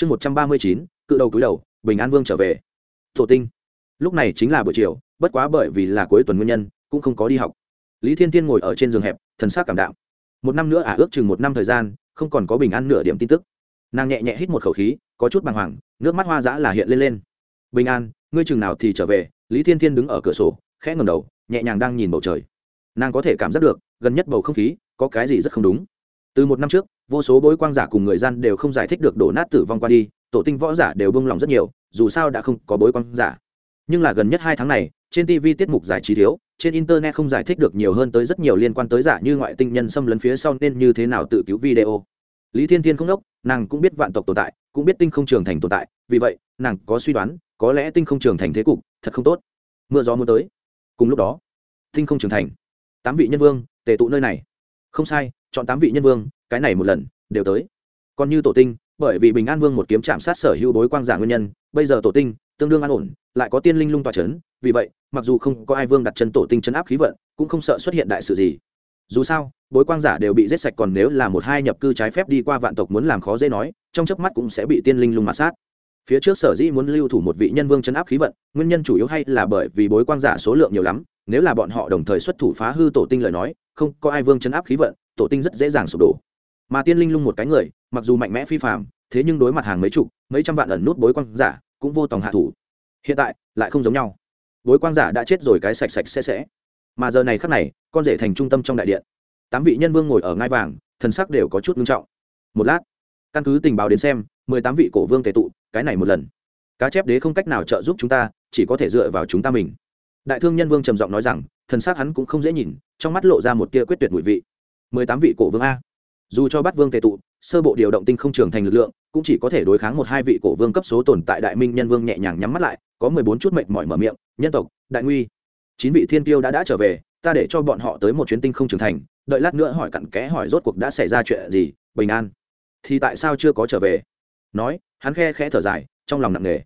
chương một trăm ba mươi chín, cự đầu cúi đầu, bình an vương trở về. Thổ tinh. Lúc này chính là buổi chiều, bất quá bởi vì là cuối tuần nguyên nhân, cũng không có đi học. Lý thiên tiên ngồi ở trên giường hẹp, thần s á c cảm đạo một năm nữa ả ước chừng một năm thời gian, không còn có bình an nửa điểm tin tức. Nàng nhẹ nhẹ hít một khẩu khí, có chút bàng hoàng, nước mắt hoa dã là hiện lên lên. Bình an, ngươi chừng nào thì trở về? Lý thiên thiên đứng ở cửa sổ, khẽ ngầm đầu, nhẹ nhàng đang nhìn bầu trời. Nàng có thể cảm giác được, gần nhất bầu không khí có cái gì rất không đúng. Từ một năm trước vô số bối quang giả cùng người dân đều không giải thích được đổ nát tử vong qua đi, tổ tinh võ giả đều bông lòng rất nhiều, dù sao đã không có bối quang giả. Nhưng là gần nhất hai tháng này, trên tv tiết mục giải trí thiếu, trên internet không giải thích được nhiều hơn tới rất nhiều liên quan tới giả như ngoại tinh nhân xâm lấn phía sau nên như thế nào tự cứu video. Lý thiên thiên không đốc, nàng cũng biết vạn tộc tồn tại, cũng biết tinh không trường thành tồn tại, vì vậy, nàng có suy đoán, có lẽ tinh không trường thành thế cục, thật không tốt. Mưa gió muốn tới. Cùng lúc đó, tinh không trường thành. Tám vị nhân vương, tề tụ nơi này. Không sai chọn tám vị nhân vương, cái này một lần, đều tới. Còn như tổ tinh, bởi vì bình an vương một kiếm chạm sát sở hữu bối quang giả nguyên nhân, bây giờ tổ tinh, tương đương an ổn, lại có tiên linh lung tòa c h ấ n vì vậy, mặc dù không có ai vương đặt chân tổ tinh chấn áp khí vận, cũng không sợ xuất hiện đại sự gì. Dù sao bối quang giả đều bị giết sạch còn nếu là một hai nhập cư trái phép đi qua vạn tộc muốn làm khó dễ nói, trong chớp mắt cũng sẽ bị tiên linh lung mạt sát. Phía trước sở dĩ muốn lưu thủ một vị nhân vương chấn áp khí vận, nguyên nhân chủ yếu hay là bởi vì bối quang giả số lượng nhiều lắm, nếu là bọn họ đồng thời xuất thủ phá hư tổ tinh lời nói, không có ai vương chấn áp khí vận tổ tinh rất dễ dàng sụp đổ. Mà tiên linh lung một cái người, mặc dù mạnh mẽ phi phạm thế nhưng đối mặt hàng mấy chục, mấy trăm vạn ẩn nút bối quang giả, cũng vô tòng hạ thủ. Hiện tại, lại không giống nhau. Bối quang giả đã chết rồi cái sạch sạch sẽ sẽ. Mà giờ này khắc này, con rể thành trung tâm trong đại điện. Tám vị nhân vương ngồi ở ngai vàng, thần sắc đều có chút nghiêm trọng. Một lát, căn cứ tình báo đến xem, mười tám vị cổ vương tề tụ, cái này một lần. Cá chép đế không cách nào trợ giúp chúng ta, chỉ có thể dựa vào chúng ta mình. Đại thương nhân vương trầm giọng nói rằng, thần sắc hắn cũng không dễ nhìn, trong mắt lộ ra một tia quyết tuyệt mùi vị mười tám vị cổ vương a. Dù cho bắt vương tề tụ, sơ bộ điều động tinh không trường thành lực lượng, cũng chỉ có thể đối kháng một hai vị cổ vương cấp số tồn tại đại minh nhân vương nhẹ nhàng nhắm mắt lại, có mười bốn chút mệnh mỏi mở miệng, nhân tộc, đại nguy. Chín vị thiên tiêu đã đã trở về, ta để cho bọn họ tới một chuyến tinh không trưởng thành, đợi lát nữa hỏi cặn kẽ hỏi rốt cuộc đã xảy ra chuyện gì, bình an. Thì tại sao chưa có trở về? Nói, hắn khe khẽ thở dài, trong lòng nặng nề.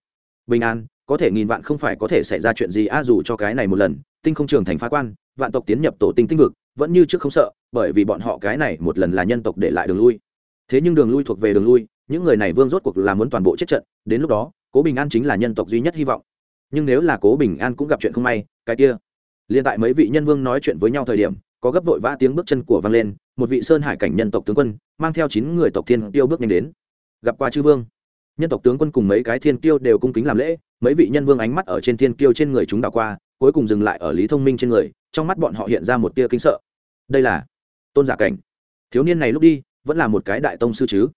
Bình an, có thể nghìn vạn không phải có thể xảy ra chuyện gì a, dù cho cái này một lần, tinh không trường thành phá quan, vạn tộc tiến nhập tổ tinh tinh vực, vẫn như trước không sợ bởi vì bọn họ cái này một lần là nhân tộc để lại đường lui. Thế nhưng đường lui thuộc về đường lui, những người này vương rốt cuộc là muốn toàn bộ chết trận, đến lúc đó, cố bình an chính là nhân tộc duy nhất hy vọng. Nhưng nếu là cố bình an cũng gặp chuyện không may, cái kia. Liền tại mấy vị nhân vương nói chuyện với nhau thời điểm, có gấp vội vã tiếng bước chân của vang lên, một vị sơn hải cảnh nhân tộc tướng quân, mang theo chín người tộc thiên tiêu bước nhanh đến. Gặp qua chư vương. Nhân tộc tướng quân cùng mấy cái thiên tiêu đều cung kính làm lễ, mấy vị nhân vương ánh mắt ở trên thiên tiêu trên người chúng đảo qua, cuối cùng dừng lại ở lý thông minh trên người, trong mắt bọn họ hiện ra một tia kính sợ. Đây là tôn giả cảnh. Thiếu niên này lúc đi, vẫn là một cái đại tông sư chứ.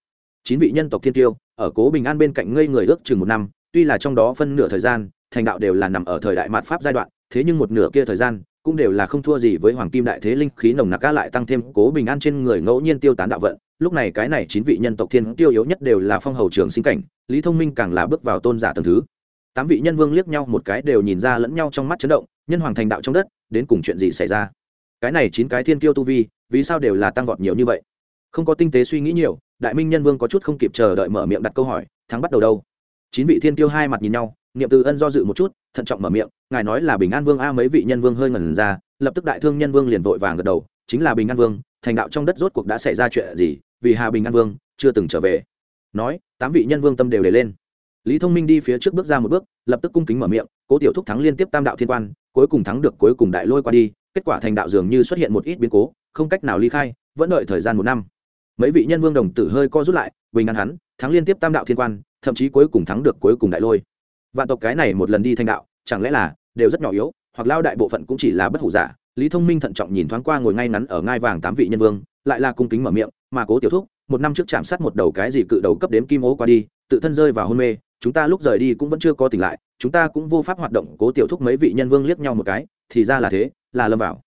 Chín vị nhân tộc thiên tiêu, ở cố bình an bên cạnh ngây người ước chừng một năm, tuy là trong đó phân nửa thời gian, thành đạo đều là nằm ở thời đại mạt pháp giai đoạn, thế nhưng một nửa kia thời gian, cũng đều là không thua gì với hoàng kim đại thế linh khí nồng nặc ca lại tăng thêm cố bình an trên người ngẫu nhiên tiêu tán đạo vận. Lúc này cái này chín vị nhân tộc thiên tiêu yếu nhất đều là phong hầu trường sinh cảnh, lý thông minh càng là bước vào tôn giả tầng thứ. Tám vị nhân vương liếc nhau một cái đều nhìn ra lẫn nhau trong mắt chấn động, nhân hoàng thành đạo trong đất, đến cùng chuyện gì xảy ra? Cái này chín cái thiên tiêu tu vi, vì sao đều là tăng vọt nhiều như vậy? Không có tinh tế suy nghĩ nhiều, đại minh nhân vương có chút không kịp chờ đợi mở miệng đặt câu hỏi, thắng bắt đầu đâu? Chín vị thiên tiêu hai mặt nhìn nhau, niệm từ ân do dự một chút, thận trọng mở miệng, ngài nói là bình an vương a mấy vị nhân vương hơi ngẩn ra, lập tức đại thương nhân vương liền vội vàng gật đầu, chính là bình an vương, thành đạo trong đất rốt cuộc đã xảy ra chuyện gì, vì hà bình an vương, chưa từng trở về. Nói, tám vị nhân vương tâm đều để lên. Lý thông minh đi phía trước bước ra một bước, lập tức cung kính mở miệng, cố tiểu thúc thắng liên tiếp tam đạo thiên quan, cuối cùng thắng được cuối cùng đại lôi qua đi kết quả thành đạo dường như xuất hiện một ít biến cố, không cách nào ly khai, vẫn đợi thời gian một năm. Mấy vị nhân vương đồng tử hơi co rút lại, bình an hắn, thắng liên tiếp tam đạo thiên quan, thậm chí cuối cùng thắng được cuối cùng đại lôi. Vạn tộc cái này một lần đi thành đạo, chẳng lẽ là đều rất nhỏ yếu, hoặc lao đại bộ phận cũng chỉ là bất hủ giả, lý thông minh thận trọng nhìn thoáng qua ngồi ngay ngắn ở ngai vàng tám vị nhân vương, lại là cung kính mở miệng, mà cố tiểu thúc, một năm trước chạm sát một đầu cái gì cự đầu cấp đếm kim ố qua đi, tự thân rơi vào hôn mê chúng ta lúc rời đi cũng vẫn chưa có tỉnh lại, chúng ta cũng vô pháp hoạt động, cố tiểu thúc mấy vị nhân vương liếc nhau một cái, thì ra là thế, là lâm vào.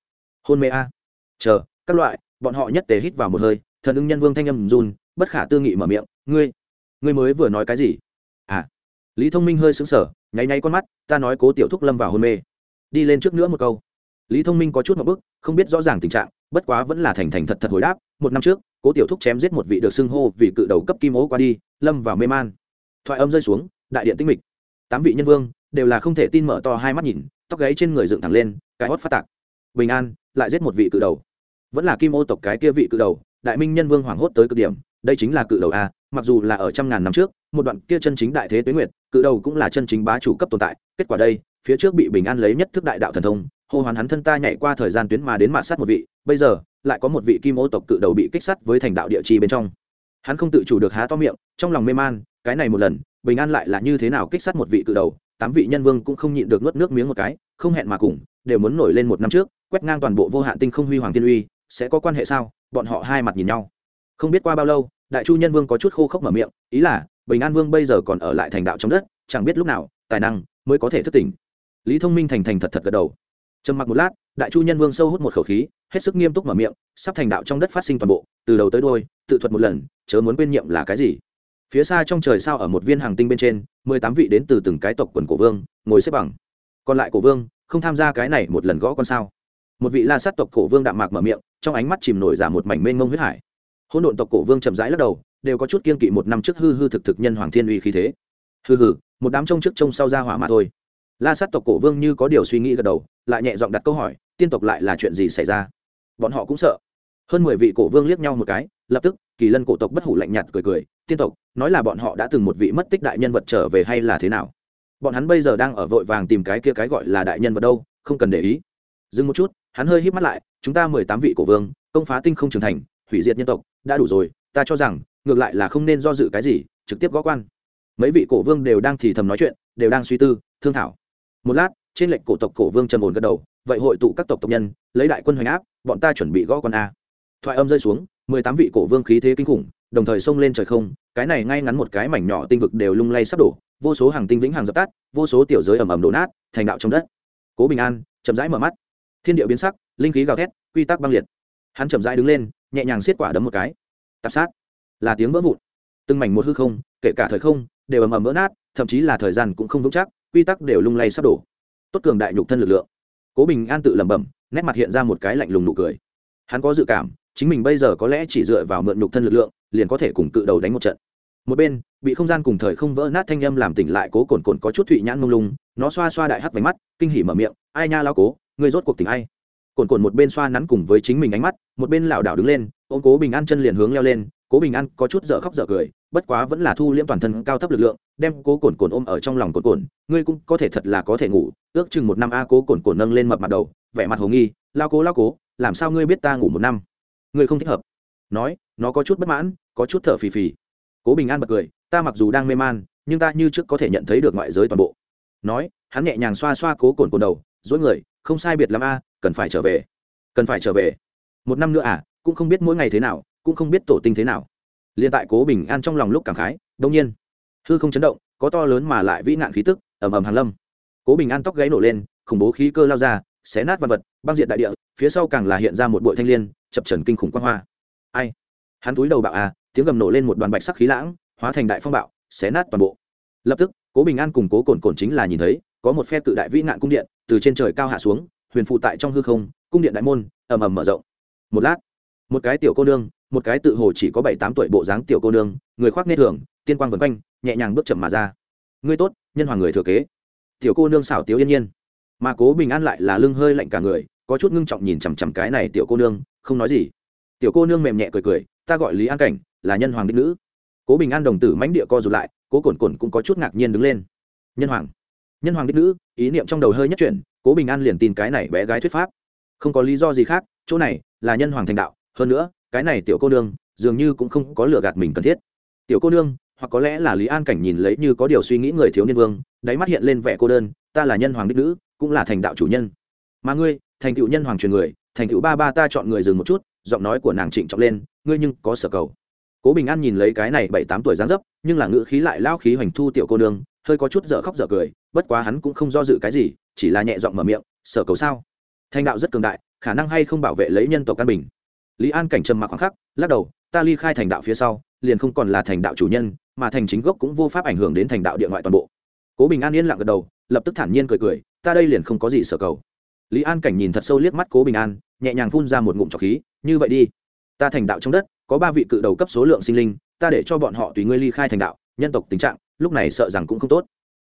Hôn mê a. Chờ, các loại, bọn họ nhất tề hít vào một hơi, thần ưng nhân vương thanh âm run, bất khả tư nghị mở miệng, ngươi ngươi mới vừa nói cái gì? À. Lý thông minh hơi sững sờ, nháy nháy con mắt, ta nói cố tiểu thúc lâm vào hôn mê. Đi lên trước nữa một câu. Lý thông minh có chút một bức, không biết rõ ràng tình trạng, bất quá vẫn là thành thành thật thật hồi đáp, một năm trước, cố tiểu thúc chém giết một vị được xưng hô vì cự đầu cấp kim ố qua đi, lâm vào mê man thoại âm rơi xuống, đại điện tinh mịch. Tám vị nhân vương đều là không thể tin mở to hai mắt nhìn, tóc gáy trên người dựng thẳng lên, cái hót phát tạc. Bình an lại giết một vị cự đầu. Vẫn là kim ô tộc cái kia vị cự đầu, đại minh nhân vương hoảng hốt tới cực điểm, đây chính là cự đầu a, mặc dù là ở trăm ngàn năm trước, một đoạn kia chân chính đại thế tuế nguyệt, cự đầu cũng là chân chính bá chủ cấp tồn tại, kết quả đây, phía trước bị bình an lấy nhất thức đại đạo thần thông, hô hoán hắn thân ta nhảy qua thời gian tuyến mà đến mạn sát một vị, bây giờ, lại có một vị kim ô tộc cự đầu bị kích sát với thành đạo địa chi bên trong. Hắn không tự chủ được há to miệng, trong lòng mê man cái này một lần, bình an lại là như thế nào kích sát một vị cự đầu, tám vị nhân vương cũng không nhịn được nuốt nước miếng một cái, không hẹn mà cùng, đều muốn nổi lên một năm trước, quét ngang toàn bộ vô hạn tinh không huy hoàng thiên uy, sẽ có quan hệ sao? Bọn họ hai mặt nhìn nhau. Không biết qua bao lâu, đại chu nhân vương có chút khô khốc mở miệng, ý là, bình an vương bây giờ còn ở lại thành đạo trong đất, chẳng biết lúc nào, tài năng mới có thể thức tỉnh. Lý thông minh thành thành thật thật gật đầu. Trầm mặc một lát, đại chu nhân vương sâu hút một khẩu khí, hết sức nghiêm túc mở miệng, sắp thành đạo trong đất phát sinh toàn bộ, từ đầu tới đôi tự thuật một lần, chớ muốn quên nhiệm là cái gì? Phía xa trong trời sao ở một viên hàng tinh bên trên, mười tám vị đến từ từng cái tộc quần cổ vương, ngồi xếp bằng. Còn lại cổ vương, không tham gia cái này một lần gõ con sao. Một vị la sát tộc cổ vương đạm mạc mở miệng, trong ánh mắt chìm nổi giả một mảnh mênh mông huyết hải. Hôn độn tộc cổ vương chậm rãi lắc đầu, đều có chút kiên kỵ một năm trước hư hư thực thực nhân hoàng thiên uy khí thế. Hư hư một đám trông trước trông sau ra hỏa mà thôi. La sát tộc cổ vương như có điều suy nghĩ gật đầu, lại nhẹ giọng đặt câu hỏi, tiên tộc lại là chuyện gì xảy ra? Bọn họ cũng sợ. Hơn mười vị cổ vương liếc nhau một cái, lập tức kỳ lân cổ tộc bất hủ lạnh nhạt cười cười, tiên tộc, nói là bọn họ đã từng một vị mất tích đại nhân vật trở về hay là thế nào? Bọn hắn bây giờ đang ở vội vàng tìm cái kia cái gọi là đại nhân vật đâu, không cần để ý. Dừng một chút, hắn hơi hít mắt lại, chúng ta mười tám vị cổ vương, công phá tinh không trưởng thành, hủy diệt nhân tộc, đã đủ rồi, ta cho rằng, ngược lại là không nên do dự cái gì, trực tiếp gõ quan. Mấy vị cổ vương đều đang thì thầm nói chuyện, đều đang suy tư, thương thảo. Một lát, trên lệnh cổ tộc cổ vương trầm ổn gật đầu, vậy hội tụ các tộc tộc nhân, lấy đại quân hoành áp, bọn ta chuẩn bị gõ con a thoại âm rơi xuống, mười tám vị cổ vương khí thế kinh khủng, đồng thời xông lên trời không, cái này ngay ngắn một cái mảnh nhỏ tinh vực đều lung lay sắp đổ, vô số hàng tinh vĩnh hàng dập tắt, vô số tiểu giới ẩm ẩm đổ nát, thành đạo trong đất. Cố bình an chậm rãi mở mắt. Thiên địa biến sắc, linh khí gào thét, quy tắc băng liệt. Hắn chậm rãi đứng lên, nhẹ nhàng xiết quả đấm một cái. Tạp sát. Là tiếng vỡ vụn. Từng mảnh một hư không, kể cả thời không, đều ầm ầm vỡ nát, thậm chí là thời gian cũng không vững chắc, quy tắc đều lung lay sắp đổ. Tốt cường đại nhục thân lực lượng. Cố bình an tự lẩm bẩm, nét mặt hiện ra một cái lạnh lùng nụ cười. Hắn có dự cảm chính mình bây giờ có lẽ chỉ dựa vào mượn nhục thân lực lượng, liền có thể cùng cự đầu đánh một trận. Một bên, bị không gian cùng thời không vỡ nát thanh âm làm tỉnh lại cố cồn cồn có chút thụy nhãn mông lung, nó xoa xoa đại hắt váy mắt, kinh hỉ mở miệng, ai nha lao cố, ngươi rốt cuộc tỉnh ai? Cồn cồn một bên xoa nắn cùng với chính mình ánh mắt, một bên lảo đảo đứng lên, ôm cố bình an chân liền hướng leo lên, cố bình an có chút dở khóc dở cười, bất quá vẫn là thu liễm toàn thân cao thấp lực lượng, đem cố cồn cồn ôm ở trong lòng cồn cồn, ngươi cũng có thể thật là có thể ngủ, ước chừng một năm a cố cồn cồn nâng lên mập mặt đầu, vẻ mặt hồ nghi lao cố lao cố, làm sao ngươi biết ta ngủ một năm? Ngươi không thích hợp. Nói, nó có chút bất mãn, có chút thở phì phì. Cố bình an bật cười, ta mặc dù đang mê man, nhưng ta như trước có thể nhận thấy được ngoại giới toàn bộ. Nói, hắn nhẹ nhàng xoa xoa cố cồn cồn đầu, dối người, không sai biệt l a, cần phải trở về. Cần phải trở về. Một năm nữa à cũng không biết mỗi ngày thế nào, cũng không biết tổ tinh thế nào. Liền tại cố bình an trong lòng lúc cảm khái đông nhiên, hư không chấn động, có to lớn mà lại vĩ nạn khí tức, ầm ầm hàn lâm. Cố bình an tóc gáy nổ lên, khủng bố khí cơ lao ra, xé nát vật vật băng diện đại địa, phía sau càng là hiện ra một bụi thanh l i ê n chập trần kinh khủng quang hoa. Ai? Hắn túi đầu bạo à tiếng gầm nổ lên một đoàn bạch sắc khí lãng, hóa thành đại phong bạo, xé nát toàn bộ. Lập tức, cố bình an cùng cố cồn cồn chính là nhìn thấy, có một phe cự đại vĩ nạn cung điện, từ trên trời cao hạ xuống, huyền phụ tại trong hư không, cung điện đại môn, ầm ầm mở rộng. Một lát, một cái tiểu cô nương, một cái tự hồ chỉ có bảy tám tuổi bộ dáng tiểu cô nương, người khoác nê thường, tiên quang vần quanh, nhẹ nhàng bước chậm mà ra. Ngươi tốt, nhân hoàng người thừa kế. Tiểu cô nương xảo tiếu yên nhiên. Mà cố bình an lại là lưng hơi lạnh cả người có chút ngưng trọng nhìn chằm chằm cái này tiểu cô nương, không nói gì. Tiểu cô nương mềm nhẹ cười cười, ta gọi lý an cảnh, là nhân hoàng đích nữ. Cố bình an đồng tử mãnh địa co rụt lại, cố cồn cồn cũng có chút ngạc nhiên đứng lên. Nhân hoàng nhân hoàng đích nữ, ý niệm trong đầu hơi nhất chuyển, cố bình an liền tin cái này bé gái thuyết pháp. Không có lý do gì khác, chỗ này là nhân hoàng thành đạo, hơn nữa, cái này tiểu cô nương dường như cũng không có lừa gạt mình cần thiết. Tiểu cô nương, hoặc có lẽ là lý an cảnh nhìn lấy như có điều suy nghĩ người thiếu niên vương, đáy mắt hiện lên vẻ cô đơn, ta là nhân hoàng đích nữ, cũng là thành đạo chủ nhân mà ngươi, thành tựu nhân hoàng truyền người, thành tựu ba ba ta chọn người dừng một chút, giọng nói của nàng trịnh trọng lên, ngươi nhưng có sở cầu. Cố bình an nhìn lấy cái này bảy tám tuổi dáng dấp, nhưng là ngữ khí lại lao khí hoành thu tiểu cô nương, hơi có chút dở khóc dở cười, bất quá hắn cũng không do dự cái gì, chỉ là nhẹ giọng mở miệng, sở cầu sao? Thành đạo rất cường đại, khả năng hay không bảo vệ lấy nhân tộc căn bình? Lý an cảnh trầm mặc khoảng khắc, lắc đầu, ta ly khai thành đạo phía sau, liền không còn là thành đạo chủ nhân, mà thành chính gốc cũng vô pháp ảnh hưởng đến thành đạo địa ngoại toàn bộ. Cố bình an yên lặng gật đầu, lập tức thản nhiên cười cười, ta đây liền không có gì sở cầu lý an cảnh nhìn thật sâu liếc mắt cố bình an, nhẹ nhàng phun ra một ngụm trọc khí, như vậy đi, ta thành đạo trong đất, có ba vị cự đầu cấp số lượng sinh linh, ta để cho bọn họ tùy ngươi ly khai thành đạo, nhân tộc tình trạng, lúc này sợ rằng cũng không tốt.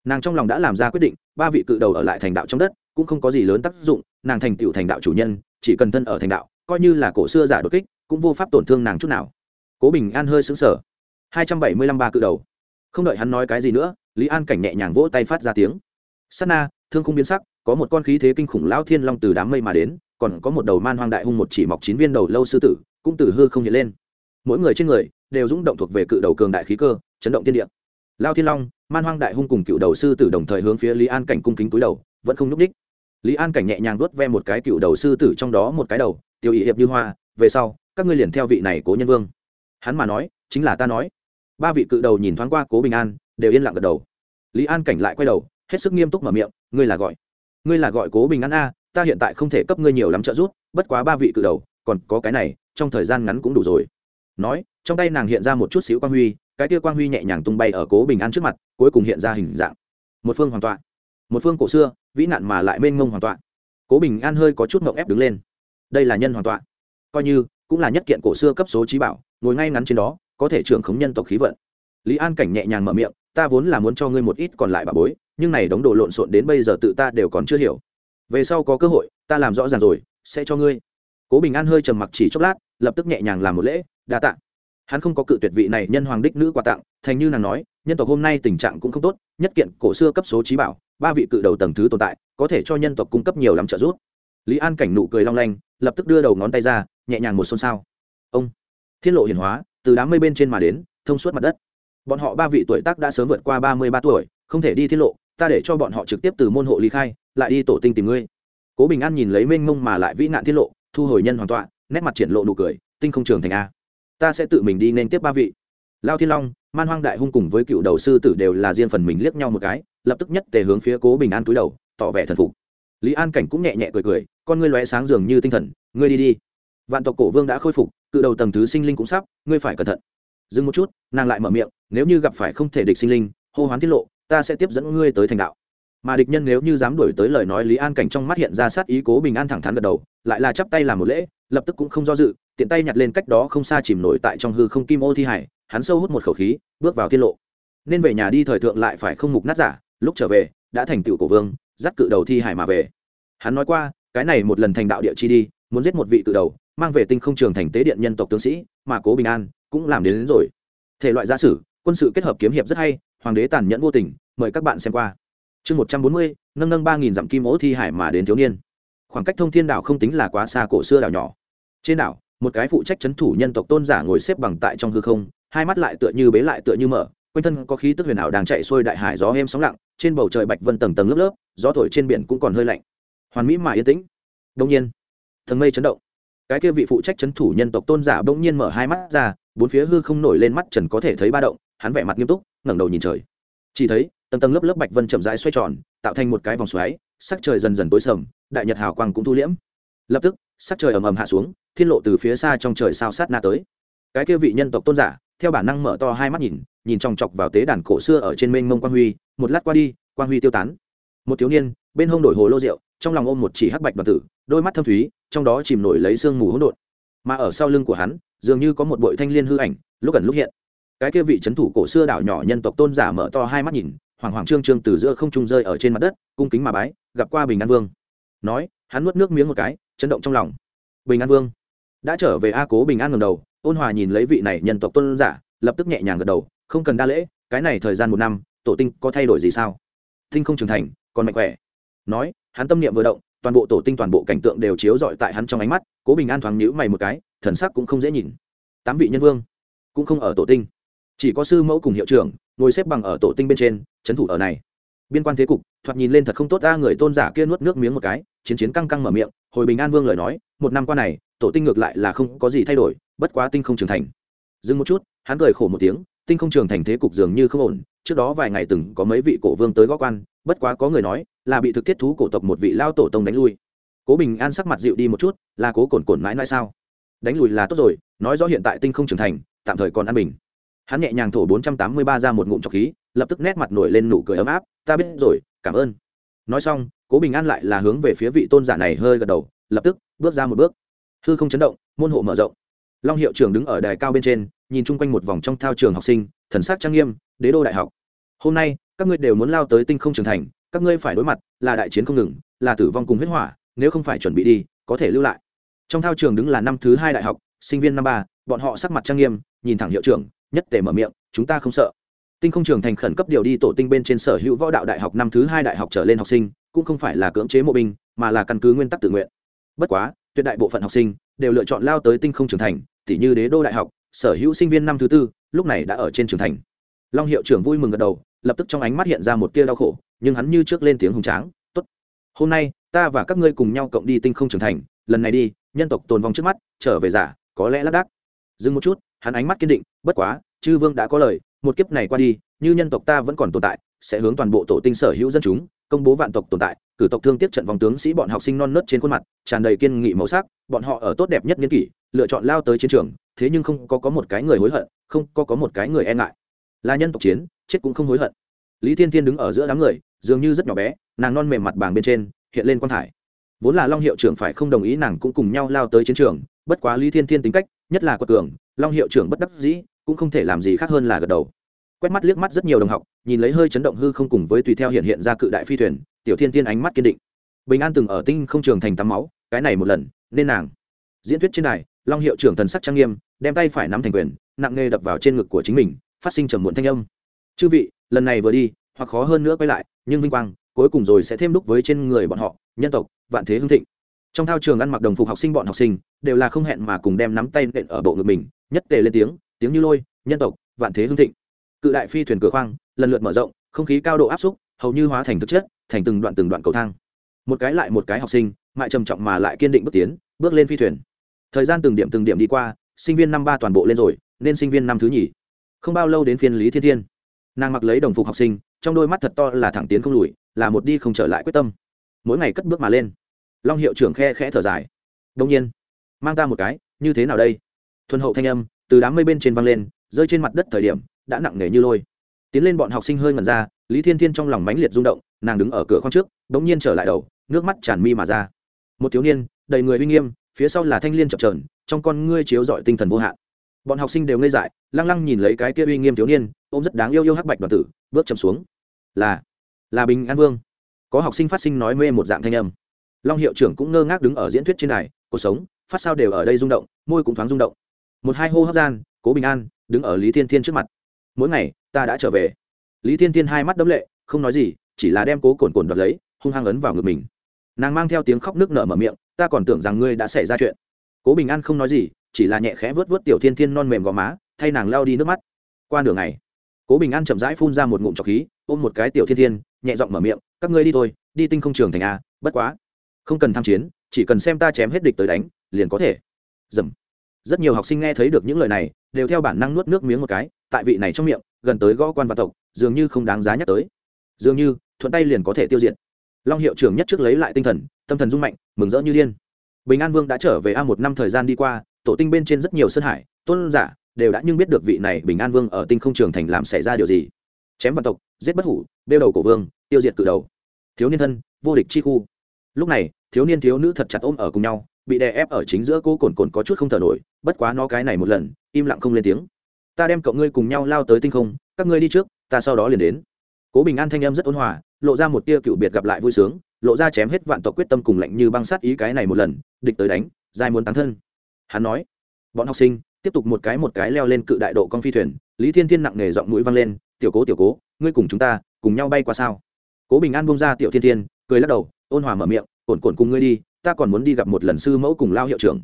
Nàng trong lòng đã làm ra quyết định, ba vị cự đầu ở lại thành đạo trong đất cũng không có gì lớn tác dụng, nàng thành tựu thành đạo chủ nhân, chỉ cần thân ở thành đạo, coi như là cổ xưa giả đột kích, cũng vô pháp tổn thương nàng chút nào. Cố bình an hơi xứng sở hai trăm bảy mươi lăm ba cự đầu. Không đợi hắn nói cái gì nữa, lý an cảnh nhẹ nhàng vỗ tay phát ra tiếng. Sắt na, thương không biến sắc có một con khí thế kinh khủng lão thiên long từ đám mây mà đến, còn có một đầu man hoang đại hung một chỉ mọc chín viên đầu lâu sư tử, cũng từ hư không hiện lên. Mỗi người trên người đều rung động thuộc về cự đầu cường đại khí cơ, chấn động thiên địa. Lao thiên long, man hoang đại hung cùng cựu đầu sư tử đồng thời hướng phía lý an cảnh cung kính túi đầu, vẫn không nhúc ních lý an cảnh nhẹ nhàng vớt ve một cái cựu đầu sư tử trong đó một cái đầu, tiêu ý hiệp như hoa, về sau, các ngươi liền theo vị này cố nhân vương. Hắn mà nói, chính là ta nói. Ba vị cự đầu nhìn thoáng qua cố bình an, đều yên lặng gật đầu. Lý an cảnh lại quay đầu, hết sức nghiêm túc mở miệng, ngươi là gọi ngươi là gọi cố bình an a, ta hiện tại không thể cấp ngươi nhiều lắm trợ giúp, bất quá ba vị cự đầu, còn có cái này, trong thời gian ngắn cũng đủ rồi. Nói, trong tay nàng hiện ra một chút xíu quang huy, cái tia quang huy nhẹ nhàng tung bay ở cố bình an trước mặt, cuối cùng hiện ra hình dạng. Một phương hoàn toàn một phương cổ xưa, vĩ nạn mà lại mênh mông hoàn toàn cố bình an hơi có chút ngộng ép đứng lên. Đây là nhân hoàn toàn coi như, cũng là nhất kiện cổ xưa cấp số trí bảo, ngồi ngay ngắn trên đó, có thể trưởng khống nhân tộc khí vận. Lý an cảnh nhẹ nhàng mở miệng ta vốn là muốn cho ngươi một ít còn lại bà bối, nhưng này đống đồ lộn xộn đến bây giờ tự ta đều còn chưa hiểu. Về sau có cơ hội, ta làm rõ ràng rồi, sẽ cho ngươi. Cố bình an hơi trầm mặc chỉ chốc lát, lập tức nhẹ nhàng làm một lễ, đa tạ. Hắn không có cự tuyệt vị này nhân hoàng đích nữ quà tặng, thành như nàng nói, nhân tộc hôm nay tình trạng cũng không tốt, nhất kiện cổ xưa cấp số trí bảo, ba vị cự đầu tầng thứ tồn tại, có thể cho nhân tộc cung cấp nhiều lắm trợ giúp. Lý an cảnh nụ cười long lanh, lập tức đưa đầu ngón tay ra, nhẹ nhàng một xôn xao. Ông. Thiên lộ hiển hóa, từ đám mây bên trên mà đến, thông suốt mặt đất bọn họ ba vị tuổi tác đã sớm vượt qua ba mươi ba tuổi, không thể đi tiết lộ, ta để cho bọn họ trực tiếp từ môn hộ ly khai, lại đi tổ tinh tìm ngươi. Cố bình an nhìn lấy mênh mông mà lại vĩ nạn tiết lộ, thu hồi nhân hoàn tọa, nét mặt triển lộ nụ cười, tinh không trường thành a. Ta sẽ tự mình đi nên tiếp ba vị. Lao thiên long, man hoang đại hung cùng với cựu đầu sư tử đều là riêng phần mình liếc nhau một cái, lập tức nhất tề hướng phía cố bình an túi đầu, tỏ vẻ thần phục. Lý an cảnh cũng nhẹ nhẹ cười cười, con ngươi lóe sáng dường như tinh thần, ngươi đi đi. Vạn tộc cổ vương đã khôi phục, cự đầu tầng thứ sinh linh cũng sắp, ngươi phải cẩn thận. Dừng một chút, nàng lại mở miệng nếu như gặp phải không thể địch sinh linh hô hoán tiết lộ ta sẽ tiếp dẫn ngươi tới thành đạo. Mà địch nhân nếu như dám đuổi tới lời nói lý an cảnh trong mắt hiện ra sát ý cố bình an thẳng thắn gật đầu lại là chắp tay làm một lễ lập tức cũng không do dự tiện tay nhặt lên cách đó không xa chìm nổi tại trong hư không kim ô thi hải hắn sâu hút một khẩu khí bước vào tiết lộ. Nên về nhà đi thời thượng lại phải không mục nát giả lúc trở về đã thành tựu cổ vương dắt cự đầu thi hải mà về. Hắn nói qua cái này một lần thành đạo địa chi đi muốn giết một vị cự đầu mang về tinh không trường thành tế điện nhân tộc tướng sĩ mà cố bình an cũng làm đến, đến rồi. Thể loại gia sử quân sự kết hợp kiếm hiệp rất hay, hoàng đế tàn nhẫn vô tình, mời các bạn xem qua. Chương một trăm bốn mươi, nâng nâng ba nghìn dặm kim ố thi hải mà đến thiếu niên. Khoảng cách thông thiên đảo không tính là quá xa cổ xưa đảo nhỏ. Trên đảo, một cái phụ trách c h ấ n thủ nhân tộc tôn giả ngồi xếp bằng tại trong hư không, hai mắt lại tựa như bế lại tựa như mở, quanh thân có khí tức huyền ảo đang chạy xuôi đại hải gió êm sóng lặng, trên bầu trời bạch vân tầng tầng lớp lớp, gió thổi trên biển cũng còn hơi lạnh. Hoàn mỹ mà yên tĩnh. Đông nhiên, thần mây chấn động. Cái kia vị phụ trách c h ấ n thủ nhân tộc tôn giả bỗng nhiên mở hai mắt ra, bốn phía hư không nổi lên mắt trần có thể thấy ba động hắn vẻ mặt nghiêm túc, ngẩng đầu nhìn trời. Chỉ thấy, tầng tầng lớp lớp bạch vân chậm rãi xoay tròn, tạo thành một cái vòng xoáy, sắc trời dần dần tối sầm, đại nhật hào quang cũng thu liễm. Lập tức, sắc trời ầm ầm hạ xuống, thiên lộ từ phía xa trong trời sao sát na tới. Cái kia vị nhân tộc tôn giả, theo bản năng mở to hai mắt nhìn nhìn chòng chọc vào tế đàn cổ xưa ở trên mênh mông quang huy, một lát qua đi, quang huy tiêu tán. Một thiếu niên, bên hông đổi hồ lô rượu, trong lòng ôm một chỉ hắc bạch đoàn tử, đôi mắt thâm thúy, trong đó chìm nổi lấy sương mù hỗn độn. Mà ở sau lưng của hắn, dường như có một bội thanh liên hư ảnh, lúc gần lúc hiện cái kia vị c thủ cổ xưa đảo nhỏ nhân tộc tôn giả mở to hai mắt nhìn hoàng hoàng trương trương từ giữa không trung rơi ở trên mặt đất, cung kính mà bái, gặp qua bình an vương. Nói, hắn nuốt nước miếng một cái, chấn động trong lòng. Bình an vương đã trở về a cố bình an ngầm đầu, ôn hòa nhìn lấy vị này nhân tộc tôn giả, lập tức nhẹ nhàng gật đầu, không cần đa lễ, cái này thời gian một năm, tổ tinh có thay đổi gì sao? Tinh không trưởng thành, còn mạnh khỏe. Nói, hắn tâm niệm vừa động, toàn bộ tổ tinh toàn bộ cảnh tượng đều chiếu rọi tại hắn trong ánh mắt, cố bình an thoáng nhíu mày một cái, thần sắc cũng không dễ nhìn. Tám vị nhân vương cũng không ở tổ tinh chỉ có sư mẫu cùng hiệu trưởng ngồi xếp bằng ở tổ tinh bên trên trấn thủ ở này. Biên quan thế cục, thoạt nhìn lên thật không tốt ra người tôn giả kia nuốt nước miếng một cái, chiến chiến căng căng mở miệng, hồi bình an vương lời nói, một năm qua này, tổ tinh ngược lại là không có gì thay đổi, bất quá tinh không trưởng thành. Dừng một chút, hắn cười khổ một tiếng, tinh không trưởng thành thế cục dường như không ổn, trước đó vài ngày từng có mấy vị cổ vương tới gó quan, bất quá có người nói là bị thực thiết thú cổ tộc một vị lao tổ tông đánh lui. Cố bình an sắc mặt dịu đi một chút, là cố cồn cồn mãi mãi sao? Đánh lùi là tốt rồi, nói rõ hiện tại tinh không trưởng thành, tạm thời còn an bình hắn nhẹ nhàng thổ bốn trăm tám mươi ba ra một ngụm trọc khí, lập tức nét mặt nổi lên nụ cười ấm áp, ta biết rồi, cảm ơn. Nói xong, cố bình an lại là hướng về phía vị tôn giả này hơi gật đầu, lập tức bước ra một bước. Hư không chấn động, môn hộ mở rộng. Long hiệu trưởng đứng ở đài cao bên trên, nhìn chung quanh một vòng trong thao trường học sinh, thần sắc trang nghiêm, đế đô đại học. Hôm nay, các ngươi đều muốn lao tới tinh không trưởng thành, các ngươi phải đối mặt là đại chiến không ngừng, là tử vong cùng huyết hỏa, nếu không phải chuẩn bị đi, có thể lưu lại. Trong thao trường đứng là năm thứ hai đại học, sinh viên năm ba, bọn họ sắc mặt trang nghiêm nhìn thẳng hiệu trưởng, nhất tề mở miệng, chúng ta không sợ. Tinh không trường thành khẩn cấp điều đi tổ tinh bên trên sở hữu võ đạo đại học năm thứ hai đại học trở lên học sinh, cũng không phải là cưỡng chế mộ binh, mà là căn cứ nguyên tắc tự nguyện. Bất quá, tuyệt đại bộ phận học sinh đều lựa chọn lao tới tinh không trường thành tỷ như đế đô đại học, sở hữu sinh viên năm thứ tư, lúc này đã ở trên trường thành. Long hiệu trưởng vui mừng gật đầu, lập tức trong ánh mắt hiện ra một tia đau khổ, nhưng hắn như trước lên tiếng hùng tráng, tốt, hôm nay ta và các ngươi cùng nhau cộng đi tinh không trưởng thành, lần này đi, nhân tộc tồn vong trước mắt, trở về giả, có lẽ lác đác. Dừng một chút hắn ánh mắt kiên định, bất quá, chư vương đã có lời, một kiếp này qua đi, như nhân tộc ta vẫn còn tồn tại, sẽ hướng toàn bộ tổ tinh sở hữu dân chúng, công bố vạn tộc tồn tại, cử tộc thương tiếp trận vòng tướng sĩ bọn học sinh non nớt trên khuôn mặt, tràn đầy kiên nghị màu sắc, bọn họ ở tốt đẹp nhất niên kỷ, lựa chọn lao tới chiến trường, thế nhưng không có có một cái người hối hận, không có có một cái người e ngại. Là nhân tộc chiến, chết cũng không hối hận. Lý thiên thiên đứng ở giữa đám người, dường như rất nhỏ bé, nàng non mềm mặt bảng bên trên, hiện lên quan thải. Vốn là long hiệu trưởng phải không đồng ý nàng cũng cùng nhau lao tới chiến trường, bất quá lý thiên thiên tính cách, nhất là quật cường long hiệu trưởng bất đắc dĩ, cũng không thể làm gì khác hơn là gật đầu. Quét mắt liếc mắt rất nhiều đồng học, nhìn lấy hơi chấn động hư không cùng với tùy theo hiện hiện ra cự đại phi thuyền, tiểu thiên tiên ánh mắt kiên định. Bình an từng ở tinh không trường thành tắm máu, cái này một lần, nên nàng. Diễn thuyết trên này long hiệu trưởng thần sắc trang nghiêm, đem tay phải nắm thành quyền, nặng nề đập vào trên ngực của chính mình, phát sinh trầm muộn thanh âm. Chư vị, lần này vừa đi, hoặc khó hơn nữa quay lại, nhưng vinh quang, cuối cùng rồi sẽ thêm đúc với trên người bọn họ, nhân tộc, vạn thế hưng thịnh trong thao trường ăn mặc đồng phục học sinh bọn học sinh đều là không hẹn mà cùng đem nắm tay nện ở bộ ngực mình, nhất tề lên tiếng tiếng như lôi, nhân tộc, vạn thế hương thịnh. Cự đại phi thuyền cửa khoang, lần lượt mở rộng, không khí cao độ áp xúc, hầu như hóa thành thực chất, thành từng đoạn từng đoạn cầu thang. Một cái lại một cái học sinh mại trầm trọng mà lại kiên định bước tiến, bước lên phi thuyền. Thời gian từng điểm từng điểm đi qua, sinh viên năm ba toàn bộ lên rồi, nên sinh viên năm thứ nhì. Không bao lâu đến phiên lý thiên thiên. Nàng mặc lấy đồng phục học sinh, trong đôi mắt thật to là thẳng tiến không lùi, là một đi không trở lại quyết tâm. Mỗi ngày cất bước mà lên long hiệu trưởng khe khẽ thở dài. Đông nhiên, mang ta một cái, như thế nào đây? Thuần hậu thanh âm từ đám mây bên trên văng lên, rơi trên mặt đất thời điểm, đã nặng nề như lôi. Tiến lên bọn học sinh hơi ngẩn ra, lý thiên thiên trong lòng mãnh liệt rung động, nàng đứng ở cửa khoang trước đ ỗ n g nhiên trở lại đầu, nước mắt tràn mi mà ra. Một thiếu niên, đầy người uy nghiêm, phía sau là thanh l i ê n chập trờn trong con ngươi chiếu dọi tinh thần vô hạn. Bọn học sinh đều ngây dại, lăng lăng nhìn lấy cái kia uy nghiêm thiếu niên, ôm rất đáng yêu yêu hắc bạch đoàn tử, bước chầm xuống. Là là bình an vương. Có học sinh phát sinh nói mê một dạng thanh âm long hiệu trưởng cũng ngơ ngác đứng ở diễn thuyết trên này cuộc sống, phát sao đều ở đây rung động, môi cũng thoáng rung động. Một hai hô hấp gian, cố bình an đứng ở lý thiên thiên trước mặt. Mỗi ngày, ta đã trở về. Lý thiên thiên hai mắt đấm lệ, không nói gì, chỉ là đem cố cồn cồn đoạt lấy, hung hăng ấn vào ngực mình. Nàng mang theo tiếng khóc nước nở mở miệng, ta còn tưởng rằng ngươi đã xảy ra chuyện. Cố bình an không nói gì, chỉ là nhẹ khẽ vớt vớt tiểu thiên thiên non mềm gò má, thay nàng lao đi nước mắt. Qua nửa ngày, cố bình an chậm rãi phun ra một ngụm trọc khí, ôm một cái tiểu thiên thiên, nhẹ giọng mở miệng, các ngươi đi thôi, đi tinh không trường thành a, bất quá không cần tham chiến, chỉ cần xem ta chém hết địch tới đánh, liền có thể. Dầm. Rất nhiều học sinh nghe thấy được những lời này, đều theo bản năng nuốt nước miếng một cái, tại vị này trong miệng, gần tới gõ quan văn tộc, dường như không đáng giá nhắc tới. Dường như, thuận tay liền có thể tiêu diệt. Long hiệu trưởng nhất trước lấy lại tinh thần, tâm thần rung mạnh, mừng rỡ như điên. Bình an vương đã trở về a một năm thời gian đi qua, tổ tinh bên trên rất nhiều sơn hải, tôn giả, đều đã nhưng biết được vị này bình an vương ở tinh không trường thành làm xảy ra điều gì. Chém văn tộc, giết bất hủ đeo đầu cổ vương, tiêu diệt cự đầu. Thiếu niên thân, vô địch chi khu. Lúc này thiếu niên thiếu nữ thật chặt ôm ở cùng nhau, bị đè ép ở chính giữa cô cồn cồn có chút không thở nổi, bất quá nó cái này một lần, im lặng không lên tiếng. Ta đem cậu ngươi cùng nhau lao tới tinh không, các ngươi đi trước, ta sau đó liền đến. Cố bình an thanh âm rất ôn hòa, lộ ra một tia cựu biệt gặp lại vui sướng, lộ ra chém hết vạn tộc quyết tâm cùng lạnh như băng sát ý cái này một lần, địch tới đánh, dài muốn tán thân. Hắn nói, bọn học sinh, tiếp tục một cái một cái leo lên cự đại độ con phi thuyền, lý thiên thiên nặng nề giọng mũi vang lên, tiểu cố tiểu cố, ngươi cùng chúng ta cùng nhau bay qua sao? Cố bình an buông ra tiểu thiên thiên, cười lắc đầu, ôn hòa mở miệng cồn cồn cùng ngươi đi, ta còn muốn đi gặp một lần sư mẫu cùng lao hiệu trưởng.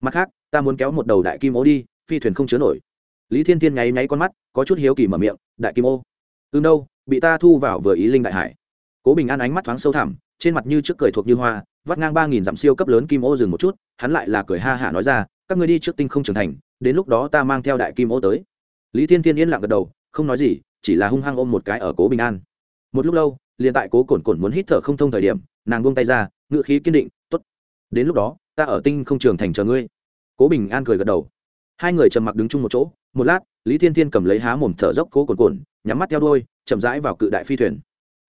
Mặt khác, ta muốn kéo một đầu đại kim ô đi, phi thuyền không chứa nổi. Lý thiên thiên nháy nháy con mắt, có chút hiếu kỳ mở miệng, đại kim ô? Ư đâu, bị ta thu vào vừa ý linh đại hải. Cố bình an ánh mắt thoáng sâu thẳm, trên mặt như trước cười thuộc như hoa, vắt ngang ba nghìn dặm siêu cấp lớn kim ô dừng một chút, hắn lại là cười ha hả nói ra, các ngươi đi trước tinh không trưởng thành, đến lúc đó ta mang theo đại kim ô tới. Lý thiên thiên yên lặng gật đầu, không nói gì, chỉ là hung hăng ôm một cái ở cố bình an. Một lúc lâu, liền tại cố cồn cồn muốn hít thở không thông thời điểm, nàng buông tay ra ngự khí kiên định t ố t đến lúc đó, ta ở tinh không trường thành chờ ngươi. Cố bình an cười gật đầu. Hai người trầm mặc đứng chung một chỗ, một lát, lý thiên thiên cầm lấy há mồm thở dốc cố cồn cồn nhắm mắt theo đôi chậm rãi vào cự đại phi thuyền.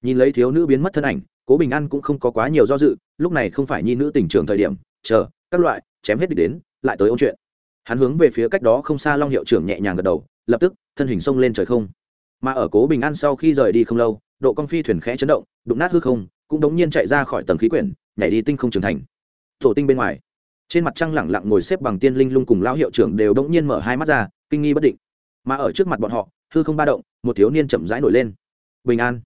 Nhìn lấy thiếu nữ biến mất thân ảnh, cố bình an cũng không có quá nhiều do dự, lúc này không phải nhi nữ tình trường thời điểm, chờ, các loại, chém hết địch đến, lại tới ôn chuyện. Hắn hướng về phía cách đó không xa long hiệu trưởng nhẹ nhàng gật đầu, lập tức, thân hình xông lên trời không. Mà ở cố bình an sau khi rời đi không lâu, độ con phi thuyền khẽ chấn động, đụng nát hư không, cũng đống nhiên chạy ra khỏi tầng khí quyển nhảy đi tinh không trưởng thành. Tổ tinh bên ngoài, trên mặt trăng lẳng lặng ngồi xếp bằng tiên linh lung cùng lão hiệu trưởng đều đống nhiên mở hai mắt ra, kinh nghi bất định. Mà ở trước mặt bọn họ, hư không ba động, một thiếu niên chậm rãi nổi lên. Bình an.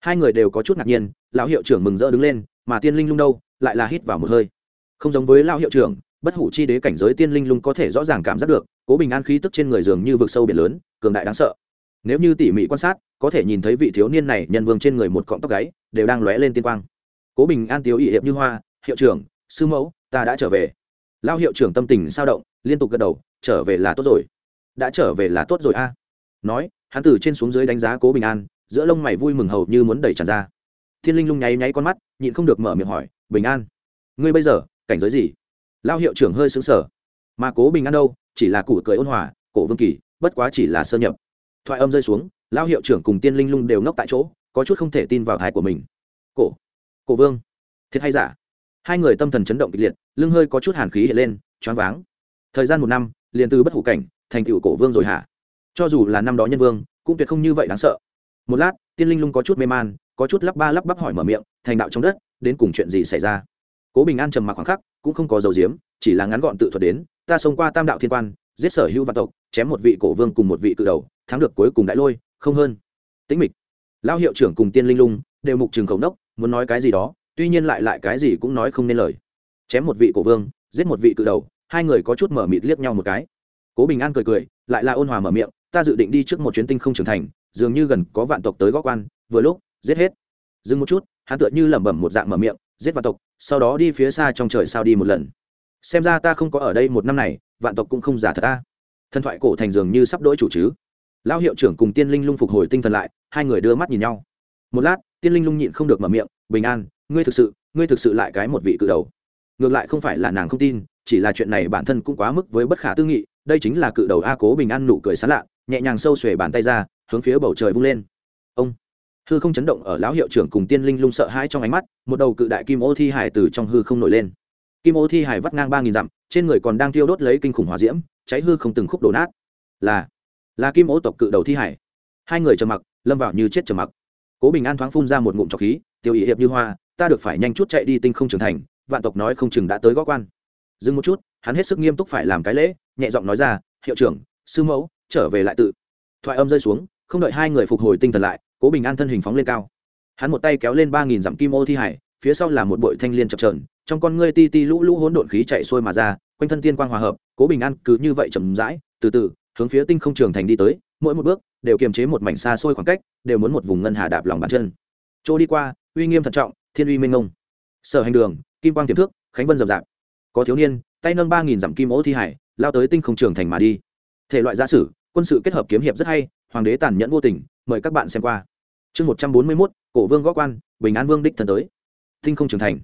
Hai người đều có chút ngạc nhiên, lão hiệu trưởng mừng rỡ đứng lên, mà tiên linh lung đâu, lại là hít vào một hơi. Không giống với lão hiệu trưởng, bất hủ chi đế cảnh giới tiên linh lung có thể rõ ràng cảm giác được, cố bình an khí tức trên người dường như vực sâu biển lớn, cường đại đáng sợ. Nếu như tỉ mỉ quan sát, có thể nhìn thấy vị thiếu niên này nhân vương trên người một cọng tóc gáy, đều đang lóe lên tiên quang cố bình an tiếu ỵ hiệp như hoa, hiệu trưởng, sư mẫu, ta đã trở về. Lao hiệu trưởng tâm tình sao động, liên tục gật đầu, trở về là tốt rồi. Đã trở về là tốt rồi a. Nói, hắn từ trên xuống dưới đánh giá cố bình an, giữa lông mày vui mừng hầu như muốn đẩy tràn ra. Thiên linh lung nháy nháy con mắt, nhịn không được mở miệng hỏi, bình an, ngươi bây giờ, cảnh giới gì? Lao hiệu trưởng hơi xứng sở mà cố bình an đâu, chỉ là củ cười ôn hòa, cổ vương kỳ, bất quá chỉ là sơ nhập. Thoại âm rơi xuống lao hiệu trưởng cùng tiên linh lung đều ngốc tại chỗ, có chút không thể tin vào thái của mình. Cổ cổ vương, thiệt hay giả? Hai người tâm thần chấn động kịch liệt, lưng hơi có chút hàn khí hiện lên, choáng váng. Thời gian một năm, liền từ bất hủ cảnh, thành cựu cổ vương rồi hả? Cho dù là năm đó nhân vương, cũng tuyệt không như vậy đáng sợ. Một lát, tiên linh lung có chút mê man, có chút lắp ba lắp bắp hỏi mở miệng, thành đạo trong đất, đến cùng chuyện gì xảy ra? Cố bình an trầm mặc khoảng khắc, cũng không có dầu diếm chỉ là ngắn gọn tự thuật đến, ta xông qua tam đạo thiên quan, giết sở hữu vạn tộc, chém một vị cổ vương cùng một vị cự đầu, thắng được cuối cùng đại lôi, không hơn. Tĩnh mịch lao hiệu trưởng cùng tiên linh lung, đều mục trường khẩu nốc muốn nói cái gì đó, tuy nhiên lại lại cái gì cũng nói không nên lời. Chém một vị cổ vương, giết một vị cự đầu, hai người có chút mở mịt liếc nhau một cái. Cố bình an cười cười, lại là ôn hòa mở miệng, ta dự định đi trước một chuyến tinh không trưởng thành, dường như gần có vạn tộc tới góc quan, vừa lúc, giết hết. Dừng một chút, hắn tựa như lẩm bẩm một dạng mở miệng, giết vạn tộc, sau đó đi phía xa trong trời sao đi một lần. Xem ra ta không có ở đây một năm này, vạn tộc cũng không giả thật ta. Thần thoại cổ thành dường như sắp đỗi chủ chứ. Lão hiệu trưởng cùng tiên linh lung phục hồi tinh thần lại, hai người đưa mắt nhìn nhau. Một lát tiên linh lung nhịn không được mở miệng, bình an, ngươi thực sự, ngươi thực sự lại cái một vị cự đầu. Ngược lại không phải là nàng không tin, chỉ là chuyện này bản thân cũng quá mức với bất khả tư nghị, đây chính là cự đầu a cố bình an nụ cười sán lạ, nhẹ nhàng sâu xuề bàn tay ra, hướng phía bầu trời vung lên. Ông, hư không chấn động ở lão hiệu trưởng cùng tiên linh lung sợ hãi trong ánh mắt, một đầu cự đại kim ô thi hải từ trong hư không nổi lên. Kim ô thi hải vắt ngang ba nghìn dặm, trên người còn đang thiêu đốt lấy kinh khủng hỏa diễm, cháy hư không từng khúc đổ nát. Là là kim ô tộc cự đầu thi hải. Hai người trầm mặc, lâm vào như chết trầm mặc cố bình an thoáng phun ra một ngụm trọc khí tiêu ý hiệp như hoa, ta được phải nhanh chút chạy đi tinh không trưởng thành, vạn tộc nói không chừng đã tới gó quan. Dừng một chút, hắn hết sức nghiêm túc phải làm cái lễ, nhẹ giọng nói ra, hiệu trưởng, sư mẫu, trở về lại tự. Thoại âm rơi xuống, không đợi hai người phục hồi tinh thần lại, cố bình an thân hình phóng lên cao. Hắn một tay kéo lên ba nghìn dặm kim ô thi hải, phía sau là một bội thanh liên chập trờn trong con ngươi ti ti lũ lũ hỗn độn khí chạy xuôi mà ra, quanh thân tiên quang hòa hợp, cố bình an cứ như vậy chậm rãi, từ từ, hướng phía tinh không trường thành đi tới, mỗi một bước đều kiềm chế một mảnh xa xôi khoảng cách, đều muốn một vùng ngân hà đạp lòng bàn chân. Chỗ đi qua, uy nghiêm thận trọng, thiên uy minh ngông sở hành đường, kim quang tiềm thước, khánh vân rậm rạp. Có thiếu niên, tay nâng ba nghìn dặm kim ố thi hải, lao tới tinh không trường thành mà đi. Thể loại gia sử, quân sự kết hợp kiếm hiệp rất hay, hoàng đế tàn nhẫn vô tình, mời các bạn xem qua. Chương một trăm bốn mươi mốt, cổ vương gó quan, bình an vương đích thần tới. Tinh không trường thành.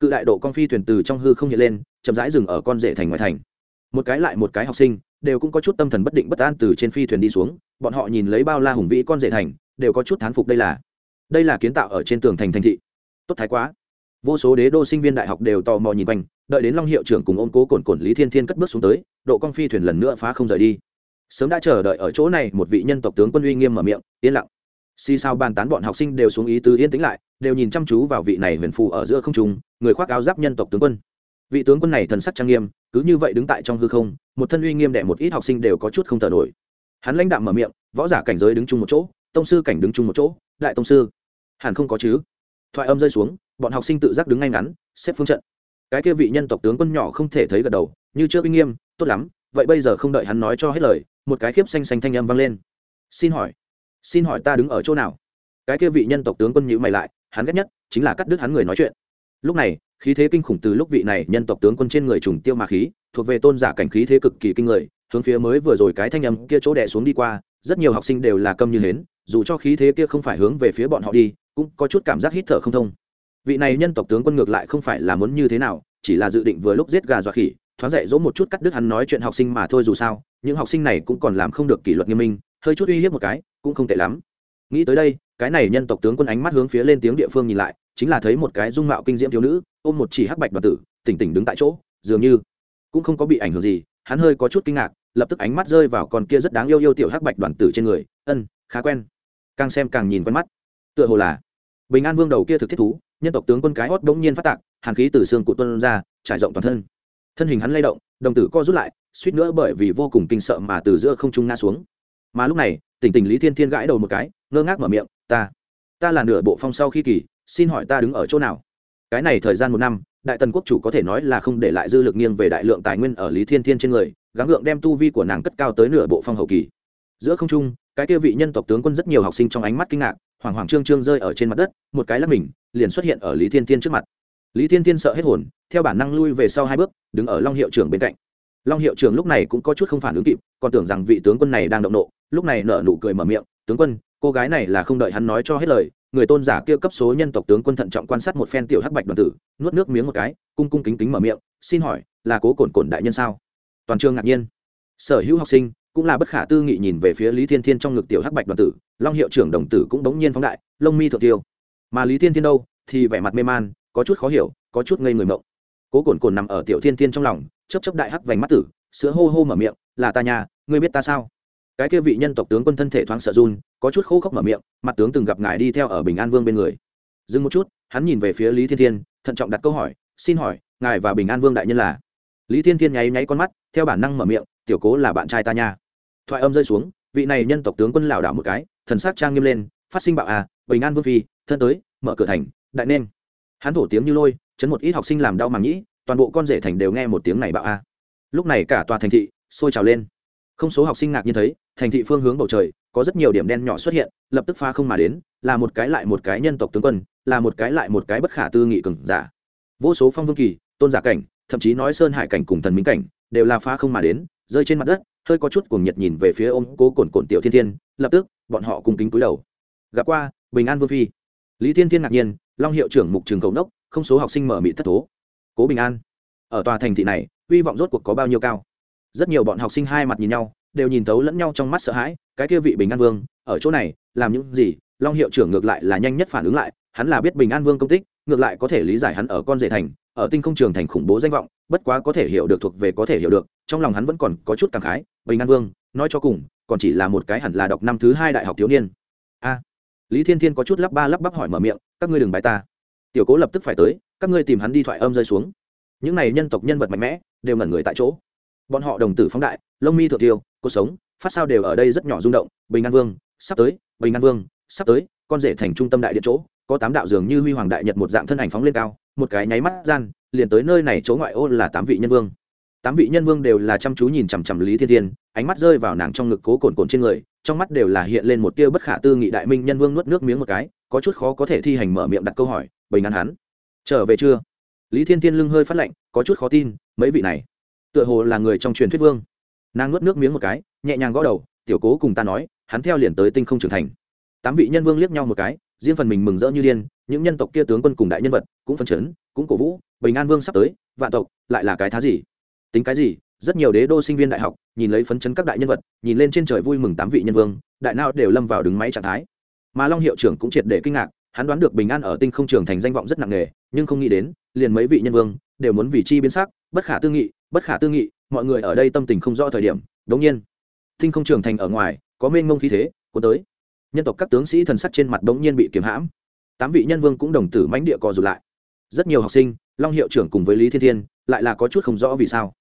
Cự đại độ con phi thuyền từ trong hư không hiện lên, chậm rãi dừng ở con rể thành ngoài thành một cái lại một cái học sinh, đều cũng có chút tâm thần bất định bất an từ trên phi thuyền đi xuống, bọn họ nhìn lấy bao la hùng vĩ con rể thành, đều có chút thán phục đây là đây là kiến tạo ở trên tường thành thành thị. Tốt thái quá. Vô số đế đô sinh viên đại học đều tò mò nhìn quanh, đợi đến long hiệu trưởng cùng ôn cố cồn cồn lý thiên thiên cất bước xuống tới, độ con phi thuyền lần nữa phá không rời đi. Sớm đã chờ đợi ở chỗ này, một vị nhân tộc tướng quân uy nghiêm mở miệng, yên lặng. Xì sao bàn tán bọn học sinh đều xuống ý tứ yên tĩnh lại, đều nhìn chăm chú vào vị này huyền phù ở giữa không trung, người khoác áo giáp nhân tộc tướng quân. Vị tướng quân này thần sắc trang nghiêm cứ như vậy đứng tại trong hư không, một thân uy nghiêm đệ một ít học sinh đều có chút không thờ nổi. Hắn lãnh đạm mở miệng, võ giả cảnh giới đứng chung một chỗ, tông sư cảnh đứng chung một chỗ, đại tông sư. Hẳn không có chứ. Thoại âm rơi xuống, bọn học sinh tự giác đứng ngay ngắn, xếp phương trận. Cái kia vị nhân tộc tướng quân nhỏ không thể thấy gật đầu, như chưa uy nghiêm, tốt lắm, vậy bây giờ không đợi hắn nói cho hết lời, một cái khiếp xanh xanh thanh âm vang lên. Xin hỏi xin hỏi ta đứng ở chỗ nào? Cái kia vị nhân tộc tướng quân nhữ mày lại, hắn ghét nhất chính là cắt đứt hắn người nói chuyện lúc này, khí thế kinh khủng từ lúc vị này nhân tộc tướng quân trên người trùng tiêu mà khí, thuộc về tôn giả cảnh khí thế cực kỳ kinh người, hướng phía mới vừa rồi cái thanh âm kia chỗ đè xuống đi qua, rất nhiều học sinh đều là câm như hến, dù cho khí thế kia không phải hướng về phía bọn họ đi, cũng có chút cảm giác hít thở không thông. Vị này nhân tộc tướng quân ngược lại không phải là muốn như thế nào, chỉ là dự định vừa lúc giết gà dọa khỉ, thoáng dạy dỗ một chút cắt đứt hắn nói chuyện học sinh mà thôi dù sao, những học sinh này cũng còn làm không được kỷ luật nghiêm minh, hơi chút uy hiếp một cái, cũng không tệ lắm. Nghĩ tới đây cái này nhân tộc tướng quân ánh mắt hướng phía lên tiếng địa phương nhìn lại, chính là thấy một cái dung mạo kinh diễm thiếu nữ, ôm một chỉ hắc bạch đoàn tử, tỉnh tỉnh đứng tại chỗ, dường như cũng không có bị ảnh hưởng gì, hắn hơi có chút kinh ngạc, lập tức ánh mắt rơi vào con kia rất đáng yêu yêu tiểu hắc bạch đoàn tử trên người, ân, khá quen. Càng xem càng nhìn quen mắt. Tựa hồ là bình an vương đầu kia thực thiết thú, nhân tộc tướng quân cái hót bỗng nhiên phát tạc, hàn khí từ xương cụ tuân ra, trải rộng toàn thân. Thân hình hắn lay động, đồng tử co rút lại, suýt nữa bởi vì vô cùng kinh sợ mà từ giữa không trung ngã xuống. Mà lúc này, tỉnh tỉnh lý thiên thiên gãi đầu một cái, ngơ ngác mở miệng ta ta là nửa bộ phong sau khi kỳ, xin hỏi ta đứng ở chỗ nào? Cái này thời gian một năm, đại tần quốc chủ có thể nói là không để lại dư lực nghiêng về đại lượng tài nguyên ở lý thiên thiên trên người, gắng gượng đem tu vi của nàng cất cao tới nửa bộ phong hậu kỳ. Giữa không trung, cái kia vị nhân tộc tướng quân rất nhiều học sinh trong ánh mắt kinh ngạc hoàng hoàng trương trương rơi ở trên mặt đất, một cái lắp mình, liền xuất hiện ở lý thiên thiên trước mặt. Lý thiên thiên sợ hết hồn, theo bản năng lui về sau hai bước, đứng ở long hiệu trưởng bên cạnh. Long hiệu trưởng lúc này cũng có chút không phản ứng kịp, còn tưởng rằng vị tướng quân này đang động nộ, lúc này nở nụ cười mở miệng, tướng quân cô gái này là không đợi hắn nói cho hết lời, người tôn giả kia cấp số nhân tộc tướng quân thận trọng quan sát một phen tiểu hắc bạch đoàn tử, nuốt nước miếng một cái, cung cung kính kính mở miệng, xin hỏi, là cố cồn cồn đại nhân sao? Toàn trường ngạc nhiên. Sở hữu học sinh cũng là bất khả tư nghị nhìn về phía lý thiên thiên trong ngực tiểu hắc bạch đoàn tử, long hiệu trưởng đồng tử cũng bỗng nhiên phóng đại, lông mi thượng tiêu. Mà lý thiên thiên đâu, thì vẻ mặt mê man, có chút khó hiểu, có chút ngây người mộng. Cố cồn cồn nằm ở tiểu thiên thiên trong lòng chấp chấp đại hắc vành mắt tử, sữa hô hô mở miệng, là ta nhà, ngươi biết ta sao? Cái kia vị nhân tộc tướng quân thân thể thoáng sợ run, có chút khô khốc mở miệng, mặt tướng từng gặp ngài đi theo ở bình an vương bên người. Dừng một chút, hắn nhìn về phía lý thiên thiên, thận trọng đặt câu hỏi, xin hỏi, ngài và bình an vương đại nhân là? Lý thiên thiên nháy nháy con mắt, theo bản năng mở miệng, tiểu cố là bạn trai ta nha. Thoại âm rơi xuống, vị này nhân tộc tướng quân lảo đảo một cái, thần sắc trang nghiêm lên, phát sinh bạo à bình an vương phi, thân tới, mở cửa thành, đại nên. Hắn thổ tiếng như lôi, chấn một ít học sinh làm đau màng nhĩ, toàn bộ con rể thành đều nghe một tiếng này bạo à. Lúc này cả tòa thành thị sôi trào lên không số học sinh ngạc nhiên thấy, thành thị phương hướng bầu trời, có rất nhiều điểm đen nhỏ xuất hiện, lập tức pha không mà đến, là một cái lại một cái nhân tộc tướng quân, là một cái lại một cái bất khả tư nghị cường giả. Vô số phong vương kỳ, tôn giả cảnh, thậm chí nói sơn hải cảnh cùng thần minh cảnh, đều là pha không mà đến, rơi trên mặt đất, hơi có chút cuồng nhiệt nhìn về phía ông cố cồn cồn tiểu thiên thiên, lập tức, bọn họ cùng kính cúi đầu. Gặp qua, bình an vương phi. Lý thiên thiên ngạc nhiên, long hiệu trưởng mục trường cầu đốc không số học sinh mở mị thất thố. Cố bình an, ở tòa thành thị này, hy vọng rốt cuộc có bao nhiêu cao? Rất nhiều bọn học sinh hai mặt nhìn nhau, đều nhìn thấu lẫn nhau trong mắt sợ hãi, cái kia vị bình an vương, ở chỗ này, làm những gì? Long hiệu trưởng ngược lại là nhanh nhất phản ứng lại, hắn là biết bình an vương công tích, ngược lại có thể lý giải hắn ở con rể thành, ở tinh không trường thành khủng bố danh vọng, bất quá có thể hiểu được thuộc về có thể hiểu được, trong lòng hắn vẫn còn có chút cảm khái, bình an vương, nói cho cùng, còn chỉ là một cái hẳn là đọc năm thứ hai đại học thiếu niên. A, lý thiên thiên có chút lắp ba lắp bắp hỏi mở miệng, các ngươi đừng bài ta. Tiểu cố lập tức phải tới, các ngươi tìm hắn đi thoại âm rơi xuống. Những này nhân tộc nhân vật mạnh mẽ, đều ngẩn người tại chỗ bọn họ đồng tử phóng đại, lông mi thượng tiêu cuộc sống, phát sao đều ở đây rất nhỏ rung động. Bình an vương, sắp tới, bình an vương, sắp tới, con rể thành trung tâm đại điện chỗ, có tám đạo dường như huy hoàng đại nhật một dạng thân ảnh phóng lên cao, một cái nháy mắt gian, liền tới nơi này chỗ ngoại ô là tám vị nhân vương. Tám vị nhân vương đều là chăm chú nhìn chằm chằm lý thiên thiên, ánh mắt rơi vào nàng trong ngực cố cồn cồn trên người, trong mắt đều là hiện lên một tia bất khả tư nghị đại minh nhân vương nuốt nước miếng một cái, có chút khó có thể thi hành mở miệng đặt câu hỏi, bình an hắn, trở về chưa? Lý thiên thiên lưng hơi phát lạnh, có chút khó tin, mấy vị này tựa hồ là người trong truyền thuyết vương. Nàng nuốt nước miếng một cái, nhẹ nhàng gõ đầu, tiểu cố cùng ta nói, hắn theo liền tới tinh không trưởng thành. Tám vị nhân vương liếc nhau một cái, riêng phần mình mừng rỡ như điên, những nhân tộc kia tướng quân cùng đại nhân vật, cũng phân chấn, cũng cổ vũ, bình an vương sắp tới, vạn tộc, lại là cái thá gì? Tính cái gì? Rất nhiều đế đô sinh viên đại học, nhìn lấy phấn chấn các đại nhân vật, nhìn lên trên trời vui mừng tám vị nhân vương, đại nào đều lâm vào đứng máy trạng thái. Mà long hiệu trưởng cũng triệt để kinh ngạc, hắn đoán được bình an ở tinh không trường thành danh vọng rất nặng nề, nhưng không nghĩ đến, liền mấy vị nhân vương đều muốn vì chi biến sắc, bất khả tư nghị bất khả tư nghị, mọi người ở đây tâm tình không rõ thời điểm, đống nhiên tinh không trường thành ở ngoài, có mênh mông khí thế, cuốn tới. Nhân tộc các tướng sĩ thần sắc trên mặt đống nhiên bị kiềm hãm. Tám vị nhân vương cũng đồng tử mãnh địa cò rụt lại. Rất nhiều học sinh, long hiệu trưởng cùng với lý thiên thiên, lại là có chút không rõ vì sao.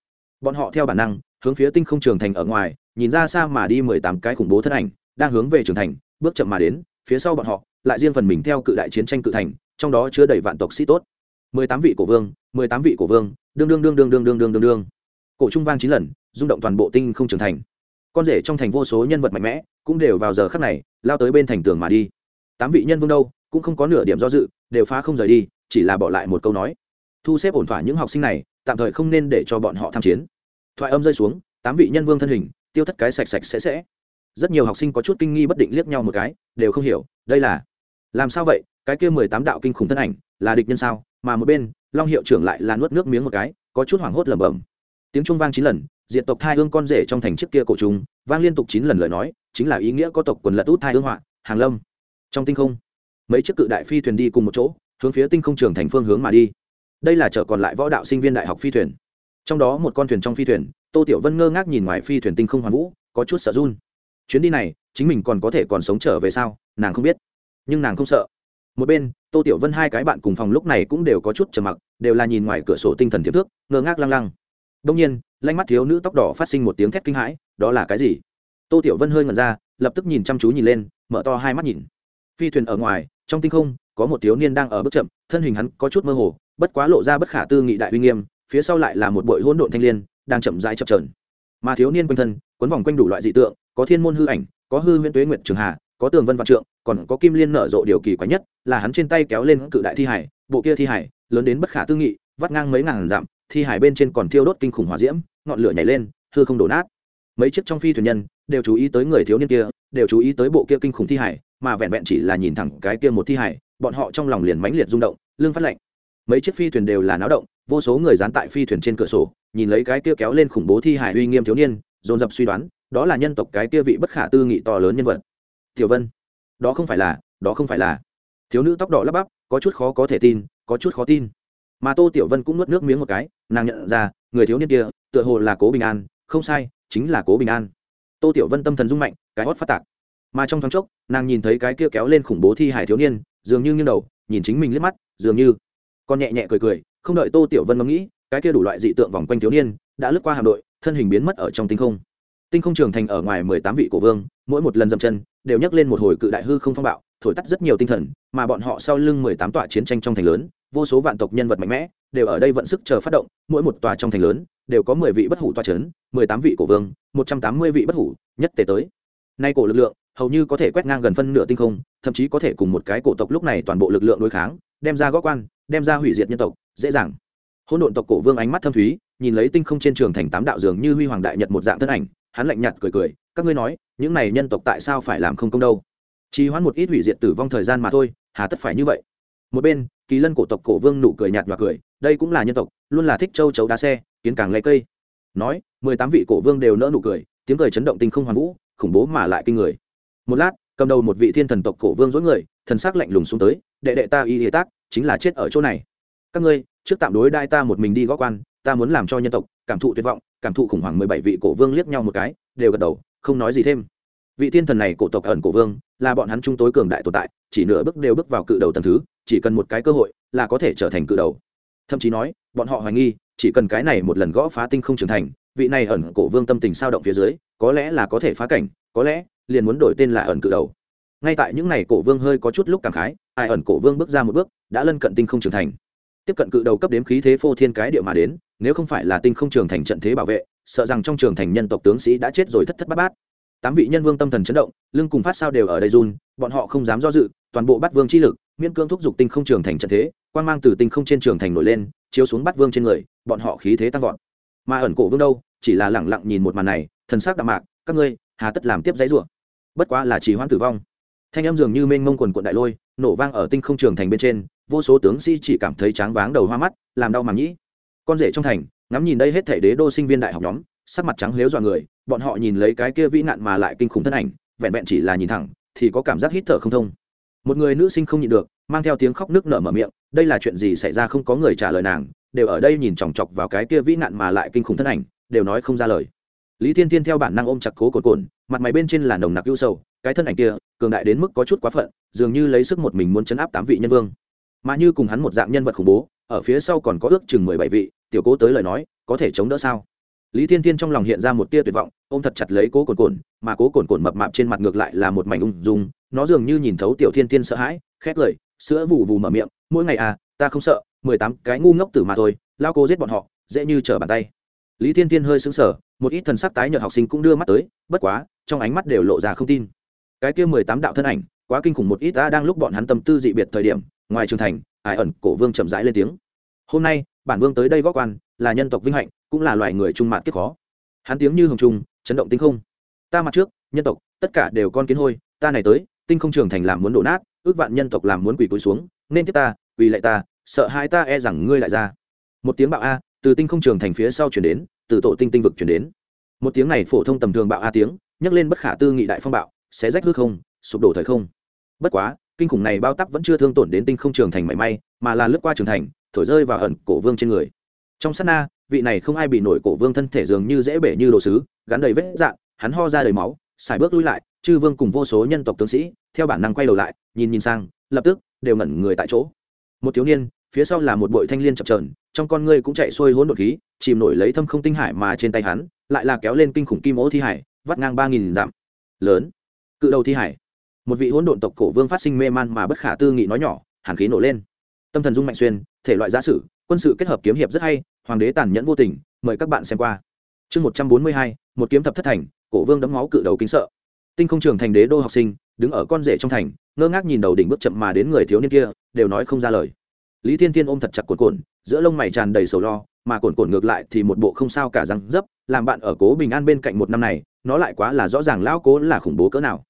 Bọn họ theo bản năng, hướng phía tinh không trường thành ở ngoài, nhìn ra xa mà đi mười tám cái khủng bố thân ảnh, đang hướng về trường thành, bước chậm mà đến, phía sau bọn họ, lại riêng phần mình theo cự đại chiến tranh cự thành, trong đó chứa đầy vạn tộc sĩ tốt. mười tám vị cổ vương, mười tám vị cổ vương đương đương đương đương đương đương đương đương đương. Cổ trung vang chín lần, rung động toàn bộ tinh không trưởng thành. Con rể trong thành vô số nhân vật mạnh mẽ cũng đều vào giờ khắc này lao tới bên thành tường mà đi. Tám vị nhân vương đâu, cũng không có nửa điểm do dự, đều phá không rời đi, chỉ là bỏ lại một câu nói. Thu xếp ổn thỏa những học sinh này, tạm thời không nên để cho bọn họ tham chiến. Thoại âm rơi xuống, tám vị nhân vương thân hình, tiêu thất cái sạch sạch sẽ sẽ. Rất nhiều học sinh có chút kinh nghi bất định liếc nhau một cái, đều không hiểu, đây là làm sao vậy? Cái kia mười tám đạo kinh khủng thân ảnh, là địch nhân sao? Mà một bên, long hiệu trưởng lại là nuốt nước miếng một cái, có chút hoảng hốt lẩm bẩm. Tiếng trung vang chín lần, diện tộc thai hương con rể trong thành trước kia cổ trùng, vang liên tục chín lần lời nói, chính là ý nghĩa có tộc quần lật út thai hương họa, hàng lâm. Trong tinh không, mấy chiếc cự đại phi thuyền đi cùng một chỗ, hướng phía tinh không trường thành phương hướng mà đi. Đây là chợ còn lại võ đạo sinh viên đại học phi thuyền. Trong đó một con thuyền trong phi thuyền, tô tiểu vân ngơ ngác nhìn ngoài phi thuyền tinh không hoàn vũ, có chút sợ run. Chuyến đi này, chính mình còn có thể còn sống trở về sao, nàng không biết. Nhưng nàng không sợ. Một bên tô tiểu vân hai cái bạn cùng phòng lúc này cũng đều có chút trầm mặc, đều là nhìn ngoài cửa sổ tinh thần thiếp thước, ngơ ngác lăng lăng. Đông nhiên lanh mắt thiếu nữ tóc đỏ phát sinh một tiếng thét kinh hãi, đó là cái gì? Tô tiểu vân hơi ngẩn ra, lập tức nhìn chăm chú nhìn lên, mở to hai mắt nhìn. Phi thuyền ở ngoài, trong tinh không, có một thiếu niên đang ở bước chậm, thân hình hắn có chút mơ hồ, bất quá lộ ra bất khả tư nghị đại uy nghiêm, phía sau lại là một bội hỗn độn thanh liên, đang chậm rãi chập trờn mà thiếu niên quanh thân quấn vòng quanh đủ loại dị tượng, có thiên môn hư ảnh, có hư huyễn tuế nguyệt trường hà có tường vân vạn trượng, còn có kim liên nở rộ điều kỳ quái nhất, là hắn trên tay kéo lên cự đại thi hải, bộ kia thi hải, lớn đến bất khả tư nghị, vắt ngang mấy ngàn dặm, thi hải bên trên còn thiêu đốt kinh khủng hỏa diễm, ngọn lửa nhảy lên, hư không đổ nát mấy chiếc trong phi thuyền nhân, đều chú ý tới người thiếu niên kia, đều chú ý tới bộ kia kinh khủng thi hải, mà vẹn vẹn chỉ là nhìn thẳng cái kia một thi hải, bọn họ trong lòng liền mãnh liệt rung động lương phát lạnh. mấy chiếc phi thuyền đều là náo động, vô số người dán tại phi thuyền trên cửa sổ, nhìn lấy cái kia kéo lên khủng bố thi hải uy nghiêm thiếu niên, dồn dập suy đoán, đó là nhân tộc cái kia vị bất khả tư nghị to lớn nhân vật tiểu vân, đó không phải là, đó không phải là. Thiếu nữ tóc đỏ lắp bắp, có chút khó có thể tin, có chút khó tin. Mà tô tiểu vân cũng nuốt nước miếng một cái, nàng nhận ra, người thiếu niên kia, tựa hồ là cố bình an, không sai, chính là cố bình an. Tô tiểu vân tâm thần rung mạnh, cái hót phát tạc. Mà trong thoáng chốc, nàng nhìn thấy cái kia kéo lên khủng bố thi hải thiếu niên, dường như nghiêng đầu, nhìn chính mình liếc mắt, dường như còn nhẹ nhẹ cười cười, không đợi tô tiểu vân ngẫm nghĩ, cái kia đủ loại dị tượng vòng quanh thiếu niên, đã lướt qua hạm đội, thân hình biến mất ở trong tinh không. Tinh không trường thành ở ngoài mười tám vị cổ vương, mỗi một lần dậm chân đều nhấc lên một hồi cự đại hư không phong bạo, thổi tắt rất nhiều tinh thần, mà bọn họ sau lưng mười tám tọa chiến tranh trong thành lớn, vô số vạn tộc nhân vật mạnh mẽ, đều ở đây vận sức chờ phát động, mỗi một tòa trong thành lớn, đều có mười vị bất hủ tọa trấn mười tám vị cổ vương, một trăm tám mươi vị bất hủ, nhất tề tới. Nay cổ lực lượng, hầu như có thể quét ngang gần phân nửa tinh không, thậm chí có thể cùng một cái cổ tộc lúc này toàn bộ lực lượng đối kháng, đem ra gó quan, đem ra hủy diệt nhân tộc, dễ dàng. Hôn độn tộc cổ vương ánh mắt thâm thúy nhìn lấy tinh không trên trường thành tám đạo dường như huy hoàng đại nhật một dạng thân ảnh, hắn lạnh nhạt cười cười, các ngươi nói, những này nhân tộc tại sao phải làm không công đâu? Chỉ hoãn một ít hủy diệt tử vong thời gian mà thôi, hà tất phải như vậy. Một bên, kỳ lân cổ tộc cổ vương nụ cười nhạt và cười, đây cũng là nhân tộc, luôn là thích châu chấu đá xe, kiến càng lấy cây. Nói, mười tám vị cổ vương đều nỡ nụ cười, tiếng cười chấn động tinh không hoàn vũ, khủng bố mà lại kinh người. Một lát, cầm đầu một vị thiên thần tộc cổ vương dối người, thần sắc lạnh lùng xuống tới, đệ đệ ta y hệ tác, chính là chết ở chỗ này. Các ngươi trước tạm đối đai ta một mình đi gõ quan, ta muốn làm cho nhân tộc, cảm thụ tuyệt vọng, cảm thụ khủng hoảng mười bảy vị cổ vương liếc nhau một cái, đều gật đầu, không nói gì thêm. Vị thiên thần này cổ tộc ẩn cổ vương, là bọn hắn trung tối cường đại tồn tại, chỉ nửa bước đều bước vào cự đầu tầng thứ, chỉ cần một cái cơ hội là có thể trở thành cự đầu. Thậm chí nói, bọn họ hoài nghi, chỉ cần cái này một lần gõ phá tinh không trưởng thành, vị này ẩn cổ vương tâm tình sao động phía dưới, có lẽ là có thể phá cảnh, có lẽ liền muốn đổi tên là ẩn cự đầu. Ngay tại những ngày cổ vương hơi có chút lúc cảm khái, ai ẩn cổ vương bước ra một bước, đã lân cận tinh không trưởng thành tiếp cận cự đầu cấp đếm khí thế phô thiên cái địa mà đến, nếu không phải là tinh không trường thành trận thế bảo vệ, sợ rằng trong trường thành nhân tộc tướng sĩ đã chết rồi thất thất bát bát. Tám vị nhân vương tâm thần chấn động, lưng cùng phát sao đều ở đây run, bọn họ không dám do dự, toàn bộ bắt vương chi lực, miễn cương thúc giục tinh không trường thành trận thế quan mang từ tinh không trên trường thành nổi lên, chiếu xuống bắt vương trên người, bọn họ khí thế tăng vọt. Mà ẩn cổ vương đâu, chỉ là lẳng lặng nhìn một màn này, thần sắc đạm mạc, các ngươi, hà tất làm tiếp giấy rủa. Bất quá là chỉ hoãn tử vong. Thanh âm dường như mênh mông quần quận đại lôi, nổ vang ở tinh không trường thành bên trên vô số tướng sĩ chỉ cảm thấy tráng váng đầu hoa mắt, làm đau màng nhĩ. Con rể trong thành, ngắm nhìn đây hết thể đế đô sinh viên đại học nhóm, sắc mặt trắng lếu dọa người, bọn họ nhìn lấy cái kia vĩ nạn mà lại kinh khủng thân ảnh, vẹn vẹn chỉ là nhìn thẳng, thì có cảm giác hít thở không thông. Một người nữ sinh không nhịn được, mang theo tiếng khóc nước nở mở miệng, đây là chuyện gì xảy ra không có người trả lời nàng, đều ở đây nhìn chòng chọc vào cái kia vĩ nạn mà lại kinh khủng thân ảnh, đều nói không ra lời. Lý thiên thiên theo bản năng ôm chặt cố cột cồn, mặt mày bên trên là nồng nặc ưu sầu, cái thân ảnh kia, cường đại đến mức có chút quá phận, dường như lấy sức một mình muốn chấn áp tám vị nhân vương mà như cùng hắn một dạng nhân vật khủng bố, ở phía sau còn có ước chừng mười bảy vị, tiểu cố tới lời nói, có thể chống đỡ sao? Lý thiên thiên trong lòng hiện ra một tia tuyệt vọng ô m thật chặt lấy cố cồn cồn, mà cố cồn cồn mập mạp trên mặt ngược lại là một mảnh ung dung, nó dường như nhìn thấu tiểu thiên thiên sợ hãi khét lời, sữa vụ vù mở miệng, mỗi ngày à ta không sợ, mười tám cái ngu ngốc tử mà thôi, lao cố giết bọn họ, dễ như trở bàn tay. Lý thiên thiên hơi xứng sở một ít thần sắc tái nhợt học sinh cũng đưa mắt tới, bất quá, trong ánh mắt đều lộ ra không tin. Cái kia mười tám đạo thân ảnh, quá kinh khủng một ít ta đang lúc bọn hắn tâm tư dị biệt thời điểm ngoài trường thành, ải ẩn cổ vương chậm rãi lên tiếng. Hôm nay, bản vương tới đây góp quan, là nhân tộc vinh hạnh, cũng là loài người trung mạn kiếp khó. Hắn tiếng như hồng trung chấn động tinh không. Ta mặt trước, nhân tộc, tất cả đều con kiến hôi, ta này tới, tinh không trường thành làm muốn đổ nát, ước vạn nhân tộc làm muốn quỳ cúi xuống, nên tiếp ta, quỳ lại ta, sợ hai ta e rằng ngươi lại ra. Một tiếng bạo a, từ tinh không trường thành phía sau chuyển đến, từ tổ tinh tinh vực chuyển đến. Một tiếng này phổ thông tầm thường bạo a tiếng, nhấc lên bất khả tư nghị đại phong bạo sẽ rách hư không, sụp đổ thời không. Bất quá kinh khủng này bao tắp vẫn chưa thương tổn đến tinh không trường thành mảy may, mà là lướt qua trường thành, thổi rơi vào ẩn cổ vương trên người. Trong sát na, vị này không ai bị nổi cổ vương thân thể dường như dễ bể như đồ sứ, gắn đầy vết dạn hắn ho ra đầy máu xài bước lui lại, chư vương cùng vô số nhân tộc tướng sĩ, theo bản năng quay đầu lại, nhìn nhìn sang, lập tức, đều ngẩn người tại chỗ. Một thiếu niên, phía sau là một bội thanh liên chập trờn trong con ngươi cũng chạy xuôi hỗn độn khí, chìm nổi lấy thâm không tinh hải mà trên tay hắn, lại là kéo lên kinh khủng kim ố thi hải, vắt ngang ba nghìn dặm. Lớn. Cự đầu thi hải một vị hỗn độn tộc cổ vương phát sinh mê man mà bất khả tư nghị nói nhỏ, hàn khí nổ lên. Tâm thần dung mạnh xuyên, thể loại giả sử, quân sự kết hợp kiếm hiệp rất hay, hoàng đế tàn nhẫn vô tình, mời các bạn xem qua. Chương một trăm bốn mươi hai, một kiếm thập thất thành, cổ vương đấm máu cự đầu kính sợ. Tinh không trường thành đế đô học sinh, đứng ở con rể trong thành, ngơ ngác nhìn đầu đỉnh bước chậm mà đến người thiếu niên kia, đều nói không ra lời. Lý thiên thiên ôm thật chặt cồn cồn giữa lông mày tràn đầy sầu lo, mà cồn cồn ngược lại thì một bộ không sao cả răng dấp, làm bạn ở cố bình an bên cạnh một năm này, nó lại quá là rõ ràng lão cố là khủng bố cỡ nào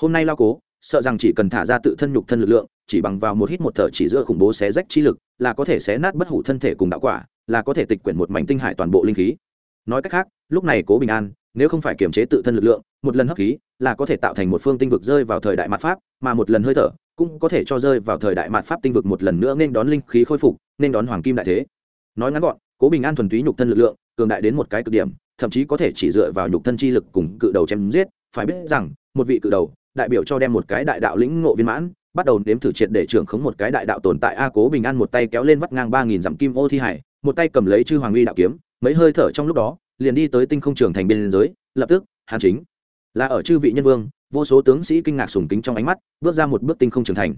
hôm nay lao cố, sợ rằng chỉ cần thả ra tự thân nhục thân lực lượng, chỉ bằng vào một hít một thở chỉ giữa khủng bố xé rách chi lực, là có thể xé nát bất hủ thân thể cùng đạo quả, là có thể tịch quyển một mảnh tinh hải toàn bộ linh khí. Nói cách khác, lúc này cố bình an, nếu không phải kiềm chế tự thân lực lượng, một lần hấp khí, là có thể tạo thành một phương tinh vực rơi vào thời đại mạt pháp, mà một lần hơi thở, cũng có thể cho rơi vào thời đại mạt pháp tinh vực một lần nữa nên đón linh khí khôi phục, nên đón hoàng kim đại thế. Nói ngắn gọn, cố bình an thuần túy nhục thân lực lượng, cường đại đến một cái cực điểm, thậm chí có thể chỉ dựa vào nhục thân chi lực cùng cự đầu chém giết. Phải biết rằng, một vị cự đầu đại biểu cho đem một cái đại đạo lĩnh ngộ viên mãn, bắt đầu nếm thử triệt để trưởng khống một cái đại đạo tồn tại a cố bình an một tay kéo lên vắt ngang ba nghìn dặm kim ô thi hải, một tay cầm lấy chư hoàng uy đạo kiếm, mấy hơi thở trong lúc đó, liền đi tới tinh không trường thành biên giới lập tức hàn chính là ở chư vị nhân vương, vô số tướng sĩ kinh ngạc sùng kính trong ánh mắt, bước ra một bước tinh không trường thành.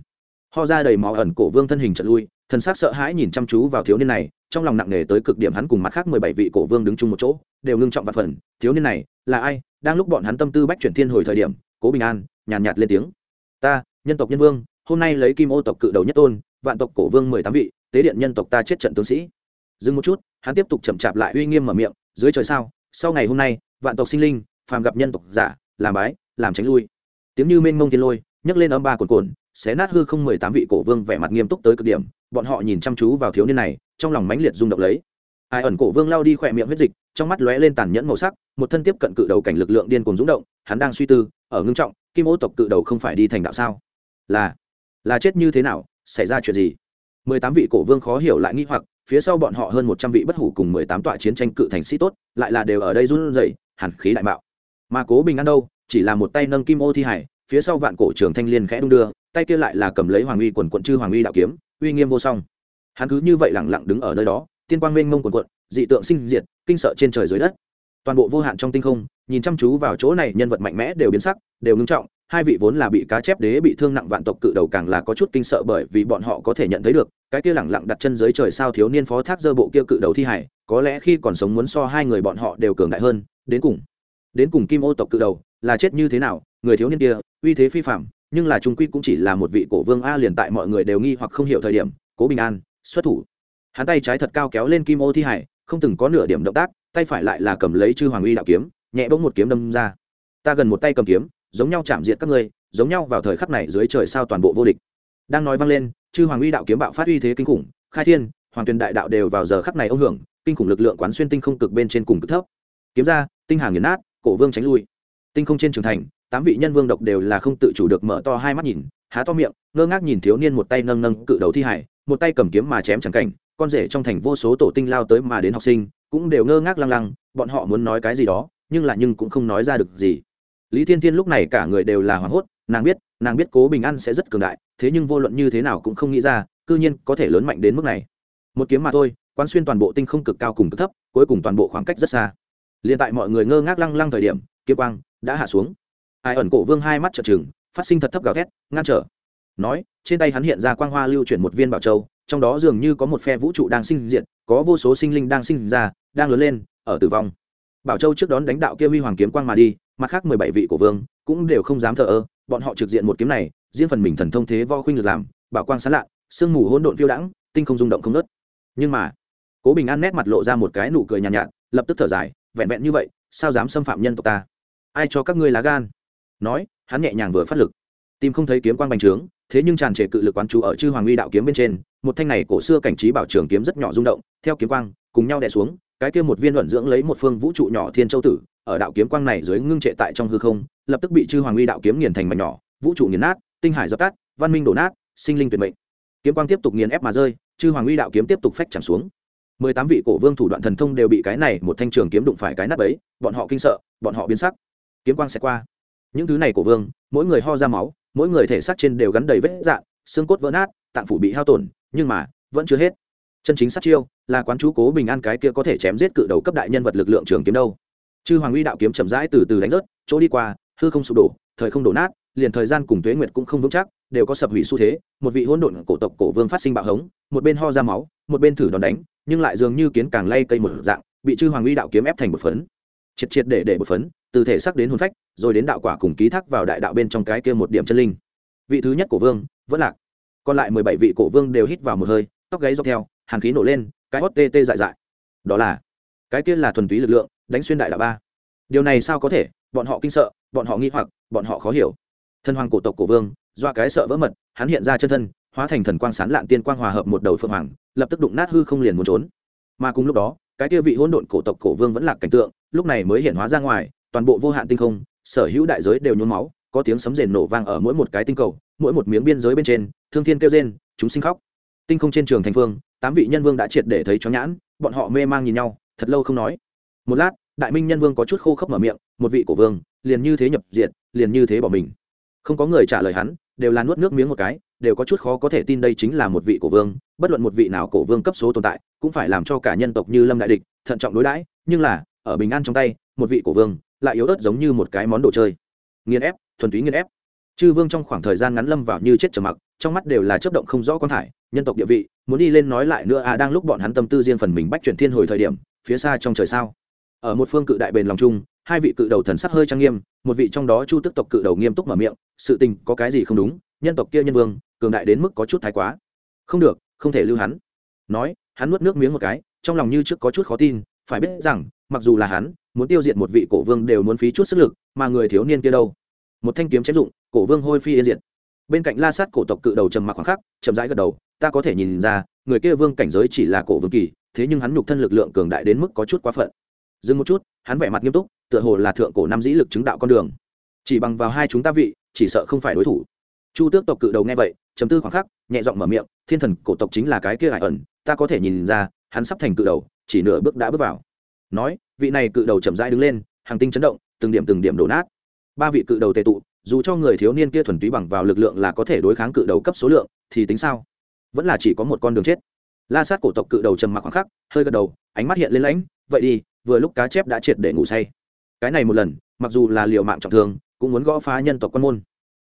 Ho ra đầy máu ẩn cổ vương thân hình trận lui, thần sắc sợ hãi nhìn chăm chú vào thiếu niên này, trong lòng nặng nề tới cực điểm hắn cùng mặt khác mười bảy vị cổ vương đứng chung một chỗ, đều ngưng trọng và phần. Thiếu niên này là ai? Đang lúc bọn hắn tâm tư bách chuyển thiên hồi thời điểm, cố bình an nhàn nhạt, nhạt lên tiếng. Ta nhân tộc nhân vương hôm nay lấy kim ô tộc cự đầu nhất tôn vạn tộc cổ vương mười tám vị tế điện nhân tộc ta chết trận tướng sĩ. Dừng một chút hắn tiếp tục chậm chạp lại uy nghiêm mở miệng dưới trời sao sau ngày hôm nay vạn tộc sinh linh phàm gặp nhân tộc giả làm bái làm tránh lui. Tiếng như mênh mông thiên lôi nhấc lên âm ba cồn cồn xé nát hư không mười tám vị cổ vương vẻ mặt nghiêm túc tới cực điểm bọn họ nhìn chăm chú vào thiếu niên này trong lòng mãnh liệt rung động lấy. Ai ẩn cổ vương lao đi khỏe miệng huyết dịch trong mắt lóe lên tàn nhẫn màu sắc, một thân tiếp cận cự đầu cảnh lực lượng điên cuồng dũng động, hắn đang suy tư, ở ngưng trọng, kim ô tộc cự đầu không phải đi thành đạo sao? Là là chết như thế nào, xảy ra chuyện gì? Mười tám vị cổ vương khó hiểu lại nghi hoặc, phía sau bọn họ hơn một trăm vị bất hủ cùng mười tám tọa chiến tranh cự thành sĩ tốt, lại là đều ở đây run rẩy, hàn khí đại mạo. Mà cố bình an đâu, chỉ là một tay nâng kim ô thi hải, phía sau vạn cổ trường thanh liên khẽ đung đưa, tay kia lại là cầm lấy hoàng uy quần quận chư hoàng uy đạo kiếm, uy nghiêm vô song. Hắn cứ như vậy lẳng lặng đứng ở nơi đó, tiên quang mênh mông quần quận dị tượng sinh diệt, kinh sợ trên trời dưới đất. Toàn bộ vô hạn trong tinh không, nhìn chăm chú vào chỗ này, nhân vật mạnh mẽ đều biến sắc, đều ngưng trọng, hai vị vốn là bị cá chép đế bị thương nặng vạn tộc cự đầu càng là có chút kinh sợ bởi vì bọn họ có thể nhận thấy được, cái kia lẳng lặng đặt chân dưới trời sao thiếu niên phó thác dơ bộ kia cự đầu thi hải, có lẽ khi còn sống muốn so hai người bọn họ đều cường đại hơn, đến cùng đến cùng kim ô tộc cự đầu là chết như thế nào, người thiếu niên kia, uy thế phi phạm nhưng là trung quy cũng chỉ là một vị cổ vương a liền tại mọi người đều nghi hoặc không hiểu thời điểm, cố bình an, xuất thủ. Hắn tay trái thật cao kéo lên kim ô thi hải không từng có nửa điểm động tác, tay phải lại là cầm lấy chư hoàng uy đạo kiếm, nhẹ bỗng một kiếm đâm ra. Ta gần một tay cầm kiếm, giống nhau chạm diệt các ngươi, giống nhau vào thời khắc này dưới trời sao toàn bộ vô địch. Đang nói vang lên, chư hoàng uy đạo kiếm bạo phát uy thế kinh khủng, khai thiên, hoàng tuyền đại đạo đều vào giờ khắc này ông hưởng, kinh khủng lực lượng quán xuyên tinh không cực bên trên cùng cực thấp. Kiếm ra, tinh hàng nghiền nát, cổ vương tránh lui. Tinh không trên trường thành, tám vị nhân vương độc đều là không tự chủ được mở to hai mắt nhìn, há to miệng, ngơ ngác nhìn thiếu niên một tay nâng nâng cự đầu thi hải, một tay cầm kiếm mà chém chẳng cảnh con rể trong thành vô số tổ tinh lao tới mà đến học sinh cũng đều ngơ ngác lăng lăng bọn họ muốn nói cái gì đó nhưng là nhưng cũng không nói ra được gì. Lý thiên thiên lúc này cả người đều là hoảng hốt nàng biết nàng biết cố bình an sẽ rất cường đại thế nhưng vô luận như thế nào cũng không nghĩ ra c ư nhiên có thể lớn mạnh đến mức này. Một kiếm mà thôi quán xuyên toàn bộ tinh không cực cao cùng cực thấp cuối cùng toàn bộ khoảng cách rất xa. L i ê n tại mọi người ngơ ngác lăng lăng thời điểm kia quang đã hạ xuống. Ai ẩn cổ vương hai mắt trợ trừng, phát sinh thật thấp gào thét ngăn trở. Nói trên tay hắn hiện ra quang hoa lưu chuyển một viên bảo châu trong đó dường như có một phe vũ trụ đang sinh diệt, có vô số sinh linh đang sinh ra đang lớn lên ở tử vong. Bảo châu trước đón đánh đạo kia huy hoàng kiếm quang mà đi mặt khác mười bảy vị cổ vương cũng đều không dám thờ ơ bọn họ trực diện một kiếm này riêng phần mình thần thông thế vo khuynh được làm bảo quang sán lạ sương mù hỗn độn phiêu đãng tinh không rung động không nớt nhưng mà cố bình an nét mặt lộ ra một cái nụ cười nhàn nhạt, nhạt lập tức thở dài vẹn vẹn như vậy sao dám xâm phạm nhân tộc ta? Ai cho các ngươi lá gan? Nói hắn nhẹ nhàng vừa phát lực tìm không thấy kiếm quang bành trướng, thế nhưng tràn trề cự lực quán chú ở chư hoàng uy đạo kiếm bên trên, một thanh này cổ xưa cảnh trí bảo trường kiếm rất nhỏ rung động, theo kiếm quang, cùng nhau đè xuống, cái kia một viên luận dưỡng lấy một phương vũ trụ nhỏ thiên châu tử, ở đạo kiếm quang này dưới ngưng trệ tại trong hư không, lập tức bị chư hoàng uy đạo kiếm nghiền thành mảnh nhỏ, vũ trụ nghiền nát, tinh hải dập tắt, văn minh đổ nát, sinh linh tuyệt mệnh. Kiếm quang tiếp tục nghiền ép mà rơi, chư hoàng uy đạo kiếm tiếp tục phách chẳng xuống. Mười tám vị cổ vương thủ đoạn thần thông đều bị cái này một thanh trường kiếm đụng phải cái nắp ấy, bọn họ kinh sợ, bọn họ biến sắc. Kiếm quang sẽ qua. Những thứ này cổ vương, mỗi người ho ra máu mỗi người thể xác trên đều gắn đầy vết dạn, xương cốt vỡ nát, tạng phủ bị hao tổn, nhưng mà, vẫn chưa hết. Chân chính sát chiêu là quán chú cố bình an cái kia có thể chém giết cự đầu cấp đại nhân vật lực lượng trường kiếm đâu. Chư hoàng uy đạo kiếm chậm rãi từ từ đánh rớt, chỗ đi qua, hư không sụp đổ, thời không đổ nát, liền thời gian cùng tuế nguyệt cũng không vững chắc, đều có sập hủy xu thế, một vị hỗn độn cổ tộc cổ vương phát sinh bạo hống, một bên ho ra máu, một bên thử đòn đánh, nhưng lại dường như kiến càng lay cây một dạng, bị chư hoàng uy đạo kiếm ép thành một phấn. Triệt triệt để để một phấn từ thể sắc đến hồn phách, rồi đến đạo quả cùng ký thác vào đại đạo bên trong cái kia một điểm chân linh. Vị thứ nhất cổ vương, vẫn lạc. Còn lại mười bảy vị cổ vương đều hít vào một hơi, tóc gáy dọc theo, hàn khí nổ lên, cái hót tê tê dại dại. Đó là, cái kia là thuần túy lực lượng, đánh xuyên đại đạo ba. Điều này sao có thể? Bọn họ kinh sợ, bọn họ nghi hoặc, bọn họ khó hiểu. Thân hoàng cổ tộc cổ vương do cái sợ vỡ mật, hắn hiện ra chân thân, hóa thành thần quang sán lạn tiên quang hòa hợp một đầu phượng hoàng, lập tức đụng nát hư không liền muốn trốn. Mà cùng lúc đó, cái kia vị hỗn độn cổ tộc cổ vương vẫn là cảnh tượng, lúc này mới hiện hóa ra ngoài toàn bộ vô hạn tinh không, sở hữu đại giới đều nhuốm máu, có tiếng sấm rền nổ vang ở mỗi một cái tinh cầu, mỗi một miếng biên giới bên trên, thương thiên kêu rên, chúng sinh khóc. Tinh không trên trường thành phương tám vị nhân vương đã triệt để thấy chó nhãn, bọn họ mê mang nhìn nhau, thật lâu không nói. Một lát, đại minh nhân vương có chút khô khốc mở miệng, một vị cổ vương, liền như thế nhập diện liền như thế bỏ mình. Không có người trả lời hắn, đều là nuốt nước miếng một cái, đều có chút khó có thể tin đây chính là một vị cổ vương, bất luận một vị nào cổ vương cấp số tồn tại, cũng phải làm cho cả nhân tộc như lâm đại địch, thận trọng đối đãi, nhưng là, ở bình an trong tay, một vị cổ vương lại yếu ớt giống như một cái món đồ chơi. Nghiền ép, thuần túy nghiền ép. Chư vương trong khoảng thời gian ngắn lâm vào như chết trầm mặc, trong mắt đều là chấp động không rõ con thải, nhân tộc địa vị, muốn đi lên nói lại nữa à đang lúc bọn hắn tâm tư riêng phần mình bách chuyển thiên hồi thời điểm, phía xa trong trời sao. Ở một phương cự đại bền lòng chung, hai vị cự đầu thần sắc hơi trang nghiêm, một vị trong đó chu tức tộc cự đầu nghiêm túc mở miệng, sự tình có cái gì không đúng, nhân tộc kia nhân vương, cường đại đến mức có chút thái quá. Không được, không thể lưu hắn. Nói, hắn nuốt nước miếng một cái, trong lòng như trước có chút khó tin phải biết rằng, mặc dù là hắn, muốn tiêu diệt một vị cổ vương đều muốn phí chút sức lực, mà người thiếu niên kia đâu? Một thanh kiếm chém dụng, cổ vương hôi phi yên diệt. Bên cạnh la sát cổ tộc cự đầu trầm mặc khoảng khắc, chậm rãi gật đầu, ta có thể nhìn ra, người kia vương cảnh giới chỉ là cổ vương kỳ, thế nhưng hắn nhục thân lực lượng cường đại đến mức có chút quá phận. Dừng một chút, hắn vẻ mặt nghiêm túc, tựa hồ là thượng cổ nam dĩ lực chứng đạo con đường. Chỉ bằng vào hai chúng ta vị, chỉ sợ không phải đối thủ. Chu tước tộc cự đầu nghe vậy chấm tư khoảng khắc, nhẹ giọng mở miệng, thiên thần cổ tộc chính là cái kia hải ẩn, ta có thể nhìn ra, hắn sắp thành cự đầu chỉ nửa bước đã bước vào. Nói, vị này cự đầu chậm rãi đứng lên, hàng tinh chấn động, từng điểm từng điểm đổ nát. Ba vị cự đầu tề tụ, dù cho người thiếu niên kia thuần túy bằng vào lực lượng là có thể đối kháng cự đầu cấp số lượng, thì tính sao? Vẫn là chỉ có một con đường chết. La sát cổ tộc cự đầu trầm mặc khoảng khắc, hơi gật đầu, ánh mắt hiện lên lãnh, vậy đi, vừa lúc cá chép đã triệt để ngủ say. Cái này một lần, mặc dù là liều mạng trọng thương, cũng muốn gõ phá nhân tộc quan môn.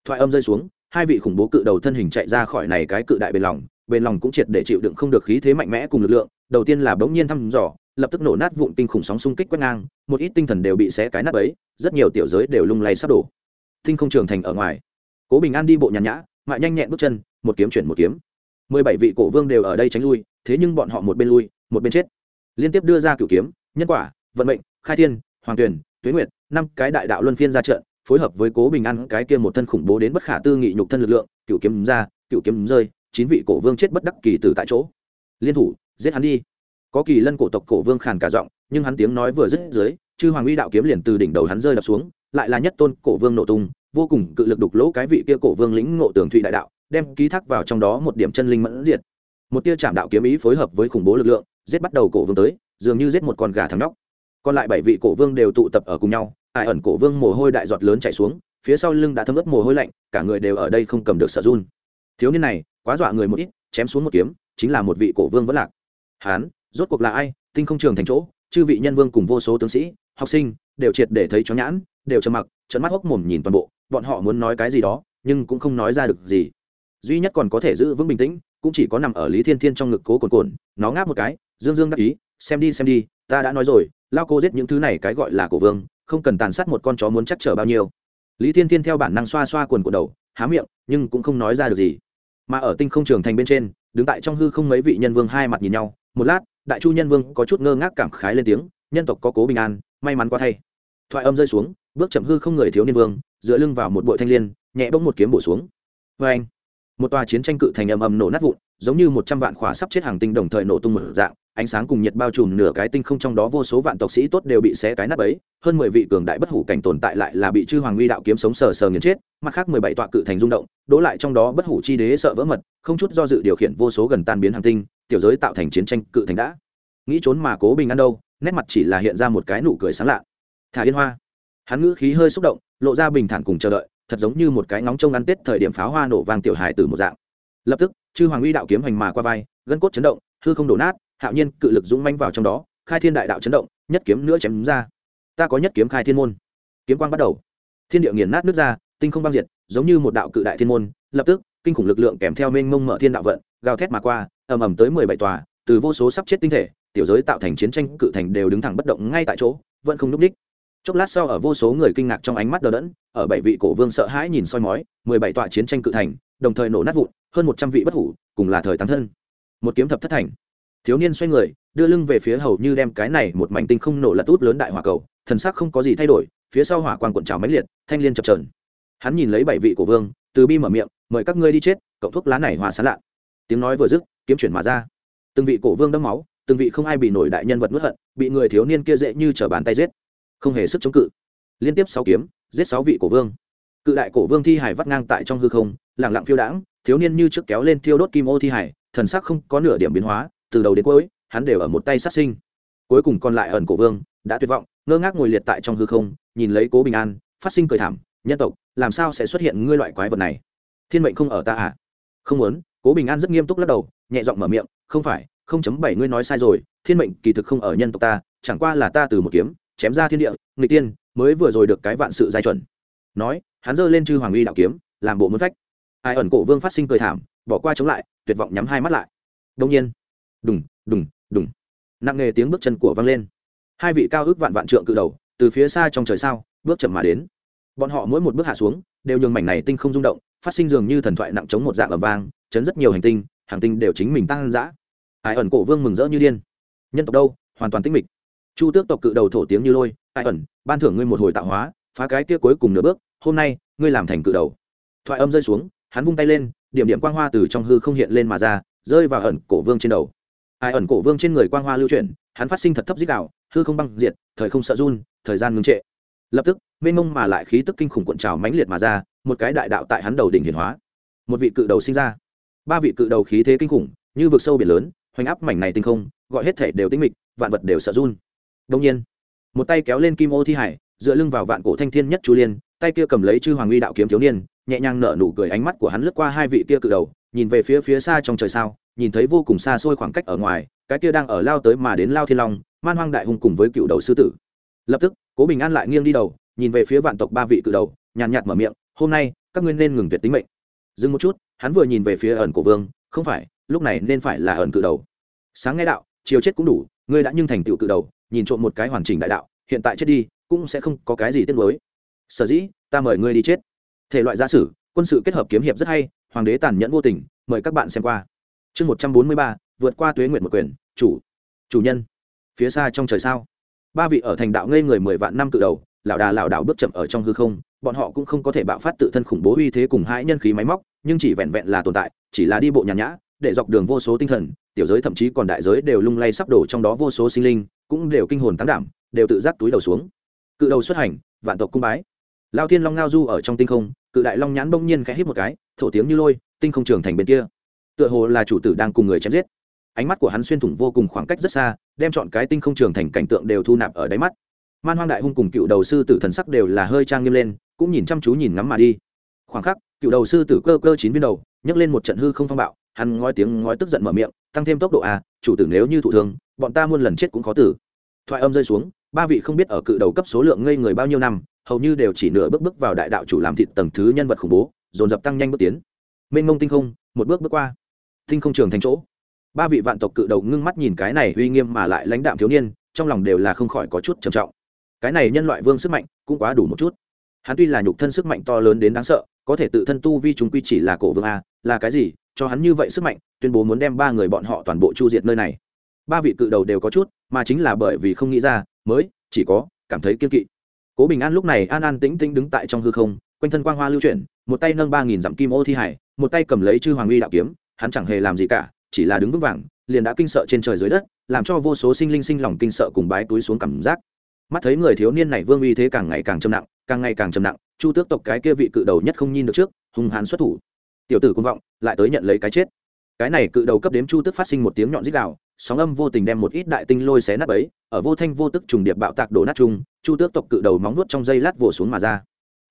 Thoại âm rơi xuống, hai vị khủng bố cự đầu thân hình chạy ra khỏi này cái cự đại bền lòng bền lòng cũng triệt để chịu đựng không được khí thế mạnh mẽ cùng lực lượng đầu tiên là bỗng nhiên thăm dò, lập tức nổ nát vụn kinh khủng sóng xung kích quét ngang, một ít tinh thần đều bị xé cái nát ấy rất nhiều tiểu giới đều lung lay sắp đổ. Tinh không trường thành ở ngoài. Cố bình an đi bộ nhàn nhã, mại nhanh nhẹn bước chân, một kiếm chuyển một kiếm. Mười bảy vị cổ vương đều ở đây tránh lui, thế nhưng bọn họ một bên lui, một bên chết. Liên tiếp đưa ra cửu kiếm, nhân quả, vận mệnh, khai thiên, hoàng tuyển, tuế nguyệt, năm cái đại đạo luân phiên ra trận, phối hợp với cố bình an cái kia một thân khủng bố đến bất khả tư nghị nhục thân lực lượng, cửu kiếm ra, cửu kiếm rơi, chín vị cổ vương chết bất đắc kỳ từ tại chỗ. Liên thủ giết hắn đi. Có kỳ lân cổ tộc cổ vương khàn cả giọng, nhưng hắn tiếng nói vừa dứt dưới, chư hoàng uy đạo kiếm liền từ đỉnh đầu hắn rơi đập xuống, lại là nhất tôn cổ vương nổ tung, vô cùng cự lực đục lỗ cái vị kia cổ vương lĩnh ngộ tường thụy đại đạo, đem ký thác vào trong đó một điểm chân linh mẫn diệt. Một tia chạm đạo kiếm ý phối hợp với khủng bố lực lượng, giết bắt đầu cổ vương tới, dường như giết một con gà thắng nóc. còn lại bảy vị cổ vương đều tụ tập ở cùng nhau, ai ẩn cổ vương mồ hôi đại giọt lớn chảy xuống, phía sau lưng đã thấm ướt mồ hôi lạnh, cả người đều ở đây không cầm được sợ run. Thiếu niên này, quá dọa người một ít, chém xuống một kiếm, chính là một vị cổ vương vẫn lạc hán, rốt cuộc là ai? Tinh không trường thành chỗ, chư vị nhân vương cùng vô số tướng sĩ, học sinh, đều triệt để thấy chó nhãn, đều trầm mặc trận mắt hốc mồm nhìn toàn bộ. Bọn họ muốn nói cái gì đó, nhưng cũng không nói ra được gì. Duy nhất còn có thể giữ vững bình tĩnh, cũng chỉ có nằm ở lý thiên thiên trong ngực cố cồn cồn nó ngáp một cái, dương dương đắc ý, xem đi xem đi, ta đã nói rồi, lao cô giết những thứ này cái gọi là cổ vương, không cần tàn sát một con chó muốn chắc chở bao nhiêu. Lý thiên thiên theo bản năng xoa xoa quần của đầu, há miệng, nhưng cũng không nói ra được gì. Mà ở tinh không trường thành bên trên, đứng tại trong hư không mấy vị nhân vương hai mặt nhìn nhau một lát, đại chu nhân vương có chút ngơ ngác cảm khái lên tiếng, nhân tộc có cố bình an, may mắn quá thay. Thoại âm rơi xuống, bước chậm hư không người thiếu niên vương, dựa lưng vào một bội thanh l i ê n nhẹ bỗng một kiếm bổ xuống. Vê anh, một tòa chiến tranh cự thành ầm ầm nổ nát vụn, giống như một trăm vạn khóa sắp chết hàng tinh đồng thời nổ tung một dạng, ánh sáng cùng nhiệt bao trùm nửa cái tinh không trong đó vô số vạn tộc sĩ tốt đều bị xé cái nắp ấy hơn mười vị cường đại bất hủ cảnh tồn tại lại là bị chư hoàng uy đạo kiếm sống sờ sờ nghiền chết, mặt khác mười bảy tọa cự thành rung động, đỗ lại trong đó bất hủ chi đế sợ vỡ mật, không chút do dự điều khiển vô số gần tan biến hàng tinh tiểu giới tạo thành chiến tranh cự thành đã. Nghĩ trốn mà cố bình ăn đâu, nét mặt chỉ là hiện ra một cái nụ cười sáng lạ. Thả yên hoa. Hắn ngữ khí hơi xúc động, lộ ra bình thản cùng chờ đợi, thật giống như một cái ngóng trông ăn tết thời điểm pháo hoa nổ vàng tiểu hài từ một dạng. Lập tức, chư hoàng uy đạo kiếm hành mà qua vai, gân cốt chấn động, hư không đổ nát, hạo nhiên cự lực dũng manh vào trong đó, khai thiên đại đạo chấn động, nhất kiếm nữa chém đúng ra. Ta có nhất kiếm khai thiên môn. Kiếm quang bắt đầu. Thiên địa nghiền nát nước ra, tinh không băng diệt, giống như một đạo cự đại thiên môn, lập tức, kinh khủng lực lượng kèm theo mênh mông mở thiên đạo vận, gào thét mà qua ầm ầm tới mười bảy tòa, từ vô số sắp chết tinh thể, tiểu giới tạo thành chiến tranh, cự thành đều đứng thẳng bất động ngay tại chỗ, vẫn không núp đích. Chốc lát sau ở vô số người kinh ngạc trong ánh mắt đờ đẫn, ở bảy vị cổ vương sợ hãi nhìn soi mói, mười bảy tọa chiến tranh cự thành, đồng thời nổ nát vụn, hơn một trăm vị bất hủ, cùng là thời tăng thân. Một kiếm thập thất thành. Thiếu niên xoay người, đưa lưng về phía hầu như đem cái này một mảnh tinh không nổ lật út lớn đại hỏa cầu, thần sắc không có gì thay đổi, phía sau hỏa quang cuộn trào mãnh liệt, thanh liên chập trờn hắn nhìn lấy bảy vị cổ vương, từ bi mở miệng, mời các ngươi đi chết, cậu thuốc lá này hòa sán lạ. Tiếng nói vừa dứt kiếm chuyển mà ra. Từng vị cổ vương đẫm máu, từng vị không ai bị nổi đại nhân vật nuốt hận, bị người thiếu niên kia dễ như t bàn tay giết. Không hề sức chống cự. Liên tiếp sáu kiếm, giết sáu vị cổ vương. Cự đại cổ vương thi hải vắt ngang tại trong hư không lẳng lặng phiêu đãng, thiếu niên như trước kéo lên thiêu đốt kim ô thi hải, thần sắc không có nửa điểm biến hóa, từ đầu đến cuối, hắn đều ở một tay sát sinh. Cuối cùng còn lại ẩn cổ vương, đã tuyệt vọng, ngơ ngác ngồi liệt tại trong hư không, nhìn lấy cố bình an, phát sinh cười thảm, nhân tộc, làm sao sẽ xuất hiện ngươi loại quái vật này? Thiên mệnh không ở ta à? Không muốn cố bình an rất nghiêm túc lắc đầu, nhẹ giọng mở miệng, không phải, không chấm bảy ngươi nói sai rồi, thiên mệnh kỳ thực không ở nhân tộc ta, chẳng qua là ta từ một kiếm, chém ra thiên địa người tiên, mới vừa rồi được cái vạn sự giai chuẩn. Nói, hắn giơ lên chư hoàng uy đạo kiếm, làm bộ muốn phách. Ai ẩn cổ vương phát sinh cười thảm, bỏ qua chống lại, tuyệt vọng nhắm hai mắt lại. Đông nhiên, đùng đùng đùng. Nặng nề tiếng bước chân của vang lên. Hai vị cao ước vạn vạn trượng cự đầu, từ phía xa trong trời sao, bước chậm mà đến. Bọn họ mỗi một bước hạ xuống, đều nhường mảnh này tinh không rung động, phát sinh dường như thần thoại nặng chống một dạng ầm vang chấn rất nhiều hành tinh, hàng tinh đều chính mình tăng dã. Ai ẩn cổ vương mừng rỡ như điên. Nhân tộc đâu? Hoàn toàn tinh mịch. Chu tước tộc cự đầu thổ tiếng như lôi. Ai ẩn, ban thưởng ngươi một hồi tạo hóa, phá cái kia cuối cùng nửa bước, hôm nay, ngươi làm thành cự đầu. Thoại âm rơi xuống, hắn vung tay lên, điểm điểm quang hoa từ trong hư không hiện lên mà ra, rơi vào ẩn cổ vương trên đầu. Ai ẩn cổ vương trên người quang hoa lưu chuyển, hắn phát sinh thật thấp dích đạo, hư không băng diệt, thời không sợ run, thời gian ngưng trệ. Lập tức, mênh mông mà lại khí tức kinh khủng cuộn trào mãnh liệt mà ra, một cái đại đạo tại hắn đầu đỉnh hiển hóa. Một vị cự đầu sinh ra ba vị cự đầu khí thế kinh khủng, như vực sâu biển lớn, hoành áp mảnh này tinh không, gọi hết thể đều tinh mịch, vạn vật đều sợ run. Đông nhiên, một tay kéo lên kim ô thi hải, dựa lưng vào vạn cổ thanh thiên nhất chu liên, tay kia cầm lấy chư hoàng uy đạo kiếm thiếu niên, nhẹ nhàng nở nụ cười ánh mắt của hắn lướt qua hai vị kia cự đầu, nhìn về phía phía xa trong trời sao, nhìn thấy vô cùng xa xôi khoảng cách ở ngoài, cái kia đang ở lao tới mà đến lao thiên long, man hoang đại hùng cùng với cựu đầu sư tử. Lập tức, cố bình an lại nghiêng đi đầu, nhìn về phía vạn tộc ba vị cự đầu, nhàn nhạt mở miệng, hôm nay, các ngươi nên ngừng tuyệt tính mệnh. Dừng một chút hắn vừa nhìn về phía ẩn cổ vương, không phải, lúc này nên phải là ẩn cự đầu. Sáng nghe đạo, chiều chết cũng đủ, ngươi đã nhưng thành tựu cự đầu, nhìn trộm một cái hoàn chỉnh đại đạo, hiện tại chết đi, cũng sẽ không có cái gì tiếc mới sở dĩ, ta mời ngươi đi chết. Thể loại gia sử, quân sự kết hợp kiếm hiệp rất hay, hoàng đế tàn nhẫn vô tình, mời các bạn xem qua. Chương một trăm bốn mươi ba, vượt qua tuế nguyện một quyền, chủ chủ nhân. Phía xa trong trời sao? Ba vị ở thành đạo ngây người mười vạn năm cự đầu, lão đà lão đạo bước chậm ở trong hư không bọn họ cũng không có thể bạo phát tự thân khủng bố uy thế cùng hãi nhân khí máy móc, nhưng chỉ vẹn vẹn là tồn tại, chỉ là đi bộ nhàn nhã, để dọc đường vô số tinh thần, tiểu giới thậm chí còn đại giới đều lung lay sắp đổ trong đó vô số sinh linh, cũng đều kinh hồn tán đảm, đều tự giác túi đầu xuống. Cự đầu xuất hành, vạn tộc cung bái. Lao thiên long ngao du ở trong tinh không, cự đại long nhãn bỗng nhiên khẽ hít một cái, thổ tiếng như lôi, tinh không trường thành bên kia. Tựa hồ là chủ tử đang cùng người chém giết. Ánh mắt của hắn xuyên thủng vô cùng khoảng cách rất xa, đem chọn cái tinh không trường thành cảnh tượng đều thu nạp ở đáy mắt man hoang đại hung cùng cựu đầu sư tử thần sắc đều là hơi trang nghiêm lên, cũng nhìn chăm chú nhìn ngắm mà đi. Khoảng khắc, cựu đầu sư tử cơ cơ chín viên đầu, nhấc lên một trận hư không phong bạo, hắn ngói tiếng ngói tức giận mở miệng, tăng thêm tốc độ a chủ tử nếu như thụ thương, bọn ta muôn lần chết cũng khó tử. Thoại âm rơi xuống, ba vị không biết ở cự đầu cấp số lượng ngây người bao nhiêu năm, hầu như đều chỉ nửa bước bước vào đại đạo chủ làm thịt tầng thứ nhân vật khủng bố, dồn dập tăng nhanh bước tiến. Mênh mông tinh không, một bước bước qua. Tinh không trường thành chỗ. Ba vị vạn tộc cự đầu ngưng mắt nhìn cái này uy nghiêm mà lại lãnh đạm thiếu niên, trong lòng đều là không khỏi có chút trầm trọng cái này nhân loại vương sức mạnh cũng quá đủ một chút. Hắn tuy là nhục thân sức mạnh to lớn đến đáng sợ, có thể tự thân tu vi chúng quy chỉ là cổ vương a, là cái gì? Cho hắn như vậy sức mạnh, tuyên bố muốn đem ba người bọn họ toàn bộ chu diệt nơi này. Ba vị cự đầu đều có chút, mà chính là bởi vì không nghĩ ra, mới, chỉ có, cảm thấy kiên kỵ. Cố bình an lúc này an an tĩnh tĩnh đứng tại trong hư không, quanh thân quang hoa lưu chuyển, một tay nâng ba nghìn dặm kim ô thi hải, một tay cầm lấy chư hoàng uy đạo kiếm, hắn chẳng hề làm gì cả, chỉ là đứng vững vàng, liền đã kinh sợ trên trời dưới đất, làm cho vô số sinh linh sinh lòng kinh sợ cùng bái túi xuống cảm giác mắt thấy người thiếu niên này vương uy thế càng ngày càng trầm nặng, càng ngày càng trầm nặng, chu tước tộc cái kia vị cự đầu nhất không nhìn được trước, hung hãn xuất thủ. Tiểu tử cung vọng, lại tới nhận lấy cái chết. Cái này cự đầu cấp đếm chu tước phát sinh một tiếng nhọn rít đạo sóng âm vô tình đem một ít đại tinh lôi xé nát ấy ở vô thanh vô tức trùng điệp bạo tạc đổ nát chung, chu tước tộc cự đầu móng nuốt trong dây lát vồ xuống mà ra.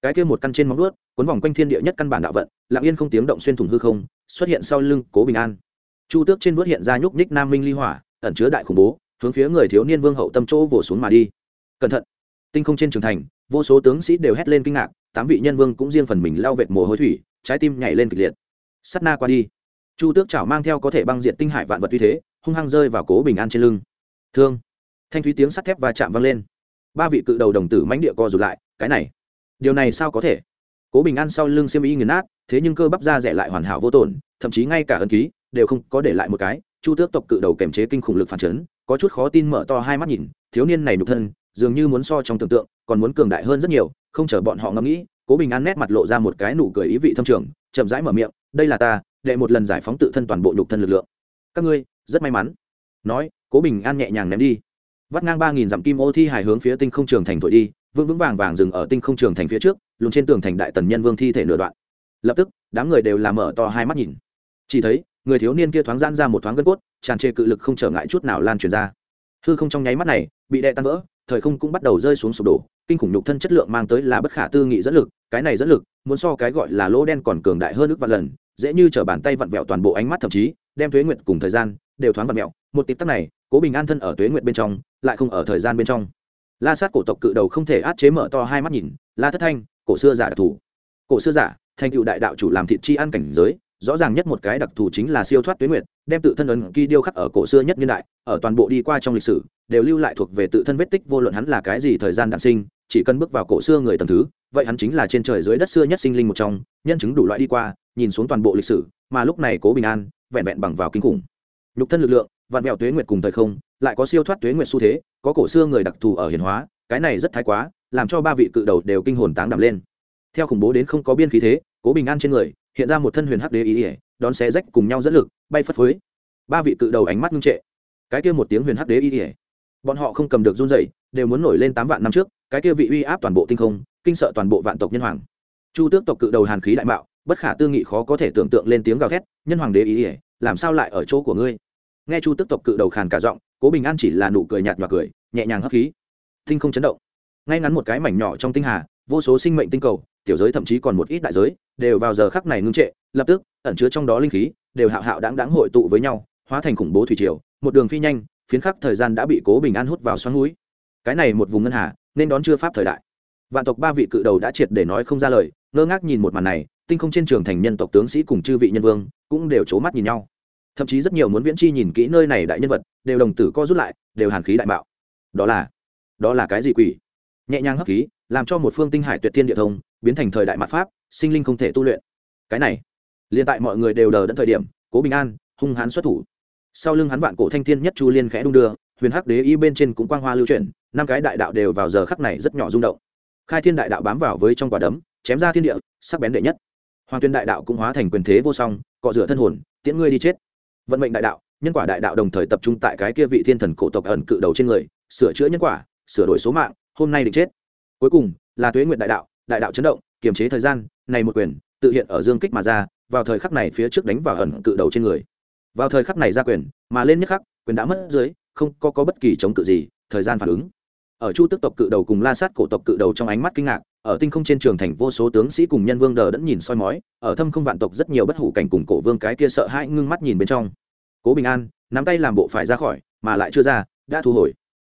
Cái kia một căn trên móng nuốt cuốn vòng quanh thiên địa nhất căn bản đạo vận, lặng yên không tiếng động xuyên thủng hư không, xuất hiện sau lưng cố bình an. Chu tước trên nuốt hiện ra nhúc nhích nam minh ly hỏa, ẩn chứa đại khủng bố, hướng phía người thiếu niên vương hậu tâm chỗ vồ xuống mà đi cẩn thận. Tinh không trên trường thành, vô số tướng sĩ đều hét lên kinh ngạc, tám vị nhân vương cũng riêng phần mình lao vệt mồ hôi thủy, trái tim nhảy lên kịch liệt. Sắt na qua đi. Chu tước chảo mang theo có thể băng diện tinh hải vạn vật uy thế, hung hăng rơi vào cố bình an trên lưng. Thương. Thanh thúy tiếng sắt thép và chạm vang lên. Ba vị cự đầu đồng tử mãnh địa co rụt lại, cái này, điều này sao có thể? Cố bình an sau lưng xiêm y nghiền nát, thế nhưng cơ bắp da rẻ lại hoàn hảo vô tổn, thậm chí ngay cả ân ký đều không có để lại một cái. Chu tước tộc cự đầu kèm chế kinh khủng lực phản chấn, có chút khó tin mở to hai mắt nhìn, thiếu niên này nhục thân dường như muốn so trong tưởng tượng, còn muốn cường đại hơn rất nhiều, không chờ bọn họ ngẫm nghĩ, cố bình an nét mặt lộ ra một cái nụ cười ý vị thâm trường, chậm rãi mở miệng, đây là ta, đệ một lần giải phóng tự thân toàn bộ nhục thân lực lượng. Các ngươi, rất may mắn. Nói, cố bình an nhẹ nhàng ném đi. Vắt ngang ba nghìn dặm kim ô thi hài hướng phía tinh không trường thành thổi đi, vững vững vàng vàng dừng ở tinh không trường thành phía trước lùn trên tường thành đại tần nhân vương thi thể nửa đoạn. Lập tức, đám người đều làm mở to hai mắt nhìn. Chỉ thấy, người thiếu niên kia thoáng gian ra một thoáng gân cốt, tràn trề cự lực không trở ngại chút nào lan truyền ra. Hư không trong nháy mắt này, bị đệ tan vỡ thời không cũng bắt đầu rơi xuống sụp đổ, kinh khủng nhục thân chất lượng mang tới là bất khả tư nghị dẫn lực, cái này dẫn lực, muốn so cái gọi là lỗ đen còn cường đại hơn ước vạn lần, dễ như t bàn tay vặn vẹo toàn bộ ánh mắt thậm chí, đem tuế nguyệt cùng thời gian, đều thoáng vặn vẹo. Một tịp tắc này, cố bình an thân ở tuế nguyệt bên trong, lại không ở thời gian bên trong. La sát cổ tộc cự đầu không thể át chế mở to hai mắt nhìn, la thất thanh, cổ xưa giả đặc thù. Cổ xưa giả, thành cựu đại đạo chủ làm thịt chi ăn cảnh giới, rõ ràng nhất một cái đặc thù chính là siêu thoát tuyến nguyệt, đem tự thân ấn ký điêu khắc ở cổ xưa nhất niên đại, ở toàn bộ đi qua trong lịch sử đều lưu lại thuộc về tự thân vết tích, vô luận hắn là cái gì thời gian đản sinh, chỉ cần bước vào cổ xưa người tầm thứ, vậy hắn chính là trên trời dưới đất xưa nhất sinh linh một trong, nhân chứng đủ loại đi qua, nhìn xuống toàn bộ lịch sử, mà lúc này cố bình an, vẹn vẹn bằng vào kinh khủng. Nhục thân lực lượng, vạn mẹo tuế nguyệt cùng thời không, lại có siêu thoát tuế nguyệt xu thế, có cổ xưa người đặc thù ở hiền hóa, cái này rất thái quá, làm cho ba vị cự đầu đều kinh hồn táng đầm lên. Theo khủng bố đến không có biên khí thế, cố bình an trên người, hiện ra một thân huyền hắc đế ý ỉa đón xé rách cùng nhau dẫn lực, bay phất phới. Ba vị cự đầu ánh mắt ngưng trệ. Cái kia một tiếng huyền hắc đế ý ỉa bọn họ không cầm được run dậy đều muốn nổi lên tám vạn năm trước, cái kia vị uy áp toàn bộ tinh không, kinh sợ toàn bộ vạn tộc nhân hoàng. Chu tước tộc cự đầu hàn khí đại mạo, bất khả tư nghị khó có thể tưởng tượng lên tiếng gào thét, nhân hoàng đế ý ỉa làm sao lại ở chỗ của ngươi? Nghe chu tước tộc cự đầu khàn cả giọng, cố bình an chỉ là nụ cười nhạt và cười, nhẹ nhàng hấp khí. Tinh không chấn động. Ngay ngắn một cái mảnh nhỏ trong tinh hà, vô số sinh mệnh tinh cầu, tiểu giới thậm chí còn một ít đại giới, đều vào giờ khắc này ngưng trệ, lập tức, ẩn chứa trong đó linh khí, đều hạo hạo đáng đáng hội tụ với nhau, hóa thành khủng bố thủy triều, một đường phi nhanh phiến khắc thời gian đã bị cố bình an hút vào xoắn núi. Cái này một vùng ngân hà, nên đón chưa pháp thời đại. Vạn tộc ba vị cự đầu đã triệt để nói không ra lời, ngơ ngác nhìn một màn này, tinh không trên trường thành nhân tộc tướng sĩ cùng chư vị nhân vương cũng đều c mắt nhìn nhau. Thậm chí rất nhiều muốn viễn chi nhìn kỹ nơi này đại nhân vật, đều đồng tử co rút lại, đều hàn khí đại bạo đó là đó là cái gì quỷ? Nhẹ nhàng hấp khí, làm cho một phương tinh hải tuyệt thiên địa thông, biến thành thời đại mặt pháp, sinh linh không thể tu luyện. Cái này, liền tại mọi người đều đờ đẫn thời điểm, cố bình an, hung hãn xuất thủ sau lưng hắn vạn cổ thanh thiên nhất chu liên khẽ đung đưa, huyền hắc đế y bên trên cũng quang hoa lưu chuyển, năm cái đại đạo đều vào giờ khắc này rất nhỏ rung động. Khai thiên đại đạo bám vào với trong quả đấm, chém ra thiên địa, sắc bén đệ nhất. Hoàng tuyên đại đạo cũng hóa thành quyền thế vô song, cọ rửa thân hồn, tiễn ngươi đi chết. Vận mệnh đại đạo, nhân quả đại đạo đồng thời tập trung tại cái kia vị thiên thần cổ tộc ẩn cự đầu trên người, sửa chữa nhân quả, sửa đổi số mạng, hôm nay định chết. Cuối cùng, là tuế nguyện đại đạo đại đạo chấn động, kiềm chế thời gian, này một quyền, tự hiện ở dương kích mà ra, vào thời khắc này phía trước đánh vào ẩn cự đầu trên người vào thời khắc này ra quyền mà lên nhất khắc quyền đã mất dưới không có, có bất kỳ chống cự gì thời gian phản ứng. Ở chu tức tộc cự đầu cùng la sát cổ tộc cự đầu trong ánh mắt kinh ngạc ở tinh không trên trường thành vô số tướng sĩ cùng nhân vương đờ đẫn nhìn soi mói ở thâm không vạn tộc rất nhiều bất hủ cảnh cùng cổ vương cái kia sợ hãi ngưng mắt nhìn bên trong. Cố bình an nắm tay làm bộ phải ra khỏi mà lại chưa ra đã thu hồi.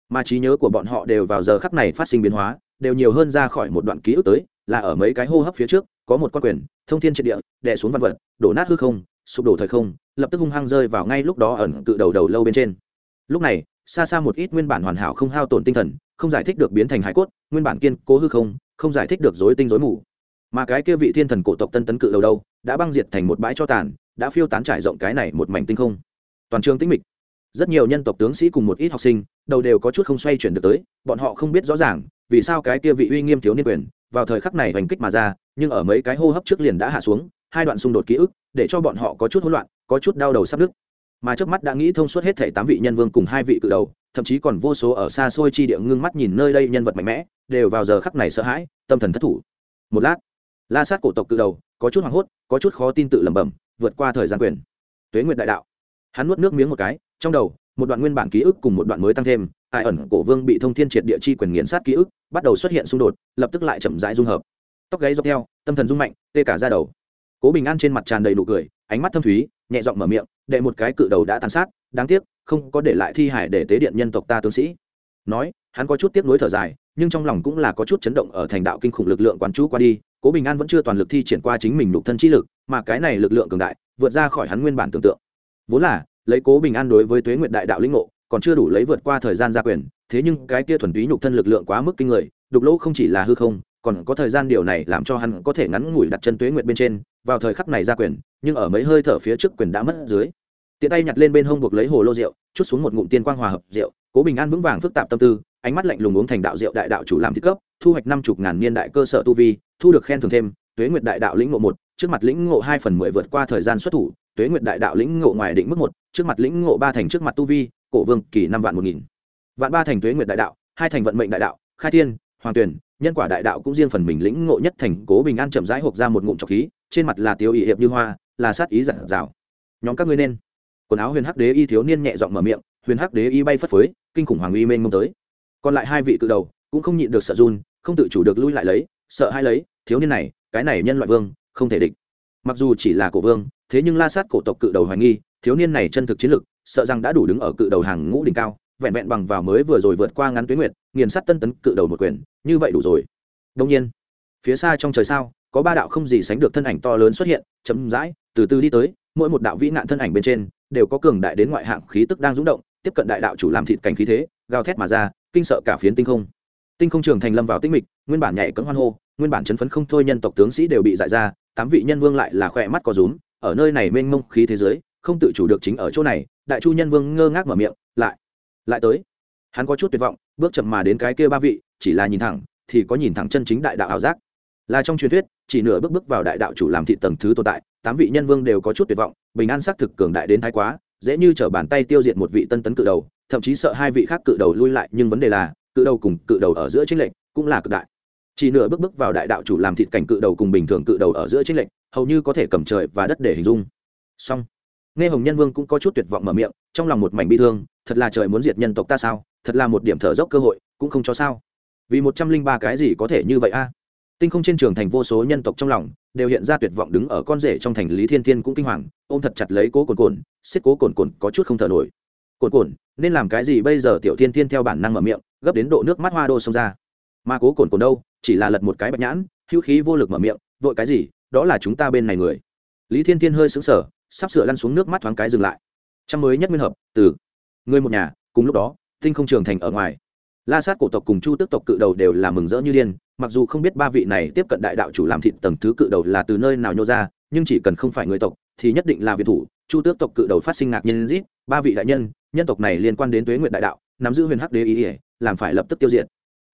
Mà trí nhớ của bọn họ đều vào giờ khắc này phát sinh biến hóa đều nhiều hơn ra khỏi một đoạn ký ức tới là ở mấy cái hô hấp phía trước có một con quyền thông thiên triệt địa đè xuống văn vật đổ nát hư không sụp đổ thời không, lập tức hung hăng rơi vào ngay lúc đó ẩn cự đầu đầu lâu bên trên. Lúc này, xa xa một ít nguyên bản hoàn hảo không hao tổn tinh thần, không giải thích được biến thành hải cốt, nguyên bản kiên cố hư không không giải thích được dối tinh dối mù. Mà cái kia vị thiên thần cổ tộc tân tấn cự đầu đâu, đã băng diệt thành một bãi cho tàn, đã phiêu tán trải rộng cái này một mảnh tinh không. Toàn trường tĩnh mịch. Rất nhiều nhân tộc tướng sĩ cùng một ít học sinh, đầu đều có chút không xoay chuyển được tới, bọn họ không biết rõ ràng, vì sao cái kia vị uy nghiêm thiếu niên quyền, vào thời khắc này hành kích mà ra, nhưng ở mấy cái hô hấp trước liền đã hạ xuống, hai đoạn xung đột ký ức để cho bọn họ có chút hỗn loạn có chút đau đầu sắp đứt, mà trước mắt đã nghĩ thông suốt hết thảy tám vị nhân vương cùng hai vị cự đầu thậm chí còn vô số ở xa xôi chi địa ngưng mắt nhìn nơi đây nhân vật mạnh mẽ đều vào giờ khắc này sợ hãi tâm thần thất thủ. Một lát la sát cổ tộc cự đầu có chút hoảng hốt có chút khó tin tự lẩm bẩm vượt qua thời gian quyền. Tuế nguyệt đại đạo. Hắn nuốt nước miếng một cái trong đầu một đoạn nguyên bản ký ức cùng một đoạn mới tăng thêm ai ẩn cổ vương bị thông thiên triệt địa chi quyền nghiền sát ký ức bắt đầu xuất hiện xung đột lập tức lại chậm rãi dung hợp. Tóc gáy dọc theo tâm thần rung mạnh tê cả ra đầu cố bình an trên mặt tràn đầy nụ cười, ánh mắt thâm thúy, nhẹ giọng mở miệng, đệ một cái cự đầu đã tàn sát, đáng tiếc, không có để lại thi hải để tế điện nhân tộc ta tướng sĩ. Nói, hắn có chút tiếc nuối thở dài, nhưng trong lòng cũng là có chút chấn động ở thành đạo kinh khủng lực lượng quán chú qua đi, cố bình an vẫn chưa toàn lực thi triển qua chính mình nhục thân chi lực, mà cái này lực lượng cường đại, vượt ra khỏi hắn nguyên bản tưởng tượng. Vốn là, lấy cố bình an đối với tuế nguyệt đại đạo linh ngộ, còn chưa đủ lấy vượt qua thời gian gia quyền, thế nhưng cái kia thuần túy nhục thân lực lượng quá mức kinh người, đục lỗ không chỉ là hư không còn có thời gian điều này làm cho hắn có thể ngắn ngủi đặt chân tuế nguyệt bên trên, vào thời khắc này ra quyền, nhưng ở mấy hơi thở phía trước quyền đã mất dưới. Tiện tay nhặt lên bên hông buộc lấy hồ lô rượu, chút xuống một ngụm tiên quang hòa hợp rượu, cố bình an vững vàng phức tạp tâm tư, ánh mắt lạnh lùng uống thành đạo rượu đại đạo chủ làm thiết cấp, thu hoạch năm chục ngàn niên đại cơ sở tu vi, thu được khen thưởng thêm, tuế nguyệt đại đạo lĩnh ngộ một, trước mặt lĩnh ngộ hai phần mười vượt qua thời gian xuất thủ, tuế nguyệt đại đạo lĩnh ngộ ngoài định mức một, trước mặt lĩnh ngộ ba thành trước mặt tu vi, cổ vương kỳ năm vạn một nghìn. Vạn ba thành tuế nguyệt đại đạo, hai thành vận mệnh đại đạo, khai thiên hoàng tuyển nhân quả đại đạo cũng riêng phần mình lĩnh ngộ nhất thành cố bình an chậm rãi hộp ra một ngụm trọc khí, trên mặt là tiêu ý hiệp như hoa, là sát ý giản dào. Nhóm các ngươi nên. Quần áo huyền hắc đế y thiếu niên nhẹ giọng mở miệng, huyền hắc đế y bay phất phới, kinh khủng hoàng uy mênh mông tới. Còn lại hai vị cự đầu cũng không nhịn được sợ run, không tự chủ được lui lại lấy, sợ hai lấy, thiếu niên này, cái này nhân loại vương, không thể địch. Mặc dù chỉ là cổ vương, thế nhưng la sát cổ tộc cự đầu hoài nghi, thiếu niên này chân thực chiến lực, sợ rằng đã đủ đứng ở cự đầu hàng ngũ đỉnh cao vẹn vẹn bằng vào mới vừa rồi vượt qua ngắn tuyến nguyệt, nghiền sắt tân tấn cự đầu một quyền, như vậy đủ rồi. Đông nhiên, phía xa trong trời sao, có ba đạo không gì sánh được thân ảnh to lớn xuất hiện chấm dãi từ từ đi tới, mỗi một đạo vĩ nạn thân ảnh bên trên, đều có cường đại đến ngoại hạng khí tức đang rúng động, tiếp cận đại đạo chủ làm thịt cảnh khí thế, gào thét mà ra, kinh sợ cả phiến tinh không. Tinh không trường thành lâm vào tinh mịch, nguyên bản nhảy cấm hoan hô, nguyên bản chấn phấn không thôi nhân tộc tướng sĩ đều bị giải ra, tám vị nhân vương lại là khỏe mắt có rúm, ở nơi này mênh mông khí thế giới, không tự chủ được chính ở chỗ này, đại chu nhân vương ngơ ngác mở miệng, lại lại tới. Hắn có chút tuyệt vọng, bước chậm mà đến cái kia ba vị, chỉ là nhìn thẳng, thì có nhìn thẳng chân chính đại đạo ảo giác. Là trong truyền thuyết, chỉ nửa bước bước vào đại đạo chủ làm thị tầng thứ tồn tại, tám vị nhân vương đều có chút tuyệt vọng, bình an xác thực cường đại đến thái quá, dễ như t bàn tay tiêu diệt một vị tân tấn cự đầu, thậm chí sợ hai vị khác cự đầu lui lại, nhưng vấn đề là, cự đầu cùng cự đầu ở giữa chính lệnh cũng là cực đại. Chỉ nửa bước bước vào đại đạo chủ làm thịt cảnh cự đầu cùng bình thường cự đầu ở giữa chính lệnh hầu như có thể cầm trời và đất để hình dung. Song nghe hồng nhân vương cũng có chút tuyệt vọng mở miệng trong lòng một mảnh bi thương, thật là trời muốn diệt nhân tộc ta sao, thật là một điểm thở dốc cơ hội, cũng không cho sao. Vì một trăm linh ba cái gì có thể như vậy a? Tinh không trên trường thành vô số nhân tộc trong lòng, đều hiện ra tuyệt vọng đứng ở con rể trong thành lý thiên thiên cũng kinh hoàng, ôm thật chặt lấy cố cồn cồn xiết cố cồn cồn có chút không thở nổi. Cồn cồn nên làm cái gì bây giờ? Tiểu thiên thiên theo bản năng mở miệng, gấp đến độ nước mắt hoa đô xông ra. Mà cố cồn cồn đâu, chỉ là lật một cái bạch nhãn, hữu khí vô lực mở miệng, vội cái gì, đó là chúng ta bên này người. Lý thiên thiên hơi xứng sở sắp sửa lăn xuống nước mắt thoáng cái dừng lại trăm mới nhất nguyên hợp, từ người một nhà, cùng lúc đó, tinh không trường thành ở ngoài. La sát cổ tộc cùng chu tước tộc cự đầu đều là mừng rỡ như điên, mặc dù không biết ba vị này tiếp cận đại đạo chủ làm thịt tầng thứ cự đầu là từ nơi nào nhô ra, nhưng chỉ cần không phải người tộc, thì nhất định là việt thủ. Chu tước tộc cự đầu phát sinh ngạc nhiên rít, ba vị đại nhân nhân tộc này liên quan đến tuế nguyện đại đạo, nắm giữ huyền hắc đế ý ỉa làm phải lập tức tiêu diệt.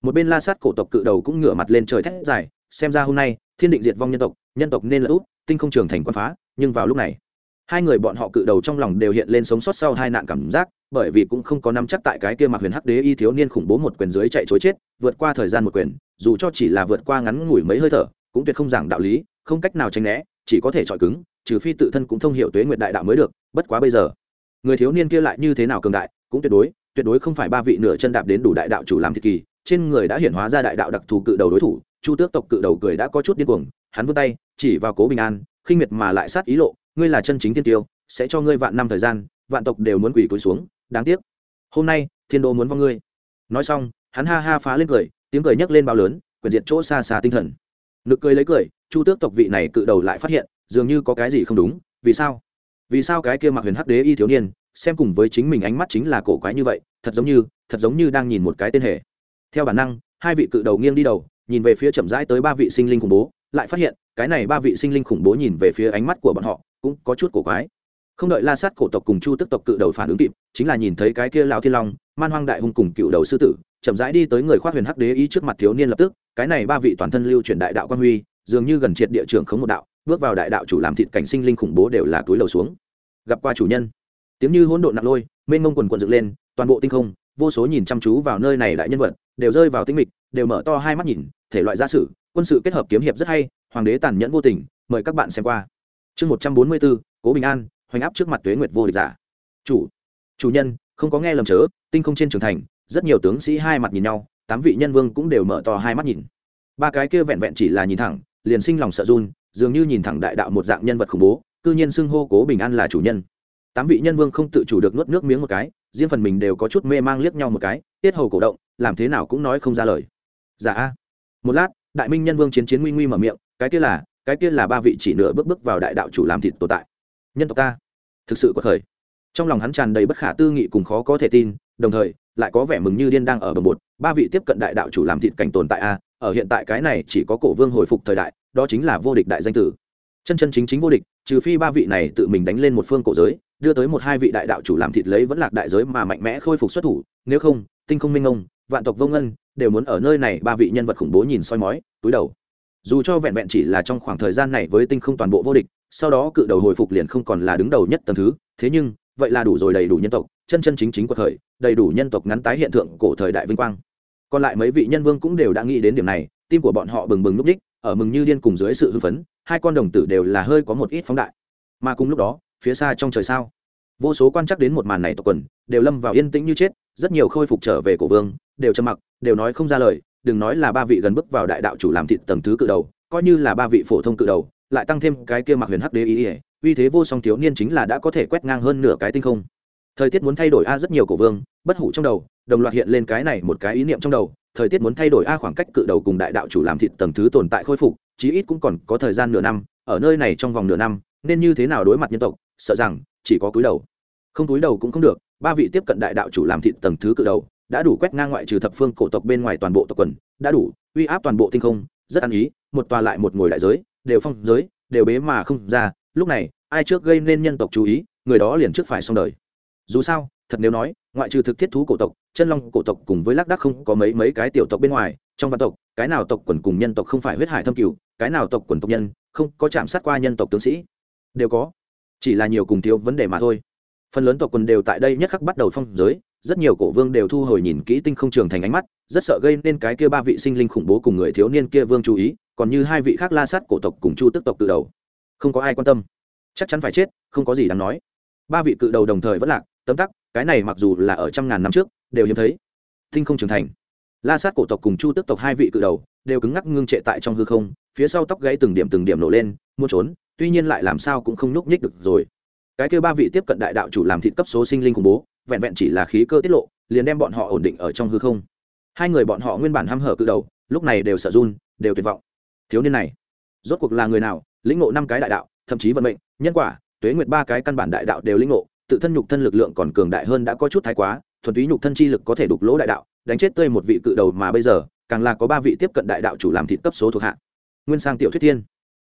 Một bên la sát cổ tộc cự đầu cũng ngửa mặt lên trời thét dài, xem ra hôm nay, thiên định diệt vong nhân tộc nhân tộc nên là út, tinh không trường thành quan phá, nhưng vào lúc này hai người bọn họ cự đầu trong lòng đều hiện lên sống sót sau hai nạn cảm giác, bởi vì cũng không có nắm chắc tại cái kia mặc huyền hắc đế y thiếu niên khủng bố một quyền dưới chạy chối chết, vượt qua thời gian một quyền, dù cho chỉ là vượt qua ngắn ngủi mấy hơi thở, cũng tuyệt không giảng đạo lý, không cách nào tránh né, chỉ có thể chọi cứng, trừ phi tự thân cũng thông hiểu tuế nguyện đại đạo mới được, bất quá bây giờ, người thiếu niên kia lại như thế nào cường đại, cũng tuyệt đối tuyệt đối không phải ba vị nửa chân đạp đến đủ đại đạo chủ làm thị kỳ, trên người đã hiển hóa ra đại đạo đặc thù cự đầu đối thủ, chu tước tộc cự đầu cười đã có chút điên cuồng, hắn vươn tay, chỉ vào cố bình an, khinh miệt mà lại sát ý lộ ngươi là chân chính thiên tiêu, sẽ cho ngươi vạn năm thời gian, vạn tộc đều muốn quỳ cúi xuống, đáng tiếc. Hôm nay, thiên đô muốn vong ngươi. Nói xong, hắn ha ha phá lên cười, tiếng cười nhấc lên bao lớn quyển diệt chỗ xa xa tinh thần. Nực cười lấy cười, chu tước tộc vị này cự đầu lại phát hiện, dường như có cái gì không đúng, vì sao? Vì sao cái kia mặc huyền hắc đế y thiếu niên, xem cùng với chính mình ánh mắt chính là cổ quái như vậy, thật giống như, thật giống như đang nhìn một cái tên hề. Theo bản năng, hai vị cự đầu nghiêng đi đầu, nhìn về phía chậm rãi tới ba vị sinh linh khủng bố, lại phát hiện, cái này ba vị sinh linh khủng bố nhìn về phía ánh mắt của bọn họ cũng có chút cổ quái. Không đợi la sát cổ tộc cùng chu tức tộc cự đầu phản ứng kịp, chính là nhìn thấy cái kia lão thiên long, man hoang đại hung cùng cựu đầu sư tử, chậm rãi đi tới người khoác huyền hắc đế ý trước mặt thiếu niên lập tức, cái này ba vị toàn thân lưu truyền đại đạo quan huy, dường như gần triệt địa trường khống một đạo, bước vào đại đạo chủ làm thịt cảnh sinh linh khủng bố đều là túi lầu xuống. Gặp qua chủ nhân, tiếng như hỗn độn nặng lôi, mênh mông quần quần dựng lên, toàn bộ tinh không, vô số nhìn chăm chú vào nơi này đại nhân vật, đều rơi vào tinh mịch, đều mở to hai mắt nhìn, thể loại gia sử, quân sự kết hợp kiếm hiệp rất hay, hoàng đế tàn nhẫn vô tình, mời các bạn xem qua chương một trăm bốn mươi bốn cố bình an, hoành áp trước mặt tuế nguyệt vô địch giả. Chủ chủ nhân, không có nghe lầm chớ, tinh không trên trường thành, rất nhiều tướng sĩ hai mặt nhìn nhau, tám vị nhân vương cũng đều mở to hai mắt nhìn. Ba cái kia vẹn vẹn chỉ là nhìn thẳng, liền sinh lòng sợ run, dường như nhìn thẳng đại đạo một dạng nhân vật khủng bố, cư nhiên xưng hô cố bình an là chủ nhân. Tám vị nhân vương không tự chủ được nuốt nước miếng một cái, riêng phần mình đều có chút mê mang liếc nhau một cái, tiết hầu cổ động, làm thế nào cũng nói không ra lời. Dạ a. Một lát, đại minh nhân vương chiến chiến nguy nguy mở miệng, cái kia là cái kia là ba vị chỉ nửa bước bước vào đại đạo chủ làm thịt tồn tại. Nhân tộc ta, thực sự có thời trong lòng hắn tràn đầy bất khả tư nghị cùng khó có thể tin, đồng thời, lại có vẻ mừng như điên đang ở bờ bột. Ba vị tiếp cận đại đạo chủ làm thịt cảnh tồn tại a, ở hiện tại cái này chỉ có cổ vương hồi phục thời đại, đó chính là vô địch đại danh tử. Chân chân chính chính vô địch, trừ phi ba vị này tự mình đánh lên một phương cổ giới, đưa tới một hai vị đại đạo chủ làm thịt lấy vẫn lạc đại giới mà mạnh mẽ khôi phục xuất thủ. Nếu không, tinh không minh ông vạn tộc vô ngân, đều muốn ở nơi này ba vị nhân vật khủng bố nhìn soi mói, túi đầu dù cho vẹn vẹn chỉ là trong khoảng thời gian này với tinh không toàn bộ vô địch, sau đó cự đầu hồi phục liền không còn là đứng đầu nhất tầng thứ, thế nhưng, vậy là đủ rồi đầy đủ nhân tộc, chân chân chính chính của thời đầy đủ nhân tộc ngắn tái hiện tượng cổ thời đại vinh quang. Còn lại mấy vị nhân vương cũng đều đã nghĩ đến điểm này, tim của bọn họ bừng bừng núp đích, ở mừng như điên cùng dưới sự hưng phấn, hai con đồng tử đều là hơi có một ít phóng đại. Mà cùng lúc đó, phía xa trong trời sao, vô số quan chắc đến một màn này tộc quần, đều lâm vào yên tĩnh như chết, rất nhiều khôi phục trở về cổ vương, đều trầm mặc, đều nói không ra lời đừng nói là ba vị gần bước vào đại đạo chủ làm thịt tầng thứ cự đầu, coi như là ba vị phổ thông cự đầu, lại tăng thêm cái kia mặc huyền hắc đế ý ỉa uy thế vô song thiếu niên chính là đã có thể quét ngang hơn nửa cái tinh không. Thời tiết muốn thay đổi a rất nhiều cổ vương, bất hủ trong đầu, đồng loạt hiện lên cái này một cái ý niệm trong đầu, thời tiết muốn thay đổi a khoảng cách cự đầu cùng đại đạo chủ làm thịt tầng thứ tồn tại khôi phục, chí ít cũng còn có thời gian nửa năm, ở nơi này trong vòng nửa năm, nên như thế nào đối mặt nhân tộc, sợ rằng chỉ có cúi đầu. Không cúi đầu cũng không được, ba vị tiếp cận đại đạo chủ làm thịt tầng thứ cự đầu đã đủ quét ngang ngoại trừ thập phương cổ tộc bên ngoài toàn bộ tộc quần, đã đủ uy áp toàn bộ tinh không, rất ăn ý, một tòa lại một ngồi đại giới, đều phong giới, đều bế mà không ra, lúc này, ai trước gây nên nhân tộc chú ý, người đó liền trước phải xong đời. Dù sao, thật nếu nói, ngoại trừ thực thiết thú cổ tộc, chân long cổ tộc cùng với lác đắc không có mấy mấy cái tiểu tộc bên ngoài, trong văn tộc, cái nào tộc quần cùng nhân tộc không phải huyết hải thâm cửu, cái nào tộc quần tộc nhân, không có chạm sát qua nhân tộc tướng sĩ. Đều có. Chỉ là nhiều cùng thiếu vấn đề mà thôi. Phần lớn tộc quần đều tại đây nhất khắc bắt đầu phong giới rất nhiều cổ vương đều thu hồi nhìn kỹ tinh không trường thành ánh mắt, rất sợ gây nên cái kia ba vị sinh linh khủng bố cùng người thiếu niên kia vương chú ý, còn như hai vị khác la sát cổ tộc cùng chu tức tộc tự đầu. Không có ai quan tâm. Chắc chắn phải chết, không có gì đáng nói. Ba vị cự đầu đồng thời vẫn lạc, tấm tắc, cái này mặc dù là ở trăm ngàn năm trước, đều hiếm thấy. Tinh không trưởng thành. La sát cổ tộc cùng chu tức tộc hai vị cự đầu đều cứng ngắc ngưng trệ tại trong hư không, phía sau tóc gãy từng điểm từng điểm nổ lên, muốn trốn, tuy nhiên lại làm sao cũng không nhúc nhích được rồi. Cái kêu ba vị tiếp cận đại đạo chủ làm thịt cấp số sinh linh khủng bố vẹn vẹn chỉ là khí cơ tiết lộ, liền đem bọn họ ổn định ở trong hư không. Hai người bọn họ nguyên bản hăm hở cự đầu, lúc này đều sợ run, đều tuyệt vọng. Thiếu niên này, rốt cuộc là người nào, lĩnh ngộ năm cái đại đạo, thậm chí vận mệnh, nhân quả, tuế nguyệt ba cái căn bản đại đạo đều lĩnh ngộ, tự thân nhục thân lực lượng còn cường đại hơn đã có chút thái quá, thuần túy nhục thân chi lực có thể đục lỗ đại đạo, đánh chết tươi một vị cự đầu mà bây giờ, càng là có ba vị tiếp cận đại đạo chủ làm thịt cấp số thuộc hạ. Nguyên sang tiểu thuyết thiên.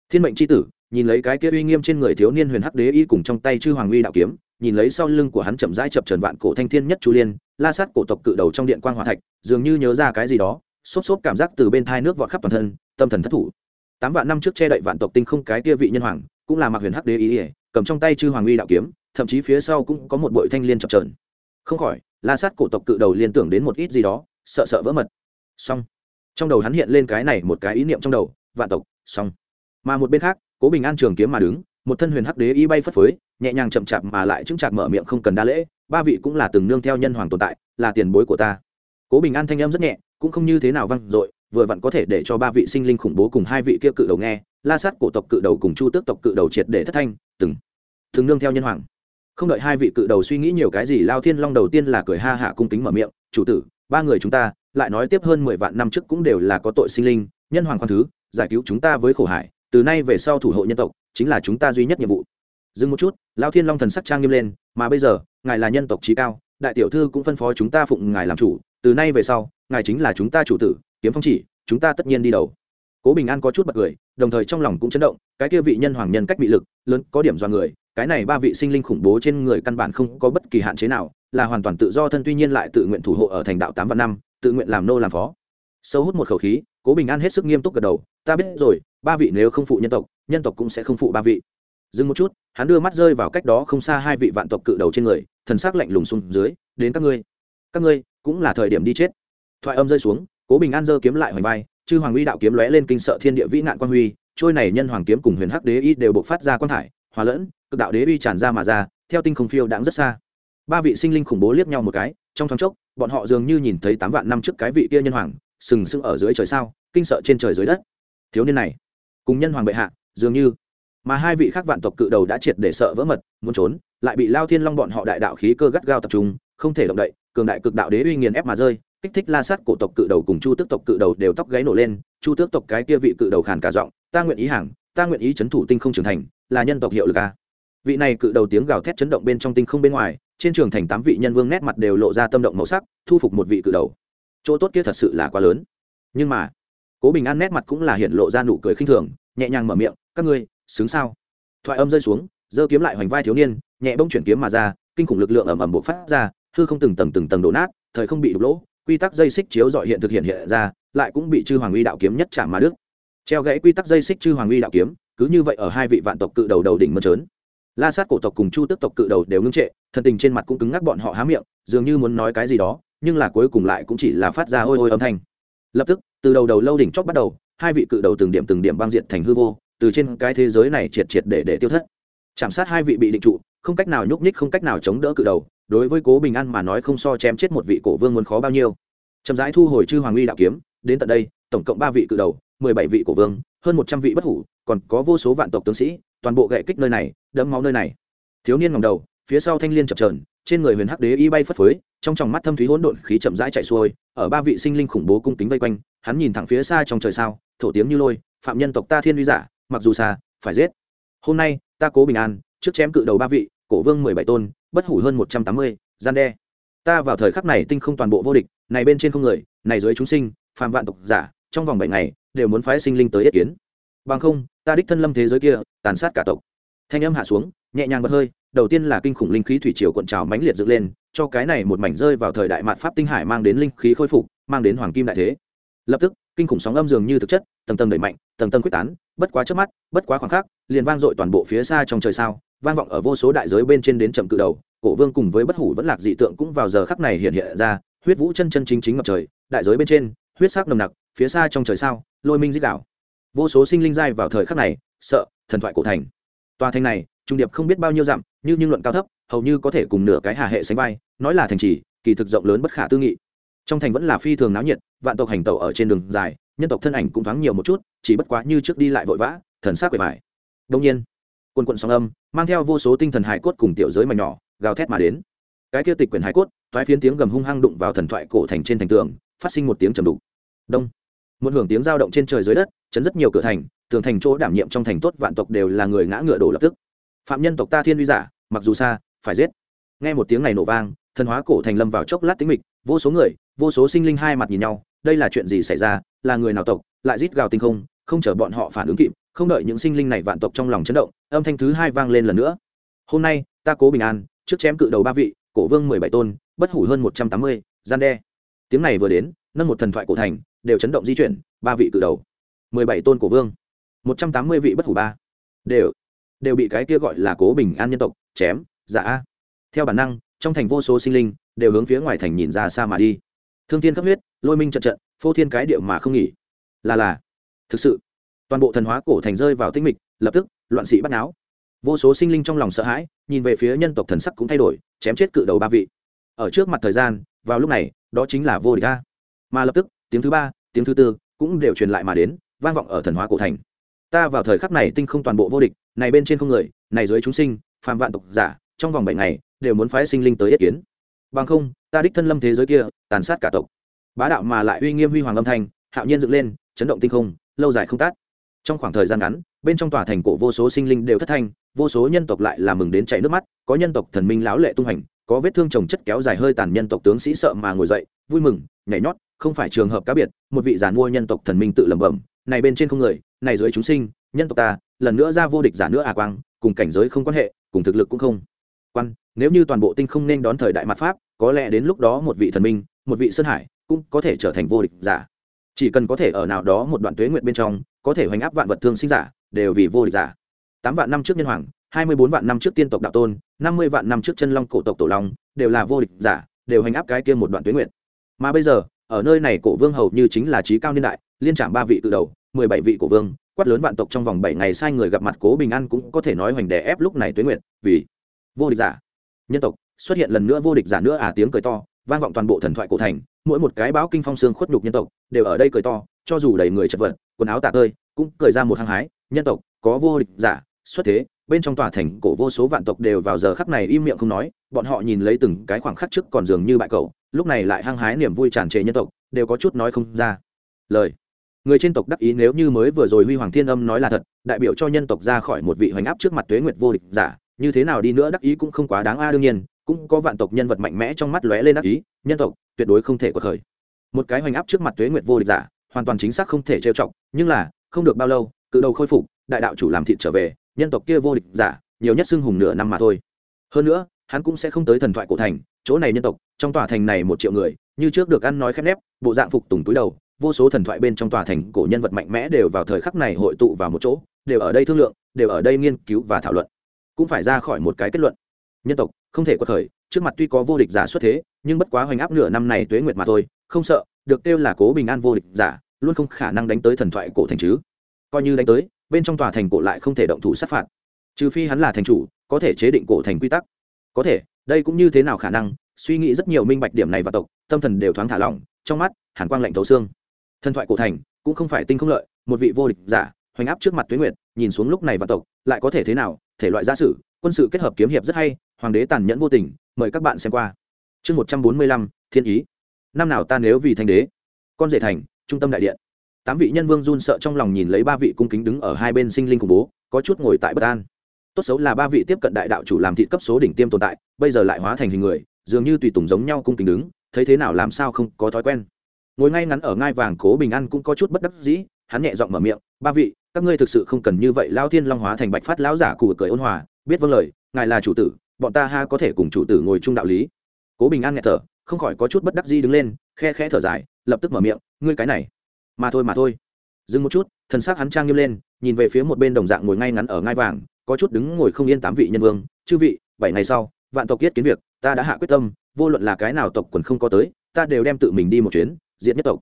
Thiên mệnh c h i tử, nhìn lấy cái kia uy nghiêm trên người thiếu niên huyền hắc đế y cùng trong tay chư hoàng uy đạo kiếm nhìn lấy sau lưng của hắn chậm rãi chập trần vạn cổ thanh thiên nhất chu liên, la sát cổ tộc cự đầu trong điện quan hòa thạch, dường như nhớ ra cái gì đó, xốp xốp cảm giác từ bên thai nước vọt khắp toàn thân, tâm thần thất thủ. Tám vạn năm trước che đậy vạn tộc tinh không cái kia vị nhân hoàng, cũng là mặc huyền hắc đế ý ỉa cầm trong tay chư hoàng uy đạo kiếm, thậm chí phía sau cũng có một bội thanh liên chập trờn. Không khỏi, la sát cổ tộc cự đầu liên tưởng đến một ít gì đó, sợ sợ vỡ mật. Xong. Trong đầu hắn hiện lên cái này một cái ý niệm trong đầu, vạn tộc, xong. Mà một bên khác, cố bình an trường kiếm mà đứng một thân huyền hắc đế y bay phất phới, nhẹ nhàng chậm chạp mà lại chững chạc mở miệng không cần đa lễ, ba vị cũng là từng nương theo nhân hoàng tồn tại, là tiền bối của ta. Cố bình an thanh em rất nhẹ, cũng không như thế nào văng dội, vừa vặn có thể để cho ba vị sinh linh khủng bố cùng hai vị kia cự đầu nghe, la sát cổ tộc cự đầu cùng chu tước tộc cự đầu triệt để thất thanh, từng từng nương theo nhân hoàng. Không đợi hai vị cự đầu suy nghĩ nhiều cái gì, lao thiên long đầu tiên là cười ha hạ cung kính mở miệng, chủ tử, ba người chúng ta, lại nói tiếp hơn mười vạn năm trước cũng đều là có tội sinh linh, nhân hoàng khoan thứ, giải cứu chúng ta với khổ hải từ nay về sau thủ hộ nhân tộc chính là chúng ta duy nhất nhiệm vụ. Dừng một chút, lao thiên long thần sắc trang nghiêm lên, mà bây giờ, ngài là nhân tộc trí cao, đại tiểu thư cũng phân phó chúng ta phụng ngài làm chủ, từ nay về sau, ngài chính là chúng ta chủ tử, kiếm phong chỉ, chúng ta tất nhiên đi đầu. Cố bình an có chút bật cười, đồng thời trong lòng cũng chấn động, cái kia vị nhân hoàng nhân cách bị lực, lớn, có điểm do người, cái này ba vị sinh linh khủng bố trên người căn bản không có bất kỳ hạn chế nào, là hoàn toàn tự do thân tuy nhiên lại tự nguyện thủ hộ ở thành đạo tám vạn năm, tự nguyện làm nô làm phó sâu hút một khẩu khí, cố bình an hết sức nghiêm túc gật đầu, ta biết rồi, ba vị nếu không phụ nhân tộc nhân tộc cũng sẽ không phụ ba vị. Dừng một chút, hắn đưa mắt rơi vào cách đó không xa hai vị vạn tộc cự đầu trên người, thần s ắ c lạnh lùng xuống dưới, đến các ngươi các ngươi cũng là thời điểm đi chết. Thoại âm rơi xuống, cố bình an giơ kiếm lại hoành vai, chư hoàng uy đạo kiếm lóe lên kinh sợ thiên địa vĩ nạn quan huy, trôi này nhân hoàng kiếm cùng huyền hắc đế y đều buộc phát ra quan thải, hòa lẫn, cực đạo đế uy tràn ra mà ra, theo tinh không phiêu đãng rất xa. Ba vị sinh linh khủng bố liếc nhau một cái, trong thoáng chốc, bọn họ dường như nhìn thấy tám vạn năm trước cái vị kia nhân hoàng sừng sững ở dưới trời sao, kinh sợ trên trời dưới đất. Thiếu niên này, cùng nhân hoàng bệ hạ, dường như. Mà hai vị khác vạn tộc cự đầu đã triệt để sợ vỡ mật, muốn trốn, lại bị lao thiên long bọn họ đại đạo khí cơ gắt gao tập trung, không thể động đậy, cường đại cực đạo đế uy nghiền ép mà rơi, kích thích la sát cổ tộc cự đầu cùng chu tước tộc cự đầu đều tóc gáy nổ lên, chu tước tộc cái kia vị cự đầu khàn cả giọng, ta nguyện ý hàng, ta nguyện ý c h ấ n thủ tinh không trưởng thành, là nhân tộc hiệu lực a vị này cự đầu tiếng gào thét chấn động bên trong tinh không bên ngoài, trên trường thành tám vị nhân vương nét mặt đều lộ ra tâm động màu sắc, thu phục một vị cự đầu chỗ tốt kia thật sự là quá lớn. Nhưng mà, cố bình an nét mặt cũng là hiện lộ ra nụ cười khinh thường, nhẹ nhàng mở miệng, các ngươi, xứng sao? Thoại âm rơi xuống, giơ kiếm lại hoành vai thiếu niên, nhẹ bông chuyển kiếm mà ra, kinh khủng lực lượng ầm ầm bộc phát ra, hư không từng tầng từng tầng đổ nát, thời không bị đục lỗ, quy tắc dây xích chiếu dọi hiện thực hiện hiện ra, lại cũng bị chư hoàng uy đạo kiếm nhất chạm mà đức treo gãy quy tắc dây xích chư hoàng uy đạo kiếm, cứ như vậy ở hai vị vạn tộc cự đầu đầu đỉnh mơn trớn. La sát cổ tộc cùng chu tức tộc cự đầu đều ngưng trệ, thần tình trên mặt cũng cứng ngắc bọn họ há miệng, dường như muốn nói cái gì đó nhưng là cuối cùng lại cũng chỉ là phát ra ôi ôi âm thanh. Lập tức, từ đầu đầu lâu đỉnh chót bắt đầu, hai vị cự đầu từng điểm từng điểm băng diện thành hư vô, từ trên cái thế giới này triệt triệt để để tiêu thất. Chạm sát hai vị bị định trụ, không cách nào nhúc nhích, không cách nào chống đỡ cự đầu, đối với cố bình an mà nói không so chém chết một vị cổ vương muốn khó bao nhiêu. Chậm rãi thu hồi chư hoàng uy đạo kiếm, đến tận đây, tổng cộng ba vị cự đầu, mười bảy vị cổ vương, hơn một trăm vị bất hủ, còn có vô số vạn tộc tướng sĩ, toàn bộ gậy kích nơi này, đẫm máu nơi này. Thiếu niên ngầm đầu, phía sau thanh liên chập trờn trên người huyền hắc đế y bay phất phới, trong tròng mắt thâm thúy hỗn độn khí chậm rãi chạy xuôi, ở ba vị sinh linh khủng bố cung kính vây quanh, hắn nhìn thẳng phía xa trong trời sao, thổ tiếng như lôi, phạm nhân tộc ta thiên uy giả, mặc dù xa, phải giết. Hôm nay, ta cố bình an, trước chém cự đầu ba vị, cổ vương mười bảy tôn, bất hủ hơn một trăm tám mươi, gian đe. Ta vào thời khắc này tinh không toàn bộ vô địch, này bên trên không người, này dưới chúng sinh, phàm vạn tộc giả, trong vòng bảy ngày, đều muốn phái sinh linh tới yết kiến. Bằng không, ta đích thân lâm thế giới kia, tàn sát cả tộc. Thanh âm hạ xuống, nhẹ nhàng bật hơi đầu tiên là kinh khủng linh khí thủy triều cuộn trào mãnh liệt dựng lên, cho cái này một mảnh rơi vào thời đại mạt pháp tinh hải mang đến linh khí khôi phục, mang đến hoàng kim đại thế. Lập tức, kinh khủng sóng âm dường như thực chất, tầng tầng đẩy mạnh, tầng tầng quyết tán, bất quá trước mắt, bất quá khoảng khắc, liền vang dội toàn bộ phía xa trong trời sao, vang vọng ở vô số đại giới bên trên đến chậm cự đầu, cổ vương cùng với bất hủ vẫn lạc dị tượng cũng vào giờ khắc này hiện hiện ra, huyết vũ chân chân chính chính ngập trời, đại giới bên trên, huyết sắc nồng nặc, phía xa trong trời sao, lôi minh dích đảo. Vô số sinh linh giai vào thời khắc này, sợ, thần thoại cổ thành. Tòa thành này trung điệp không biết bao nhiêu dặm, như nhưng luận cao thấp, hầu như có thể cùng nửa cái hà hệ sánh vai, nói là thành trì, kỳ thực rộng lớn bất khả tư nghị. Trong thành vẫn là phi thường náo nhiệt, vạn tộc hành tẩu ở trên đường dài, nhân tộc thân ảnh cũng thoáng nhiều một chút, chỉ bất quá như trước đi lại vội vã, thần sắc quệ vải. Đông nhiên quân quận sóng âm, mang theo vô số tinh thần hải cốt cùng tiểu giới mà nhỏ, gào thét mà đến. Cái kia tịch quyển hải cốt, thoái phiến tiếng gầm hung hăng đụng vào thần thoại cổ thành trên thành tường, phát sinh một tiếng trầm đục. Đông. Một hưởng tiếng giao động trên trời dưới đất, chấn rất nhiều cửa thành, tường thành chỗ đảm nhiệm trong thành tốt vạn tộc đều là người ngã ngựa đổ lập tức phạm nhân tộc ta thiên uy giả, mặc dù xa, phải giết. Nghe một tiếng này nổ vang, thần hóa cổ thành lâm vào chốc lát tính mịch, vô số người, vô số sinh linh hai mặt nhìn nhau, đây là chuyện gì xảy ra, là người nào tộc, lại rít gào tinh không không chờ bọn họ phản ứng kịp, không đợi những sinh linh này vạn tộc trong lòng chấn động, âm thanh thứ hai vang lên lần nữa. Hôm nay, ta cố bình an, trước chém cự đầu ba vị, cổ vương mười bảy tôn, bất hủ hơn một trăm tám mươi, gian đe. Tiếng này vừa đến, nâng một thần thoại cổ thành, đều chấn động di chuyển, ba vị cự đầu. mười bảy tôn cổ vương, một trăm tám mươi vị bất hủ ba, đều đều bị cái kia gọi là cố bình an nhân tộc, chém, giả. Theo bản năng, trong thành vô số sinh linh đều hướng phía ngoài thành nhìn ra xa mà đi. Thương thiên cấp huyết, lôi minh trận trận, phô thiên cái điệu mà không nghỉ. Là là, thực sự, toàn bộ thần hóa cổ thành rơi vào tinh mịch, lập tức, loạn sĩ bắt náo. Vô số sinh linh trong lòng sợ hãi, nhìn về phía nhân tộc thần sắc cũng thay đổi, chém chết cự đầu ba vị. Ở trước mặt thời gian, vào lúc này, đó chính là vô địch ta mà lập tức, tiếng thứ ba, tiếng thứ tư cũng đều truyền lại mà đến, vang vọng ở thần hóa cổ thành ta vào thời khắc này tinh không toàn bộ vô địch, này bên trên không người, này dưới chúng sinh, phàm vạn tộc giả, trong vòng bảy ngày, đều muốn phái sinh linh tới yết kiến. Bằng không, ta đích thân lâm thế giới kia, tàn sát cả tộc. Bá đạo mà lại uy nghiêm huy hoàng âm thanh, hạo nhiên dựng lên, chấn động tinh không, lâu dài không tát trong khoảng thời gian ngắn, bên trong tòa thành cổ vô số sinh linh đều thất thanh, vô số nhân tộc lại làm mừng đến chảy nước mắt, có nhân tộc thần minh láo lệ tung hành, có vết thương trồng chất kéo dài hơi tàn nhân tộc tướng sĩ sợ mà ngồi dậy, vui mừng, nhảy nhót, không phải trường hợp cá biệt, một vị giàn mua nhân tộc thần minh tự lẩm bẩm này bên trên không người, này dưới chúng sinh, nhân tộc ta, lần nữa ra vô địch giả nữa à quang, cùng cảnh giới không quan hệ, cùng thực lực cũng không. Quan, nếu như toàn bộ tinh không nên đón thời đại mặt pháp, có lẽ đến lúc đó một vị thần minh, một vị sơn hải, cũng có thể trở thành vô địch giả. Chỉ cần có thể ở nào đó một đoạn tuế nguyện bên trong, có thể hoành áp vạn vật thương sinh giả, đều vì vô địch giả. Tám vạn năm trước nhân hoàng, hai mươi bốn vạn năm trước tiên tộc đạo tôn, năm mươi vạn năm trước chân long cổ tộc tổ long, đều là vô địch giả, đều hành áp cái kia một đoạn tuế nguyện mà bây giờ, ở nơi này cổ vương hầu như chính là trí cao niên đại liên trạm ba vị tự đầu mười bảy vị cổ vương quát lớn vạn tộc trong vòng bảy ngày sai người gặp mặt cố bình an cũng có thể nói hoành đè ép lúc này tuế nguyệt, vì vô địch giả. Nhân tộc xuất hiện lần nữa vô địch giả nữa à tiếng cười to vang vọng toàn bộ thần thoại cổ thành mỗi một cái báo kinh phong xương khuất nhục nhân tộc đều ở đây cười to cho dù đầy người chật vật quần áo tạ tơi cũng cười ra một hăng hái nhân tộc có vô địch giả xuất thế bên trong tòa thành cổ vô số vạn tộc đều vào giờ khắc này im miệng không nói bọn họ nhìn lấy từng cái khoảng khắc trước còn dường như bại cầu lúc này lại hăng hái niềm vui tràn trề nhân tộc đều có chút nói không ra. Lời người trên tộc đắc ý nếu như mới vừa rồi huy hoàng thiên âm nói là thật, đại biểu cho nhân tộc ra khỏi một vị hoành áp trước mặt tuế nguyệt vô địch giả, như thế nào đi nữa đắc ý cũng không quá đáng a, đương nhiên, cũng có vạn tộc nhân vật mạnh mẽ trong mắt lóe lên đắc ý, nhân tộc tuyệt đối không thể có khởi. Một cái hoành áp trước mặt tuế nguyệt vô địch giả, hoàn toàn chính xác không thể trêu chọc, nhưng là, không được bao lâu, cự đầu khôi phục, đại đạo chủ làm thịt trở về, nhân tộc kia vô địch giả, nhiều nhất xưng hùng nửa năm mà thôi. Hơn nữa, hắn cũng sẽ không tới thần thoại cổ thành, chỗ này nhân tộc, trong tòa thành này một triệu người, như trước được ăn nói khép nép, bộ dạng phục tùng túi đầu vô số thần thoại bên trong tòa thành cổ nhân vật mạnh mẽ đều vào thời khắc này hội tụ vào một chỗ, đều ở đây thương lượng, đều ở đây nghiên cứu và thảo luận. Cũng phải ra khỏi một cái kết luận. Nhân tộc, không thể quật khởi, trước mặt tuy có vô địch giả xuất thế, nhưng bất quá hoành áp nửa năm này tuế nguyệt mà thôi, không sợ, được kêu là cố bình an vô địch giả, luôn không khả năng đánh tới thần thoại cổ thành chứ. Coi như đánh tới, bên trong tòa thành cổ lại không thể động thủ sát phạt. Trừ phi hắn là thành chủ, có thể chế định cổ thành quy tắc. Có thể, đây cũng như thế nào khả năng, suy nghĩ rất nhiều minh bạch điểm này và tộc, tâm thần đều thoáng thả lỏng, trong mắt, hàn quang lạnh thấu xương thần thoại cổ thành cũng không phải tinh không lợi, một vị vô địch giả, hoành áp trước mặt tuyến nguyệt, nhìn xuống lúc này và tộc, lại có thể thế nào? Thể loại gia sử, quân sự kết hợp kiếm hiệp rất hay, hoàng đế tàn nhẫn vô tình, mời các bạn xem qua. Chương một trăm bốn mươi lăm, thiên ý. Năm nào ta nếu vì thành đế? Con rể thành, trung tâm đại điện. Tám vị nhân vương run sợ trong lòng nhìn lấy ba vị cung kính đứng ở hai bên sinh linh khủng bố, có chút ngồi tại bất an. Tốt xấu là ba vị tiếp cận đại đạo chủ làm thị cấp số đỉnh tiêm tồn tại, bây giờ lại hóa thành hình người, dường như tùy tùng giống nhau cung kính đứng, thấy thế nào làm sao không có thói quen ngồi ngay ngắn ở ngai vàng cố bình an cũng có chút bất đắc dĩ, hắn nhẹ giọng mở miệng, ba vị, các ngươi thực sự không cần như vậy lao thiên long hóa thành bạch phát lão giả cụ cười ôn hòa, biết vâng lời, ngài là chủ tử, bọn ta ha có thể cùng chủ tử ngồi chung đạo lý. Cố bình an nghe thở, không khỏi có chút bất đắc dĩ đứng lên, khe khẽ thở dài, lập tức mở miệng, ngươi cái này, mà thôi mà thôi. Dừng một chút, thần sắc hắn trang nghiêm lên, nhìn về phía một bên đồng dạng ngồi ngay ngắn ở ngai vàng, có chút đứng ngồi không yên tám vị nhân vương, chư vị, bảy ngày sau, vạn tộc yết kiến việc, ta đã hạ quyết tâm, vô luận là cái nào tộc quần không có tới, ta đều đem tự mình đi một chuyến diệt nhất tộc.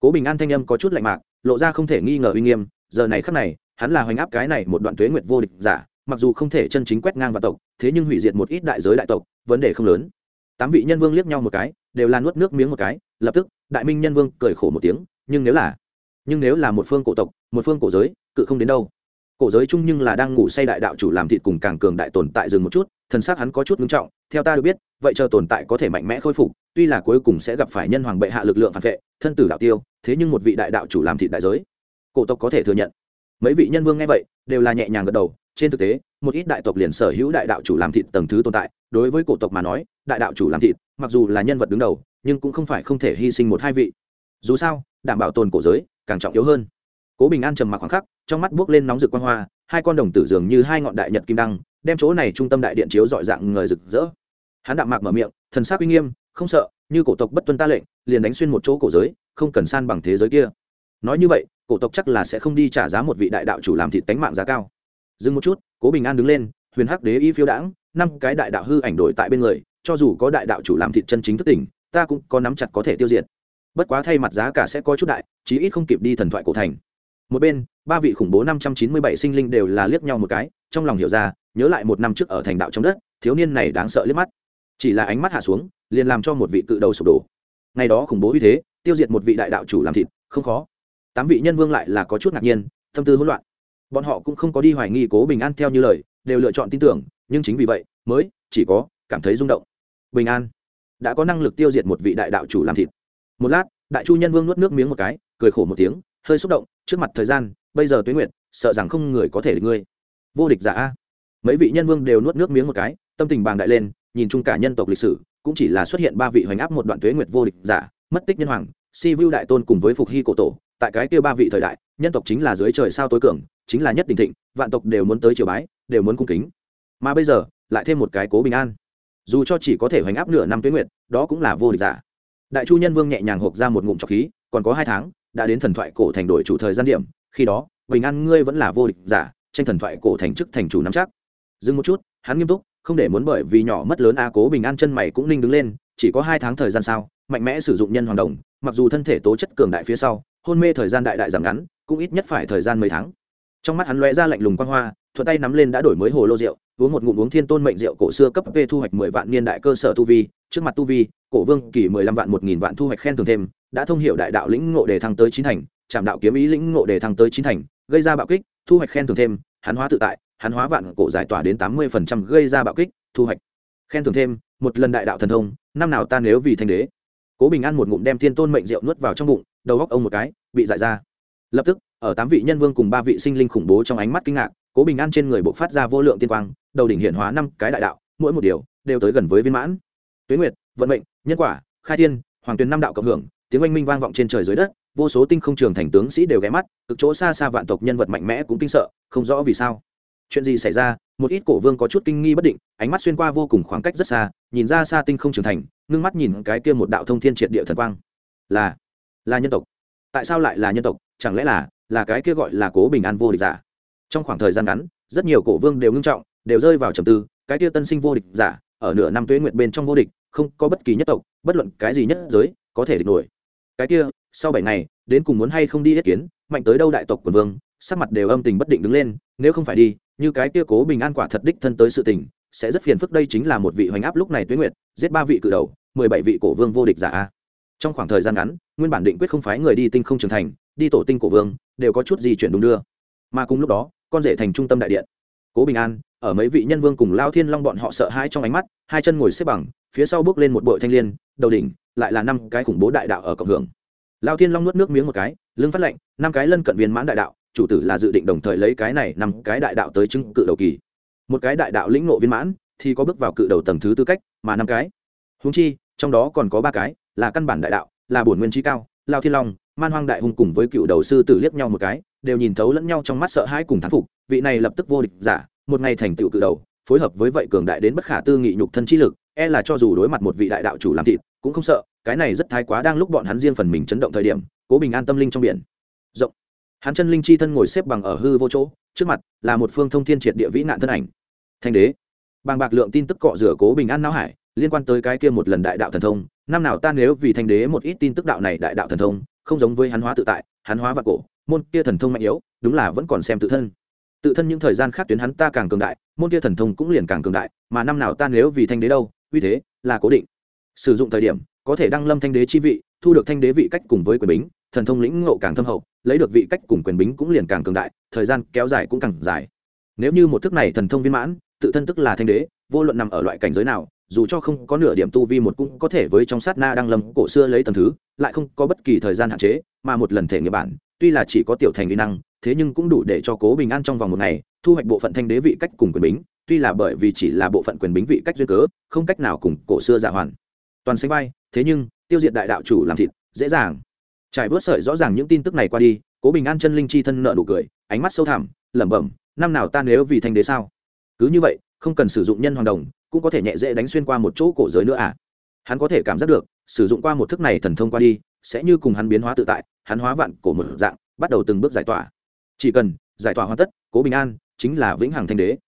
Cố bình an thanh âm có chút lạnh mạc, lộ ra không thể nghi ngờ uy nghiêm, giờ này khắc này, hắn là hoành áp cái này một đoạn tuế nguyệt vô địch giả, mặc dù không thể chân chính quét ngang vào tộc, thế nhưng hủy diệt một ít đại giới đại tộc, vấn đề không lớn. Tám vị nhân vương liếc nhau một cái, đều là nuốt nước miếng một cái, lập tức, đại minh nhân vương cười khổ một tiếng, nhưng nếu là, nhưng nếu là một phương cổ tộc, một phương cổ giới, cự không đến đâu cổ giới chung nhưng là đang ngủ say đại đạo chủ làm thịt cùng càng cường đại tồn tại dừng một chút, thần xác hắn có chút ngưng trọng, theo ta được biết, vậy chờ tồn tại có thể mạnh mẽ khôi phục, tuy là cuối cùng sẽ gặp phải nhân hoàng bệ hạ lực lượng phản vệ, thân tử đạo tiêu, thế nhưng một vị đại đạo chủ làm thịt đại giới. Cổ tộc có thể thừa nhận. Mấy vị nhân vương nghe vậy, đều là nhẹ nhàng gật đầu, trên thực tế, một ít đại tộc liền sở hữu đại đạo chủ làm thịt tầng thứ tồn tại, đối với cổ tộc mà nói, đại đạo chủ làm thịt, mặc dù là nhân vật đứng đầu, nhưng cũng không phải không thể hy sinh một hai vị. Dù sao, đảm bảo tồn cổ giới càng trọng yếu hơn. Cố bình an trầm mặc khoảng khắc trong mắt buốc lên nóng rực quang hoa, hai con đồng tử dường như hai ngọn đại nhật kim đăng, đem chỗ này trung tâm đại điện chiếu dọi dạng người rực rỡ. Hắn đạm mạc mở miệng, thần sắc uy nghiêm, không sợ, như cổ tộc bất tuân ta lệnh, liền đánh xuyên một chỗ cổ giới, không cần san bằng thế giới kia. Nói như vậy, cổ tộc chắc là sẽ không đi trả giá một vị đại đạo chủ làm thịt tánh mạng giá cao. Dừng một chút, cố bình an đứng lên, huyền hắc đế y phiêu đãng, năm cái đại đạo hư ảnh đổi tại bên người, cho dù có đại đạo chủ làm thịt chân chính thức tỉnh, ta cũng có nắm chặt có thể tiêu diệt. Bất quá thay mặt giá cả sẽ có chút đại, chí ít không kịp đi thần thoại cổ thành. Một bên ba vị khủng bố năm trăm chín mươi bảy sinh linh đều là liếc nhau một cái, trong lòng hiểu ra, nhớ lại một năm trước ở thành đạo trong đất, thiếu niên này đáng sợ liếc mắt. Chỉ là ánh mắt hạ xuống, liền làm cho một vị cự đầu sụp đổ. Ngày đó khủng bố uy thế, tiêu diệt một vị đại đạo chủ làm thịt, không khó. Tám vị nhân vương lại là có chút ngạc nhiên, tâm tư hỗn loạn. Bọn họ cũng không có đi hoài nghi cố bình an theo như lời, đều lựa chọn tin tưởng, nhưng chính vì vậy, mới chỉ có cảm thấy rung động. Bình an. Đã có năng lực tiêu diệt một vị đại đạo chủ làm thịt. Một lát, đại chu nhân vương nuốt nước miếng một cái, cười khổ một tiếng, hơi xúc động, trước mặt thời gian bây giờ tuế nguyệt, sợ rằng không người có thể địch ngươi. Vô địch giả a. Mấy vị nhân vương đều nuốt nước miếng một cái, tâm tình bàng đại lên, nhìn chung cả nhân tộc lịch sử, cũng chỉ là xuất hiện ba vị hoành áp một đoạn tuế nguyệt vô địch giả, mất tích nhân hoàng, si vu đại tôn cùng với phục hy cổ tổ, tại cái kia ba vị thời đại, nhân tộc chính là dưới trời sao tối cường, chính là nhất đình thịnh, vạn tộc đều muốn tới triều bái, đều muốn cung kính. Mà bây giờ, lại thêm một cái cố bình an. Dù cho chỉ có thể hoành áp nửa năm tuế nguyệt, đó cũng là vô địch giả. Đại chu nhân vương nhẹ nhàng hộp ra một ngụm trọc khí, còn có hai tháng, đã đến thần thoại cổ thành đổi chủ thời gian điểm khi đó, bình an ngươi vẫn là vô địch giả, tranh thần thoại cổ thành chức thành chủ nắm chắc. Dừng một chút, hắn nghiêm túc, không để muốn bởi vì nhỏ mất lớn a cố bình an chân mày cũng ninh đứng lên, chỉ có hai tháng thời gian sao mạnh mẽ sử dụng nhân hoàng đồng, mặc dù thân thể tố chất cường đại phía sau, hôn mê thời gian đại đại giảm ngắn, cũng ít nhất phải thời gian mấy tháng. Trong mắt hắn lóe ra lạnh lùng quang hoa, thuận tay nắm lên đã đổi mới hồ lô rượu, uống một ngụm uống thiên tôn mệnh rượu cổ xưa cấp về thu hoạch mười vạn niên đại cơ sở tu vi, trước mặt tu vi, cổ vương kỳ mười lăm vạn một nghìn vạn thu hoạch khen thưởng thêm, đã thông hiểu đại đạo lĩnh ngộ đề thăng tới chín thành chạm đạo kiếm ý lĩnh ngộ để thăng tới chín thành, gây ra bạo kích, thu hoạch khen thưởng thêm, hắn hóa tự tại, hắn hóa vạn cổ giải tỏa đến tám mươi phần trăm, gây ra bạo kích, thu hoạch khen thưởng thêm, một lần đại đạo thần thông, năm nào ta nếu vì thanh đế. Cố bình an một ngụm đem thiên tôn mệnh rượu nuốt vào trong bụng, đầu góc ông một cái, bị dại ra. Lập tức, ở tám vị nhân vương cùng ba vị sinh linh khủng bố trong ánh mắt kinh ngạc, cố bình an trên người bộc phát ra vô lượng tiên quang, đầu đỉnh hiện hóa năm cái đại đạo, mỗi một điều đều tới gần với viên mãn. Tuế nguyệt, vận mệnh, nhân quả, khai thiên, hoàng tuyền năm đạo cộng hưởng, tiếng oanh minh vang vọng trên trời dưới đất vô số tinh không trường thành tướng sĩ đều ghé mắt, cực chỗ xa xa vạn tộc nhân vật mạnh mẽ cũng kinh sợ, không rõ vì sao. Chuyện gì xảy ra, một ít cổ vương có chút kinh nghi bất định, ánh mắt xuyên qua vô cùng khoảng cách rất xa, nhìn ra xa tinh không trường thành, ngưng mắt nhìn cái kia một đạo thông thiên triệt địa thần quang. Là là nhân tộc. Tại sao lại là nhân tộc? Chẳng lẽ là là cái kia gọi là cố bình an vô địch giả? Trong khoảng thời gian ngắn, rất nhiều cổ vương đều ngưng trọng, đều rơi vào trầm tư, cái kia tân sinh vô địch giả, ở nửa năm tuế nguyện bên trong vô địch, không có bất kỳ nhất tộc, bất luận cái gì nhất giới, có thể địch nổi. Cái kia sau bảy ngày, đến cùng muốn hay không đi yết kiến, mạnh tới đâu đại tộc quần vương, sắc mặt đều âm tình bất định đứng lên, nếu không phải đi, như cái kia cố bình an quả thật đích thân tới sự tình, sẽ rất phiền phức, đây chính là một vị hoành áp lúc này tuyến nguyệt, giết ba vị cự đầu, mười bảy vị cổ vương vô địch giả a. Trong khoảng thời gian ngắn, nguyên bản định quyết không phái người đi tinh không trưởng thành, đi tổ tinh cổ vương, đều có chút gì chuyển đúng đưa. Mà cùng lúc đó, con rể thành trung tâm đại điện. Cố bình an, ở mấy vị nhân vương cùng lao thiên long bọn họ sợ hãi trong ánh mắt, hai chân ngồi xếp bằng, phía sau bước lên một bội thanh l i ê n đầu đỉnh, lại là năm cái khủng bố đại đạo ở cộng hưởng lao thiên long nuốt nước miếng một cái, lưng phát lệnh năm cái lân cận viên mãn đại đạo, chủ tử là dự định đồng thời lấy cái này năm cái đại đạo tới chứng cự đầu kỳ. Một cái đại đạo lĩnh nộ viên mãn, thì có bước vào cự đầu tầng thứ tư cách, mà năm cái. Húng chi, trong đó còn có ba cái, là căn bản đại đạo, là bổn nguyên trí cao, lao thiên long, man hoang đại hùng cùng với cựu đầu sư tử liếc nhau một cái, đều nhìn thấu lẫn nhau trong mắt sợ hãi cùng thán phục, vị này lập tức vô địch giả, một ngày thành tựu cự đầu, phối hợp với vậy cường đại đến bất khả tư nghị nhục thân trí lực e là cho dù đối mặt một vị đại đạo chủ làm thịt cũng không sợ, cái này rất thái quá đang lúc bọn hắn riêng phần mình chấn động thời điểm, cố bình an tâm linh trong biển. Rộng. Hắn chân linh chi thân ngồi xếp bằng ở hư vô chỗ, trước mặt là một phương thông thiên triệt địa vĩ nạn thân ảnh. Thanh đế. Bàng bạc lượng tin tức cọ rửa cố bình an não hải, liên quan tới cái kia một lần đại đạo thần thông, năm nào ta nếu vì thanh đế một ít tin tức đạo này đại đạo thần thông, không giống với hắn hóa tự tại, hắn hóa và cổ, môn kia thần thông mạnh yếu, đúng là vẫn còn xem tự thân. Tự thân những thời gian khác tuyến hắn ta càng cường đại, môn kia thần thông cũng liền càng cường đại, mà năm nào ta nếu vì thanh đế đâu, uy thế là cố định sử dụng thời điểm, có thể đăng lâm thanh đế chi vị, thu được thanh đế vị cách cùng với quyền bính, thần thông lĩnh ngộ càng thâm hậu, lấy được vị cách cùng quyền bính cũng liền càng cường đại, thời gian kéo dài cũng càng dài. Nếu như một thức này thần thông viên mãn, tự thân tức là thanh đế, vô luận nằm ở loại cảnh giới nào, dù cho không có nửa điểm tu vi một cũng có thể với trong sát na đang lâm cổ xưa lấy tầm thứ, lại không có bất kỳ thời gian hạn chế, mà một lần thể nghiệp bản, tuy là chỉ có tiểu thành uy năng, thế nhưng cũng đủ để cho cố bình an trong vòng một ngày, thu hoạch bộ phận thanh đế vị cách cùng quyền bính, tuy là bởi vì chỉ là bộ phận quyền bính vị cách duyên cớ, không cách nào cùng cổ xưa giả hoàn toàn sánh vai, thế nhưng, tiêu diệt đại đạo chủ làm thịt, dễ dàng. Trải vớt sợi rõ ràng những tin tức này qua đi, cố bình an chân linh chi thân nợ nụ cười, ánh mắt sâu thẳm, lẩm bẩm, năm nào ta nếu vì thanh đế sao? Cứ như vậy, không cần sử dụng nhân hoàng đồng, cũng có thể nhẹ dễ đánh xuyên qua một chỗ cổ giới nữa à? Hắn có thể cảm giác được, sử dụng qua một thức này thần thông qua đi, sẽ như cùng hắn biến hóa tự tại, hắn hóa vạn cổ một dạng, bắt đầu từng bước giải tỏa. Chỉ cần giải tỏa hoàn tất, cố bình an chính là vĩnh hằng thanh đế.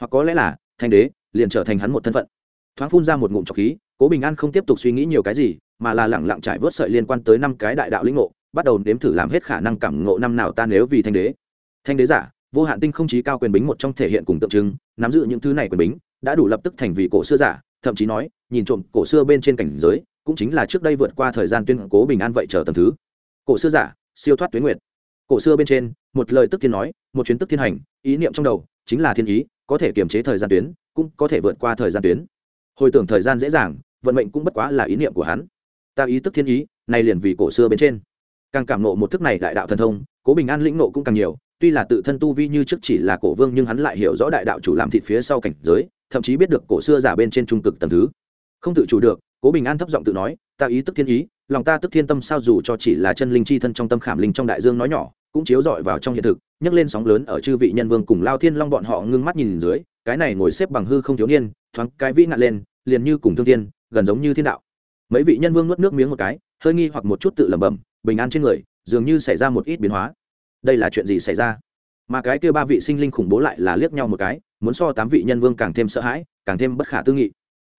Hoặc có lẽ là, thanh đế liền trở thành hắn một thân phận thoáng phun ra một ngụm trọc khí, cố bình an không tiếp tục suy nghĩ nhiều cái gì, mà là lẳng lặng trải vớt sợi liên quan tới năm cái đại đạo lĩnh ngộ, bắt đầu nếm thử làm hết khả năng cảm ngộ năm nào ta nếu vì thanh đế. Thanh đế giả, vô hạn tinh không chí cao quyền bính một trong thể hiện cùng tượng trưng, nắm giữ những thứ này quyền bính, đã đủ lập tức thành vì cổ xưa giả, thậm chí nói, nhìn trộm cổ xưa bên trên cảnh giới, cũng chính là trước đây vượt qua thời gian tuyên cố bình an vậy chờ tầm thứ. Cổ xưa giả, siêu thoát tuyến nguyệt. Cổ xưa bên trên, một lời tức thiên nói, một chuyến tức thiên hành, ý niệm trong đầu, chính là thiên ý, có thể kiềm chế thời gian tuyến, cũng có thể vượt qua thời gian tuyến hồi tưởng thời gian dễ dàng, vận mệnh cũng bất quá là ý niệm của hắn. Ta ý tức thiên ý này liền vì cổ xưa bên trên. Càng cảm nộ một thức này đại đạo thần thông, cố bình an lĩnh nộ cũng càng nhiều, tuy là tự thân tu vi như trước chỉ là cổ vương nhưng hắn lại hiểu rõ đại đạo chủ làm thịt phía sau cảnh giới, thậm chí biết được cổ xưa giả bên trên trung cực tầm thứ. Không tự chủ được, cố bình an thấp giọng tự nói, ta ý tức thiên ý, lòng ta tức thiên tâm sao dù cho chỉ là chân linh chi thân trong tâm khảm linh trong đại dương nói nhỏ, cũng chiếu rọi vào trong hiện thực, nhấc lên sóng lớn ở chư vị nhân vương cùng lao thiên long bọn họ ngưng mắt nhìn dưới, cái này ngồi xếp bằng hư không thiếu niên, thoáng cái vĩ ngạn lên liền như cùng thương thiên, gần giống như thiên đạo. Mấy vị nhân vương nuốt nước miếng một cái, hơi nghi hoặc một chút tự lẩm bẩm, bình an trên người, dường như xảy ra một ít biến hóa. Đây là chuyện gì xảy ra? Mà cái kia ba vị sinh linh khủng bố lại là liếc nhau một cái, muốn so tám vị nhân vương càng thêm sợ hãi, càng thêm bất khả tư nghị.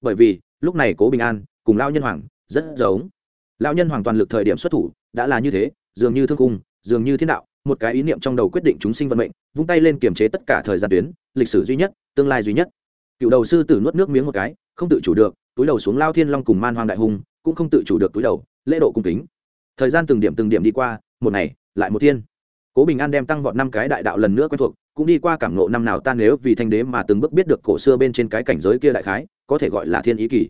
Bởi vì, lúc này cố bình an, cùng lao nhân hoàng, rất giống. Lao nhân hoàng toàn lực thời điểm xuất thủ, đã là như thế, dường như thương cung dường như thiên đạo, một cái ý niệm trong đầu quyết định chúng sinh vận mệnh, vung tay lên kiềm chế tất cả thời gian tuyến, lịch sử duy nhất, tương lai duy nhất. Cựu đầu sư tử nuốt nước miếng một cái không tự chủ được, túi đầu xuống lao thiên long cùng man hoàng đại hùng, cũng không tự chủ được túi đầu, lễ độ cung kính. Thời gian từng điểm từng điểm đi qua, một ngày, lại một thiên. Cố bình an đem tăng vọt năm cái đại đạo lần nữa quen thuộc, cũng đi qua cảm nộ năm nào tan nếu vì thanh đế mà từng bước biết được cổ xưa bên trên cái cảnh giới kia đại khái, có thể gọi là thiên ý kỳ.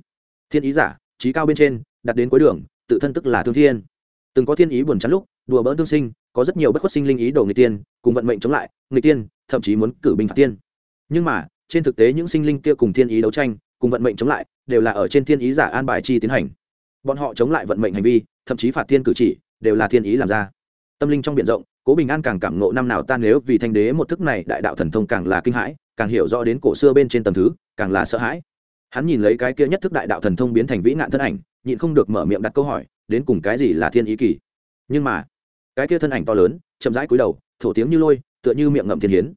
Thiên ý giả, trí cao bên trên, đặt đến cuối đường, tự thân tức là thương thiên. Từng có thiên ý buồn chán lúc, đùa bỡn thương sinh, có rất nhiều bất khuất sinh linh ý đồ người tiên, cùng vận mệnh chống lại người tiên, thậm chí muốn cử binh phạt tiên. Nhưng mà, trên thực tế những sinh linh kia cùng thiên ý đấu tranh cùng vận mệnh chống lại, đều là ở trên thiên ý giả an bài chi tiến hành. Bọn họ chống lại vận mệnh hành vi, thậm chí phạt thiên cử chỉ, đều là thiên ý làm ra. Tâm linh trong b i ể n rộng, cố bình an càng cảm nộ năm nào ta nếu vì thanh đế một thức này, đại đạo thần thông càng là kinh hãi, càng hiểu rõ đến cổ xưa bên trên tầm thứ, càng là sợ hãi. Hắn nhìn lấy cái kia nhất thức đại đạo thần thông biến thành vĩ nạn thân ảnh, nhịn không được mở miệng đặt câu hỏi, đến cùng cái gì là thiên ý kỳ? Nhưng mà, cái kia thân ảnh to lớn, chậm rãi cúi đầu, thổ tiếng như lôi, tựa như miệng ngậm thiên hiến.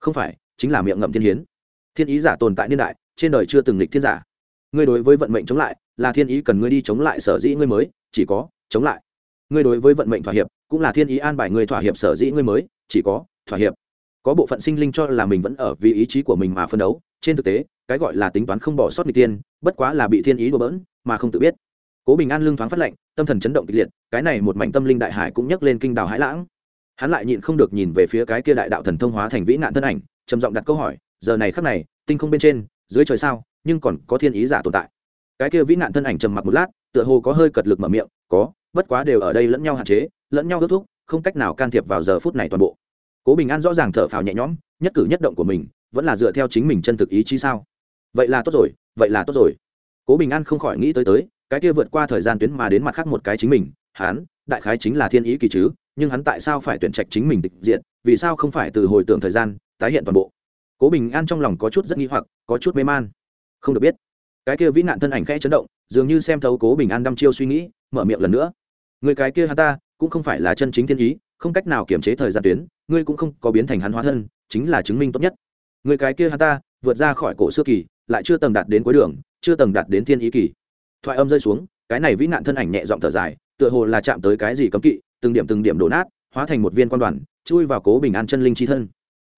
Không phải, chính là miệng ngậm thiên hiến. Thiên ý giả tồn tại niên đại trên đời chưa từng lịch thiên giả. Ngươi đối với vận mệnh chống lại, là thiên ý cần ngươi đi chống lại sở dĩ ngươi mới, chỉ có, chống lại. Ngươi đối với vận mệnh thỏa hiệp, cũng là thiên ý an bài ngươi thỏa hiệp sở dĩ ngươi mới, chỉ có, thỏa hiệp. Có bộ phận sinh linh cho là mình vẫn ở vì ý chí của mình mà phân đấu, trên thực tế, cái gọi là tính toán không bỏ sót người tiên bất quá là bị thiên ý đùa bỡn, mà không tự biết. Cố bình an lương thoáng phát lệnh tâm thần chấn động kịch liệt, cái này một mảnh tâm linh đại hải cũng nhấc lên kinh đào hải lãng. Hắn lại nhịn không được nhìn về phía cái kia đại đạo thần thông hóa thành vĩ nạn thân ảnh, trầm giọng đặt câu hỏi, giờ này khắc này, tinh không bên trên dưới trời sao, nhưng còn có thiên ý giả tồn tại. Cái kia vĩ nạn thân ảnh trầm mặc một lát, tựa hồ có hơi cật lực mở miệng, có, bất quá đều ở đây lẫn nhau hạn chế, lẫn nhau ước thúc, không cách nào can thiệp vào giờ phút này toàn bộ. Cố bình an rõ ràng thở phào nhẹ nhõm, nhất cử nhất động của mình, vẫn là dựa theo chính mình chân thực ý chí sao? Vậy là tốt rồi, vậy là tốt rồi. Cố bình an không khỏi nghĩ tới tới, cái kia vượt qua thời gian tuyến mà đến mặt khác một cái chính mình hắn đại khái chính là thiên ý kỳ chứ, nhưng hắn tại sao phải tuyển trạch chính mình tịch diện vì sao không phải từ hồi tưởng thời gian, tái hiện toàn bộ? Cố bình an trong lòng có chút rất nghi hoặc, có chút mê man. Không được biết. Cái kia vĩ nạn thân ảnh khẽ chấn động, dường như xem thấu cố bình an đăm chiêu suy nghĩ, mở miệng lần nữa. Người cái kia hắn ta, cũng không phải là chân chính thiên ý, không cách nào kiểm chế thời gian tuyến, ngươi cũng không có biến thành hắn hóa thân, chính là chứng minh tốt nhất. Người cái kia hắn ta, vượt ra khỏi cổ xưa kỳ, lại chưa tầng đạt đến cuối đường, chưa tầng đạt đến thiên ý kỳ. Thoại âm rơi xuống, cái này vĩ nạn thân ảnh nhẹ giọng thở dài, tựa hồ là chạm tới cái gì cấm kỵ, từng điểm từng điểm đổ nát, hóa thành một viên quan đoàn, chui vào cố bình an chân linh chi thân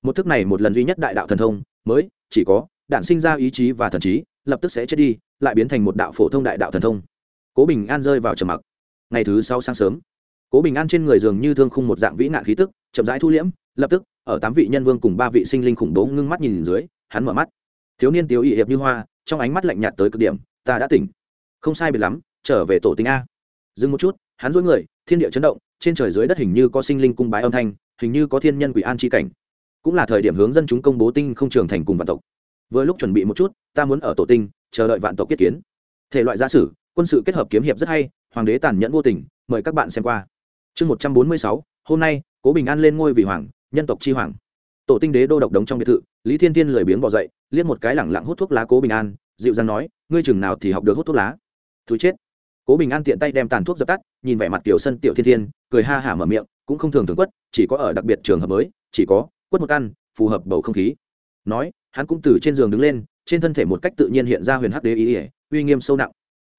một thức này một lần duy nhất đại đạo thần thông, mới chỉ có đạn sinh ra ý chí và thần trí, lập tức sẽ chết đi, lại biến thành một đạo phổ thông đại đạo thần thông. Cố bình an rơi vào trầm mặc. Ngày thứ sau sáng sớm, cố bình an trên người dường như thương khung một dạng vĩ nạn khí tức, chậm rãi thu liễm, lập tức, ở tám vị nhân vương cùng ba vị sinh linh khủng bố ngưng mắt nhìn dưới, hắn mở mắt. Thiếu niên tiếu ỵ hiệp như hoa, trong ánh mắt lạnh nhạt tới cực điểm, ta đã tỉnh. Không sai biệt lắm, trở về tổ tính a. Dừng một chút, hắn dối người, thiên địa chấn động, trên trời dưới đất hình như có sinh linh cung bái âm thanh, hình như có thiên nhân quỷ an c h i cảnh cũng là thời điểm hướng dân chúng công bố tinh không trường thành cùng vạn tộc. Vừa lúc chuẩn bị một chút, ta muốn ở tổ tinh, chờ đợi vạn tộc kết kiến. Thể loại gia sử, quân sự kết hợp kiếm hiệp rất hay, hoàng đế tàn nhẫn vô tình, mời các bạn xem qua. Chương một trăm bốn mươi sáu, hôm nay, cố bình an lên ngôi vị hoàng, nhân tộc chi hoàng. Tổ tinh đế đô độc đống trong biệt thự, lý thiên tiên lười biếng bỏ dậy, liếc một cái lẳng lặng hút thuốc lá cố bình an, dịu dàng nói, ngươi chừng nào thì học được hút thuốc lá? Thú chết. Cố bình an tiện tay đem tàn thuốc dập tắt, nhìn vẻ mặt tiểu sân tiểu thiên thiên, cười ha hả mở miệng, cũng không thường thường quất, chỉ có ở đặc biệt trường hợp mới, chỉ có quất một ăn, phù hợp bầu không khí. Nói hắn cũng từ trên giường đứng lên trên thân thể một cách tự nhiên hiện ra huyền hắc đế ý ỉa uy nghiêm sâu nặng.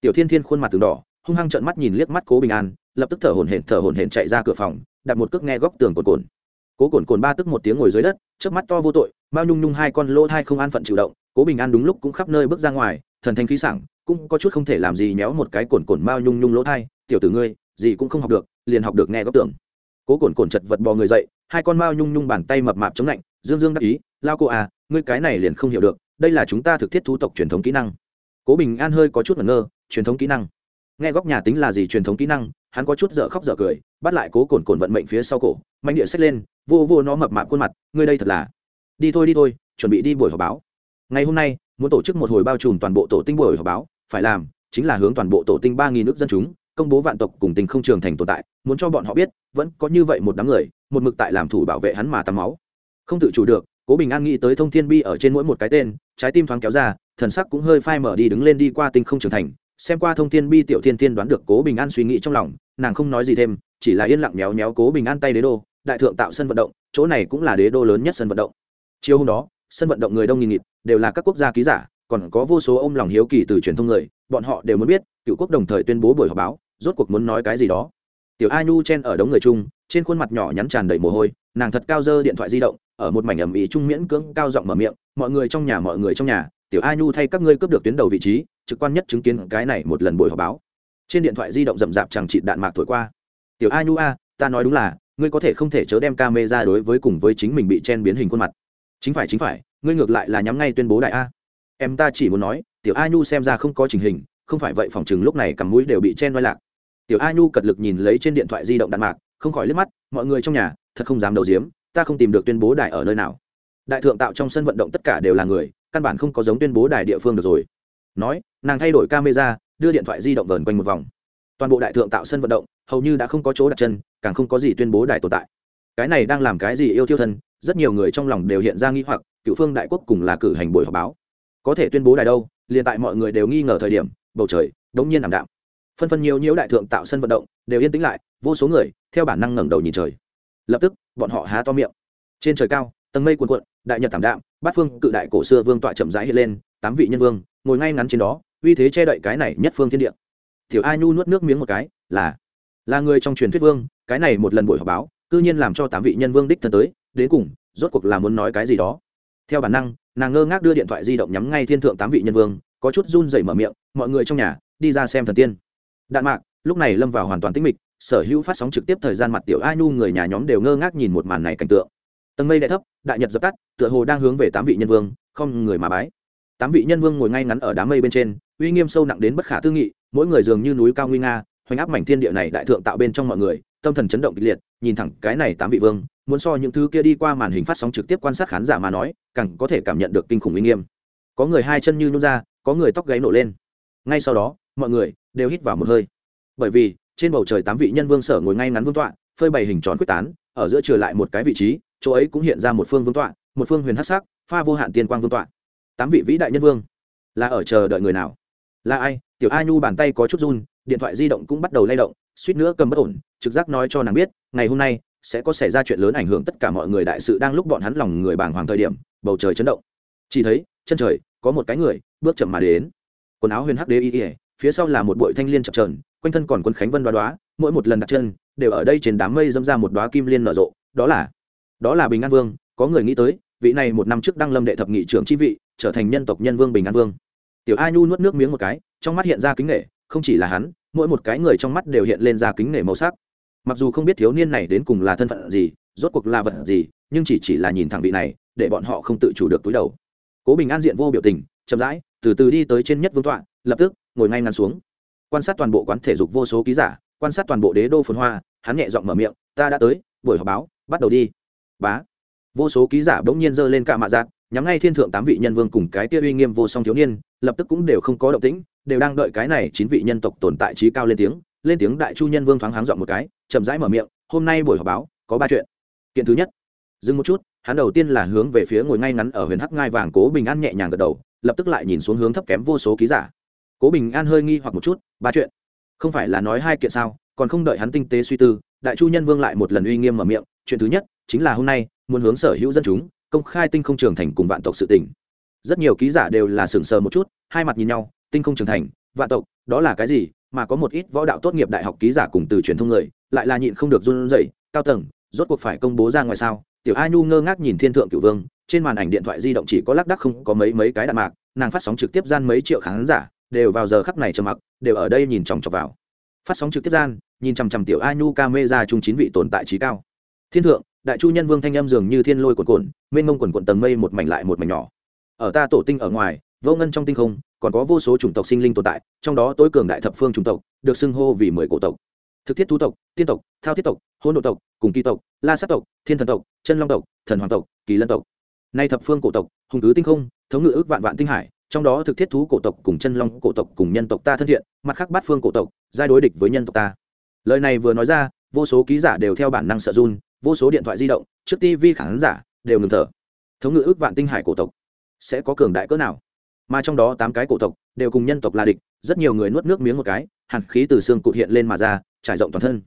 Tiểu thiên thiên khuôn mặt từng đỏ hung hăng trợn mắt nhìn liếc mắt cố bình an lập tức thở hổn hển thở hổn hển chạy ra cửa phòng đặt một cước nghe góc tường cồn cồn cố cồn cồn ba tức một tiếng ngồi dưới đất trước mắt to vô tội bao nhung nhung hai con lỗ thai không an phận chịu động cố bình an đúng lúc cũng khắp nơi bước ra ngoài thần thanh khí sảng cũng có chút không thể làm gì nhéo một cái cồn cồn bao nhung nhung lỗ thai tiểu tử ngươi gì cũng không học được liền học được nghe góc tường cố cồn cồn chật vật bò người dậy, hai con bao nhung nhung bàn tay mập mạp chống lạnh, dương dương đắc ý, lao cô à ngươi cái này liền không hiểu được, đây là chúng ta thực thiết thú tộc truyền thống kỹ năng. Cố bình an hơi có chút ngẩn ngơ, truyền thống kỹ năng? Nghe góc nhà tính là gì truyền thống kỹ năng? Hắn có chút dở khóc dở cười, bắt lại cố cồn cồn vận mệnh phía sau cổ mạnh địa xách lên, vô vô nó mập mạp khuôn mặt, ngươi đây thật là, đi thôi đi thôi, chuẩn bị đi buổi họp báo. Ngày hôm nay, muốn tổ chức một hồi bao trùm toàn bộ tổ tinh buổi họp báo, phải làm, chính là hướng toàn bộ tổ tinh ba nghìn nước dân chúng công bố vạn tộc cùng tình không trường thành tồn tại, muốn cho bọn họ biết, vẫn có như vậy một đám người, một mực tại làm thủ bảo vệ hắn mà tắm máu. Không tự chủ được, cố bình an nghĩ tới thông thiên bi ở trên mỗi một cái tên, trái tim thoáng kéo ra, thần sắc cũng hơi phai mở đi đứng lên đi qua tinh không trưởng thành, xem qua thông thiên bi tiểu thiên tiên đoán được cố bình an suy nghĩ trong lòng, nàng không nói gì thêm, chỉ là yên lặng méo méo cố bình an tay đế đô, đại thượng tạo sân vận động, chỗ này cũng là đế đô lớn nhất sân vận động. Chiều hôm đó, sân vận động người đông nghìn nghịt, đều là các quốc gia ký giả còn có vô số ông lòng hiếu kỳ từ truyền thông người, bọn họ đều muốn biết, cựu quốc đồng thời tuyên bố buổi họp báo, rốt cuộc muốn nói cái gì đó. Tiểu a nhu chen ở đống người chung, trên khuôn mặt nhỏ nhắn tràn đầy mồ hôi, nàng thật cao dơ điện thoại di động, ở một mảnh ẩm ý trung miễn cưỡng cao giọng mở miệng, mọi người trong nhà, mọi người trong nhà, tiểu a nhu thay các ngươi cướp được tuyến đầu vị trí, trực quan nhất chứng kiến cái này một lần buổi họp báo. Trên điện thoại di động rậm rạp chẳng trị đạn mạc thổi qua. Tiểu a nhu a, ta nói đúng là, ngươi có thể không thể chớ đem ca mê ra đối với cùng với chính mình bị chen biến hình khuôn mặt. Chính phải chính phải, ngươi ngược lại là nhắm ngay tuyên bố đại a em ta chỉ muốn nói, tiểu a nhu xem ra không có trình hình, không phải vậy phòng chừng lúc này cằm mũi đều bị chen vai lạc. Tiểu a nhu cật lực nhìn lấy trên điện thoại di động đạn mạc, không khỏi liếc mắt, mọi người trong nhà, thật không dám đầu diếm ta không tìm được tuyên bố đài ở nơi nào. Đại thượng tạo trong sân vận động tất cả đều là người, căn bản không có giống tuyên bố đài địa phương được rồi. Nói, nàng thay đổi camera, đưa điện thoại di động vờn quanh một vòng. Toàn bộ đại thượng tạo sân vận động, hầu như đã không có chỗ đặt chân, càng không có gì tuyên bố đài tồn tại. Cái này đang làm cái gì yêu thiêu thân, rất nhiều người trong lòng đều hiện ra nghi hoặc, cựu phương đại quốc cùng là cử hành buổi họp báo có thể tuyên bố đài đâu, liền tại mọi người đều nghi ngờ thời điểm, bầu trời đống nhiên ảm đạm. Phân phân nhiều nhiễu đại thượng tạo sân vận động, đều yên tĩnh lại, vô số người, theo bản năng ngẩng đầu nhìn trời. Lập tức, bọn họ há to miệng. Trên trời cao, tầng mây cuồn cuộn, đại nhật thảm đạm, bát phương cự đại cổ xưa vương tọa chậm rãi hiện lên, tám vị nhân vương, ngồi ngay ngắn trên đó, uy thế che đậy cái này nhất phương thiên địa. Tiểu a nhu nuốt nước miếng một cái, là là người trong truyền thuyết vương, cái này một lần buổi họp báo, cư nhiên làm cho tám vị nhân vương đích thân tới, đến cùng, rốt cuộc là muốn nói cái gì đó theo bản năng, nàng ngơ ngác đưa điện thoại di động nhắm ngay thiên thượng tám vị nhân vương, có chút run rẩy mở miệng, mọi người trong nhà, đi ra xem thần tiên. Đạn mạc, lúc này lâm vào hoàn toàn tĩnh mịch, sở hữu phát sóng trực tiếp thời gian mặt tiểu a nhu người nhà nhóm đều ngơ ngác nhìn một màn này cảnh tượng. Tầng mây đại thấp, đại nhật dập tắt, tựa hồ đang hướng về tám vị nhân vương, không người mà bái. Tám vị nhân vương ngồi ngay ngắn ở đám mây bên trên, uy nghiêm sâu nặng đến bất khả tư nghị, mỗi người dường như núi cao nguy nga, hoành áp mảnh thiên địa này đại thượng tạo bên trong mọi người, tâm thần chấn động kịch liệt, nhìn thẳng cái này tám vị vương muốn so những thứ kia đi qua màn hình phát sóng trực tiếp quan sát khán giả mà nói, càng có thể cảm nhận được kinh khủng uy nghiêm. Có người hai chân như nhún ra, có người tóc gáy nổ lên. Ngay sau đó, mọi người đều hít vào một hơi. Bởi vì, trên bầu trời tám vị nhân vương sở ngồi ngay ngắn vương tọa, phơi bày hình tròn quyết tán, ở giữa trừ lại một cái vị trí, chỗ ấy cũng hiện ra một phương vương tọa, một phương huyền hắc sắc, pha vô hạn tiên quang vương tọa. Tám vị vĩ đại nhân vương, là ở chờ đợi người nào? Là ai? Tiểu a nhu bàn tay có chút run, điện thoại di động cũng bắt đầu lay động, suýt nữa cầm bất ổn, trực giác nói cho nàng biết, ngày hôm nay sẽ có xảy ra chuyện lớn ảnh hưởng tất cả mọi người đại sự đang lúc bọn hắn lòng người bàng hoàng thời điểm, bầu trời chấn động. Chỉ thấy, chân trời, có một cái người, bước chậm mà đến. Quần áo huyền hắc đế y ỉa phía sau là một bụi thanh liên chập trờn quanh thân còn quân khánh vân đoá đoá, mỗi một lần đặt chân, đều ở đây trên đám mây dâm ra một đoá kim liên nở rộ, đó là đó là bình an vương, có người nghĩ tới, vị này một năm trước đăng lâm đệ thập nghị trưởng chi vị, trở thành nhân tộc nhân vương bình an vương. Tiểu a nhu nuốt nước miếng một cái, trong mắt hiện ra kính nghệ không chỉ là hắn, mỗi một cái người trong mắt đều hiện lên ra kính nể màu sắc mặc dù không biết thiếu niên này đến cùng là thân phận gì, rốt cuộc là vật gì, nhưng chỉ chỉ là nhìn thẳng vị này, để bọn họ không tự chủ được túi đầu. Cố bình an diện vô biểu tình, chậm rãi, từ từ đi tới trên nhất vương tọa, lập tức, ngồi ngay ngắn xuống. Quan sát toàn bộ quán thể dục vô số ký giả, quan sát toàn bộ đế đô phồn hoa, hắn nhẹ giọng mở miệng, ta đã tới, buổi họp báo, bắt đầu đi. Bá. Vô số ký giả bỗng nhiên giơ lên cả mạ giác nhắm ngay thiên thượng tám vị nhân vương cùng cái kia uy nghiêm vô song thiếu niên, lập tức cũng đều không có động tĩnh, đều đang đợi cái này chín vị nhân tộc tồn tại trí cao lên tiếng lên tiếng đại chu nhân vương thoáng háng dọn một cái, chậm rãi mở miệng, hôm nay buổi họp báo, có ba chuyện. Kiện thứ nhất, dừng một chút, hắn đầu tiên là hướng về phía ngồi ngay ngắn ở huyền hắc ngai vàng cố bình an nhẹ nhàng gật đầu, lập tức lại nhìn xuống hướng thấp kém vô số ký giả. Cố bình an hơi nghi hoặc một chút, ba chuyện? Không phải là nói hai kiện sao? Còn không đợi hắn tinh tế suy tư, đại chu nhân vương lại một lần uy nghiêm mở miệng, chuyện thứ nhất, chính là hôm nay, muốn hướng sở hữu dân chúng, công khai tinh không trường thành cùng vạn tộc sự tỉnh rất nhiều ký giả đều là sừng sờ một chút, hai mặt nhìn nhau, tinh không trường thành, vạn tộc, đó là cái gì? Mà có một ít võ đạo tốt nghiệp đại học ký giả cùng từ truyền thông người, lại là nhịn không được run rẩy, cao tầng, rốt cuộc phải công bố ra ngoài sao? Tiểu a nhu ngơ ngác nhìn thiên thượng cửu vương, trên màn ảnh điện thoại di động chỉ có lác đắc không có mấy mấy cái đạn mạc, nàng phát sóng trực tiếp gian mấy triệu khán giả, đều vào giờ khắc này trầm mặc, đều ở đây nhìn chòng chọc vào. Phát sóng trực tiếp gian, nhìn chằm chằm tiểu a nhu ca mê ra chung chín vị tồn tại trí cao. Thiên thượng, đại chu nhân vương thanh âm dường như thiên lôi cuồn cuộn, mênh mông quần cuộn tầng mây một mảnh lại một mảnh nhỏ. Ở ta tổ tinh ở ngoài vô ngân trong tinh không, còn có vô số chủng tộc sinh linh tồn tại, trong đó tối cường đại thập phương chủng tộc, được xưng hô vì mười cổ tộc. Thực thiết thú tộc, tiên tộc, thao thiết tộc hôn độ tộc, cùng kỳ tộc, la sát tộc, thiên thần tộc, chân long tộc, thần hoàng tộc, kỳ lân tộc. Nay thập phương cổ tộc, hùng cứ tinh không, thống ngự ước vạn vạn tinh hải, trong đó thực thiết thú cổ tộc cùng chân long cổ tộc cùng nhân tộc ta thân thiện, mặt khác bát phương cổ tộc, giai đối địch với nhân tộc ta. Lời này vừa nói ra, vô số ký giả đều theo bản năng sợ run, vô số điện thoại di động, trước tv khán giả đều ngừng thở. Thống ngự ước vạn tinh hải cổ tộc, sẽ có cường đại cỡ nào? Mà trong đó tám cái cổ tộc đều cùng nhân tộc là địch, rất nhiều người nuốt nước miếng một cái, hàn khí từ xương cụt hiện lên mà ra, trải rộng toàn thân.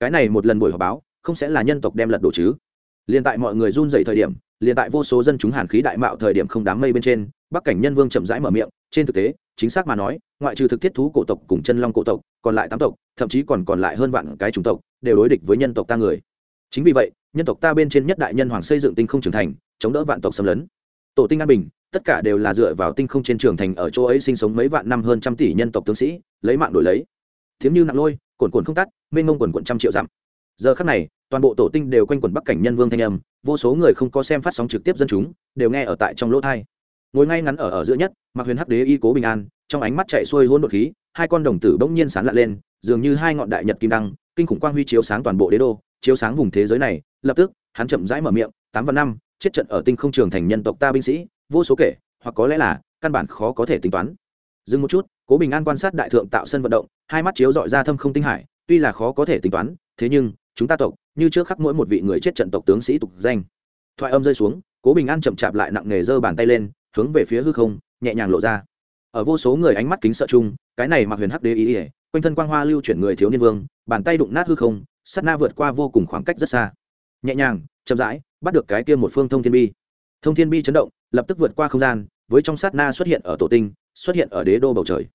Cái này một lần buổi họp báo, không sẽ là nhân tộc đem lật đổ chứ. Liền tại mọi người run dậy thời điểm liền tại vô số dân chúng hàn khí đại mạo thời điểm không đám mây bên trên, bắc cảnh nhân vương chậm rãi mở miệng, trên thực tế, chính xác mà nói, ngoại trừ thực thiết thú cổ tộc cùng chân long cổ tộc, còn lại tám tộc, thậm chí còn còn lại hơn vạn cái chủng tộc, đều đối địch với nhân tộc ta người. Chính vì vậy, nhân tộc ta bên trên nhất đại nhân hoàng xây dựng tinh không trưởng thành, chống đỡ vạn tộc xâm lấn. Tổ tinh an bình tất cả đều là dựa vào tinh không trên trường thành ở chỗ ấy sinh sống mấy vạn năm hơn trăm tỷ nhân tộc tướng sĩ, lấy mạng đổi lấy. Thiếm như nặng lôi cồn cồn không tắt, mênh mông quần quận trăm triệu dặm. Giờ khắc này, toàn bộ tổ tinh đều quanh quẩn bắc cảnh nhân vương thanh âm, vô số người không có xem phát sóng trực tiếp dân chúng, đều nghe ở tại trong lỗ thai ngồi ngay ngắn ở ở giữa nhất mặc huyền hắc đế y cố bình an, trong ánh mắt chạy xuôi hôn đột khí, hai con đồng tử bỗng nhiên sáng lạ lên, dường như hai ngọn đại nhật kim đăng, kinh khủng quang huy chiếu sáng toàn bộ đế đô, chiếu sáng vùng thế giới này, lập tức, hắn chậm rãi mở miệng, tám và năm chết trận ở tinh không trường thành nhân tộc ta binh sĩ, vô số kể, hoặc có lẽ là, căn bản khó có thể tính toán. Dừng một chút, cố bình an quan sát đại thượng tạo sân vận động, hai mắt chiếu dọi ra thâm không tinh hải, tuy là khó có thể tính toán, thế nhưng, chúng ta tộc, như trước khắc mỗi một vị người chết trận tộc tướng sĩ tục danh. Thoại âm rơi xuống, cố bình an chậm chạp lại nặng nề giơ bàn tay lên, hướng về phía hư không, nhẹ nhàng lộ ra. Ở vô số người ánh mắt kính sợ chung, cái này mặc huyền hắc đế ý ỉa quanh thân quang hoa lưu chuyển người thiếu niên vương, bàn tay đụng nát hư không sắt na vượt qua vô cùng khoảng cách rất xa. Nhẹ nhàng, chậm rãi bắt được cái kia một phương thông thiên bi. Thông thiên bi chấn động, lập tức vượt qua không gian, với trong sát na xuất hiện ở tổ tinh, xuất hiện ở đế đô bầu trời.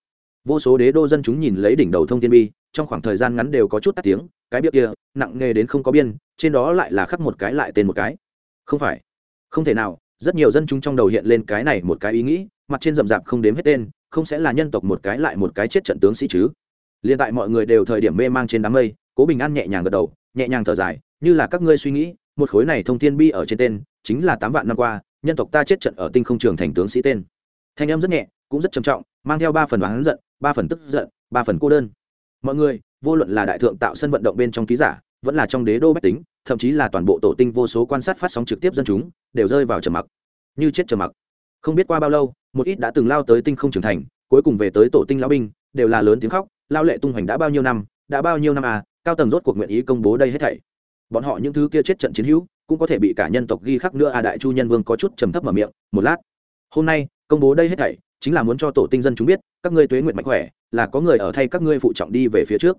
Vô số đế đô dân chúng nhìn lấy đỉnh đầu thông thiên bi, trong khoảng thời gian ngắn đều có chút tắt tiếng, cái biết kia, nặng nghề đến không có biên, trên đó lại là khắc một cái lại tên một cái. Không phải. Không thể nào, rất nhiều dân chúng trong đầu hiện lên cái này một cái ý nghĩ, mặt trên rậm rạp không đếm hết tên, không sẽ là nhân tộc một cái lại một cái chết trận tướng sĩ chứ. Liền tại mọi người đều thời điểm mê mang trên đám mây, cố bình an nhẹ nhàng gật đầu, nhẹ nhàng thở dài, như là các ngươi suy nghĩ một khối này thông thiên bi ở trên tên, chính là tám vạn năm qua, nhân tộc ta chết trận ở tinh không trường thành tướng sĩ tên. Thanh em rất nhẹ, cũng rất trầm trọng, mang theo ba phần oán giận, ba phần tức giận, ba phần cô đơn. Mọi người, vô luận là đại thượng tạo sân vận động bên trong ký giả, vẫn là trong đế đô bách tính, thậm chí là toàn bộ tổ tinh vô số quan sát phát sóng trực tiếp dân chúng, đều rơi vào trầm mặc. Như chết trầm mặc. Không biết qua bao lâu, một ít đã từng lao tới tinh không trưởng thành, cuối cùng về tới tổ tinh lão binh, đều là lớn tiếng khóc, lao lệ tung hoành đã bao nhiêu năm, đã bao nhiêu năm à cao tầng rốt cuộc nguyện ý công bố đây hết thảy bọn họ những thứ kia chết trận chiến hữu, cũng có thể bị cả nhân tộc ghi khắc nữa. À đại chu nhân vương có chút trầm thấp mở miệng, một lát, hôm nay công bố đây hết thảy, chính là muốn cho tổ tinh dân chúng biết, các ngươi tuế nguyện mạnh khỏe, là có người ở thay các ngươi phụ trọng đi về phía trước.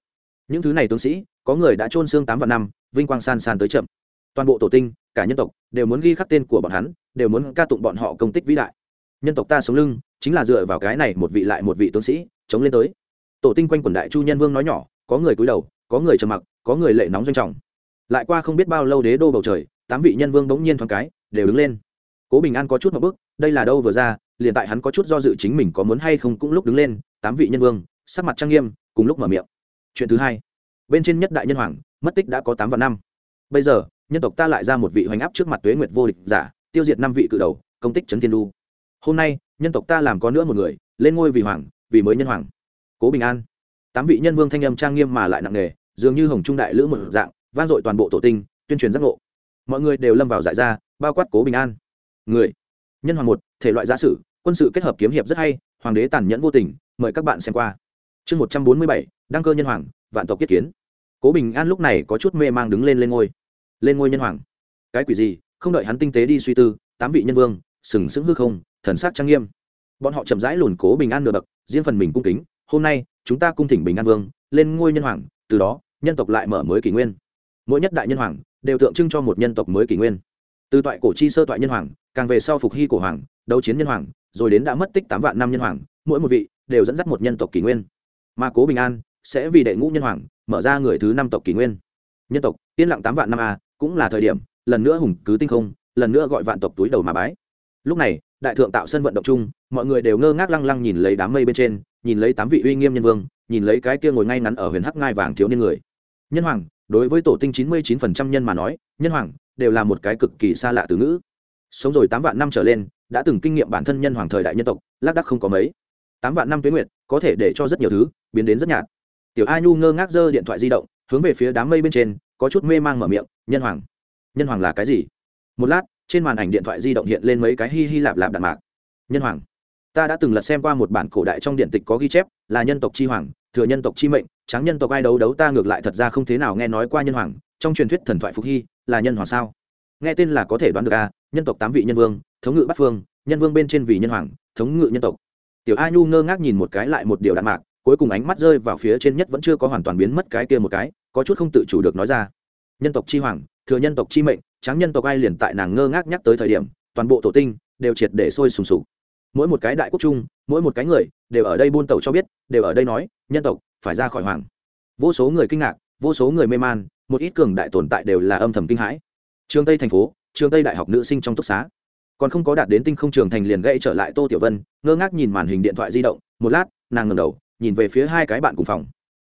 Những thứ này tướng sĩ, có người đã trôn xương tám vạn năm, vinh quang san san tới chậm. Toàn bộ tổ tinh, cả nhân tộc, đều muốn ghi khắc tên của bọn hắn, đều muốn ca tụng bọn họ công tích vĩ đại. Nhân tộc ta sống lưng, chính là dựa vào cái này một vị lại một vị tướng sĩ, chống lên tới. Tổ tinh quanh quần đại chu nhân vương nói nhỏ, có người cúi đầu, có người trầm mặc, có người lệ nóng doanh trọng lại qua không biết bao lâu đế đô bầu trời, tám vị nhân vương bỗng nhiên thoáng cái, đều đứng lên. Cố bình an có chút một bước, đây là đâu vừa ra, liền tại hắn có chút do dự chính mình có muốn hay không cũng lúc đứng lên, tám vị nhân vương, sắc mặt trang nghiêm, cùng lúc mở miệng. Chuyện thứ hai, bên trên nhất đại nhân hoàng, mất tích đã có tám vạn năm. Bây giờ, nhân tộc ta lại ra một vị hoành áp trước mặt tuế nguyệt vô địch giả, tiêu diệt năm vị cự đầu, công tích trấn thiên đu. Hôm nay, nhân tộc ta làm có nữa một người, lên ngôi vì hoàng, vì mới nhân hoàng. Cố bình an. Tám vị nhân vương thanh âm trang nghiêm mà lại nặng nề, dường như hồng trung đại lữ một dạng vang dội toàn bộ tổ tinh, tuyên truyền giác ngộ. Mọi người đều lâm vào giải ra, bao quát cố bình an. Người, nhân hoàng một, thể loại giả sử, quân sự kết hợp kiếm hiệp rất hay, hoàng đế tàn nhẫn vô tình, mời các bạn xem qua. Chương một trăm bốn mươi bảy, đăng cơ nhân hoàng, vạn tộc kết kiến. Cố bình an lúc này có chút mê mang đứng lên lên ngôi. Lên ngôi nhân hoàng. Cái quỷ gì, không đợi hắn tinh tế đi suy tư, tám vị nhân vương, sừng sững hư không, thần sắc trang nghiêm. Bọn họ chậm rãi lùn cố bình an nửa bậc, riêng phần mình cung kính, hôm nay, chúng ta cung thỉnh bình an vương, lên ngôi nhân hoàng, từ đó, nhân tộc lại mở mới kỷ nguyên mỗi nhất đại nhân hoàng đều tượng trưng cho một nhân tộc mới kỷ nguyên. Từ toại cổ chi sơ toại nhân hoàng, càng về sau phục hy cổ hoàng, đấu chiến nhân hoàng, rồi đến đã mất tích tám vạn năm nhân hoàng, mỗi một vị đều dẫn dắt một nhân tộc kỷ nguyên. Mà cố bình an, sẽ vì đệ ngũ nhân hoàng mở ra người thứ năm tộc kỷ nguyên. Nhân tộc, yên lặng tám vạn năm a cũng là thời điểm, lần nữa hùng cứ tinh không, lần nữa gọi vạn tộc túi đầu mà bái. Lúc này, đại thượng tạo sân vận động chung, mọi người đều ngơ ngác lăng lăng nhìn lấy đám mây bên trên, nhìn lấy tám vị uy nghiêm nhân vương, nhìn lấy cái kia ngồi ngay ngắn ở huyền hắc ngai vàng thiếu niên người. Nhân hoàng đối với tổ tinh chín mươi chín phần trăm nhân mà nói, nhân hoàng đều là một cái cực kỳ xa lạ từ ngữ. Sống rồi tám vạn năm trở lên, đã từng kinh nghiệm bản thân nhân hoàng thời đại nhân tộc, lác đắc không có mấy. Tám vạn năm tuyến nguyệt, có thể để cho rất nhiều thứ biến đến rất nhạt. Tiểu a nhu ngơ ngác giơ điện thoại di động, hướng về phía đám mây bên trên, có chút mê mang mở miệng, nhân hoàng nhân hoàng là cái gì? Một lát, trên màn ảnh điện thoại di động hiện lên mấy cái hi hi lạp lạp đạn mạc. Nhân hoàng, ta đã từng lật xem qua một bản cổ đại trong điện tịch có ghi chép là nhân tộc chi hoàng, thừa nhân tộc chi mệnh tráng nhân tộc ai đấu đấu ta ngược lại thật ra không thế nào nghe nói qua nhân hoàng, trong truyền thuyết thần thoại phục hy là nhân hoàng sao? Nghe tên là có thể đoán được a, nhân tộc tám vị nhân vương, thống ngự bát phương, nhân vương bên trên vì nhân hoàng, thống ngự nhân tộc. Tiểu a nhu ngơ ngác nhìn một cái lại một điều đạn mạc, cuối cùng ánh mắt rơi vào phía trên nhất vẫn chưa có hoàn toàn biến mất cái kia một cái, có chút không tự chủ được nói ra. Nhân tộc chi hoàng, thừa nhân tộc chi mệnh, tráng nhân tộc ai liền tại nàng ngơ ngác nhắc tới thời điểm, toàn bộ tổ tinh đều triệt để sôi sùng sục. Mỗi một cái đại quốc trung, mỗi một cái người đều ở đây buôn tàu cho biết, đều ở đây nói, nhân tộc phải ra khỏi hoàng. Vô số người kinh ngạc, vô số người mê man, một ít cường đại tồn tại đều là âm thầm kinh hãi. Trường tây thành phố, trường tây đại học nữ sinh trong túc xá. Còn không có đạt đến tinh không trường thành liền gãy trở lại tô tiểu vân, ngơ ngác nhìn màn hình điện thoại di động, một lát, nàng ngầm đầu, nhìn về phía hai cái bạn cùng phòng.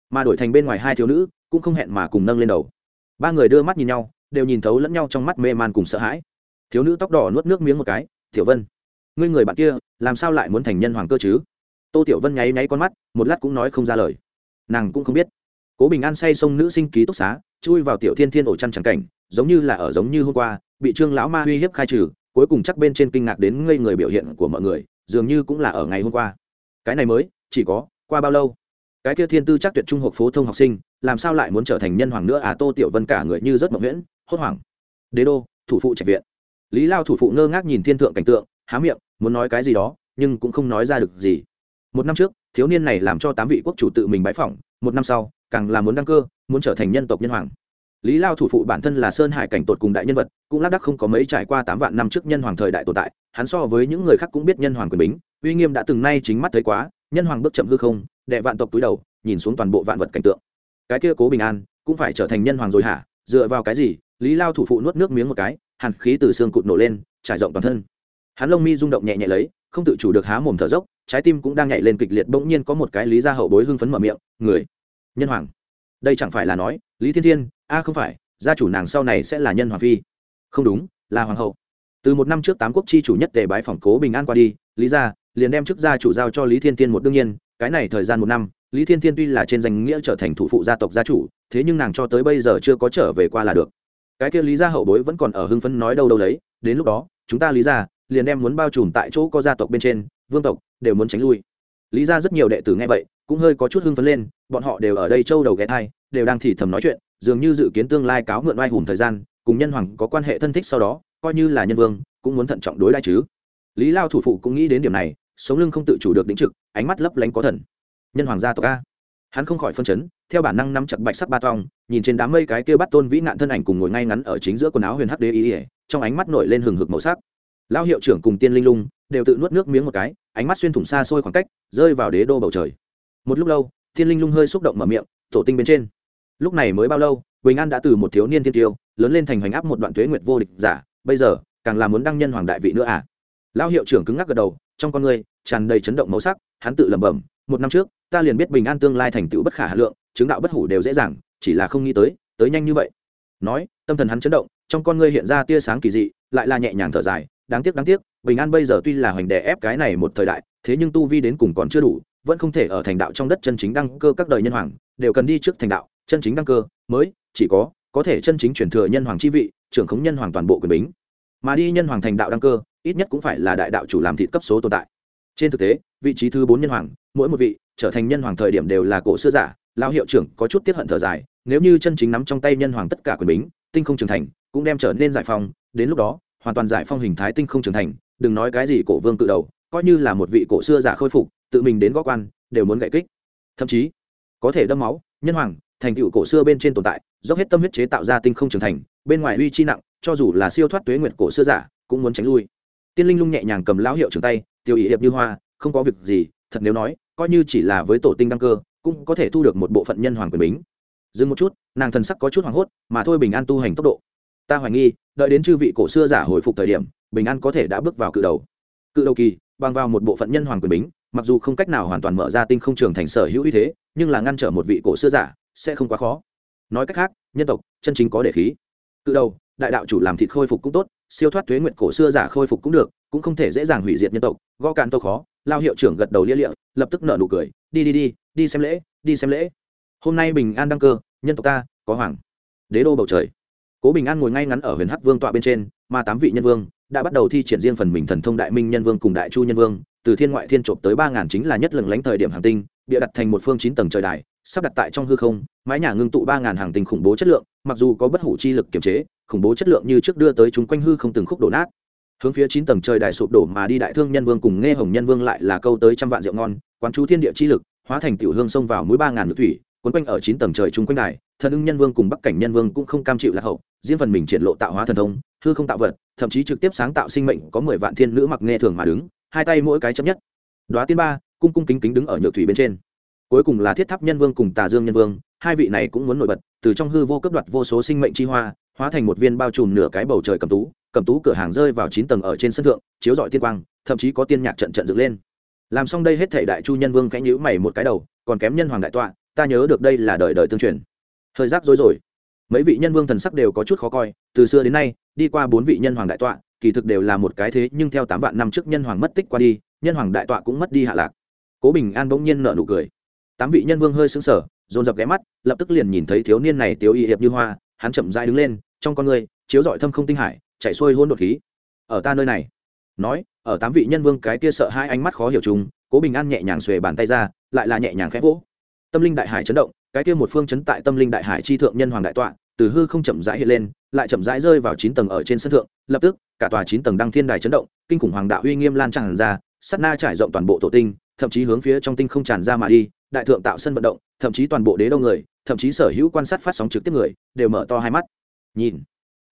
Mà đổi thành bên ngoài hai thiếu nữ, cũng không hẹn mà cùng nâng lên đầu. Ba người đưa mắt nhìn nhau, đều nhìn thấu lẫn nhau trong mắt mê man cùng sợ hãi. Thiếu nữ tóc đỏ nuốt nước miếng một cái, tiểu vân, ngươi người bạn kia, làm sao lại muốn thành nhân hoàng cơ chứ? Tô tiểu vân nháy nháy con mắt, một lát cũng nói không ra lời nàng cũng không biết. Cố bình an say sông nữ sinh ký túc xá, chui vào tiểu thiên thiên ổ chăn trắng cảnh, giống như là ở giống như hôm qua, bị trương lão ma uy hiếp khai trừ, cuối cùng chắc bên trên kinh ngạc đến ngây người biểu hiện của mọi người, dường như cũng là ở ngày hôm qua. Cái này mới, chỉ có, qua bao lâu? Cái kia thiên tư chắc tuyệt trung học phổ thông học sinh, làm sao lại muốn trở thành nhân hoàng nữa à? Tô tiểu vân cả người như rất mộng nguyễn hốt hoảng. Đế đô, thủ phụ trạch viện. Lý lao thủ phụ ngơ ngác nhìn thiên thượng cảnh tượng, há miệng, muốn nói cái gì đó, nhưng cũng không nói ra được gì. Một năm trước thiếu niên này làm cho tám vị quốc chủ tự mình bãi phỏng, một năm sau, càng là muốn đăng cơ, muốn trở thành nhân tộc nhân hoàng. Lý lao thủ phụ bản thân là sơn hải cảnh tột cùng đại nhân vật, cũng lác đắc không có mấy trải qua tám vạn năm trước nhân hoàng thời đại tồn tại, hắn so với những người khác cũng biết nhân hoàng quyền bính, uy nghiêm đã từng nay chính mắt thấy quá, nhân hoàng bước chậm hư không, đệ vạn tộc túi đầu, nhìn xuống toàn bộ vạn vật cảnh tượng. Cái kia cố bình an, cũng phải trở thành nhân hoàng rồi hả? Dựa vào cái gì? Lý lao thủ phụ nuốt nước miếng một cái, hàn khí từ xương cụt nổ lên, trải rộng toàn thân. Hắn lông mi rung động nhẹ nhẹ lấy không tự chủ được há mồm thở dốc, trái tim cũng đang nhảy lên kịch liệt, bỗng nhiên có một cái lý ra hậu bối hưng phấn mở miệng, người, nhân hoàng. Đây chẳng phải là nói, lý thiên thiên, a không phải, gia chủ nàng sau này sẽ là nhân hoàng phi. Không đúng, là hoàng hậu. Từ một năm trước tám quốc chi chủ nhất tề bái phỏng cố bình an qua đi, lý gia liền đem chức gia chủ giao cho lý thiên thiên một đương nhiên, cái này thời gian một năm, lý thiên thiên tuy là trên danh nghĩa trở thành thủ phụ gia tộc gia chủ, thế nhưng nàng cho tới bây giờ chưa có trở về qua là được. Cái kia lý gia hậu bối vẫn còn ở hưng phấn nói đâu đâu đấy, đến lúc đó, chúng ta lý gia liền đem muốn bao trùm tại chỗ có gia tộc bên trên, vương tộc đều muốn tránh lui. Lý gia rất nhiều đệ tử nghe vậy, cũng hơi có chút hưng phấn lên, bọn họ đều ở đây châu đầu ghé thai, đều đang thì thầm nói chuyện, dường như dự kiến tương lai cáo mượn oai hùng thời gian, cùng nhân hoàng có quan hệ thân thích sau đó, coi như là nhân vương, cũng muốn thận trọng đối đãi chứ. Lý lao thủ phụ cũng nghĩ đến điểm này, sống lưng không tự chủ được đính trực, ánh mắt lấp lánh có thần. Nhân hoàng gia tộc a. Hắn không khỏi phân chấn, theo bản năng nắm chặt bạch sắc ba tong nhìn trên đám mây cái kia bắt tôn vĩ nạn thân ảnh cùng ngồi ngay ngắn ở chính giữa quần áo huyền hắc đế ý ỉa, trong ánh mắt nổi lên hừng hực màu sắc lao hiệu trưởng cùng tiên linh lung đều tự nuốt nước miếng một cái, ánh mắt xuyên thủng xa xôi khoảng cách, rơi vào đế đô bầu trời. Một lúc lâu, tiên linh lung hơi xúc động mở miệng, tổ tinh bên trên. Lúc này mới bao lâu, bình an đã từ một thiếu niên thiên tiêu, lớn lên thành hoành áp một đoạn tuế nguyệt vô địch giả, bây giờ, càng là muốn đăng nhân hoàng đại vị nữa à? Lao hiệu trưởng cứng ngắc gật đầu, trong con người tràn đầy chấn động màu sắc, hắn tự lẩm bẩm, một năm trước, ta liền biết bình an tương lai thành tựu bất khả hà lượng, chứng đạo bất hủ đều dễ dàng, chỉ là không nghĩ tới tới nhanh như vậy. Nói, tâm thần hắn chấn động, trong con ngươi hiện ra tia sáng kỳ dị, lại là nhẹ nhàng thở dài đáng tiếc đáng tiếc bình an bây giờ tuy là hoành đè ép cái này một thời đại thế nhưng tu vi đến cùng còn chưa đủ vẫn không thể ở thành đạo trong đất chân chính đăng cơ các đời nhân hoàng đều cần đi trước thành đạo chân chính đăng cơ mới chỉ có có thể chân chính chuyển thừa nhân hoàng chi vị trưởng khống nhân hoàng toàn bộ quyền bính. Mà đi nhân hoàng thành đạo đăng cơ ít nhất cũng phải là đại đạo chủ làm thịt cấp số tồn tại. Trên thực tế vị trí thứ bốn nhân hoàng mỗi một vị trở thành nhân hoàng thời điểm đều là cổ xưa giả lao hiệu trưởng có chút tiếp hận thở dài nếu như chân chính nắm trong tay nhân hoàng tất cả quyền bính tinh không trưởng thành cũng đem trở nên giải phóng, đến lúc đó hoàn toàn giải phong hình thái tinh không trưởng thành, đừng nói cái gì cổ vương cự đầu, coi như là một vị cổ xưa giả khôi phục, tự mình đến góc quan, đều muốn gậy kích. Thậm chí, có thể đâm máu, nhân hoàng, thành tựu cổ xưa bên trên tồn tại, dốc hết tâm huyết chế tạo ra tinh không trưởng thành, bên ngoài uy chi nặng, cho dù là siêu thoát tuế nguyệt cổ xưa giả, cũng muốn tránh lui. Tiên linh lung nhẹ nhàng cầm lão hiệu trưởng tay, tiêu ý hiệp như hoa, không có việc gì, thật nếu nói, coi như chỉ là với tổ tinh đăng cơ, cũng có thể thu được một bộ phận nhân hoàng quyền bính. Dừng một chút, nàng thần sắc có chút hoảng hốt, mà thôi bình an tu hành tốc độ ta hoài nghi, đợi đến chư vị cổ xưa giả hồi phục thời điểm, bình an có thể đã bước vào cự đầu. Cự đầu kỳ, bằng vào một bộ phận nhân hoàng quyền bính, mặc dù không cách nào hoàn toàn mở ra tinh không trường thành sở hữu uy thế, nhưng là ngăn trở một vị cổ xưa giả, sẽ không quá khó. Nói cách khác, nhân tộc, chân chính có để khí. Cự đầu, đại đạo chủ làm thịt khôi phục cũng tốt, siêu thoát thuế nguyện cổ xưa giả khôi phục cũng được, cũng không thể dễ dàng hủy diệt nhân tộc, gõ càn tô khó, lao hiệu trưởng gật đầu lia lịa, lập tức nở nụ cười, đi đi đi đi xem lễ, đi xem lễ. Hôm nay bình an đăng cơ, nhân tộc ta, có hoàng. Đế đô bầu trời cố bình an ngồi ngay ngắn ở huyền hắc vương tọa bên trên, mà tám vị nhân vương đã bắt đầu thi triển riêng phần mình thần thông đại minh nhân vương cùng đại chu nhân vương, từ thiên ngoại thiên trộm tới ba ngàn chính là nhất lừng lánh thời điểm hàng tinh, bịa đặt thành một phương chín tầng trời đài, sắp đặt tại trong hư không, mái nhà ngưng tụ ba ngàn hàng tinh khủng bố chất lượng, mặc dù có bất hủ chi lực kiểm chế, khủng bố chất lượng như trước đưa tới chúng quanh hư không từng khúc đổ nát. Hướng phía chín tầng trời đài sụp đổ mà đi đại thương nhân vương cùng nghe hồng nhân vương lại là câu tới trăm vạn rượu ngon, quán chú thiên địa chi lực, hóa thành tiểu hương sông vào mũi ba ngàn nước thủy quấn quanh ở chín tầng trời chung quanh đài, thần ưng nhân vương cùng bắc cảnh nhân vương cũng không cam chịu lạc hậu, riêng phần mình triển lộ tạo hóa thần thông, hư không tạo vật, thậm chí trực tiếp sáng tạo sinh mệnh có mười vạn thiên nữ mặc nghe thường mà đứng, hai tay mỗi cái chấm nhất. Đoá tiên ba, cung cung kính kính đứng ở nhược thủy bên trên. Cuối cùng là thiết tháp nhân vương cùng tà dương nhân vương, hai vị này cũng muốn nổi bật, từ trong hư vô cấp đoạt vô số sinh mệnh chi hoa, hóa thành một viên bao trùm nửa cái bầu trời cầm tú cầm tú cửa hàng rơi vào chín tầng ở trên sân thượng, chiếu dọi tiên quang, thậm chí có tiên nhạc trận trận dựng lên. Làm xong đây hết thể đại chu nhân vương cánh nhữ mày một cái đầu, còn kém nhân hoàng đại tọa ta nhớ được đây là đời đời tương truyền. Thời giác rối rồi mấy vị nhân vương thần sắc đều có chút khó coi, từ xưa đến nay, đi qua bốn vị nhân hoàng đại tọa, kỳ thực đều là một cái thế nhưng theo tám vạn năm trước nhân hoàng mất tích qua đi, nhân hoàng đại tọa cũng mất đi hạ lạc. Cố bình an bỗng nhiên nở nụ cười. Tám vị nhân vương hơi sững sờ, dồn dập ghé mắt, lập tức liền nhìn thấy thiếu niên này tiếu y hiệp như hoa, hắn chậm dai đứng lên, trong con người, chiếu dọi thâm không tinh hải, chảy xuôi hôn đột khí. Ở ta nơi này. Nói, ở tám vị nhân vương cái kia sợ hai ánh mắt khó hiểu chúng. cố bình an nhẹ nhàng xuề bàn tay ra, lại là nhẹ nhàng khẽ vỗ tâm linh đại hải chấn động, cái kia một phương chấn tại tâm linh đại hải chi thượng nhân hoàng đại tọa, từ hư không chậm rãi hiện lên, lại chậm rãi rơi vào chín tầng ở trên sân thượng, lập tức, cả tòa chín tầng đăng thiên đài chấn động, kinh khủng hoàng đạo uy nghiêm lan tràn ra sắt na trải rộng toàn bộ tổ tinh, thậm chí hướng phía trong tinh không tràn ra mà đi, đại thượng tạo sân vận động, thậm chí toàn bộ đế đô người, thậm chí sở hữu quan sát phát sóng trực tiếp người, đều mở to hai mắt. Nhìn,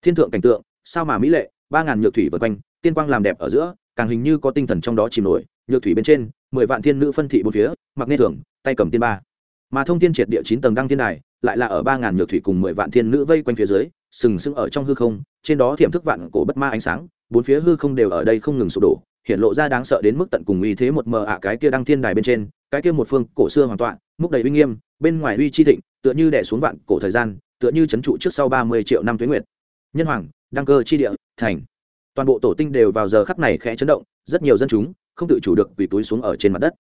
thiên thượng cảnh tượng, sao mà mỹ lệ, ba ngàn nhược thủy vượt quanh, tiên quang làm đẹp ở giữa, càng hình như có tinh thần trong đó chìm nổi, nhược thủy bên trên, mười vạn thiên nữ phân thị bốn phía, mặc nghe thường tay cầm tiên ba mà thông thiên triệt địa chín tầng đăng thiên đài lại là ở ba ngàn nhược thủy cùng mười vạn thiên nữ vây quanh phía dưới, sừng sững ở trong hư không, trên đó thiểm thức vạn cổ bất ma ánh sáng, bốn phía hư không đều ở đây không ngừng sụp đổ, hiện lộ ra đáng sợ đến mức tận cùng uy thế một mờ ạ cái kia đăng thiên đài bên trên, cái kia một phương cổ xưa hoàn toàn, múc đầy uy nghiêm, bên ngoài uy chi thịnh, tựa như đè xuống vạn cổ thời gian, tựa như chấn trụ trước sau ba mươi triệu năm tuế nguyệt. Nhân hoàng, đăng cơ chi địa, thành. Toàn bộ tổ tinh đều vào giờ khắc này khẽ chấn động, rất nhiều dân chúng không tự chủ được quỳ túi xuống ở trên mặt đất.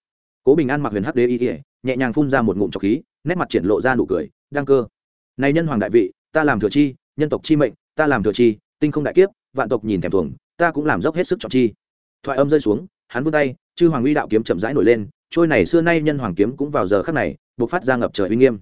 Cố bình an mặc huyền hắc đế y ỉa nhẹ nhàng phun ra một ngụm trọc khí, nét mặt triển lộ ra nụ cười, đăng cơ. Này nhân hoàng đại vị, ta làm thừa chi, nhân tộc chi mệnh, ta làm thừa chi, tinh không đại kiếp, vạn tộc nhìn thèm thuồng, ta cũng làm dốc hết sức chọn chi. Thoại âm rơi xuống, hắn vươn tay, chư hoàng uy đạo kiếm chậm rãi nổi lên, trôi này xưa nay nhân hoàng kiếm cũng vào giờ khắc này buộc phát ra ngập trời uy nghiêm.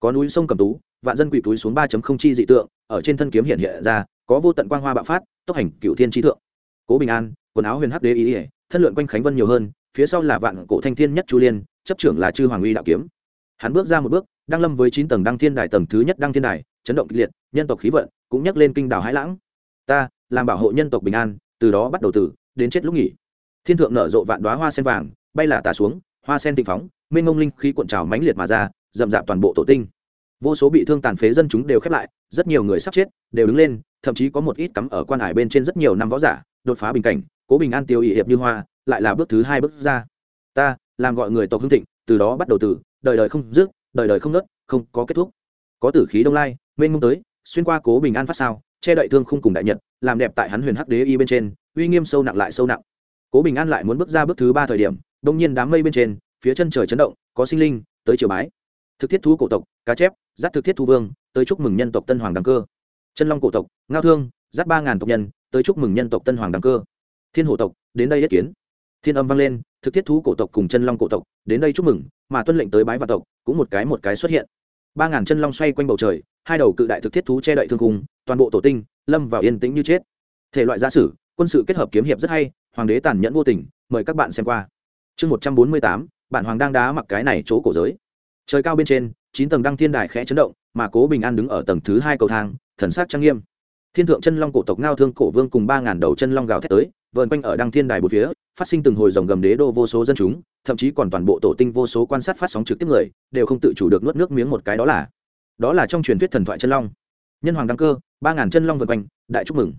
Có núi sông cầm tú, vạn dân quỷ túi xuống ba không chi dị tượng, ở trên thân kiếm hiện hiện ra, có vô tận quang hoa bạo phát, tốc hành cựu thiên trí thượng. Cố bình an, quần áo huyền hắc đế ý ỉa, thân lượn quanh khánh vân nhiều hơn, phía sau là vạn cổ thanh thiên nhất chu liên chấp trưởng là chư hoàng uy đạo kiếm. Hắn bước ra một bước, đăng lâm với chín tầng đăng thiên đài tầng thứ nhất đăng thiên đài, chấn động kịch liệt, nhân tộc khí vận cũng nhắc lên kinh đảo hải lãng. Ta, làm bảo hộ nhân tộc bình an, từ đó bắt đầu từ, đến chết lúc nghỉ. Thiên thượng nở rộ vạn đoá hoa sen vàng, bay là tả xuống, hoa sen tịnh phóng, mênh ngông linh khí cuộn trào mãnh liệt mà ra, rậm rạp toàn bộ tổ tinh. Vô số bị thương tàn phế dân chúng đều khép lại, rất nhiều người sắp chết, đều đứng lên, thậm chí có một ít cắm ở quan hải bên trên rất nhiều năm võ giả, đột phá bình cảnh, cố bình an tiêu ỵ hiệp như hoa, lại là bước thứ hai bước ra. Ta làm gọi người tộc hưng thịnh, từ đó bắt đầu từ, đời đời không dứt, đời đời không nớt không có kết thúc. Có tử khí đông lai, mênh mông tới, xuyên qua cố bình an phát sao, che đậy thương không cùng đại nhật, làm đẹp tại hắn huyền hắc đế y bên trên, uy nghiêm sâu nặng lại sâu nặng. Cố bình an lại muốn bước ra bước thứ ba thời điểm, đông nhiên đám mây bên trên, phía chân trời chấn động, có sinh linh, tới triều bái. Thực thiết thú cổ tộc, cá chép, giáp thực thiết thu vương, tới chúc mừng nhân tộc tân hoàng đăng cơ. Chân long cổ tộc, ngao thương, giáp ba ngàn tộc nhân, tới chúc mừng nhân tộc tân hoàng đăng cơ. Thiên hổ tộc, đến đây yết kiến. Thiên âm vang lên thực thiết thú cổ tộc cùng chân long cổ tộc, đến đây chúc mừng, mà tuân lệnh tới bái vạn tộc, cũng một cái một cái xuất hiện. Ba ngàn chân long xoay quanh bầu trời, hai đầu cự đại thực thiết thú che đậy thương cung, toàn bộ tổ tinh, lâm vào yên tĩnh như chết. Thể loại gia sử, quân sự kết hợp kiếm hiệp rất hay, hoàng đế tàn nhẫn vô tình, mời các bạn xem qua. Chương một trăm bốn mươi tám, bản hoàng đang đá mặc cái này chỗ cổ giới. Trời cao bên trên, chín tầng đăng thiên đài khẽ chấn động, mà cố bình an đứng ở tầng thứ hai cầu thang, thần sắc trang nghiêm. Thiên thượng chân long cổ tộc ngao thương cổ vương cùng ba ngàn đầu chân long gào thét tới vờn quanh ở đăng thiên đài bốn phía, phát sinh từng hồi dòng gầm đế đô vô số dân chúng, thậm chí còn toàn bộ tổ tinh vô số quan sát phát sóng trực tiếp người, đều không tự chủ được nuốt nước miếng một cái đó là. Đó là trong truyền thuyết thần thoại chân long. Nhân hoàng đăng cơ, ba ngàn chân long vượt quanh, đại chúc mừng.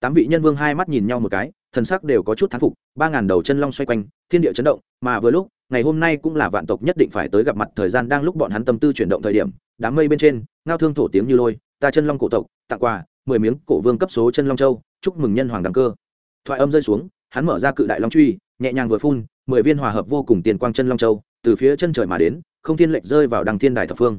Tám vị nhân vương hai mắt nhìn nhau một cái, thần sắc đều có chút thán phục, ba ngàn đầu chân long xoay quanh, thiên địa chấn động, mà vừa lúc, ngày hôm nay cũng là vạn tộc nhất định phải tới gặp mặt thời gian đang lúc bọn hắn tâm tư chuyển động thời điểm, đám mây bên trên, ngao thương thổ tiếng như lôi, ta chân long cổ tộc, tặng quà, mười miếng cổ vương cấp số chân long châu, chúc mừng nhân hoàng đăng cơ thoại âm rơi xuống, hắn mở ra cự đại long truy, nhẹ nhàng vừa phun, mười viên hòa hợp vô cùng tiền quang chân long châu, từ phía chân trời mà đến, không thiên lệch rơi vào đằng thiên đài thập phương.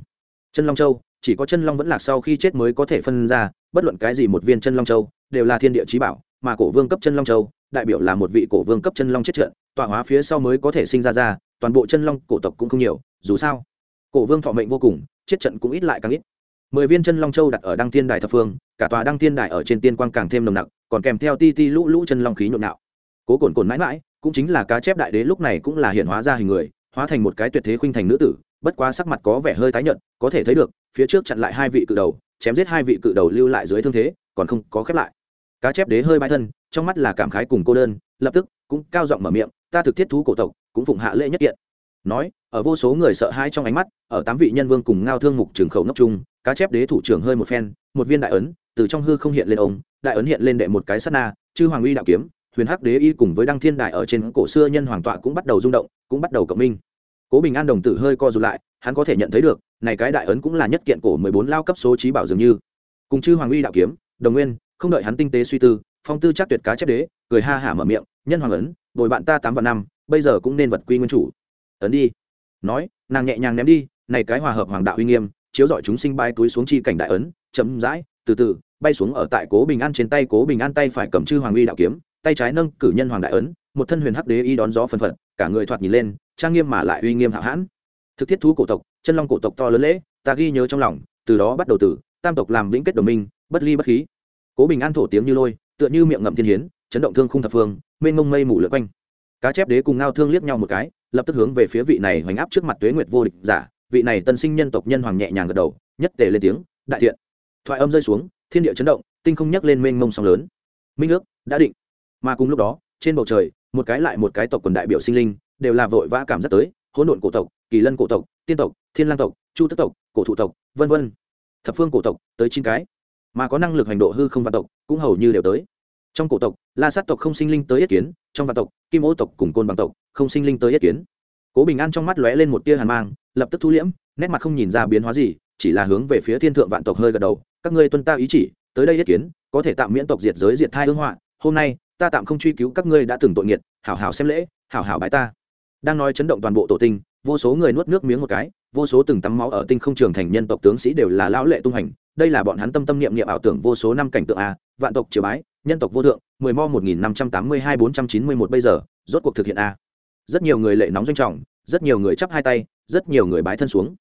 Chân long châu, chỉ có chân long vẫn lạc sau khi chết mới có thể phân ra, bất luận cái gì một viên chân long châu, đều là thiên địa trí bảo, mà cổ vương cấp chân long châu, đại biểu là một vị cổ vương cấp chân long chết trận, tọa hóa phía sau mới có thể sinh ra ra, toàn bộ chân long cổ tộc cũng không nhiều, dù sao, cổ vương thọ mệnh vô cùng, chết trận cũng ít lại càng ít mười viên chân long châu đặt ở đăng thiên đài thập phương, cả tòa đăng thiên đài ở trên tiên quang càng thêm nồng nặc, còn kèm theo ti ti lũ lũ chân long khí nhộn nạo cố cồn cồn mãi mãi, cũng chính là cá chép đại đế lúc này cũng là hiện hóa ra hình người, hóa thành một cái tuyệt thế khuynh thành nữ tử, bất quá sắc mặt có vẻ hơi tái nhợt, có thể thấy được, phía trước chặn lại hai vị cự đầu, chém giết hai vị cự đầu lưu lại dưới thương thế, còn không có khép lại. Cá chép đế hơi bãi thân, trong mắt là cảm khái cùng cô đơn, lập tức cũng cao giọng mở miệng, ta thực thiết thú cổ tộc, cũng phụng hạ lễ nhất kiện. Nói, ở vô số người sợ hãi trong ánh mắt, ở tám vị nhân vương cùng ngao thương mục trường khẩu nốc chung cá chép đế thủ trưởng hơi một phen, một viên đại ấn, từ trong hư không hiện lên ông, đại ấn hiện lên đệ một cái sát na, chư hoàng uy đạo kiếm, huyền hắc đế y cùng với đăng thiên đại ở trên cổ xưa nhân hoàng tọa cũng bắt đầu rung động, cũng bắt đầu cộng minh. Cố bình an đồng tử hơi co rụt lại, hắn có thể nhận thấy được, này cái đại ấn cũng là nhất kiện cổ mười bốn lao cấp số trí bảo dường như. Cùng chư hoàng uy đạo kiếm, đồng nguyên, không đợi hắn tinh tế suy tư, phong tư chắc tuyệt cá chép đế, cười ha hả mở miệng, nhân hoàng ấn, bồi bạn ta tám vạn năm, bây giờ cũng nên vật quy nguyên chủ. Ấn đi. Nói, nàng nhẹ nhàng ném đi, này cái hòa hợp hoàng đạo uy nghiêm chiếu dọi chúng sinh bay túi xuống chi cảnh đại ấn, chậm rãi, từ từ, bay xuống ở tại cố bình an trên tay, cố bình an tay phải cầm chư hoàng uy đạo kiếm, tay trái nâng cử nhân hoàng đại ấn, một thân huyền hắc đế y đón gió phân phật, cả người thoạt nhìn lên, trang nghiêm mà lại uy nghiêm hạo hãn. Thực thiết thú cổ tộc, chân long cổ tộc to lớn lễ, ta ghi nhớ trong lòng, từ đó bắt đầu từ, tam tộc làm vĩnh kết đồng minh, bất ly bất khí. Cố bình an thổ tiếng như lôi, tựa như miệng ngậm thiên hiến, chấn động thương khung thập phương, mênh mông mây mù lượn quanh. Cá chép đế cùng ngao thương liếc nhau một cái, lập tức hướng về phía vị này hoành áp trước mặt tuế nguyệt vô địch giả vị này tân sinh nhân tộc nhân hoàng nhẹ nhàng gật đầu, nhất tề lên tiếng, đại thiện. Thoại âm rơi xuống, thiên địa chấn động, tinh không nhắc lên mênh mông sóng lớn. Minh ước đã định. Mà cùng lúc đó, trên bầu trời, một cái lại một cái tộc quần đại biểu sinh linh, đều là vội vã cảm giác tới, hỗn độn cổ tộc, kỳ lân cổ tộc, tiên tộc, thiên lang tộc, chu tức tộc, cổ thụ tộc, vân vân. Thập phương cổ tộc, tới chín cái. Mà có năng lực hành độ hư không vạn tộc, cũng hầu như đều tới. Trong cổ tộc, la sát tộc không sinh linh tới yết kiến, trong vạn tộc, kim ô tộc cùng côn bằng tộc, không sinh linh tới yết kiến cố bình an trong mắt lóe lên một tia hàn mang, lập tức thu liễm, nét mặt không nhìn ra biến hóa gì, chỉ là hướng về phía thiên thượng vạn tộc hơi gật đầu. Các ngươi tuân ta ý chỉ, tới đây yết kiến, có thể tạm miễn tộc diệt giới diệt thai hương họa. Hôm nay, ta tạm không truy cứu các ngươi đã từng tội nghiệt, hảo hảo xem lễ, hảo hảo bái ta. Đang nói chấn động toàn bộ tổ tinh, vô số người nuốt nước miếng một cái, vô số từng tắm máu ở tinh không trường thành nhân tộc tướng sĩ đều là lão lệ tung hành. Đây là bọn hắn tâm tâm niệm niệm ảo tưởng vô số năm cảnh tượng a, vạn tộc triều bái, nhân tộc vô thượng, mười mo một nghìn năm trăm tám mươi hai bốn trăm chín mươi một bây giờ, rốt cuộc thực hiện a rất nhiều người lệ nóng doanh trọng, rất nhiều người chắp hai tay, rất nhiều người bái thân xuống.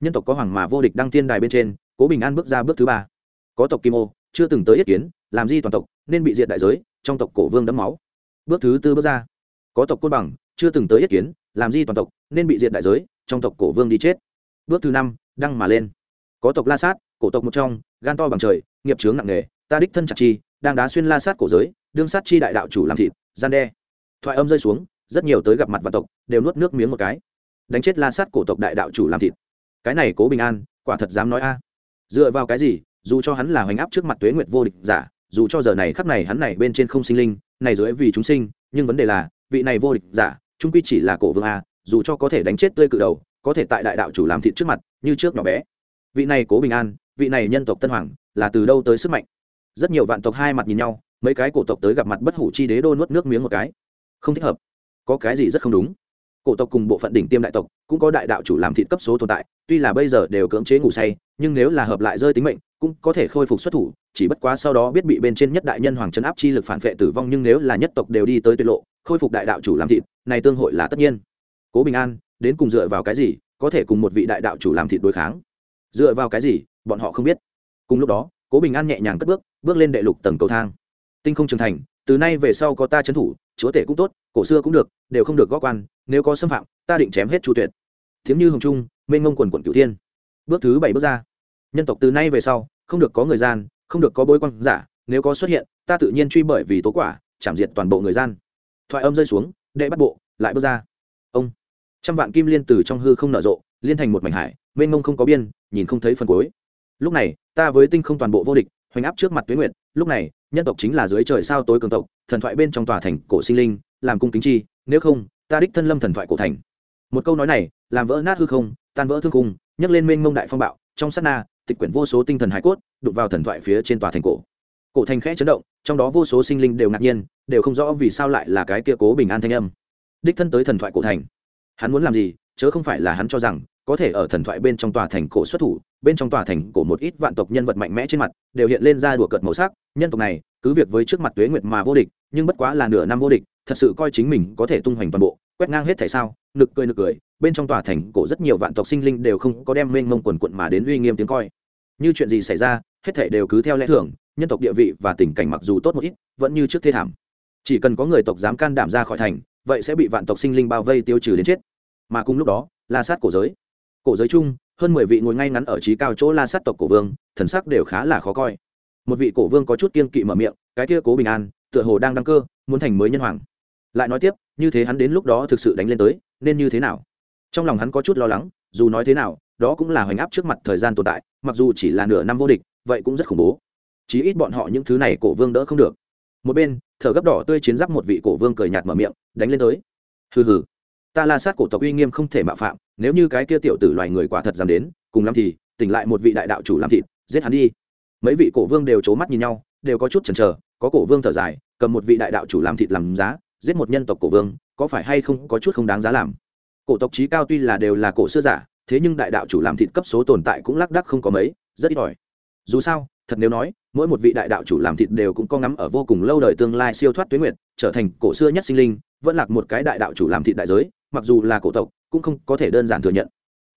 Nhân tộc có hoàng mà vô địch đăng thiên đài bên trên, cố bình an bước ra bước thứ ba. Có tộc kim ô, chưa từng tới ý kiến, làm gì toàn tộc, nên bị diệt đại giới, trong tộc cổ vương đấm máu. Bước thứ tư bước ra. Có tộc côn bằng, chưa từng tới ý kiến, làm gì toàn tộc, nên bị diệt đại giới, trong tộc cổ vương đi chết. Bước thứ năm, đăng mà lên. Có tộc la sát, cổ tộc một trong, gan to bằng trời, nghiệp chướng nặng nề, ta đích thân chặt chi, đang đá xuyên la sát cổ giới, đương sát chi đại đạo chủ làm thịt, gian đe. Thoại âm rơi xuống rất nhiều tới gặp mặt vạn tộc, đều nuốt nước miếng một cái. Đánh chết la sát cổ tộc đại đạo chủ làm thịt. Cái này cố bình an, quả thật dám nói a. Dựa vào cái gì, dù cho hắn là hoành áp trước mặt tuế nguyệt vô địch giả, dù cho giờ này khắp này hắn này bên trên không sinh linh, này dưới vì chúng sinh, nhưng vấn đề là, vị này vô địch giả, trung quy chỉ là cổ vương a, dù cho có thể đánh chết tươi cự đầu, có thể tại đại đạo chủ làm thịt trước mặt, như trước nhỏ bé. Vị này cố bình an, vị này nhân tộc tân hoàng, là từ đâu tới sức mạnh? Rất nhiều vạn tộc hai mặt nhìn nhau, mấy cái cổ tộc tới gặp mặt bất hủ chi đế đô nuốt nước miếng một cái. Không thích hợp có cái gì rất không đúng. Cổ tộc cùng bộ phận đỉnh tiêm đại tộc cũng có đại đạo chủ làm thịt cấp số tồn tại, tuy là bây giờ đều cưỡng chế ngủ say, nhưng nếu là hợp lại rơi tính mệnh, cũng có thể khôi phục xuất thủ, chỉ bất quá sau đó biết bị bên trên nhất đại nhân hoàng trấn áp chi lực phản vệ tử vong nhưng nếu là nhất tộc đều đi tới tuyệt lộ, khôi phục đại đạo chủ làm thịt, này tương hội là tất nhiên. Cố bình an, đến cùng dựa vào cái gì có thể cùng một vị đại đạo chủ làm thịt đối kháng? Dựa vào cái gì, bọn họ không biết. Cùng lúc đó, cố bình an nhẹ nhàng cất bước bước lên đệ lục tầng cầu thang. Tinh không trưởng thành từ nay về sau có ta trấn thủ, chúa tể cũng tốt, cổ xưa cũng được, đều không được góp quan, nếu có xâm phạm, ta định chém hết chu tuyệt. Tiếng như hồng trung, mênh ngông quần quận cửu thiên. Bước thứ bảy bước ra. Nhân tộc từ nay về sau, không được có người gian, không được có bối quan giả, nếu có xuất hiện, ta tự nhiên truy bởi vì tố quả, chảm diệt toàn bộ người gian. Thoại âm rơi xuống, đệ bắt bộ, lại bước ra. Ông. Trăm vạn kim liên từ trong hư không nở rộ, liên thành một mảnh hải, mênh mông không có biên, nhìn không thấy phần cuối. Lúc này, ta với tinh không toàn bộ vô địch, hoành áp trước mặt tuyến nguyện lúc này nhân tộc chính là dưới trời sao tối cường tộc, thần thoại bên trong tòa thành cổ sinh linh, làm cung kính chi, nếu không, ta đích thân lâm thần thoại cổ thành. Một câu nói này, làm vỡ nát hư không, tan vỡ thương cung nhấc lên mênh mông đại phong bạo, trong sát na, tịch quyển vô số tinh thần hải cốt, đụng vào thần thoại phía trên tòa thành cổ. Cổ thành khẽ chấn động, trong đó vô số sinh linh đều ngạc nhiên, đều không rõ vì sao lại là cái kia cố bình an thanh âm. Đích thân tới thần thoại cổ thành. Hắn muốn làm gì, chớ không phải là hắn cho rằng, có thể ở thần thoại bên trong tòa thành cổ xuất thủ bên trong tòa thành cổ một ít vạn tộc nhân vật mạnh mẽ trên mặt đều hiện lên ra đùa cợt màu sắc. Nhân tộc này, cứ việc với trước mặt tuế nguyệt mà vô địch, nhưng bất quá là nửa năm vô địch, thật sự coi chính mình có thể tung hoành toàn bộ, quét ngang hết thể sao? Nực cười nực cười, bên trong tòa thành cổ rất nhiều vạn tộc sinh linh đều không có đem mênh mông quần quận mà đến uy nghiêm tiếng coi. Như chuyện gì xảy ra, hết thể đều cứ theo lẽ thường, nhân tộc địa vị và tình cảnh mặc dù tốt một ít, vẫn như trước thê thảm. Chỉ cần có người tộc dám can đảm ra khỏi thành, vậy sẽ bị vạn tộc sinh linh bao vây tiêu trừ đến chết. Mà cùng lúc đó, la sát cổ giới. Cổ giới chung hơn mười vị ngồi ngay ngắn ở trí cao chỗ la sát tộc cổ vương, thần sắc đều khá là khó coi. Một vị cổ vương có chút kiên kỵ mở miệng, cái kia cố bình an, tựa hồ đang đăng cơ, muốn thành mới nhân hoàng. Lại nói tiếp, như thế hắn đến lúc đó thực sự đánh lên tới, nên như thế nào? Trong lòng hắn có chút lo lắng, dù nói thế nào, đó cũng là hoành áp trước mặt thời gian tồn tại, mặc dù chỉ là nửa năm vô địch, vậy cũng rất khủng bố. Chí ít bọn họ những thứ này cổ vương đỡ không được. Một bên, thở gấp đỏ tươi chiến giáp một vị cổ vương cười nhạt mở miệng, đánh lên tới. Hừ hừ ta la sát cổ tộc uy nghiêm không thể mạo phạm, nếu như cái kia tiểu tử loài người quả thật dám đến, cùng lắm thì, tỉnh lại một vị đại đạo chủ làm thịt, giết hắn đi. Mấy vị cổ vương đều c mắt nhìn nhau, đều có chút chần chờ, có cổ vương thở dài, cầm một vị đại đạo chủ làm thịt làm giá, giết một nhân tộc cổ vương, có phải hay không có chút không đáng giá làm? Cổ tộc trí cao tuy là đều là cổ xưa giả, thế nhưng đại đạo chủ làm thịt cấp số tồn tại cũng lác đắc không có mấy, rất ít ỏi. Dù sao, thật nếu nói, mỗi một vị đại đạo chủ làm thịt đều cũng có ngắm ở vô cùng lâu đời tương lai siêu thoát tuyến nguyệt, trở thành cổ xưa nhất sinh linh, vẫn là một cái đại đạo chủ làm thịt đại giới mặc dù là cổ tộc, cũng không có thể đơn giản thừa nhận.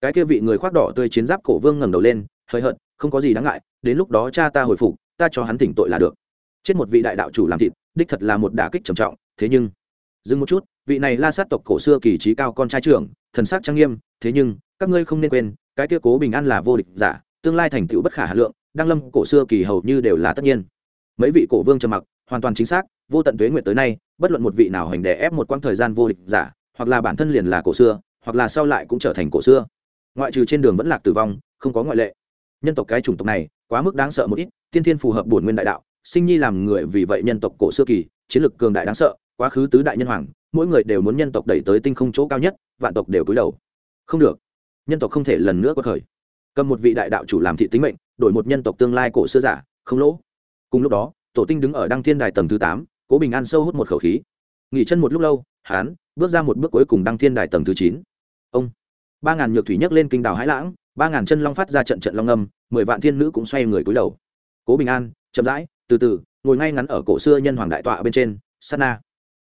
Cái kia vị người khoác đỏ tươi chiến giáp cổ vương ngẩng đầu lên hơi hợt, không có gì đáng ngại, đến lúc đó cha ta hồi phục, ta cho hắn tỉnh tội là được. Chết một vị đại đạo chủ làm thịt, đích thật là một đả kích trầm trọng, thế nhưng, dừng một chút, vị này la sát tộc cổ xưa kỳ trí cao con trai trưởng, thần sắc trang nghiêm, thế nhưng, các ngươi không nên quên, cái kia cố bình an là vô địch giả, tương lai thành tựu bất khả hà lượng, đăng lâm cổ xưa kỳ hầu như đều là tất nhiên. Mấy vị cổ vương trầm mặc, hoàn toàn chính xác, vô tận tuế nguyện tới nay, bất luận một vị nào hành đè ép một quãng thời gian vô địch giả hoặc là bản thân liền là cổ xưa, hoặc là sau lại cũng trở thành cổ xưa. Ngoại trừ trên đường vẫn lạc tử vong, không có ngoại lệ. Nhân tộc cái chủng tộc này, quá mức đáng sợ một ít, tiên thiên phù hợp bổn nguyên đại đạo, sinh nhi làm người vì vậy nhân tộc cổ xưa kỳ, chiến lược cường đại đáng sợ, quá khứ tứ đại nhân hoàng, mỗi người đều muốn nhân tộc đẩy tới tinh không chỗ cao nhất, vạn tộc đều cúi đầu. Không được. Nhân tộc không thể lần nữa quật khởi. Cầm một vị đại đạo chủ làm thị tính mệnh, đổi một nhân tộc tương lai cổ xưa giả, không lỗ. Cùng lúc đó, tổ tinh đứng ở đăng thiên đài tầng thứ tám, cố bình an sâu hút một khẩu khí. Nghỉ chân một lúc lâu hán, bước ra một bước cuối cùng đăng thiên đài tầng thứ chín. Ông. Ba ngàn nhược thủy nhấc lên kinh đào hãi lãng, ba ngàn chân long phát ra trận trận long âm, mười vạn thiên nữ cũng xoay người cúi đầu. Cố bình an, chậm rãi, từ từ, ngồi ngay ngắn ở cổ xưa nhân hoàng đại tọa bên trên sana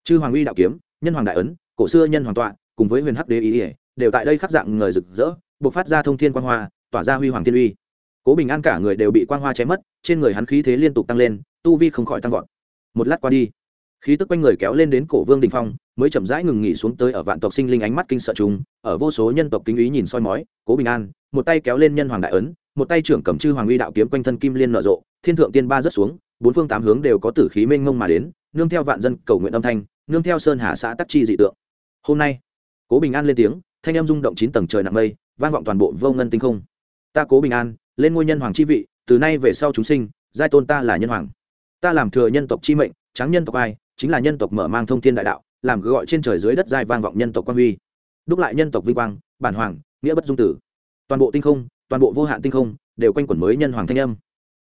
chư hoàng uy đạo kiếm, nhân hoàng đại ấn, cổ xưa nhân hoàng tọa, cùng với huyền hắc đế ý ỉa đều tại đây khắc dạng người rực rỡ buộc phát ra thông thiên quan hoa, tỏa ra huy hoàng thiên uy. Cố bình an cả người đều bị quan hoa cháy mất, trên người hắn khí thế liên tục tăng lên, tu vi không khỏi tăng vọt. Một lát qua đi khí tức quanh người kéo lên đến cổ vương đình phong, mới chậm rãi ngừng nghỉ xuống tới ở vạn tộc sinh linh ánh mắt kinh sợ chúng ở vô số nhân tộc kính ý nhìn soi mói, cố bình an, một tay kéo lên nhân hoàng đại ấn, một tay trưởng cầm chư hoàng uy đạo kiếm quanh thân kim liên nở rộ, thiên thượng tiên ba rất xuống, bốn phương tám hướng đều có tử khí mênh mông mà đến, nương theo vạn dân cầu nguyện âm thanh, nương theo sơn hà xã tắc chi dị tượng. Hôm nay, cố bình an lên tiếng, thanh âm rung động chín tầng trời nặng mây, vang vọng toàn bộ vô ngân tinh không. Ta cố bình an, lên ngôi nhân hoàng chi vị, từ nay về sau chúng sinh, giai tôn ta là nhân hoàng. Ta làm thừa nhân tộc chi mệnh, trắng nhân tộc ai chính là nhân tộc mở mang thông thiên đại đạo, làm gọi trên trời dưới đất giai vang vọng nhân tộc quan huy. Đúc lại nhân tộc vinh quang, bản hoàng, nghĩa bất dung tử. Toàn bộ tinh không, toàn bộ vô hạn tinh không, đều quanh quẩn mới nhân hoàng thanh âm.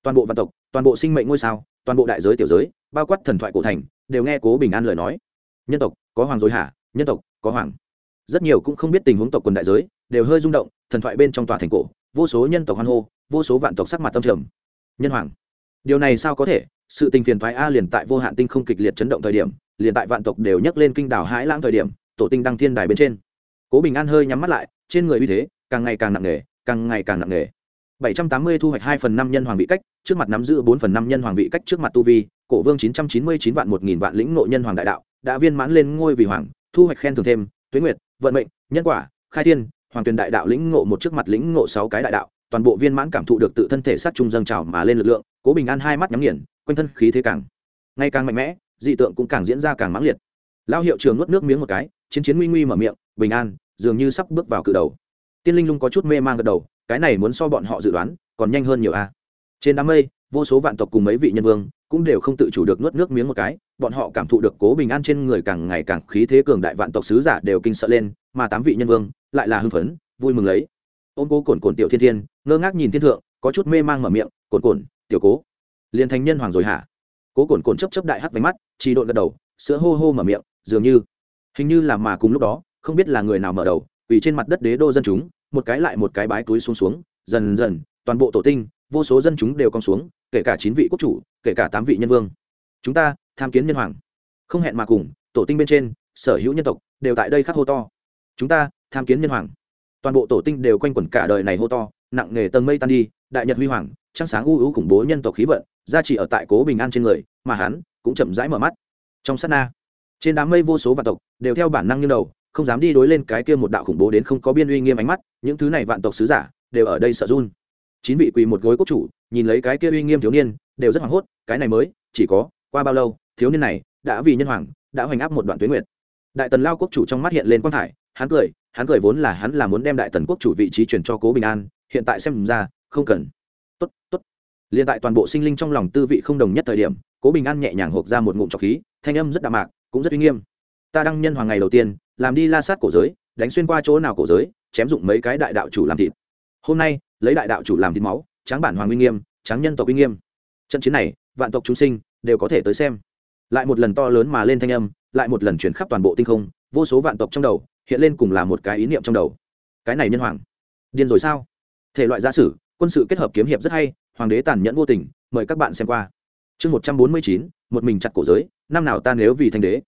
Toàn bộ văn tộc, toàn bộ sinh mệnh ngôi sao, toàn bộ đại giới tiểu giới, bao quát thần thoại cổ thành, đều nghe cố bình an lời nói. Nhân tộc, có hoàng rồi hả? Nhân tộc, có hoàng. Rất nhiều cũng không biết tình huống tộc quần đại giới, đều hơi rung động, thần thoại bên trong tòa thành cổ, vô số nhân tộc hoan hô, vô số vạn tộc sắc mặt tâm trầm. Nhân hoàng. Điều này sao có thể? Sự tình phiền thoái a liền tại vô hạn tinh không kịch liệt chấn động thời điểm liền tại vạn tộc đều nhấc lên kinh đảo hãi lãng thời điểm tổ tinh đăng thiên đài bên trên. Cố bình an hơi nhắm mắt lại trên người uy thế càng ngày càng nặng nề càng ngày càng nặng nề. 780 thu hoạch 2 phần 5 nhân hoàng vị cách, trước mặt nắm giữ 4 phần 5 nhân hoàng vị cách trước mặt tu vi, cổ vương 999 vạn 1000 vạn lĩnh nội nhân hoàng đại đạo, đã viên mãn lên ngôi vì hoàng, thu hoạch khen thưởng thêm, tuế nguyệt, vận mệnh, nhân quả, khai thiên, hoàng tuyển đại đạo lĩnh ngộ một trước mặt lĩnh ngộ 6 cái đại đạo, toàn bộ viên mãn cảm thụ được tự thân thể sát trung dâng trào mà lên lực lượng, Cố Bình An hai mắt nhắm nghiền, quanh thân khí thế càng ngày càng mạnh mẽ, dị tượng cũng càng diễn ra càng mãng liệt. Lão hiệu trưởng nuốt nước miếng một cái, chiến chiến nguy nguy mở miệng, "Bình An, dường như sắp bước vào cự đầu." Tiên Linh Lung có chút mê mang gật đầu, cái này muốn so bọn họ dự đoán còn nhanh hơn nhiều a trên đám mây vô số vạn tộc cùng mấy vị nhân vương cũng đều không tự chủ được nuốt nước miếng một cái bọn họ cảm thụ được cố bình an trên người càng ngày càng khí thế cường đại vạn tộc sứ giả đều kinh sợ lên mà tám vị nhân vương lại là hưng phấn vui mừng lấy ôm cố cồn cồn tiểu thiên thiên ngơ ngác nhìn thiên thượng có chút mê mang mở miệng cồn cồn tiểu cố liền thành nhân hoàng rồi hả? Cố cồn cồn chấp chấp đại hắt váy mắt, chỉ độn gật đầu, sữa hô hô mở miệng, dường như. Hình như là mà cùng lúc đó, không biết là người nào mở đầu, vì trên mặt đất đế đô dân chúng, một cái lại một cái bái túi xuống xuống, dần dần, toàn bộ tổ tinh, vô số dân chúng đều cong xuống, kể cả chín vị quốc chủ, kể cả tám vị nhân vương. Chúng ta, tham kiến nhân hoàng. Không hẹn mà cùng, tổ tinh bên trên, sở hữu nhân tộc, đều tại đây khắc hô to. Chúng ta, tham kiến nhân hoàng. Toàn bộ tổ tinh đều quanh quẩn cả đời này hô to, nặng nề tầng mây tan đi, đại nhật huy hoàng trăng sáng u u khủng bố nhân tộc khí vận, gia trì ở tại cố bình an trên người, mà hắn cũng chậm rãi mở mắt. Trong sát na, trên đám mây vô số vạn tộc đều theo bản năng như đầu, không dám đi đối lên cái kia một đạo khủng bố đến không có biên uy nghiêm ánh mắt, những thứ này vạn tộc sứ giả đều ở đây sợ run. Chín vị quỳ một gối quốc chủ, nhìn lấy cái kia uy nghiêm thiếu niên, đều rất hoảng hốt, cái này mới chỉ có qua bao lâu, thiếu niên này đã vì nhân hoàng, đã hoành áp một đoạn tuyến nguyện đại tần lao quốc chủ trong mắt hiện lên quang thải, hắn cười hắn cười vốn là hắn là muốn đem đại tần quốc chủ vị trí chuyển cho cố bình an, hiện tại xem ra không cần tốt tốt. Liền tại toàn bộ sinh linh trong lòng tư vị không đồng nhất thời điểm, cố bình an nhẹ nhàng hộp ra một ngụm trọc khí, thanh âm rất đạm mạc, cũng rất uy nghiêm. Ta đăng nhân hoàng ngày đầu tiên, làm đi la sát cổ giới, đánh xuyên qua chỗ nào cổ giới, chém dụng mấy cái đại đạo chủ làm thịt. Hôm nay, lấy đại đạo chủ làm thịt máu, tráng bản hoàng uy nghiêm, tráng nhân tộc uy nghiêm. Trận chiến này, vạn tộc chúng sinh đều có thể tới xem. Lại một lần to lớn mà lên thanh âm, lại một lần chuyển khắp toàn bộ tinh không, vô số vạn tộc trong đầu, hiện lên cùng là một cái ý niệm trong đầu. Cái này nhân hoàng, điên rồi sao? Thể loại giả sử quân sự kết hợp kiếm hiệp rất hay, hoàng đế tàn nhẫn vô tình, mời các bạn xem qua. Chương một trăm bốn mươi chín, một mình chặt cổ giới, năm nào ta nếu vì thanh đế.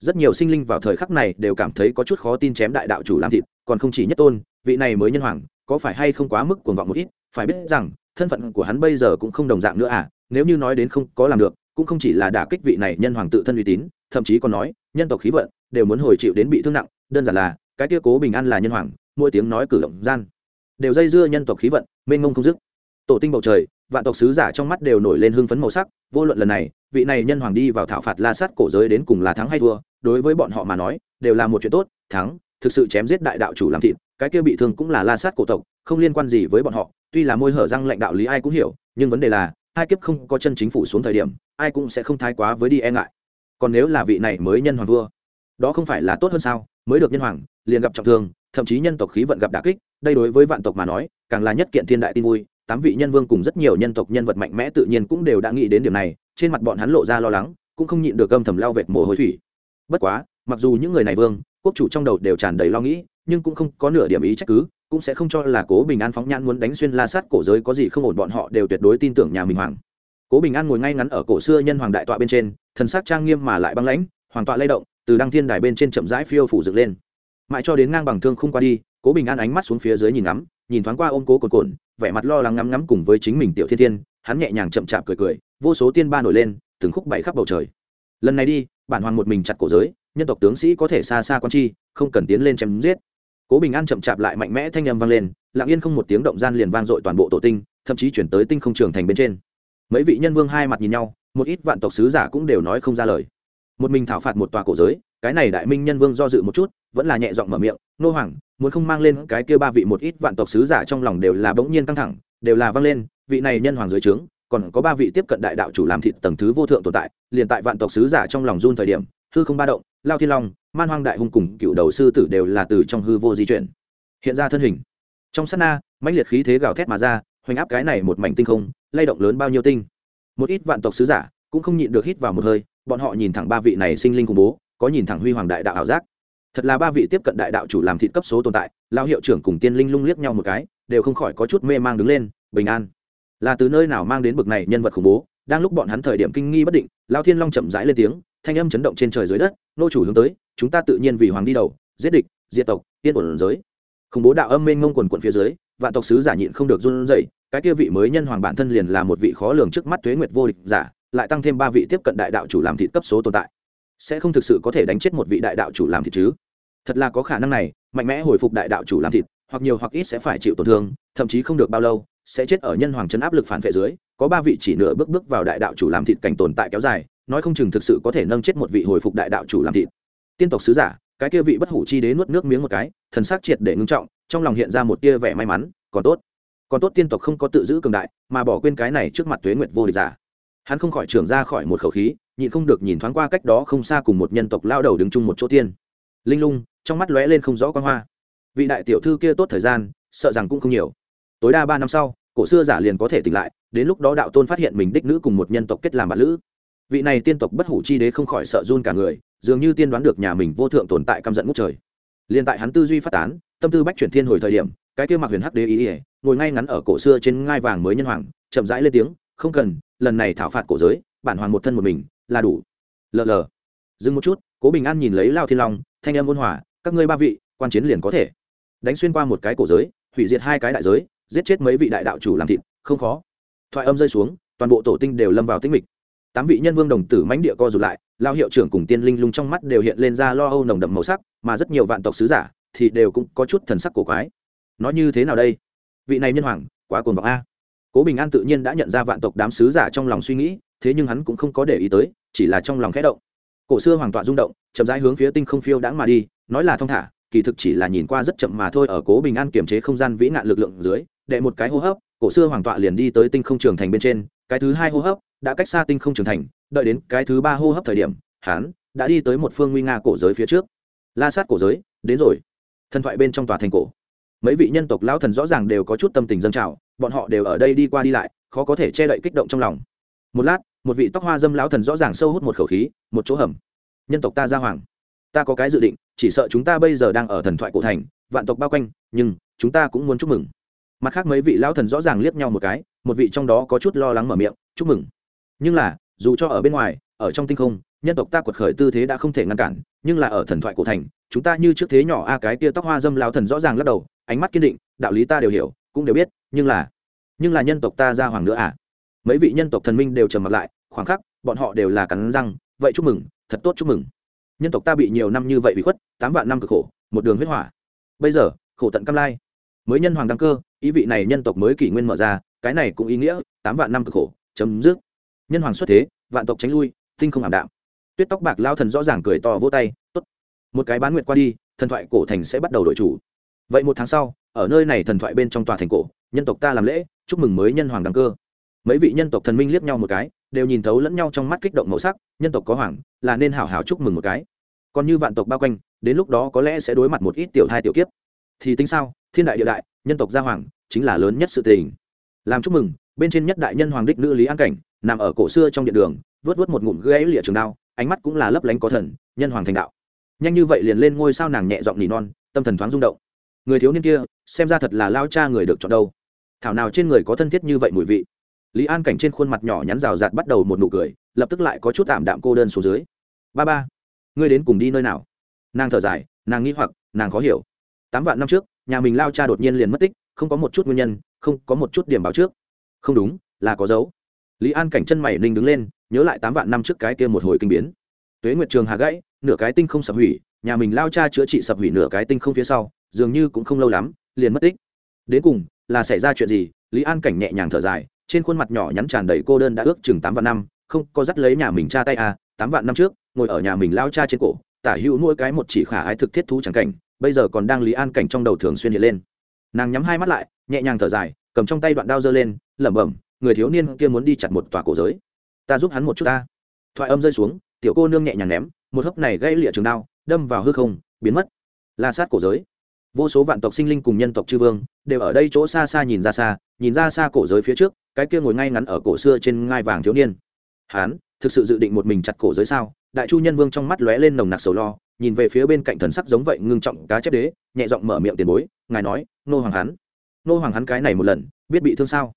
Rất nhiều sinh linh vào thời khắc này đều cảm thấy có chút khó tin chém đại đạo chủ làm thịt, còn không chỉ nhất tôn, vị này mới nhân hoàng, có phải hay không quá mức cuồng vọng một ít? Phải biết rằng, thân phận của hắn bây giờ cũng không đồng dạng nữa à nếu như nói đến không có làm được, cũng không chỉ là đả kích vị này nhân hoàng tự thân uy tín, thậm chí còn nói, nhân tộc khí vận, đều muốn hồi chịu đến bị thương nặng, đơn giản là, cái kia cố bình an là nhân hoàng, mỗi tiếng nói cử động gian đều dây dưa nhân tộc khí vận, mênh mông không dứt. Tổ tinh bầu trời, vạn tộc sứ giả trong mắt đều nổi lên hưng phấn màu sắc, vô luận lần này, vị này nhân hoàng đi vào thảo phạt la sát cổ giới đến cùng là thắng hay thua, đối với bọn họ mà nói, đều là một chuyện tốt, thắng, thực sự chém giết đại đạo chủ làm thịt, cái kia bị thương cũng là la sát cổ tộc, không liên quan gì với bọn họ, tuy là môi hở răng lãnh đạo lý ai cũng hiểu, nhưng vấn đề là, hai kiếp không có chân chính phủ xuống thời điểm, ai cũng sẽ không thái quá với đi e ngại. Còn nếu là vị này mới nhân hoàng vua, đó không phải là tốt hơn sao? Mới được nhân hoàng, liền gặp trọng thương thậm chí nhân tộc khí vận gặp đả kích, đây đối với vạn tộc mà nói, càng là nhất kiện thiên đại tin vui. Tám vị nhân vương cùng rất nhiều nhân tộc nhân vật mạnh mẽ tự nhiên cũng đều đã nghĩ đến điểm này, trên mặt bọn hắn lộ ra lo lắng, cũng không nhịn được âm thầm lao vệt mồ hôi thủy. Bất quá, mặc dù những người này vương, quốc chủ trong đầu đều tràn đầy lo nghĩ, nhưng cũng không có nửa điểm ý trách cứ, cũng sẽ không cho là cố bình an phóng nhãn muốn đánh xuyên la sát cổ giới có gì không ổn bọn họ đều tuyệt đối tin tưởng nhà mình hoàng. Cố bình an ngồi ngay ngắn ở cổ xưa nhân hoàng đại tọa bên trên, thần sắc trang nghiêm mà lại băng lãnh, hoàng tọa lay động, từ đăng thiên đài bên trên chậm rãi phiêu phủ dựng lên mãi cho đến ngang bằng thương không qua đi, cố bình an ánh mắt xuống phía dưới nhìn ngắm, nhìn thoáng qua ôm cố cồn cồn vẻ mặt lo lắng ngắm ngắm cùng với chính mình tiểu thiên thiên, hắn nhẹ nhàng chậm chạp cười cười, vô số tiên ba nổi lên, từng khúc bảy khắp bầu trời. Lần này đi, bản hoàng một mình chặt cổ giới, nhân tộc tướng sĩ có thể xa xa quan chi, không cần tiến lên chém giết. Cố bình an chậm chạp lại mạnh mẽ thanh âm vang lên, lặng yên không một tiếng động gian liền vang dội toàn bộ tổ tinh, thậm chí chuyển tới tinh không trường thành bên trên. Mấy vị nhân vương hai mặt nhìn nhau, một ít vạn tộc sứ giả cũng đều nói không ra lời. Một mình thảo phạt một tòa cổ giới, cái này đại minh nhân vương do dự một chút vẫn là nhẹ giọng mở miệng, nô hoàng, muốn không mang lên cái kia ba vị một ít vạn tộc sứ giả trong lòng đều là bỗng nhiên căng thẳng, đều là vang lên, vị này nhân hoàng dưới trướng, còn có ba vị tiếp cận đại đạo chủ làm thịt tầng thứ vô thượng tồn tại, liền tại vạn tộc sứ giả trong lòng run thời điểm, hư không ba động, lao thiên long, man hoang đại hung cùng cựu đầu sư tử đều là từ trong hư vô di chuyển. Hiện ra thân hình. Trong sát na, mãnh liệt khí thế gào thét mà ra, hoành áp cái này một mảnh tinh không, lay động lớn bao nhiêu tinh. Một ít vạn tộc sứ giả cũng không nhịn được hít vào một hơi, bọn họ nhìn thẳng ba vị này sinh linh khủng bố, có nhìn thẳng huy hoàng đại đạo ảo giác thật là ba vị tiếp cận đại đạo chủ làm thịt cấp số tồn tại lao hiệu trưởng cùng tiên linh lung liếc nhau một cái, đều không khỏi có chút mê mang đứng lên, bình an. Là từ nơi nào mang đến bực này nhân vật khủng bố, đang lúc bọn hắn thời điểm kinh nghi bất định lao thiên long chậm rãi lên tiếng, thanh âm chấn động trên trời dưới đất, nô chủ hướng tới, chúng ta tự nhiên vì hoàng đi đầu, giết địch, diệt tộc, yên ổn giới. Khủng bố đạo âm mênh ngông quần quận phía dưới, vạn tộc sứ giả nhịn không được run rẩy, cái kia vị mới nhân hoàng bản thân liền là một vị khó lường trước mắt tuế nguyệt vô địch giả, lại tăng thêm ba vị tiếp cận đại đạo chủ làm thịt cấp số tồn tại sẽ không thực sự có thể đánh chết một vị đại đạo chủ làm thịt chứ? Thật là có khả năng này, mạnh mẽ hồi phục đại đạo chủ làm thịt, hoặc nhiều hoặc ít sẽ phải chịu tổn thương, thậm chí không được bao lâu, sẽ chết ở nhân hoàng chấn áp lực phản vệ dưới, có ba vị chỉ nửa bước bước vào đại đạo chủ làm thịt cảnh tồn tại kéo dài, nói không chừng thực sự có thể nâng chết một vị hồi phục đại đạo chủ làm thịt. Tiên tộc sứ giả, cái kia vị bất hủ chi đế nuốt nước miếng một cái, thần sắc triệt để ngưng trọng, trong lòng hiện ra một tia vẻ may mắn, còn tốt. Còn tốt tiên tộc không có tự giữ cường đại, mà bỏ quên cái này trước mặt tuế nguyệt vô địch giả. Hắn không khỏi trưởng ra khỏi một khẩu khí nhịn không được nhìn thoáng qua cách đó không xa cùng một nhân tộc lao đầu đứng chung một chỗ tiên. Linh lung, trong mắt lóe lên không rõ quan hoa. Vị đại tiểu thư kia tốt thời gian, sợ rằng cũng không nhiều. Tối đa ba năm sau, cổ xưa giả liền có thể tỉnh lại, đến lúc đó đạo tôn phát hiện mình đích nữ cùng một nhân tộc kết làm bạn lữ. Vị này tiên tộc bất hủ chi đế không khỏi sợ run cả người, dường như tiên đoán được nhà mình vô thượng tồn tại căm giận ngút trời. Liền tại hắn tư duy phát tán, tâm tư bách chuyển thiên hồi thời điểm, cái kia mặc huyền hắc đế ý ỉa ngồi ngay ngắn ở cổ xưa trên ngai vàng mới nhân hoàng, chậm rãi lên tiếng, không cần, lần này thảo phạt cổ giới, bản hoàng một thân một mình là đủ. Lờ lờ. Dừng một chút, cố bình an nhìn lấy lao thiên long, thanh em ôn hòa, các ngươi ba vị, quan chiến liền có thể. Đánh xuyên qua một cái cổ giới, hủy diệt hai cái đại giới, giết chết mấy vị đại đạo chủ làm thịt, không khó. Thoại âm rơi xuống, toàn bộ tổ tinh đều lâm vào tinh mịch. Tám vị nhân vương đồng tử mãnh địa co rụt lại, lao hiệu trưởng cùng tiên linh lung trong mắt đều hiện lên ra lo âu nồng đậm màu sắc, mà rất nhiều vạn tộc sứ giả thì đều cũng có chút thần sắc cổ quái. Nói như thế nào đây? Vị này nhân hoàng, quá cuồng vọng a. Cố bình an tự nhiên đã nhận ra vạn tộc đám sứ giả trong lòng suy nghĩ thế nhưng hắn cũng không có để ý tới, chỉ là trong lòng khẽ động. Cổ xưa hoàng tọa rung động, chậm rãi hướng phía tinh không phiêu đãng mà đi, nói là thong thả, kỳ thực chỉ là nhìn qua rất chậm mà thôi ở cố bình an kiềm chế không gian vĩ nạn lực lượng dưới, đệ một cái hô hấp, cổ xưa hoàng tọa liền đi tới tinh không trường thành bên trên, cái thứ hai hô hấp đã cách xa tinh không trường thành, đợi đến cái thứ ba hô hấp thời điểm hán đã đi tới một phương nguy nga cổ giới phía trước. La sát cổ giới, đến rồi. Thần thoại bên trong tòa thành cổ. Mấy vị nhân tộc lão thần rõ ràng đều có chút tâm tình dân trào, bọn họ đều ở đây đi qua đi lại, khó có thể che đậy kích động trong lòng. Một lát một vị tóc hoa dâm lão thần rõ ràng sâu hút một khẩu khí, một chỗ hầm. Nhân tộc ta ra hoàng. Ta có cái dự định, chỉ sợ chúng ta bây giờ đang ở thần thoại cổ thành, vạn tộc bao quanh, nhưng chúng ta cũng muốn chúc mừng. Mặt khác mấy vị lão thần rõ ràng liếc nhau một cái, một vị trong đó có chút lo lắng mở miệng, chúc mừng. Nhưng là, dù cho ở bên ngoài, ở trong tinh không, nhân tộc ta quật khởi tư thế đã không thể ngăn cản, nhưng là ở thần thoại cổ thành, chúng ta như trước thế nhỏ a, cái tia tóc hoa dâm lao thần rõ ràng lắc đầu, ánh mắt kiên định, đạo lý ta đều hiểu, cũng đều biết, nhưng là nhưng là nhân tộc ta ra hoàng nữa à? Mấy vị nhân tộc thần minh đều trầm mặt lại, khoảng khắc, bọn họ đều là cắn răng, vậy chúc mừng, thật tốt chúc mừng. Nhân tộc ta bị nhiều năm như vậy bị khuất, tám vạn năm cực khổ, một đường huyết hỏa. Bây giờ, khổ tận cam lai. Mới nhân hoàng đăng cơ, ý vị này nhân tộc mới kỷ nguyên mở ra, cái này cũng ý nghĩa, tám vạn năm cực khổ, chấm dứt. Nhân hoàng xuất thế, vạn tộc tránh lui, tinh không ảm đạm. Tuyết tóc bạc lao thần rõ ràng cười to vỗ tay, tốt. Một cái bán nguyện qua đi, thần thoại cổ thành sẽ bắt đầu đổi chủ. Vậy một tháng sau, ở nơi này thần thoại bên trong tòa thành cổ, nhân tộc ta làm lễ, chúc mừng mới nhân hoàng đăng cơ mấy vị nhân tộc thần minh liếc nhau một cái, đều nhìn thấu lẫn nhau trong mắt kích động màu sắc, nhân tộc có hoàng, là nên hảo hảo chúc mừng một cái. Còn như vạn tộc bao quanh, đến lúc đó có lẽ sẽ đối mặt một ít tiểu thai tiểu kiếp. Thì tính sao, thiên đại địa đại, nhân tộc gia hoàng, chính là lớn nhất sự tình. Làm chúc mừng, bên trên nhất đại nhân hoàng đích nữ lý an cảnh, nằm ở cổ xưa trong điện đường, vớt vớt một ngụm gãy lịa trường đao, ánh mắt cũng là lấp lánh có thần, nhân hoàng thành đạo. Nhanh như vậy liền lên ngôi sao nàng nhẹ giọng nỉ non, tâm thần thoáng rung động. Người thiếu niên kia, xem ra thật là lao cha người được chọn đâu. Thảo nào trên người có thân thiết như vậy mùi vị lý an cảnh trên khuôn mặt nhỏ nhắn rào rạt bắt đầu một nụ cười, lập tức lại có chút tạm đạm cô đơn xuống dưới. Ba ba, ngươi đến cùng đi nơi nào? Nàng thở dài, nàng nghĩ hoặc, nàng khó hiểu. Tám vạn năm trước, nhà mình lao cha đột nhiên liền mất tích, không có một chút nguyên nhân, không có một chút điểm báo trước. Không đúng, là có dấu. Lý an cảnh chân mày ninh đứng lên, nhớ lại tám vạn năm trước cái kia một hồi kinh biến. Tuế nguyệt trường hà gãy, nửa cái tinh không sập hủy, nhà mình lao cha chữa trị sập hủy nửa cái tinh không phía sau, dường như cũng không lâu lắm, liền mất tích. Đến cùng là xảy ra chuyện gì? Lý an cảnh nhẹ nhàng thở dài trên khuôn mặt nhỏ nhắn tràn đầy cô đơn đã ước chừng tám vạn năm, không, có dắt lấy nhà mình cha tay à tám vạn năm trước, ngồi ở nhà mình lao cha trên cổ, tả hữu nuôi cái một chỉ khả ái thực thiết thú chẳng cảnh, bây giờ còn đang lý an cảnh trong đầu thường xuyên hiện lên. Nàng nhắm hai mắt lại, nhẹ nhàng thở dài, cầm trong tay đoạn đao giơ lên, lẩm bẩm, người thiếu niên kia muốn đi chặt một tòa cổ giới. Ta giúp hắn một chút ta. Thoại âm rơi xuống, tiểu cô nương nhẹ nhàng ném, một hớp này gây lịa trường đao, đâm vào hư không, biến mất. La sát cổ giới. Vô số vạn tộc sinh linh cùng nhân tộc chư vương, đều ở đây chỗ xa xa nhìn ra xa, nhìn ra xa cổ giới phía trước cái kia ngồi ngay ngắn ở cổ xưa trên ngai vàng thiếu niên. Hán, thực sự dự định một mình chặt cổ giới sao? Đại chu nhân vương trong mắt lóe lên nồng nặc sầu lo, nhìn về phía bên cạnh thần sắc giống vậy ngưng trọng cá chép đế, nhẹ giọng mở miệng tiền bối, ngài nói, nô hoàng hắn nô hoàng hắn cái này một lần, biết bị thương sao?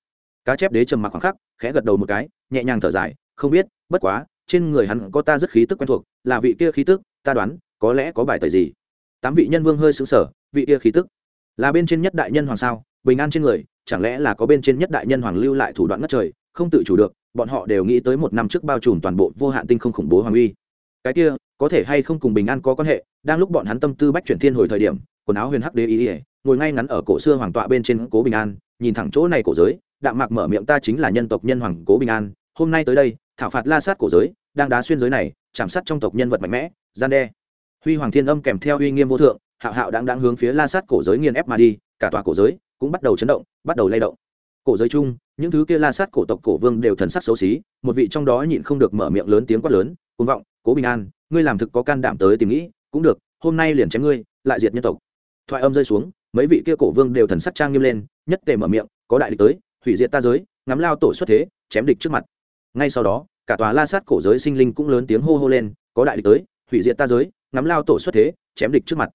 Cá chép đế trầm mặc khoảng khắc, khẽ gật đầu một cái, nhẹ nhàng thở dài, không biết, bất quá, trên người hắn có ta rất khí tức quen thuộc, là vị kia khí tức, ta đoán, có lẽ có bài tời gì? Tám vị nhân vương hơi xứng sở vị kia khí tức, là bên trên nhất đại nhân hoàng sao? Bình an trên người, chẳng lẽ là có bên trên nhất đại nhân hoàng lưu lại thủ đoạn ngất trời, không tự chủ được, bọn họ đều nghĩ tới một năm trước bao trùm toàn bộ vô hạn tinh không khủng bố hoàng uy. Cái kia, có thể hay không cùng bình an có quan hệ, đang lúc bọn hắn tâm tư bách chuyển thiên hồi thời điểm, quần áo huyền hắc đế ý ỉa ngồi ngay ngắn ở cổ xưa hoàng tọa bên trên cố bình an, nhìn thẳng chỗ này cổ giới, đạm mạc mở miệng ta chính là nhân tộc nhân hoàng cố bình an, hôm nay tới đây, thảo phạt la sát cổ giới, đang đá xuyên giới này, chạm sát trong tộc nhân vật mạnh mẽ, gian đe. Huy hoàng thiên âm kèm theo uy nghiêm vô thượng, hạo hạo đang đang hướng phía la sát cổ giới nghiền ép mà đi, cả tòa cổ giới cũng bắt đầu chấn động, bắt đầu lay động. Cổ giới chung, những thứ kia la sát cổ tộc cổ vương đều thần sắc xấu xí, một vị trong đó nhịn không được mở miệng lớn tiếng quát lớn côn vọng, cố bình an, ngươi làm thực có can đảm tới tìm nghĩ, cũng được, hôm nay liền chém ngươi, lại diệt nhân tộc. Thoại âm rơi xuống, mấy vị kia cổ vương đều thần sắc trang nghiêm lên, nhất tề mở miệng, có đại địch tới, hủy diệt ta giới, ngắm lao tổ xuất thế, chém địch trước mặt. Ngay sau đó, cả tòa la sát cổ giới sinh linh cũng lớn tiếng hô hô lên, có đại địch tới, hủy diệt ta giới, ngắm lao tổ xuất thế, chém địch trước mặt.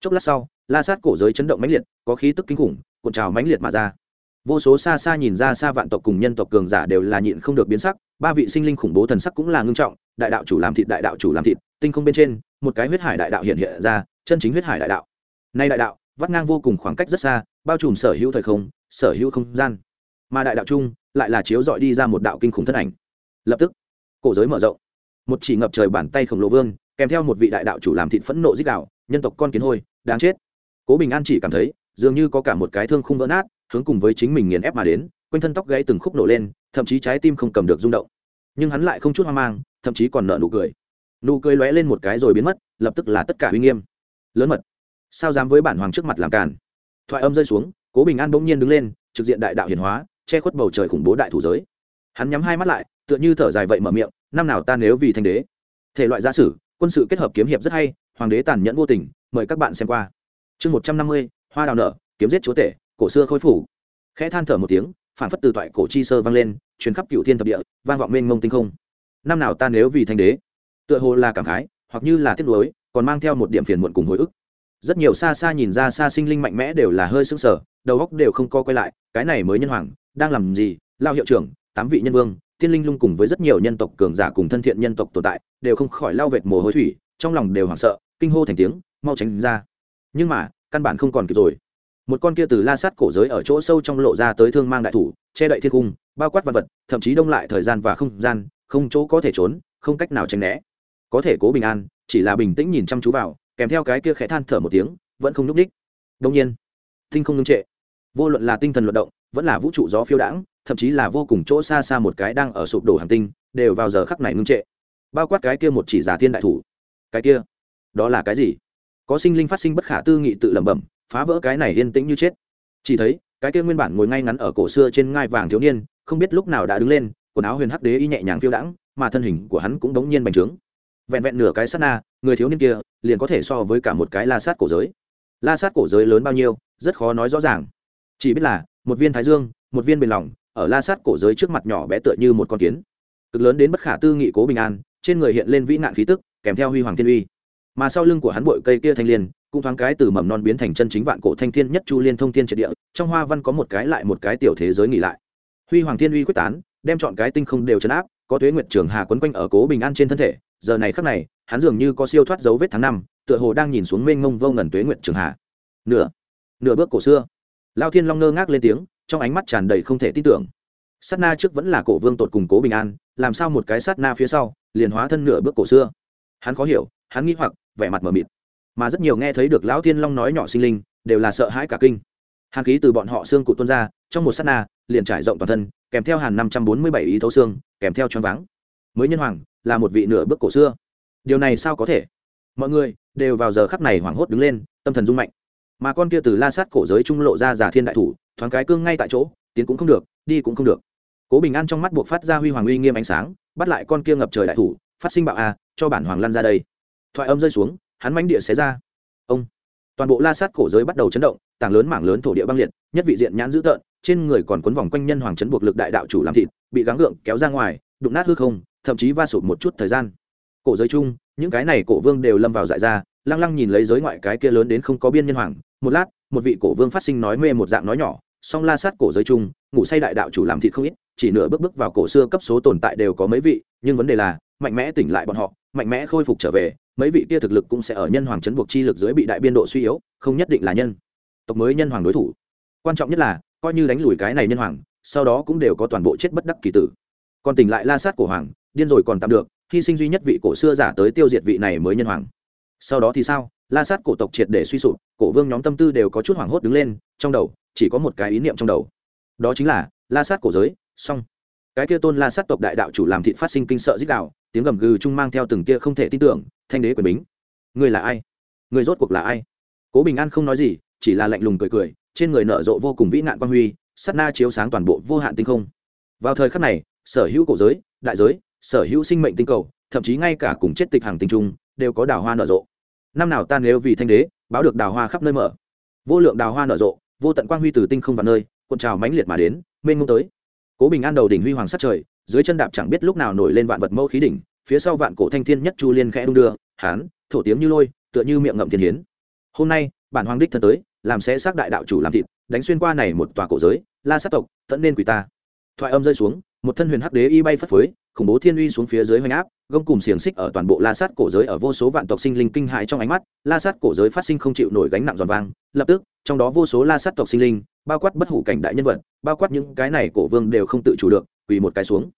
Chốc lát sau, la sát cổ giới chấn động mãnh liệt, có khí tức kinh khủng cuộn trào mãnh liệt mà ra. Vô số xa xa nhìn ra xa vạn tộc cùng nhân tộc cường giả đều là nhịn không được biến sắc, ba vị sinh linh khủng bố thần sắc cũng là ngưng trọng, đại đạo chủ làm thịt, đại đạo chủ làm thịt, tinh không bên trên, một cái huyết hải đại đạo hiện hiện ra, chân chính huyết hải đại đạo. Nay đại đạo, vắt ngang vô cùng khoảng cách rất xa, bao trùm sở hữu thời không, sở hữu không gian. Mà đại đạo chung, lại là chiếu dọi đi ra một đạo kinh khủng thân ảnh. Lập tức, cổ giới mở rộng. Một chỉ ngập trời bàn tay khổng lồ vương, kèm theo một vị đại đạo chủ làm thịt phẫn nộ dích đạo, nhân tộc con kiến hôi, đáng chết. Cố bình an chỉ cảm thấy dường như có cả một cái thương không vỡ nát, hướng cùng với chính mình nghiền ép mà đến, quanh thân tóc gãy từng khúc nổ lên, thậm chí trái tim không cầm được rung động. Nhưng hắn lại không chút hoang mang, thậm chí còn nợ nụ cười. Nụ cười lóe lên một cái rồi biến mất, lập tức là tất cả uy nghiêm. Lớn mật. Sao dám với bản hoàng trước mặt làm càn? Thoại âm rơi xuống, cố bình an bỗng nhiên đứng lên, trực diện đại đạo hiển hóa, che khuất bầu trời khủng bố đại thủ giới. Hắn nhắm hai mắt lại, tựa như thở dài vậy mở miệng, năm nào ta nếu vì thanh đế? Thể loại gia sử, quân sự kết hợp kiếm hiệp rất hay, hoàng đế tàn nhẫn vô tình, mời các bạn xem qua. Chương một trăm năm mươi hoa đào nở, kiếm giết chúa tể, cổ xưa khôi phủ khẽ than thở một tiếng, phản phất từ toại cổ chi sơ vang lên chuyến khắp cựu thiên thập địa, vang vọng mênh mông tinh không. Năm nào ta nếu vì thanh đế, tựa hồ là cảm khái, hoặc như là tiếc nuối, còn mang theo một điểm phiền muộn cùng hồi ức. Rất nhiều xa xa nhìn ra xa sinh linh mạnh mẽ đều là hơi sững sờ, đầu óc đều không co quay lại, cái này mới nhân hoàng, đang làm gì? Lao hiệu trưởng, tám vị nhân vương, tiên linh lung cùng với rất nhiều nhân tộc cường giả cùng thân thiện nhân tộc tồn tại, đều không khỏi lao vệt mồ hôi thủy, trong lòng đều hoảng sợ, kinh hô thành tiếng, mau tránh ra. Nhưng mà căn bản không còn kịp rồi. Một con kia từ la sát cổ giới ở chỗ sâu trong lộ ra tới thương mang đại thủ, che đậy thiên cung, bao quát vật vật, thậm chí đông lại thời gian và không gian, không chỗ có thể trốn, không cách nào tránh né. Có thể cố bình an, chỉ là bình tĩnh nhìn chăm chú vào, kèm theo cái kia khẽ than thở một tiếng, vẫn không nhúc ních. Đông nhiên, tinh không ngưng trệ. Vô luận là tinh thần luận động, vẫn là vũ trụ gió phiêu đãng, thậm chí là vô cùng chỗ xa xa một cái đang ở sụp đổ hành tinh, đều vào giờ khắc này ngưng trệ. Bao quát cái kia một chỉ giả thiên đại thủ. Cái kia, đó là cái gì? Có sinh linh phát sinh bất khả tư nghị tự lẩm bẩm, phá vỡ cái này yên tĩnh như chết. Chỉ thấy, cái kia nguyên bản ngồi ngay ngắn ở cổ xưa trên ngai vàng thiếu niên, không biết lúc nào đã đứng lên, quần áo huyền hắc đế y nhẹ nhàng phiêu đãng, mà thân hình của hắn cũng đống nhiên bành trướng. Vẹn vẹn nửa cái sát na, người thiếu niên kia liền có thể so với cả một cái la sát cổ giới. La sát cổ giới lớn bao nhiêu, rất khó nói rõ ràng. Chỉ biết là, một viên thái dương, một viên bền lòng, ở la sát cổ giới trước mặt nhỏ bé tựa như một con kiến. Cực lớn đến bất khả tư nghị cố bình an, trên người hiện lên vĩ nạn khí tức, kèm theo huy hoàng thiên uy mà sau lưng của hắn bội cây kia thanh liên, cũng thoáng cái từ mầm non biến thành chân chính vạn cổ thanh thiên nhất chu liên thông thiên triệt địa, trong hoa văn có một cái lại một cái tiểu thế giới nghỉ lại. Huy hoàng thiên uy quyết tán, đem chọn cái tinh không đều chấn áp, có tuế nguyệt trường hà quấn quanh ở cố bình an trên thân thể, giờ này khắc này, hắn dường như có siêu thoát dấu vết tháng năm, tựa hồ đang nhìn xuống mênh ngông vô ngần tuế nguyệt trường hà. Nửa nửa bước cổ xưa. Lao thiên long ngơ ngác lên tiếng, trong ánh mắt tràn đầy không thể tin tưởng. Sát na trước vẫn là cổ vương tột cùng cố bình an, làm sao một cái sát na phía sau, liền hóa thân nửa bước cổ xưa. Hắn khó hiểu, hắn nghĩ hoặc vẻ mặt mờ mịt. Mà rất nhiều nghe thấy được lão thiên long nói nhỏ sinh linh, đều là sợ hãi cả kinh. Hàn khí từ bọn họ xương cụ tuôn ra, trong một sát na, liền trải rộng toàn thân, kèm theo hàn năm trăm bốn mươi bảy ý thấu xương, kèm theo choáng váng. Mới nhân hoàng, là một vị nửa bước cổ xưa. Điều này sao có thể? Mọi người đều vào giờ khắc này hoảng hốt đứng lên, tâm thần rung mạnh. Mà con kia từ la sát cổ giới trung lộ ra giả thiên đại thủ, thoáng cái cương ngay tại chỗ, tiến cũng không được, đi cũng không được. Cố bình an trong mắt buộc phát ra huy hoàng uy nghiêm ánh sáng, bắt lại con kia ngập trời đại thủ, phát sinh bạo a, cho bản hoàng lăn ra đây thoại âm rơi xuống, hắn mánh địa xé ra. Ông. Toàn bộ la sát cổ giới bắt đầu chấn động, tảng lớn mảng lớn thổ địa băng liệt, nhất vị diện nhãn dữ tợn, trên người còn quấn vòng quanh nhân hoàng chấn buộc lực đại đạo chủ làm thịt, bị gắng gượng kéo ra ngoài, đụng nát hư không, thậm chí va sụp một chút thời gian. Cổ giới chung, những cái này cổ vương đều lâm vào dại ra, lăng lăng nhìn lấy giới ngoại cái kia lớn đến không có biên nhân hoàng, một lát, một vị cổ vương phát sinh nói mê một dạng nói nhỏ, song la sát cổ giới chung, ngủ say đại đạo chủ làm thịt không ít, chỉ nửa bước bước vào cổ xưa cấp số tồn tại đều có mấy vị, nhưng vấn đề là, mạnh mẽ tỉnh lại bọn họ, mạnh mẽ khôi phục trở về mấy vị kia thực lực cũng sẽ ở nhân hoàng chấn buộc chi lực dưới bị đại biên độ suy yếu, không nhất định là nhân. Tộc mới nhân hoàng đối thủ. Quan trọng nhất là, coi như đánh lùi cái này nhân hoàng, sau đó cũng đều có toàn bộ chết bất đắc kỳ tử. Còn tỉnh lại la sát cổ hoàng, điên rồi còn tạm được, hy sinh duy nhất vị cổ xưa giả tới tiêu diệt vị này mới nhân hoàng. Sau đó thì sao? La sát cổ tộc triệt để suy sụp, cổ vương nhóm tâm tư đều có chút hoảng hốt đứng lên, trong đầu chỉ có một cái ý niệm trong đầu. Đó chính là, la sát cổ giới, xong cái kia tôn la sát tộc đại đạo chủ làm thịt phát sinh kinh sợ dích đạo tiếng gầm gừ chung mang theo từng kia không thể tin tưởng, thanh đế quyền bính. Người là ai? Người rốt cuộc là ai? Cố bình an không nói gì, chỉ là lạnh lùng cười cười, trên người nở rộ vô cùng vĩ nạn quan huy sắt na chiếu sáng toàn bộ vô hạn tinh không. Vào thời khắc này, sở hữu cổ giới, đại giới, sở hữu sinh mệnh tinh cầu, thậm chí ngay cả cùng chết tịch hàng tinh trung, đều có đào hoa nở rộ. Năm nào ta nếu vì thanh đế, báo được đào hoa khắp nơi mở. Vô lượng đào hoa nở rộ, vô tận quang huy từ tinh không vào nơi, cuộn trào mãnh liệt mà đến, mênh mông tới cố bình an đầu đỉnh huy hoàng sát trời, dưới chân đạp chẳng biết lúc nào nổi lên vạn vật mẫu khí đỉnh, phía sau vạn cổ thanh thiên nhất chu liên khẽ đung đưa, hán, thổ tiếng như lôi, tựa như miệng ngậm thiên hiến. Hôm nay, bản hoàng đích thân tới, làm sẽ xác đại đạo chủ làm thịt, đánh xuyên qua này một tòa cổ giới, la sát tộc, tận nên quỷ ta. Thoại âm rơi xuống, một thân huyền hắc đế y bay phất phới, khủng bố thiên uy xuống phía dưới hoành áp, gông cùng xiềng xích ở toàn bộ la sát cổ giới ở vô số vạn tộc sinh linh kinh hại trong ánh mắt, la sát cổ giới phát sinh không chịu nổi gánh nặng giòn vang, lập tức, trong đó vô số la sát tộc sinh linh bao quát bất hủ cảnh đại nhân vật, bao quát những cái này cổ vương đều không tự chủ được, quỳ một cái xuống.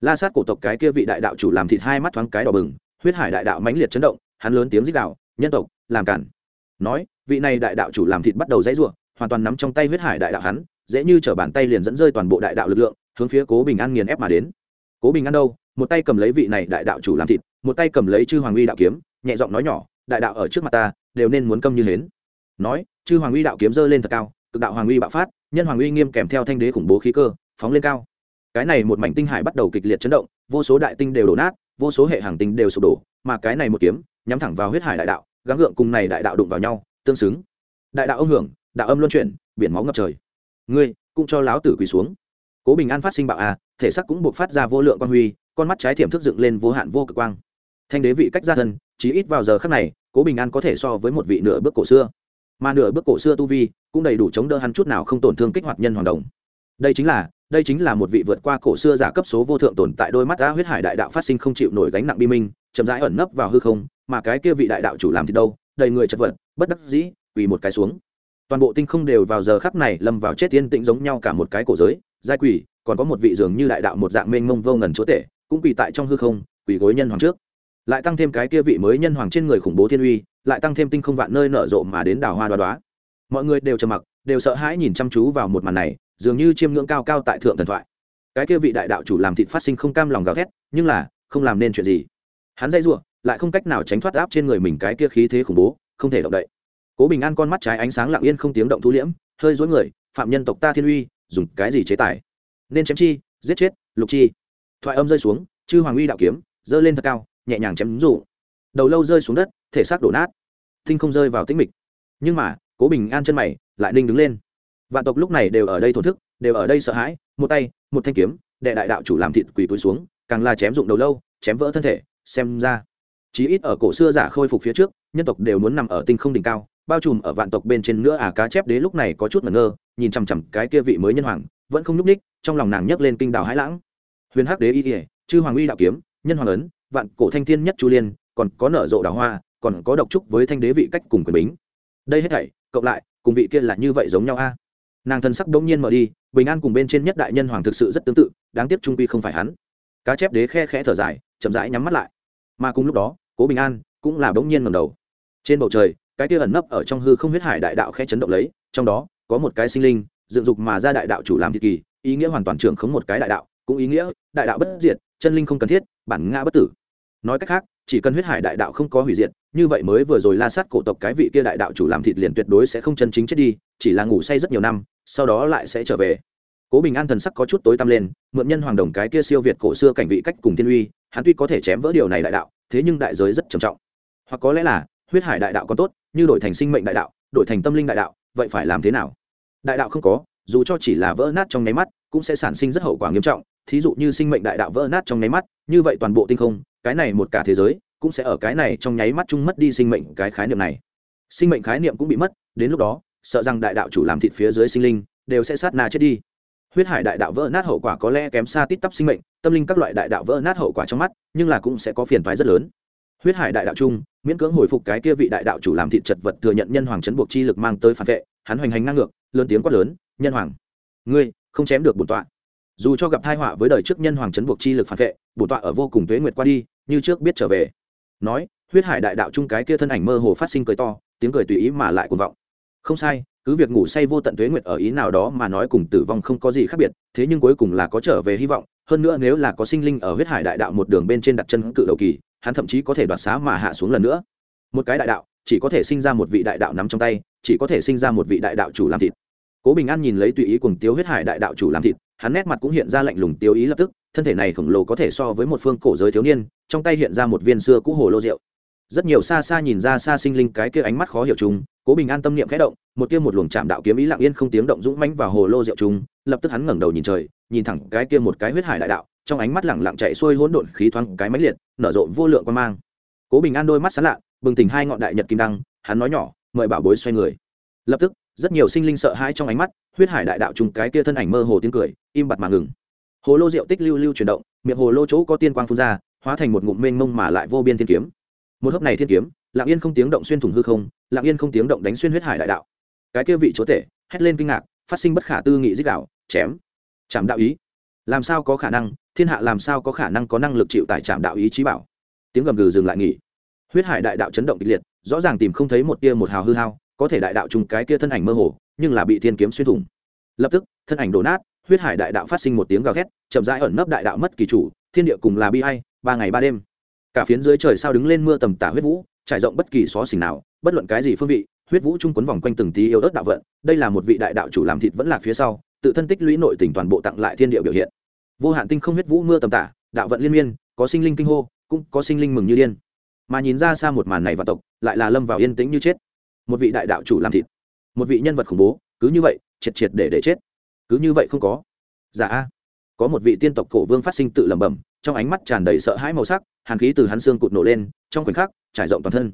La sát cổ tộc cái kia vị đại đạo chủ làm thịt hai mắt thoáng cái đỏ bừng, huyết hải đại đạo mãnh liệt chấn động, hắn lớn tiếng rít đạo nhân tộc, làm cản. Nói, vị này đại đạo chủ làm thịt bắt đầu dãy ruộng hoàn toàn nắm trong tay huyết hải đại đạo hắn, dễ như trở bàn tay liền dẫn rơi toàn bộ đại đạo lực lượng, hướng phía cố bình an nghiền ép mà đến. Cố bình an đâu? Một tay cầm lấy vị này đại đạo chủ làm thịt, một tay cầm lấy chư hoàng uy đạo kiếm, nhẹ giọng nói nhỏ, đại đạo ở trước mặt ta, đều nên muốn câm như hến. Nói, chư hoàng uy đạo kiếm giơ lên thật cao cực đạo hoàng uy bạo phát, nhân hoàng uy nghiêm kèm theo thanh đế khủng bố khí cơ, phóng lên cao. Cái này một mảnh tinh hải bắt đầu kịch liệt chấn động, vô số đại tinh đều đổ nát, vô số hệ hàng tinh đều sụp đổ, mà cái này một kiếm, nhắm thẳng vào huyết hải đại đạo, gắng gượng cùng này đại đạo đụng vào nhau, tương xứng. Đại đạo âm hưởng, đạo âm luân chuyển, biển máu ngập trời. Ngươi, cũng cho láo tử quỳ xuống. Cố bình an phát sinh bạo à thể sắc cũng buộc phát ra vô lượng quang huy, con mắt trái thiểm thức dựng lên vô hạn vô cực quang. Thanh đế vị cách ra thân, chí ít vào giờ khắc này, cố bình an có thể so với một vị nửa bước cổ xưa mà nửa bước cổ xưa tu vi cũng đầy đủ chống đỡ hắn chút nào không tổn thương kích hoạt nhân hoàng đồng. Đây chính là, đây chính là một vị vượt qua cổ xưa giả cấp số vô thượng tồn tại đôi mắt đã huyết hải đại đạo phát sinh không chịu nổi gánh nặng bi minh, chậm rãi ẩn nấp vào hư không, mà cái kia vị đại đạo chủ làm thì đâu, đầy người chật vật, bất đắc dĩ, quỳ một cái xuống. Toàn bộ tinh không đều vào giờ khắc này lâm vào chết tiên tĩnh giống nhau cả một cái cổ giới, giai quỷ còn có một vị dường như đại đạo một dạng mênh mông vô ngần chúa tể, cũng quỳ tại trong hư không, quỳ gối nhân hoàng trước. Lại tăng thêm cái kia vị mới nhân hoàng trên người khủng bố thiên uy lại tăng thêm tinh không vạn nơi nở rộ mà đến đào hoa đoá đoá. Mọi người đều trầm mặc, đều sợ hãi nhìn chăm chú vào một màn này, dường như chiêm ngưỡng cao cao tại thượng thần thoại. Cái kia vị đại đạo chủ làm thịt phát sinh không cam lòng gào thét, nhưng là, không làm nên chuyện gì. Hắn dây giụa lại không cách nào tránh thoát áp trên người mình cái kia khí thế khủng bố, không thể động đậy. Cố bình an con mắt trái ánh sáng lặng yên không tiếng động thu liễm, hơi dối người, phạm nhân tộc ta thiên uy, dùng cái gì chế tài? Nên chém chi, giết chết, lục chi. Thoại âm rơi xuống, chư hoàng uy đạo kiếm, giơ lên thật cao, nhẹ nhàng chém rủ đầu lâu rơi xuống đất thể xác đổ nát. Tinh không rơi vào tĩnh mịch. Nhưng mà, cố bình an chân mày lại ninh đứng lên. Vạn tộc lúc này đều ở đây thổn thức, đều ở đây sợ hãi, một tay, một thanh kiếm, đệ đại đạo chủ làm thịt quỳ túi xuống, càng là chém dụng đầu lâu, chém vỡ thân thể, xem ra. Chí ít ở cổ xưa giả khôi phục phía trước, nhân tộc đều muốn nằm ở tinh không đỉnh cao, bao trùm ở vạn tộc bên trên nữa à cá chép đế lúc này có chút ngẩn ngơ, nhìn chằm chằm cái kia vị mới nhân hoàng, vẫn không nhúc ních trong lòng nàng nhấc lên kinh đào hãi lãng. Huyền hắc đế y ỉa chư hoàng uy đạo kiếm, nhân hoàng ấn, vạn cổ thanh thiên nhất chu liên, còn có nở rộ đào hoa còn có độc trúc với thanh đế vị cách cùng quyền bính. Đây hết thảy, cộng lại, cùng vị kia là như vậy giống nhau a. Nàng thân sắc đống nhiên mở đi, bình an cùng bên trên nhất đại nhân hoàng thực sự rất tương tự, đáng tiếc trung quy không phải hắn. Cá chép đế khe khẽ thở dài, chậm rãi nhắm mắt lại. Mà cùng lúc đó, cố bình an cũng là bỗng nhiên ngầm đầu. Trên bầu trời, cái kia ẩn nấp ở trong hư không huyết hải đại đạo khe chấn động lấy, trong đó, có một cái sinh linh, dựng dục mà ra đại đạo chủ làm thị kỳ, ý nghĩa hoàn toàn trưởng khống một cái đại đạo, cũng ý nghĩa đại đạo bất diệt, chân linh không cần thiết, bản ngã bất tử. Nói cách khác, chỉ cần huyết hải đại đạo không có hủy diệt như vậy mới vừa rồi la sát cổ tộc cái vị kia đại đạo chủ làm thịt liền tuyệt đối sẽ không chân chính chết đi, chỉ là ngủ say rất nhiều năm, sau đó lại sẽ trở về. Cố bình an thần sắc có chút tối tăm lên, mượn nhân hoàng đồng cái kia siêu việt cổ xưa cảnh vị cách cùng thiên uy, hắn tuy có thể chém vỡ điều này đại đạo, thế nhưng đại giới rất trầm trọng. Hoặc có lẽ là, huyết hải đại đạo còn tốt, như đổi thành sinh mệnh đại đạo, đổi thành tâm linh đại đạo, vậy phải làm thế nào? Đại đạo không có, dù cho chỉ là vỡ nát trong nháy mắt, cũng sẽ sản sinh rất hậu quả nghiêm trọng, thí dụ như sinh mệnh đại đạo vỡ nát trong nháy mắt, như vậy toàn bộ tinh không, cái này một cả thế giới cũng sẽ ở cái này trong nháy mắt chung mất đi sinh mệnh cái khái niệm này. Sinh mệnh khái niệm cũng bị mất, đến lúc đó, sợ rằng đại đạo chủ làm thịt phía dưới sinh linh đều sẽ sát na chết đi. Huyết hải đại đạo vỡ nát hậu quả có lẽ kém xa tít tắp sinh mệnh, tâm linh các loại đại đạo vỡ nát hậu quả trong mắt, nhưng là cũng sẽ có phiền thoái rất lớn. Huyết hải đại đạo chung, miễn cưỡng hồi phục cái kia vị đại đạo chủ làm thịt chật vật thừa nhận nhân hoàng chấn buộc chi lực mang tới phản vệ, hắn hoành hành ngang ngược, lớn tiếng quát lớn, nhân hoàng, ngươi không chém được bổn tọa. Dù cho gặp thai họa với đời trước nhân hoàng chấn buộc chi lực phản vệ, bổn tọa ở vô cùng tuế nguyệt qua đi, như trước biết trở về nói, huyết hải đại đạo chung cái kia thân ảnh mơ hồ phát sinh cười to, tiếng cười tùy ý mà lại cuồng vọng. Không sai, cứ việc ngủ say vô tận tuế nguyệt ở ý nào đó mà nói cùng tử vong không có gì khác biệt, thế nhưng cuối cùng là có trở về hy vọng, hơn nữa nếu là có sinh linh ở huyết hải đại đạo một đường bên trên đặt chân cự đầu kỳ, hắn thậm chí có thể đoạt xá mà hạ xuống lần nữa. Một cái đại đạo, chỉ có thể sinh ra một vị đại đạo nắm trong tay, chỉ có thể sinh ra một vị đại đạo chủ làm thịt. Cố bình an nhìn lấy tùy ý cùng tiêu huyết hải đại đạo chủ làm thịt, hắn nét mặt cũng hiện ra lạnh lùng tiêu ý lập tức thân thể này khổng lồ có thể so với một phương cổ giới thiếu niên, trong tay hiện ra một viên xưa cũ hồ lô rượu. Rất nhiều xa xa nhìn ra xa sinh linh cái kia ánh mắt khó hiểu chúng cố bình an tâm niệm khẽ động, một tiêu một luồng chạm đạo kiếm ý lặng yên không tiếng động dũng mãnh vào hồ lô rượu chúng lập tức hắn ngẩng đầu nhìn trời, nhìn thẳng cái kia một cái huyết hải đại đạo, trong ánh mắt lẳng lặng chạy xuôi hỗn độn khí thoáng cái mãnh liệt, nở rộ vô lượng quan mang. Cố bình an đôi mắt sáng lạ, bừng tỉnh hai ngọn đại nhật kim đăng, hắn nói nhỏ, mời bảo bối xoay người. Lập tức, rất nhiều sinh linh sợ hãi trong ánh mắt, huyết hải đại đạo trùng cái kia thân ảnh mơ hồ tiếng cười, im bặt mà ngừng hồ lô rượu tích lưu lưu chuyển động, miệng hồ lô chỗ có tiên quang phun ra, hóa thành một ngụm mênh mông mà lại vô biên thiên kiếm. Một hớp này thiên kiếm, lặng yên không tiếng động xuyên thủng hư không, lặng yên không tiếng động đánh xuyên huyết hải đại đạo. Cái kia vị chúa tể, hét lên kinh ngạc, phát sinh bất khả tư nghị dích đạo, chém. Chạm đạo ý. Làm sao có khả năng, thiên hạ làm sao có khả năng có năng lực chịu tải chạm đạo ý trí bảo? Tiếng gầm gừ dừng lại nghỉ. Huyết hải đại đạo chấn động kịch liệt, rõ ràng tìm không thấy một tia một hào hư hao, có thể đại đạo trùng cái kia thân ảnh mơ hồ, nhưng là bị thiên kiếm xuyên thủng. Lập tức, thân ảnh đổ nát huyết hải đại đạo phát sinh một tiếng gào thét, chậm rãi ẩn nấp đại đạo mất kỳ chủ, thiên địa cùng là bi hay ba ngày ba đêm. Cả phiến dưới trời sao đứng lên mưa tầm tả huyết vũ, trải rộng bất kỳ xó xỉnh nào, bất luận cái gì phương vị, huyết vũ trung quấn vòng quanh từng tí yêu ớt đạo vận, đây là một vị đại đạo chủ làm thịt vẫn lạc phía sau, tự thân tích lũy nội tình toàn bộ tặng lại thiên địa biểu hiện. Vô hạn tinh không huyết vũ mưa tầm tả, đạo vận liên miên, có sinh linh kinh hô, cũng có sinh linh mừng như điên. Mà nhìn ra xa một màn này và tộc, lại là lâm vào yên tĩnh như chết. Một vị đại đạo chủ làm thịt, một vị nhân vật khủng bố, cứ như vậy, triệt triệt để để chết cứ như vậy không có. Giả dạ a. Có một vị tiên tộc cổ vương phát sinh tự lẩm bẩm, trong ánh mắt tràn đầy sợ hãi màu sắc, hàn khí từ hắn xương cụt nổ lên, trong khoảnh khắc, trải rộng toàn thân.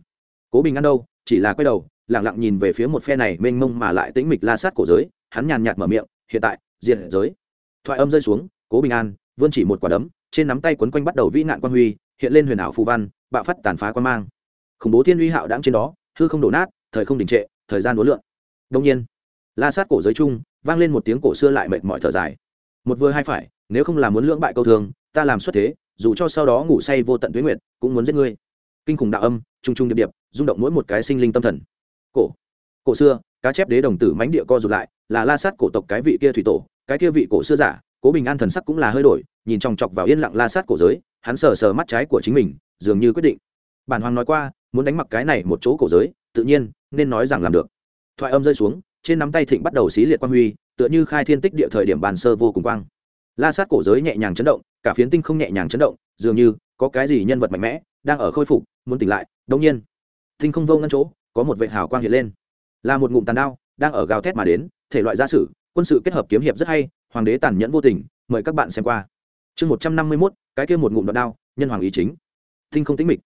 Cố bình an đâu, chỉ là quay đầu lẳng lặng nhìn về phía một phe này mênh mông mà lại tĩnh mịch la sát cổ giới, hắn nhàn nhạt mở miệng, hiện tại, diện giới. Thoại âm rơi xuống, cố bình an, vươn chỉ một quả đấm, trên nắm tay quấn quanh bắt đầu vĩ nạn quan huy, hiện lên huyền ảo phù văn, bạo phát tàn phá quan mang. Khủng bố thiên uy hạo đáng trên đó, hư không đổ nát, thời không đình trệ, thời gian đối lượng đông nhiên, la sát cổ giới chung vang lên một tiếng cổ xưa lại mệt mỏi thở dài. Một vừa hai phải, nếu không làm muốn lưỡng bại câu thường, ta làm xuất thế, dù cho sau đó ngủ say vô tận tuyến nguyệt, cũng muốn giết ngươi. Kinh khủng đạo âm trung trung điệp điệp, rung động mỗi một cái sinh linh tâm thần. Cổ cổ xưa, cá chép đế đồng tử mánh địa co rụt lại, là la sát cổ tộc cái vị kia thủy tổ, cái kia vị cổ xưa giả, cố bình an thần sắc cũng là hơi đổi, nhìn chòng chọc vào yên lặng la sát cổ giới, hắn sờ sờ mắt trái của chính mình, dường như quyết định. Bản hoàng nói qua, muốn đánh mặc cái này một chỗ cổ giới, tự nhiên, nên nói rằng làm được. Thoại âm rơi xuống trên nắm tay thịnh bắt đầu xí liệt quang huy, tựa như khai thiên tích địa thời điểm bàn sơ vô cùng quang. La sát cổ giới nhẹ nhàng chấn động, cả phiến tinh không nhẹ nhàng chấn động, dường như có cái gì nhân vật mạnh mẽ đang ở khôi phục, muốn tỉnh lại đông nhiên, tinh không vô ngân chỗ, có một vệ hào quang hiện lên. Là một ngụm tàn đao, đang ở gào thét mà đến, thể loại gia sử, quân sự kết hợp kiếm hiệp rất hay, hoàng đế tàn nhẫn vô tình, mời các bạn xem qua. Chương một trăm năm mươi mốt, cái kia một ngụm đoạn đao, nhân hoàng ý chính. Tinh không tính mịch.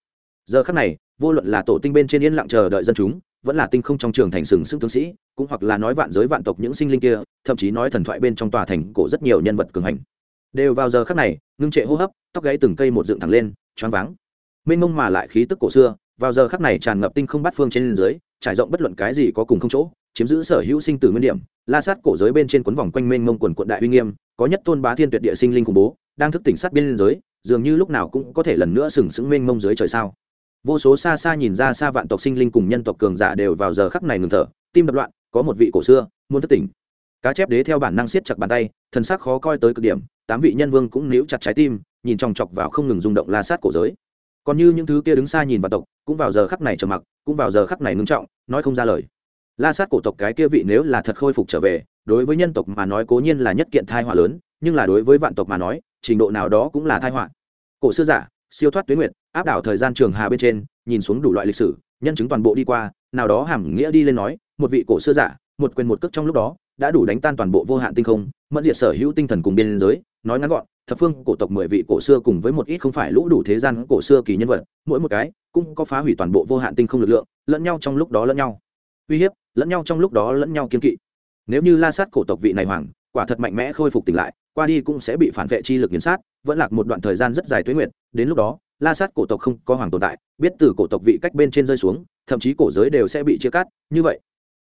Giờ khắc này, vô luận là tổ tinh bên trên yên lặng chờ đợi dân chúng vẫn là tinh không trong trường thành sừng sững tướng sĩ, cũng hoặc là nói vạn giới vạn tộc những sinh linh kia, thậm chí nói thần thoại bên trong tòa thành cổ rất nhiều nhân vật cường hành. Đều vào giờ khắc này, ngưng trệ hô hấp, tóc gáy từng cây một dựng thẳng lên, choáng váng. Mênh mông mà lại khí tức cổ xưa, vào giờ khắc này tràn ngập tinh không bát phương trên dưới, trải rộng bất luận cái gì có cùng không chỗ, chiếm giữ sở hữu sinh tử nguyên điểm, la sát cổ giới bên trên quấn vòng quanh mênh mông quần quận đại uy nghiêm, có nhất tôn bá thiên tuyệt địa sinh linh khủng bố, đang thức tỉnh sát biên giới, dường như lúc nào cũng có thể lần nữa sừng sững mênh mông dưới trời sao vô số xa xa nhìn ra xa vạn tộc sinh linh cùng nhân tộc cường giả đều vào giờ khắc này ngừng thở, tim đập loạn, có một vị cổ xưa, muốn thất tỉnh. Cá chép đế theo bản năng siết chặt bàn tay, thần sắc khó coi tới cực điểm, tám vị nhân vương cũng níu chặt trái tim, nhìn chòng chọc vào không ngừng rung động la sát cổ giới. Còn như những thứ kia đứng xa nhìn vào tộc, cũng vào giờ khắc này trầm mặc, cũng vào giờ khắc này ngưng trọng, nói không ra lời. La sát cổ tộc cái kia vị nếu là thật khôi phục trở về, đối với nhân tộc mà nói cố nhiên là nhất kiện thai họa lớn, nhưng là đối với vạn tộc mà nói, trình độ nào đó cũng là thai họa. Cổ xưa giả siêu thoát tuyến nguyệt, áp đảo thời gian trường hà bên trên, nhìn xuống đủ loại lịch sử, nhân chứng toàn bộ đi qua, nào đó hàm nghĩa đi lên nói, một vị cổ xưa giả, một quyền một cước trong lúc đó, đã đủ đánh tan toàn bộ vô hạn tinh không, mẫn diệt sở hữu tinh thần cùng biên giới, nói ngắn gọn, thập phương cổ tộc mười vị cổ xưa cùng với một ít không phải lũ đủ thế gian cổ xưa kỳ nhân vật, mỗi một cái cũng có phá hủy toàn bộ vô hạn tinh không lực lượng, lẫn nhau trong lúc đó lẫn nhau. Uy hiếp, lẫn nhau trong lúc đó lẫn nhau kiên kỵ. Nếu như la sát cổ tộc vị này hoàng quả thật mạnh mẽ khôi phục tỉnh lại, qua đi cũng sẽ bị phản vệ chi lực nghiền sát, vẫn lạc một đoạn thời gian rất dài tuế nguyệt, đến lúc đó, la sát cổ tộc không có hoàng tồn tại, biết từ cổ tộc vị cách bên trên rơi xuống, thậm chí cổ giới đều sẽ bị chia cắt, như vậy,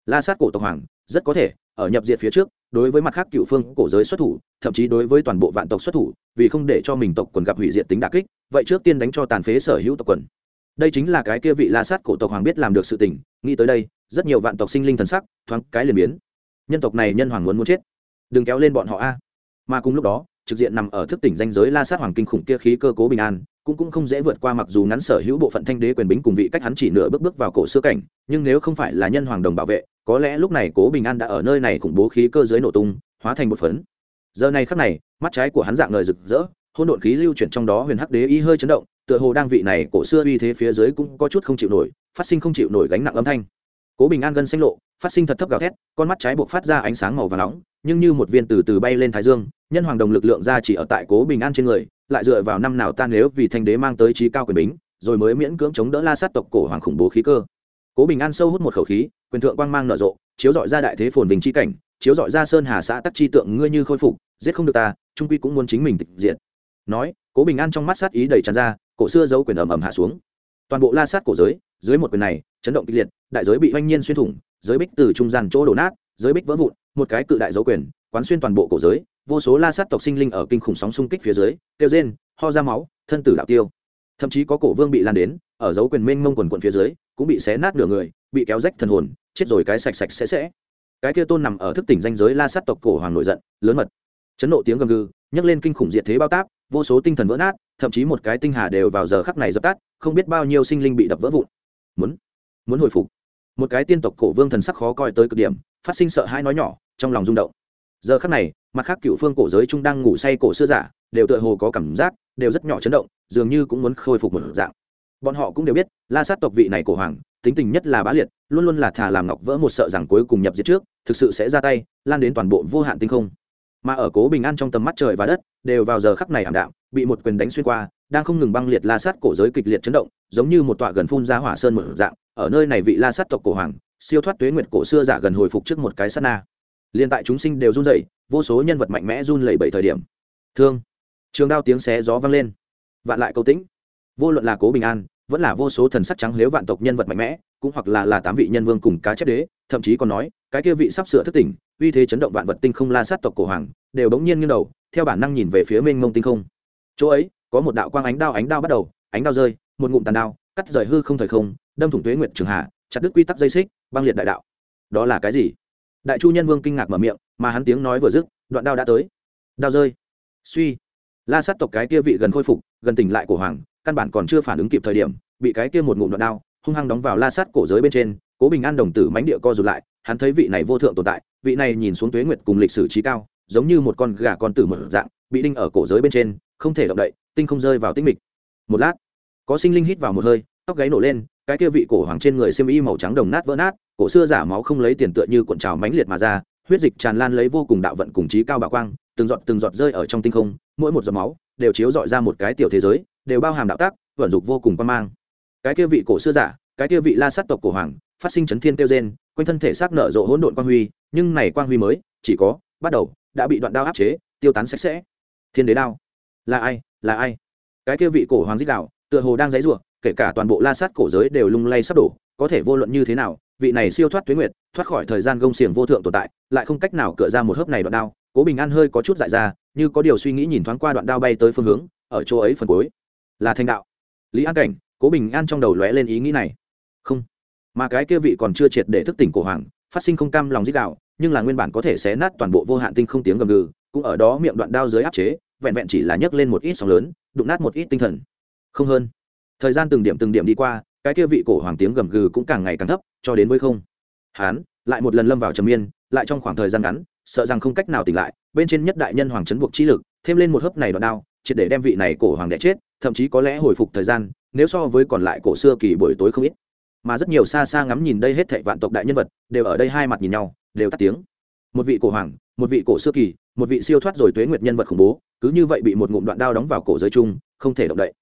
la sát cổ tộc hoàng, rất có thể, ở nhập diệt phía trước, đối với mặt khác cựu phương cổ giới xuất thủ, thậm chí đối với toàn bộ vạn tộc xuất thủ, vì không để cho mình tộc quần gặp hủy diệt tính đà kích, vậy trước tiên đánh cho tàn phế sở hữu tộc quần. Đây chính là cái kia vị la sát cổ tộc hoàng biết làm được sự tình, nghĩ tới đây, rất nhiều vạn tộc sinh linh thần sắc, thoáng cái liền biến. Nhân tộc này nhân hoàng muốn muốn chết đừng kéo lên bọn họ a. Mà cùng lúc đó, trực diện nằm ở thức tỉnh danh giới la sát hoàng kinh khủng kia khí cơ cố bình an, cũng cũng không dễ vượt qua mặc dù ngắn sở hữu bộ phận thanh đế quyền bính cùng vị cách hắn chỉ nửa bước bước vào cổ xưa cảnh, nhưng nếu không phải là nhân hoàng đồng bảo vệ, có lẽ lúc này cố bình an đã ở nơi này khủng bố khí cơ dưới nổ tung, hóa thành một phấn. Giờ này khắc này, mắt trái của hắn dạng ngời rực rỡ hôn độn khí lưu chuyển trong đó huyền hắc đế y hơi chấn động, tựa hồ đang vị này cổ xưa uy thế phía dưới cũng có chút không chịu nổi, phát sinh không chịu nổi gánh nặng âm thanh cố bình an gân xanh lộ, phát sinh thật thấp gào thét, con mắt trái buộc phát ra ánh sáng màu và nóng, nhưng như một viên từ từ bay lên thái dương, nhân hoàng đồng lực lượng ra chỉ ở tại cố bình an trên người, lại dựa vào năm nào tan nếu vì thanh đế mang tới trí cao quyền bính, rồi mới miễn cưỡng chống đỡ la sát tộc cổ hoàng khủng bố khí cơ. Cố bình an sâu hút một khẩu khí, quyền thượng quang mang nở rộ, chiếu dọi ra đại thế phồn bình chi cảnh, chiếu dọi ra sơn hà xã tắc chi tượng ngươi như khôi phục, giết không được ta, trung quy cũng muốn chính mình tịch diện nói, cố bình an trong mắt sát ý đầy tràn ra, cổ xưa giấu quyền ầm ầm hạ xuống. Toàn bộ la sát cổ giới, dưới một quyền này chấn động kịch liệt, đại giới bị oanh nhiên xuyên thủng, giới bích từ trung gian chỗ đổ nát, giới bích vỡ vụn, một cái cự đại dấu quyền, quán xuyên toàn bộ cổ giới, vô số la sát tộc sinh linh ở kinh khủng sóng xung kích phía dưới tiêu rên, ho ra máu, thân tử đạo tiêu. Thậm chí có cổ vương bị lan đến, ở dấu quyền mênh mông quần quận phía dưới, cũng bị xé nát nửa người, bị kéo rách thần hồn, chết rồi cái sạch sạch sẽ sẽ. Cái kia tôn nằm ở thức tỉnh danh giới la sát tộc cổ hoàng nổi giận, lớn mật. Chấn nộ tiếng gầm gừ, nhấc lên kinh khủng diệt thế bao táp, vô số tinh thần vỡ nát, thậm chí một cái tinh hà đều vào giờ khắc này dập tắt, không biết bao nhiêu sinh linh bị đập vỡ vụn. Muốn muốn hồi phục. Một cái tiên tộc cổ vương thần sắc khó coi tới cực điểm, phát sinh sợ hãi nói nhỏ, trong lòng rung động. Giờ khắc này, mặt khác cựu phương cổ giới trung đang ngủ say cổ xưa giả, đều tựa hồ có cảm giác, đều rất nhỏ chấn động, dường như cũng muốn khôi phục một dạng. Bọn họ cũng đều biết, la sát tộc vị này cổ hoàng, tính tình nhất là bá liệt, luôn luôn là thà làm ngọc vỡ một sợ rằng cuối cùng nhập diệt trước, thực sự sẽ ra tay, lan đến toàn bộ vô hạn tinh không mà ở cố bình an trong tầm mắt trời và đất, đều vào giờ khắc này ảm đạm, bị một quyền đánh xuyên qua, đang không ngừng băng liệt la sát cổ giới kịch liệt chấn động, giống như một tọa gần phun ra hỏa sơn một dạng, ở nơi này vị la sát tộc cổ hoàng, siêu thoát tuế nguyệt cổ xưa giả gần hồi phục trước một cái sát na. Liên tại chúng sinh đều run rẩy, vô số nhân vật mạnh mẽ run lẩy bẩy thời điểm. Thương. Trường đao tiếng xé gió vang lên. Vạn lại câu tĩnh. Vô luận là cố bình an, vẫn là vô số thần sắc trắng liếu vạn tộc nhân vật mạnh mẽ, cũng hoặc là là tám vị nhân vương cùng cá chép đế, thậm chí còn nói cái kia vị sắp sửa thức tỉnh, uy thế chấn động vạn vật tinh không la sát tộc cổ hoàng, đều bỗng nhiên nghiêng đầu, theo bản năng nhìn về phía mênh mông tinh không. Chỗ ấy, có một đạo quang ánh đao ánh đao bắt đầu, ánh đao rơi, một ngụm tàn đao, cắt rời hư không thời không, đâm thủng tuế nguyệt trường hạ chặt đứt quy tắc dây xích, băng liệt đại đạo. Đó là cái gì? Đại chu nhân vương kinh ngạc mở miệng, mà hắn tiếng nói vừa dứt, đoạn đao đã tới. Đao rơi. Suy. La sát tộc cái kia vị gần khôi phục, gần tỉnh lại cổ hoàng, căn bản còn chưa phản ứng kịp thời điểm, bị cái kia một ngụm đoạn đao, hung hăng đóng vào la sát cổ giới bên trên, cố bình an đồng tử mánh địa co rụt lại hắn thấy vị này vô thượng tồn tại, vị này nhìn xuống tuế nguyệt cùng lịch sử trí cao, giống như một con gà con tử một dạng, bị đinh ở cổ giới bên trên, không thể động đậy, tinh không rơi vào tinh mịch. Một lát, có sinh linh hít vào một hơi, tóc gáy nổ lên, cái kia vị cổ hoàng trên người xiêm y màu trắng đồng nát vỡ nát, cổ xưa giả máu không lấy tiền tựa như cuộn trào mãnh liệt mà ra, huyết dịch tràn lan lấy vô cùng đạo vận cùng trí cao bạo quang, từng giọt từng giọt rơi ở trong tinh không, mỗi một giọt máu đều chiếu dọi ra một cái tiểu thế giới, đều bao hàm đạo tác, vận dục vô cùng quan mang. Cái kia vị cổ xưa giả, cái kia vị la sát tộc cổ hoàng, phát sinh chấn thiên tiêu gen quanh thân thể xác nở rộ hỗn độn quang huy, nhưng này quang huy mới, chỉ có, bắt đầu, đã bị đoạn đao áp chế, tiêu tán sạch sẽ. Thiên đế đao. Là ai? Là ai? Cái kia vị cổ hoàng dích đạo, tựa hồ đang giấy rủa kể cả toàn bộ la sát cổ giới đều lung lay sắp đổ, có thể vô luận như thế nào, vị này siêu thoát tuyến nguyệt, thoát khỏi thời gian gông xiềng vô thượng tồn tại, lại không cách nào cựa ra một hớp này đoạn đao, cố bình an hơi có chút dại ra, như có điều suy nghĩ nhìn thoáng qua đoạn đao bay tới phương hướng, ở chỗ ấy phần cuối. Là thanh đạo. Lý an cảnh, cố bình an trong đầu lóe lên ý nghĩ này. Không mà cái kia vị còn chưa triệt để thức tỉnh cổ hoàng, phát sinh không cam lòng dích đạo, nhưng là nguyên bản có thể xé nát toàn bộ vô hạn tinh không tiếng gầm gừ, cũng ở đó miệng đoạn đao dưới áp chế, vẹn vẹn chỉ là nhấc lên một ít sóng lớn, đụng nát một ít tinh thần. Không hơn. Thời gian từng điểm từng điểm đi qua, cái kia vị cổ hoàng tiếng gầm gừ cũng càng ngày càng thấp, cho đến với không. Hán, lại một lần lâm vào trầm miên lại trong khoảng thời gian ngắn, sợ rằng không cách nào tỉnh lại, bên trên nhất đại nhân hoàng trấn buộc chi lực, thêm lên một hớp này đoạn đao, triệt để đem vị này cổ hoàng đẻ chết, thậm chí có lẽ hồi phục thời gian, nếu so với còn lại cổ xưa kỳ buổi tối không ít mà rất nhiều xa xa ngắm nhìn đây hết thệ vạn tộc đại nhân vật, đều ở đây hai mặt nhìn nhau, đều tắt tiếng. Một vị cổ hoàng, một vị cổ xưa kỳ, một vị siêu thoát rồi tuế nguyệt nhân vật khủng bố, cứ như vậy bị một ngụm đoạn đao đóng vào cổ giới chung không thể động đậy.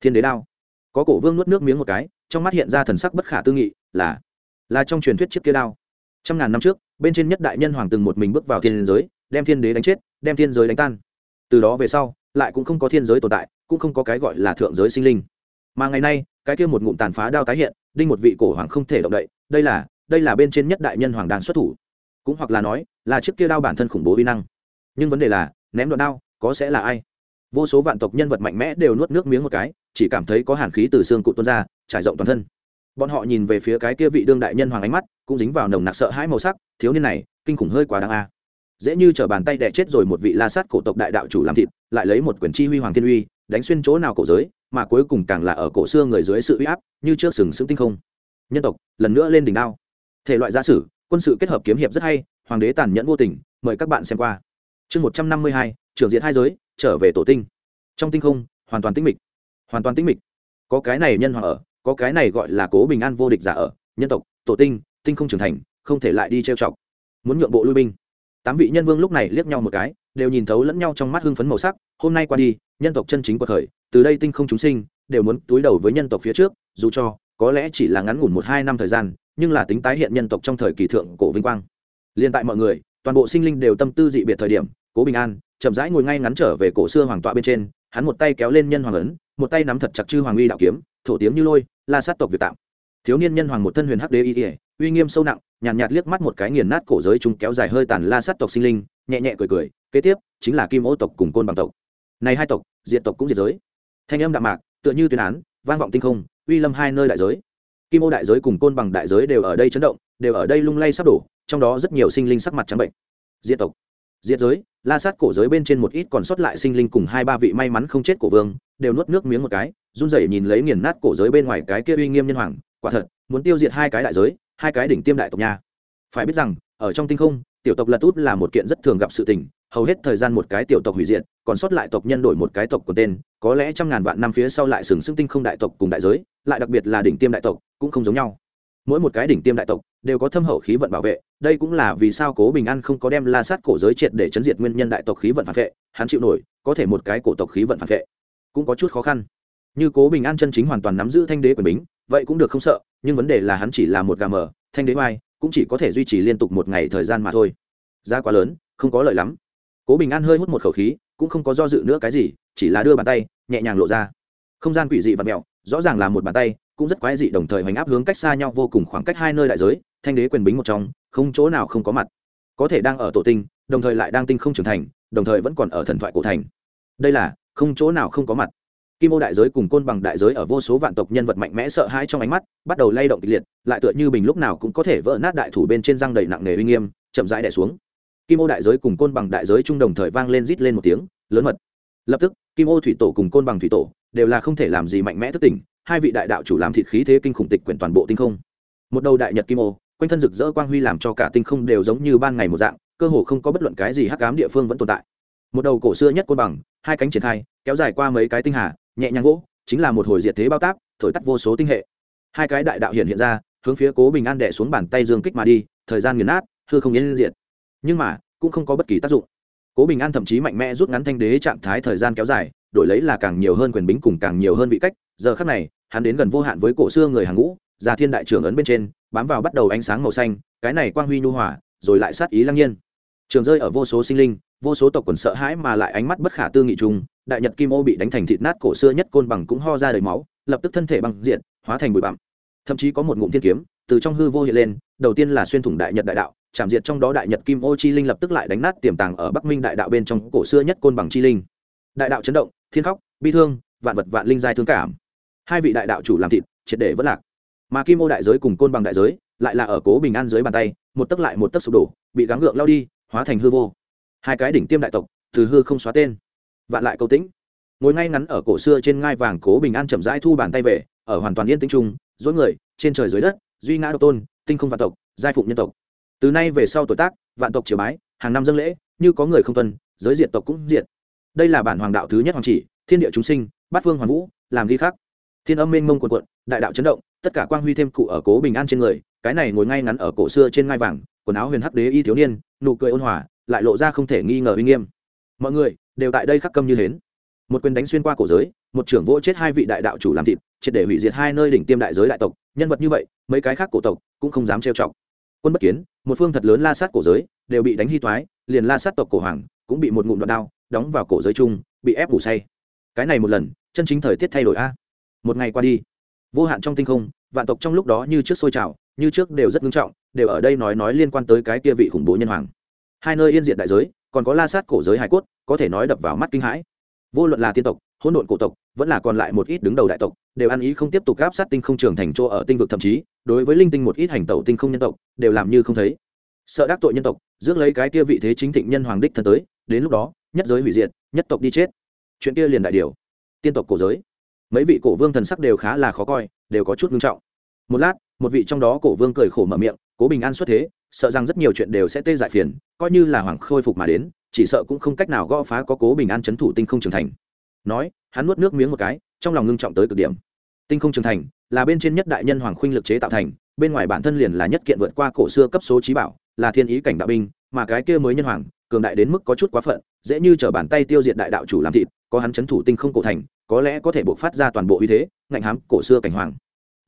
Thiên đế đao. Có cổ vương nuốt nước miếng một cái, trong mắt hiện ra thần sắc bất khả tư nghị, là là trong truyền thuyết chiếc kia đao. Trăm ngàn năm trước, bên trên nhất đại nhân hoàng từng một mình bước vào thiên giới, đem thiên đế đánh chết, đem thiên giới đánh tan. Từ đó về sau, lại cũng không có thiên giới tồn tại, cũng không có cái gọi là thượng giới sinh linh mà ngày nay, cái kia một ngụm tàn phá đao tái hiện, đinh một vị cổ hoàng không thể động đậy, đây là đây là bên trên nhất đại nhân hoàng đang xuất thủ. Cũng hoặc là nói, là chiếc kia đao bản thân khủng bố vi năng. Nhưng vấn đề là, ném đoạn đao, có sẽ là ai? Vô số vạn tộc nhân vật mạnh mẽ đều nuốt nước miếng một cái, chỉ cảm thấy có hàn khí từ xương cụ tuôn ra, trải rộng toàn thân. Bọn họ nhìn về phía cái kia vị đương đại nhân hoàng ánh mắt, cũng dính vào nồng nặc sợ hãi màu sắc, thiếu niên này, kinh khủng hơi quá đáng a. Dễ như t bàn tay đẻ chết rồi một vị la sát cổ tộc đại đạo chủ làm thịt, lại lấy một quyển chi huy hoàng thiên uy đánh xuyên chỗ nào cổ giới, mà cuối cùng càng là ở cổ xưa người dưới sự uy áp, như trước sừng sững tinh không. Nhân tộc, lần nữa lên đỉnh đao. Thể loại gia sử, quân sự kết hợp kiếm hiệp rất hay, hoàng đế tàn nhẫn vô tình, mời các bạn xem qua. Chương một trăm năm mươi hai, trưởng diện hai giới, trở về tổ tinh. Trong tinh không, hoàn toàn tĩnh mịch. Hoàn toàn tĩnh mịch. Có cái này nhân hoàng ở, có cái này gọi là cố bình an vô địch giả ở, nhân tộc, tổ tinh tinh không trưởng thành, không thể lại đi trêu chọc. Muốn nhượng bộ lui binh. Tám vị nhân vương lúc này liếc nhau một cái, đều nhìn thấu lẫn nhau trong mắt hưng phấn màu sắc, hôm nay qua đi nhân tộc chân chính cuộc khởi từ đây tinh không chúng sinh đều muốn túi đầu với nhân tộc phía trước dù cho có lẽ chỉ là ngắn ngủn một hai năm thời gian nhưng là tính tái hiện nhân tộc trong thời kỳ thượng cổ vinh quang. Liên tại mọi người toàn bộ sinh linh đều tâm tư dị biệt thời điểm cố bình an chậm rãi ngồi ngay ngắn trở về cổ xưa hoàng tọa bên trên hắn một tay kéo lên nhân hoàng ấn một tay nắm thật chặt chư hoàng uy đạo kiếm thổ tiếng như lôi la sát tộc việt tạm thiếu niên nhân hoàng một thân huyền hắc đế y ỉa uy nghiêm sâu nặng nhàn nhạt, nhạt liếc mắt một cái nghiền nát cổ giới chúng kéo dài hơi tàn la sát tộc sinh linh nhẹ nhẹ cười cười kế tiếp chính là kim ô tộc cùng côn bằng tộc này hai tộc diện tộc cũng diệt giới. Thanh âm đạm mạc, tựa như tuyên án, vang vọng tinh không, uy lâm hai nơi đại giới. Kim ô đại giới cùng côn bằng đại giới đều ở đây chấn động, đều ở đây lung lay sắp đổ, trong đó rất nhiều sinh linh sắc mặt trắng bệnh. Diện tộc, diệt giới, la sát cổ giới bên trên một ít còn sót lại sinh linh cùng hai ba vị may mắn không chết cổ vương, đều nuốt nước miếng một cái, run rẩy nhìn lấy nghiền nát cổ giới bên ngoài cái kia uy nghiêm nhân hoàng, quả thật, muốn tiêu diệt hai cái đại giới, hai cái đỉnh tiêm đại tộc nha. Phải biết rằng, ở trong tinh không, tiểu tộc lật út là một kiện rất thường gặp sự tình hầu hết thời gian một cái tiểu tộc hủy diệt, còn sót lại tộc nhân đổi một cái tộc của tên, có lẽ trăm ngàn vạn năm phía sau lại sừng sững tinh không đại tộc cùng đại giới, lại đặc biệt là đỉnh tiêm đại tộc, cũng không giống nhau. Mỗi một cái đỉnh tiêm đại tộc đều có thâm hậu khí vận bảo vệ, đây cũng là vì sao cố bình an không có đem la sát cổ giới triệt để chấn diệt nguyên nhân đại tộc khí vận phản vệ, hắn chịu nổi, có thể một cái cổ tộc khí vận phản vệ, cũng có chút khó khăn. Như cố bình an chân chính hoàn toàn nắm giữ thanh đế quyền bính, vậy cũng được không sợ, nhưng vấn đề là hắn chỉ là một gà mờ, thanh đế vai cũng chỉ có thể duy trì liên tục một ngày thời gian mà thôi. Giá quá lớn, không có lợi lắm cố bình an hơi hút một khẩu khí, cũng không có do dự nữa cái gì, chỉ là đưa bàn tay, nhẹ nhàng lộ ra. Không gian quỷ dị và mẹo rõ ràng là một bàn tay, cũng rất quái dị đồng thời hoành áp hướng cách xa nhau vô cùng khoảng cách hai nơi đại giới, thanh đế quyền bính một trong, không chỗ nào không có mặt. Có thể đang ở tổ tinh, đồng thời lại đang tinh không trưởng thành, đồng thời vẫn còn ở thần thoại cổ thành. Đây là, không chỗ nào không có mặt. Kim ô đại giới cùng côn bằng đại giới ở vô số vạn tộc nhân vật mạnh mẽ sợ hãi trong ánh mắt, bắt đầu lay động kịch liệt, lại tựa như bình lúc nào cũng có thể vỡ nát đại thủ bên trên răng đầy nặng nề uy nghiêm, chậm rãi đẻ xuống kim ô đại giới cùng côn bằng đại giới chung đồng thời vang lên rít lên một tiếng, lớn mật. Lập tức, kim ô thủy tổ cùng côn bằng thủy tổ đều là không thể làm gì mạnh mẽ thất tình hai vị đại đạo chủ làm thịt khí thế kinh khủng tịch quyển toàn bộ tinh không. Một đầu đại nhật kim ô, quanh thân rực rỡ quang huy làm cho cả tinh không đều giống như ban ngày một dạng, cơ hồ không có bất luận cái gì hắc ám địa phương vẫn tồn tại. Một đầu cổ xưa nhất côn bằng, hai cánh triển khai, kéo dài qua mấy cái tinh hà, nhẹ nhàng gỗ, chính là một hồi diệt thế bao tác thổi tắt vô số tinh hệ. Hai cái đại đạo hiện hiện ra, hướng phía cố bình an đẻ xuống bàn tay dương kích mà đi, thời gian nghiền nát, hư không yên diện nhưng mà, cũng không có bất kỳ tác dụng. Cố bình an thậm chí mạnh mẽ rút ngắn thanh đế trạng thái thời gian kéo dài, đổi lấy là càng nhiều hơn quyền bính cùng càng nhiều hơn vị cách, giờ khác này, hắn đến gần vô hạn với cổ xưa người hàng ngũ già thiên đại trưởng ấn bên trên, bám vào bắt đầu ánh sáng màu xanh, cái này quang huy nhu hỏa rồi lại sát ý lăng nhiên. Trường rơi ở vô số sinh linh, vô số tộc quần sợ hãi mà lại ánh mắt bất khả tư nghị chung, đại nhật kim ô bị đánh thành thịt nát cổ xưa nhất côn bằng cũng ho ra đầy máu, lập tức thân thể băng diện hóa thành bụi bặm. Thậm chí có một ngụm thiên kiếm, từ trong hư vô hiện lên, đầu tiên là xuyên thủng đại nhật đại đạo chạm diệt trong đó đại nhật kim ô chi linh lập tức lại đánh nát tiềm tàng ở bắc minh đại đạo bên trong cổ xưa nhất côn bằng chi linh. Đại đạo chấn động, thiên khóc, bi thương, vạn vật vạn linh giai thương cảm. Hai vị đại đạo chủ làm thịt, triệt để vất lạc. Mà kim ô đại giới cùng côn bằng đại giới lại là ở cố bình an dưới bàn tay, một tấc lại một tấc sụp đổ, bị gắng gượng lao đi, hóa thành hư vô. Hai cái đỉnh tiêm đại tộc, từ hư không xóa tên. Vạn lại câu tĩnh. Ngồi ngay ngắn ở cổ xưa trên ngai vàng cố bình an chậm rãi thu bàn tay về, ở hoàn toàn yên tĩnh trung dối người, trên trời dưới đất, duy ngã độc tôn, tinh không vạn tộc, giai phụng nhân tộc từ nay về sau tuổi tác, vạn tộc triều bái, hàng năm dâng lễ, như có người không tuân, giới diện tộc cũng diện đây là bản hoàng đạo thứ nhất hoàng chỉ, thiên địa chúng sinh, bát phương hoàng vũ, làm ghi khắc. Thiên âm mênh mông quần quận đại đạo chấn động, tất cả quang huy thêm cụ ở cố bình an trên người, cái này ngồi ngay ngắn ở cổ xưa trên ngai vàng, quần áo huyền hắc đế y thiếu niên, nụ cười ôn hòa, lại lộ ra không thể nghi ngờ uy nghiêm. Mọi người, đều tại đây khắc câm như hến. Một quyền đánh xuyên qua cổ giới, một trưởng vỗ chết hai vị đại đạo chủ làm thịt, triệt để hủy diệt hai nơi đỉnh tiêm đại giới đại tộc. Nhân vật như vậy, mấy cái khác cổ tộc cũng không dám trêu chọc quân bất kiến một phương thật lớn la sát cổ giới đều bị đánh hy thoái, liền la sát tộc cổ hoàng cũng bị một ngụm đoạn đao đóng vào cổ giới chung bị ép ngủ say. Cái này một lần chân chính thời tiết thay đổi a. Một ngày qua đi vô hạn trong tinh không vạn tộc trong lúc đó như trước sôi trào như trước đều rất nghiêm trọng đều ở đây nói nói liên quan tới cái kia vị khủng bố nhân hoàng. Hai nơi yên diện đại giới còn có la sát cổ giới hải cốt có thể nói đập vào mắt kinh hãi. Vô luận là tiên tộc hỗn độn cổ tộc, vẫn là còn lại một ít đứng đầu đại tộc, đều ăn ý không tiếp tục áp sát tinh không trường thành chỗ ở tinh vực thậm chí, đối với linh tinh một ít hành tẩu tinh không nhân tộc, đều làm như không thấy. Sợ đắc tội nhân tộc, rước lấy cái kia vị thế chính thịnh nhân hoàng đích thân tới, đến lúc đó, nhất giới hủy diệt, nhất tộc đi chết. Chuyện kia liền đại điều. Tiên tộc cổ giới. Mấy vị cổ vương thần sắc đều khá là khó coi, đều có chút nghiêm trọng. Một lát, một vị trong đó cổ vương cười khổ mở miệng, cố bình an xuất thế, sợ rằng rất nhiều chuyện đều sẽ tê giải phiền, coi như là hoàng khôi phục mà đến, chỉ sợ cũng không cách nào gõ phá có cố bình an chấn thủ tinh không trưởng thành nói, hắn nuốt nước miếng một cái, trong lòng ngưng trọng tới cực điểm. Tinh không trưởng thành là bên trên nhất đại nhân hoàng khuynh lực chế tạo thành, bên ngoài bản thân liền là nhất kiện vượt qua cổ xưa cấp số trí bảo, là thiên ý cảnh đạo binh, mà cái kia mới nhân hoàng, cường đại đến mức có chút quá phận, dễ như t bàn tay tiêu diệt đại đạo chủ làm thịt, có hắn chấn thủ tinh không cổ thành, có lẽ có thể buộc phát ra toàn bộ uy thế, ngạnh hám cổ xưa cảnh hoàng.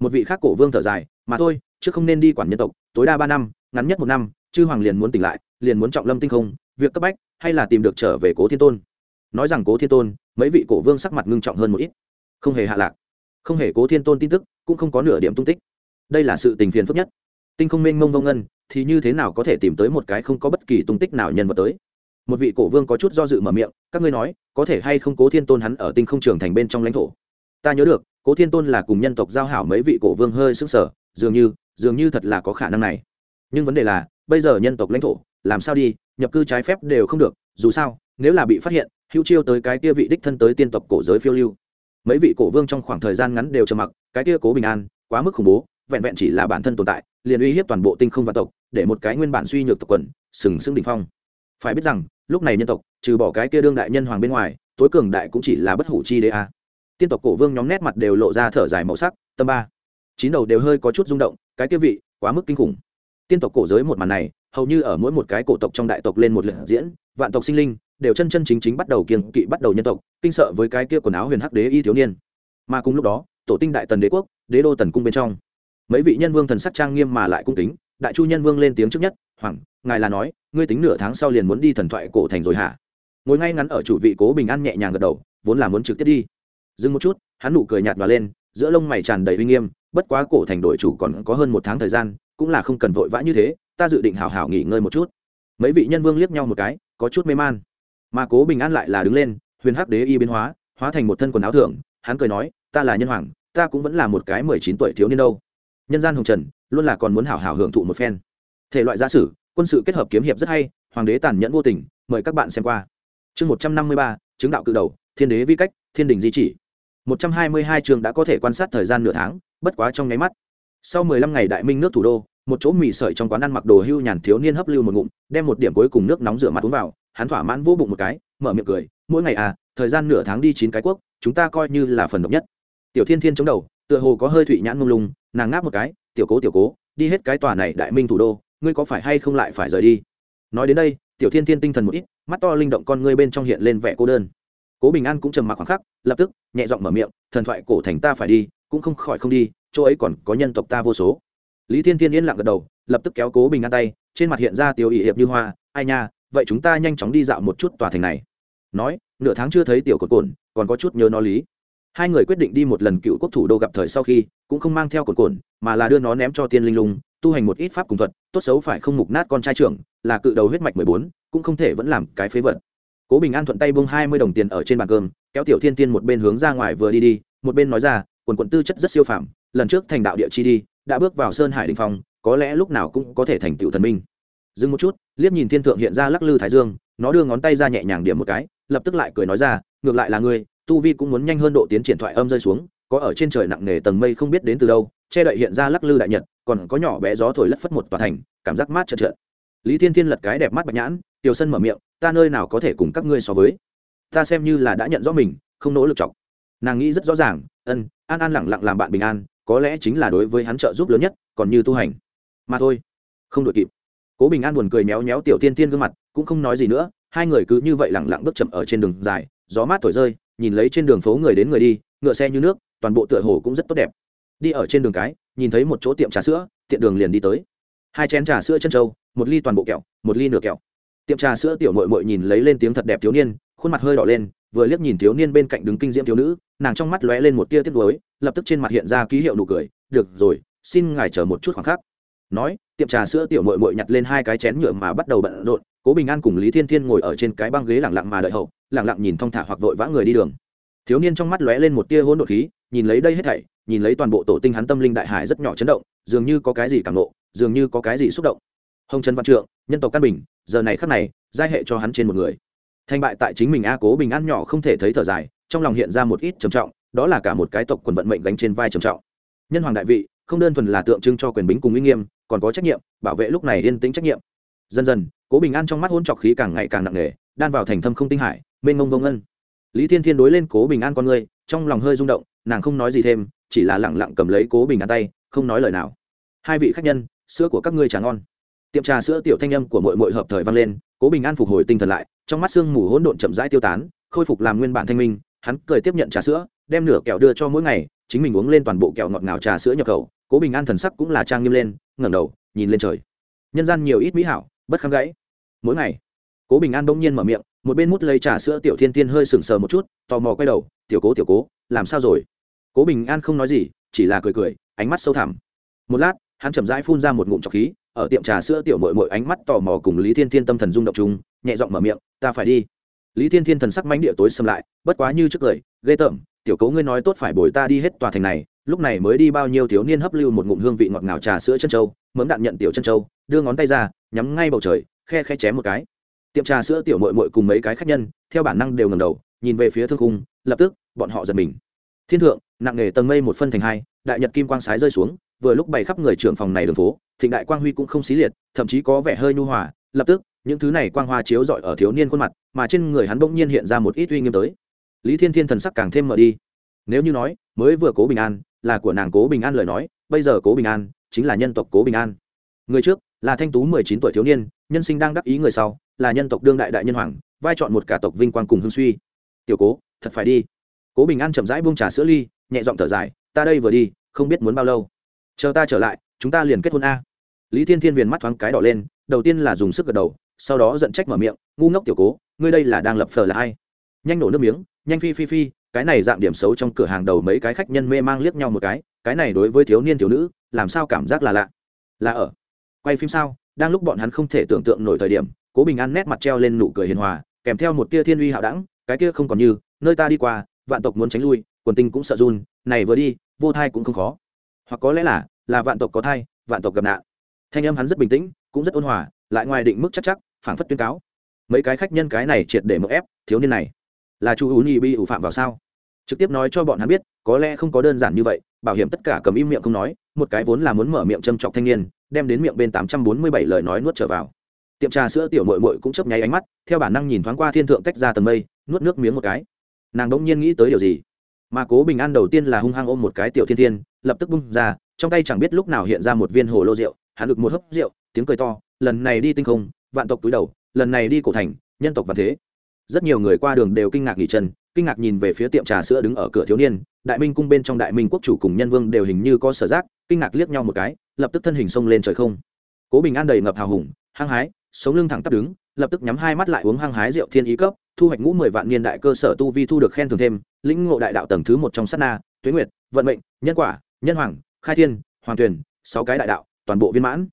Một vị khác cổ vương thở dài, mà thôi, chứ không nên đi quản nhân tộc, tối đa ba năm, ngắn nhất một năm, chư hoàng liền muốn tỉnh lại, liền muốn trọng lâm tinh không, việc cấp bách, hay là tìm được trở về cố thiên tôn nói rằng cố thiên tôn, mấy vị cổ vương sắc mặt ngưng trọng hơn một ít. Không hề hạ lạc, không hề cố thiên tôn tin tức, cũng không có nửa điểm tung tích. Đây là sự tình phiền phức nhất. Tinh không minh mông vông ngân, thì như thế nào có thể tìm tới một cái không có bất kỳ tung tích nào nhân vật tới? Một vị cổ vương có chút do dự mở miệng, các ngươi nói, có thể hay không cố thiên tôn hắn ở tinh không trường thành bên trong lãnh thổ? Ta nhớ được, cố thiên tôn là cùng nhân tộc giao hảo mấy vị cổ vương hơi sức sở dường như dường như thật là có khả năng này. Nhưng vấn đề là, bây giờ nhân tộc lãnh thổ, làm sao đi, nhập cư trái phép đều không được, dù sao nếu là bị phát hiện, hữu chiêu tới cái kia vị đích thân tới tiên tộc cổ giới phiêu lưu. Mấy vị cổ vương trong khoảng thời gian ngắn đều trầm mặc, cái kia cố bình an, quá mức khủng bố, vẹn vẹn chỉ là bản thân tồn tại, liền uy hiếp toàn bộ tinh không và tộc, để một cái nguyên bản suy nhược tộc quần, sừng sững đỉnh phong. Phải biết rằng, lúc này nhân tộc, trừ bỏ cái kia đương đại nhân hoàng bên ngoài, tối cường đại cũng chỉ là bất hủ chi đế a. Tiên tộc cổ vương nhóm nét mặt đều lộ ra thở dài màu sắc, tâm ba. Chín đầu đều hơi có chút rung động, cái kia vị, quá mức kinh khủng. Tiên tộc cổ giới một màn này, hầu như ở mỗi một cái cổ tộc trong đại tộc lên một lượt diễn, vạn tộc sinh linh đều chân chân chính chính bắt đầu kiêng kỵ, bắt đầu nhân tộc, kinh sợ với cái kia quần áo huyền hắc đế y thiếu niên. Mà cùng lúc đó, tổ tinh đại tần đế quốc, đế đô tần cung bên trong. Mấy vị nhân vương thần sắc trang nghiêm mà lại cung kính, đại chu nhân vương lên tiếng trước nhất, hoàng, ngài là nói, ngươi tính nửa tháng sau liền muốn đi thần thoại cổ thành rồi hả? Ngồi ngay ngắn ở chủ vị cố bình an nhẹ nhàng gật đầu, vốn là muốn trực tiếp đi. Dừng một chút, hắn nụ cười nhạt và lên, giữa lông mày tràn đầy uy nghiêm, bất quá cổ thành đội chủ còn có hơn một tháng thời gian, cũng là không cần vội vã như thế, ta dự định hào hào nghỉ ngơi một chút. Mấy vị nhân vương liếc nhau một cái, có chút mê man mà cố bình an lại là đứng lên, huyền hắc đế y biến hóa hóa thành một thân quần áo thưởng hắn cười nói, ta là nhân hoàng, ta cũng vẫn là một cái mười chín tuổi thiếu niên đâu. Nhân gian hồng trần, luôn là còn muốn hảo hảo hưởng thụ một phen. Thể loại gia sử, quân sự kết hợp kiếm hiệp rất hay, hoàng đế tàn nhẫn vô tình, mời các bạn xem qua. Chương một trăm năm mươi ba, chứng đạo cự đầu, thiên đế vi cách, thiên đình di chỉ. một trăm hai mươi hai trường đã có thể quan sát thời gian nửa tháng, bất quá trong nháy mắt. Sau mười lăm ngày đại minh nước thủ đô, một chỗ mì sợi trong quán ăn mặc đồ hưu nhàn thiếu niên hấp lưu một ngụm, đem một điểm cuối cùng nước nóng rửa mặt uống vào hắn thỏa mãn vô bụng một cái, mở miệng cười, mỗi ngày à thời gian nửa tháng đi chín cái quốc, chúng ta coi như là phần độc nhất. Tiểu thiên thiên chống đầu, tựa hồ có hơi thụy nhãn mông lung, nàng ngáp một cái, tiểu cố tiểu cố, đi hết cái tòa này đại minh thủ đô, ngươi có phải hay không lại phải rời đi? Nói đến đây, tiểu thiên thiên tinh thần một ít, mắt to linh động con ngươi bên trong hiện lên vẻ cô đơn. Cố bình an cũng trầm mặc khoảng khắc, lập tức, nhẹ giọng mở miệng, thần thoại cổ thành ta phải đi, cũng không khỏi không đi, chỗ ấy còn có nhân tộc ta vô số. Lý thiên thiên yên lặng gật đầu, lập tức kéo cố bình an tay, trên mặt hiện ra tiểu ỵ hiệp như hoa, ai nha vậy chúng ta nhanh chóng đi dạo một chút tòa thành này. Nói, nửa tháng chưa thấy tiểu cột cồn, còn có chút nhớ nó lý. Hai người quyết định đi một lần cựu quốc thủ đô gặp thời sau khi, cũng không mang theo cột cồn, mà là đưa nó ném cho tiên linh lung, tu hành một ít pháp cùng thuật, tốt xấu phải không mục nát con trai trưởng, là cự đầu huyết mạch mười bốn, cũng không thể vẫn làm cái phế vật. Cố bình an thuận tay bông hai mươi đồng tiền ở trên bàn cơm, kéo tiểu thiên tiên một bên hướng ra ngoài vừa đi đi, một bên nói ra, quần quận tư chất rất siêu phàm, lần trước thành đạo địa chi đi, đã bước vào sơn hải đình phong, có lẽ lúc nào cũng có thể thành tựu thần minh dừng một chút, liếc nhìn thiên thượng hiện ra lắc lư thái dương, nó đưa ngón tay ra nhẹ nhàng điểm một cái, lập tức lại cười nói ra, ngược lại là ngươi, tu vi cũng muốn nhanh hơn độ tiến triển thoại âm rơi xuống, có ở trên trời nặng nề tầng mây không biết đến từ đâu, che đậy hiện ra lắc lư đại nhật, còn có nhỏ bé gió thổi lất phất một tòa thành, cảm giác mát trợn trợn lý thiên thiên lật cái đẹp mắt bạch nhãn, tiểu sân mở miệng, ta nơi nào có thể cùng các ngươi so với? Ta xem như là đã nhận rõ mình, không nỗ lực chọc. Nàng nghĩ rất rõ ràng, ân, an an lẳng lặng làm bạn bình an, có lẽ chính là đối với hắn trợ giúp lớn nhất, còn như tu hành. Mà thôi, không đội kịp cố bình an buồn cười méo méo tiểu tiên tiên gương mặt, cũng không nói gì nữa, hai người cứ như vậy lẳng lặng bước chậm ở trên đường dài, gió mát thổi rơi, nhìn lấy trên đường phố người đến người đi, ngựa xe như nước, toàn bộ tựa hồ cũng rất tốt đẹp. Đi ở trên đường cái, nhìn thấy một chỗ tiệm trà sữa, tiện đường liền đi tới. Hai chén trà sữa chân trâu, một ly toàn bộ kẹo, một ly nửa kẹo. Tiệm trà sữa tiểu mội mội nhìn lấy lên tiếng thật đẹp thiếu niên, khuôn mặt hơi đỏ lên, vừa liếc nhìn thiếu niên bên cạnh đứng kinh diễm thiếu nữ, nàng trong mắt lóe lên một tia tiếc nuối, lập tức trên mặt hiện ra ký hiệu nụ cười, được rồi, xin ngài chờ một chút khoảng khắc nói, tiệm trà sữa tiểu mội mội nhặt lên hai cái chén nhựa mà bắt đầu bận rộn, cố bình an cùng lý thiên thiên ngồi ở trên cái băng ghế lẳng lặng mà đợi hậu lẳng lặng nhìn thong thả hoặc vội vã người đi đường. Thiếu niên trong mắt lóe lên một tia hỗn độn khí, nhìn lấy đây hết thảy, nhìn lấy toàn bộ tổ tinh hắn tâm linh đại hải rất nhỏ chấn động, dường như có cái gì cảm nộ dường như có cái gì xúc động. Hồng trần văn trượng, nhân tộc căn bình, giờ này khắc này, giai hệ cho hắn trên một người. Thành bại tại chính mình a cố bình an nhỏ không thể thấy thở dài, trong lòng hiện ra một ít trầm trọng, đó là cả một cái tộc quần vận mệnh gánh trên vai trầm trọng. Nhân hoàng đại vị, không đơn thuần là tượng trưng cho quyền bính cùng uy nghiêm còn có trách nhiệm, bảo vệ lúc này yên tĩnh trách nhiệm. Dần dần, cố bình an trong mắt hôn trọc khí càng ngày càng nặng nề, đan vào thành thâm không tinh hải, mênh mông vông ân lý thiên thiên đối lên cố bình an con người trong lòng hơi rung động, nàng không nói gì thêm, chỉ là lẳng lặng cầm lấy cố bình an tay, không nói lời nào. Hai vị khách nhân, sữa của các ngươi trà ngon. Tiệm trà sữa tiểu thanh âm của mội mội hợp thời vang lên, cố bình an phục hồi tinh thần lại, trong mắt sương mù hỗn độn chậm rãi tiêu tán, khôi phục làm nguyên bản thanh minh, hắn cười tiếp nhận trà sữa, đem nửa kẹo đưa cho mỗi ngày, chính mình uống lên toàn bộ kẹo ngọt ngào trà sữa nhập khẩu cố bình an thần sắc cũng là trang nghiêm lên, ngẩng đầu, nhìn lên trời. Nhân gian nhiều ít mỹ hảo, bất kháng gãy. Mỗi ngày, cố bình an bỗng nhiên mở miệng, một bên mút lấy trà sữa tiểu thiên tiên hơi sừng sờ một chút, tò mò quay đầu, tiểu cố tiểu cố, làm sao rồi? Cố bình an không nói gì, chỉ là cười cười, ánh mắt sâu thẳm. Một lát, hắn chậm rãi phun ra một ngụm trọc khí, ở tiệm trà sữa tiểu mội mội ánh mắt tò mò cùng lý thiên thiên tâm thần rung động chung, nhẹ giọng mở miệng, ta phải đi. Lý thiên thiên thần sắc mánh địa tối xâm lại, bất quá như trước cười ghê tởm, tiểu cấu ngươi nói tốt phải bồi ta đi hết tòa thành này lúc này mới đi bao nhiêu thiếu niên hấp lưu một ngụm hương vị ngọt ngào trà sữa chân trâu, mớm đạn nhận tiểu chân trâu, đưa ngón tay ra, nhắm ngay bầu trời, khe khe chém một cái. Tiệm trà sữa tiểu mội mội cùng mấy cái khách nhân, theo bản năng đều ngầm đầu, nhìn về phía thương cung lập tức, bọn họ giật mình. Thiên thượng, nặng nề tầng mây một phân thành hai, đại nhật kim quang sái rơi xuống, vừa lúc bày khắp người trưởng phòng này đường phố, thịnh đại quang huy cũng không xí liệt, thậm chí có vẻ hơi nhu hòa, lập tức, những thứ này quang hoa chiếu rọi ở thiếu niên khuôn mặt, mà trên người hắn bỗng nhiên hiện ra một ít uy nghiêm tới. Lý thiên thiên thần sắc càng thêm mở đi. Nếu như nói, mới vừa cố bình an là của nàng cố bình an lời nói, bây giờ cố bình an chính là nhân tộc cố bình an. Người trước là thanh tú mười chín tuổi thiếu niên, nhân sinh đang đắc ý người sau là nhân tộc đương đại đại nhân hoàng, vai chọn một cả tộc vinh quang cùng hương suy. Tiểu cố, thật phải đi. Cố bình an chậm rãi buông trà sữa ly, nhẹ giọng thở dài, ta đây vừa đi, không biết muốn bao lâu. Chờ ta trở lại, chúng ta liền kết hôn a. Lý thiên thiên viền mắt thoáng cái đỏ lên, đầu tiên là dùng sức gật đầu, sau đó giận trách mở miệng, ngu ngốc tiểu cố, ngươi đây là đang lập phờ là ai? Nhanh nổ nước miếng, nhanh phi phi phi cái này dạng điểm xấu trong cửa hàng đầu mấy cái khách nhân mê mang liếc nhau một cái cái này đối với thiếu niên thiếu nữ, làm sao cảm giác là lạ? Là ở quay phim sao? Đang lúc bọn hắn không thể tưởng tượng nổi thời điểm, cố bình an nét mặt treo lên nụ cười hiền hòa, kèm theo một tia thiên uy hạo đẳng, cái kia không còn như, nơi ta đi qua, vạn tộc muốn tránh lui, quần tinh cũng sợ run, này vừa đi, vô thai cũng không khó. Hoặc có lẽ là là vạn tộc có thai, vạn tộc gặp nạn. Thanh âm hắn rất bình tĩnh, cũng rất ôn hòa, lại ngoài định mức chắc chắc, phảng phất tuyên cáo. Mấy cái khách nhân cái này triệt để mậu ép, thiếu niên này là chu ú nhi bị ủ phạm vào sao? Trực tiếp nói cho bọn hắn biết, có lẽ không có đơn giản như vậy, bảo hiểm tất cả cầm im miệng không nói, một cái vốn là muốn mở miệng châm chọc thanh niên, đem đến miệng bên tám trăm bốn mươi bảy lời nói nuốt trở vào. Tiệm trà sữa tiểu mội mội cũng chấp nháy ánh mắt, theo bản năng nhìn thoáng qua thiên thượng tách ra tầng mây, nuốt nước miếng một cái. Nàng đ ỗ n g nhiên nghĩ tới điều gì? Mà cố bình an đầu tiên là hung hăng ôm một cái tiểu thiên thiên, lập tức bung ra, trong tay chẳng biết lúc nào hiện ra một viên hồ lô rượu hạ được một hớp rượu, tiếng cười to, lần này đi tinh không, vạn tộc túi đầu, lần này đi cổ thành, nhân tộc và thế rất nhiều người qua đường đều kinh ngạc nghỉ chân, kinh ngạc nhìn về phía tiệm trà sữa đứng ở cửa thiếu niên, đại minh cung bên trong đại minh quốc chủ cùng nhân vương đều hình như có sở giác, kinh ngạc liếc nhau một cái, lập tức thân hình xông lên trời không. Cố bình an đầy ngập hào hùng, hăng hái, sống lưng thẳng tắp đứng, lập tức nhắm hai mắt lại uống hăng hái rượu thiên ý cấp, thu hoạch ngũ mười vạn niên đại cơ sở tu vi thu được khen thưởng thêm, lĩnh ngộ đại đạo tầng thứ một trong sát na, tuế nguyệt, vận mệnh, nhân quả, nhân hoàng, khai thiên, hoàng tuyển sáu cái đại đạo, toàn bộ viên mãn.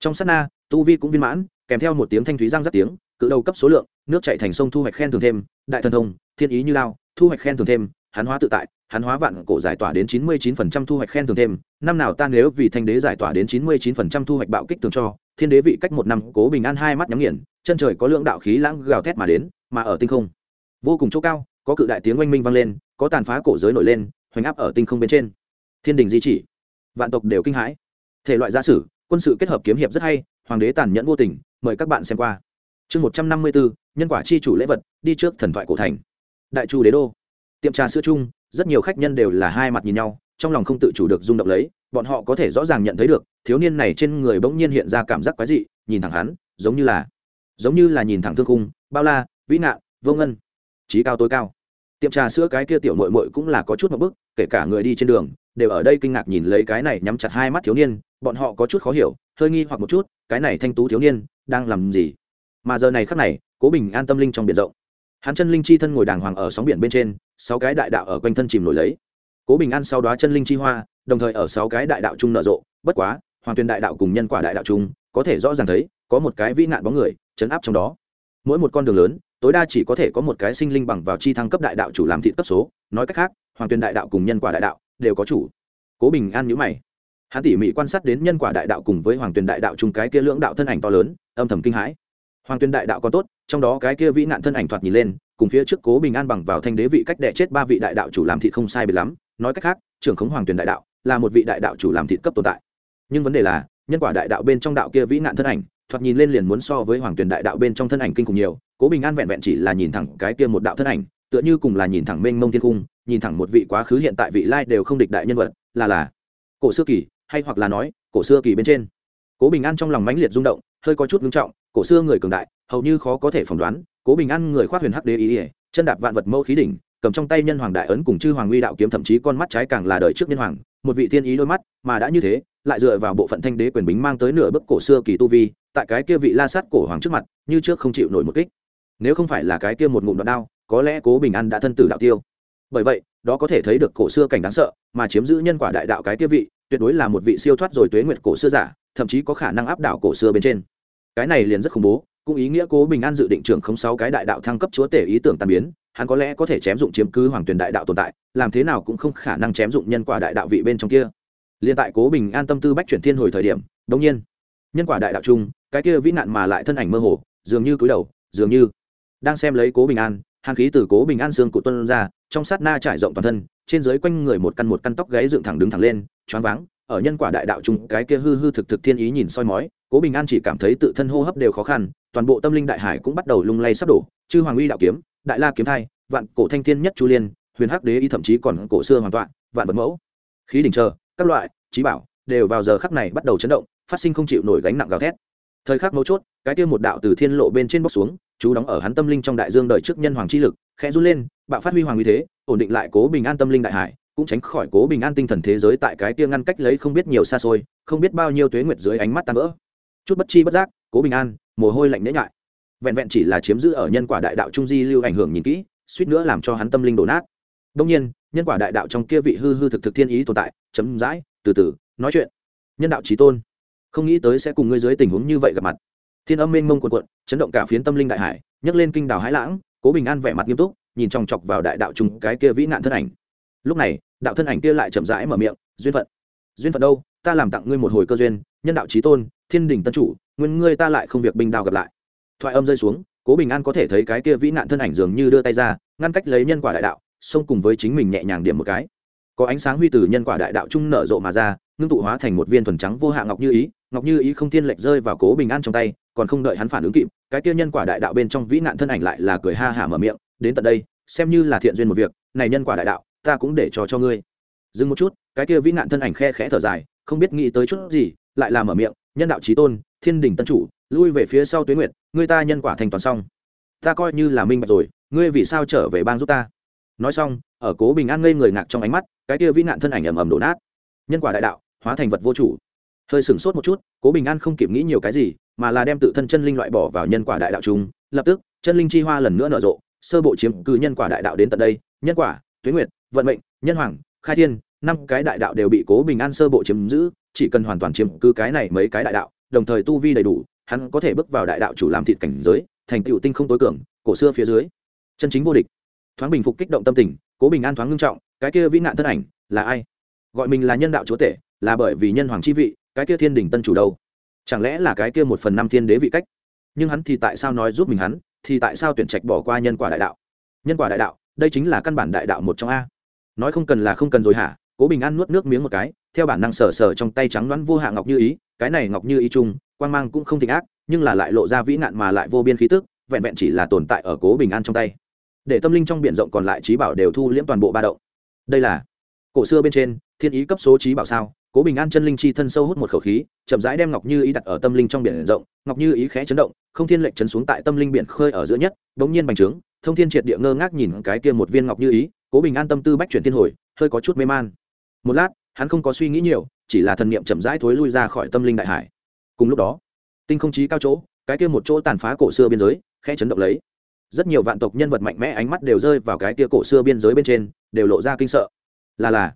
Trong sát na, tu vi cũng viên mãn, kèm theo một tiếng thanh thúy giang rất tiếng, cự đầu cấp số lượng nước chạy thành sông thu hoạch khen thường thêm, đại thần thông, thiên ý như lao, thu hoạch khen thường thêm, hắn hóa tự tại, hắn hóa vạn cổ giải tỏa đến chín mươi chín phần trăm thu hoạch khen thường thêm. Năm nào ta nếu vì thanh đế giải tỏa đến chín mươi chín phần trăm thu hoạch bạo kích thường cho, thiên đế vị cách một năm cố bình an hai mắt nhắm nghiền, chân trời có lượng đạo khí lãng gào thét mà đến, mà ở tinh không, vô cùng chỗ cao, có cự đại tiếng oanh minh vang lên, có tàn phá cổ giới nổi lên, hoành áp ở tinh không bên trên. Thiên đình di chỉ, vạn tộc đều kinh hãi. Thể loại gia sử, quân sự kết hợp kiếm hiệp rất hay, hoàng đế tàn nhẫn vô tình, mời các bạn xem qua. Chương một trăm năm mươi bốn nhân quả chi chủ lễ vật, đi trước thần thoại cổ thành. Đại chu đế đô. Tiệm trà sữa chung, rất nhiều khách nhân đều là hai mặt nhìn nhau, trong lòng không tự chủ được rung động lấy, bọn họ có thể rõ ràng nhận thấy được, thiếu niên này trên người bỗng nhiên hiện ra cảm giác quái dị, nhìn thẳng hắn, giống như là, giống như là nhìn thẳng thương khung, bao la, vĩ nạn vô ngân trí cao tối cao. Tiệm trà sữa cái kia tiểu mội mội cũng là có chút một bức, kể cả người đi trên đường, đều ở đây kinh ngạc nhìn lấy cái này nhắm chặt hai mắt thiếu niên, bọn họ có chút khó hiểu, hơi nghi hoặc một chút, cái này thanh tú thiếu niên, đang làm gì? Mà giờ này khắc này, cố bình an tâm linh trong biển rộng. Hắn chân linh chi thân ngồi đàng hoàng ở sóng biển bên trên, sáu cái đại đạo ở quanh thân chìm nổi lấy. Cố bình an sau đó chân linh chi hoa, đồng thời ở sáu cái đại đạo chung nở rộ. Bất quá, hoàng tuyền đại đạo cùng nhân quả đại đạo chung, có thể rõ ràng thấy, có một cái vĩ nạn bóng người chấn áp trong đó. Mỗi một con đường lớn, tối đa chỉ có thể có một cái sinh linh bằng vào chi thăng cấp đại đạo chủ làm thị cấp số. Nói cách khác, hoàng tuyền đại đạo cùng nhân quả đại đạo đều có chủ. Cố bình an nhữ mày. Hắn tỉ mỉ quan sát đến nhân quả đại đạo cùng với hoàng tuyền đại đạo chung cái kia lưỡng đạo thân ảnh to lớn, âm thầm kinh hãi hoàng Tuyên đại đạo còn tốt, trong đó cái kia vĩ nạn thân ảnh thoạt nhìn lên, cùng phía trước cố bình an bằng vào thanh đế vị cách đệ chết ba vị đại đạo chủ làm thị không sai biệt lắm. Nói cách khác, trưởng khống hoàng Tuyên đại đạo là một vị đại đạo chủ làm thị cấp tồn tại. Nhưng vấn đề là, nhân quả đại đạo bên trong đạo kia vĩ nạn thân ảnh, thoạt nhìn lên liền muốn so với hoàng Tuyên đại đạo bên trong thân ảnh kinh khủng nhiều. Cố bình an vẹn vẹn chỉ là nhìn thẳng cái kia một đạo thân ảnh, tựa như cùng là nhìn thẳng mênh mông thiên cung, nhìn thẳng một vị quá khứ hiện tại vị lai đều không địch đại nhân vật, là là cổ xưa kỳ, hay hoặc là nói, cổ xưa kỳ bên trên. Cố bình an trong lòng mãnh liệt rung động hơi có chút ngưng trọng, cổ xưa người cường đại, hầu như khó có thể phỏng đoán, cố bình an người khoác huyền hắc đế ý ỉa chân đạp vạn vật mẫu khí đỉnh, cầm trong tay nhân hoàng đại ấn cùng chư hoàng uy đạo kiếm, thậm chí con mắt trái càng là đời trước nhân hoàng, một vị thiên ý đôi mắt, mà đã như thế, lại dựa vào bộ phận thanh đế quyền bính mang tới nửa bức cổ xưa kỳ tu vi, tại cái kia vị la sát cổ hoàng trước mặt, như trước không chịu nổi một kích. Nếu không phải là cái kia một ngụm đoạn đao, có lẽ cố bình an đã thân tử đạo tiêu. Bởi vậy, đó có thể thấy được cổ xưa cảnh đáng sợ, mà chiếm giữ nhân quả đại đạo cái kia vị, tuyệt đối là một vị siêu thoát rồi tuế nguyệt cổ xưa giả, thậm chí có khả năng áp đảo cổ xưa bên trên cái này liền rất khủng bố, cũng ý nghĩa cố bình an dự định trưởng không sáu cái đại đạo thăng cấp chúa tể ý tưởng tàn biến, hắn có lẽ có thể chém dụng chiếm cứ hoàng tuyển đại đạo tồn tại, làm thế nào cũng không khả năng chém dụng nhân quả đại đạo vị bên trong kia. Liên tại cố bình an tâm tư bách chuyển thiên hồi thời điểm, đống nhiên, nhân quả đại đạo chung, cái kia vĩ nạn mà lại thân ảnh mơ hồ, dường như cúi đầu, dường như đang xem lấy cố bình an, hàn khí từ cố bình an xương cụ tuân ra, trong sát na trải rộng toàn thân, trên dưới quanh người một căn một căn tóc gáy dựng thẳng đứng thẳng lên, choáng váng, ở nhân quả đại đạo chung, cái kia hư hư thực thực thiên ý nhìn soi mói cố bình an chỉ cảm thấy tự thân hô hấp đều khó khăn, toàn bộ tâm linh đại hải cũng bắt đầu lung lay sắp đổ, chư hoàng uy đạo kiếm, đại la kiếm thai, vạn cổ thanh thiên nhất chu liên, huyền hắc đế y thậm chí còn cổ xưa hoàn toàn, vạn vật mẫu. Khí đỉnh chờ, các loại trí bảo, đều vào giờ khắc này bắt đầu chấn động, phát sinh không chịu nổi gánh nặng gào thét. Thời khắc mấu chốt, cái kia một đạo từ thiên lộ bên trên bóc xuống, chú đóng ở hắn tâm linh trong đại dương đợi trước nhân hoàng chi lực, khẽ run lên, bạo phát huy hoàng Uy thế, ổn định lại cố bình an tâm linh đại hải, cũng tránh khỏi cố bình an tinh thần thế giới tại cái kia ngăn cách lấy không biết nhiều xa xôi, không biết bao nhiêu tuế nguyệt dưới ánh mắt tan vỡ chút bất chi bất giác, cố bình an, mồ hôi lạnh nhễ nhại. Vẹn vẹn chỉ là chiếm giữ ở nhân quả đại đạo trung di lưu ảnh hưởng nhìn kỹ, suýt nữa làm cho hắn tâm linh đổ nát. Đông nhiên, nhân quả đại đạo trong kia vị hư hư thực thực thiên ý tồn tại, chấm dãi, từ từ, nói chuyện. Nhân đạo trí tôn, không nghĩ tới sẽ cùng ngươi dưới tình huống như vậy gặp mặt. Thiên âm mênh mông quần quận chấn động cả phiến tâm linh đại hải, nhấc lên kinh đảo hải lãng, cố bình an vẻ mặt nghiêm túc, nhìn chòng chọc vào đại đạo trung cái kia vĩ nạn thân ảnh. Lúc này, đạo thân ảnh kia lại chậm rãi mở miệng, duyên phận duyên phận đâu? Ta làm tặng ngươi một hồi cơ duyên, nhân đạo trí tôn thiên đình tân chủ, nguyên ngươi ta lại không việc binh đao gặp lại. Thoại âm rơi xuống, cố bình an có thể thấy cái kia vĩ nạn thân ảnh dường như đưa tay ra, ngăn cách lấy nhân quả đại đạo, xông cùng với chính mình nhẹ nhàng điểm một cái. Có ánh sáng huy từ nhân quả đại đạo trung nở rộ mà ra, ngưng tụ hóa thành một viên thuần trắng vô hạ ngọc như ý, ngọc như ý không thiên lệch rơi vào cố bình an trong tay, còn không đợi hắn phản ứng kịp, cái kia nhân quả đại đạo bên trong vĩ nạn thân ảnh lại là cười ha hả mở miệng, đến tận đây, xem như là thiện duyên một việc, này nhân quả đại đạo, ta cũng để cho cho ngươi. Dừng một chút, cái kia vĩ nạn thân ảnh khe khẽ thở dài, không biết nghĩ tới chút gì, lại là mở miệng nhân đạo trí tôn, thiên đình tân chủ, lui về phía sau tuyến nguyệt, ngươi ta nhân quả thành toàn xong. Ta coi như là minh bạch rồi, ngươi vì sao trở về bang giúp ta? Nói xong, ở cố bình an ngây người ngạc trong ánh mắt, cái kia vĩ nạn thân ảnh ầm ầm đổ nát. Nhân quả đại đạo, hóa thành vật vô chủ. Hơi sửng sốt một chút, cố bình an không kịp nghĩ nhiều cái gì, mà là đem tự thân chân linh loại bỏ vào nhân quả đại đạo chúng lập tức, chân linh chi hoa lần nữa nở rộ, sơ bộ chiếm cứ nhân quả đại đạo đến tận đây. Nhân quả tuyến nguyệt, vận mệnh, nhân hoàng, khai thiên, năm cái đại đạo đều bị cố bình an sơ bộ chiếm giữ chỉ cần hoàn toàn chiếm cứ cái này mấy cái đại đạo, đồng thời tu vi đầy đủ, hắn có thể bước vào đại đạo chủ làm thịt cảnh giới, thành tựu tinh không tối cường, cổ xưa phía dưới. Chân chính vô địch. Thoáng bình phục kích động tâm tình, cố bình an thoáng ngưng trọng, cái kia vĩ nạn thân ảnh, là ai? Gọi mình là nhân đạo chúa tể, là bởi vì nhân hoàng chi vị, cái kia thiên đình tân chủ đâu? Chẳng lẽ là cái kia một phần năm thiên đế vị cách? Nhưng hắn thì tại sao nói giúp mình hắn, thì tại sao tuyển trạch bỏ qua nhân quả đại đạo? Nhân quả đại đạo, đây chính là căn bản đại đạo một trong a. Nói không cần là không cần rồi hả? Cố bình an nuốt nước miếng một cái theo bản năng sờ sờ trong tay trắng đoán vô hạ ngọc như ý, cái này ngọc như ý chung quan mang cũng không thịnh ác, nhưng là lại lộ ra vĩ nạn mà lại vô biên khí tức, vẹn vẹn chỉ là tồn tại ở cố bình an trong tay. Để tâm linh trong b i ể n rộng còn lại trí bảo đều thu liễm toàn bộ ba đậu đây là cổ xưa bên trên, thiên ý cấp số trí bảo sao, cố bình an chân linh chi thân sâu hút một khẩu khí, chậm rãi đem ngọc như ý đặt ở tâm linh trong biển rộng, ngọc như ý khẽ chấn động, không thiên lệnh chấn xuống tại tâm linh biển khơi ở giữa nhất đ ỗ n g nhiên bành trướng, thông thiên triệt địa ngơ ngác nhìn cái kia một viên ngọc như ý, cố bình an tâm tư bách chuyển thiên hồi, hơi có chút mê man. Một lát hắn không có suy nghĩ nhiều, chỉ là thần niệm chậm rãi thối lui ra khỏi tâm linh đại hải. Cùng lúc đó, tinh không chí cao chỗ, cái kia một chỗ tàn phá cổ xưa biên giới, khẽ chấn động lấy. Rất nhiều vạn tộc nhân vật mạnh mẽ ánh mắt đều rơi vào cái kia cổ xưa biên giới bên trên, đều lộ ra kinh sợ. Là là,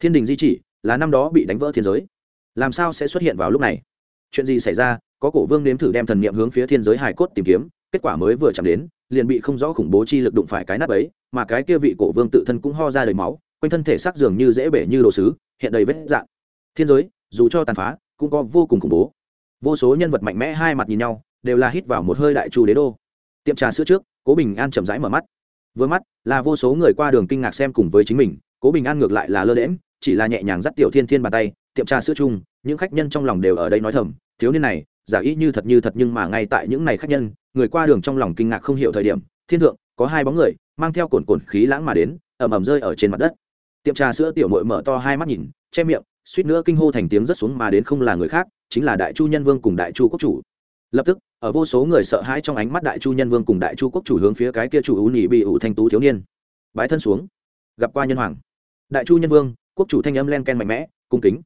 thiên đình di chỉ, là năm đó bị đánh vỡ thiên giới. Làm sao sẽ xuất hiện vào lúc này? Chuyện gì xảy ra? Có cổ vương nếm thử đem thần niệm hướng phía thiên giới hải cốt tìm kiếm, kết quả mới vừa chạm đến, liền bị không rõ khủng bố chi lực đụng phải cái nắp ấy, mà cái kia vị cổ vương tự thân cũng ho ra đầy máu quanh thân thể sắc dường như dễ bể như đồ sứ, hiện đầy vết dạn thiên giới, dù cho tàn phá, cũng có vô cùng khủng bố. Vô số nhân vật mạnh mẽ hai mặt nhìn nhau, đều là hít vào một hơi đại trù đế đô. Tiệm trà sữa trước, cố bình an chậm rãi mở mắt. Vừa mắt, là vô số người qua đường kinh ngạc xem cùng với chính mình, cố bình an ngược lại là lơ đễm chỉ là nhẹ nhàng dắt tiểu thiên thiên bàn tay, tiệm trà sữa chung, những khách nhân trong lòng đều ở đây nói thầm, thiếu niên này, giả ý như thật như thật nhưng mà ngay tại những này khách nhân, người qua đường trong lòng kinh ngạc không hiểu thời điểm, thiên thượng, có hai bóng người, mang theo cồn cồn khí lãng mà đến, ầm ầm rơi ở trên mặt đất tiệm trà sữa tiểu mội mở to hai mắt nhìn, che miệng, suýt nữa kinh hô thành tiếng rất xuống mà đến không là người khác, chính là đại chu nhân vương cùng đại chu quốc chủ. Lập tức, ở vô số người sợ hãi trong ánh mắt đại chu nhân vương cùng đại chu quốc chủ hướng phía cái kia chủ ưu nhị bị ủ thanh tú thiếu niên bái thân xuống. Gặp qua nhân hoàng. Đại chu nhân vương, quốc chủ thanh âm len ken mạnh mẽ, cung kính.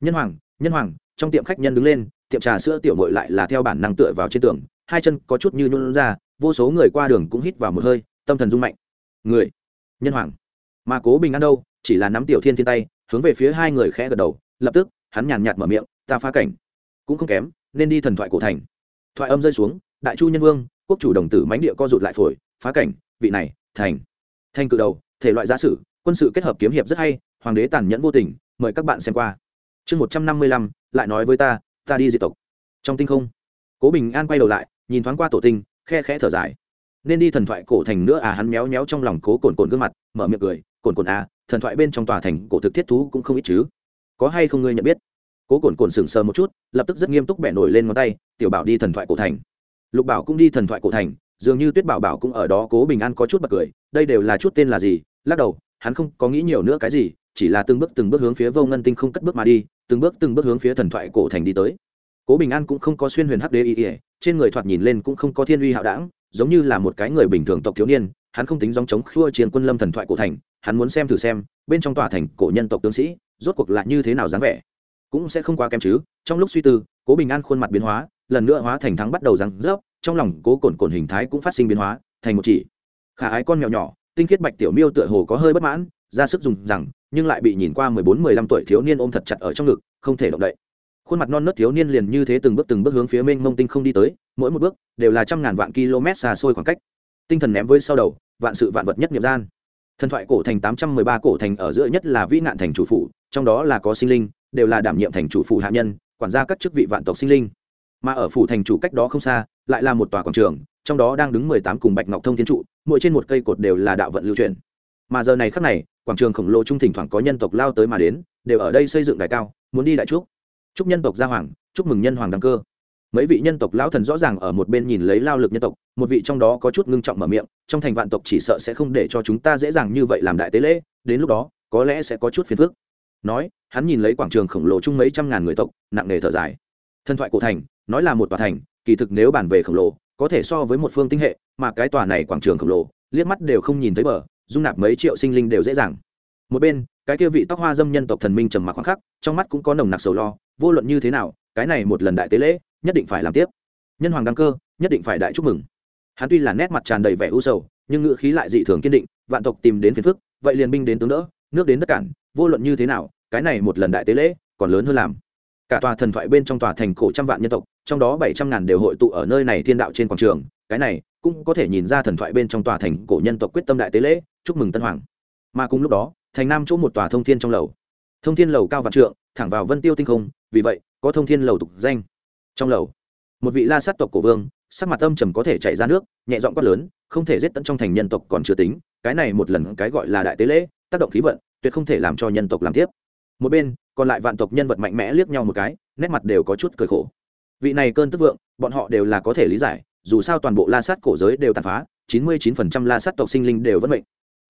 Nhân hoàng nhân hoàng, trong tiệm khách nhân đứng lên, tiệm trà sữa tiểu mội lại là theo bản năng tựa vào trên tường, hai chân có chút như nhún ra, vô số người qua đường cũng hít vào một hơi, tâm thần rung mạnh. Người, nhân hoàng, mà cố bình an đâu? Chỉ là nắm tiểu thiên thiên tay, hướng về phía hai người khẽ gật đầu, lập tức, hắn nhàn nhạt mở miệng, ta phá cảnh, cũng không kém, nên đi thần thoại cổ thành. Thoại âm rơi xuống, đại chu nhân vương, quốc chủ đồng tử mánh địa co rụt lại phổi, phá cảnh, vị này, thành. Thành cự đầu, thể loại giả sử, quân sự kết hợp kiếm hiệp rất hay, hoàng đế tàn nhẫn vô tình, mời các bạn xem qua. Chương một trăm năm mươi lăm, lại nói với ta ta đi diệt tộc. Trong tinh không, cố bình an quay đầu lại, nhìn thoáng qua tổ tinh, khe khẽ thở dài. Nên đi thần thoại cổ thành nữa à? Hắn méo méo trong lòng cố cồn cồn gương mặt, mở miệng cười cồn cồn à thần thoại bên trong tòa thành cổ thực thiết thú cũng không ít chứ. Có hay không ngươi nhận biết? Cố cồn cồn sừng sờ một chút, lập tức rất nghiêm túc bẻ nổi lên ngón tay, tiểu bảo đi thần thoại cổ thành. Lục bảo cũng đi thần thoại cổ thành, dường như tuyết bảo bảo cũng ở đó cố bình an có chút bật cười, đây đều là chút tên là gì? Lắc đầu, hắn không có nghĩ nhiều nữa cái gì, chỉ là từng bước từng bước hướng phía vô ngân tinh không cất bước mà đi, từng bước từng bước hướng phía thần thoại cổ thành đi tới. Cố bình an cũng không có xuyên huyền hắc đế ý ỉa trên người thoạt nhìn lên cũng không có thiên uy hạo đảng, giống như là một cái người bình thường tộc thiếu niên hắn không tính dòng chống khua chiến quân lâm thần thoại cổ thành, hắn muốn xem thử xem, bên trong tòa thành cổ nhân tộc tướng sĩ, rốt cuộc lại như thế nào dáng vẻ. Cũng sẽ không quá kém chứ, trong lúc suy tư, cố bình an khuôn mặt biến hóa, lần nữa hóa thành thắng bắt đầu răng rớp, trong lòng cố cồn cồn hình thái cũng phát sinh biến hóa, thành một chỉ. Khả ái con mèo nhỏ, tinh khiết bạch tiểu miêu tựa hồ có hơi bất mãn, ra sức dùng rằng, nhưng lại bị nhìn qua mười bốn, mười lăm tuổi thiếu niên ôm thật chặt ở trong ngực, không thể động đậy. Khuôn mặt non nớt thiếu niên liền như thế từng bước từng bước hướng phía mênh mông tinh không đi tới, mỗi một bước đều là trăm ngàn vạn km xa xôi khoảng cách. Tinh thần ném với sau đầu vạn sự vạn vật nhất nghiệp gian. Thần thoại cổ thành tám trăm mười ba cổ thành ở giữa nhất là vĩ nạn thành chủ phủ, trong đó là có sinh linh, đều là đảm nhiệm thành chủ phủ hạ nhân, quản gia các chức vị vạn tộc sinh linh. Mà ở phủ thành chủ cách đó không xa, lại là một tòa quảng trường, trong đó đang đứng mười tám cùng bạch ngọc thông thiên trụ, mỗi trên một cây cột đều là đạo vận lưu truyền. Mà giờ này khắc này, quảng trường khổng lồ trung thỉnh thoảng có nhân tộc lao tới mà đến, đều ở đây xây dựng đài cao, muốn đi đại trúc. Chúc nhân tộc gia hoàng, chúc mừng nhân hoàng đăng cơ mấy vị nhân tộc lão thần rõ ràng ở một bên nhìn lấy lao lực nhân tộc, một vị trong đó có chút ngưng trọng mở miệng, trong thành vạn tộc chỉ sợ sẽ không để cho chúng ta dễ dàng như vậy làm đại tế lễ, đến lúc đó, có lẽ sẽ có chút phiền phức. Nói, hắn nhìn lấy quảng trường khổng lồ chung mấy trăm ngàn người tộc, nặng nề thở dài. Thần thoại cổ thành, nói là một tòa thành, kỳ thực nếu bàn về khổng lồ, có thể so với một phương tinh hệ, mà cái tòa này quảng trường khổng lồ, liếc mắt đều không nhìn thấy bờ, dung nạp mấy triệu sinh linh đều dễ dàng. Một bên, cái kia vị tóc hoa dâm nhân tộc thần minh trầm mặc khoáng khắc, trong mắt cũng có nồng nặc sầu lo, vô luận như thế nào, cái này một lần đại tế lễ nhất định phải làm tiếp. Nhân hoàng đăng cơ, nhất định phải đại chúc mừng. Hắn tuy là nét mặt tràn đầy vẻ u sầu, nhưng ngữ khí lại dị thường kiên định, vạn tộc tìm đến phiền phức, vậy liền binh đến tướng đỡ, nước đến đất cản, vô luận như thế nào, cái này một lần đại tế lễ, còn lớn hơn làm. Cả tòa thần thoại bên trong tòa thành cổ trăm vạn nhân tộc, trong đó bảy trăm ngàn đều hội tụ ở nơi này thiên đạo trên quảng trường, cái này cũng có thể nhìn ra thần thoại bên trong tòa thành cổ nhân tộc quyết tâm đại tế lễ, chúc mừng tân hoàng. Mà cùng lúc đó, thành nam chỗ một tòa thông thiên trong lầu. Thông thiên lầu cao vạn trượng, thẳng vào vân tiêu tinh không, vì vậy, có thông thiên lầu tục danh trong lầu. Một vị la sát tộc cổ vương, sắc mặt âm trầm có thể chảy ra nước, nhẹ dọn quát lớn, không thể giết tận trong thành nhân tộc còn chưa tính, cái này một lần cái gọi là đại tế lễ, tác động khí vận, tuyệt không thể làm cho nhân tộc làm tiếp. Một bên, còn lại vạn tộc nhân vật mạnh mẽ liếc nhau một cái, nét mặt đều có chút cười khổ. Vị này cơn tức vượng, bọn họ đều là có thể lý giải, dù sao toàn bộ la sát cổ giới đều tàn phá, chín mươi chín phần trăm la sát tộc sinh linh đều vẫn mệnh.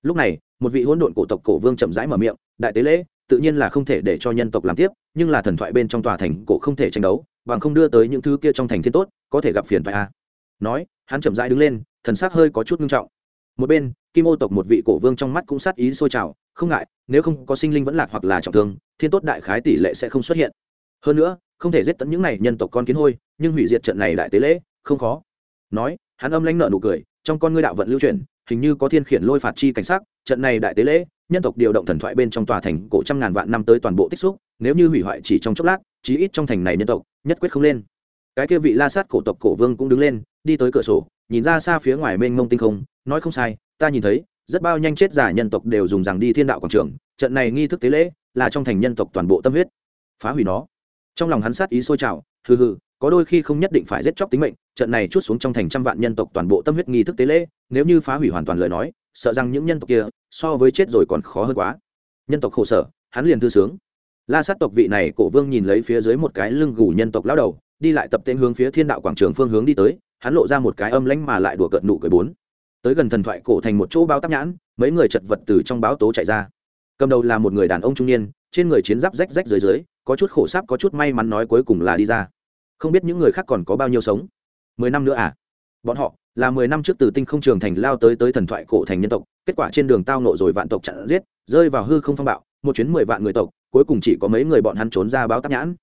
Lúc này, một vị hỗn độn cổ tộc cổ vương chậm rãi mở miệng, đại tế lễ, tự nhiên là không thể để cho nhân tộc làm tiếp, nhưng là thần thoại bên trong tòa thành cổ không thể tranh đấu bằng không đưa tới những thứ kia trong thành thiên tốt, có thể gặp phiền phải a à. nói, hắn chậm rãi đứng lên, thần sắc hơi có chút nghiêm trọng. Một bên, kim ô tộc một vị cổ vương trong mắt cũng sát ý sôi trào, không ngại, nếu không có sinh linh vẫn lạc hoặc là trọng thương, thiên tốt đại khái tỷ lệ sẽ không xuất hiện. Hơn nữa, không thể giết tận những này nhân tộc con kiến hôi, nhưng hủy diệt trận này đại tế lễ, không khó. Nói, hắn âm lãnh nợ nụ cười, trong con ngươi đạo vận lưu chuyển, hình như có thiên khiển lôi phạt chi cảnh sát trận này đại tế lễ, nhân tộc điều động thần thoại bên trong tòa thành cổ trăm ngàn vạn năm tới toàn bộ tích xúc, nếu như hủy hoại chỉ trong chốc lát, chí ít trong thành này nhân tộc nhất quyết không lên. Cái kia vị la sát cổ tộc cổ vương cũng đứng lên, đi tới cửa sổ, nhìn ra xa phía ngoài mênh mông tinh không, nói không sai, ta nhìn thấy, rất bao nhanh chết giả nhân tộc đều dùng rằng đi thiên đạo quảng trường, trận này nghi thức tế lễ là trong thành nhân tộc toàn bộ tâm huyết. Phá hủy nó. Trong lòng hắn sát ý sôi trào, hừ hừ, có đôi khi không nhất định phải giết chóc tính mệnh, trận này chút xuống trong thành trăm vạn nhân tộc toàn bộ tâm huyết nghi thức tế lễ, nếu như phá hủy hoàn toàn lời nói, sợ rằng những nhân tộc kia so với chết rồi còn khó hơn quá. Nhân tộc khổ sở, hắn liền thư sướng la sát tộc vị này, cổ vương nhìn lấy phía dưới một cái lưng gù nhân tộc lao đầu, đi lại tập tên hướng phía thiên đạo quảng trường phương hướng đi tới, hắn lộ ra một cái âm lãnh mà lại đùa cợt nụ cười bốn. Tới gần thần thoại cổ thành một chỗ báo tắc nhãn, mấy người chật vật từ trong báo tố chạy ra. Cầm đầu là một người đàn ông trung niên, trên người chiến giáp rách rách dưới dưới, có chút khổ sáp, có chút may mắn nói cuối cùng là đi ra. Không biết những người khác còn có bao nhiêu sống? Mười năm nữa à? Bọn họ là mười năm trước từ tinh không trường thành lao tới tới thần thoại cổ thành nhân tộc, kết quả trên đường tao nộ rồi vạn tộc chặn giết, rơi vào hư không phong bạo, một chuyến mười vạn người tộc cuối cùng chỉ có mấy người bọn hắn trốn ra báo tắc nhãn.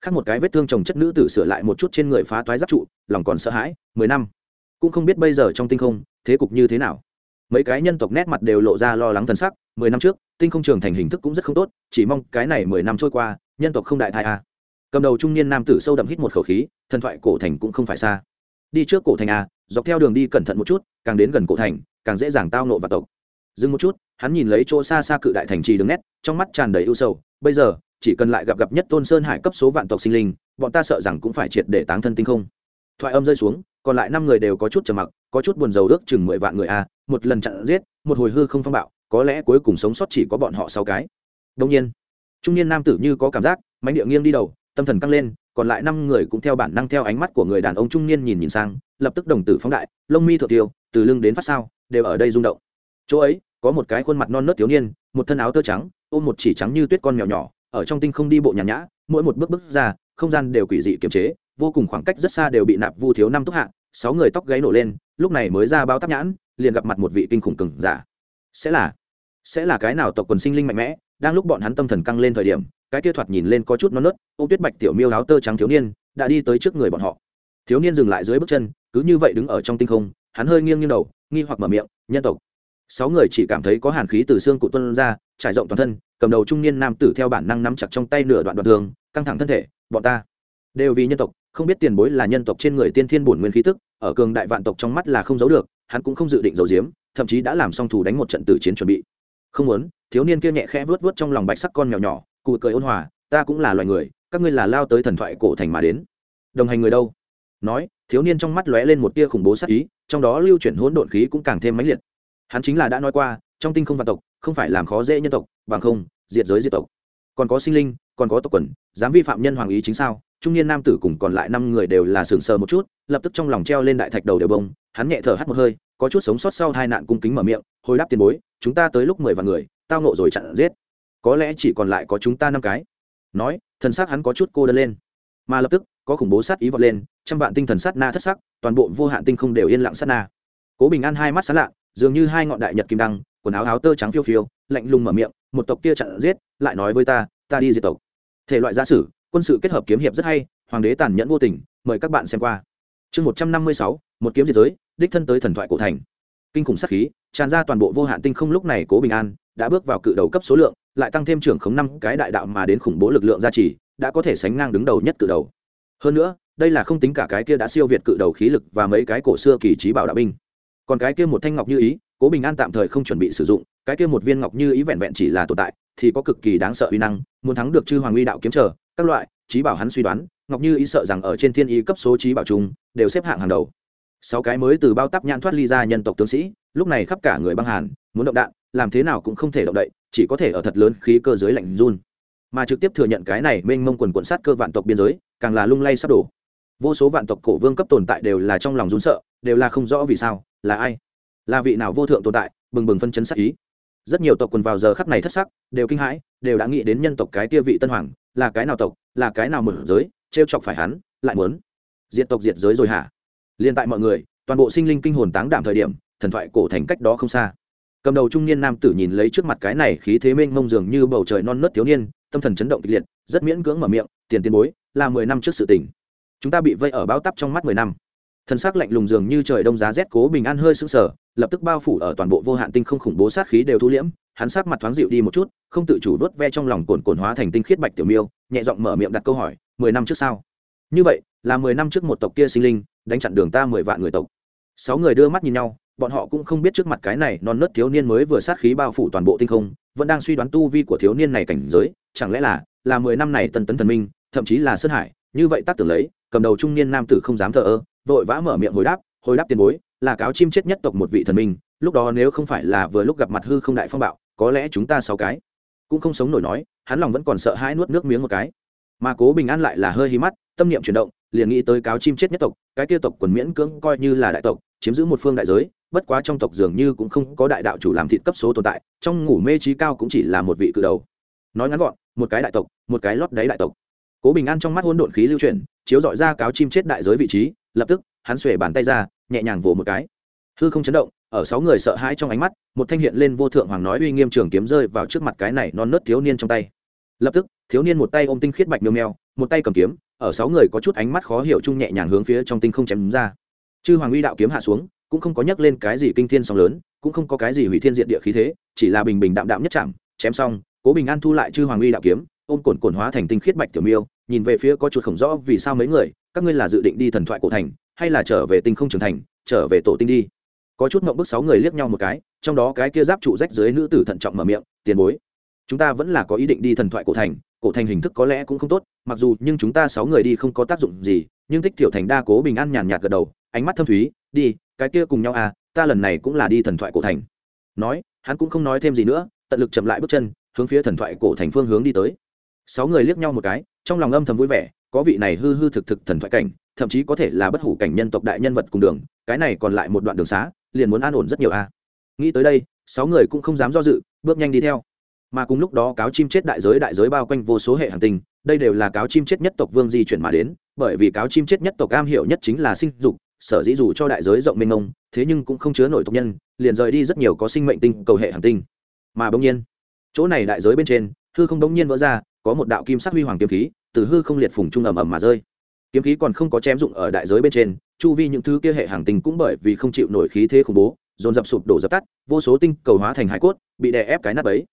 Khác một cái vết thương chồng chất nữ tử sửa lại một chút trên người phá toái giáp trụ, lòng còn sợ hãi, mười năm. Cũng không biết bây giờ trong tinh không, thế cục như thế nào. Mấy cái nhân tộc nét mặt đều lộ ra lo lắng thần sắc, mười năm trước, tinh không trường thành hình thức cũng rất không tốt, chỉ mong cái này mười năm trôi qua, nhân tộc không đại thai a cầm đầu trung niên nam tử sâu đậm hít một khẩu khí, thần thoại cổ thành cũng không phải xa. Đi trước cổ thành a dọc theo đường đi cẩn thận một chút, càng đến gần cổ thành, càng dễ dàng tao nộ và tộc. Dừng một chút, hắn nhìn lấy chỗ xa xa cự đại thành trì đường nét, trong mắt tràn đầy ưu sầu bây giờ, chỉ cần lại gặp gặp nhất tôn sơn hải cấp số vạn tộc sinh linh, bọn ta sợ rằng cũng phải triệt để táng thân tinh không. Thoại âm rơi xuống, còn lại năm người đều có chút trầm mặc, có chút buồn rầu ước chừng mười vạn người a, một lần chặn giết, một hồi hư không phong bạo, có lẽ cuối cùng sống sót chỉ có bọn họ sáu cái. Đông nhiên, trung niên nam tử như có cảm giác mánh địa nghiêng đi đầu, tâm thần căng lên, còn lại năm người cũng theo bản năng theo ánh mắt của người đàn ông trung niên nhìn nhìn sang, lập tức đồng tử phóng đại, lông mi thượng tiêu, từ lưng đến phát sao, đều ở đây rung động. Chỗ ấy, có một cái khuôn mặt non nớt thiếu niên một thân áo tơ trắng, ôm một chỉ trắng như tuyết con mèo nhỏ, ở trong tinh không đi bộ nhàn nhã, mỗi một bước bước ra, không gian đều quỷ dị kiềm chế, vô cùng khoảng cách rất xa đều bị nạp vu thiếu năm túc hạ, sáu người tóc gáy nổ lên, lúc này mới ra bao tắc nhãn, liền gặp mặt một vị kinh khủng cừng giả. Sẽ là sẽ là cái nào tộc quần sinh linh mạnh mẽ, đang lúc bọn hắn tâm thần căng lên thời điểm, cái kia thoạt nhìn lên có chút non nớt ô tuyết bạch tiểu miêu áo tơ trắng thiếu niên, đã đi tới trước người bọn họ. Thiếu niên dừng lại dưới bước chân, cứ như vậy đứng ở trong tinh không, hắn hơi nghiêng nghiêng đầu, nghi hoặc mở miệng, nhân tộc sáu người chỉ cảm thấy có hàn khí từ xương cụ tuân ra, trải rộng toàn thân, cầm đầu trung niên nam tử theo bản năng nắm chặt trong tay nửa đoạn đoạn thường căng thẳng thân thể, bọn ta đều vì nhân tộc, không biết tiền bối là nhân tộc trên người tiên thiên bổn nguyên khí tức, ở cường đại vạn tộc trong mắt là không giấu được, hắn cũng không dự định giấu giếm, thậm chí đã làm xong thủ đánh một trận tử chiến chuẩn bị. Không muốn. Thiếu niên kia nhẹ khẽ vớt vớt trong lòng bạch sắc con nhỏ nhỏ cụ cười ôn hòa, ta cũng là loài người, các ngươi là lao tới thần thoại cổ thành mà đến. Đồng hành người đâu? Nói, thiếu niên trong mắt lóe lên một tia khủng bố sắc ý, trong đó lưu chuyển hỗn độn khí cũng càng thêm mãnh liệt hắn chính là đã nói qua, trong tinh không vạn tộc, không phải làm khó dễ nhân tộc, bằng không, diệt giới diệt tộc. Còn có sinh linh, còn có tộc quần, dám vi phạm nhân hoàng ý chính sao? Trung niên nam tử cùng còn lại năm người đều là sừng sờ một chút, lập tức trong lòng treo lên đại thạch đầu đều bông, hắn nhẹ thở hắt một hơi, có chút sống sót sau hai nạn cung kính mở miệng, hồi đáp tiền bối, chúng ta tới lúc mười vạn người, tao nộ rồi chặn giết. Có lẽ chỉ còn lại có chúng ta năm cái. Nói, thần xác hắn có chút cô đơn lên. Mà lập tức, có khủng bố sát ý vọt lên, trăm vạn tinh thần sát na thất sắc, toàn bộ vô hạn tinh không đều yên lặng sát na. Cố bình an hai mắt sán lạ dường như hai ngọn đại nhật kim đăng, quần áo áo tơ trắng phiêu phiêu, lạnh lùng mở miệng, một tộc kia chặn giết, lại nói với ta ta đi diệt tộc. Thể loại gia sử, quân sự kết hợp kiếm hiệp rất hay, hoàng đế tàn nhẫn vô tình, mời các bạn xem qua. Chương một trăm năm mươi sáu, một kiếm diệt giới, đích thân tới thần thoại cổ thành. Kinh khủng sát khí, tràn ra toàn bộ vô hạn tinh không lúc này cố bình an, đã bước vào cự đầu cấp số lượng, lại tăng thêm trưởng khống năm cái đại đạo mà đến khủng bố lực lượng gia trì, đã có thể sánh ngang đứng đầu nhất cự đầu. Hơn nữa, đây là không tính cả cái kia đã siêu việt cự đầu khí lực và mấy cái cổ xưa kỳ trí bảo đạo binh còn cái kia một thanh ngọc như ý, cố bình an tạm thời không chuẩn bị sử dụng, cái kia một viên ngọc như ý vẹn vẹn chỉ là tồn tại, thì có cực kỳ đáng sợ uy năng, muốn thắng được chư hoàng uy đạo kiếm trở, các loại trí bảo hắn suy đoán, ngọc như ý sợ rằng ở trên thiên ý cấp số trí bảo chung, đều xếp hạng hàng đầu. Sáu cái mới từ bao tắp nhãn thoát ly ra nhân tộc tướng sĩ, lúc này khắp cả người băng hàn, muốn động đạn, làm thế nào cũng không thể động đậy, chỉ có thể ở thật lớn khí cơ giới lạnh run. Mà trực tiếp thừa nhận cái này mênh mông quần quận sát cơ vạn tộc biên giới, càng là lung lay sắp đổ vô số vạn tộc cổ vương cấp tồn tại đều là trong lòng rún sợ, đều là không rõ vì sao, là ai? Là vị nào vô thượng tồn tại? Bừng bừng phân chấn sắc ý. Rất nhiều tộc quần vào giờ khắc này thất sắc, đều kinh hãi, đều đã nghĩ đến nhân tộc cái tia vị tân hoàng, là cái nào tộc, là cái nào mở giới t chọc phải hắn, lại muốn diệt tộc diệt giới rồi hả? Liên tại mọi người, toàn bộ sinh linh kinh hồn táng đảm thời điểm, thần thoại cổ thành cách đó không xa. Cầm đầu trung niên nam tử nhìn lấy trước mặt cái này khí thế mênh mông dường như bầu trời non nớt thiếu niên, tâm thần chấn động kịch liệt, rất miễn cưỡng mở miệng, tiền tiền bối, là mười năm trước sự tình chúng ta bị vây ở bao tắp trong mắt mười năm. Thân xác lạnh lùng dường như trời đông giá rét cố bình an hơi sững sờ, lập tức bao phủ ở toàn bộ vô hạn tinh không khủng bố sát khí đều thu liễm, hắn sát mặt thoáng dịu đi một chút, không tự chủ vớt ve trong lòng cồn cồn hóa thành tinh khiết bạch tiểu miêu, nhẹ giọng mở miệng đặt câu hỏi, mười năm trước sao? Như vậy, là mười năm trước một tộc kia sinh linh, đánh chặn đường ta mười vạn người tộc. Sáu người đưa mắt nhìn nhau, bọn họ cũng không biết trước mặt cái này non nớt thiếu niên mới vừa sát khí bao phủ toàn bộ tinh không, vẫn đang suy đoán tu vi của thiếu niên này cảnh giới, chẳng lẽ là là mười năm này tân tấn thần minh, thậm chí là sơn hải, như vậy tác tưởng lấy cầm đầu trung niên nam tử không dám thờ ơ, vội vã mở miệng hồi đáp hồi đáp tiền bối, là cáo chim chết nhất tộc một vị thần minh, lúc đó nếu không phải là vừa lúc gặp mặt hư không đại phong bạo, có lẽ chúng ta sáu cái cũng không sống nổi nói, hắn lòng vẫn còn sợ hãi nuốt nước miếng một cái. Mà cố bình an lại là hơi hí mắt, tâm niệm chuyển động, liền nghĩ tới cáo chim chết nhất tộc, cái kia tộc quần miễn cưỡng coi như là đại tộc, chiếm giữ một phương đại giới, bất quá trong tộc dường như cũng không có đại đạo chủ làm thịt cấp số tồn tại, trong ngủ mê trí cao cũng chỉ là một vị cự đầu. Nói ngắn gọn, một cái đại tộc, một cái lót đáy đại tộc cố bình an trong mắt hôn độn khí lưu chuyển, chiếu dọi ra cáo chim chết đại giới vị trí, lập tức, hắn xuể bàn tay ra, nhẹ nhàng vỗ một cái. Hư không chấn động, ở sáu người sợ hãi trong ánh mắt, một thanh hiện lên vô thượng hoàng nói uy nghiêm trường kiếm rơi vào trước mặt cái này non nớt thiếu niên trong tay. Lập tức, thiếu niên một tay ôm tinh khiết bạch miêu mèo, một tay cầm kiếm, ở sáu người có chút ánh mắt khó hiểu chung nhẹ nhàng hướng phía trong tinh không chém ra. Chư hoàng uy đạo kiếm hạ xuống, cũng không có nhắc lên cái gì kinh thiên sóng lớn, cũng không có cái gì hủy thiên diện địa khí thế, chỉ là bình bình đạm đạm nhất chạm, chém xong, cố bình an thu lại chư hoàng uy đạo kiếm, ôm cồn cồn hóa thành tinh khiết bạch tiểu miêu nhìn về phía có chuột khổng rõ vì sao mấy người, các ngươi là dự định đi thần thoại cổ thành, hay là trở về tinh không trưởng thành, trở về tổ tinh đi? Có chút mộng bức sáu người liếc nhau một cái, trong đó cái kia giáp trụ rách dưới nữ tử thận trọng mở miệng, tiền bối, chúng ta vẫn là có ý định đi thần thoại cổ thành cổ thành hình thức có lẽ cũng không tốt, mặc dù nhưng chúng ta sáu người đi không có tác dụng gì, nhưng tích tiểu thành đa cố bình an nhàn nhạt gật đầu, ánh mắt thâm thúy, đi, cái kia cùng nhau à ta lần này cũng là đi thần thoại cổ thành. Nói, hắn cũng không nói thêm gì nữa, tận lực chậm lại bước chân, hướng phía thần thoại cổ thành phương hướng đi tới sáu người liếc nhau một cái, trong lòng âm thầm vui vẻ, có vị này hư hư thực thực thần thoại cảnh, thậm chí có thể là bất hủ cảnh nhân tộc đại nhân vật cùng đường, cái này còn lại một đoạn đường xá, liền muốn an ổn rất nhiều a à. nghĩ tới đây, sáu người cũng không dám do dự, bước nhanh đi theo mà cùng lúc đó cáo chim chết đại giới đại giới bao quanh vô số hệ hành tinh, đây đều là cáo chim chết nhất tộc vương di chuyển mà đến, bởi vì cáo chim chết nhất tộc am hiểu nhất chính là sinh dục, sở dĩ dù cho đại giới rộng mênh mông, thế nhưng cũng không chứa nổi tộc nhân, liền rời đi rất nhiều có sinh mệnh tinh cầu hệ hành tinh mà bỗng nhiên, chỗ này đại giới bên trên, hư không bỗng nhiên vỡ ra có một đạo kim sắc huy hoàng kiếm khí, từ hư không liệt phùng trung ầm ầm mà rơi. Kiếm khí còn không có chém dụng ở đại giới bên trên, chu vi những thứ kia hệ hàng tinh cũng bởi vì không chịu nổi khí thế khủng bố, dồn dập sụp đổ dập tắt, vô số tinh cầu hóa thành hải cốt, bị đè ép cái nắp ấy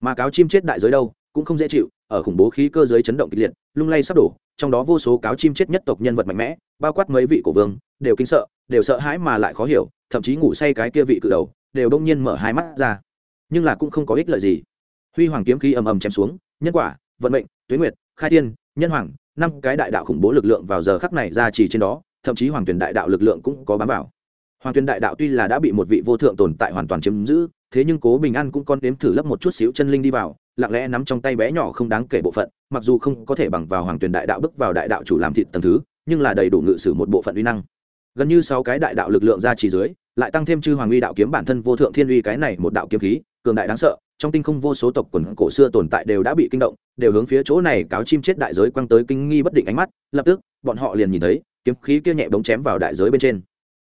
mà cáo chim chết đại giới đâu, cũng không dễ chịu, ở khủng bố khí cơ giới chấn động kịch liệt, lung lay sắp đổ, trong đó vô số cáo chim chết nhất tộc nhân vật mạnh mẽ, bao quát mấy vị cổ vương, đều kinh sợ, đều sợ hãi mà lại khó hiểu, thậm chí ngủ say cái kia vị cự đầu, đều đông nhiên mở hai mắt ra. Nhưng là cũng không có ích lợi gì. Huy hoàng kiếm khí ầm ầm chém xuống, nhân quả vận mệnh, tuế nguyệt, khai thiên, nhân hoàng, năm cái đại đạo khủng bố lực lượng vào giờ khắc này ra chỉ trên đó, thậm chí hoàng tuyển đại đạo lực lượng cũng có bám vào. Hoàng tuyển đại đạo tuy là đã bị một vị vô thượng tồn tại hoàn toàn chiếm giữ, thế nhưng cố bình an cũng con đếm thử lấp một chút xíu chân linh đi vào, lặng lẽ nắm trong tay bé nhỏ không đáng kể bộ phận, mặc dù không có thể bằng vào hoàng tuyển đại đạo bước vào đại đạo chủ làm thịt tầm thứ, nhưng là đầy đủ ngự sử một bộ phận uy năng. Gần như sáu cái đại đạo lực lượng ra chỉ dưới, lại tăng thêm chư hoàng uy đạo kiếm bản thân vô thượng thiên uy cái này một đạo kiếm khí cường đại đáng sợ, trong tinh không vô số tộc quần cổ xưa tồn tại đều đã bị kinh động, đều hướng phía chỗ này cáo chim chết đại giới quăng tới kinh nghi bất định ánh mắt, lập tức, bọn họ liền nhìn thấy, kiếm khí kia nhẹ bóng chém vào đại giới bên trên.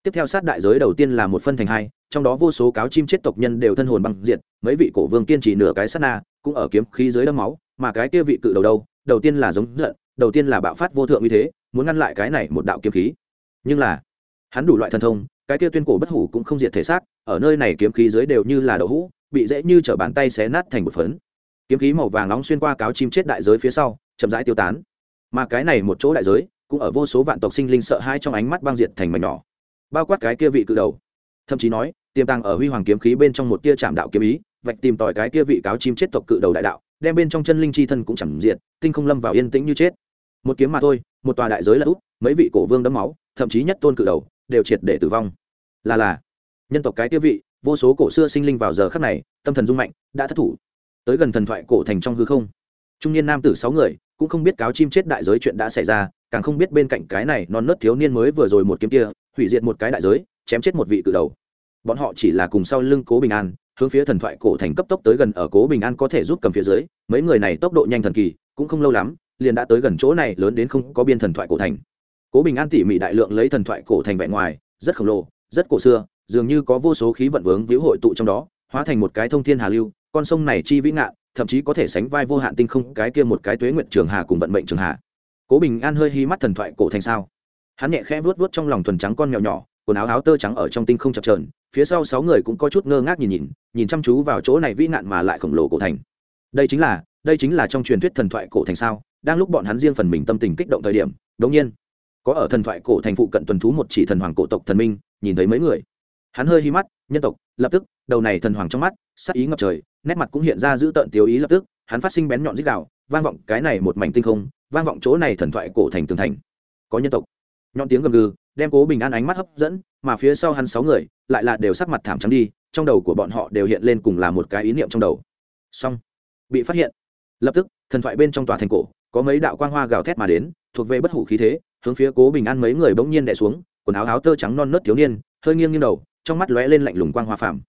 Tiếp theo sát đại giới đầu tiên là một phân thành hai, trong đó vô số cáo chim chết tộc nhân đều thân hồn băng diệt, mấy vị cổ vương kiên trì nửa cái sát na, cũng ở kiếm khí dưới đâm máu, mà cái kia vị cự đầu đâu, đầu tiên là giống giận, đầu tiên là bạo phát vô thượng như thế, muốn ngăn lại cái này một đạo kiếm khí. Nhưng là, hắn đủ loại thần thông, cái kia tuyên cổ bất hủ cũng không diệt thể xác, ở nơi này kiếm khí dưới đều như là đậu hũ bị dễ như t bàn tay xé nát thành một phấn. Kiếm khí màu vàng nóng xuyên qua cáo chim chết đại giới phía sau, chậm rãi tiêu tán. Mà cái này một chỗ đại giới, cũng ở vô số vạn tộc sinh linh sợ hãi trong ánh mắt băng diệt thành mảnh nhỏ. Bao quát cái kia vị cự đầu. Thậm chí nói, tiềm tàng ở huy hoàng kiếm khí bên trong một tia chạm đạo kiếm ý, vạch tìm tòi cái kia vị cáo chim chết tộc cự đầu đại đạo, đem bên trong chân linh chi thân cũng chẳng diệt, tinh không lâm vào yên tĩnh như chết. Một kiếm mà thôi, một tòa đại giới là út, mấy vị cổ vương đấm máu, thậm chí nhất tôn cự đầu, đều triệt để tử vong. Là là, nhân tộc cái kia vị vô số cổ xưa sinh linh vào giờ khắc này, tâm thần rung mạnh, đã thất thủ. Tới gần thần thoại cổ thành trong hư không, trung niên nam tử sáu người cũng không biết cáo chim chết đại giới chuyện đã xảy ra, càng không biết bên cạnh cái này non nớt thiếu niên mới vừa rồi một kiếm kia, hủy diệt một cái đại giới, chém chết một vị cự đầu. Bọn họ chỉ là cùng sau lưng cố bình an, hướng phía thần thoại cổ thành cấp tốc tới gần ở cố bình an có thể giúp cầm phía dưới, mấy người này tốc độ nhanh thần kỳ, cũng không lâu lắm, liền đã tới gần chỗ này, lớn đến không có biên thần thoại cổ thành. Cố bình an tỉ mỉ đại lượng lấy thần thoại cổ thành vẹn ngoài, rất khổng lồ, rất cổ xưa dường như có vô số khí vận vướng víu hội tụ trong đó, hóa thành một cái thông thiên hà lưu, con sông này chi vĩ ngạn, thậm chí có thể sánh vai vô hạn tinh không, cái kia một cái tuế nguyện trường hà cùng vận mệnh trường hà. Cố bình an hơi hi mắt thần thoại cổ thành sao? Hắn nhẹ khẽ vuốt vuốt trong lòng thuần trắng con mèo nhỏ, quần áo áo tơ trắng ở trong tinh không chập trờn phía sau sáu người cũng có chút ngơ ngác nhìn nhìn nhìn chăm chú vào chỗ này vĩ nạn mà lại khổng lồ cổ thành. Đây chính là, đây chính là trong truyền thuyết thần thoại cổ thành sao? Đang lúc bọn hắn riêng phần mình tâm tình kích động thời điểm đống nhiên, có ở thần thoại cổ thành phụ cận tuần thú một chỉ thần hoàng cổ tộc thần minh, nhìn thấy mấy người hắn hơi hi mắt, nhân tộc, lập tức, đầu này thần hoàng trong mắt sắc ý ngập trời, nét mặt cũng hiện ra giữ tợn tiêu ý lập tức, hắn phát sinh bén nhọn dích đạo vang vọng cái này một mảnh tinh không, vang vọng chỗ này thần thoại cổ thành tường thành. Có nhân tộc. Nhọn tiếng gầm gừ, đem cố bình an ánh mắt hấp dẫn, mà phía sau hắn sáu người, lại là đều sắc mặt thảm trắng đi, trong đầu của bọn họ đều hiện lên cùng là một cái ý niệm trong đầu. Xong. Bị phát hiện. Lập tức, thần thoại bên trong tòa thành cổ, có mấy đạo quang hoa gào thét mà đến, thuộc về bất hủ khí thế, hướng phía cố bình an mấy người bỗng nhiên đẻ xuống, quần áo áo tơ trắng non nớt thiếu niên, hơi nghiêng nghiêng đầu trong mắt lóe lên lạnh lùng quang hoa phàm.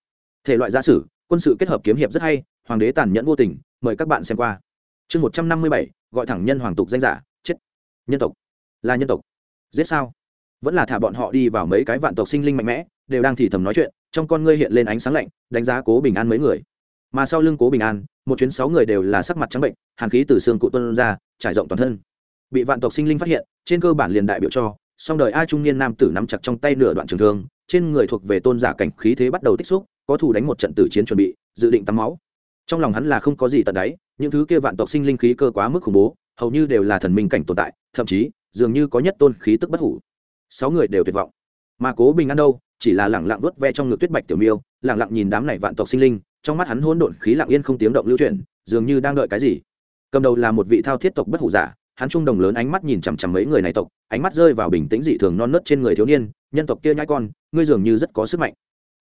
Thể loại gia sử, quân sự kết hợp kiếm hiệp rất hay, hoàng đế tàn nhẫn vô tình, mời các bạn xem qua. Chương một trăm năm mươi bảy, gọi thẳng nhân hoàng tục danh giả, chết. Nhân tộc. Là nhân tộc. Giết sao? Vẫn là thả bọn họ đi vào mấy cái vạn tộc sinh linh mạnh mẽ, đều đang thì thầm nói chuyện, trong con ngươi hiện lên ánh sáng lạnh, đánh giá cố bình an mấy người. Mà sau lưng cố bình an, một chuyến sáu người đều là sắc mặt trắng bệnh, hàn khí từ xương cụ tuân ra, trải rộng toàn thân. Bị vạn tộc sinh linh phát hiện, trên cơ bản liền đại biểu cho, song đời ai trung niên nam tử nắm chặt trong tay nửa đoạn trường thương trên người thuộc về tôn giả cảnh khí thế bắt đầu tích xúc, có thủ đánh một trận tử chiến chuẩn bị, dự định tắm máu. Trong lòng hắn là không có gì tận đáy, những thứ kia vạn tộc sinh linh khí cơ quá mức khủng bố, hầu như đều là thần minh cảnh tồn tại, thậm chí, dường như có nhất tôn khí tức bất hủ. Sáu người đều tuyệt vọng. Mà cố bình an đâu, chỉ là lẳng lặng vớt ve trong ngực tuyết bạch tiểu miêu lẳng lặng nhìn đám này vạn tộc sinh linh, trong mắt hắn hỗn độn khí lặng yên không tiếng động lưu chuyển, dường như đang đợi cái gì. Cầm đầu là một vị thao thiết tộc bất hủ giả hắn trung đồng lớn ánh mắt nhìn chằm chằm mấy người này tộc, ánh mắt rơi vào bình tĩnh dị thường non nớt trên người thiếu niên, nhân tộc kia nhãi con, ngươi dường như rất có sức mạnh.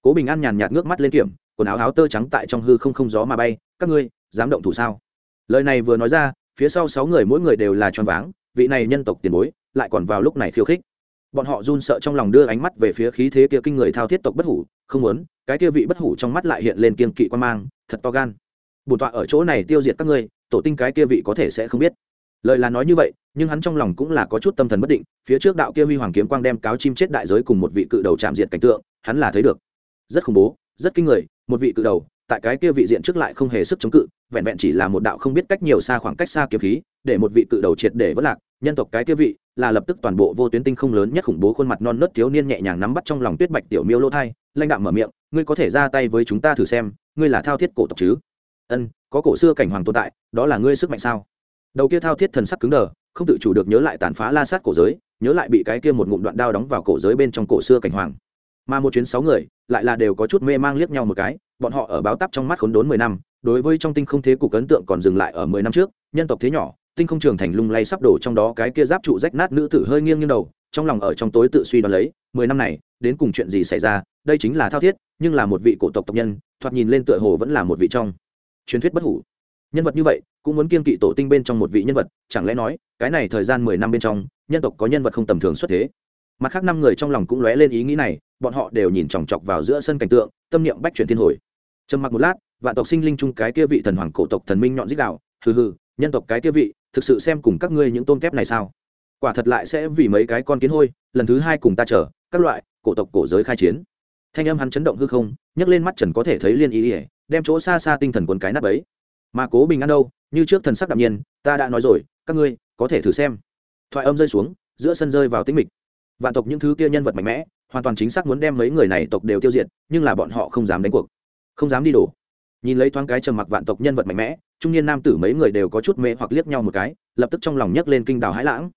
Cố bình an nhàn nhạt ngước mắt lên kiểm, quần áo áo tơ trắng tại trong hư không không gió mà bay, các ngươi, dám động thủ sao? Lời này vừa nói ra, phía sau sáu người mỗi người đều là choáng váng, vị này nhân tộc tiền bối lại còn vào lúc này khiêu khích. Bọn họ run sợ trong lòng đưa ánh mắt về phía khí thế kia kinh người thao thiết tộc bất hủ, không muốn, cái kia vị bất hủ trong mắt lại hiện lên kiên kỵ quan mang, thật to gan. Bổn tọa ở chỗ này tiêu diệt các ngươi, tổ tinh cái kia vị có thể sẽ không biết lời là nói như vậy, nhưng hắn trong lòng cũng là có chút tâm thần bất định, phía trước đạo kia huy hoàng kiếm quang đem cáo chim chết đại giới cùng một vị cự đầu chạm diện cảnh tượng, hắn là thấy được. Rất khủng bố, rất kinh người, một vị cự đầu, tại cái kia vị diện trước lại không hề sức chống cự, vẹn vẹn chỉ là một đạo không biết cách nhiều xa khoảng cách xa kiếm khí, để một vị cự đầu triệt để vất lạc, nhân tộc cái kia vị, là lập tức toàn bộ vô tuyến tinh không lớn nhất khủng bố khuôn mặt non nớt thiếu niên nhẹ nhàng nắm bắt trong lòng tuyết bạch tiểu miêu lô thai, lanh đạm mở miệng, ngươi có thể ra tay với chúng ta thử xem, ngươi là thao thiết cổ tộc chứ? Ân, có cổ xưa cảnh hoàng tồn tại, đó là ngươi sức mạnh sao? Đầu kia thao thiết thần sắc cứng đờ, không tự chủ được nhớ lại tàn phá la sát cổ giới, nhớ lại bị cái kia một ngụm đoạn đao đóng vào cổ giới bên trong cổ xưa cảnh hoàng. Mà một chuyến sáu người, lại là đều có chút mê mang liếc nhau một cái, bọn họ ở báo tắp trong mắt khốn đốn mười năm, đối với trong tinh không thế cục ấn tượng còn dừng lại ở mười năm trước, nhân tộc thế nhỏ, tinh không trường thành lung lay sắp đổ trong đó cái kia giáp trụ rách nát nữ tử hơi nghiêng nghiêng đầu, trong lòng ở trong tối tự suy đoán lấy, mười năm này, đến cùng chuyện gì xảy ra, đây chính là thao thiết, nhưng là một vị cổ tộc tộc nhân, thoạt nhìn lên tựa hồ vẫn là một vị trong. Truyền thuyết bất hủ. Nhân vật như vậy cũng muốn kiên kỵ tổ tinh bên trong một vị nhân vật, chẳng lẽ nói, cái này thời gian mười năm bên trong, nhân tộc có nhân vật không tầm thường xuất thế? Mặt khác năm người trong lòng cũng lóe lên ý nghĩ này, bọn họ đều nhìn chòng chọc vào giữa sân cảnh tượng, tâm niệm bách chuyển thiên hồi. Trầm mặc một lát, vạn tộc sinh linh chung cái kia vị thần hoàng cổ tộc thần minh nhọn dích đạo, hừ hừ, nhân tộc cái kia vị, thực sự xem cùng các ngươi những tôn kép này sao? Quả thật lại sẽ vì mấy cái con kiến hôi, lần thứ hai cùng ta chờ, các loại, cổ tộc cổ giới khai chiến. Thanh âm hắn chấn động hư không, nhấc lên mắt trần có thể thấy liên ý ỉa đem chỗ xa xa tinh thần quần cái nắp ấy. Mà cố bình ăn đâu? Như trước thần sắc đạm nhiên, ta đã nói rồi, các ngươi có thể thử xem. Thoại âm rơi xuống, giữa sân rơi vào tĩnh mịch. Vạn tộc những thứ kia nhân vật mạnh mẽ, hoàn toàn chính xác muốn đem mấy người này tộc đều tiêu diệt, nhưng là bọn họ không dám đánh cuộc, không dám đi đổ. Nhìn lấy thoáng cái trầm mặc vạn tộc nhân vật mạnh mẽ, trung niên nam tử mấy người đều có chút mê hoặc liếc nhau một cái, lập tức trong lòng nhấc lên kinh đào hãi lãng.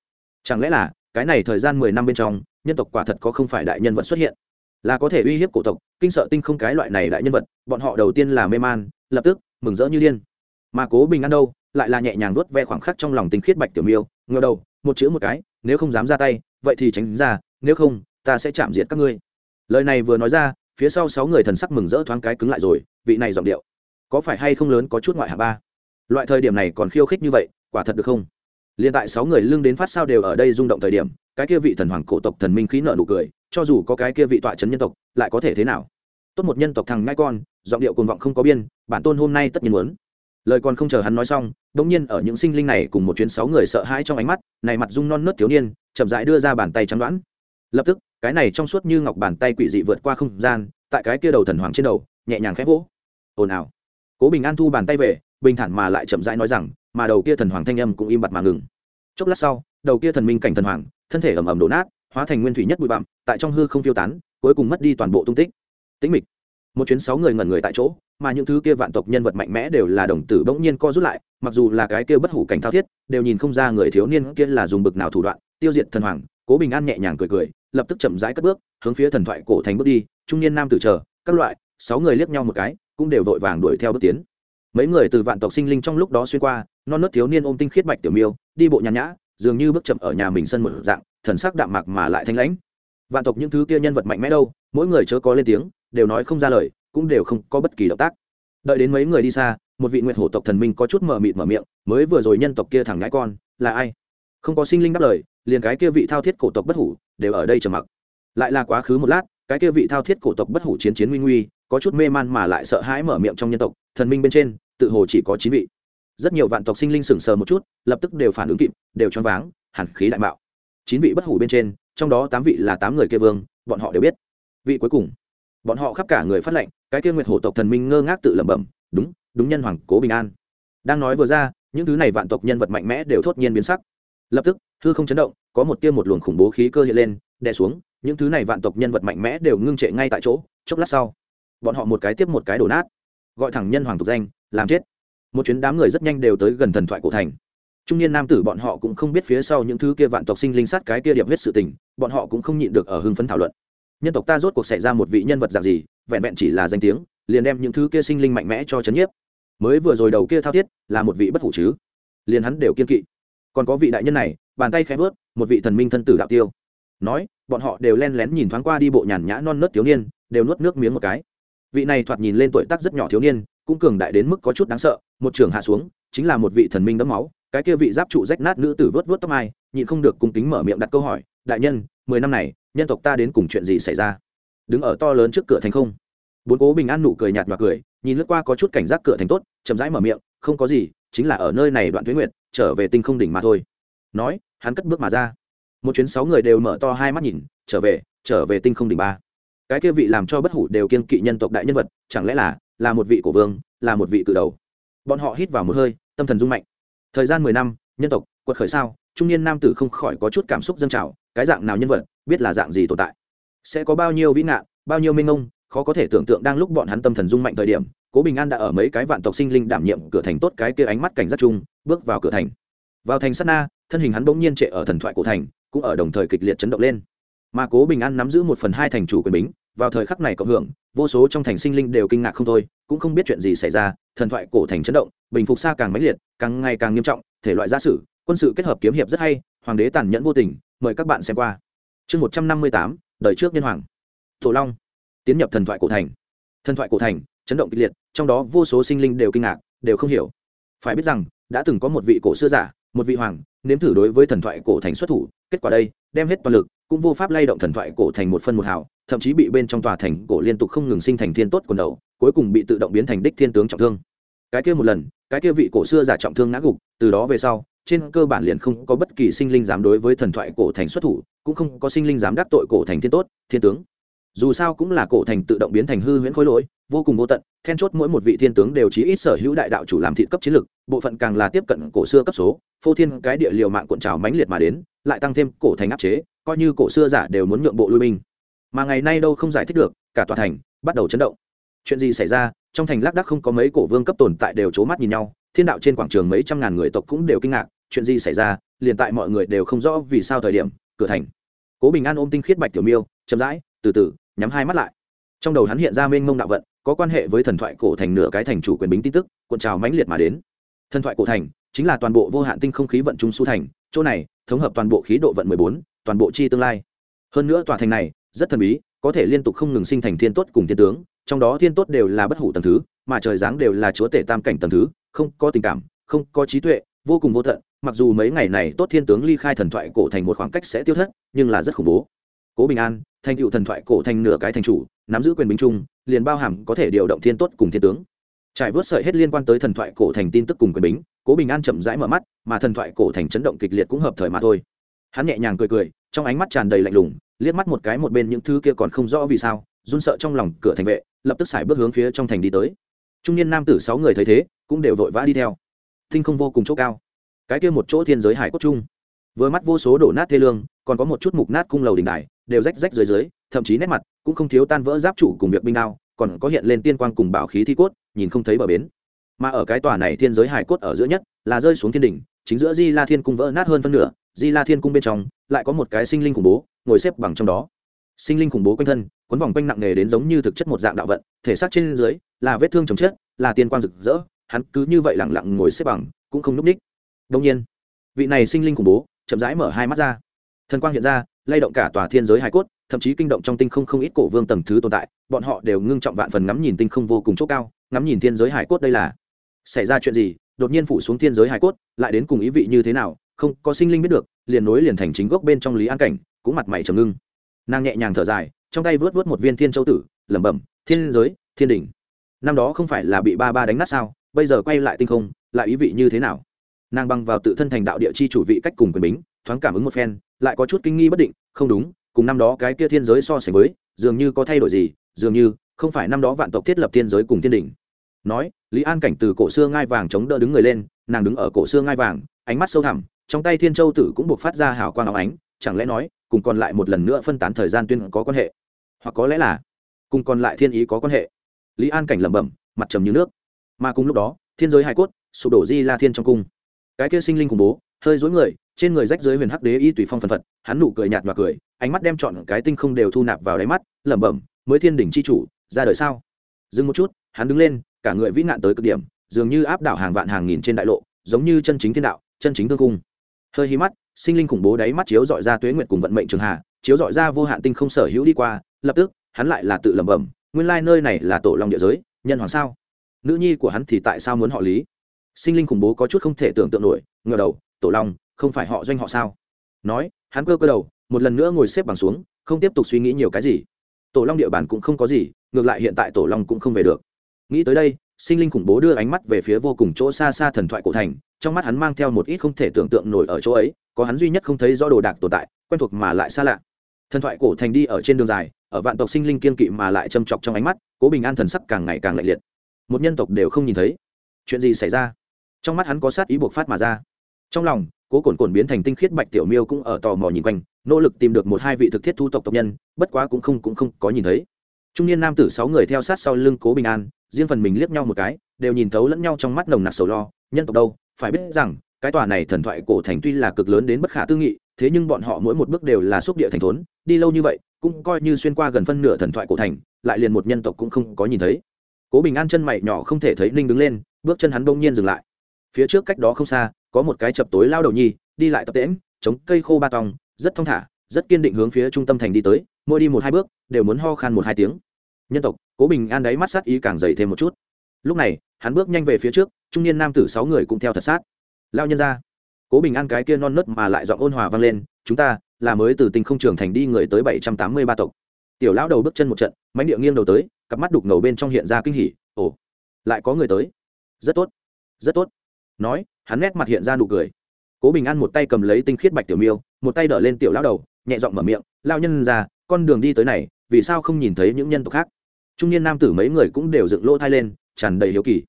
Chẳng lẽ là, cái này thời gian mười năm bên trong, nhân tộc quả thật có không phải đại nhân vật xuất hiện? Là có thể uy hiếp cổ tộc, kinh sợ tinh không cái loại này đại nhân vật, bọn họ đầu tiên là mê man, lập tức mừng rỡ như điên mà cố bình ăn đâu, lại là nhẹ nhàng nuốt ve khoảng khắc trong lòng tinh khiết bạch tiểu miêu, ngờ đầu, một chữ một cái, nếu không dám ra tay, vậy thì tránh ra, nếu không, ta sẽ chạm diệt các ngươi. Lời này vừa nói ra, phía sau sáu người thần sắc mừng rỡ thoáng cái cứng lại rồi, vị này giọng điệu, có phải hay không lớn có chút ngoại hạ ba? Loại thời điểm này còn khiêu khích như vậy, quả thật được không? Liền tại sáu người lưng đến phát sao đều ở đây rung động thời điểm, cái kia vị thần hoàng cổ tộc thần minh khí nợ nụ cười, cho dù có cái kia vị tọa trấn nhân tộc, lại có thể thế nào? Tốt một nhân tộc thằng ngai con, giọng điệu cuồng vọng không có biên, bản tôn hôm nay tất nhiên muốn lời còn không chờ hắn nói xong bỗng nhiên ở những sinh linh này cùng một chuyến sáu người sợ hãi trong ánh mắt, này mặt dung non nớt thiếu niên, chậm rãi đưa ra bàn tay trắng đoán. Lập tức, cái này trong suốt như ngọc bàn tay quỷ dị vượt qua không gian, tại cái kia đầu thần hoàng trên đầu, nhẹ nhàng khẽ vỗ. Ồn ào. Cố bình an thu bàn tay về, bình thản mà lại chậm rãi nói rằng, mà đầu kia thần hoàng thanh âm cũng im bặt mà ngừng. Chốc lát sau, đầu kia thần minh cảnh thần hoàng, thân thể ẩm ẩm đổ nát, hóa thành nguyên thủy nhất bụi bặm, tại trong hư không phiêu tán, cuối cùng mất đi toàn bộ tung tích. Tĩnh mịch. Một chuyến sáu người ngẩn người tại chỗ mà những thứ kia vạn tộc nhân vật mạnh mẽ đều là đồng tử bỗng nhiên co rút lại, mặc dù là cái kia bất hủ cảnh thao thiết, đều nhìn không ra người thiếu niên kia là dùng bực nào thủ đoạn, tiêu diệt thần hoàng, cố bình an nhẹ nhàng cười cười, lập tức chậm rãi cất bước, hướng phía thần thoại cổ thành bước đi, trung niên nam tử chờ, các loại, sáu người liếc nhau một cái, cũng đều vội vàng đuổi theo bước tiến. Mấy người từ vạn tộc sinh linh trong lúc đó xuyên qua, non nớt thiếu niên ôm tinh khiết bạch tiểu miêu, đi bộ nhàn nhã, dường như bước chậm ở nhà mình sân một dạng, thần sắc đạm mạc mà lại thanh lãnh. Vạn tộc những thứ kia nhân vật mạnh mẽ đâu, mỗi người chớ có lên tiếng, đều nói không ra lời cũng đều không có bất kỳ động tác. Đợi đến mấy người đi xa, một vị nguyệt hổ tộc thần minh có chút mờ mịt mở miệng, mới vừa rồi nhân tộc kia thẳng ngãi con, là ai? Không có sinh linh đáp lời, liền cái kia vị thao thiết cổ tộc bất hủ, đều ở đây trầm mặc. Lại là quá khứ một lát, cái kia vị thao thiết cổ tộc bất hủ chiến chiến nguy nguy, có chút mê man mà lại sợ hãi mở miệng trong nhân tộc, thần minh bên trên, tự hồ chỉ có chín vị. Rất nhiều vạn tộc sinh linh sững sờ một chút, lập tức đều phản ứng kịp, đều choáng váng hẳn khí đại mạo. Chín vị bất hủ bên trên, trong đó tám vị là tám người kia vương, bọn họ đều biết. Vị cuối cùng bọn họ khắp cả người phát lệnh, cái kia nguyệt hổ tộc thần minh ngơ ngác tự lẩm bẩm, đúng đúng nhân hoàng, cố bình an. Đang nói vừa ra, những thứ này vạn tộc nhân vật mạnh mẽ đều thốt nhiên biến sắc. Lập tức, hư không chấn động, có một tiêm một luồng khủng bố khí cơ hiện lên, đè xuống, những thứ này vạn tộc nhân vật mạnh mẽ đều ngưng trệ ngay tại chỗ, chốc lát sau, bọn họ một cái tiếp một cái đổ nát, gọi thẳng nhân hoàng tục danh, làm chết. Một chuyến đám người rất nhanh đều tới gần thần thoại cổ thành. Trung niên nam tử bọn họ cũng không biết phía sau những thứ kia vạn tộc sinh linh sát cái kia điệp huyết sự tình, bọn họ cũng không nhịn được ở hưng phấn thảo luận nhân tộc ta rốt cuộc xảy ra một vị nhân vật dạng gì, vẹn vẹn chỉ là danh tiếng, liền đem những thứ kia sinh linh mạnh mẽ cho chấn nhiếp. Mới vừa rồi đầu kia thao thiết là một vị bất hủ chứ. Liền hắn đều kiên kỵ. Còn có vị đại nhân này, bàn tay khẽ vớt, một vị thần minh thân tử đạo tiêu. Nói, bọn họ đều len lén nhìn thoáng qua đi bộ nhàn nhã non nớt thiếu niên, đều nuốt nước miếng một cái. Vị này thoạt nhìn lên tuổi tác rất nhỏ thiếu niên, cũng cường đại đến mức có chút đáng sợ, một trường hạ xuống, chính là một vị thần minh đẫm máu, cái kia vị giáp trụ rách nát nữ tử vớt vớt tóc mai, nhịn không được cùng kính mở miệng đặt câu hỏi, đại nhân mười năm này, nhân tộc ta đến cùng chuyện gì xảy ra? Đứng ở to lớn trước cửa thành không? Bốn cố bình an nụ cười nhạt và cười, nhìn lướt qua có chút cảnh giác cửa thành tốt, chậm rãi mở miệng, không có gì, chính là ở nơi này đoạn tuyến nguyệt, trở về tinh không đỉnh mà thôi. Nói, hắn cất bước mà ra. Một chuyến sáu người đều mở to hai mắt nhìn, trở về trở về tinh không đỉnh ba. Cái kia vị làm cho bất hủ đều kiên kỵ nhân tộc đại nhân vật, chẳng lẽ là là một vị cổ vương, là một vị cự đầu? Bọn họ hít vào một hơi, tâm thần rung mạnh. Thời gian mười năm, nhân tộc, quật khởi sao? Trung niên nam tử không khỏi có chút cảm xúc dâng trào, cái dạng nào nhân vật, biết là dạng gì tồn tại? Sẽ có bao nhiêu vĩ nạn bao nhiêu minh ông khó có thể tưởng tượng đang lúc bọn hắn tâm thần rung mạnh thời điểm, cố bình an đã ở mấy cái vạn tộc sinh linh đảm nhiệm cửa thành tốt cái kia ánh mắt cảnh giác chung, bước vào cửa thành. Vào thành sát na, thân hình hắn bỗng nhiên trệ ở thần thoại cổ thành, cũng ở đồng thời kịch liệt chấn động lên. Mà cố bình an nắm giữ một phần hai thành chủ quyền bính, vào thời khắc này cộng hưởng, vô số trong thành sinh linh đều kinh ngạc không thôi, cũng không biết chuyện gì xảy ra, thần thoại cổ thành chấn động, bình phục xa càng mãnh liệt, càng ngày càng nghiêm trọng, thể loại gia sử quân sự kết hợp kiếm hiệp rất hay, hoàng đế tàn nhẫn vô tình, mời các bạn xem qua. Chương một trăm năm mươi tám, đời trước nhân hoàng. Thổ long, tiến nhập thần thoại cổ thành. Thần thoại cổ thành, chấn động kịch liệt, trong đó vô số sinh linh đều kinh ngạc, đều không hiểu. Phải biết rằng, đã từng có một vị cổ xưa giả, một vị hoàng, nếm thử đối với thần thoại cổ thành xuất thủ, kết quả đây, đem hết toàn lực, cũng vô pháp lay động thần thoại cổ thành một phân một hào, thậm chí bị bên trong tòa thành cổ liên tục không ngừng sinh thành thiên tốt quần đầu, cuối cùng bị tự động biến thành đích thiên tướng trọng thương. Cái kia một lần, cái kia vị cổ xưa giả trọng thương ngã gục, từ đó về sau trên cơ bản liền không có bất kỳ sinh linh dám đối với thần thoại cổ thành xuất thủ, cũng không có sinh linh dám đắc tội cổ thành thiên tốt, thiên tướng. Dù sao cũng là cổ thành tự động biến thành hư huyễn khối lỗi, vô cùng vô tận, then chốt mỗi một vị thiên tướng đều chí ít sở hữu đại đạo chủ làm thị cấp chiến lực, bộ phận càng là tiếp cận cổ xưa cấp số, phô thiên cái địa liều mạng cuộn trào mãnh liệt mà đến, lại tăng thêm cổ thành áp chế, coi như cổ xưa giả đều muốn nhượng bộ lui binh. Mà ngày nay đâu không giải thích được, cả tòa thành bắt đầu chấn động. Chuyện gì xảy ra? Trong thành lác đắc không có mấy cổ vương cấp tồn tại đều c mắt nhìn nhau thiên đạo trên quảng trường mấy trăm ngàn người tộc cũng đều kinh ngạc, chuyện gì xảy ra, liền tại mọi người đều không rõ vì sao thời điểm, cửa thành. Cố bình an ôm tinh khiết bạch tiểu miêu, chậm rãi, từ từ, nhắm hai mắt lại. Trong đầu hắn hiện ra mênh mông đạo vận, có quan hệ với thần thoại cổ thành nửa cái thành chủ quyền bính tin tức, cuộn trào mãnh liệt mà đến. Thần thoại cổ thành chính là toàn bộ vô hạn tinh không khí vận trung su thành, chỗ này, thống hợp toàn bộ khí độ vận mười bốn, toàn bộ chi tương lai. Hơn nữa tòa thành này, rất thần bí, có thể liên tục không ngừng sinh thành thiên tốt cùng thiên tướng, trong đó thiên tốt đều là bất hủ tầng thứ, mà trời giáng đều là chúa tể tam cảnh tầng thứ không có tình cảm, không có trí tuệ, vô cùng vô tận, mặc dù mấy ngày này tốt thiên tướng ly khai thần thoại cổ thành một khoảng cách sẽ tiêu thất, nhưng là rất khủng bố. Cố bình an, thành cựu thần thoại cổ thành nửa cái thành chủ, nắm giữ quyền binh chung, liền bao hàm có thể điều động thiên tốt cùng thiên tướng. Trải vớt sợi hết liên quan tới thần thoại cổ thành tin tức cùng quyền bính, cố bình an chậm rãi mở mắt, mà thần thoại cổ thành chấn động kịch liệt cũng hợp thời mà thôi. Hắn nhẹ nhàng cười cười, trong ánh mắt tràn đầy lạnh lùng, liếc mắt một cái một bên những thứ kia còn không rõ vì sao, run sợ trong lòng cửa thành vệ, lập tức xài bước hướng phía trong thành đi tới. Trung niên nam tử sáu người thấy thế cũng đều vội vã đi theo. Tinh không vô cùng chỗ cao. Cái kia một chỗ thiên giới hải cốt chung. Vừa mắt vô số đổ nát thê lương, còn có một chút mục nát cung lầu đình đài, đều rách rách dưới dưới, thậm chí nét mặt cũng không thiếu tan vỡ giáp trụ cùng việc binh đao, còn có hiện lên tiên quang cùng bảo khí thi cốt, nhìn không thấy bờ bến. Mà ở cái tòa này thiên giới hải cốt ở giữa nhất, là rơi xuống thiên đỉnh, chính giữa di la thiên cung vỡ nát hơn phân nửa, di la thiên cung bên trong, lại có một cái sinh linh khủng bố, ngồi xếp bằng trong đó. Sinh linh khủng bố quanh thân quấn vòng quanh nặng nề đến giống như thực chất một dạng đạo vận, thể xác trên dưới, là vết thương chồng chết, là tiên quang rực rỡ hắn cứ như vậy lẳng lặng ngồi xếp bằng, cũng không núp ních. Đông nhiên, vị này sinh linh khủng bố chậm rãi mở hai mắt ra. Thần quang hiện ra, lay động cả tòa thiên giới hải cốt, thậm chí kinh động trong tinh không không ít cổ vương tầng thứ tồn tại, bọn họ đều ngưng trọng vạn phần ngắm nhìn tinh không vô cùng chỗ cao, ngắm nhìn thiên giới hải cốt đây là. Xảy ra chuyện gì, đột nhiên phủ xuống thiên giới hải cốt, lại đến cùng ý vị như thế nào, không có sinh linh biết được, liền nối liền thành chính gốc bên trong lý an cảnh, cũng mặt mày trầm ngưng. Nàng nhẹ nhàng thở dài, trong tay vớt vớt một viên thiên châu tử, lẩm bẩm, thiên giới, thiên đỉnh. Năm đó không phải là bị ba ba đánh nát sao? Bây giờ quay lại tinh không, lại ý vị như thế nào? Nàng băng vào tự thân thành đạo địa chi chủ vị cách cùng quyền bính, thoáng cảm ứng một phen, lại có chút kinh nghi bất định, không đúng, cùng năm đó cái kia thiên giới so sánh với, dường như có thay đổi gì, dường như, không phải năm đó vạn tộc thiết lập thiên giới cùng thiên đỉnh. Nói, lý an cảnh từ cổ xưa ngai vàng chống đỡ đứng người lên, nàng đứng ở cổ xưa ngai vàng, ánh mắt sâu thẳm, trong tay thiên châu tử cũng buộc phát ra hào quang áo ánh, chẳng lẽ nói, cùng còn lại một lần nữa phân tán thời gian tuyên có quan hệ? Hoặc có lẽ là, cùng còn lại thiên ý có quan hệ? Lý an cảnh lẩm bẩm, mặt trầm như nước mà cùng lúc đó, thiên giới hải cốt, sụp đổ di la thiên trong cung. Cái kia sinh linh khủng bố, hơi dối người, trên người rách dưới huyền hắc đế y tùy phong phần phật, hắn nụ cười nhạt và cười, ánh mắt đem chọn cái tinh không đều thu nạp vào đáy mắt, lẩm bẩm, mới thiên đỉnh c h i chủ, ra đời sao? Dừng một chút, hắn đứng lên, cả người vĩ nạn tới cực điểm, dường như áp đảo hàng vạn hàng nghìn trên đại lộ, giống như chân chính thiên đạo, chân chính thương cung. Hơi hí mắt, sinh linh khủng bố đáy mắt chiếu dọi ra tuế nguyệt cùng vận mệnh trường hà chiếu dọi ra vô hạn tinh không sở hữu đi qua, lập tức, hắn lại là tự lẩm bẩm, nguyên lai nơi này là tổ long địa giới, nhân hoàng sao? Nữ nhi của hắn thì tại sao muốn họ lý? Sinh linh khủng bố có chút không thể tưởng tượng nổi ngờ đầu, tổ long, không phải họ doanh họ sao? Nói, hắn cơ cơ đầu, một lần nữa ngồi xếp bằng xuống, không tiếp tục suy nghĩ nhiều cái gì. Tổ long địa bàn cũng không có gì, ngược lại hiện tại tổ long cũng không về được. Nghĩ tới đây, sinh linh khủng bố đưa ánh mắt về phía vô cùng chỗ xa xa thần thoại cổ thành, trong mắt hắn mang theo một ít không thể tưởng tượng nổi ở chỗ ấy, có hắn duy nhất không thấy do đồ đạc tồn tại, quen thuộc mà lại xa lạ. Thần thoại cổ thành đi ở trên đường dài, ở vạn tộc sinh linh kiên kỵ mà lại châm chọc trong ánh mắt, cố bình an thần sắc càng ngày càng lạnh liệt một nhân tộc đều không nhìn thấy. Chuyện gì xảy ra? Trong mắt hắn có sát ý buộc phát mà ra. Trong lòng, cố cồn cồn biến thành tinh khiết bạch tiểu miêu cũng ở tò mò nhìn quanh, nỗ lực tìm được một hai vị thực thiết thu tộc tộc nhân, bất quá cũng không cũng không có nhìn thấy. Trung niên nam tử sáu người theo sát sau lưng cố bình an, riêng phần mình liếc nhau một cái, đều nhìn thấu lẫn nhau trong mắt nồng nặc sầu lo, nhân tộc đâu? Phải biết rằng, cái tòa này thần thoại cổ thành tuy là cực lớn đến bất khả tư nghị, thế nhưng bọn họ mỗi một bước đều là xúc địa thành thốn, đi lâu như vậy, cũng coi như xuyên qua gần phân nửa thần thoại cổ thành, lại liền một nhân tộc cũng không có nhìn thấy cố bình an chân mày nhỏ không thể thấy ninh đứng lên, bước chân hắn bỗng nhiên dừng lại. Phía trước cách đó không xa, có một cái chập tối lao đầu nhi, đi lại tập tễm chống cây khô ba tòng, rất thong thả, rất kiên định hướng phía trung tâm thành đi tới, mỗi đi một hai bước, đều muốn ho khan một hai tiếng. Nhân tộc, cố bình an đáy mắt sát ý càng dày thêm một chút. Lúc này, hắn bước nhanh về phía trước, trung niên nam tử sáu người cũng theo thật sát. Lao nhân ra. Cố bình an cái kia non nớt mà lại dọn ôn hòa vang lên, chúng ta là mới từ tình không trường thành đi người tới bảy trăm tám mươi ba tộc. Tiểu lão đầu bước chân một trận mánh địa nghiêng đầu tới cặp mắt đục ngầu bên trong hiện ra kinh hỉ. Ồ, lại có người tới. Rất tốt rất tốt. Nói, hắn nét mặt hiện ra nụ cười. Cố bình an một tay cầm lấy tinh khiết bạch tiểu miêu, một tay đỡ lên tiểu lão đầu, nhẹ giọng mở miệng lao nhân ra con đường đi tới này, vì sao không nhìn thấy những nhân tộc khác? Trung niên nam tử mấy người cũng đều dựng lỗ thai lên, tràn đầy hiếu kỳ.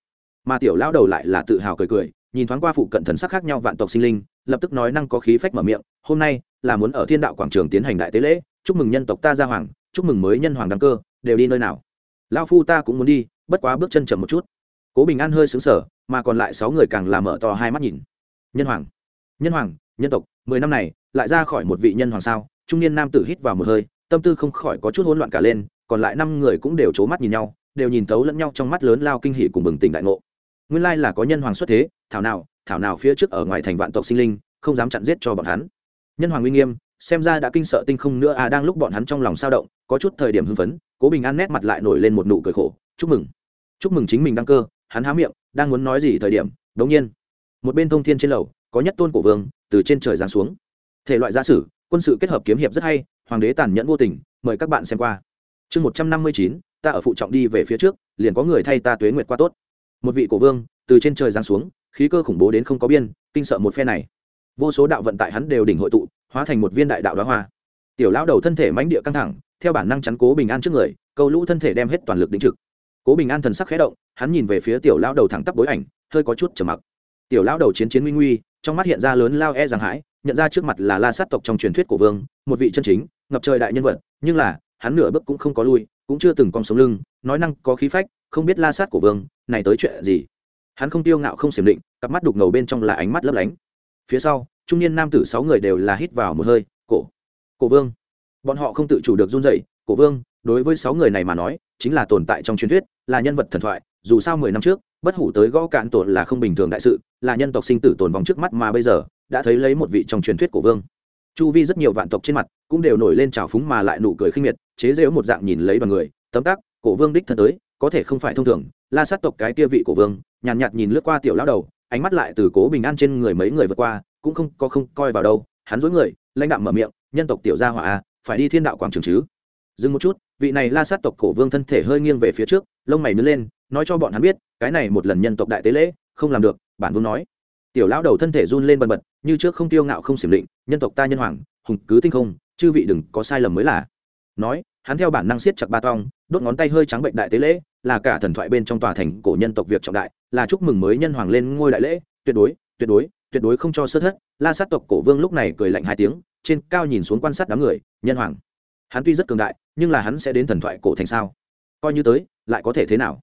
Mà tiểu lão đầu lại là tự hào cười cười, nhìn thoáng qua phụ cận thần sắc khác nhau vạn tộc sinh linh, lập tức nói năng có khí phách mở miệng, hôm nay là muốn ở thiên đạo quảng trường tiến hành đại tế lễ, chúc mừng nhân tộc ta ra hoàng, chúc mừng mới nhân hoàng đăng cơ, đều đi nơi nào? Lao phu ta cũng muốn đi, bất quá bước chân chậm một chút. Cố bình an hơi xứng sở mà còn lại sáu người càng làm mở to hai mắt nhìn. Nhân hoàng. Nhân hoàng, nhân tộc, mười năm này, lại ra khỏi một vị nhân hoàng sao? Trung niên nam tử hít vào một hơi, tâm tư không khỏi có chút hỗn loạn cả lên, còn lại năm người cũng đều c h ố mắt nhìn nhau, đều nhìn thấu lẫn nhau trong mắt lớn lao kinh hỷ cùng bừng tỉnh đại ngộ. Nguyên lai là có nhân hoàng xuất thế, thảo nào thảo nào phía trước ở ngoài thành vạn tộc sinh linh, không dám chặn giết cho bọn hắn. Nhân hoàng uy nghiêm xem ra đã kinh sợ tinh không nữa à đang lúc bọn hắn trong lòng sao động, có chút thời điểm hưng phấn, cố bình an nét mặt lại nổi lên một nụ cười khổ, chúc mừng chúc mừng chính mình đăng cơ. Hắn há miệng, đang muốn nói gì thời điểm đống nhiên, một bên thông thiên trên lầu, có nhất tôn cổ vương, từ trên trời giáng xuống. Thể loại gia sử, quân sự kết hợp kiếm hiệp rất hay, hoàng đế tàn nhẫn vô tình, mời các bạn xem qua. Chương một trăm năm mươi chín, ta ở phụ trọng đi về phía trước, liền có người thay ta tuế nguyệt qua tốt. Một vị cổ vương, từ trên trời giáng xuống, khí cơ khủng bố đến không có biên, kinh sợ một phe này. Vô số đạo vận tại hắn đều đỉnh hội tụ hóa thành một viên đại đạo đoá hoa. Tiểu lão đầu thân thể mãnh địa căng thẳng, theo bản năng chắn cố bình an trước người, câu lũ thân thể đem hết toàn lực đính trực. Cố bình an thần sắc khé động, hắn nhìn về phía tiểu lão đầu thẳng tắp bối ảnh, hơi có chút trầm mặc. Tiểu lão đầu chiến chiến nguy nguy, trong mắt hiện ra lớn lao e rằng hãi, nhận ra trước mặt là la sát tộc trong truyền thuyết của vương, một vị chân chính, ngập trời đại nhân vật, nhưng là, hắn nửa bước cũng không có lui, cũng chưa từng cong sống lưng, nói năng có khí phách, không biết la sát của vương, này tới chuyện gì. Hắn không tiêu ngạo không xiểm định, cặp mắt đục ngầu bên trong là ánh mắt lấp lánh. Phía sau trung niên nam tử sáu người đều là hít vào một hơi cổ cổ vương. Bọn họ không tự chủ được run dậy cổ vương đối với sáu người này mà nói chính là tồn tại trong truyền thuyết là nhân vật thần thoại dù sao mười năm trước bất hủ tới gõ cạn tổn là không bình thường đại sự là nhân tộc sinh tử tồn vong trước mắt mà bây giờ đã thấy lấy một vị trong truyền thuyết cổ vương. Chu vi rất nhiều vạn tộc trên mặt cũng đều nổi lên trào phúng mà lại nụ cười khinh miệt chế rêu một dạng nhìn lấy đoàn người tấm tắc cổ vương đích thân tới có thể không phải thông thường la sát tộc cái kia vị cổ vương nhàn nhạt, nhạt nhìn lướt qua tiểu lão đầu ánh mắt lại từ cố bình an trên người mấy người vượt qua cũng không có không coi vào đâu, hắn dối người, lãnh đạo mở miệng, nhân tộc tiểu gia hỏa à, phải đi thiên đạo quảng trường chứ? Dừng một chút, vị này la sát tộc cổ vương thân thể hơi nghiêng về phía trước, lông mày nứt lên, nói cho bọn hắn biết, cái này một lần nhân tộc đại tế lễ, không làm được, bản vương nói. Tiểu lão đầu thân thể run lên bần bật, như trước không tiêu ngạo không xiểm định, nhân tộc ta nhân hoàng, hùng cứ tinh không, chư vị đừng có sai lầm mới là. Nói, hắn theo bản năng siết chặt ba tong, đốt ngón tay hơi trắng bệnh đại tế lễ, là cả thần thoại bên trong tòa thành cổ nhân tộc việc trọng đại, là chúc mừng mới nhân hoàng lên ngôi đại lễ, tuyệt đối tuyệt đối tuyệt đối không cho sơ thất, la sát tộc cổ vương lúc này cười lạnh hai tiếng, trên cao nhìn xuống quan sát đám người, nhân hoàng. Hắn tuy rất cường đại, nhưng là hắn sẽ đến thần thoại cổ thành sao? Coi như tới, lại có thể thế nào?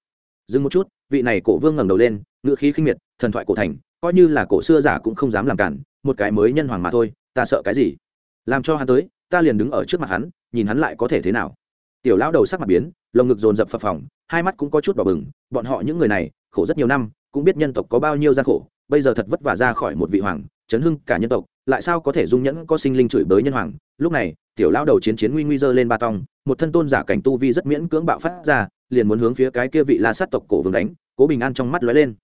Dừng một chút, vị này cổ vương ngẩng đầu lên ngựa khí khinh miệt, thần thoại cổ thành, coi như là cổ xưa giả cũng không dám làm cản, một cái mới nhân hoàng mà thôi, ta sợ cái gì? Làm cho hắn tới, ta liền đứng ở trước mặt hắn, nhìn hắn lại có thể thế nào? Tiểu lão đầu sắc mặt biến, lồng ngực dồn dập phập phồng, hai mắt cũng có chút đỏ bừng, bọn họ những người này, khổ rất nhiều năm, cũng biết nhân tộc có bao nhiêu gian khổ bây giờ thật vất vả ra khỏi một vị hoàng, chấn hưng cả nhân tộc, lại sao có thể dung nhẫn có sinh linh chửi bới nhân hoàng? Lúc này, tiểu lão đầu chiến chiến nguy nguy dơ lên ba tong, một thân tôn giả cảnh tu vi rất miễn cưỡng bạo phát ra, liền muốn hướng phía cái kia vị la sát tộc cổ vương đánh, cố bình an trong mắt lóe lên.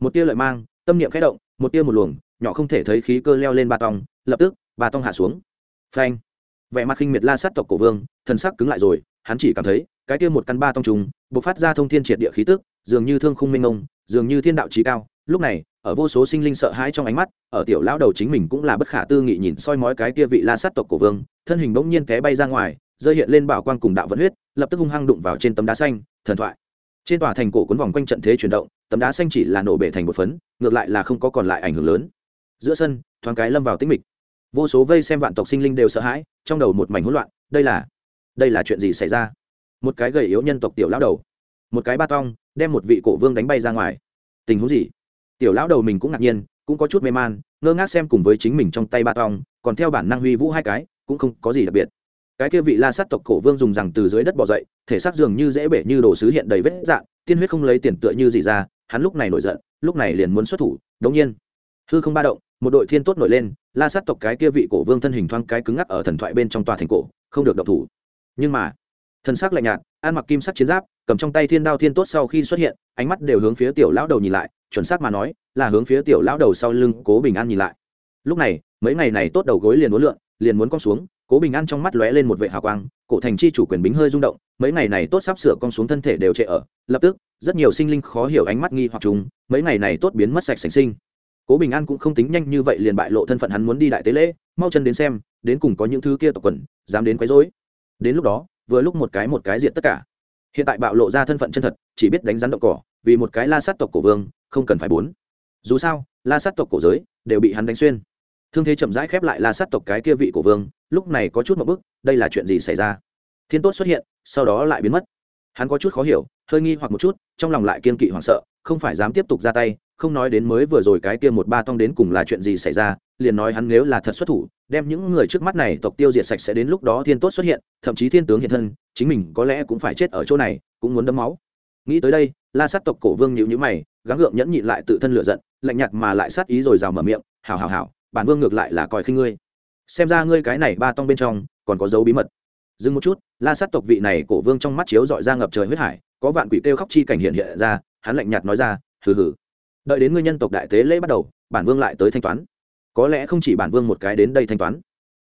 Một tia lợi mang, tâm niệm khẽ động, một tia một luồng, nhỏ không thể thấy khí cơ leo lên ba tong, lập tức, ba tong hạ xuống. Phanh! Vẻ mặt khinh miệt la sát tộc cổ vương, thần sắc cứng lại rồi, hắn chỉ cảm thấy, cái kia một căn ba tong trùng, bộc phát ra thông thiên triệt địa khí tức, dường như thương khung minh ông dường như thiên đạo trí cao. Lúc này ở vô số sinh linh sợ hãi trong ánh mắt, ở tiểu lão đầu chính mình cũng là bất khả tư nghị nhìn soi mói cái kia vị la sát tộc cổ vương, thân hình bỗng nhiên té bay ra ngoài, rơi hiện lên bảo quang cùng đạo vận huyết, lập tức hung hăng đụng vào trên tấm đá xanh, thần thoại. Trên tòa thành cổ cuốn vòng quanh trận thế chuyển động, tấm đá xanh chỉ là nổ bể thành một phấn, ngược lại là không có còn lại ảnh hưởng lớn. Giữa sân, thoáng cái lâm vào tĩnh mịch. Vô số vây xem vạn tộc sinh linh đều sợ hãi, trong đầu một mảnh hỗn loạn, đây là đây là chuyện gì xảy ra? Một cái gầy yếu nhân tộc tiểu lão đầu, một cái ba tong, đem một vị cổ vương đánh bay ra ngoài. Tình huống gì? Tiểu lão đầu mình cũng ngạc nhiên, cũng có chút mê man, ngơ ngác xem cùng với chính mình trong tay ba tong, còn theo bản năng huy vũ hai cái, cũng không có gì đặc biệt. Cái kia vị la sát tộc cổ vương dùng rằng từ dưới đất bỏ dậy, thể xác dường như dễ bể như đồ sứ hiện đầy vết dạn tiên huyết không lấy tiền tựa như gì ra, hắn lúc này nổi giận, lúc này liền muốn xuất thủ, đống nhiên. Hư không ba động, một đội thiên tốt nổi lên, la sát tộc cái kia vị cổ vương thân hình thoáng cái cứng ngắc ở thần thoại bên trong tòa thành cổ, không được động thủ. Nhưng mà, thần sắc lạnh nhạt ăn mặc kim sắc chiến giáp, cầm trong tay thiên đao thiên tốt sau khi xuất hiện, ánh mắt đều hướng phía tiểu lão đầu nhìn lại, chuẩn xác mà nói, là hướng phía tiểu lão đầu sau lưng cố bình an nhìn lại. Lúc này, mấy ngày này tốt đầu gối liền uốn lượn, liền muốn con xuống, cố bình an trong mắt lóe lên một vệ hào quang, cổ thành chi chủ quyền bính hơi rung động, mấy ngày này tốt sắp sửa con xuống thân thể đều trệ ở, lập tức, rất nhiều sinh linh khó hiểu ánh mắt nghi hoặc chúng, mấy ngày này tốt biến mất sạch sành sinh. Cố bình an cũng không tính nhanh như vậy liền bại lộ thân phận hắn muốn đi đại tế lễ, mau chân đến xem, đến cùng có những thứ kia tộc quần, dám đến quấy rối. Đến lúc đó vừa lúc một cái một cái diện tất cả. Hiện tại bạo lộ ra thân phận chân thật, chỉ biết đánh rắn động cỏ, vì một cái la sát tộc cổ vương, không cần phải bốn. Dù sao, la sát tộc cổ giới đều bị hắn đánh xuyên. Thương thế chậm rãi khép lại la sát tộc cái kia vị cổ vương, lúc này có chút một bức đây là chuyện gì xảy ra? Thiên tốt xuất hiện, sau đó lại biến mất. Hắn có chút khó hiểu, hơi nghi hoặc một chút, trong lòng lại kiên kỵ hoảng sợ, không phải dám tiếp tục ra tay không nói đến mới vừa rồi cái kia một ba tông đến cùng là chuyện gì xảy ra, liền nói hắn nếu là thật xuất thủ, đem những người trước mắt này tộc tiêu diệt sạch sẽ đến lúc đó thiên tốt xuất hiện, thậm chí thiên tướng hiện thân, chính mình có lẽ cũng phải chết ở chỗ này, cũng muốn đấm máu. Nghĩ tới đây, la sát tộc cổ vương nhịu nhữ mày, gắng gượng nhẫn nhịn lại tự thân lựa giận, lạnh nhạt mà lại sát ý rồi rào mở miệng hào hào hào bản vương ngược lại là coi khinh ngươi. Xem ra ngươi cái này ba tông bên trong, còn có dấu bí mật. Dừng một chút, la sát tộc vị này cổ vương trong mắt chiếu dọi ra ngập trời huyết hải, có vạn quỷ kêu khóc chi cảnh hiện hiện ra, hắn lạnh nhạt nói ra, hừ hừ đợi đến ngươi nhân tộc đại tế lễ bắt đầu, bản vương lại tới thanh toán. Có lẽ không chỉ bản vương một cái đến đây thanh toán.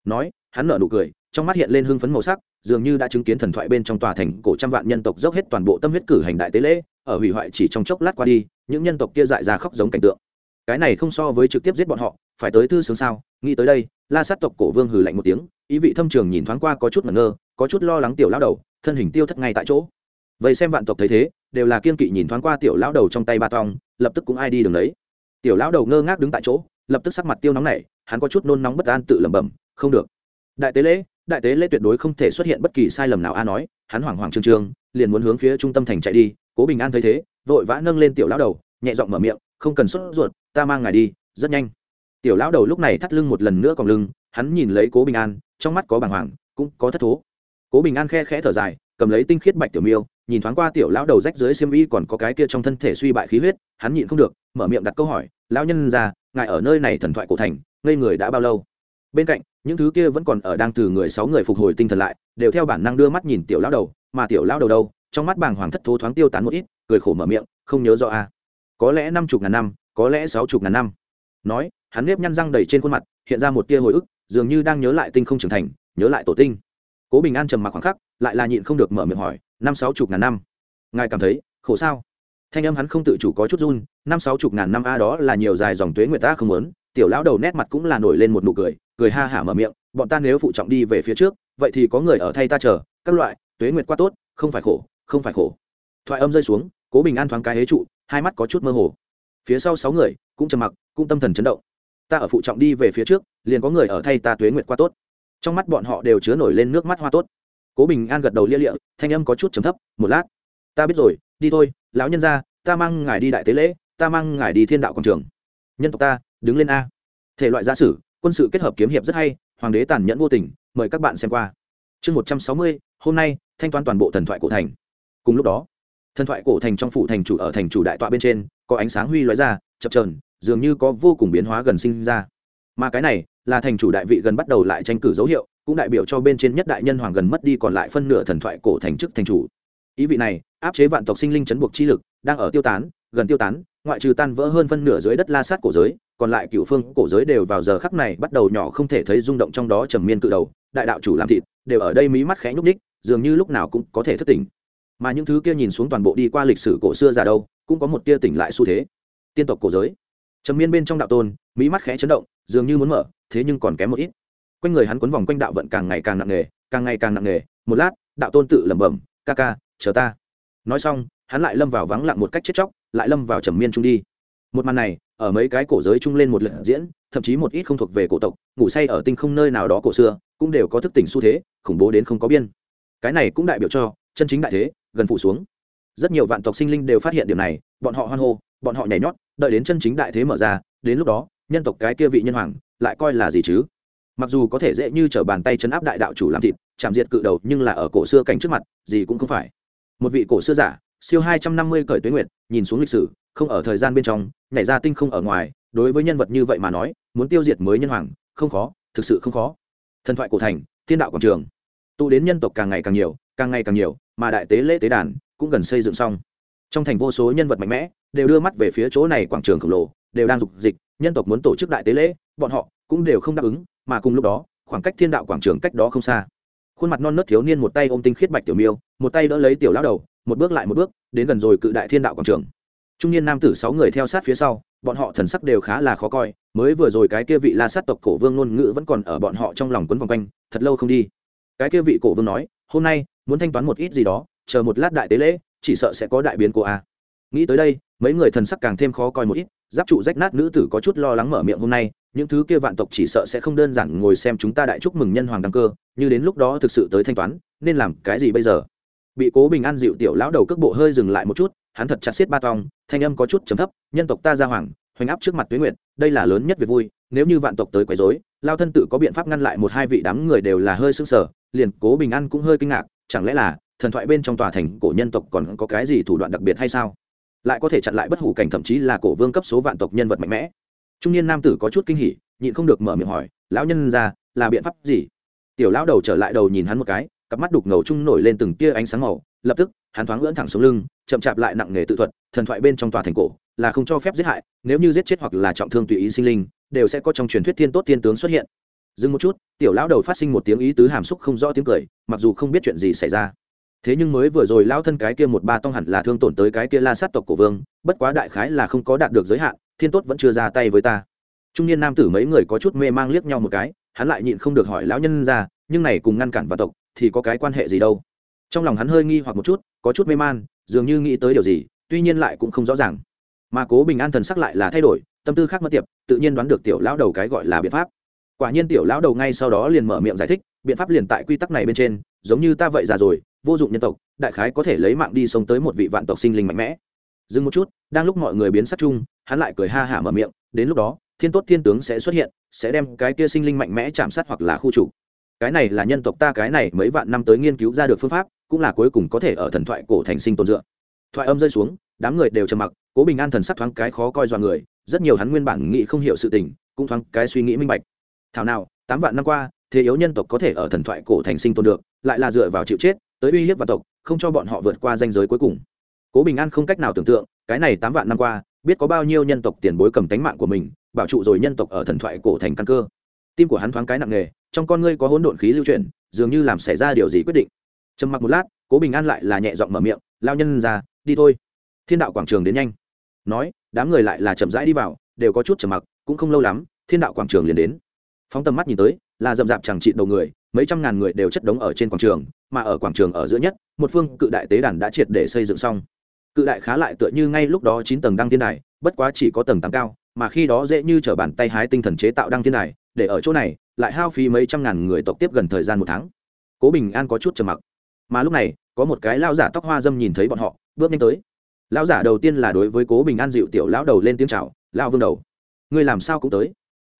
Nói, hắn nở nụ cười, trong mắt hiện lên hưng phấn màu sắc, dường như đã chứng kiến thần thoại bên trong tòa thành cổ trăm vạn nhân tộc dốc hết toàn bộ tâm huyết cử hành đại tế lễ, ở hủy hoại chỉ trong chốc lát qua đi, những nhân tộc kia dại ra khóc giống cảnh tượng. Cái này không so với trực tiếp giết bọn họ, phải tới thư sướng sao? Nghĩ tới đây, la sát tộc cổ vương hừ lạnh một tiếng, ý vị thâm trường nhìn thoáng qua có chút ngẩn ngơ, có chút lo lắng tiểu lao đầu, thân hình tiêu thất ngay tại chỗ. Vậy xem vạn tộc thấy thế đều là kiên kỵ nhìn thoáng qua tiểu lão đầu trong tay ba tong, lập tức cũng ai đi đường đấy. Tiểu lão đầu ngơ ngác đứng tại chỗ, lập tức sắc mặt tiêu nóng này hắn có chút nôn nóng bất an tự lẩm bẩm, không được. Đại tế lễ, đại tế lễ tuyệt đối không thể xuất hiện bất kỳ sai lầm nào a nói, hắn hoảng hoảng trương trương, liền muốn hướng phía trung tâm thành chạy đi, cố bình an thấy thế, vội vã nâng lên tiểu lão đầu, nhẹ giọng mở miệng, không cần sốt ruột, ta mang ngài đi, rất nhanh. Tiểu lão đầu lúc này thắt lưng một lần nữa còn lưng, hắn nhìn lấy cố bình an, trong mắt có bàng hoàng, cũng có thất thố. Cố bình an khe khẽ thở dài, cầm lấy tinh khiết bạch tiểu miêu nhìn thoáng qua tiểu lão đầu rách dưới xiêm y còn có cái kia trong thân thể suy bại khí huyết, hắn nhịn không được, mở miệng đặt câu hỏi, lão nhân ra, ngài ở nơi này thần thoại cổ thành, ngây người đã bao lâu? Bên cạnh, những thứ kia vẫn còn ở đang từ người sáu người phục hồi tinh thần lại, đều theo bản năng đưa mắt nhìn tiểu lão đầu, mà tiểu lão đầu đâu, trong mắt bàng hoàng thất thố thoáng tiêu tán một ít, cười khổ mở miệng, không nhớ rõ a có lẽ năm chục ngàn năm, có lẽ sáu chục ngàn năm. Nói, hắn nếp nhăn răng đầy trên khuôn mặt, hiện ra một tia hồi ức, dường như đang nhớ lại tinh không trưởng thành, nhớ lại tổ tinh. Cố bình an trầm mặc khoảng khắc lại là nhịn không được mở miệng hỏi, năm sáu chục ngàn năm. Ngài cảm thấy, khổ sao? Thanh âm hắn không tự chủ có chút run, năm sáu chục ngàn năm a đó là nhiều dài dòng tuế người ta không muốn, tiểu lão đầu nét mặt cũng là nổi lên một nụ cười cười ha hả mở miệng, bọn ta nếu phụ trọng đi về phía trước, vậy thì có người ở thay ta chờ, các loại, tuế nguyệt qua tốt, không phải khổ, không phải khổ. Thoại âm rơi xuống, cố bình an thoáng cái hế trụ, hai mắt có chút mơ hồ. Phía sau sáu người, cũng trầm mặc, cũng tâm thần chấn động. Ta ở phụ trọng đi về phía trước, liền có người ở thay ta tuế nguyệt qua tốt. Trong mắt bọn họ đều chứa nổi lên nước mắt hoa tốt cố bình an gật đầu lia lịa, thanh âm có chút trầm thấp, một lát, ta biết rồi, đi thôi, lão nhân ra ta mang ngài đi đại tế lễ, ta mang ngài đi thiên đạo quảng trường. Nhân tộc ta, đứng lên a. Thể loại gia sử, quân sự kết hợp kiếm hiệp rất hay, hoàng đế tàn nhẫn vô tình, mời các bạn xem qua. Chương một trăm sáu mươi, hôm nay, thanh toán toàn bộ thần thoại cổ thành. Cùng lúc đó, thần thoại cổ thành trong phủ thành chủ ở thành chủ đại tọa bên trên, có ánh sáng huy lóe ra, chập trờn dường như có vô cùng biến hóa gần sinh ra. Mà cái này là thành chủ đại vị gần bắt đầu lại tranh cử dấu hiệu cũng đại biểu cho bên trên nhất đại nhân hoàng gần mất đi còn lại phân nửa thần thoại cổ thành chức thành chủ. Ý vị này, áp chế vạn tộc sinh linh chấn buộc chi lực, đang ở tiêu tán, gần tiêu tán, ngoại trừ tan vỡ hơn phân nửa dưới đất la sát cổ giới, còn lại cựu phương cổ giới đều vào giờ khắc này bắt đầu nhỏ không thể thấy rung động trong đó trầm miên cự đầu, đại đạo chủ làm thịt, đều ở đây mí mắt khẽ nhúc ních dường như lúc nào cũng có thể thất tỉnh. Mà những thứ kia nhìn xuống toàn bộ đi qua lịch sử cổ xưa già đâu, cũng có một tia tỉnh lại xu thế. Tiên tộc cổ giới. Trầm miên bên trong đạo tôn mỹ mắt khẽ chấn động, dường như muốn mở, thế nhưng còn kém một ít quanh người hắn quấn vòng quanh đạo vận càng ngày càng nặng nề, càng ngày càng nặng nề. Một lát, đạo tôn tự lẩm bẩm, ca ca, chờ ta. Nói xong, hắn lại lâm vào vắng lặng một cách chết chóc, lại lâm vào trầm miên trung đi. Một màn này, ở mấy cái cổ giới chung lên một lần diễn, thậm chí một ít không thuộc về cổ tộc, ngủ say ở tinh không nơi nào đó cổ xưa, cũng đều có thức tỉnh xu thế, khủng bố đến không có biên. Cái này cũng đại biểu cho, chân chính đại thế, gần phủ xuống. Rất nhiều vạn tộc sinh linh đều phát hiện điều này, bọn họ hoan hô, bọn họ nhảy nhót, đợi đến chân chính đại thế mở ra, đến lúc đó, nhân tộc cái kia vị nhân hoàng, lại coi là gì chứ? Mặc dù có thể dễ như t bàn tay chấn áp đại đạo chủ làm thịt, chạm diệt cự đầu nhưng là ở cổ xưa cảnh trước mặt, gì cũng không phải. Một vị cổ xưa giả, siêu hai trăm năm mươi cởi tuế nguyệt, nhìn xuống lịch sử, không ở thời gian bên trong, nhảy ra tinh không ở ngoài, đối với nhân vật như vậy mà nói, muốn tiêu diệt mới nhân hoàng, không khó, thực sự không khó. Thần thoại cổ thành, thiên đạo quảng trường. Tụ đến nhân tộc càng ngày càng nhiều, càng ngày càng nhiều, mà đại tế lễ tế đàn cũng gần xây dựng xong. Trong thành vô số nhân vật mạnh mẽ, đều đưa mắt về phía chỗ này quảng trường khổng lồ, đều đang dục dịch, nhân tộc muốn tổ chức đại tế lễ, bọn họ cũng đều không đáp ứng mà cùng lúc đó, khoảng cách thiên đạo quảng trường cách đó không xa. Khuôn mặt non nớt thiếu niên một tay ôm tinh khiết bạch tiểu miêu, một tay đỡ lấy tiểu lão đầu, một bước lại một bước, đến gần rồi cự đại thiên đạo quảng trường. Trung niên nam tử sáu người theo sát phía sau, bọn họ thần sắc đều khá là khó coi, mới vừa rồi cái kia vị la sát tộc cổ vương ngôn ngữ vẫn còn ở bọn họ trong lòng quấn vòng quanh, thật lâu không đi. Cái kia vị cổ vương nói, hôm nay, muốn thanh toán một ít gì đó, chờ một lát đại tế lễ, chỉ sợ sẽ có đại biến cô a à. nghĩ tới đây, mấy người thần sắc càng thêm khó coi một ít, giáp trụ rách nát nữ tử có chút lo lắng mở miệng hôm nay những thứ kia vạn tộc chỉ sợ sẽ không đơn giản ngồi xem chúng ta đại chúc mừng nhân hoàng đăng cơ, như đến lúc đó thực sự tới thanh toán, nên làm cái gì bây giờ? Bị cố bình an dịu tiểu lão đầu cước bộ hơi dừng lại một chút, hắn thật chặt xiết ba tong, thanh âm có chút chấm thấp, nhân tộc ta ra hoàng, hoành áp trước mặt tuế nguyện đây là lớn nhất việc vui, nếu như vạn tộc tới quấy rối, lao thân tự có biện pháp ngăn lại một hai vị đám người đều là hơi sưng sở liền cố bình an cũng hơi kinh ngạc, chẳng lẽ là thần thoại bên trong tòa thành cổ nhân tộc còn có cái gì thủ đoạn đặc biệt hay sao? Lại có thể chặn lại bất hủ cảnh thậm chí là cổ vương cấp số vạn tộc nhân vật mạnh mẽ trung niên nam tử có chút kinh hỉ, nhịn không được mở miệng hỏi, lão nhân ra, là biện pháp gì? Tiểu lão đầu trở lại đầu nhìn hắn một cái, cặp mắt đục ngầu chung nổi lên từng tia ánh sáng màu, lập tức, hắn thoáng lưỡn thẳng xuống lưng, chậm chạp lại nặng nghề tự thuật, thần thoại bên trong tòa thành cổ, là không cho phép giết hại, nếu như giết chết hoặc là trọng thương tùy ý sinh linh, đều sẽ có trong truyền thuyết thiên tốt thiên tướng xuất hiện. Dừng một chút, tiểu lão đầu phát sinh một tiếng ý tứ hàm xúc không rõ tiếng cười, mặc dù không biết chuyện gì xảy ra. Thế nhưng mới vừa rồi lao thân cái kia một ba tông hẳn là thương tổn tới cái kia la sát tộc cổ vương, bất quá đại khái là không có đạt được giới hạn thiên tốt vẫn chưa ra tay với ta. Trung niên nam tử mấy người có chút mê mang liếc nhau một cái, hắn lại nhịn không được hỏi lão nhân ra, nhưng này cùng ngăn cản vạn tộc thì có cái quan hệ gì đâu? Trong lòng hắn hơi nghi hoặc một chút, có chút mê man, dường như nghĩ tới điều gì, tuy nhiên lại cũng không rõ ràng. Mà cố bình an thần sắc lại là thay đổi, tâm tư khác mất tiệp, tự nhiên đoán được tiểu lão đầu cái gọi là biện pháp. Quả nhiên tiểu lão đầu ngay sau đó liền mở miệng giải thích, biện pháp liền tại quy tắc này bên trên, giống như ta vậy già rồi, vô dụng nhân tộc, đại khái có thể lấy mạng đi sống tới một vị vạn tộc sinh linh mạnh mẽ dừng một chút, đang lúc mọi người biến sắc chung, hắn lại cười ha hả mở miệng, đến lúc đó, thiên tốt thiên tướng sẽ xuất hiện, sẽ đem cái kia sinh linh mạnh mẽ chạm sát hoặc là khu chủ cái này là nhân tộc ta cái này mấy vạn năm tới nghiên cứu ra được phương pháp, cũng là cuối cùng có thể ở thần thoại cổ thành sinh tồn dựa. Thoại âm rơi xuống, đám người đều trầm mặc, cố bình an thần sắc thoáng cái khó coi dọa người, rất nhiều hắn nguyên bản nghĩ không hiểu sự tình, cũng thoáng cái suy nghĩ minh bạch. Thảo nào, tám vạn năm qua, thế yếu nhân tộc có thể ở thần thoại cổ thành sinh tồn được, lại là dựa vào chịu chết, tới uy hiếp vạn tộc, không cho bọn họ vượt qua danh giới cuối cùng cố bình an không cách nào tưởng tượng, cái này tám vạn năm qua, biết có bao nhiêu nhân tộc tiền bối cầm tánh mạng của mình, bảo trụ rồi nhân tộc ở thần thoại cổ thành căn cơ. Tim của hắn thoáng cái nặng nề, trong con ngươi có hỗn độn khí lưu chuyển, dường như làm xảy ra điều gì quyết định. Trầm mặc một lát, cố bình an lại là nhẹ giọng mở miệng, lao nhân ra, đi thôi. Thiên đạo quảng trường đến nhanh. Nói, đám người lại là chậm rãi đi vào, đều có chút trầm mặc, cũng không lâu lắm, thiên đạo quảng trường liền đến. Phóng tầm mắt nhìn tới, là rậm rạp chẳng trị đầu người, mấy trăm ngàn người đều chất đống ở trên quảng trường, mà ở quảng trường ở giữa nhất, một phương cự đại tế đàn đã triệt để xây dựng xong cự đại khá lại tựa như ngay lúc đó chín tầng đăng thiên đài, bất quá chỉ có tầng tám cao, mà khi đó dễ như t r ở bàn tay hái tinh thần chế tạo đăng thiên đài, để ở chỗ này, lại hao phí mấy trăm ngàn người tộc tiếp gần thời gian một tháng. Cố bình an có chút trầm mặc. Mà lúc này, có một cái lao giả tóc hoa dâm nhìn thấy bọn họ, bước nhanh tới. Lao giả đầu tiên là đối với cố bình an dịu tiểu lão đầu lên tiếng c h à o lao vương đầu, ngươi làm sao cũng tới?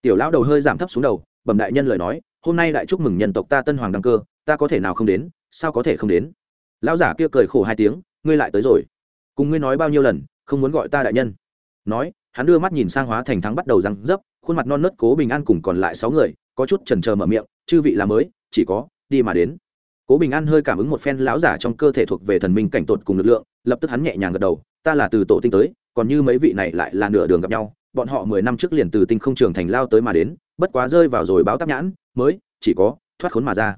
Tiểu lão đầu hơi giảm thấp xuống đầu, bẩm đại nhân lời nói, hôm nay đại chúc mừng nhân tộc ta tân hoàng đăng cơ, ta có thể nào không đến, sao có thể không đến? Lão giả kia cười khổ hai tiếng, ngươi lại tới rồi cùng ngươi nói bao nhiêu lần, không muốn gọi ta đại nhân. Nói, hắn đưa mắt nhìn sang hóa thành thắng bắt đầu răng dấp, khuôn mặt non nớt cố bình an cùng còn lại sáu người, có chút trần trờ mở miệng, chư vị là mới, chỉ có, đi mà đến. Cố bình an hơi cảm ứng một phen lão giả trong cơ thể thuộc về thần minh cảnh tột cùng lực lượng, lập tức hắn nhẹ nhàng gật đầu, ta là từ tổ tinh tới, còn như mấy vị này lại là nửa đường gặp nhau, bọn họ mười năm trước liền từ tinh không trường thành lao tới mà đến, bất quá rơi vào rồi báo tắc nhãn, mới, chỉ có, thoát khốn mà ra.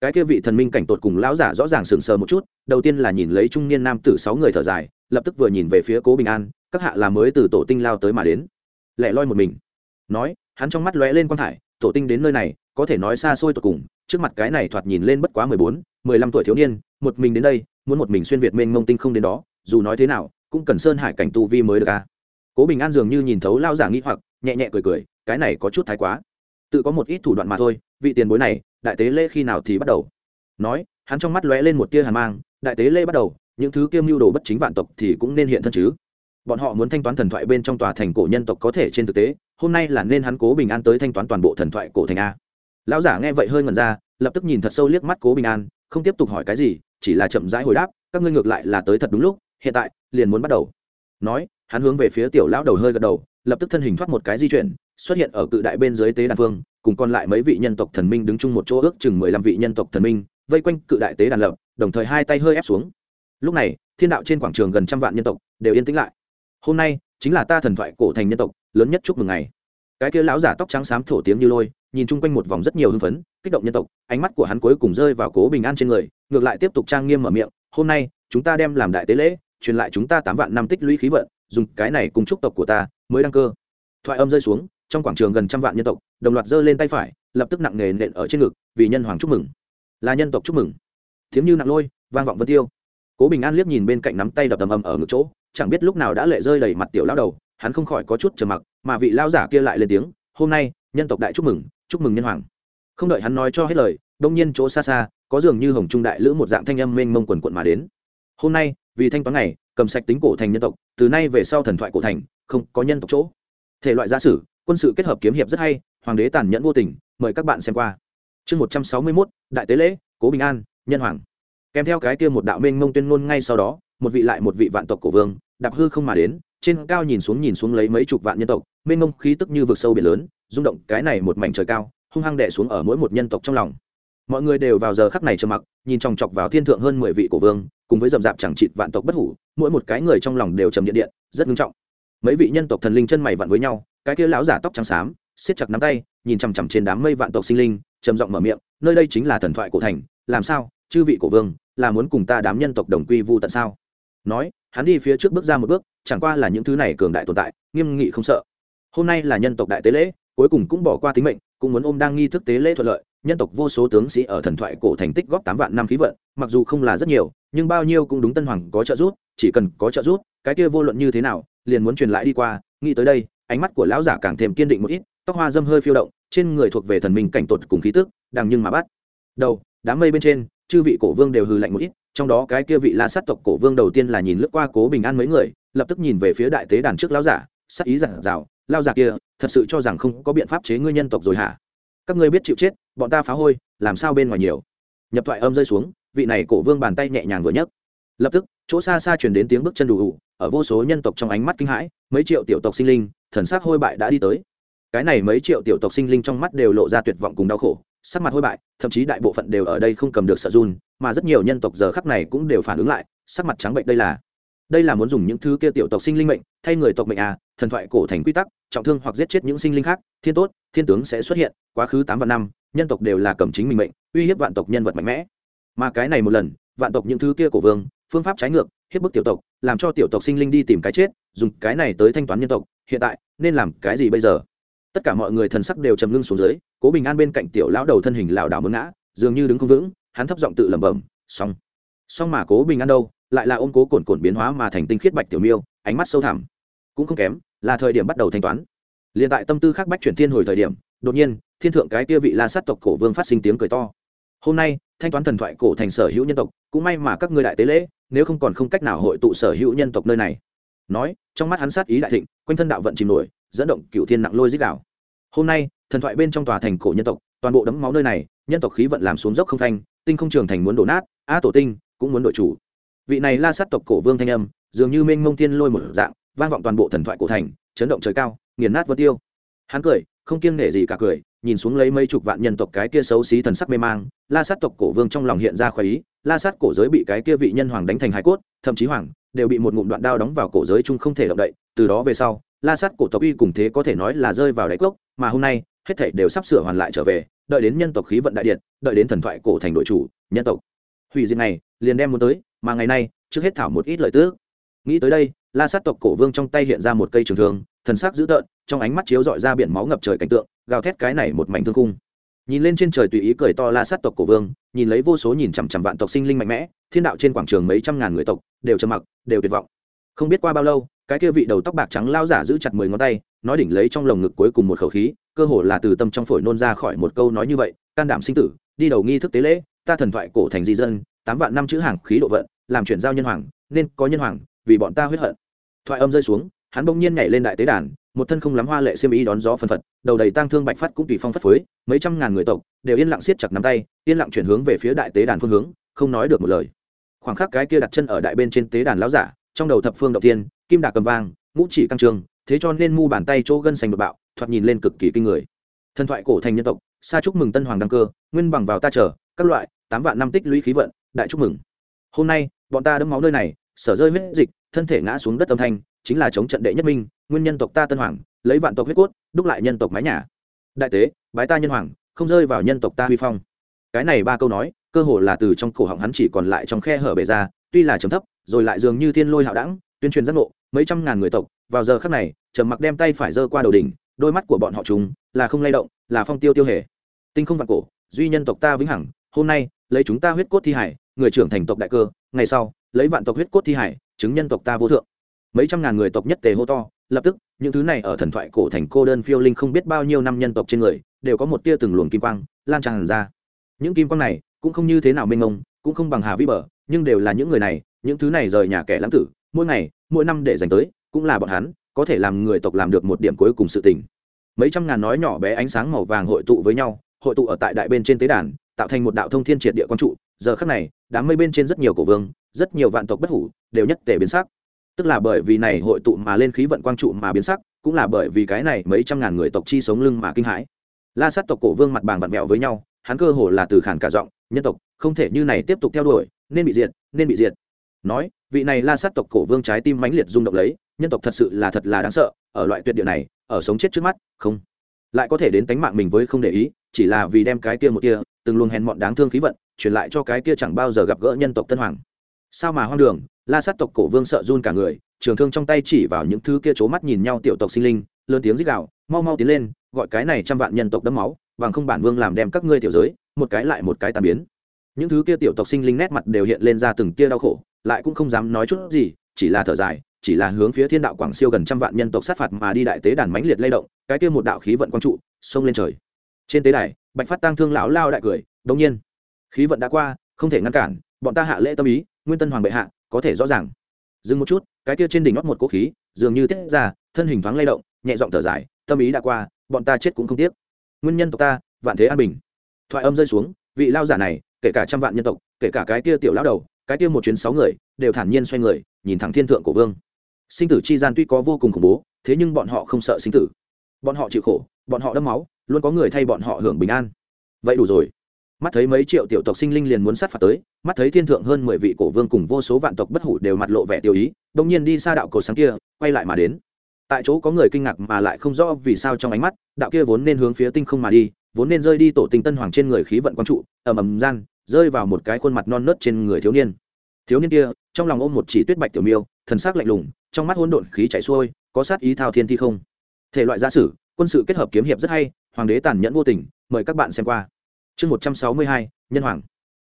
Cái kia vị thần minh cảnh tột cùng lão giả rõ ràng sừng sờ một chút, đầu tiên là nhìn lấy trung niên nam tử sáu người thở dài lập tức vừa nhìn về phía cố bình an các hạ là mới từ tổ tinh lao tới mà đến lẻ loi một mình nói hắn trong mắt lóe lên quang thải tổ tinh đến nơi này có thể nói xa xôi tột cùng trước mặt cái này thoạt nhìn lên bất quá mười bốn, mười lăm tuổi thiếu niên một mình đến đây muốn một mình xuyên việt mênh mông tinh không đến đó dù nói thế nào cũng cần sơn hải cảnh tu vi mới được ca cố bình an dường như nhìn thấu lao giả nghĩ hoặc nhẹ nhẹ cười cười cái này có chút thái quá tự có một ít thủ đoạn mà thôi vị tiền bối này đại tế lễ khi nào thì bắt đầu nói hắn trong mắt lóe lên một tia hàn mang đại tế lễ bắt đầu những thứ kiêm mưu đồ bất chính vạn tộc thì cũng nên hiện thân chứ. Bọn họ muốn thanh toán thần thoại bên trong tòa thành cổ nhân tộc có thể trên thực tế, hôm nay là nên hắn cố bình an tới thanh toán toàn bộ thần thoại cổ thành a. Lão giả nghe vậy hơi ngần ra, lập tức nhìn thật sâu liếc mắt cố bình an, không tiếp tục hỏi cái gì, chỉ là chậm rãi hồi đáp, các ngươi ngược lại là tới thật đúng lúc, hiện tại, liền muốn bắt đầu. Nói, hắn hướng về phía tiểu lão đầu hơi gật đầu, lập tức thân hình thoát một cái di chuyển, xuất hiện ở cự đại bên dưới tế đàn phương cùng còn lại mấy vị nhân tộc thần minh đứng chung một chỗ ước chừng mười lăm vị nhân tộc thần minh, vây quanh cự đại tế đàn lập, đồng thời hai tay hơi ép xuống lúc này, thiên đạo trên quảng trường gần trăm vạn nhân tộc đều yên tĩnh lại. Hôm nay, chính là ta thần thoại cổ thành nhân tộc, lớn nhất chúc mừng ngày. Cái kia lão giả tóc trắng xám thổ tiếng như lôi, nhìn chung quanh một vòng rất nhiều hưng phấn, kích động nhân tộc, ánh mắt của hắn cuối cùng rơi vào cố bình an trên người, ngược lại tiếp tục trang nghiêm mở miệng, hôm nay, chúng ta đem làm đại tế lễ, truyền lại chúng ta tám vạn năm tích lũy khí vận, dùng cái này cùng chúc tộc của ta mới đăng cơ. Thoại âm rơi xuống, trong quảng trường gần trăm vạn nhân tộc, đồng loạt giơ lên tay phải, lập tức nặng nề nện ở trên ngực, vì nhân hoàng chúc mừng. Là nhân tộc chúc mừng. Tiếng như nặng lôi, vang vọng vân tiêu cố bình an liếc nhìn bên cạnh nắm tay đập tầm ầm ở ngực chỗ, chẳng biết lúc nào đã lệ rơi đầy mặt tiểu lao đầu, hắn không khỏi có chút trầm mặc, mà vị lao giả kia lại lên tiếng, hôm nay, nhân tộc đại chúc mừng chúc mừng nhân hoàng. Không đợi hắn nói cho hết lời, đông nhiên chỗ xa xa, có dường như hồng trung đại lữ một dạng thanh âm mênh mông quần quận mà đến. Hôm nay, vì thanh toán này cầm sạch tính cổ thành nhân tộc, từ nay về sau thần thoại cổ thành, không có nhân tộc chỗ. Thể loại gia sử, quân sự kết hợp kiếm hiệp rất hay, hoàng đế tàn nhẫn vô tình, mời các bạn xem qua. Chương một trăm sáu mươi mốt, đại tế lễ, cố bình an, nhân hoàng kèm theo cái kia một đạo mênh mông tuyên ngôn ngay sau đó, một vị lại một vị vạn tộc cổ vương, đạp hư không mà đến, trên cao nhìn xuống nhìn xuống lấy mấy chục vạn nhân tộc, mênh mông khí tức như vực sâu biển lớn, rung động cái này một mảnh trời cao, hung hăng đè xuống ở mỗi một nhân tộc trong lòng. Mọi người đều vào giờ khắc này trầm mặc, nhìn chòng chọc vào thiên thượng hơn mười vị cổ vương, cùng với dầm dạp chẳng chịt vạn tộc bất hủ, mỗi một cái người trong lòng đều trầm điện điện, rất nghiêm trọng. Mấy vị nhân tộc thần linh chân mày vặn với nhau, cái kia lão giả tóc trắng xám, siết chặt nắm tay, nhìn chằm chằm trên đám mây vạn tộc sinh linh, trầm giọng mở miệng, nơi đây chính là thần thoại cổ thành, làm sao? Chư vị cổ vương, là muốn cùng ta đám nhân tộc đồng quy vu tận sao? Nói, hắn đi phía trước bước ra một bước, chẳng qua là những thứ này cường đại tồn tại, nghiêm nghị không sợ. Hôm nay là nhân tộc đại tế lễ, cuối cùng cũng bỏ qua tính mệnh, cũng muốn ôm đang nghi thức tế lễ thuận lợi. Nhân tộc vô số tướng sĩ ở thần thoại cổ thành tích góp tám vạn năm khí vận, mặc dù không là rất nhiều, nhưng bao nhiêu cũng đúng tân hoàng có trợ giúp, chỉ cần có trợ giúp, cái kia vô luận như thế nào, liền muốn truyền lại đi qua. Nghĩ tới đây, ánh mắt của lão giả càng thêm kiên định một ít, tóc hoa dâm hơi phiêu động, trên người thuộc về thần minh cảnh tột cùng khí tức, đằng nhưng mà bắt. Đầu, đám mây bên trên chư vị cổ vương đều hừ lạnh một ít, trong đó cái kia vị la sát tộc cổ vương đầu tiên là nhìn lướt qua cố bình an mấy người, lập tức nhìn về phía đại tế đàn trước lão giả, sắc ý giản rào lao giả kia, thật sự cho rằng không có biện pháp chế ngươi nhân tộc rồi hả? Các ngươi biết chịu chết, bọn ta phá hôi, làm sao bên ngoài nhiều? Nhập thoại âm rơi xuống, vị này cổ vương bàn tay nhẹ nhàng vừa nhấc. Lập tức, chỗ xa xa truyền đến tiếng bước chân đủ đủ ở vô số nhân tộc trong ánh mắt kinh hãi, mấy triệu tiểu tộc sinh linh, thần sắc hôi bại đã đi tới. Cái này mấy triệu tiểu tộc sinh linh trong mắt đều lộ ra tuyệt vọng cùng đau khổ sắc mặt hôi bại, thậm chí đại bộ phận đều ở đây không cầm được sợ run, mà rất nhiều nhân tộc giờ khắc này cũng đều phản ứng lại, sắc mặt trắng bệnh đây là. Đây là muốn dùng những thứ kia tiểu tộc sinh linh mệnh, thay người tộc mệnh à thần thoại cổ thành quy tắc, trọng thương hoặc giết chết những sinh linh khác, thiên tốt, thiên tướng sẽ xuất hiện, quá khứ tám vạn năm, nhân tộc đều là cầm chính mình mệnh, uy hiếp vạn tộc nhân vật mạnh mẽ. Mà cái này một lần, vạn tộc những thứ kia cổ vương, phương pháp trái ngược, hiếp bức tiểu tộc, làm cho tiểu tộc sinh linh đi tìm cái chết, dùng cái này tới thanh toán nhân tộc, hiện tại, nên làm cái gì bây giờ? Tất cả mọi người thần sắc đều trầm ngưng xuống dưới, cố bình an bên cạnh tiểu lão đầu thân hình lảo đảo mướn ngã, dường như đứng không vững, hắn thấp giọng tự lẩm bẩm, xong. Xong mà cố bình an đâu? Lại là ôm cố cồn cồn biến hóa mà thành tinh khiết bạch tiểu miêu, ánh mắt sâu thẳm. Cũng không kém, là thời điểm bắt đầu thanh toán. Liền tại tâm tư khắc bách chuyển thiên hồi thời điểm, đột nhiên, thiên thượng cái kia vị la sát tộc cổ vương phát sinh tiếng cười to. Hôm nay, thanh toán thần thoại cổ thành sở hữu nhân tộc, cũng may mà các ngươi đại tế lễ, nếu không còn không cách nào hội tụ sở hữu nhân tộc nơi này. Nói, trong mắt hắn sát ý đại thịnh, quanh thân đạo vận chìm nổi dẫn động cựu thiên nặng lôi dích đảo hôm nay, thần thoại bên trong tòa thành cổ nhân tộc, toàn bộ đấm máu nơi này, nhân tộc khí vận làm xuống dốc không thanh tinh không trường thành muốn đổ nát, a tổ tinh cũng muốn đổi chủ. Vị này la sát tộc cổ vương thanh âm, dường như mênh mông thiên lôi một dạng, vang vọng toàn bộ thần thoại cổ thành, chấn động trời cao, nghiền nát vân tiêu. Hắn cười, không kiêng nể gì cả cười, nhìn xuống lấy mấy chục vạn nhân tộc cái kia xấu xí thần sắc mê mang, la sát tộc cổ vương trong lòng hiện ra khoái ý, la sát cổ giới bị cái kia vị nhân hoàng đánh thành hải cốt, thậm chí hoàng, đều bị một ngụm đoạn đao đóng vào cổ giới chung không thể động đậy, từ đó về sau la sát cổ tộc uy cùng thế có thể nói là rơi vào đáy cốc, mà hôm nay, hết thảy đều sắp sửa hoàn lại trở về, đợi đến nhân tộc khí vận đại điện, đợi đến thần thoại cổ thành đội chủ, nhân tộc. Hủy diệt này liền đem muốn tới, mà ngày nay, trước hết thảo một ít lợi tước. Nghĩ tới đây, la sát tộc cổ vương trong tay hiện ra một cây trường thương, thần sắc dữ tợn, trong ánh mắt chiếu dọi ra biển máu ngập trời cảnh tượng, gào thét cái này một mảnh thương cung nhìn lên trên trời tùy ý cười to la sát tộc cổ vương, nhìn lấy vô số nhìn chằm chằm vạn tộc sinh linh mạnh mẽ, thiên đạo trên quảng trường mấy trăm ngàn người tộc, đều trầm mặc, đều tuyệt vọng. Không biết qua bao lâu cái kia vị đầu tóc bạc trắng lao giả giữ chặt mười ngón tay, nói đỉnh lấy trong lồng ngực cuối cùng một khẩu khí, cơ hồ là từ tâm trong phổi nôn ra khỏi một câu nói như vậy, can đảm sinh tử, đi đầu nghi thức tế lễ, ta thần thoại cổ thành di dân, tám vạn năm chữ hàng khí độ vận, làm chuyển giao nhân hoàng, nên có nhân hoàng, vì bọn ta huyết hận. Thoại âm rơi xuống, hắn bỗng nhiên nhảy lên đại tế đàn, một thân không lắm hoa lệ xiêm ý đón gió phân phật, đầu đầy tang thương bạch phát cũng tùy phong phất phới, mấy trăm ngàn người tộc đều yên lặng siết chặt nắm tay, yên lặng chuyển hướng về phía đại tế đàn phương hướng, không nói được một lời. Khoảng khắc cái kia đặt chân ở đại bên trên tế đàn lão giả trong đầu thập phương đầu tiên kim đạc cầm vang, ngũ chỉ căng trường, thế cho nên mu bàn tay chỗ gân xanh bột bạo, thoạt nhìn lên cực kỳ kinh người. Thần thoại cổ thành nhân tộc xa chúc mừng tân hoàng đăng cơ, nguyên bằng vào ta chờ, các loại, tám vạn năm tích lũy khí vận, đại chúc mừng. Hôm nay, bọn ta đấm máu nơi này, sở rơi huyết dịch, thân thể ngã xuống đất âm thanh, chính là chống trận đệ nhất minh, nguyên nhân tộc ta tân hoàng, lấy vạn tộc huyết cốt, đúc lại nhân tộc mái nhà. Đại tế, bái ta nhân hoàng, không rơi vào nhân tộc ta huy phong. Cái này ba câu nói, cơ hồ là từ trong cổ họng hắn chỉ còn lại trong khe hở bể ra, tuy là trầm thấp rồi lại dường như thiên lôi hạo đẳng, tuyên truyền giác ngộ, mấy trăm ngàn người tộc, vào giờ khắc này, trầm mặc đem tay phải giơ qua đầu đỉnh, đôi mắt của bọn họ chúng là không lay động, là phong tiêu tiêu hề. Tinh không vạn cổ, duy nhân tộc ta vĩnh hằng, hôm nay, lấy chúng ta huyết cốt thi hải, người trưởng thành tộc đại cơ, ngày sau, lấy vạn tộc huyết cốt thi hải, chứng nhân tộc ta vô thượng. Mấy trăm ngàn người tộc nhất tề hô to, lập tức, những thứ này ở thần thoại cổ thành cô đơn phiêu linh không biết bao nhiêu năm nhân tộc trên người, đều có một tia từng luồng kim quang, lan tràn ra. Những kim quang này, cũng không như thế nào mênh mông, cũng không bằng hà vi bờ, nhưng đều là những người này những thứ này rời nhà kẻ lãng tử, mỗi ngày, mỗi năm để dành tới, cũng là bọn hắn, có thể làm người tộc làm được một điểm cuối cùng sự tình. Mấy trăm ngàn nói nhỏ bé ánh sáng màu vàng hội tụ với nhau, hội tụ ở tại đại bên trên tế đàn, tạo thành một đạo thông thiên triệt địa quang trụ. Giờ khắc này, đám mây bên trên rất nhiều cổ vương, rất nhiều vạn tộc bất hủ, đều nhất tề biến sắc. Tức là bởi vì này hội tụ mà lên khí vận quang trụ mà biến sắc, cũng là bởi vì cái này mấy trăm ngàn người tộc chi sống lưng mà kinh hãi. La sát tộc cổ vương mặt bàng vặn vẹo với nhau, hắn cơ hồ là từ khản cả giọng, nhân tộc, không thể như này tiếp tục theo đuổi, nên bị diệt, nên bị diệt nói, vị này la sát tộc cổ vương trái tim mãnh liệt rung động lấy, nhân tộc thật sự là thật là đáng sợ, ở loại tuyệt địa này, ở sống chết trước mắt, không. Lại có thể đến tánh mạng mình với không để ý, chỉ là vì đem cái kia một kia, từng luôn hèn mọn đáng thương khí vận, truyền lại cho cái kia chẳng bao giờ gặp gỡ nhân tộc tân hoàng. Sao mà hoang đường, la sát tộc cổ vương sợ run cả người, trường thương trong tay chỉ vào những thứ kia c mắt nhìn nhau tiểu tộc sinh linh, lớn tiếng rít gạo mau mau tiến lên, gọi cái này trăm vạn nhân tộc đấm máu, bằng không bản vương làm đem các ngươi tiểu giới, một cái lại một cái tàn biến. Những thứ kia tiểu tộc sinh linh nét mặt đều hiện lên ra từng tia đau khổ lại cũng không dám nói chút gì, chỉ là thở dài, chỉ là hướng phía thiên đạo quảng siêu gần trăm vạn nhân tộc sát phạt mà đi đại tế đàn mãnh liệt lay động, cái kia một đạo khí vận quang trụ, xông lên trời. Trên tế đài, bạch phát tăng thương lão lao đại cười, đống nhiên, khí vận đã qua, không thể ngăn cản, bọn ta hạ lễ tâm ý, nguyên tân hoàng bệ hạ, có thể rõ ràng. Dừng một chút, cái kia trên đỉnh nót một cố khí, dường như tiết ra, thân hình thoáng lay động, nhẹ giọng thở dài, tâm ý đã qua, bọn ta chết cũng không tiếc. Nguyên nhân tộc ta, vạn thế an bình. Thoại âm rơi xuống, vị lao giả này, kể cả trăm vạn nhân tộc, kể cả cái kia tiểu lão đầu cái kia một chuyến sáu người đều thản nhiên xoay người, nhìn thẳng thiên thượng của vương. Sinh tử chi gian tuy có vô cùng khủng bố, thế nhưng bọn họ không sợ sinh tử. Bọn họ chịu khổ, bọn họ đâm máu, luôn có người thay bọn họ hưởng bình an. Vậy đủ rồi. Mắt thấy mấy triệu tiểu tộc sinh linh liền muốn sát phạt tới, mắt thấy thiên thượng hơn mười vị cổ vương cùng vô số vạn tộc bất hủ đều mặt lộ vẻ tiêu ý đông nhiên đi xa đạo cổ sáng kia, quay lại mà đến. Tại chỗ có người kinh ngạc mà lại không rõ vì sao trong ánh mắt, đạo kia vốn nên hướng phía tinh không mà đi, vốn nên rơi đi tổ tinh tân hoàng trên người khí vận quang trụ, ầm ầm gian rơi vào một cái khuôn mặt non nớt trên người thiếu niên. Thiếu niên kia, trong lòng ôm một chỉ tuyết bạch tiểu miêu, thần sắc lạnh lùng, trong mắt hỗn độn khí chảy xuôi, có sát ý thao thiên thi không? Thể loại giả sử, quân sự kết hợp kiếm hiệp rất hay, hoàng đế tàn nhẫn vô tình, mời các bạn xem qua. Chương một trăm sáu mươi hai, nhân hoàng.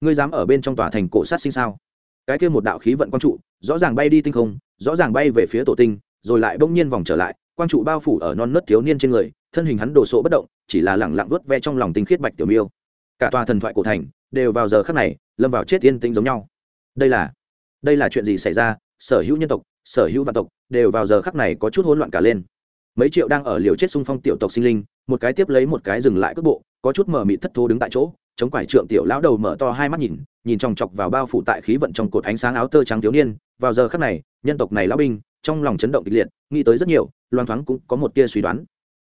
Ngươi dám ở bên trong tòa thành cổ sát sinh sao? Cái kia một đạo khí vận quang trụ, rõ ràng bay đi tinh không, rõ ràng bay về phía tổ tinh, rồi lại bỗng nhiên vòng trở lại, quang trụ bao phủ ở non nớt thiếu niên trên người, thân hình hắn đồ sộ bất động, chỉ là lẳng lặng vớt ve trong lòng tinh khiết bạch tiểu miêu. Cả tòa thần thoại cổ thành đều vào giờ khắc này, lâm vào chết yên tĩnh giống nhau. Đây là đây là chuyện gì xảy ra? Sở hữu nhân tộc, sở hữu vạn tộc đều vào giờ khắc này có chút hỗn loạn cả lên. Mấy triệu đang ở liều chết xung phong tiểu tộc sinh linh, một cái tiếp lấy một cái dừng lại cước bộ, có chút mờ mịt thất thố đứng tại chỗ, chống quải trượng tiểu lão đầu mở to hai mắt nhìn nhìn chòng chọc vào bao phủ tại khí vận trong cột ánh sáng áo tơ trắng thiếu niên, vào giờ khắc này, nhân tộc này lão binh, trong lòng chấn động kịch liệt, nghĩ tới rất nhiều loan thoáng cũng có một tia suy đoán.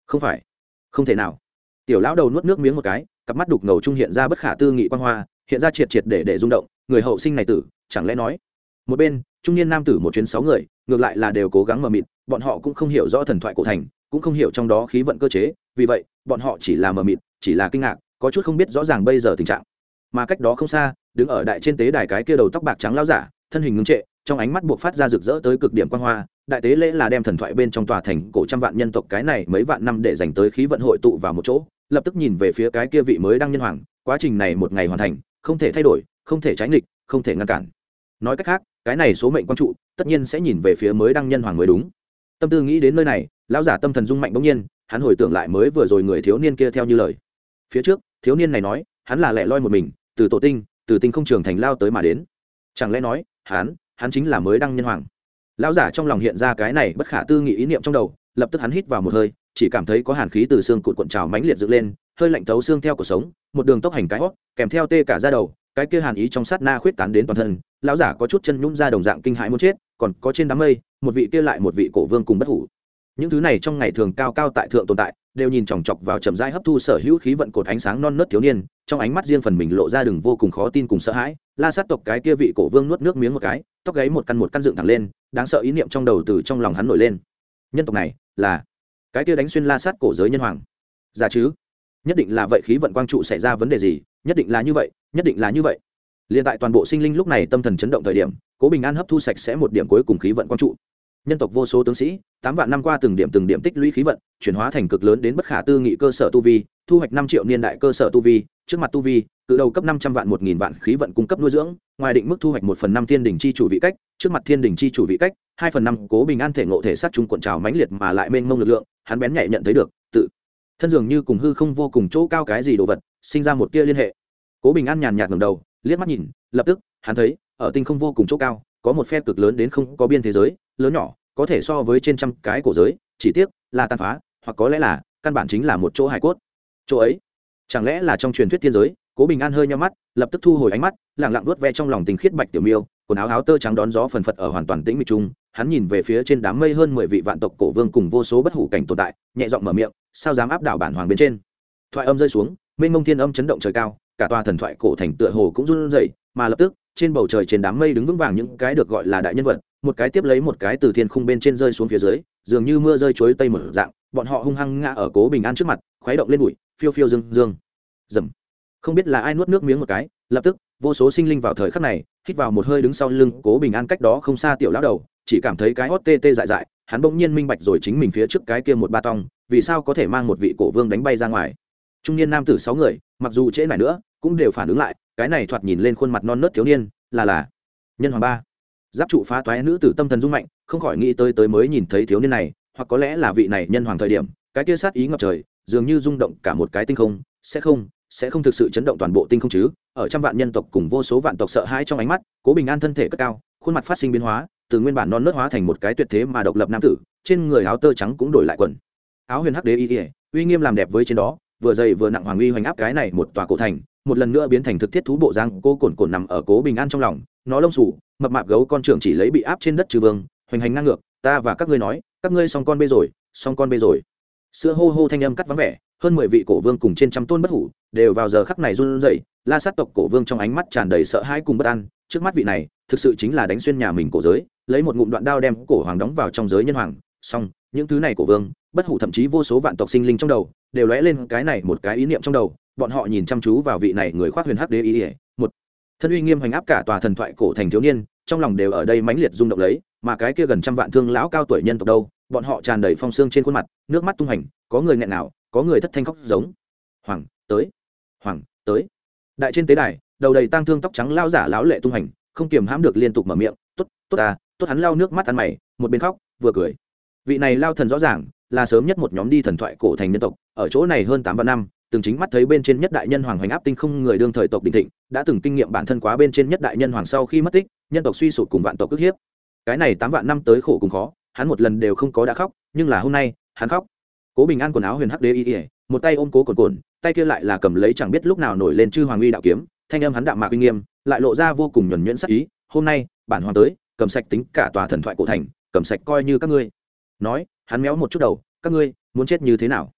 Không phải, không thể nào. Tiểu lão đầu nuốt nước miếng một cái cặp mắt đục ngầu trung hiện ra bất khả tư nghị quan hoa, hiện ra triệt triệt để để rung động, người hậu sinh này tử, chẳng lẽ nói, một bên, trung niên nam tử một chuyến sáu người, ngược lại là đều cố gắng mờ mịt, bọn họ cũng không hiểu rõ thần thoại cổ thành, cũng không hiểu trong đó khí vận cơ chế, vì vậy, bọn họ chỉ là mờ mịt, chỉ là kinh ngạc, có chút không biết rõ ràng bây giờ tình trạng. Mà cách đó không xa, đứng ở đại trên tế đài cái kia đầu tóc bạc trắng lao giả, thân hình ngưng trệ, trong ánh mắt buộc phát ra rực rỡ tới cực điểm quan hoa, đại tế lễ là đem thần thoại bên trong tòa thành cổ trăm vạn nhân tộc cái này mấy vạn năm để dành tới khí vận hội tụ vào một chỗ lập tức nhìn về phía cái kia vị mới đăng nhân hoàng, quá trình này một ngày hoàn thành, không thể thay đổi, không thể tránh nghịch, không thể ngăn cản. Nói cách khác, cái này số mệnh quan trụ, tất nhiên sẽ nhìn về phía mới đăng nhân hoàng mới đúng. Tâm tư nghĩ đến nơi này, lão giả tâm thần dung mạnh bỗng nhiên, hắn hồi tưởng lại mới vừa rồi người thiếu niên kia theo như lời. Phía trước, thiếu niên này nói, hắn là lẻ loi một mình, từ tổ tinh, từ tinh không trường thành lao tới mà đến. Chẳng lẽ nói, hắn hắn chính là mới đăng nhân hoàng? Lão giả trong lòng hiện ra cái này bất khả tư nghị ý niệm trong đầu, lập tức hắn hít vào một hơi chỉ cảm thấy có hàn khí từ xương cụt cuộn trào mãnh liệt dựng lên, hơi lạnh thấu xương theo cuộc sống, một đường tốc hành cái hót, kèm theo tê cả ra đầu, cái kia hàn ý trong sát na khuyết tán đến toàn thân, lão giả có chút chân nhũn ra đồng dạng kinh hãi muốn chết, còn có trên đám mây, một vị kia lại một vị cổ vương cùng bất hủ. Những thứ này trong ngày thường cao cao tại thượng tồn tại, đều nhìn chòng chọc vào chậm rãi hấp thu sở hữu khí vận cột ánh sáng non nớt thiếu niên, trong ánh mắt riêng phần mình lộ ra đường vô cùng khó tin cùng sợ hãi, la sát tộc cái kia vị cổ vương nuốt nước miếng một cái, tóc gáy một căn một căn dựng thẳng lên, đáng sợ ý niệm trong đầu từ trong lòng hắn nổi lên. Nhân tộc này là cái kia đánh xuyên la sát cổ giới nhân hoàng. Giả chứ? Nhất định là vậy khí vận quang trụ xảy ra vấn đề gì? Nhất định là như vậy, nhất định là như vậy. Liền tại toàn bộ sinh linh lúc này tâm thần chấn động thời điểm, cố bình an hấp thu sạch sẽ một điểm cuối cùng khí vận quang trụ. Nhân tộc vô số tướng sĩ, tám vạn năm qua từng điểm từng điểm tích lũy khí vận, chuyển hóa thành cực lớn đến bất khả tư nghị cơ sở tu vi, thu hoạch năm triệu niên đại cơ sở tu vi, trước mặt tu vi cự đầu cấp năm trăm vạn một nghìn vạn khí vận cung cấp nuôi dưỡng, ngoài định mức thu hoạch một phần năm thiên đình chi chủ vị cách, trước mặt thiên đình chi chủ vị cách, hai phần năm cố bình an thể ngộ thể sát trung cuộn trào mãnh liệt mà lại mênh mông lực lượng, hắn bén nhạy nhận thấy được, tự thân dường như cùng hư không vô cùng chỗ cao cái gì đồ vật, sinh ra một tia liên hệ. Cố bình an nhàn nhạt ngầm đầu, liếc mắt nhìn, lập tức, hắn thấy, ở tinh không vô cùng chỗ cao, có một phe cực lớn đến không có biên thế giới, lớn nhỏ, có thể so với trên trăm cái cổ giới, chỉ tiếc là tàn phá, hoặc có lẽ là, căn bản chính là một chỗ hải cốt. Chỗ ấy, chẳng lẽ là trong truyền thuyết thiên giới cố bình an hơi nhau mắt, lập tức thu hồi ánh mắt lẳng lặng vuốt ve trong lòng tình khiết bạch tiểu miêu, quần áo áo tơ trắng đón gió phần phật ở hoàn toàn tĩnh mịch trung hắn nhìn về phía trên đám mây hơn mười vị vạn tộc cổ vương cùng vô số bất hủ cảnh tồn tại, nhẹ giọng mở miệng, sao dám áp đảo bản hoàng bên trên? Thoại âm rơi xuống, mênh mông thiên âm chấn động trời cao, cả tòa thần thoại cổ thành tựa hồ cũng run rẩy, mà lập tức, trên bầu trời trên đám mây đứng vững vàng những cái được gọi là đại nhân vật, một cái tiếp lấy một cái từ thiên khung bên trên rơi xuống phía dưới, dường như mưa rơi chuối tây mở dạng, bọn họ hung hăng ngã ở cố bình an trước mặt, khuấy động lên bụi, phiêu phiêu dương dương. Dầm không biết là ai nuốt nước miếng một cái, lập tức, vô số sinh linh vào thời khắc này, hít vào một hơi đứng sau lưng cố bình an cách đó không xa tiểu lão đầu, chỉ cảm thấy cái hót tê tê dại dại, hắn bỗng nhiên minh bạch rồi chính mình phía trước cái kia một ba tong, vì sao có thể mang một vị cổ vương đánh bay ra ngoài. Trung niên nam tử sáu người, mặc dù trễ này nữa, cũng đều phản ứng lại, cái này thoạt nhìn lên khuôn mặt non nớt thiếu niên, là là nhân hoàng ba. Giáp trụ phá toái nữ tử tâm thần dung mạnh, không khỏi nghĩ tới tới mới nhìn thấy thiếu niên này, hoặc có lẽ là vị này nhân hoàng thời điểm, cái kia sát ý ngập trời, dường như rung động cả một cái tinh không, sẽ không sẽ không thực sự chấn động toàn bộ tinh không chứ? Ở trăm vạn nhân tộc cùng vô số vạn tộc sợ hãi trong ánh mắt, cố bình an thân thể cất cao, khuôn mặt phát sinh biến hóa, từ nguyên bản non nớt hóa thành một cái tuyệt thế mà độc lập nam tử, trên người áo tơ trắng cũng đổi lại quần. Áo huyền hắc đế y ỉa uy nghiêm làm đẹp với trên đó, vừa dày vừa nặng hoàng uy hoành áp cái này một tòa cổ thành, một lần nữa biến thành thực thiết thú bộ giang cô cồn cồn nằm ở cố bình an trong lòng, nó lông sủ mập mạp gấu con trưởng chỉ lấy bị áp trên đất trừ vương, hoành hành ngang ngược, ta và các ngươi nói, các ngươi xong con bê rồi, xong con bê rồi. Sữa hô hô thanh âm cắt vắng vẻ hơn mười vị cổ vương cùng trên trăm tôn bất hủ đều vào giờ khắc này run rẩy. La sát tộc cổ vương trong ánh mắt tràn đầy sợ hãi cùng bất an. Trước mắt vị này, thực sự chính là đánh xuyên nhà mình cổ giới, lấy một ngụm đoạn đao đem cổ hoàng đóng vào trong giới nhân hoàng. Song những thứ này cổ vương, bất hủ thậm chí vô số vạn tộc sinh linh trong đầu, đều lóe lên cái này một cái ý niệm trong đầu. Bọn họ nhìn chăm chú vào vị này người khoác huyền hắc đế ý ỉa. Một, thân uy nghiêm hành áp cả tòa thần thoại cổ thành thiếu niên, trong lòng đều ở đây mãnh liệt rung động lấy, mà cái kia gần trăm vạn thương lão cao tuổi nhân tộc đâu, bọn họ tràn đầy phong xương trên khuôn mặt, nước mắt tung hành có người nghẹn nào có người thất thanh khóc giống. Hoàng, tới. Hoàng, tới. Đại trên tế đài, đầu đầy tang thương tóc trắng lao giả lão lệ tung hành, không kiềm hãm được liên tục mở miệng, tốt tốt ta, tốt hắn lao nước mắt ăn mày, một bên khóc, vừa cười. Vị này lao thần rõ ràng, là sớm nhất một nhóm đi thần thoại cổ thành nhân tộc, ở chỗ này hơn tám vạn năm, từng chính mắt thấy bên trên nhất đại nhân hoàng hoành áp tinh không người đương thời tộc đình thịnh, đã từng kinh nghiệm bản thân quá bên trên nhất đại nhân hoàng sau khi mất tích, nhân tộc suy sụp cùng vạn tộc ức hiếp. Cái này tám vạn năm tới khổ cùng khó, hắn một lần đều không có đã khóc, nhưng là hôm nay, hắn khóc cố bình an quần áo huyền hắc đế y ỉa một tay ôm cố cồn cồn, tay kia lại là cầm lấy chẳng biết lúc nào nổi lên chư hoàng uy đạo kiếm, thanh âm hắn đạm mạc uy nghiêm, lại lộ ra vô cùng nhuẩn nhuyễn sắc ý, hôm nay, bản hoàng tới, cầm sạch tính cả tòa thần thoại cổ thành, cầm sạch coi như các ngươi. Nói, hắn méo một chút đầu, các ngươi, muốn chết như thế nào?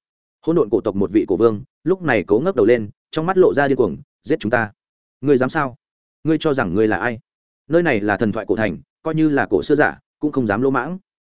Hỗn độn cổ tộc một vị cổ vương, lúc này cố ngấp đầu lên, trong mắt lộ ra điên cuồng, giết chúng ta. Ngươi dám sao? Ngươi cho rằng ngươi là ai? Nơi này là thần thoại cổ thành, coi như là cổ xưa giả, cũng không dám lỗ mãng.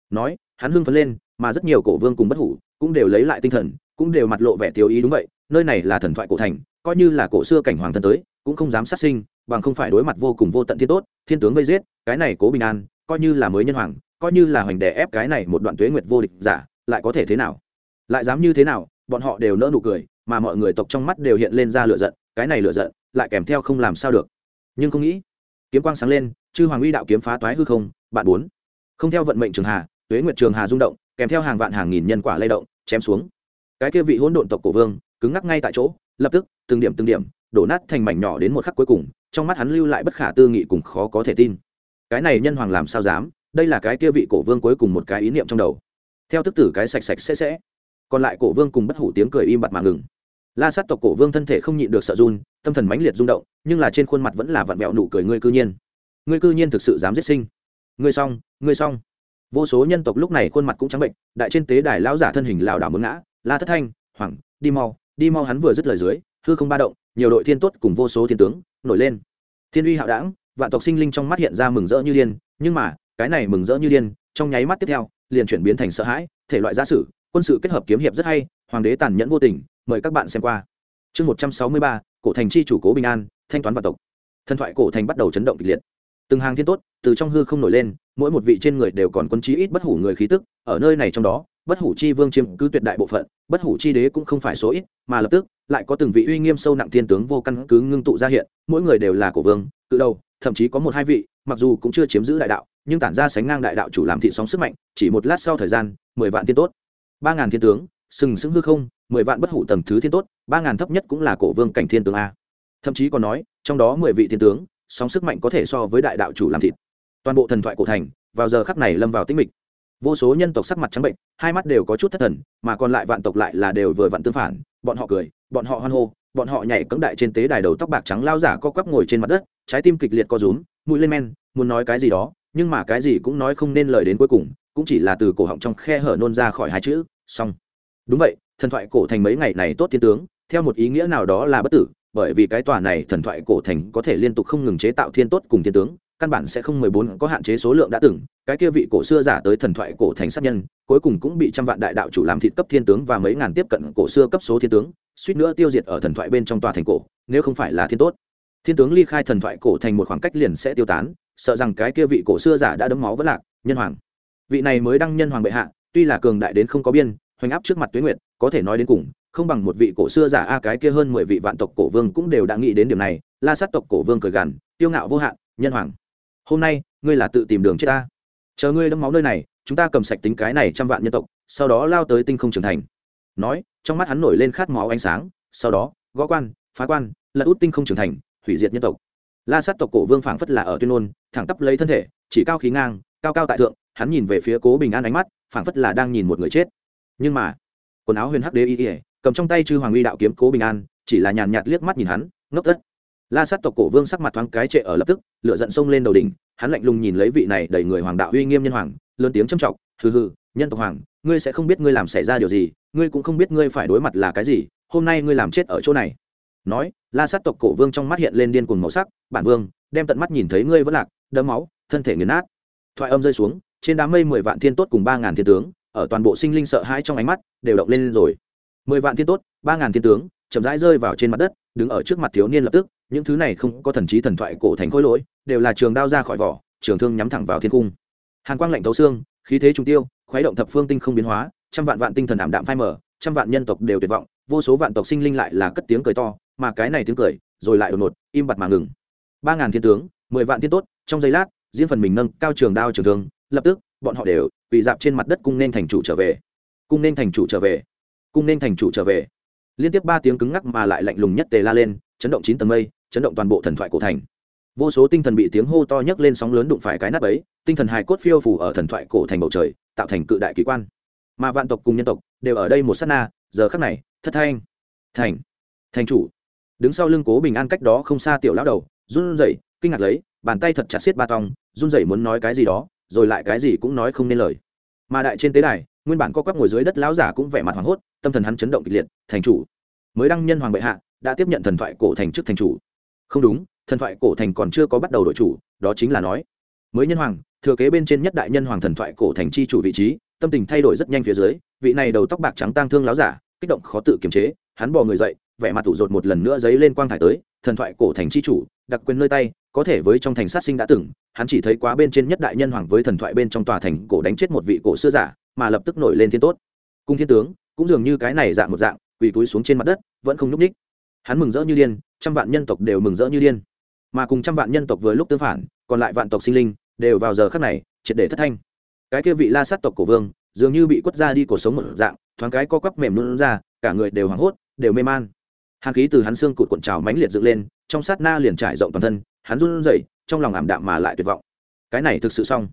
Nói, hắn hưng phấn lên, mà rất nhiều cổ vương cùng bất hủ cũng đều lấy lại tinh thần, cũng đều mặt lộ vẻ tiêu ý đúng vậy, nơi này là thần thoại cổ thành, coi như là cổ xưa cảnh hoàng thân tới, cũng không dám sát sinh, bằng không phải đối mặt vô cùng vô tận thiên tốt, thiên tướng vây giết, cái này cố bình an, coi như là mới nhân hoàng, coi như là hoành đè ép cái này một đoạn tuế nguyệt vô địch giả, lại có thể thế nào? Lại dám như thế nào? Bọn họ đều nỡ nụ cười, mà mọi người tộc trong mắt đều hiện lên ra lửa giận, cái này lửa giận, lại kèm theo không làm sao được. Nhưng không nghĩ, kiếm quang sáng lên, chư hoàng uy đạo kiếm phá toái hư không, bạn bốn. Không theo vận mệnh trường hà, tuế nguyệt trường hà rung động, kèm theo hàng vạn hàng nghìn nhân quả lay động chém xuống. Cái kia vị hỗn độn tộc cổ vương, cứng ngắc ngay tại chỗ, lập tức, từng điểm từng điểm, đổ nát thành mảnh nhỏ đến một khắc cuối cùng, trong mắt hắn lưu lại bất khả tư nghị cùng khó có thể tin. Cái này nhân hoàng làm sao dám? Đây là cái kia vị cổ vương cuối cùng một cái ý niệm trong đầu. Theo tức tử cái sạch sạch sẽ sẽ, còn lại cổ vương cùng bất hủ tiếng cười im bặt mà ngừng. La sát tộc cổ vương thân thể không nhịn được sợ run, tâm thần mãnh liệt rung động, nhưng là trên khuôn mặt vẫn là vặn vẹo nụ cười ngươi cư nhiên. Ngươi cư nhiên thực sự dám giết sinh. Ngươi xong ngươi xong vô số nhân tộc lúc này khuôn mặt cũng trắng bệnh, đại trên tế đài lão giả thân hình lảo đảo muốn ngã, la thất thanh, hoàng, đi mau đi mau hắn vừa dứt lời dưới, hư không ba động, nhiều đội thiên tốt cùng vô số thiên tướng nổi lên. Thiên uy hạo đảng vạn tộc sinh linh trong mắt hiện ra mừng rỡ như điên, nhưng mà, cái này mừng rỡ như điên, trong nháy mắt tiếp theo, liền chuyển biến thành sợ hãi, thể loại gia sử, quân sự kết hợp kiếm hiệp rất hay, hoàng đế tàn nhẫn vô tình, mời các bạn xem qua. Chương một trăm sáu mươi ba, cổ thành chi chủ cố bình an, thanh toán vạn tộc. Thần thoại cổ thành bắt đầu chấn động kịch liệt. Từng hàng thiên tốt từ trong hư không nổi lên mỗi một vị trên người đều còn quân trí ít bất hủ người khí tức, ở nơi này trong đó, bất hủ chi vương chiếm cứ tuyệt đại bộ phận, bất hủ chi đế cũng không phải số ít, mà lập tức, lại có từng vị uy nghiêm sâu nặng thiên tướng vô căn cứ ngưng tụ ra hiện, mỗi người đều là cổ vương, cự đầu, thậm chí có một hai vị, mặc dù cũng chưa chiếm giữ đại đạo, nhưng tản ra sánh ngang đại đạo chủ làm thị sóng sức mạnh, chỉ một lát sau thời gian, mười vạn thiên tốt. Ba ngàn thiên tướng, sừng sững hư không, mười vạn bất hủ tầng thứ thiên tốt, ba ngàn thấp nhất cũng là cổ vương cảnh thiên tướng a. Thậm chí còn nói, trong đó mười vị thiên tướng, sóng sức mạnh có thể so với đại đạo chủ làm thịt toàn bộ thần thoại cổ thành, vào giờ khắc này lâm vào tĩnh mịch. Vô số nhân tộc sắc mặt trắng bệnh, hai mắt đều có chút thất thần, mà còn lại vạn tộc lại là đều vừa vặn tương phản, bọn họ cười, bọn họ hoan hô, bọn họ nhảy cẫng đại trên tế đài đầu tóc bạc trắng lao giả co quắp ngồi trên mặt đất, trái tim kịch liệt co rúm, mũi lên men, muốn nói cái gì đó, nhưng mà cái gì cũng nói không nên lời đến cuối cùng, cũng chỉ là từ cổ họng trong khe hở nôn ra khỏi hai chữ, xong. Đúng vậy, thần thoại cổ thành mấy ngày này tốt thiên tướng, theo một ý nghĩa nào đó là bất tử, bởi vì cái tòa này thần thoại cổ thành có thể liên tục không ngừng chế tạo thiên tốt cùng thiên tướng căn bản sẽ không mười bốn có hạn chế số lượng đã từng, cái kia vị cổ xưa giả tới thần thoại cổ thành sát nhân, cuối cùng cũng bị trăm vạn đại đạo chủ làm thịt cấp thiên tướng và mấy ngàn tiếp cận cổ xưa cấp số thiên tướng, suýt nữa tiêu diệt ở thần thoại bên trong tòa thành cổ, nếu không phải là thiên tốt. Thiên tướng ly khai thần thoại cổ thành một khoảng cách liền sẽ tiêu tán, sợ rằng cái kia vị cổ xưa giả đã đấm máu vẫn lạc, nhân hoàng. Vị này mới đăng nhân hoàng bệ hạ, tuy là cường đại đến không có biên, hoành áp trước mặt tuyết nguyệt, có thể nói đến cùng, không bằng một vị cổ xưa giả a, cái kia hơn mười vị vạn tộc cổ vương cũng đều đã nghĩ đến điểm này, la sát tộc cổ vương cười gằn, tiêu ngạo vô hạn, nhân hoàng hôm nay, ngươi là tự tìm đường chết ta. Chờ ngươi đâm máu nơi này, chúng ta cầm sạch tính cái này trăm vạn nhân tộc, sau đó lao tới tinh không trưởng thành. Nói, trong mắt hắn nổi lên khát máu ánh sáng, sau đó, gõ quan, phá quan, lật út tinh không trưởng thành, hủy diệt nhân tộc. La sát tộc cổ vương phảng phất là ở tuyên ngôn, thẳng tắp lấy thân thể, chỉ cao khí ngang, cao cao tại thượng, hắn nhìn về phía cố bình an ánh mắt, phảng phất là đang nhìn một người chết. Nhưng mà, quần áo huyền hắc đế y ỉa cầm trong tay chư hoàng uy đạo kiếm cố bình an, chỉ là nhàn nhạt liếc mắt nhìn hắn, ngốc tất la sát tộc cổ vương sắc mặt thoáng cái trệ ở lập tức, lửa giận sông lên đầu đỉnh, hắn lạnh lùng nhìn lấy vị này đầy người hoàng đạo uy nghiêm nhân hoàng, lớn tiếng trầm trọng hừ hừ, nhân tộc hoàng, ngươi sẽ không biết ngươi làm xảy ra điều gì, ngươi cũng không biết ngươi phải đối mặt là cái gì, hôm nay ngươi làm chết ở chỗ này. Nói, la sát tộc cổ vương trong mắt hiện lên điên cuồng màu sắc, bản vương, đem tận mắt nhìn thấy ngươi vẫn lạc đấm máu, thân thể nghiền nát. Thoại âm rơi xuống, trên đám mây mười vạn thiên tốt cùng ba ngàn thiên tướng, ở toàn bộ sinh linh sợ hãi trong ánh mắt, đều động lên rồi. Mười vạn thiên tốt, ba ngàn thiên tướng, chậm rãi rơi vào trên mặt đất, đứng ở trước mặt thiếu niên lập tức những thứ này không có thần trí thần thoại cổ thành khối lỗi, đều là trường đao ra khỏi vỏ, trường thương nhắm thẳng vào thiên cung. Hàn quang lạnh thấu xương, khí thế trung tiêu, khuấy động thập phương tinh không biến hóa, trăm vạn vạn tinh thần ảm đạm phai mở trăm vạn nhân tộc đều tuyệt vọng, vô số vạn tộc sinh linh lại là cất tiếng cười to, mà cái này tiếng cười, rồi lại đột ngột, im bặt mà ngừng. Ba ngàn thiên tướng, mười vạn thiên tốt, trong giây lát, riêng phần mình nâng cao trường đao trường thương, lập tức, bọn họ đều bị dạp trên mặt đất cung nên thành chủ trở về. Cung nên thành chủ trở về. Cung nên thành chủ trở về. Liên tiếp ba tiếng cứng ngắc mà lại lạnh lùng nhất tề la lên, chấn động chín tầng mây chấn động toàn bộ thần thoại cổ thành. Vô số tinh thần bị tiếng hô to nhấc lên sóng lớn đụng phải cái nắp ấy, tinh thần hài cốt phiêu phủ ở thần thoại cổ thành bầu trời, tạo thành cự đại kỳ quan. Mà vạn tộc cùng nhân tộc đều ở đây một sát na, giờ khắc này, thất thanh. Thành. Thành chủ. Đứng sau lưng cố bình an cách đó không xa tiểu lão đầu, run rẩy, kinh ngạc lấy, bàn tay thật chặt xiết ba tong run rẩy muốn nói cái gì đó, rồi lại cái gì cũng nói không nên lời. Mà đại trên tế đài, nguyên bản co quắp ngồi dưới đất lão giả cũng vẻ mặt hoảng hốt, tâm thần hắn chấn động kịch liệt, thành chủ. Mới đăng nhân hoàng bệ hạ, đã tiếp nhận thần thoại cổ thành trước thành chủ không đúng, thần thoại cổ thành còn chưa có bắt đầu đội chủ, đó chính là nói. Mới nhân hoàng, thừa kế bên trên nhất đại nhân hoàng thần thoại cổ thành chi chủ vị trí, tâm tình thay đổi rất nhanh phía dưới, vị này đầu tóc bạc trắng tang thương láo giả, kích động khó tự kiềm chế, hắn bò người dậy, vẻ mặt tủ rột một lần nữa giấy lên quang thải tới, thần thoại cổ thành chi chủ, đặc quyền nơi tay, có thể với trong thành sát sinh đã từng, hắn chỉ thấy quá bên trên nhất đại nhân hoàng với thần thoại bên trong tòa thành cổ đánh chết một vị cổ xưa giả, mà lập tức nổi lên thiên tốt. Cung thiên tướng, cũng dường như cái này dạng một dạng, quỳ túi xuống trên mặt đất, vẫn không nhúc ních hắn mừng rỡ như điên trăm vạn nhân tộc đều mừng rỡ như điên. Mà cùng trăm vạn nhân tộc vừa lúc tương phản, còn lại vạn tộc sinh linh đều vào giờ khắc này triệt để thất thanh. Cái kia vị la sát tộc cổ vương, dường như bị quất ra đi cổ sống một dạng, thoáng cái co quắp mềm luôn ra, cả người đều hoảng hốt, đều mê man. Hàn khí từ hắn xương cụt cuộn trào mãnh liệt dựng lên, trong sát na liền trải rộng toàn thân, hắn run rẩy, trong lòng ảm đạm mà lại tuyệt vọng. Cái này thực sự xong.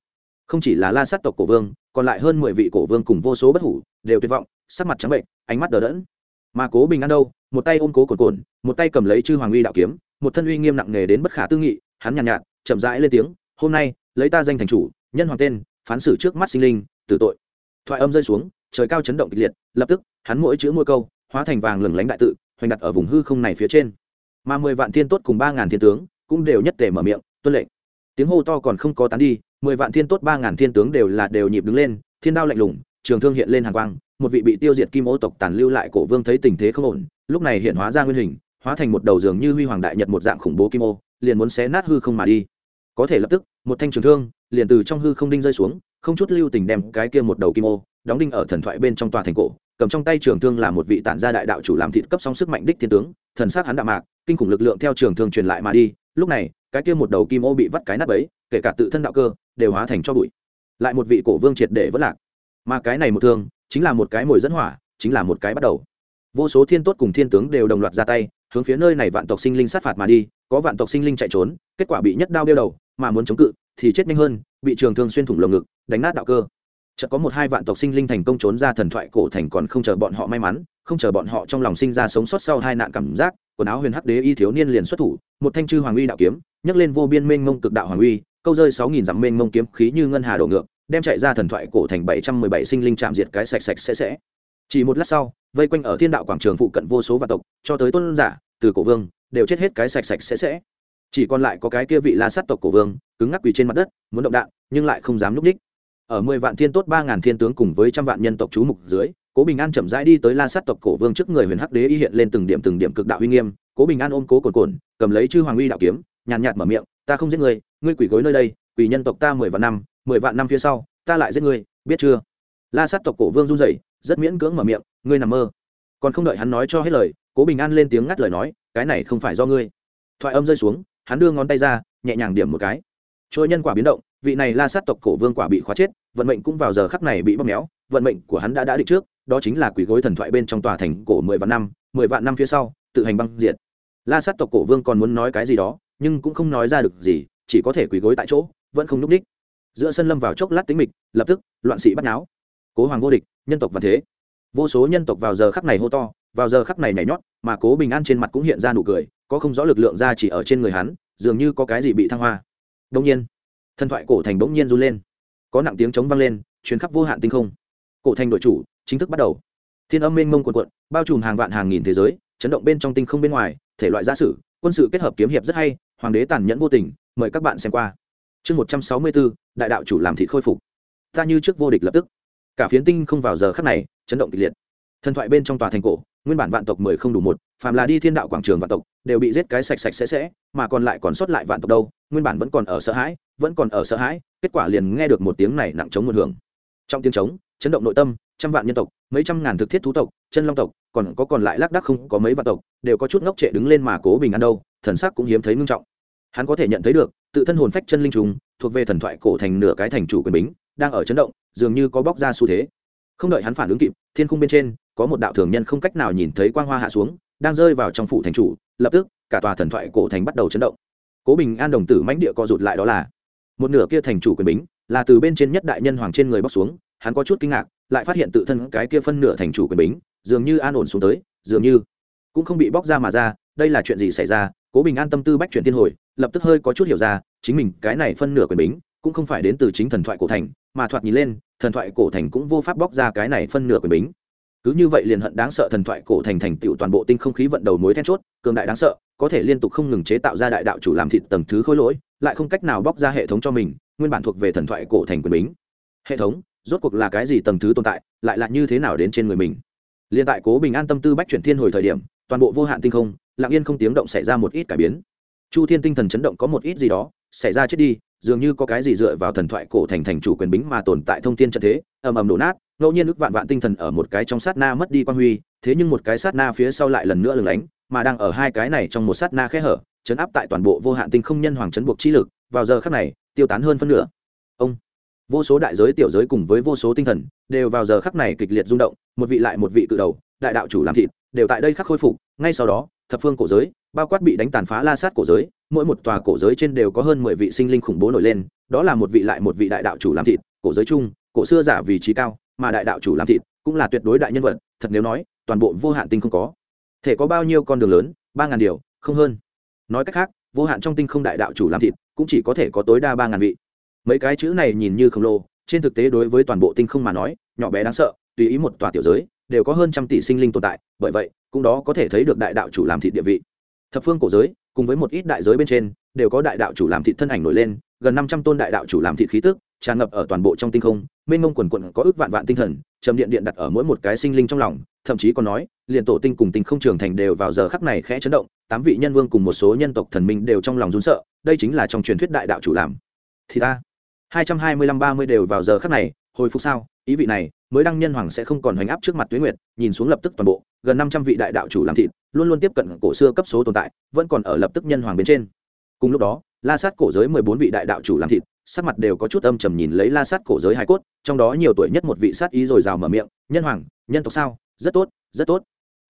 Không chỉ là la sát tộc cổ vương, còn lại hơn mười vị cổ vương cùng vô số bất hủ, đều tuyệt vọng, sắc mặt trắng bệnh, ánh mắt đờ đẫn mà cố bình an đâu một tay ôm cố cồn cồn một tay cầm lấy chư hoàng uy đạo kiếm một thân uy nghiêm nặng nề đến bất khả tư nghị hắn nhàn nhạt, nhạt chậm rãi lên tiếng hôm nay lấy ta danh thành chủ nhân hoàng tên phán xử trước mắt sinh linh tử tội. Thoại âm rơi xuống trời cao chấn động kịch liệt lập tức hắn mỗi chữ mỗi câu hóa thành vàng lừng lánh đại tự hoành đặt ở vùng hư không này phía trên. Mà mười vạn thiên tốt cùng ba ngàn thiên tướng cũng đều nhất tề mở miệng tuân lệnh. Tiếng hô to còn không có tán đi mười vạn thiên tốt ba ngàn thiên tướng đều là đều nhịp đứng lên thiên đao lạnh lùng trường thương hiện lên hàng quang một vị bị tiêu diệt kim ô tộc tàn lưu lại cổ vương thấy tình thế không ổn, lúc này hiện hóa ra nguyên hình, hóa thành một đầu dường như huy hoàng đại nhật một dạng khủng bố kim ô, liền muốn xé nát hư không mà đi. Có thể lập tức, một thanh trường thương liền từ trong hư không đinh rơi xuống, không chút lưu tình đem cái kia một đầu kim ô đóng đinh ở thần thoại bên trong tòa thành cổ, cầm trong tay trường thương là một vị tản gia đại đạo chủ làm thịt cấp song sức mạnh đích thiên tướng, thần sát hắn đạo mạc, kinh khủng lực lượng theo trường thương truyền lại mà đi, lúc này, cái kia một đầu kim ô bị vắt cái nát ấy, kể cả tự thân đạo cơ, đều hóa thành cho bụi. Lại một vị cổ vương triệt để vất lạc. Mà cái này một thương chính là một cái mồi dẫn hỏa, chính là một cái bắt đầu. Vô số thiên tốt cùng thiên tướng đều đồng loạt ra tay, hướng phía nơi này vạn tộc sinh linh sát phạt mà đi, có vạn tộc sinh linh chạy trốn, kết quả bị nhất đao đeo đầu, mà muốn chống cự thì chết nhanh hơn, bị trường thương xuyên thủng lồng ngực, đánh nát đạo cơ. Chợt có một hai vạn tộc sinh linh thành công trốn ra thần thoại cổ thành còn không chờ bọn họ may mắn, không chờ bọn họ trong lòng sinh ra sống sót sau hai nạn cảm giác, quần áo huyền hắc đế y thiếu niên liền xuất thủ, một thanh chư hoàng uy đạo kiếm, nhấc lên vô biên mênh mông cực đạo hoàng uy, câu rơi sáu nghìn dặm mênh mông kiếm khí như ngân hà đổ ngược đem chạy ra thần thoại cổ thành bảy trăm mười bảy sinh linh chạm diệt cái sạch sạch sẽ sẽ. Chỉ một lát sau, vây quanh ở thiên đạo quảng trường phụ cận vô số vạn tộc, cho tới tôn giả, từ cổ vương, đều chết hết cái sạch sạch sẽ sẽ. Chỉ còn lại có cái kia vị la sát tộc cổ vương, cứng ngắc quỳ trên mặt đất, muốn động đạn, nhưng lại không dám núp ních ở mười vạn thiên tốt, ba ngàn thiên tướng cùng với trăm vạn nhân tộc chú mục dưới, cố bình an chậm rãi đi tới la sát tộc cổ vương trước người huyền hắc đế y hiện lên từng điểm từng điểm cực đạo uy nghiêm. Cố bình an ôm cố cồn cồn cầm lấy chư hoàng uy đạo kiếm, nhàn nhạt mở miệng, ta không giết người ngươi quỷ gối nơi đây quỷ nhân tộc ta mười vạn năm mười vạn năm phía sau, ta lại giết ngươi, biết chưa? La sát tộc cổ vương run rẩy, rất miễn cưỡng mở miệng, ngươi nằm mơ. Còn không đợi hắn nói cho hết lời, cố bình an lên tiếng ngắt lời nói, cái này không phải do ngươi. Thoại âm rơi xuống, hắn đưa ngón tay ra, nhẹ nhàng điểm một cái. Trôi nhân quả biến động, vị này la sát tộc cổ vương quả bị khóa chết, vận mệnh cũng vào giờ khắc này bị bóp méo, vận mệnh của hắn đã đã định trước, đó chính là quỷ gối thần thoại bên trong tòa thành cổ mười vạn năm, mười vạn năm phía sau, tự hành băng diệt. La sát tộc cổ vương còn muốn nói cái gì đó, nhưng cũng không nói ra được gì, chỉ có thể quỳ gối tại chỗ, vẫn không núp đích giữa sân lâm vào chốc lát tính mịch, lập tức, loạn sĩ bắt náo. Cố hoàng vô địch, nhân tộc và thế. Vô số nhân tộc vào giờ khắc này hô to, vào giờ khắc này nhảy nhót, mà cố bình an trên mặt cũng hiện ra nụ cười, có không rõ lực lượng ra chỉ ở trên người hắn, dường như có cái gì bị thăng hoa. Đông nhiên, thần thoại cổ thành bỗng nhiên run lên. Có nặng tiếng chống vang lên chuyến khắp vô hạn tinh không. Cổ thành đội chủ, chính thức bắt đầu. Thiên âm mênh mông quần quận bao trùm hàng vạn hàng nghìn thế giới, chấn động bên trong tinh không bên ngoài, thể loại gia sử, quân sự kết hợp kiếm hiệp rất hay, hoàng đế tàn nhẫn vô tình, mời các bạn xem qua chương một trăm sáu mươi bốn, đại đạo chủ làm thị khôi phục. Ta như trước vô địch lập tức. Cả phiến tinh không vào giờ khắc này, chấn động kịch liệt. Thần thoại bên trong tòa thành cổ, nguyên bản vạn tộc mười không đủ một, phàm là đi thiên đạo quảng trường vạn tộc, đều bị giết cái sạch sạch sẽ sẽ, mà còn lại còn sót lại vạn tộc đâu, nguyên bản vẫn còn ở sợ hãi, vẫn còn ở sợ hãi, kết quả liền nghe được một tiếng này nặng chống một hưởng. Trong tiếng trống, chấn động nội tâm, trăm vạn nhân tộc, mấy trăm ngàn thực thiết thú tộc, chân long tộc, còn có còn lại lác đác không có mấy vạn tộc, đều có chút ngốc trệ đứng lên mà cố bình an đâu, thần sắc cũng hiếm thấy ngưng trọng. Hắn có thể nhận thấy được tự thân hồn phách chân linh trùng, thuộc về thần thoại cổ thành nửa cái thành chủ quyền bính, đang ở chấn động, dường như có bóc ra xu thế. Không đợi hắn phản ứng kịp, thiên khung bên trên, có một đạo thường nhân không cách nào nhìn thấy quang hoa hạ xuống, đang rơi vào trong phủ thành chủ, lập tức, cả tòa thần thoại cổ thành bắt đầu chấn động. Cố bình an đồng tử mãnh địa co rụt lại đó là, một nửa kia thành chủ quyền bính, là từ bên trên nhất đại nhân hoàng trên người bóc xuống, hắn có chút kinh ngạc, lại phát hiện tự thân cái kia phân nửa thành chủ quyền bính, dường như an ổn xuống tới, dường như cũng không bị bóc ra mà ra, đây là chuyện gì xảy ra? Cố bình an tâm tư bách chuyển thiên hồi, lập tức hơi có chút hiểu ra chính mình cái này phân nửa quyền bính, cũng không phải đến từ chính thần thoại cổ thành, mà thoạt nhìn lên, thần thoại cổ thành cũng vô pháp bóc ra cái này phân nửa quyền bính. Cứ như vậy liền hận đáng sợ thần thoại cổ thành thành tựu toàn bộ tinh không khí vận đầu mối then chốt, cường đại đáng sợ, có thể liên tục không ngừng chế tạo ra đại đạo chủ làm thịt tầng thứ khối lỗi, lại không cách nào bóc ra hệ thống cho mình, nguyên bản thuộc về thần thoại cổ thành quyền bính. Hệ thống, rốt cuộc là cái gì tầng thứ tồn tại, lại là như thế nào đến trên người mình? Liên tại cố bình an tâm tư bách chuyển thiên hồi thời điểm, toàn bộ vô hạn tinh không, lặng yên không tiếng động xảy ra một ít cải biến. Chu thiên tinh thần chấn động có một ít gì đó xảy ra chết đi, dường như có cái gì dựa vào thần thoại cổ thành thành chủ quyền bính mà tồn tại thông thiên trận thế, ầm ầm đổ nát, ngẫu nhiên ức vạn vạn tinh thần ở một cái trong sát na mất đi quan huy, thế nhưng một cái sát na phía sau lại lần nữa lừng lánh, mà đang ở hai cái này trong một sát na khe hở, chấn áp tại toàn bộ vô hạn tinh không nhân hoàng chấn buộc chi lực, vào giờ khắc này, tiêu tán hơn phân nửa. Ông, vô số đại giới tiểu giới cùng với vô số tinh thần, đều vào giờ khắc này kịch liệt rung động, một vị lại một vị cự đầu, đại đạo chủ làm thịt, đều tại đây khắc khôi phục, ngay sau đó, thập phương cổ giới bao quát bị đánh tàn phá la sát cổ giới, mỗi một tòa cổ giới trên đều có hơn mười vị sinh linh khủng bố nổi lên, đó là một vị lại một vị đại đạo chủ làm thịt, cổ giới chung cổ xưa giả vì trí cao, mà đại đạo chủ làm thịt cũng là tuyệt đối đại nhân vật, thật nếu nói, toàn bộ vô hạn tinh không có. Thể có bao nhiêu con đường lớn? Ba ngàn điều, không hơn. Nói cách khác, vô hạn trong tinh không đại đạo chủ làm thịt cũng chỉ có thể có tối đa ba ngàn vị. Mấy cái chữ này nhìn như khổng lồ, trên thực tế đối với toàn bộ tinh không mà nói, nhỏ bé đáng sợ, tùy ý một tòa tiểu giới, đều có hơn trăm tỷ sinh linh tồn tại, bởi vậy, cũng đó có thể thấy được đại đạo chủ làm thịt địa vị thập phương cổ giới, cùng với một ít đại giới bên trên, đều có đại đạo chủ làm thị thân ảnh nổi lên, gần năm trăm tôn đại đạo chủ làm thị khí tức, tràn ngập ở toàn bộ trong tinh không, mênh mông quần quận có ước vạn vạn tinh thần trầm điện điện đặt ở mỗi một cái sinh linh trong lòng, thậm chí còn nói, liền tổ tinh cùng tinh không trường thành đều vào giờ khắc này khẽ chấn động, tám vị nhân vương cùng một số nhân tộc thần minh đều trong lòng run sợ, đây chính là trong truyền thuyết đại đạo chủ làm. Thì ta hai trăm hai mươi lăm ba mươi đều vào giờ khắc này, hồi phục sao? Ý vị này, mới đăng nhân hoàng sẽ không còn hoành áp trước mặt tuyến nguyệt, nhìn xuống lập tức toàn bộ, gần năm trăm vị đại đạo chủ làm thịt, luôn luôn tiếp cận cổ xưa cấp số tồn tại, vẫn còn ở lập tức nhân hoàng bên trên. Cùng lúc đó, la sát cổ giới mười bốn vị đại đạo chủ làm thịt, sắc mặt đều có chút âm trầm nhìn lấy la sát cổ giới hải cốt, trong đó nhiều tuổi nhất một vị sát ý rồi rào mở miệng, nhân hoàng, nhân tộc sao? Rất tốt rất tốt.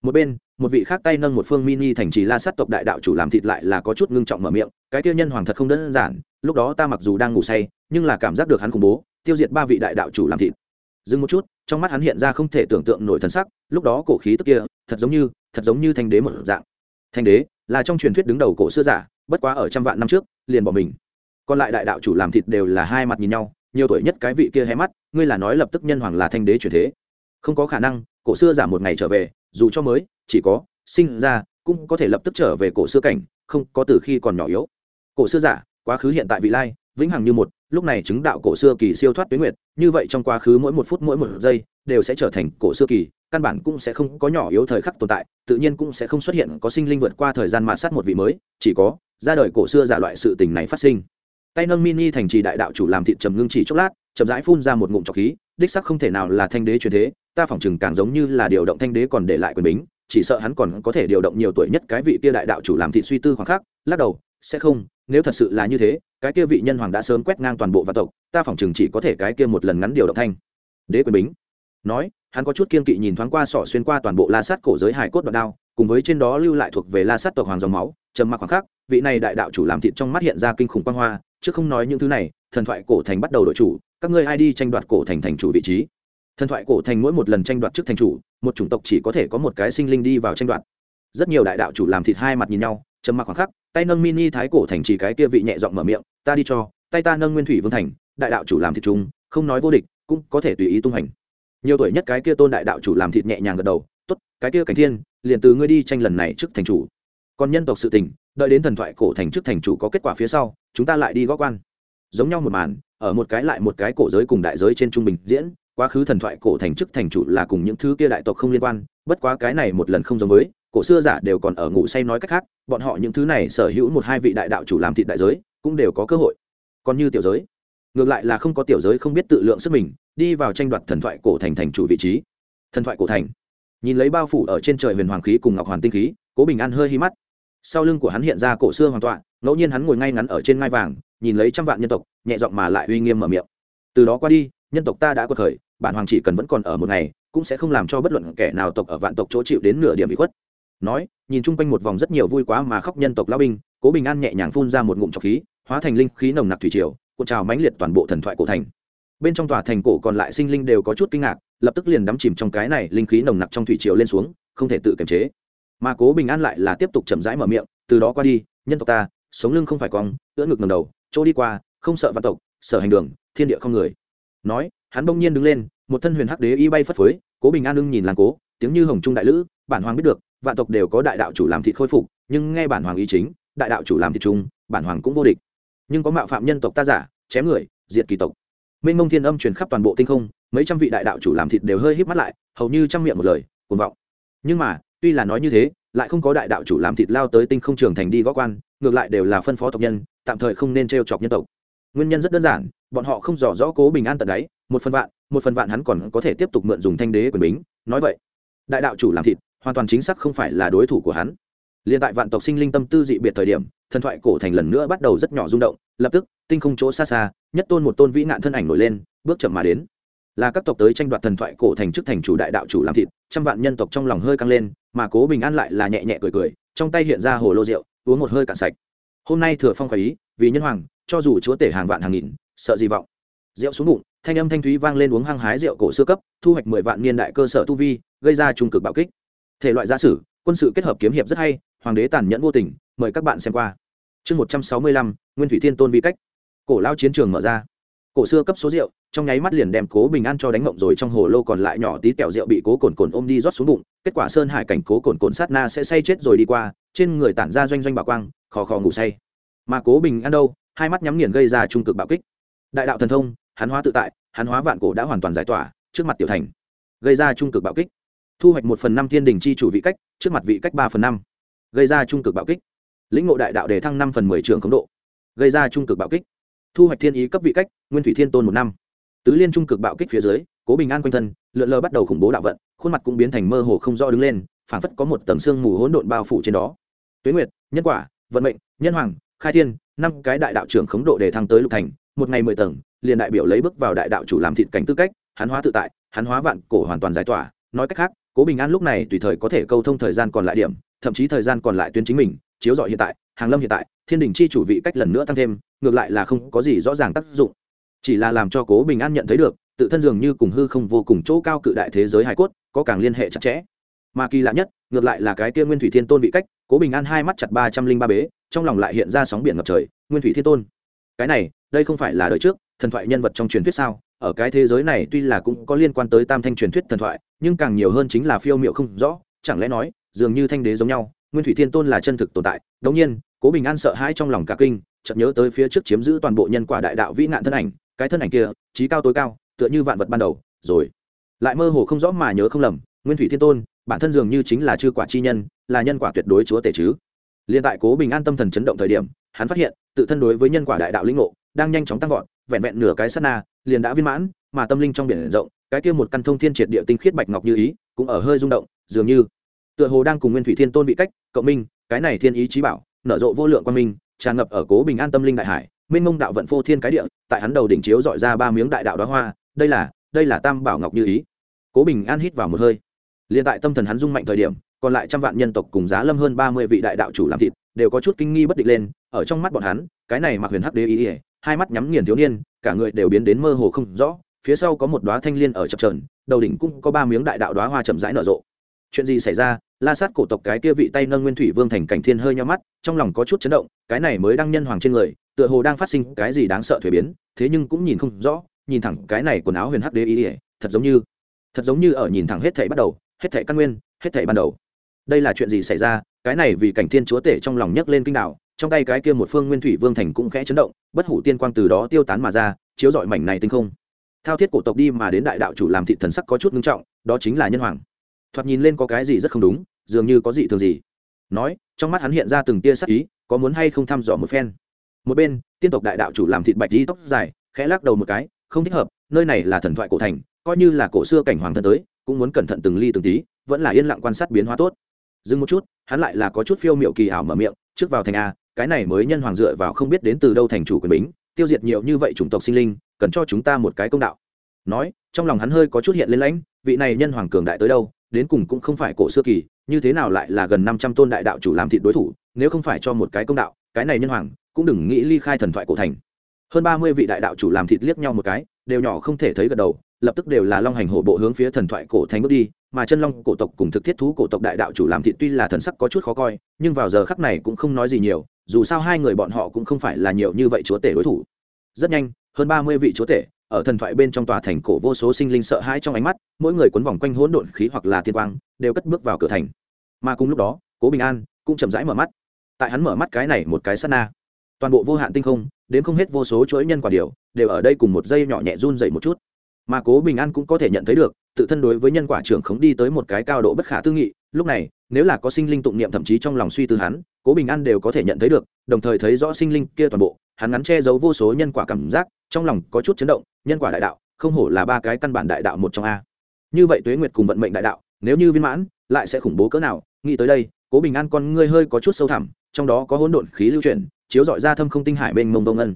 Một bên, một vị khác tay nâng một phương mini thành trì la sát tộc đại đạo chủ làm thịt lại là có chút ngưng trọng mở miệng, cái tiêu nhân hoàng thật không đơn giản, lúc đó ta mặc dù đang ngủ say, nhưng là cảm giác được hắn khủng bố, tiêu diệt ba vị đại đạo chủ làm thịt dừng một chút, trong mắt hắn hiện ra không thể tưởng tượng nổi thần sắc, lúc đó cổ khí tức kia, thật giống như, thật giống như thanh đế một dạng. Thanh đế là trong truyền thuyết đứng đầu cổ xưa giả, bất quá ở trăm vạn năm trước, liền bỏ mình. Còn lại đại đạo chủ làm thịt đều là hai mặt nhìn nhau, nhiều tuổi nhất cái vị kia hé mắt, ngươi là nói lập tức nhân hoàng là thanh đế chuyển thế. Không có khả năng, cổ xưa giả một ngày trở về, dù cho mới, chỉ có sinh ra, cũng có thể lập tức trở về cổ xưa cảnh, không có từ khi còn nhỏ yếu. Cổ xưa giả, quá khứ hiện tại vị lai vĩnh hằng như một, lúc này chứng đạo cổ xưa kỳ siêu thoát tuyến nguyệt, như vậy trong quá khứ mỗi một phút mỗi một giây đều sẽ trở thành cổ xưa kỳ, căn bản cũng sẽ không có nhỏ yếu thời khắc tồn tại, tự nhiên cũng sẽ không xuất hiện có sinh linh vượt qua thời gian mạ sát một vị mới, chỉ có, ra đời cổ xưa giả loại sự tình này phát sinh. Tay nâng mini thành trì đại đạo chủ làm thịt trầm ngưng chỉ chốc lát, chậm rãi phun ra một ngụm trọc khí, đích sắc không thể nào là thanh đế truyền thế, ta phỏng chừng càng giống như là điều động thanh đế còn để lại quyền bính, chỉ sợ hắn còn có thể điều động nhiều tuổi nhất cái vị kia đại đạo chủ làm thịt suy tư khoảng khắc, lắc đầu, sẽ không nếu thật sự là như thế, cái kia vị nhân hoàng đã sớm quét ngang toàn bộ vạn tộc, ta phỏng chừng chỉ có thể cái kia một lần ngắn điều động thanh. Đế quyền bính. Nói, hắn có chút kiên kỵ nhìn thoáng qua sỏ xuyên qua toàn bộ la sát cổ giới hải cốt đoạn đao, cùng với trên đó lưu lại thuộc về la sát tộc hoàng dòng máu, trầm mặc khoảng khắc, vị này đại đạo chủ làm thịt trong mắt hiện ra kinh khủng quang hoa, chứ không nói những thứ này, thần thoại cổ thành bắt đầu đội chủ, các ngươi ai đi tranh đoạt cổ thành thành chủ vị trí? Thần thoại cổ thành mỗi một lần tranh đoạt chức thành chủ, một chủng tộc chỉ có thể có một cái sinh linh đi vào tranh đoạt. Rất nhiều đại đạo chủ làm thịt hai mặt nhìn nhau trầm mặc khoảng khắc, tay nâng mini thái cổ thành chỉ cái kia vị nhẹ giọng mở miệng, ta đi cho, tay ta nâng nguyên thủy vương thành, đại đạo chủ làm thịt chúng không nói vô địch, cũng có thể tùy ý tung hành. Nhiều tuổi nhất cái kia tôn đại đạo chủ làm thịt nhẹ nhàng gật đầu, tốt, cái kia cảnh thiên, liền từ ngươi đi tranh lần này trước thành chủ. Còn nhân tộc sự tình, đợi đến thần thoại cổ thành trước thành chủ có kết quả phía sau, chúng ta lại đi góp quan. Giống nhau một màn, ở một cái lại một cái cổ giới cùng đại giới trên trung bình diễn, quá khứ thần thoại cổ thành chức thành chủ là cùng những thứ kia đại tộc không liên quan, bất quá cái này một lần không giống với cổ xưa giả đều còn ở ngủ say nói cách khác, bọn họ những thứ này sở hữu một hai vị đại đạo chủ làm thịt đại giới, cũng đều có cơ hội. Còn như tiểu giới, ngược lại là không có tiểu giới không biết tự lượng sức mình, đi vào tranh đoạt thần thoại cổ thành thành chủ vị trí. Thần thoại cổ thành. Nhìn lấy bao phủ ở trên trời huyền hoàng khí cùng ngọc hoàn tinh khí, cố bình an hơi hi mắt. Sau lưng của hắn hiện ra cổ xưa hoàn tọa, ngẫu nhiên hắn ngồi ngay ngắn ở trên ngai vàng, nhìn lấy trăm vạn nhân tộc, nhẹ giọng mà lại uy nghiêm mở miệng. Từ đó qua đi, nhân tộc ta đã quật khởi, bản hoàng chỉ cần vẫn còn ở một ngày, cũng sẽ không làm cho bất luận kẻ nào tộc ở vạn tộc chỗ chịu đến nửa điểm bị khuất nói, nhìn chung quanh một vòng rất nhiều vui quá mà khóc nhân tộc lao binh, cố bình an nhẹ nhàng phun ra một ngụm trọc khí, hóa thành linh khí nồng nặc thủy triều, cuộn trào mãnh liệt toàn bộ thần thoại cổ thành. Bên trong tòa thành cổ còn lại sinh linh đều có chút kinh ngạc, lập tức liền đắm chìm trong cái này linh khí nồng nặc trong thủy triều lên xuống, không thể tự kiềm chế. Mà cố bình an lại là tiếp tục chậm rãi mở miệng, từ đó qua đi, nhân tộc ta, sống lưng không phải cong, ưỡn ngực ngầm đầu, chỗ đi qua, không sợ văn tộc, sở hành đường, thiên địa không người. Nói, hắn bỗng nhiên đứng lên, một thân huyền hắc đế y bay phất phới, cố bình an ưng nhìn làng cố, tiếng như hồng trung đại lữ, bản hoàng biết được vạn tộc đều có đại đạo chủ làm thịt khôi phục, nhưng nghe bản hoàng ý chính, đại đạo chủ làm thịt trung bản hoàng cũng vô địch. Nhưng có mạo phạm nhân tộc ta giả, chém người, diệt kỳ tộc. Minh mông thiên âm truyền khắp toàn bộ tinh không, mấy trăm vị đại đạo chủ làm thịt đều hơi híp mắt lại, hầu như trăm miệng một lời, cuồng vọng. Nhưng mà, tuy là nói như thế, lại không có đại đạo chủ làm thịt lao tới tinh không trường thành đi gõ quan, ngược lại đều là phân phó tộc nhân, tạm thời không nên t chọc nhân tộc. Nguyên nhân rất đơn giản, bọn họ không rõ rõ cố bình an tận đáy, một phần vạn, một phần vạn hắn còn có thể tiếp tục mượn dùng thanh đế quyền bính, nói vậy. Đại đạo chủ làm thịt hoàn toàn chính xác không phải là đối thủ của hắn. Liền tại vạn tộc sinh linh tâm tư dị biệt thời điểm, thần thoại cổ thành lần nữa bắt đầu rất nhỏ rung động, lập tức, tinh không chỗ xa xa, nhất tôn một tôn vĩ nạn thân ảnh nổi lên, bước chậm mà đến. Là các tộc tới tranh đoạt thần thoại cổ thành chức thành chủ đại đạo chủ làm thịt, trăm vạn nhân tộc trong lòng hơi căng lên, mà cố bình an lại là nhẹ nhẹ cười cười, trong tay hiện ra hồ lô rượu, uống một hơi cạn sạch. Hôm nay thừa phong khỏi ý, vì nhân hoàng, cho dù chúa tể hàng vạn hàng nghìn, sợ gì vọng. Rượu xuống bụng, thanh âm thanh thúy vang lên uống hăng hái rượu cổ xưa cấp, thu hoạch mười vạn niên đại cơ sở tu vi, gây ra trung cực bạo kích thể loại gia sử, quân sự kết hợp kiếm hiệp rất hay, hoàng đế tàn nhẫn vô tình, mời các bạn xem qua. Chương một trăm sáu mươi lăm, nguyên thủy thiên tôn vi cách. Cổ lao chiến trường mở ra. Cổ xưa cấp số rượu, trong nháy mắt liền đem cố bình an cho đánh mộng rồi trong hồ lô còn lại nhỏ tí kẹo rượu bị cố cồn cồn ôm đi rót xuống bụng, kết quả sơn hải cảnh cố cồn cồn sát na sẽ say chết rồi đi qua, trên người tản ra doanh doanh bảo quang, khò khò ngủ say. Mà cố bình an đâu, hai mắt nhắm nghiền gây ra trung cực bạo kích. Đại đạo thần thông, hắn hóa tự tại, hắn hóa vạn cổ đã hoàn toàn giải tỏa, trước mặt tiểu thành, gây ra trung cực bạo kích thu hoạch một phần năm thiên đình chi chủ vị cách, trước mặt vị cách ba phần năm. Gây ra trung cực bạo kích. Lĩnh ngộ đại đạo đề thăng năm phần mười trường khống độ. Gây ra trung cực bạo kích. Thu hoạch thiên ý cấp vị cách, nguyên thủy thiên tôn một năm. Tứ liên trung cực bạo kích phía dưới, cố bình an quanh thân, lượn lờ bắt đầu khủng bố đạo vận, khuôn mặt cũng biến thành mơ hồ không rõ đứng lên, phảng phất có một tầng xương mù hỗn độn bao phủ trên đó. Tuế nguyệt, nhân quả, vận mệnh, nhân hoàng, khai thiên, năm cái đại đạo trưởng khống độ để thăng tới lục thành, một ngày mười tầng, liền đại biểu lấy bước vào đại đạo chủ làm thịt cảnh tư cách, hắn hóa tự tại, hắn hóa vạn cổ hoàn toàn giải tỏa, nói cách khác cố bình an lúc này tùy thời có thể câu thông thời gian còn lại điểm, thậm chí thời gian còn lại tuyến chính mình, chiếu dọi hiện tại, hàng lâm hiện tại, thiên đình chi chủ vị cách lần nữa tăng thêm, ngược lại là không có gì rõ ràng tác dụng. Chỉ là làm cho cố bình an nhận thấy được, tự thân dường như cùng hư không vô cùng chỗ cao cự đại thế giới hải cốt, có càng liên hệ chặt chẽ. Mà kỳ lạ nhất, ngược lại là cái kia nguyên thủy thiên tôn vị cách, cố bình an hai mắt chặt ba trăm linh ba bế, trong lòng lại hiện ra sóng biển ngập trời, nguyên thủy thiên tôn. Cái này, đây không phải là đời trước, thần thoại nhân vật trong truyền thuyết sao? Ở cái thế giới này tuy là cũng có liên quan tới tam thanh truyền thuyết thần thoại, nhưng càng nhiều hơn chính là phiêu miệu không rõ, chẳng lẽ nói, dường như thanh đế giống nhau, nguyên thủy thiên tôn là chân thực tồn tại, đống nhiên, cố bình an sợ hãi trong lòng cả kinh, chợt nhớ tới phía trước chiếm giữ toàn bộ nhân quả đại đạo vĩ nạn thân ảnh, cái thân ảnh kia, trí cao tối cao, tựa như vạn vật ban đầu, rồi, lại mơ hồ không rõ mà nhớ không lầm, nguyên thủy thiên tôn, bản thân dường như chính là chư quả chi nhân, là nhân quả tuyệt đối chúa tể chứ. Liên tại cố bình an tâm thần chấn động thời điểm, hắn phát hiện, tự thân đối với nhân quả đại đạo lĩnh ngộ đang nhanh chóng tăng vọt, vẹn vẹn nửa cái sát na, liền đã viên mãn, mà tâm linh trong biển rộng, cái kia một căn thông thiên triệt địa tinh khiết bạch ngọc như ý, cũng ở hơi rung động, dường như tựa hồ đang cùng nguyên thủy thiên tôn bị cách, cộng minh, cái này thiên ý trí bảo, nở rộ vô lượng quan minh, tràn ngập ở cố bình an tâm linh đại hải minh mông đạo vận phô thiên cái địa, tại hắn đầu đỉnh chiếu dọi ra ba miếng đại đạo đóa hoa, đây là đây là tam bảo ngọc như ý. Cố bình an hít vào một hơi. Liền tại tâm thần hắn rung mạnh thời điểm, còn lại trăm vạn nhân tộc cùng giá lâm hơn ba mươi vị đại đạo chủ làm thịt, đều có chút kinh nghi bất định lên, ở trong mắt bọn hắn, cái này mặc huyền hắc đế ý ỉa hai mắt nhắm nghiền thiếu niên, cả người đều biến đến mơ hồ không rõ, phía sau có một đoá thanh liên ở chập trờn đầu đỉnh cũng có ba miếng đại đạo đoá hoa chậm rãi nở rộ. Chuyện gì xảy ra? La sát cổ tộc cái kia vị tay nâng nguyên thủy vương thành cảnh thiên hơi nhau mắt, trong lòng có chút chấn động, cái này mới đăng nhân hoàng trên người, tựa hồ đang phát sinh cái gì đáng sợ thuế biến, thế nhưng cũng nhìn không rõ, nhìn thẳng cái này quần áo huyền hắc đế ý ỉa, thật giống như, thật giống như ở nhìn thẳng hết thảy bắt đầu, hết thảy căn nguyên, hết thảy ban đầu. Đây là chuyện gì xảy ra? Cái này vì cảnh thiên chúa tể trong lòng nhấc lên kinh đạo trong tay cái kia một phương nguyên thủy vương thành cũng khẽ chấn động, bất hủ tiên quang từ đó tiêu tán mà ra, chiếu dọi mảnh này tinh không. Thao thiết cổ tộc đi mà đến đại đạo chủ làm thị thần sắc có chút ngưng trọng, đó chính là nhân hoàng. Thoạt nhìn lên có cái gì rất không đúng, dường như có gì thường gì. Nói, trong mắt hắn hiện ra từng tia sắc ý, có muốn hay không thăm dò một phen. Một bên, tiên tộc đại đạo chủ làm thịt bạch di tóc dài, khẽ lắc đầu một cái, không thích hợp, nơi này là thần thoại cổ thành, coi như là cổ xưa cảnh hoàng thân tới, cũng muốn cẩn thận từng ly từng tí, vẫn là yên lặng quan sát biến hóa tốt. Dừng một chút, hắn lại là có chút phiêu miệu kỳ ảo mở miệng, trước vào thành a cái này mới nhân hoàng dựa vào không biết đến từ đâu thành chủ quyền bính, tiêu diệt nhiều như vậy chủng tộc sinh linh, cần cho chúng ta một cái công đạo. Nói, trong lòng hắn hơi có chút hiện lên lãnh, vị này nhân hoàng cường đại tới đâu, đến cùng cũng không phải cổ xưa kỳ, như thế nào lại là gần năm trăm tôn đại đạo chủ làm thịt đối thủ, nếu không phải cho một cái công đạo, cái này nhân hoàng cũng đừng nghĩ ly khai thần thoại cổ thành. Hơn ba mươi vị đại đạo chủ làm thịt liếc nhau một cái, đều nhỏ không thể thấy gật đầu, lập tức đều là long hành hổ bộ hướng phía thần thoại cổ thành bước đi, mà chân long cổ tộc cùng thực thiết thú cổ tộc đại đạo chủ làm thịt tuy là thần sắc có chút khó coi, nhưng vào giờ khắc này cũng không nói gì nhiều dù sao hai người bọn họ cũng không phải là nhiều như vậy chúa tể đối thủ. Rất nhanh, hơn ba mươi vị chúa tể ở thần thoại bên trong tòa thành cổ vô số sinh linh sợ hãi trong ánh mắt, mỗi người quấn vòng quanh hỗn độn khí hoặc là thiên quang, đều cất bước vào cửa thành. Mà cùng lúc đó, cố bình an cũng chậm rãi mở mắt. Tại hắn mở mắt cái này một cái sát na, toàn bộ vô hạn tinh không, đến không hết vô số chuỗi nhân quả điều đều ở đây cùng một dây nhỏ nhẹ run dậy một chút. Mà cố bình an cũng có thể nhận thấy được, tự thân đối với nhân quả trưởng khống đi tới một cái cao độ bất khả tư nghị, lúc này, nếu là có sinh linh tụng niệm thậm chí trong lòng suy tư hắn cố bình an đều có thể nhận thấy được, đồng thời thấy rõ sinh linh kia toàn bộ, hắn ngắn che giấu vô số nhân quả cảm giác, trong lòng có chút chấn động, nhân quả đại đạo, không hổ là ba cái căn bản đại đạo một trong a. Như vậy tuế nguyệt cùng vận mệnh đại đạo, nếu như viên mãn, lại sẽ khủng bố cỡ nào? Nghĩ tới đây, cố bình an con ngươi hơi có chút sâu thẳm, trong đó có hỗn độn khí lưu chuyển, chiếu dọi ra thâm không tinh hải bên mông vông ân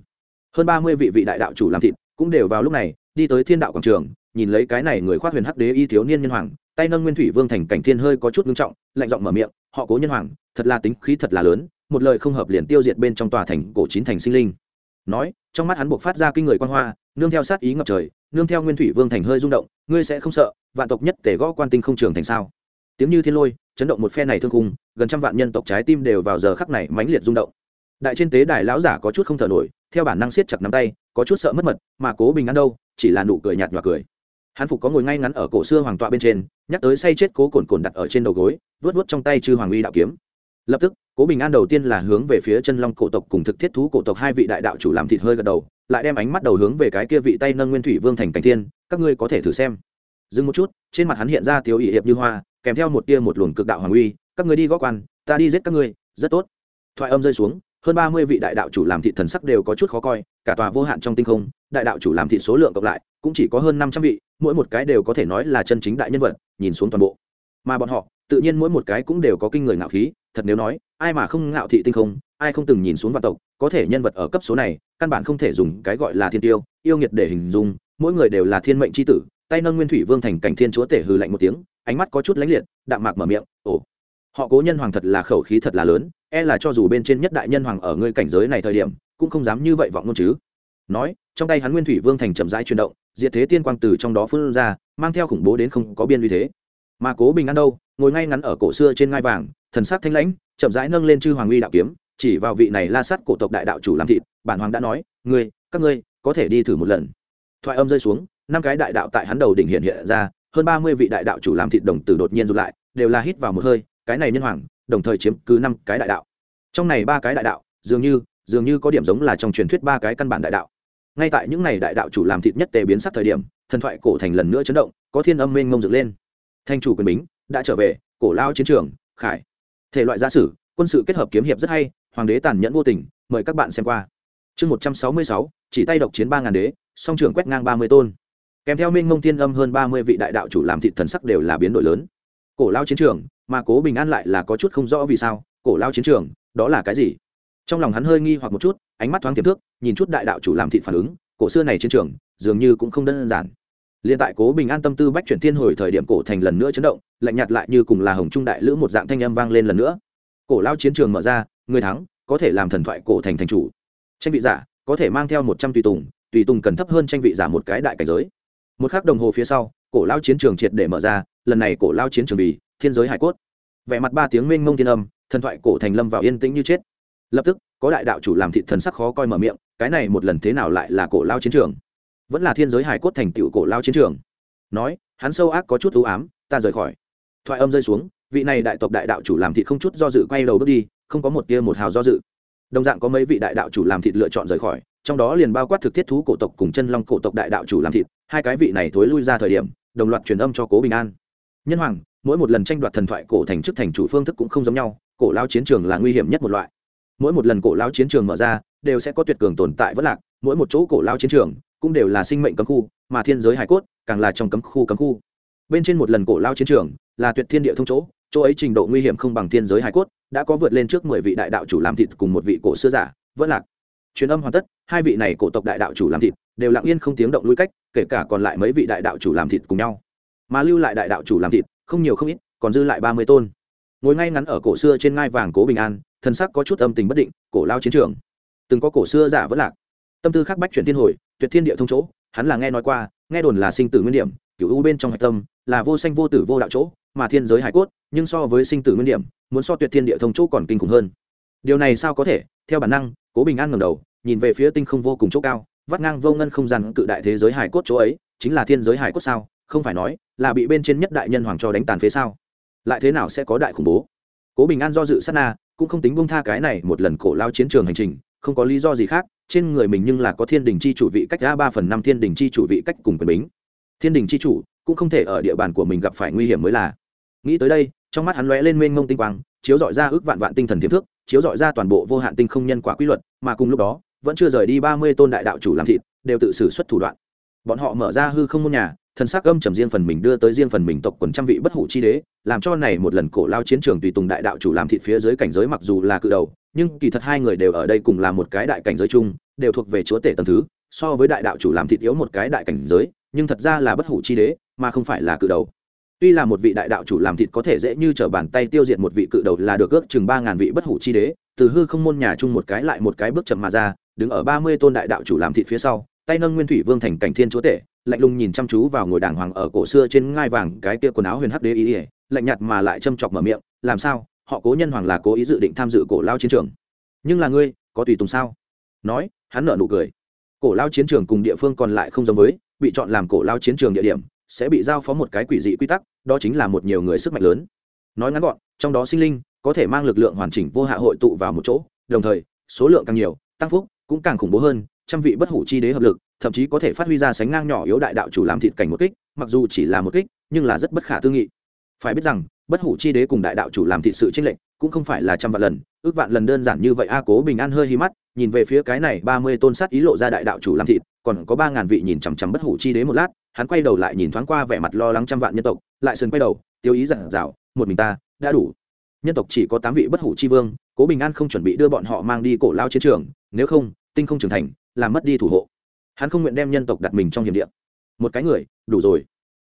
hơn ba mươi vị vị đại đạo chủ làm thịt, cũng đều vào lúc này, đi tới thiên đạo quảng trường, nhìn lấy cái này người khoác huyền hắc đế y thiếu niên nhân hoàng tay nâng nguyên thủy vương thành cảnh thiên hơi có chút ngưng trọng lạnh giọng mở miệng họ cố nhân hoàng thật là tính khí thật là lớn một lời không hợp liền tiêu diệt bên trong tòa thành cổ chín thành sinh linh. Nói trong mắt hắn buộc phát ra kinh người quan hoa nương theo sát ý ngập trời nương theo nguyên thủy vương thành hơi rung động ngươi sẽ không sợ vạn tộc nhất tể gõ quan tinh không trường thành sao? Tiếng như thiên lôi chấn động một phe này thương khung, gần trăm vạn nhân tộc trái tim đều vào giờ khắc này mãnh liệt rung động. Đại trên tế đài lão giả có chút không thở nổi theo bản năng siết chặt nắm tay có chút sợ mất mật mà cố bình an đâu? Chỉ là nụ cười nhạt nhòa cười hắn phục có ngồi ngay ngắn ở cổ xưa hoàng tọa bên trên, nhắc tới say chết cố cồn cồn đặt ở trên đầu gối vớt vớt trong tay chư hoàng uy đạo kiếm. Lập tức, cố bình an đầu tiên là hướng về phía chân long cổ tộc cùng thực thiết thú cổ tộc hai vị đại đạo chủ làm thịt hơi gật đầu, lại đem ánh mắt đầu hướng về cái kia vị tay nâng nguyên thủy vương thành cảnh thiên, các ngươi có thể thử xem. Dừng một chút, trên mặt hắn hiện ra thiếu ỵ hiệp như hoa, kèm theo một tia một luồng cực đạo hoàng uy, các ngươi đi gõ quan, ta đi giết các ngươi, rất tốt. Thoại âm rơi xuống, hơn ba mươi vị đại đạo chủ làm thị thần sắc đều có chút khó coi, cả tòa vô hạn trong tinh không, đại đạo chủ làm thị số lượng cộng lại, cũng chỉ có hơn năm trăm vị mỗi một cái đều có thể nói là chân chính đại nhân vật, nhìn xuống toàn bộ. Mà bọn họ, tự nhiên mỗi một cái cũng đều có kinh người ngạo khí, thật nếu nói, ai mà không ngạo thị tinh không, ai không từng nhìn xuống vạn tộc, có thể nhân vật ở cấp số này, căn bản không thể dùng cái gọi là thiên tiêu, yêu nghiệt để hình dung, mỗi người đều là thiên mệnh c h i tử, tay nâng nguyên thủy vương thành cảnh thiên chúa tể hư lạnh một tiếng, ánh mắt có chút lánh liệt, đạm mạc mở miệng, ồ, họ cố nhân hoàng thật là khẩu khí thật là lớn e là cho dù bên trên nhất đại nhân hoàng ở ngươi cảnh giới này thời điểm, cũng không dám như vậy vọng ngôn chứ nói, trong tay hắn nguyên thủy vương thành chậm rãi chuyển động, diệt thế tiên quang từ trong đó phân ra, mang theo khủng bố đến không có biên uy thế. Mà cố bình an đâu, ngồi ngay ngắn ở cổ xưa trên ngai vàng, thần sắc thanh lãnh, chậm rãi nâng lên chư hoàng uy đạo kiếm, chỉ vào vị này la sát cổ tộc đại đạo chủ làm thịt, bản hoàng đã nói, ngươi, các ngươi, có thể đi thử một lần. Thoại âm rơi xuống, năm cái đại đạo tại hắn đầu đỉnh hiện hiện ra, hơn ba mươi vị đại đạo chủ làm thịt đồng tử đột nhiên rụt lại, đều là hít vào một hơi, cái này nhân hoàng, đồng thời chiếm cứ năm cái đại đạo. Trong này ba cái đại đạo, dường như dường như có điểm giống là trong truyền thuyết ba cái căn bản đại đạo ngay tại những ngày đại đạo chủ làm thịt nhất tề biến sắc thời điểm, thần thoại cổ thành lần nữa chấn động, có thiên âm mênh mông dựng lên. Thanh chủ quyền bính, đã trở về, cổ lao chiến trường, khải. Thể loại gia sử, quân sự kết hợp kiếm hiệp rất hay, hoàng đế tàn nhẫn vô tình, mời các bạn xem qua. Chương một trăm sáu mươi sáu, chỉ tay độc chiến ba ngàn đế, song trưởng quét ngang ba mươi tôn. Kèm theo minh mông thiên âm hơn ba mươi vị đại đạo chủ làm thịt thần sắc đều là biến đổi lớn. Cổ lao chiến trường, mà cố bình an lại là có chút không rõ vì sao, cổ lao chiến trường, đó là cái gì? Trong lòng hắn hơi nghi hoặc một chút, ánh mắt thoáng tiềm thước nhìn chút đại đạo chủ làm thị phản ứng, cổ xưa này chiến trường, dường như cũng không đơn giản. Liền tại cố bình an tâm tư bách chuyển thiên hồi thời điểm cổ thành lần nữa chấn động, lạnh nhạt lại như cùng là hồng trung đại lữ một dạng thanh âm vang lên lần nữa. Cổ lao chiến trường mở ra, người thắng, có thể làm thần thoại cổ thành thành chủ. Tranh vị giả, có thể mang theo một trăm tùy tùng tùy tùng cần thấp hơn tranh vị giả một cái đại cảnh giới. Một khắc đồng hồ phía sau, cổ lao chiến trường triệt để mở ra, lần này cổ lao chiến trường vì thiên giới hải cốt. Vẻ mặt ba tiếng mênh mông thiên âm, thần thoại cổ thành lâm vào yên tĩnh như chết lập tức, có đại đạo chủ làm thị thần sắc khó coi mở miệng, cái này một lần thế nào lại là cổ lao chiến trường? Vẫn là thiên giới hải cốt thành tựu cổ lao chiến trường. Nói, hắn sâu ác có chút ưu ám, ta rời khỏi. Thoại âm rơi xuống, vị này đại tộc đại đạo chủ làm thị không chút do dự quay đầu bước đi, không có một tia một hào do dự. Đồng dạng có mấy vị đại đạo chủ làm thịt lựa chọn rời khỏi, trong đó liền bao quát thực thiết thú cổ tộc cùng chân long cổ tộc đại đạo chủ làm thịt, hai cái vị này thối lui ra thời điểm, đồng loạt truyền âm cho cố bình an. Nhân hoàng, mỗi một lần tranh đoạt thần thoại cổ thành chức thành chủ phương thức cũng không giống nhau, cổ lao chiến trường là nguy hiểm nhất một loại mỗi một lần cổ lao chiến trường mở ra, đều sẽ có tuyệt cường tồn tại vất lạc, mỗi một chỗ cổ lao chiến trường cũng đều là sinh mệnh cấm khu, mà thiên giới hải cốt càng là trong cấm khu cấm khu. Bên trên một lần cổ lao chiến trường là tuyệt thiên địa thông chỗ chỗ ấy trình độ nguy hiểm không bằng thiên giới hải cốt, đã có vượt lên trước mười vị đại đạo chủ làm thịt cùng một vị cổ xưa giả vất lạc. Truyền âm hoàn tất, hai vị này cổ tộc đại đạo chủ làm thịt đều lặng yên không tiếng động lui cách, kể cả còn lại mấy vị đại đạo chủ làm thịt cùng nhau. Mà lưu lại đại đạo chủ làm thịt không nhiều không ít, còn dư lại ba mươi tôn ngồi ngay ngắn ở cổ xưa trên ngai vàng cố bình an, thân sắc có chút âm tình bất định, cổ lao chiến trường. Từng có cổ xưa giả vẫn lạc. Tâm tư khắc bách chuyển thiên hồi, tuyệt thiên địa thông chỗ, hắn là nghe nói qua, nghe đồn là sinh tử nguyên điểm cựu u bên trong hạch tâm, là vô sanh vô tử vô đạo chỗ, mà thiên giới hải cốt, nhưng so với sinh tử nguyên điểm, muốn so tuyệt thiên địa thông chỗ còn kinh khủng hơn. Điều này sao có thể? Theo bản năng, cố bình an ngầm đầu, nhìn về phía tinh không vô cùng chỗ cao, vắt ngang vô ngân không gian cự đại thế giới hải cốt chỗ ấy, chính là thiên giới hải cốt sao? Không phải nói, là bị bên trên nhất đại nhân hoàng cho đánh tàn phế sao? Lại thế nào sẽ có đại khủng bố? Cố bình an do dự sát na, cũng không tính bông tha cái này một lần cổ lao chiến trường hành trình, không có lý do gì khác, trên người mình nhưng là có thiên đình chi chủ vị cách ra ba phần năm thiên đình chi chủ vị cách cùng quyền bính. Thiên đình chi chủ cũng không thể ở địa bàn của mình gặp phải nguy hiểm mới là. Nghĩ tới đây, trong mắt hắn lóe lên mênh mông tinh quang, chiếu dọi ra ước vạn vạn tinh thần tiềm thức chiếu dọi ra toàn bộ vô hạn tinh không nhân quả quy luật, mà cùng lúc đó, vẫn chưa rời đi ba mươi tôn đại đạo chủ làm thịt, đều tự xử xuất thủ đoạn. Bọn họ mở ra hư không môn nhà thần sắc âm trầm riêng phần mình đưa tới riêng phần mình tộc quần trăm vị bất hủ chi đế, làm cho này một lần cổ lao chiến trường tùy tùng đại đạo chủ làm thịt phía dưới cảnh giới mặc dù là cự đầu, nhưng kỳ thật hai người đều ở đây cùng là một cái đại cảnh giới chung, đều thuộc về chúa tể tầng thứ, so với đại đạo chủ làm thịt yếu một cái đại cảnh giới, nhưng thật ra là bất hủ chi đế, mà không phải là cự đầu. Tuy là một vị đại đạo chủ làm thịt có thể dễ như trở bàn tay tiêu diệt một vị cự đầu là được ước chừng ba ngàn vị bất hủ chi đế, từ hư không môn nhà chung một cái lại một cái bước chậm mà ra, đứng ở ba mươi tôn đại đạo chủ làm thịt phía sau tay nâng nguyên thủy vương thành cảnh thiên chúa tể, lạnh lùng nhìn chăm chú vào ngồi đàng hoàng ở cổ xưa trên ngai vàng cái tia quần áo huyền hắc đế ý ỉa lạnh nhạt mà lại châm chọc mở miệng, làm sao? Họ cố nhân hoàng là cố ý dự định tham dự cổ lao chiến trường. Nhưng là ngươi, có tùy tùng sao? Nói, hắn nở nụ cười. Cổ lao chiến trường cùng địa phương còn lại không giống với, bị chọn làm cổ lao chiến trường địa điểm, sẽ bị giao phó một cái quỷ dị quy tắc, đó chính là một nhiều người sức mạnh lớn. Nói ngắn gọn, trong đó sinh linh có thể mang lực lượng hoàn chỉnh vô hạ hội tụ vào một chỗ, đồng thời số lượng càng nhiều, tăng phúc cũng càng khủng bố hơn trăm vị bất hủ chi đế hợp lực, thậm chí có thể phát huy ra sánh ngang nhỏ yếu đại đạo chủ làm thịt cảnh một kích, mặc dù chỉ là một kích, nhưng là rất bất khả tư nghị. Phải biết rằng, bất hủ chi đế cùng đại đạo chủ làm thịt sự tranh lệch, cũng không phải là trăm vạn lần, ước vạn lần đơn giản như vậy a cố bình an hơi hí mắt, nhìn về phía cái này ba mươi tôn sát ý lộ ra đại đạo chủ làm thịt, còn có ba ngàn vị nhìn chằm chằm bất hủ chi đế một lát, hắn quay đầu lại nhìn thoáng qua vẻ mặt lo lắng trăm vạn nhân tộc, lại sườn quay đầu, tiêu ý dặn dào một mình ta, đã đủ. Nhân tộc chỉ có tám vị bất hủ chi vương, cố bình an không chuẩn bị đưa bọn họ mang đi cổ lao chiến trường, nếu không, tinh không trưởng thành làm mất đi thủ hộ. Hắn không nguyện đem nhân tộc đặt mình trong hiểm địa. Một cái người, đủ rồi.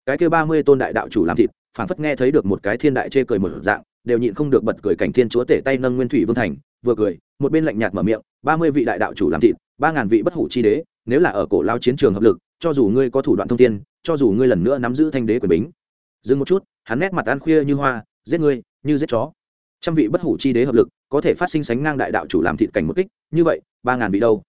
Cái kêu ba mươi tôn đại đạo chủ làm thịt phản phất nghe thấy được một cái thiên đại chê cười một dạng, đều nhịn không được bật cười cảnh thiên chúa tể tay nâng nguyên thủy vương thành, vừa cười, một bên lạnh nhạt mở miệng, ba mươi vị đại đạo chủ làm thịt, ba ngàn vị bất hủ chi đế, nếu là ở cổ lao chiến trường hợp lực, cho dù ngươi có thủ đoạn thông tin cho dù ngươi lần nữa nắm giữ thanh đế quyền bính. Dừng một chút, hắn nét mặt ăn khuya như hoa, giết ngươi, như giết chó. Trăm vị bất hủ chi đế hợp lực, có thể phát sinh sánh ngang đại đạo chủ làm thịt cảnh một kích, như vậy, ba ngàn vị đâu?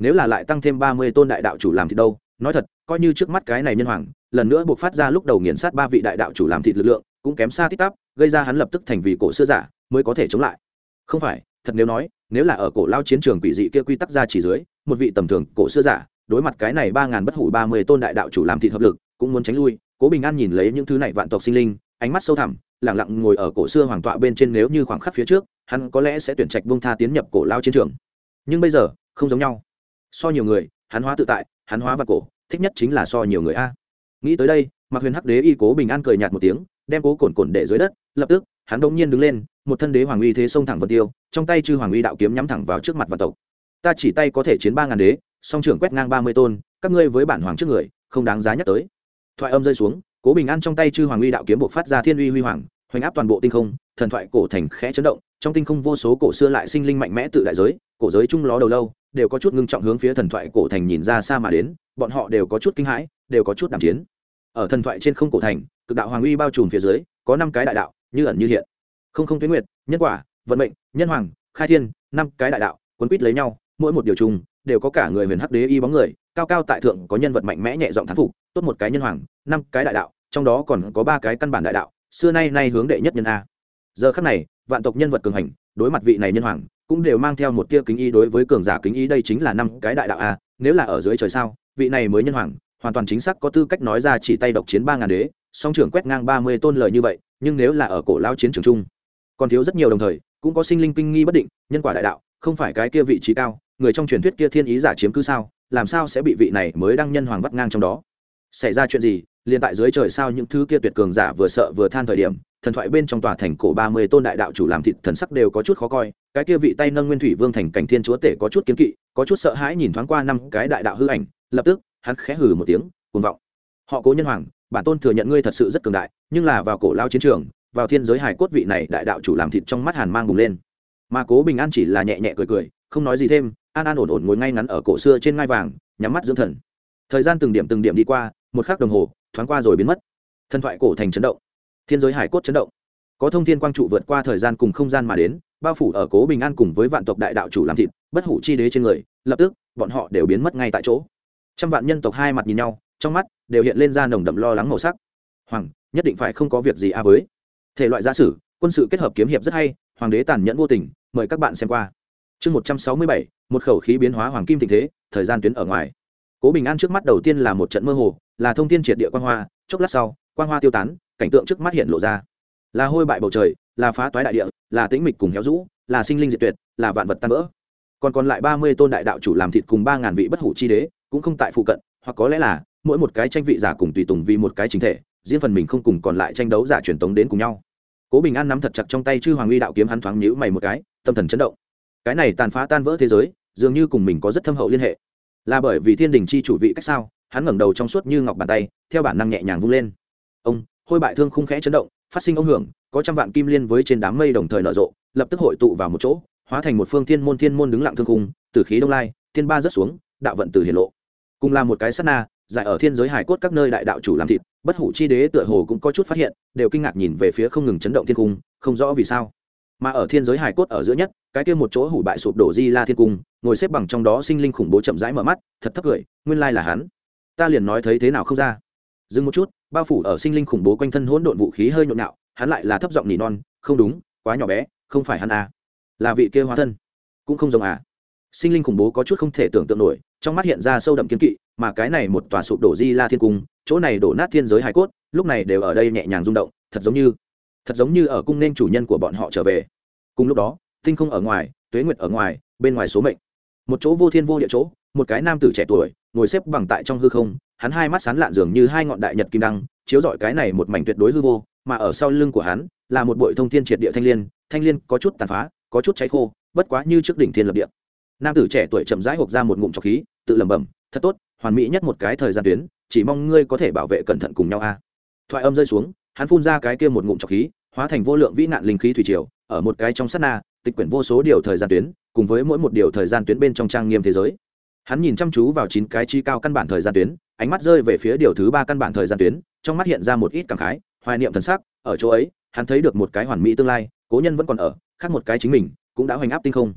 Nếu là lại tăng thêm ba mươi tôn đại đạo chủ làm thịt đâu, nói thật, coi như trước mắt cái này nhân hoàng, lần nữa buộc phát ra lúc đầu nghiền sát ba vị đại đạo chủ làm thịt lực lượng, cũng kém xa tích tắp, gây ra hắn lập tức thành vị cổ xưa giả, mới có thể chống lại. Không phải, thật nếu nói, nếu là ở cổ lao chiến trường quỷ dị kia quy tắc ra chỉ dưới, một vị tầm thường cổ xưa giả, đối mặt cái này ba ngàn bất hủ ba mươi tôn đại đạo chủ làm thịt hợp lực, cũng muốn tránh lui, cố bình an nhìn lấy những thứ này vạn tộc sinh linh, ánh mắt sâu thẳm lẳng lặng ngồi ở cổ xưa hoàng tọa bên trên nếu như khoảng khắc phía trước, hắn có lẽ sẽ tuyển trạch bông tha tiến nhập cổ lao chiến trường. Nhưng bây giờ, không giống nhau so nhiều người, hắn hóa tự tại, hắn hóa và cổ, thích nhất chính là so nhiều người a. Nghĩ tới đây mặc huyền hắc đế y cố bình an cười nhạt một tiếng, đem cố cồn cồn để dưới đất, lập tức, hắn đông nhiên đứng lên, một thân đế hoàng uy thế xông thẳng vân tiêu, trong tay chư hoàng uy đạo kiếm nhắm thẳng vào trước mặt vạn tộc. Ta chỉ tay có thể chiến ba ngàn đế, song trưởng quét ngang ba mươi tôn, các ngươi với bản hoàng trước người, không đáng giá nhắc tới. Thoại âm rơi xuống, cố bình an trong tay chư hoàng uy đạo kiếm buộc phát ra thiên uy huy hoàng, hoành áp toàn bộ tinh không, thần thoại cổ thành khẽ chấn động, trong tinh không vô số cổ xưa lại sinh linh mạnh mẽ tự đại giới, cổ giới chung ló đầu lâu đều có chút ngưng trọng hướng phía thần thoại cổ thành nhìn ra xa mà đến, bọn họ đều có chút kinh hãi, đều có chút đàm chiến. Ở thần thoại trên không cổ thành, cực đạo hoàng uy bao trùm phía dưới, có năm cái đại đạo, như ẩn như hiện. Không không tuyến nguyệt, nhân quả, vận mệnh, nhân hoàng, khai thiên, năm cái đại đạo, quấn quýt lấy nhau, mỗi một điều chung đều có cả người huyền hắc đế y bóng người, cao cao tại thượng có nhân vật mạnh mẽ nhẹ giọng thán phục, tốt một cái nhân hoàng, năm cái đại đạo, trong đó còn có ba cái căn bản đại đạo, xưa nay nay hướng đệ nhất nhân a. Giờ khắc này, vạn tộc nhân vật cường hành, đối mặt vị này nhân hoàng cũng đều mang theo một tia kính ý đối với cường giả kính ý, đây chính là năm cái đại đạo a, nếu là ở dưới trời sao, vị này mới nhân hoàng, hoàn toàn chính xác có tư cách nói ra chỉ tay độc chiến ba ngàn đế, song trưởng quét ngang ba mươi tôn lời như vậy, nhưng nếu là ở cổ lao chiến trường chung, còn thiếu rất nhiều đồng thời, cũng có sinh linh kinh nghi bất định, nhân quả đại đạo, không phải cái kia vị trí cao, người trong truyền thuyết kia thiên ý giả chiếm cứ sao, làm sao sẽ bị vị này mới đăng nhân hoàng vắt ngang trong đó? Xảy ra chuyện gì liền tại dưới trời sao những thứ kia tuyệt cường giả vừa sợ vừa than thời điểm, thần thoại bên trong tòa thành cổ ba mươi tôn đại đạo chủ làm thịt thần sắc đều có chút khó coi, cái kia vị tay nâng nguyên thủy vương thành cảnh thiên chúa tể có chút kiến kỵ, có chút sợ hãi nhìn thoáng qua năm cái đại đạo hư ảnh, lập tức, hắn khẽ hừ một tiếng, cuồng vọng. Họ cố nhân hoàng, bản tôn thừa nhận ngươi thật sự rất cường đại, nhưng là vào cổ lao chiến trường, vào thiên giới hải cốt vị này đại đạo chủ làm thịt trong mắt hàn mang bùng lên. Mà cố bình an chỉ là nhẹ nhẹ cười cười, không nói gì thêm, an an ổn ổn ngồi ngay ngắn ở cổ xưa trên ngai vàng, nhắm mắt dưỡng thần. Thời gian từng điểm từng điểm đi qua, một khắc đồng hồ thoáng qua rồi biến mất. Thần thoại cổ thành chấn động. Thiên giới hải cốt chấn động. Có thông thiên quang trụ vượt qua thời gian cùng không gian mà đến, bao phủ ở cố bình an cùng với vạn tộc đại đạo chủ làm thịt, bất hủ chi đế trên người, lập tức, bọn họ đều biến mất ngay tại chỗ. Trăm vạn nhân tộc hai mặt nhìn nhau, trong mắt đều hiện lên ra nồng đậm lo lắng màu sắc. Hoàng, nhất định phải không có việc gì a với. Thể loại gia sử, quân sự kết hợp kiếm hiệp rất hay, hoàng đế tàn nhẫn vô tình, mời các bạn xem qua. Chương một trăm sáu mươi bảy, một khẩu khí biến hóa hoàng kim tình thế, thời gian tuyến ở ngoài. Cố bình an trước mắt đầu tiên là một trận mơ hồ là thông tin triệt địa quan hoa, chốc lát sau quan hoa tiêu tán, cảnh tượng trước mắt hiện lộ ra. Là hôi bại bầu trời, là phá toái đại địa, là tĩnh mịch cùng héo rũ, là sinh linh diệt tuyệt, là vạn vật tan vỡ. Còn còn lại ba mươi tôn đại đạo chủ làm thịt cùng ba ngàn vị bất hủ chi đế, cũng không tại phụ cận, hoặc có lẽ là, mỗi một cái tranh vị giả cùng tùy tùng vì một cái chính thể, riêng phần mình không cùng còn lại tranh đấu giả truyền tống đến cùng nhau. Cố bình an nắm thật chặt trong tay chư hoàng uy đạo kiếm hắn thoáng nhữ mày một cái, tâm thần chấn động. Cái này tàn phá tan vỡ thế giới, dường như cùng mình có rất thâm hậu liên hệ. Là bởi vì thiên đình chi chủ vị cách sao? Hắn ngẩng đầu trong suốt như ngọc bàn tay, theo bản năng nhẹ nhàng vung lên. Ông, hôi bại thương khung khẽ chấn động, phát sinh ông hưởng, có trăm vạn kim liên với trên đám mây đồng thời nở rộ, lập tức hội tụ vào một chỗ, hóa thành một phương thiên môn thiên môn đứng lặng thương khung, từ khí đông lai, thiên ba rớt xuống, đạo vận từ hiển lộ. Cùng là một cái sát na, giải ở thiên giới hải cốt các nơi đại đạo chủ làm thịt, bất hủ chi đế tựa hồ cũng có chút phát hiện, đều kinh ngạc nhìn về phía không ngừng chấn động thiên cung không rõ vì sao. Mà ở thiên giới hải cốt ở giữa nhất, cái kia một chỗ hủ bại sụp đổ di la thiên cung, ngồi xếp bằng trong đó sinh linh khủng bố chậm rãi mở mắt, thật thấp cười, nguyên lai là hắn ta liền nói thấy thế nào không ra. Dừng một chút, bao phủ ở sinh linh khủng bố quanh thân hỗn độn vũ khí hơi nhộn nhạo, hắn lại là thấp giọng nỉ non, không đúng, quá nhỏ bé, không phải hắn à. Là vị kia hóa thân, cũng không giống à. Sinh linh khủng bố có chút không thể tưởng tượng nổi, trong mắt hiện ra sâu đậm kiến kỵ, mà cái này một tòa sụp đổ di la thiên cung, chỗ này đổ nát thiên giới hải cốt, lúc này đều ở đây nhẹ nhàng rung động, thật giống như, thật giống như ở cung nên chủ nhân của bọn họ trở về. Cùng lúc đó, tinh không ở ngoài, tuế nguyệt ở ngoài, bên ngoài số mệnh. Một chỗ vô thiên vô địa chỗ, một cái nam tử trẻ tuổi ngồi xếp bằng tại trong hư không, hắn hai mắt sán lạn dường như hai ngọn đại nhật kim đăng, chiếu rọi cái này một mảnh tuyệt đối hư vô, mà ở sau lưng của hắn là một bội thông thiên triệt địa thanh liên thanh liên có chút tàn phá, có chút cháy khô, bất quá như trước đỉnh thiên lập địa. Nam tử trẻ tuổi chậm rãi hộp ra một ngụm trọc khí, tự lẩm bẩm, thật tốt, hoàn mỹ nhất một cái thời gian tuyến, chỉ mong ngươi có thể bảo vệ cẩn thận cùng nhau a. Thoại âm rơi xuống, hắn phun ra cái kia một ngụm trọc khí, hóa thành vô lượng vĩ nạn linh khí thủy triều, ở một cái trong sát na, tịch quyển vô số điều thời gian tuyến, cùng với mỗi một điều thời gian tuyến bên trong trang nghiêm thế giới hắn nhìn chăm chú vào chín cái chi cao căn bản thời gian tuyến, ánh mắt rơi về phía điều thứ ba căn bản thời gian tuyến, trong mắt hiện ra một ít cảm khái, hoài niệm thần sắc, ở chỗ ấy, hắn thấy được một cái hoàn mỹ tương lai, cố nhân vẫn còn ở, khác một cái chính mình, cũng đã hoành áp tinh không.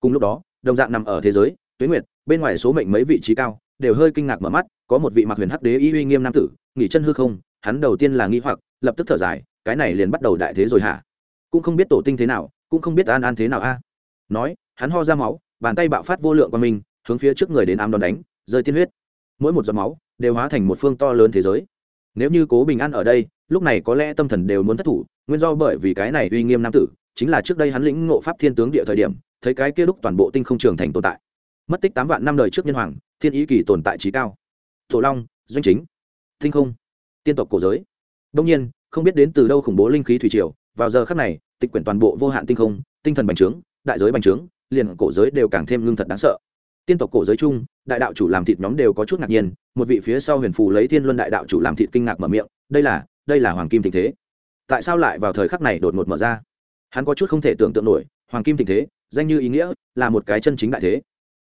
Cùng lúc đó, đồng dạng nằm ở thế giới, tuyến nguyệt, bên ngoài số mệnh mấy vị trí cao, đều hơi kinh ngạc mở mắt, có một vị mặc huyền hắc đế y uy nghiêm nam tử, nghỉ chân hư không, hắn đầu tiên là nghi hoặc, lập tức thở dài, cái này liền bắt đầu đại thế rồi hả? Cũng không biết tổ tinh thế nào, cũng không biết an an thế nào a. Nói, hắn ho ra máu, bàn tay bạo phát vô lượng qua mình hướng phía trước người đến ám đòn đánh, rơi tiên huyết. Mỗi một giọt máu đều hóa thành một phương to lớn thế giới. Nếu như cố bình an ở đây, lúc này có lẽ tâm thần đều muốn thất thủ, nguyên do bởi vì cái này uy nghiêm nam tử, chính là trước đây hắn lĩnh ngộ pháp thiên tướng địa thời điểm, thấy cái kia lúc toàn bộ tinh không trường thành tồn tại. Mất tích tám vạn năm đời trước nhân hoàng, thiên ý kỳ tồn tại trí cao. Tổ long, doanh chính, tinh không, tiên tộc cổ giới. Đông nhiên, không biết đến từ đâu khủng bố linh khí thủy triều, vào giờ khắc này, tịch quyển toàn bộ vô hạn tinh không, tinh thần bành trướng, đại giới bành trướng, liền cổ giới đều càng thêm ngưng thật đáng sợ tiên tộc cổ giới chung, đại đạo chủ làm thịt nhóm đều có chút ngạc nhiên, một vị phía sau huyền phù lấy thiên luân đại đạo chủ làm thịt kinh ngạc mở miệng, đây là đây là hoàng kim tình thế. Tại sao lại vào thời khắc này đột ngột mở ra? Hắn có chút không thể tưởng tượng nổi, hoàng kim tình thế, danh như ý nghĩa, là một cái chân chính đại thế.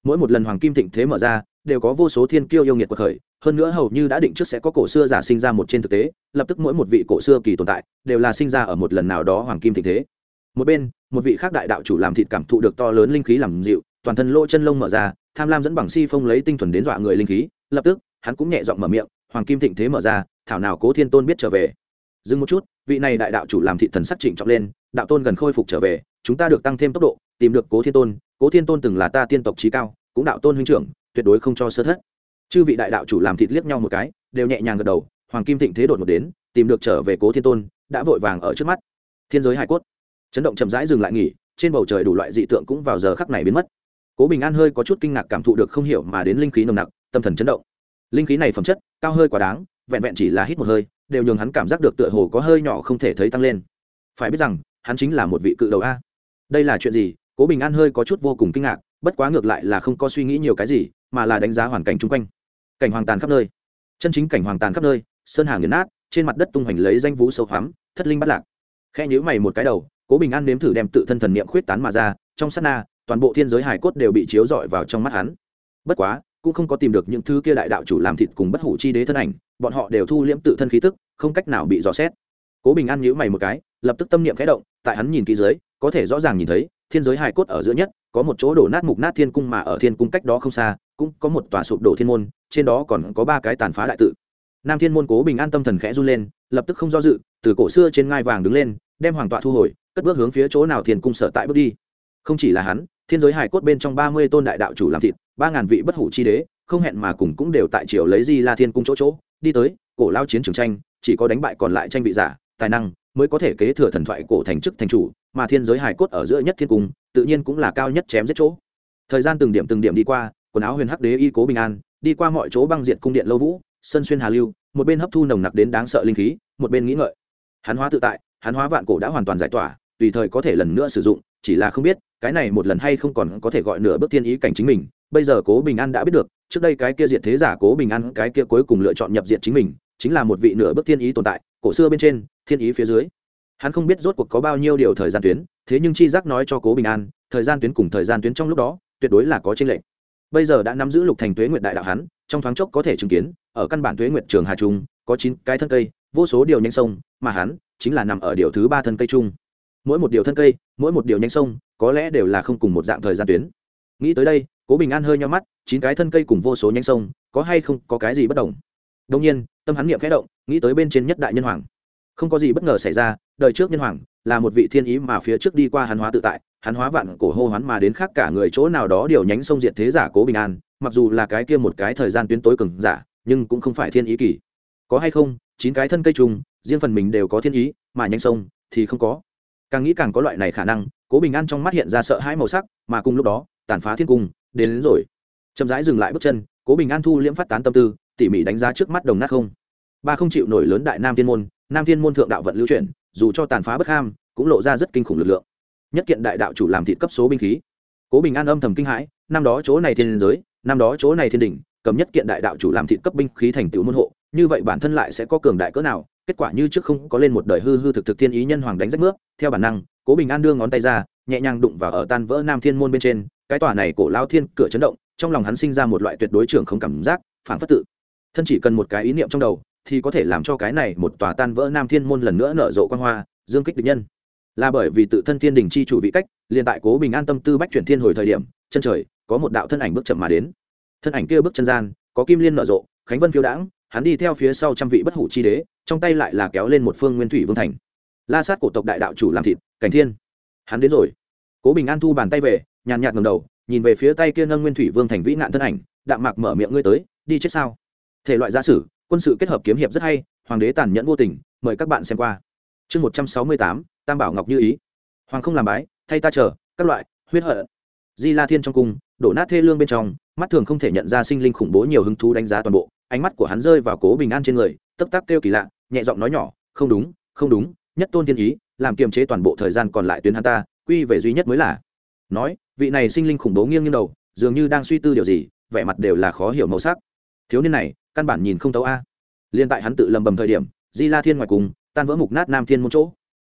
Mỗi một lần hoàng kim thịnh thế mở ra, đều có vô số thiên kiêu yêu nghiệt cuộc khởi, hơn nữa hầu như đã định trước sẽ có cổ xưa giả sinh ra một trên thực tế, lập tức mỗi một vị cổ xưa kỳ tồn tại, đều là sinh ra ở một lần nào đó hoàng kim thịnh thế. Một bên, một vị khác đại đạo chủ làm thịt cảm thụ được to lớn linh khí làm dịu, toàn thân lỗ chân lông mở ra tham lam dẫn bằng si phong lấy tinh thuần đến dọa người linh khí, lập tức, hắn cũng nhẹ giọng mở miệng, hoàng kim thịnh thế mở ra, thảo nào cố thiên tôn biết trở về. Dừng một chút, vị này đại đạo chủ làm thị thần sắc trịnh trọng lên, đạo tôn gần khôi phục trở về, chúng ta được tăng thêm tốc độ, tìm được cố thiên tôn, cố thiên tôn từng là ta tiên tộc trí cao, cũng đạo tôn huynh trưởng, tuyệt đối không cho sơ thất. Chư vị đại đạo chủ làm thịt liếc nhau một cái, đều nhẹ nhàng gật đầu, hoàng kim thịnh thế đột một đến, tìm được trở về cố thiên tôn, đã vội vàng ở trước mắt. Thiên giới hải cốt. Chấn động chậm rãi dừng lại nghỉ, trên bầu trời đủ loại dị tượng cũng vào giờ khắc này biến mất cố bình an hơi có chút kinh ngạc cảm thụ được không hiểu mà đến linh khí nồng nặc, tâm thần chấn động. Linh khí này phẩm chất, cao hơi quá đáng, vẹn vẹn chỉ là hít một hơi, đều nhường hắn cảm giác được tựa hồ có hơi nhỏ không thể thấy tăng lên. Phải biết rằng, hắn chính là một vị cự đầu a. Đây là chuyện gì? Cố bình an hơi có chút vô cùng kinh ngạc, bất quá ngược lại là không có suy nghĩ nhiều cái gì, mà là đánh giá hoàn cảnh chung quanh. Cảnh hoàng tàn khắp nơi. Chân chính cảnh hoàng tàn khắp nơi, sơn hàng nghiền nát, trên mặt đất tung hoành lấy danh vũ sâu hoắm, thất linh bắt lạc. Khe nhữ mày một cái đầu, cố bình an nếm thử đem tự thân thần niệm khuyết tán mà ra, trong sát na toàn bộ thiên giới hải cốt đều bị chiếu rọi vào trong mắt hắn. Bất quá, cũng không có tìm được những thứ kia đại đạo chủ làm thịt cùng bất hủ chi đế thân ảnh, bọn họ đều thu liễm tự thân khí tức, không cách nào bị dò xét. Cố bình an nhíu mày một cái, lập tức tâm niệm khẽ động, tại hắn nhìn kỹ dưới, có thể rõ ràng nhìn thấy, thiên giới hải cốt ở giữa nhất, có một chỗ đổ nát mục nát thiên cung mà ở thiên cung cách đó không xa, cũng có một tòa sụp đổ thiên môn, trên đó còn có ba cái tàn phá đại tự. Nam thiên môn cố bình an tâm thần khẽ run lên, lập tức không do dự, từ cổ xưa trên ngai vàng đứng lên, đem hoàng tọa thu hồi, cất bước hướng phía chỗ nào thiên cung sở tại bước đi. Không chỉ là hắn thiên giới hải cốt bên trong ba mươi tôn đại đạo chủ làm thịt, ba ngàn vị bất hủ chi đế, không hẹn mà cùng cũng đều tại triều lấy di la thiên cung chỗ chỗ, đi tới, cổ lao chiến trường tranh, chỉ có đánh bại còn lại tranh vị giả, tài năng mới có thể kế thừa thần thoại cổ thành chức thành chủ, mà thiên giới hải cốt ở giữa nhất thiên cung, tự nhiên cũng là cao nhất chém giết chỗ. Thời gian từng điểm từng điểm đi qua, quần áo huyền hắc đế y cố bình an, đi qua mọi chỗ băng diện cung điện lâu vũ, sân xuyên hà lưu, một bên hấp thu nồng nặc đến đáng sợ linh khí, một bên nghĩ ngợi. Hắn hóa tự tại, hắn hóa vạn cổ đã hoàn toàn giải tỏa, tùy thời có thể lần nữa sử dụng, chỉ là không biết cái này một lần hay không còn có thể gọi nửa bước thiên ý cảnh chính mình, bây giờ cố bình an đã biết được, trước đây cái kia diệt thế giả cố bình an, cái kia cuối cùng lựa chọn nhập diện chính mình, chính là một vị nửa bước thiên ý tồn tại, cổ xưa bên trên, thiên ý phía dưới. Hắn không biết rốt cuộc có bao nhiêu điều thời gian tuyến, thế nhưng chi giác nói cho cố bình an, thời gian tuyến cùng thời gian tuyến trong lúc đó, tuyệt đối là có tranh lệch. Bây giờ đã nắm giữ lục thành tuế nguyệt đại đạo hắn, trong thoáng chốc có thể chứng kiến, ở căn bản tuế nguyệt trường hà trung, có chín cái thân cây, vô số điều nhanh sông, mà hắn chính là nằm ở điều thứ ba thân cây chung mỗi một điều thân cây, mỗi một điều nhanh sông, có lẽ đều là không cùng một dạng thời gian tuyến. Nghĩ tới đây, cố bình an hơi nhau mắt, chín cái thân cây cùng vô số nhanh sông, có hay không có cái gì bất đồng? Đông nhiên, tâm hắn niệm khẽ động, nghĩ tới bên trên nhất đại nhân hoàng. Không có gì bất ngờ xảy ra, đời trước nhân hoàng là một vị thiên ý mà phía trước đi qua hắn hóa tự tại, hắn hóa vạn cổ hô hoán mà đến khác cả người chỗ nào đó điều nhánh sông diện thế giả cố bình an, mặc dù là cái kia một cái thời gian tuyến tối cường giả, nhưng cũng không phải thiên ý kỳ. Có hay không, chín cái thân cây trùng, riêng phần mình đều có thiên ý, mà nhánh sông thì không có càng nghĩ càng có loại này khả năng cố bình an trong mắt hiện ra sợ hãi màu sắc mà cùng lúc đó tàn phá thiên cung đến, đến rồi. Chậm rãi dừng lại bước chân cố bình an thu liễm phát tán tâm tư tỉ mỉ đánh giá trước mắt đồng nát không. Ba không chịu nổi lớn đại nam thiên môn nam thiên môn thượng đạo vận lưu chuyển dù cho tàn phá bất ham cũng lộ ra rất kinh khủng lực lượng. Nhất kiện đại đạo chủ làm thịt cấp số binh khí. Cố bình an âm thầm kinh hãi năm đó chỗ này thiên giới năm đó chỗ này thiên đỉnh cầm nhất kiện đại đạo chủ làm thịt cấp binh khí thành tựu môn hộ như vậy bản thân lại sẽ có cường đại cỡ nào kết quả như trước không có lên một đời hư hư thực thực thiên ý nhân hoàng đánh rách nước, theo bản năng, cố bình an đưa ngón tay ra, nhẹ nhàng đụng vào ở tan vỡ nam thiên môn bên trên, cái tòa này cổ lao thiên cửa chấn động, trong lòng hắn sinh ra một loại tuyệt đối trưởng không cảm giác phản phất tự. Thân chỉ cần một cái ý niệm trong đầu, thì có thể làm cho cái này một tòa tan vỡ nam thiên môn lần nữa nở rộ quan hoa, dương kích địch nhân. Là bởi vì tự thân thiên đình chi chủ vị cách, liền tại cố bình an tâm tư bách chuyển thiên hồi thời điểm, chân trời, có một đạo thân ảnh bước chậm mà đến. Thân ảnh kia bước chân gian, có kim liên nở rộ, khánh vân phiêu đãng, hắn đi theo phía sau trăm vị bất hủ chi đế trong tay lại là kéo lên một phương nguyên thủy vương thành. La sát cổ tộc đại đạo chủ làm thịt, cảnh thiên. Hắn đến rồi. Cố bình an thu bàn tay về, nhàn nhạt ngầm đầu, nhìn về phía tay kia nâng nguyên thủy vương thành vĩ nạn thân ảnh, đạm mạc mở miệng ngươi tới, đi chết sao? Thể loại gia sử, quân sự kết hợp kiếm hiệp rất hay, hoàng đế tàn nhẫn vô tình, mời các bạn xem qua. Chương một trăm sáu mươi tám, tam bảo ngọc như ý. Hoàng không làm bái, thay ta chờ, các loại, huyết hận. Di la thiên trong cung, đổ nát thê lương bên trong, mắt thường không thể nhận ra sinh linh khủng bố nhiều hứng thú đánh giá toàn bộ ánh mắt của hắn rơi vào cố bình an trên người tấp tắc kêu kỳ lạ, nhẹ giọng nói nhỏ, không đúng không đúng, nhất tôn thiên ý, làm kiềm chế toàn bộ thời gian còn lại tuyến hắn ta, quy về duy nhất mới là. Nói, vị này sinh linh khủng bố nghiêng nghiêng đầu, dường như đang suy tư điều gì, vẻ mặt đều là khó hiểu màu sắc. Thiếu niên này, căn bản nhìn không thấu a. Liên tại hắn tự lầm bầm thời điểm, di la thiên ngoài cùng, tan vỡ mục nát nam thiên một chỗ.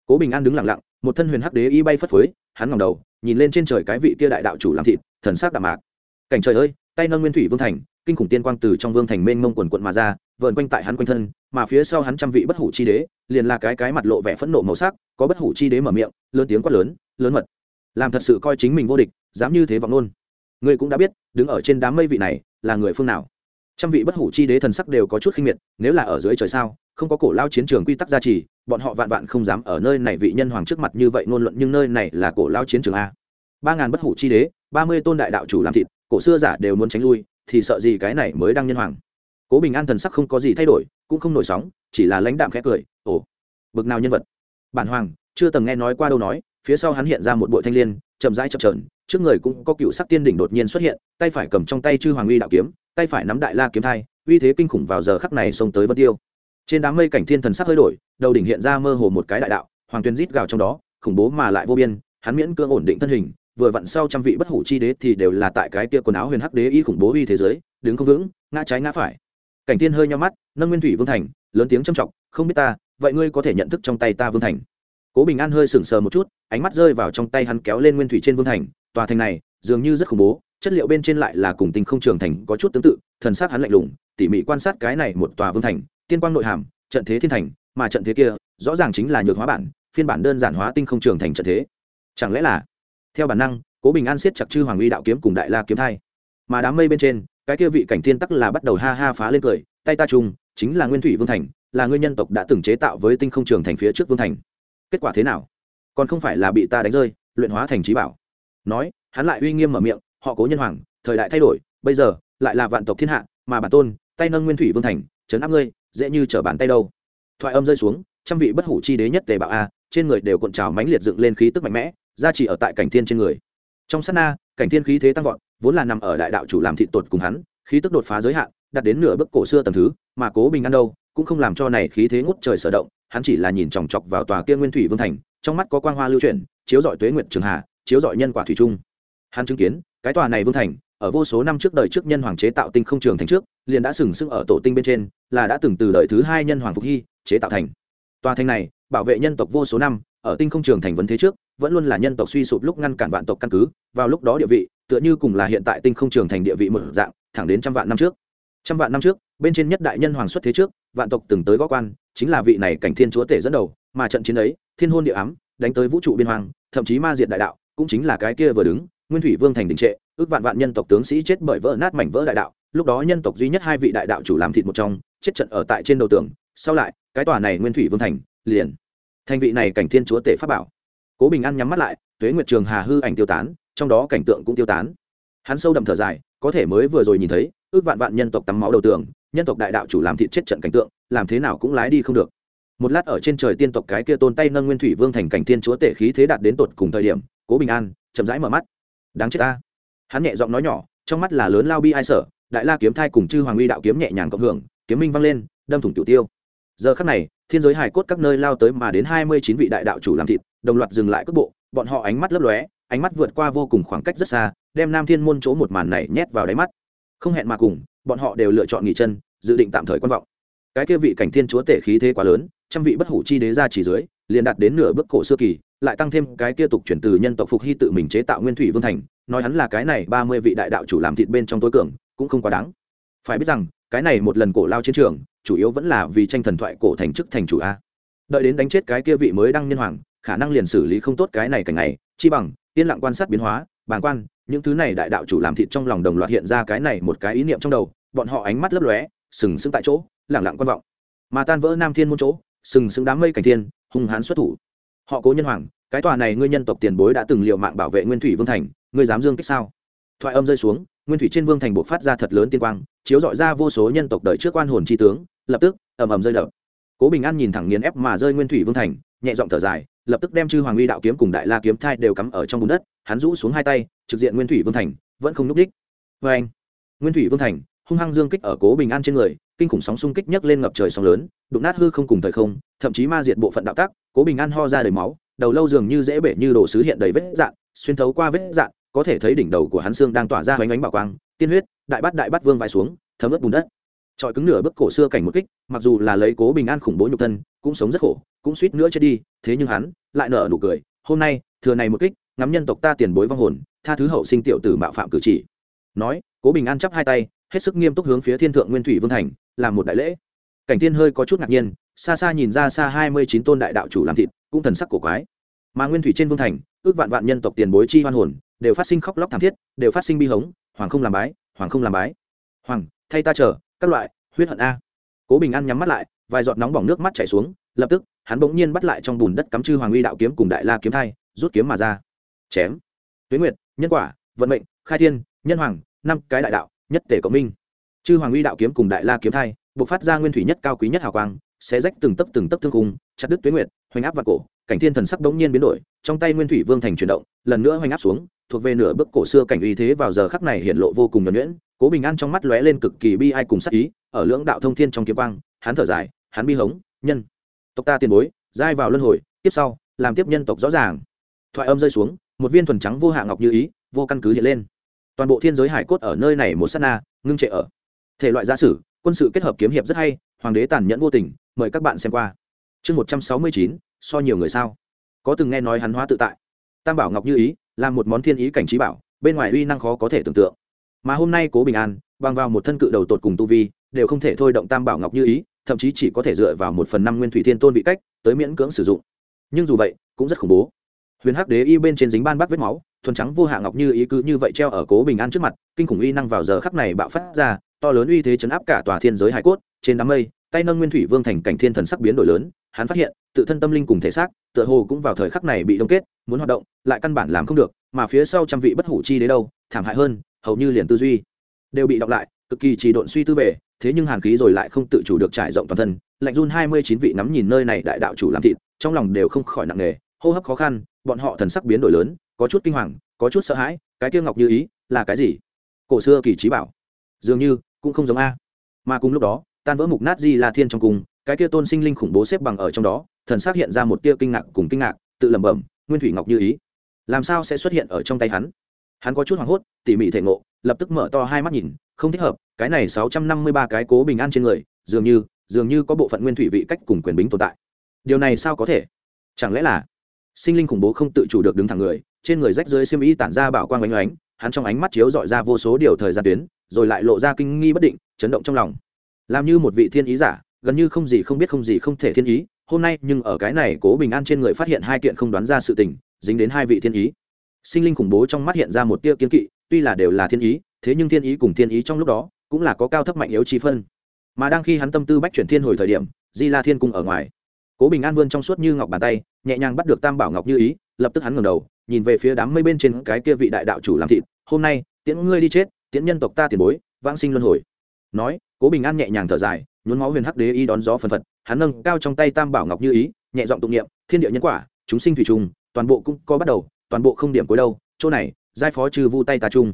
Cố bình an đứng lặng lặng, một thân huyền hắc đế y bay phất phới, hắn ngẩng đầu, nhìn lên trên trời cái vị kia đại đạo chủ làm thịt thần sắc đạm mạc. Cảnh trời ơi, tay nâng nguyên thủy vương thành kinh khủng tiên quang từ trong vương thành mênh mông quần quận mà ra, vờn quanh tại hắn quanh thân, mà phía sau hắn trăm vị bất hủ chi đế, liền là cái cái mặt lộ vẻ phẫn nộ màu sắc, có bất hủ chi đế mở miệng, lớn tiếng quát lớn lớn mật, làm thật sự coi chính mình vô địch, dám như thế vọng nôn ngươi cũng đã biết, đứng ở trên đám mây vị này, là người phương nào. Trăm vị bất hủ chi đế thần sắc đều có chút khinh miệt, nếu là ở dưới trời sao, không có cổ lao chiến trường quy tắc gia trì, bọn họ vạn vạn không dám ở nơi này vị nhân hoàng trước mặt như vậy ngôn luận, nhưng nơi này là cổ lao chiến trường a. Ba ngàn bất hủ chi đế, ba mươi tôn đại đạo chủ làm thịt, cổ xưa giả đều muốn tránh lui thì sợ gì cái này mới đăng nhân hoàng. Cố bình an thần sắc không có gì thay đổi, cũng không nổi sóng, chỉ là lãnh đạm khẽ cười, ồ, bực nào nhân vật. Bản hoàng chưa từng nghe nói qua đâu nói, phía sau hắn hiện ra một bội thanh l i ê n chậm rãi chập trờn trước người cũng có cựu sắc tiên đỉnh đột nhiên xuất hiện, tay phải cầm trong tay chư hoàng uy đạo kiếm, tay phải nắm đại la kiếm thai, uy thế kinh khủng vào giờ khắc này xông tới vân tiêu. Trên đám mây cảnh thiên thần sắc hơi đổi, đầu đỉnh hiện ra mơ hồ một cái đại đạo, hoàng tuyên rít gào trong đó, khủng bố mà lại vô biên, hắn miễn cưỡng ổn định thân hình vừa vặn sau trăm vị bất hủ chi đế thì đều là tại cái kia quần áo huyền hắc đế y khủng bố uy thế giới, đứng không vững, ngã trái ngã phải. Cảnh tiên hơi nhau mắt, nâng nguyên thủy vương thành, lớn tiếng trầm trọng, không biết ta, vậy ngươi có thể nhận thức trong tay ta vương thành? Cố bình an hơi sừng sờ một chút, ánh mắt rơi vào trong tay hắn kéo lên nguyên thủy trên vương thành, tòa thành này dường như rất khủng bố, chất liệu bên trên lại là cùng tinh không trường thành có chút tương tự, thần sát hắn lạnh lùng, tỉ mỉ quan sát cái này một tòa vương thành, tiên quang nội hàm, trận thế thiên thành, mà trận thế kia rõ ràng chính là nhược hóa bản, phiên bản đơn giản hóa tinh không trường thành trận thế. Chẳng lẽ là theo bản năng, cố bình an siết chặt chư hoàng uy đạo kiếm cùng đại la kiếm thai. Mà đám mây bên trên, cái kia vị cảnh thiên tắc là bắt đầu ha ha phá lên cười, tay ta chung chính là nguyên thủy vương thành, là ngươi nhân tộc đã từng chế tạo với tinh không trường thành phía trước vương thành. Kết quả thế nào? Còn không phải là bị ta đánh rơi, luyện hóa thành trí bảo. Nói, hắn lại uy nghiêm mở miệng, họ cố nhân hoàng, thời đại thay đổi, bây giờ lại là vạn tộc thiên hạ, mà bản tôn, tay nâng nguyên thủy vương thành chấn áp ngươi, dễ như trở bàn tay đâu. Thoại âm rơi xuống, trăm vị bất hủ chi đế nhất tề bạo a, trên người đều cuộn trào mãnh liệt dựng lên khí tức mạnh mẽ ra chỉ ở tại cảnh thiên trên người. Trong sát na, cảnh thiên khí thế tăng vọt, vốn là nằm ở đại đạo chủ làm thị tột cùng hắn, khí tức đột phá giới hạn, đạt đến nửa bước cổ xưa tầm thứ, mà cố bình ăn đâu, cũng không làm cho này khí thế ngút trời sở động, hắn chỉ là nhìn chòng chọc vào tòa kia nguyên thủy vương thành, trong mắt có quang hoa lưu chuyển, chiếu dọi tuế nguyện trường hà, chiếu dọi nhân quả thủy trung hắn chứng kiến, cái tòa này vương thành, ở vô số năm trước đời trước nhân hoàng chế tạo tinh không trường thành trước, liền đã sừng sững ở tổ tinh bên trên, là đã từng từ đời thứ hai nhân hoàng phục hy, chế tạo thành. Tòa thành này, bảo vệ nhân tộc vô số năm, ở tinh không trường thành vấn thế trước vẫn luôn là nhân tộc suy sụp lúc ngăn cản vạn tộc căn cứ, vào lúc đó địa vị, tựa như cùng là hiện tại tinh không trường thành địa vị một dạng, thẳng đến trăm vạn năm trước. Trăm vạn năm trước, bên trên nhất đại nhân hoàng xuất thế trước, vạn tộc từng tới gó quan, chính là vị này cảnh thiên chúa tể dẫn đầu, mà trận chiến ấy, thiên hôn địa ám, đánh tới vũ trụ biên hoàng thậm chí ma diệt đại đạo, cũng chính là cái kia vừa đứng, nguyên thủy vương thành đình trệ, ước vạn vạn nhân tộc tướng sĩ chết bởi vỡ nát mảnh vỡ đại đạo, lúc đó nhân tộc duy nhất hai vị đại đạo chủ làm thịt một trong, chết trận ở tại trên đầu tường, sau lại, cái tòa này nguyên thủy vương thành, liền, thành vị này cảnh thiên chúa tể pháp bảo cố bình an nhắm mắt lại, tuế nguyệt trường hà hư ảnh tiêu tán, trong đó cảnh tượng cũng tiêu tán. Hắn sâu đậm thở dài, có thể mới vừa rồi nhìn thấy, ước vạn vạn nhân tộc tắm máu đầu tường, nhân tộc đại đạo chủ làm thịt chết trận cảnh tượng, làm thế nào cũng lái đi không được. Một lát ở trên trời tiên tộc cái kia tôn tay nâng nguyên thủy vương thành cảnh thiên chúa tể khí thế đạt đến tột cùng thời điểm, cố bình an chậm rãi mở mắt. Đáng chết ta. Hắn nhẹ giọng nói nhỏ, trong mắt là lớn lao bi ai sở, đại la kiếm thai cùng chư hoàng uy đạo kiếm nhẹ nhàng cộng hưởng, kiếm minh văng lên, đâm thủng tiểu tiêu. Giờ khắc này, thiên giới hải cốt các nơi lao tới mà đến hai mươi chín vị đại đạo chủ làm thịt đồng loạt dừng lại cước bộ, bọn họ ánh mắt lấp lóe, ánh mắt vượt qua vô cùng khoảng cách rất xa, đem nam thiên môn chỗ một màn này nhét vào đáy mắt. Không hẹn mà cùng, bọn họ đều lựa chọn nghỉ chân, dự định tạm thời quan vọng. Cái kia vị cảnh thiên chúa tể khí thế quá lớn, trăm vị bất hủ chi đế ra chỉ dưới, liền đạt đến nửa bước cổ xưa kỳ, lại tăng thêm cái kia tục chuyển từ nhân tộc phục hy tự mình chế tạo nguyên thủy vương thành, nói hắn là cái này ba mươi vị đại đạo chủ làm thịt bên trong tối cường, cũng không quá đáng. Phải biết rằng, cái này một lần cổ lao chiến trường, chủ yếu vẫn là vì tranh thần thoại cổ thành chức thành chủ a. Đợi đến đánh chết cái kia vị mới đăng nhân hoàng khả năng liền xử lý không tốt cái này cảnh này, chi bằng, yên lặng quan sát biến hóa, bàng quan, những thứ này đại đạo chủ làm thịt trong lòng đồng loạt hiện ra cái này một cái ý niệm trong đầu, bọn họ ánh mắt lấp lóe, sừng sững tại chỗ lẳng lặng quan vọng. Mà tan vỡ nam thiên môn chỗ, sừng sững đám mây cảnh thiên, hung hãn xuất thủ. Họ cố nhân hoàng, cái tòa này ngươi nhân tộc tiền bối đã từng liệu mạng bảo vệ nguyên thủy vương thành, ngươi dám dương kích sao? Thoại âm rơi xuống, nguyên thủy trên vương thành bộ phát ra thật lớn tiên quang, chiếu dọi ra vô số nhân tộc đợi trước quan hồn tri tướng, lập tức, ầm ầm rơi đập. Cố bình an nhìn thẳng nghiền ép mà rơi nguyên thủy vương thành, nhẹ giọng thở dài lập tức đem chư hoàng uy đạo kiếm cùng đại la kiếm thai đều cắm ở trong bùn đất, hắn rũ xuống hai tay, trực diện nguyên thủy vương thành, vẫn không n ú c đích. Vê anh, nguyên thủy vương thành, hung hăng dương kích ở cố bình an trên người, kinh khủng sóng xung kích nhấc lên ngập trời sóng lớn, đụng nát hư không cùng thời không, thậm chí ma diệt bộ phận đạo tác, cố bình an ho ra đầy máu, đầu lâu dường như dễ bể như đồ sứ hiện đầy vết dạn, xuyên thấu qua vết dạn, có thể thấy đỉnh đầu của hắn xương đang tỏa ra hoành ánh bảo quang, tiên huyết, đại bắt đại bắt vương vai xuống, thấm ướt bùn đất. Trọi cứng nửa bức cổ xưa cảnh một kích, mặc dù là lấy cố bình an khủng bố nhục thân, cũng sống rất khổ cũng suýt nữa chết đi, thế nhưng hắn lại nở nụ cười, hôm nay, thừa này một kích, ngắm nhân tộc ta tiền bối vong hồn, tha thứ hậu sinh tiểu tử mạo phạm cử chỉ. Nói, cố bình an chắp hai tay, hết sức nghiêm túc hướng phía thiên thượng nguyên thủy vương thành, làm một đại lễ. Cảnh thiên hơi có chút ngạc nhiên, xa xa nhìn ra xa hai mươi chín tôn đại đạo chủ làm thịt, cũng thần sắc cổ quái. Mà nguyên thủy trên vương thành, ước vạn vạn nhân tộc tiền bối chi hoan hồn, đều phát sinh khóc lóc thảm thiết, đều phát sinh bi hống, hoàng không làm bái, hoàng không làm bái. Hoàng, thay ta chờ, các loại, huyết hận a. Cố bình an nhắm mắt lại, vài giọt nóng bỏng nước mắt chảy xuống, lập tức hắn bỗng nhiên bắt lại trong bùn đất cắm chư hoàng uy đạo kiếm cùng đại la kiếm thai, rút kiếm mà ra. Chém. Tuyến nguyệt, nhân quả, vận mệnh, khai thiên, nhân hoàng, năm cái đại đạo, nhất tể cộng minh. Chư hoàng uy đạo kiếm cùng đại la kiếm thai buộc phát ra nguyên thủy nhất cao quý nhất hào quang sẽ rách từng tấc từng tấc thương khung, chặt đứt tuyến nguyệt, hoành áp và cổ, cảnh thiên thần sắc bỗng nhiên biến đổi, trong tay nguyên thủy vương thành chuyển động, lần nữa hoành áp xuống, thuộc về nửa bước cổ xưa cảnh uy thế vào giờ khắc này hiện lộ vô cùng nhuẩn nhuyễn, cố bình an trong mắt lóe lên cực kỳ bi ai cùng sắc ý, ở lưỡng đạo thông thiên trong kiếm quang, hắn thở dài, hắn bi hống, nhân tộc ta tiền bối, giai vào luân hồi, tiếp sau, làm tiếp nhân tộc rõ ràng. Thoại âm rơi xuống, một viên thuần trắng vô hạ ngọc như ý, vô căn cứ hiện lên. Toàn bộ thiên giới hải cốt ở nơi này một sát na, ngưng trệ ở. Thể loại gia sử, quân sự kết hợp kiếm hiệp rất hay, hoàng đế tàn nhẫn vô tình, mời các bạn xem qua. Chương một trăm sáu mươi chín, so nhiều người sao. Có từng nghe nói hắn hóa tự tại. Tam bảo ngọc như ý, là một món thiên ý cảnh trí bảo, bên ngoài uy năng khó có thể tưởng tượng. Mà hôm nay cố bình an, bằng vào một thân cự đầu tột cùng tu vi, đều không thể thôi động tam bảo ngọc như ý thậm chí chỉ có thể dựa vào một phần năm nguyên thủy thiên tôn vị cách tới miễn cưỡng sử dụng. Nhưng dù vậy, cũng rất khủng bố. Huyền hắc đế y bên trên dính ban bắc vết máu, thuần trắng vô hạ ngọc như ý cứ như vậy treo ở cố bình an trước mặt, kinh khủng uy năng vào giờ khắc này bạo phát ra, to lớn uy thế chấn áp cả tòa thiên giới hải cốt, trên đám mây, tay nâng nguyên thủy vương thành cảnh thiên thần sắc biến đổi lớn, hắn phát hiện, tự thân tâm linh cùng thể xác, tựa hồ cũng vào thời khắc này bị đông kết, muốn hoạt động, lại căn bản làm không được, mà phía sau trăm vị bất hủ chi đế đâu, thảm hại hơn, hầu như liền tư duy, đều bị đọc lại, cực kỳ trì độn suy tư về thế nhưng hàn khí rồi lại không tự chủ được trải rộng toàn thân, lạnh run hai mươi chín vị ngắm nhìn nơi này đại đạo chủ làm thịt, trong lòng đều không khỏi nặng nề, hô hấp khó khăn, bọn họ thần sắc biến đổi lớn, có chút kinh hoàng, có chút sợ hãi, cái kia ngọc như ý là cái gì? Cổ xưa kỳ trí bảo, dường như cũng không giống a. Mà cùng lúc đó, tan vỡ mục nát di la thiên trong cùng, cái kia tôn sinh linh khủng bố xếp bằng ở trong đó, thần xác hiện ra một tia kinh ngạc cùng kinh ngạc, tự lẩm bẩm, nguyên thủy ngọc như ý, làm sao sẽ xuất hiện ở trong tay hắn? Hắn có chút hoảng hốt, tỉ mỉ thể ngộ, lập tức mở to hai mắt nhìn, không thích hợp cái này sáu trăm năm mươi ba cái cố bình an trên người, dường như dường như có bộ phận nguyên thủy vị cách cùng quyền bính tồn tại. Điều này sao có thể? Chẳng lẽ là sinh linh khủng bố không tự chủ được đứng thẳng người, trên người rách dưới xiêm y tản ra bảo quang oanh oánh hắn trong ánh mắt chiếu dọi ra vô số điều thời gian tuyến, rồi lại lộ ra kinh nghi bất định, chấn động trong lòng. Làm như một vị thiên ý giả, gần như không gì không biết không gì không thể thiên ý, hôm nay nhưng ở cái này cố bình an trên người phát hiện hai kiện không đoán ra sự tình, dính đến hai vị thiên ý. Sinh linh khủng bố trong mắt hiện ra một tia kiến kỵ, tuy là đều là thiên ý, thế nhưng thiên ý cùng thiên ý trong lúc đó cũng là có cao thấp mạnh yếu chi phân. Mà đang khi hắn tâm tư bách chuyển thiên hồi thời điểm di la thiên cung ở ngoài. Cố bình an vươn trong suốt như ngọc bàn tay nhẹ nhàng bắt được tam bảo ngọc như ý lập tức hắn ngẩng đầu nhìn về phía đám mây bên trên cái kia vị đại đạo chủ làm thịt hôm nay tiễn ngươi đi chết tiễn nhân tộc ta tiền bối vãng sinh luân hồi. Nói cố bình an nhẹ nhàng thở dài nhún máu huyền hắc đế y đón gió phần phật hắn nâng cao trong tay tam bảo ngọc như ý nhẹ giọng tụng niệm thiên địa nhân quả chúng sinh thủy trùng toàn bộ cũng có bắt đầu toàn bộ không điểm cuối đâu chỗ này giai phó trừ vu tay ta trùng,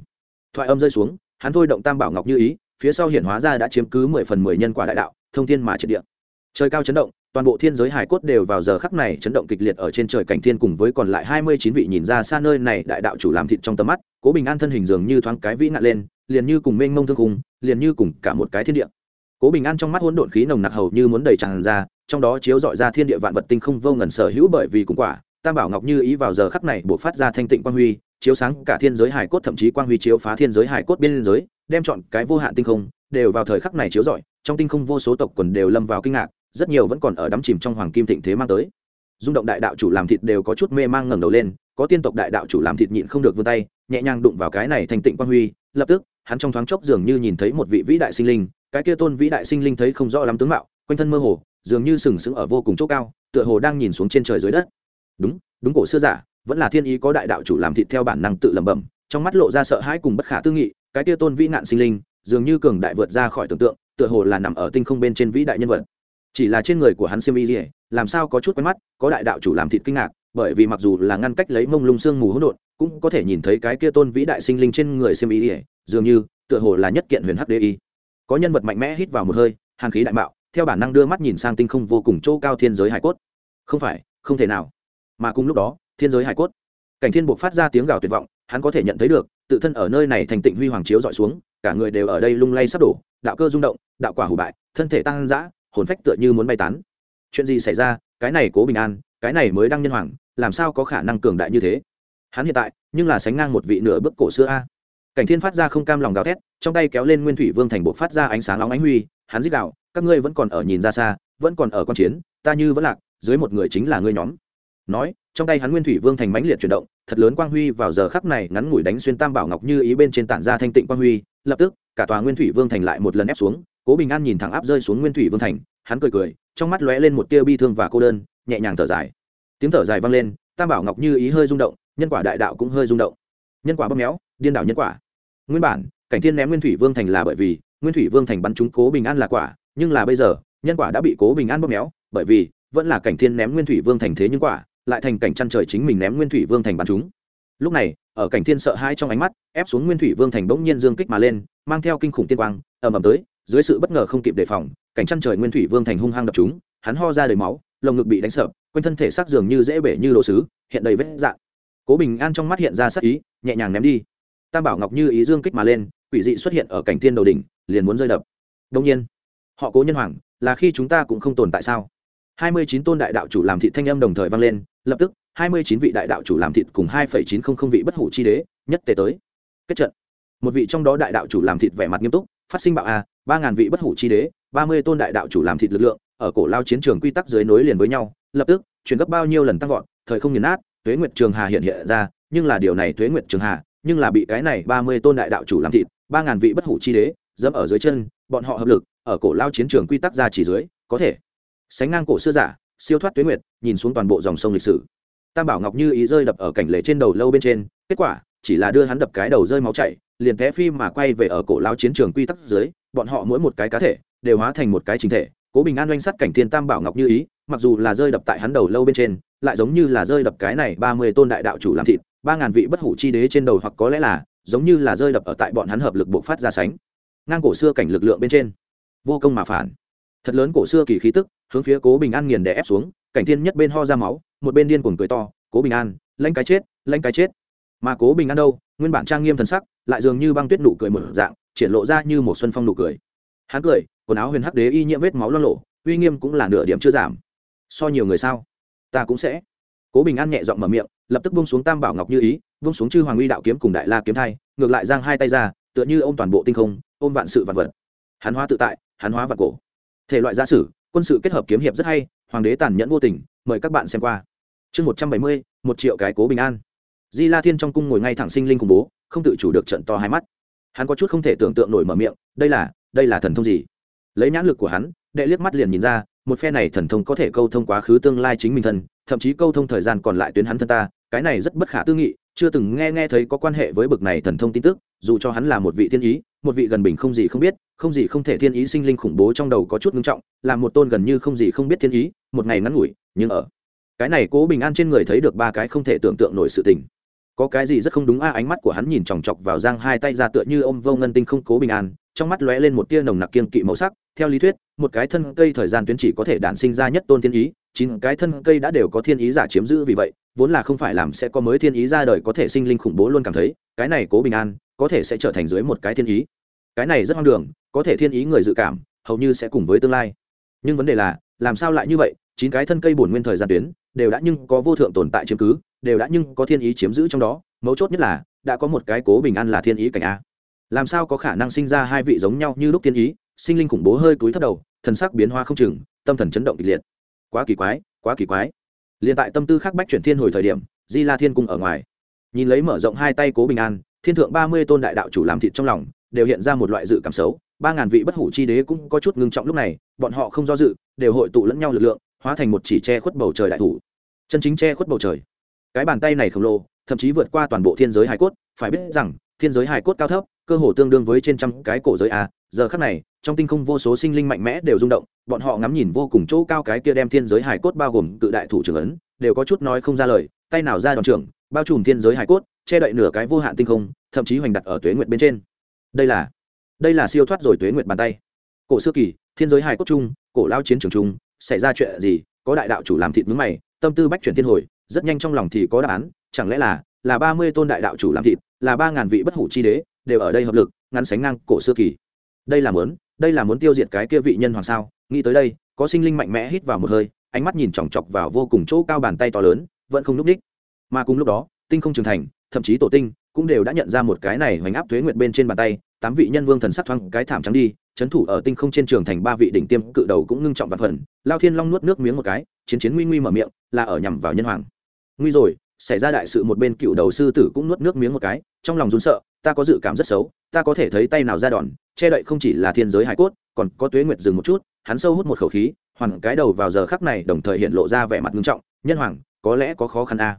thoại âm rơi xuống hắn thôi động tam bảo ngọc như ý phía sau hiện hóa ra đã chiếm cứ mười phần mười nhân quả đại đạo, thông thiên mà triệt địa. Trời cao chấn động, toàn bộ thiên giới hải cốt đều vào giờ khắc này chấn động kịch liệt ở trên trời cảnh thiên cùng với còn lại hai mươi chín vị nhìn ra xa nơi này đại đạo chủ làm thịt trong tầm mắt, cố bình an thân hình dường như thoáng cái vĩ nạn lên, liền như cùng mênh mông thương cùng liền như cùng cả một cái thiên địa. Cố bình an trong mắt hỗn độn khí nồng nặc hầu như muốn đầy tràn ra, trong đó chiếu dọi ra thiên địa vạn vật tinh không vô ngần sở hữu bởi vì cùng quả, tam bảo ngọc như ý vào giờ khắc này buộc phát ra thanh tịnh quang huy chiếu sáng cả thiên giới hải cốt, thậm chí quang huy chiếu phá thiên giới hải cốt biên giới đem chọn cái vô hạn tinh không, đều vào thời khắc này chiếu rọi. Trong tinh không vô số tộc quần đều lâm vào kinh ngạc, rất nhiều vẫn còn ở đắm chìm trong hoàng kim thịnh thế mang tới. Rung động đại đạo chủ làm thịt đều có chút mê mang ngẩng đầu lên, có tiên tộc đại đạo chủ làm thịt nhịn không được vươn tay, nhẹ nhàng đụng vào cái này thành tịnh quang huy, lập tức, hắn trong thoáng chốc dường như nhìn thấy một vị vĩ đại sinh linh, cái kia tôn vĩ đại sinh linh thấy không rõ lắm tướng mạo, quanh thân mơ hồ, dường như sừng sững ở vô cùng chỗ cao, tựa hồ đang nhìn xuống trên trời dưới đất. Đúng đúng cổ xưa giả vẫn là thiên ý có đại đạo chủ làm thịt theo bản năng tự lẩm bẩm, trong mắt lộ ra sợ hãi cùng bất khả tư nghị, cái kia tôn vĩ nạn sinh linh, dường như cường đại vượt ra khỏi tưởng tượng, tựa hồ là nằm ở tinh không bên trên vĩ đại nhân vật. Chỉ là trên người của hắn siêm y dỉa làm sao có chút quen mắt, có đại đạo chủ làm thịt kinh ngạc, bởi vì mặc dù là ngăn cách lấy mông lung sương mù hỗn độn, cũng có thể nhìn thấy cái kia tôn vĩ đại sinh linh trên người siêm y dỉa dường như tựa hồ là nhất kiện huyền hắc y. Có nhân vật mạnh mẽ hít vào một hơi, hàn khí đại mạo, theo bản năng đưa mắt nhìn sang tinh không vô cùng chỗ cao thiên giới hải cốt. Không phải, không thể nào. Mà cùng lúc đó thiên giới hải cốt. Cảnh thiên buộc phát ra tiếng gào tuyệt vọng, hắn có thể nhận thấy được, tự thân ở nơi này thành tịnh huy hoàng chiếu dọi xuống, cả người đều ở đây lung lay sắp đổ, đạo cơ rung động, đạo quả hủ bại, thân thể tăng dã, hồn phách tựa như muốn bay tán. Chuyện gì xảy ra? Cái này cố bình an, cái này mới đăng nhân hoàng, làm sao có khả năng cường đại như thế? Hắn hiện tại, nhưng là sánh ngang một vị nửa bước cổ xưa a. Cảnh thiên phát ra không cam lòng gào thét, trong tay kéo lên nguyên thủy vương thành buộc phát ra ánh sáng óng ánh huy, hắn dích đạo các ngươi vẫn còn ở nhìn ra xa, vẫn còn ở q chiến, ta như vẫn lạc, dưới một người chính là ngươi nhóm nói, trong tay hắn nguyên thủy vương thành mãnh liệt chuyển động, thật lớn quang huy vào giờ khắc này ngắn ngủi đánh xuyên tam bảo ngọc như ý bên trên tản ra thanh tịnh quang huy, lập tức, cả tòa nguyên thủy vương thành lại một lần ép xuống, cố bình an nhìn thẳng áp rơi xuống nguyên thủy vương thành, hắn cười cười, trong mắt lóe lên một tia bi thương và cô đơn, nhẹ nhàng thở dài. Tiếng thở dài vang lên, tam bảo ngọc như ý hơi rung động, nhân quả đại đạo cũng hơi rung động. Nhân quả bóp méo, điên đảo nhân quả. Nguyên bản, cảnh thiên ném nguyên thủy vương thành là bởi vì, nguyên thủy vương thành bắn trúng cố bình an là quả, nhưng là bây giờ, nhân quả đã bị cố bình an bóp méo, bởi vì, vẫn là cảnh thiên ném nguyên thủy vương thành thế nhưng quả lại thành cảnh chăn trời chính mình ném nguyên thủy vương thành bắn chúng. Lúc này, ở cảnh thiên sợ hai trong ánh mắt, ép xuống nguyên thủy vương thành bỗng nhiên dương kích mà lên, mang theo kinh khủng tiên quang, ầm ầm tới, dưới sự bất ngờ không kịp đề phòng, cảnh chăn trời nguyên thủy vương thành hung hăng đập chúng, hắn ho ra đầy máu, lồng ngực bị đánh sập quanh thân thể sắc dường như dễ bể như đồ sứ, hiện đầy vết dạn cố bình an trong mắt hiện ra sắc ý, nhẹ nhàng ném đi. Tam bảo ngọc như ý dương kích mà lên, quỷ dị xuất hiện ở cảnh thiên đầu đỉnh, liền muốn rơi đập. Đông nhiên, họ cố nhân hoàng, là khi chúng ta cũng không tồn tại sao? Hai mươi chín tôn đại đạo chủ làm thị thanh âm đồng thời vang lên, lập tức, hai mươi chín vị đại đạo chủ làm thịt cùng hai phẩy chín không không vị bất hủ chi đế nhất tề tới. Kết trận. Một vị trong đó đại đạo chủ làm thịt vẻ mặt nghiêm túc, phát sinh bạo a, ba ngàn vị bất hủ chi đế, ba mươi tôn đại đạo chủ làm thịt lực lượng, ở cổ lao chiến trường quy tắc dưới nối liền với nhau, lập tức, chuyển gấp bao nhiêu lần tăng vọt, thời không nghiền nát, tuế nguyệt trường hà hiện hiện ra, nhưng là điều này tuế nguyệt trường hà, nhưng là bị cái này ba mươi tôn đại đạo chủ làm thịt, ba ngàn vị bất hủ chi đế, dẫm ở dưới chân, bọn họ hợp lực, ở cổ lao chiến trường quy tắc ra chỉ dưới, có thể sánh ngang cổ xưa giả, siêu thoát tuế nguyệt, nhìn xuống toàn bộ dòng sông lịch sử. Tam bảo ngọc như ý rơi đập ở cảnh lề trên đầu lâu bên trên, kết quả, chỉ là đưa hắn đập cái đầu rơi máu chảy, liền té phi mà quay về ở cổ lao chiến trường quy tắc dưới, bọn họ mỗi một cái cá thể, đều hóa thành một cái chính thể, cố bình an oanh sắt cảnh thiên tam bảo ngọc như ý, mặc dù là rơi đập tại hắn đầu lâu bên trên, lại giống như là rơi đập cái này ba mươi tôn đại đạo chủ làm thịt, ba ngàn vị bất hủ chi đế trên đầu hoặc có lẽ là, giống như là rơi đập ở tại bọn hắn hợp lực bộc phát ra sánh. Ngang cổ xưa cảnh lực lượng bên trên. Vô công mà phản. Thật lớn cổ xưa kỳ khí tức hướng phía cố bình an nghiền đè ép xuống cảnh thiên nhất bên ho ra máu một bên điên cuồng cười to cố bình an lãnh cái chết lãnh cái chết mà cố bình an đâu nguyên bản trang nghiêm thần sắc lại dường như băng tuyết nụ cười một dạng triển lộ ra như một xuân phong nụ cười hắn cười quần áo huyền hắc đế y nhiễm vết máu lo lộ uy nghiêm cũng là nửa điểm chưa giảm so nhiều người sao ta cũng sẽ cố bình an nhẹ giọng mở miệng lập tức buông xuống tam bảo ngọc như ý buông xuống chư hoàng uy đạo kiếm cùng đại la kiếm thai ngược lại giang hai tay ra tựa như ôm toàn bộ tinh không ôm vạn sự vạn vật hắn hóa tự tại hắn hóa vạn cổ thể loại gia sử quân sự kết hợp kiếm hiệp rất hay, hoàng đế tàn nhẫn vô tình, mời các bạn xem qua. Chương một trăm bảy mươi, một triệu cái cố bình an. Di la thiên trong cung ngồi ngay thẳng sinh linh khủng bố, không tự chủ được trận to hai mắt. Hắn có chút không thể tưởng tượng nổi mở miệng, đây là đây là thần thông gì? Lấy nhãn lực của hắn, đệ liếc mắt liền nhìn ra, một phe này thần thông có thể câu thông quá khứ tương lai chính mình thân, thậm chí câu thông thời gian còn lại tuyến hắn thân ta, cái này rất bất khả tư nghị, chưa từng nghe nghe thấy có quan hệ với bực này thần thông tin tức dù cho hắn là một vị thiên ý, một vị gần bình không gì không biết, không gì không thể thiên ý sinh linh khủng bố trong đầu có chút ngưng trọng, là một tôn gần như không gì không biết thiên ý, một ngày ngắn ngủi, nhưng ở cái này cố bình an trên người thấy được ba cái không thể tưởng tượng nổi sự tình. Có cái gì rất không đúng a, ánh mắt của hắn nhìn chòng chọc vào giang hai tay ra tựa như ôm vô ngân tinh không cố bình an, trong mắt lóe lên một tia nồng nặc kiên kỵ màu sắc, theo lý thuyết, một cái thân cây thời gian tuyến chỉ có thể đản sinh ra nhất tôn thiên ý, chín cái thân cây đã đều có thiên ý giả chiếm giữ vì vậy, vốn là không phải làm sẽ có mới thiên ý ra đời có thể sinh linh khủng bố luôn cảm thấy cái này cố bình an có thể sẽ trở thành dưới một cái thiên ý. Cái này rất hoang đường, có thể thiên ý người dự cảm, hầu như sẽ cùng với tương lai. Nhưng vấn đề là, làm sao lại như vậy? Chín cái thân cây bổn nguyên thời gian tuyến, đều đã nhưng có vô thượng tồn tại chiếm cứ, đều đã nhưng có thiên ý chiếm giữ trong đó. Mấu chốt nhất là, đã có một cái cố bình an là thiên ý cảnh a. Làm sao có khả năng sinh ra hai vị giống nhau như lúc thiên ý? Sinh linh khủng bố hơi túi thấp đầu, thần sắc biến hoa không chừng, tâm thần chấn động kịch liệt. Quá kỳ quái, quá kỳ quái. Liền tại tâm tư khắc bách chuyển thiên hồi thời điểm, di la thiên cung ở ngoài nhìn lấy mở rộng hai tay cố bình an, thiên thượng ba mươi tôn đại đạo chủ làm thịt trong lòng, đều hiện ra một loại dự cảm xấu. Ba ngàn vị bất hủ chi đế cũng có chút ngưng trọng lúc này, bọn họ không do dự, đều hội tụ lẫn nhau lực lượng, hóa thành một chỉ che khuất bầu trời đại thủ. Chân chính che khuất bầu trời. Cái bàn tay này khổng lồ, thậm chí vượt qua toàn bộ thiên giới hải cốt, phải biết rằng, thiên giới hải cốt cao thấp, cơ hồ tương đương với trên trăm cái cổ giới a. Giờ khắc này, trong tinh không vô số sinh linh mạnh mẽ đều rung động, bọn họ ngắm nhìn vô cùng chỗ cao cái kia đem thiên giới hải cốt bao gồm cự đại thủ trưởng ấn, đều có chút nói không ra lời, tay nào ra đòn trưởng bao trùm thiên giới hải cốt, che đậy nửa cái vô hạn tinh không, thậm chí hoành đặt ở tuế nguyệt bên trên. Đây là đây là siêu thoát rồi tuế nguyệt bàn tay. Cổ xưa kỳ, thiên giới hải cốt chung, cổ lao chiến trường chung, xảy ra chuyện gì, có đại đạo chủ làm thịt mướn mày, tâm tư bách chuyển thiên hồi, rất nhanh trong lòng thì có đáp án, chẳng lẽ là là ba mươi tôn đại đạo chủ làm thịt, là ba ngàn vị bất hủ chi đế, đều ở đây hợp lực, ngăn sánh ngang cổ xưa kỳ. Đây là muốn, đây là muốn tiêu diệt cái kia vị nhân hoàng sao? Nghĩ tới đây, có sinh linh mạnh mẽ hít vào một hơi, ánh mắt nhìn chòng chọc vào vô cùng chỗ cao bàn tay to lớn, vẫn không núp đích mà cùng lúc đó, tinh không trưởng thành, thậm chí tổ tinh, cũng đều đã nhận ra một cái này hoành áp thuế nguyệt bên trên bàn tay, tám vị nhân vương thần sắc thoáng cái thảm trắng đi trấn thủ ở tinh không trên trường thành ba vị đỉnh tiêm, cự đầu cũng ngưng trọng và phần, lao thiên long nuốt nước miếng một cái, chiến chiến nguy nguy mở miệng, là ở nhằm vào nhân hoàng. Nguy rồi, xảy ra đại sự một bên cựu đầu sư tử cũng nuốt nước miếng một cái, trong lòng run sợ, ta có dự cảm rất xấu, ta có thể thấy tay nào ra đòn, che đậy không chỉ là thiên giới hải cốt, còn có tuế nguyệt dừng một chút, hắn sâu hút một khẩu khí, hoàn cái đầu vào giờ khắc này đồng thời hiện lộ ra vẻ mặt nghiêm trọng, nhân hoàng, có lẽ có khó khăn a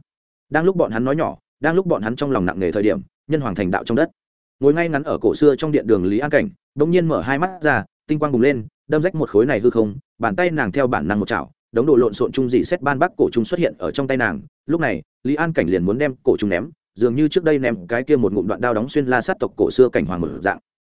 đang lúc bọn hắn nói nhỏ, đang lúc bọn hắn trong lòng nặng nề thời điểm, nhân hoàng thành đạo trong đất. Ngồi ngay ngắn ở cổ xưa trong điện đường lý an cảnh, bỗng nhiên mở hai mắt ra, tinh quang bùng lên, đâm rách một khối này hư không, bàn tay nàng theo bản năng một chảo, đống đồ lộn xộn chung dị xét ban bắc cổ trung xuất hiện ở trong tay nàng. Lúc này, lý an cảnh liền muốn đem cổ trung ném, dường như trước đây ném cái kia một ngụm đoạn đao đóng xuyên la sát tộc cổ xưa cảnh hoàng mở dạng.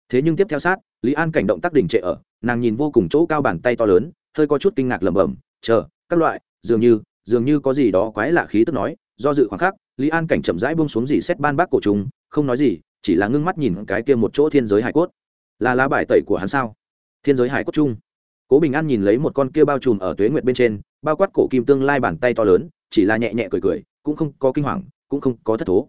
Thế nhưng tiếp theo sát, lý an cảnh động tác đỉnh trệ ở, nàng nhìn vô cùng chỗ cao bàn tay to lớn, hơi có chút kinh ngạc lẩm bẩm, chờ, các loại, dường như dường như có gì đó quái lạ khí tức nói do dự khoảng khắc, lý an cảnh chậm rãi buông xuống dì xét ban bác cổ trùng, không nói gì, chỉ là ngưng mắt nhìn cái kia một chỗ thiên giới hải cốt. Là lá bài tẩy của hắn sao? Thiên giới hải cốt chung. Cố bình an nhìn lấy một con kia bao trùm ở tuế nguyệt bên trên, bao quát cổ kim tương lai bàn tay to lớn, chỉ là nhẹ nhẹ cười cười, cũng không có kinh hoàng, cũng không có thất thố.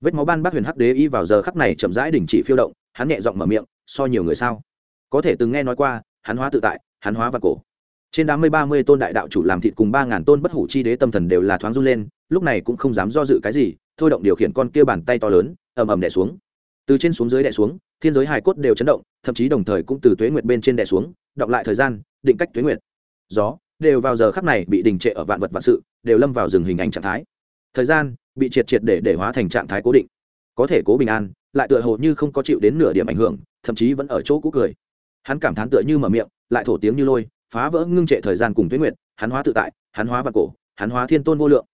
Vết máu ban bác huyền hắc đế y vào giờ khắc này chậm rãi đình chỉ phiêu động, hắn nhẹ giọng mở miệng, so nhiều người sao? Có thể từng nghe nói qua, hắn hóa tự tại, hắn hóa và cổ trên đám mươi ba mươi tôn đại đạo chủ làm thịt cùng ba ngàn tôn bất hủ chi đế tâm thần đều là thoáng run lên, lúc này cũng không dám do dự cái gì, thôi động điều khiển con kia bàn tay to lớn, ầm ầm đẻ xuống. Từ trên xuống dưới đẻ xuống, thiên giới hài cốt đều chấn động, thậm chí đồng thời cũng từ tuế nguyệt bên trên đẻ xuống, đọng lại thời gian, định cách tuế nguyệt. Gió, đều vào giờ khắc này bị đình trệ ở vạn vật vạn sự, đều lâm vào rừng hình ảnh trạng thái. Thời gian, bị triệt triệt để để hóa thành trạng thái cố định. Có thể cố bình an, lại tựa hồ như không có chịu đến nửa điểm ảnh hưởng, thậm chí vẫn ở chỗ cũ cười. Hắn cảm thán tựa như mở miệng, lại thổ tiếng như lôi phá vỡ ngưng trệ thời gian cùng tuyết nguyệt, hắn hóa tự tại, hắn hóa vạn cổ, hắn hóa thiên tôn vô lượng.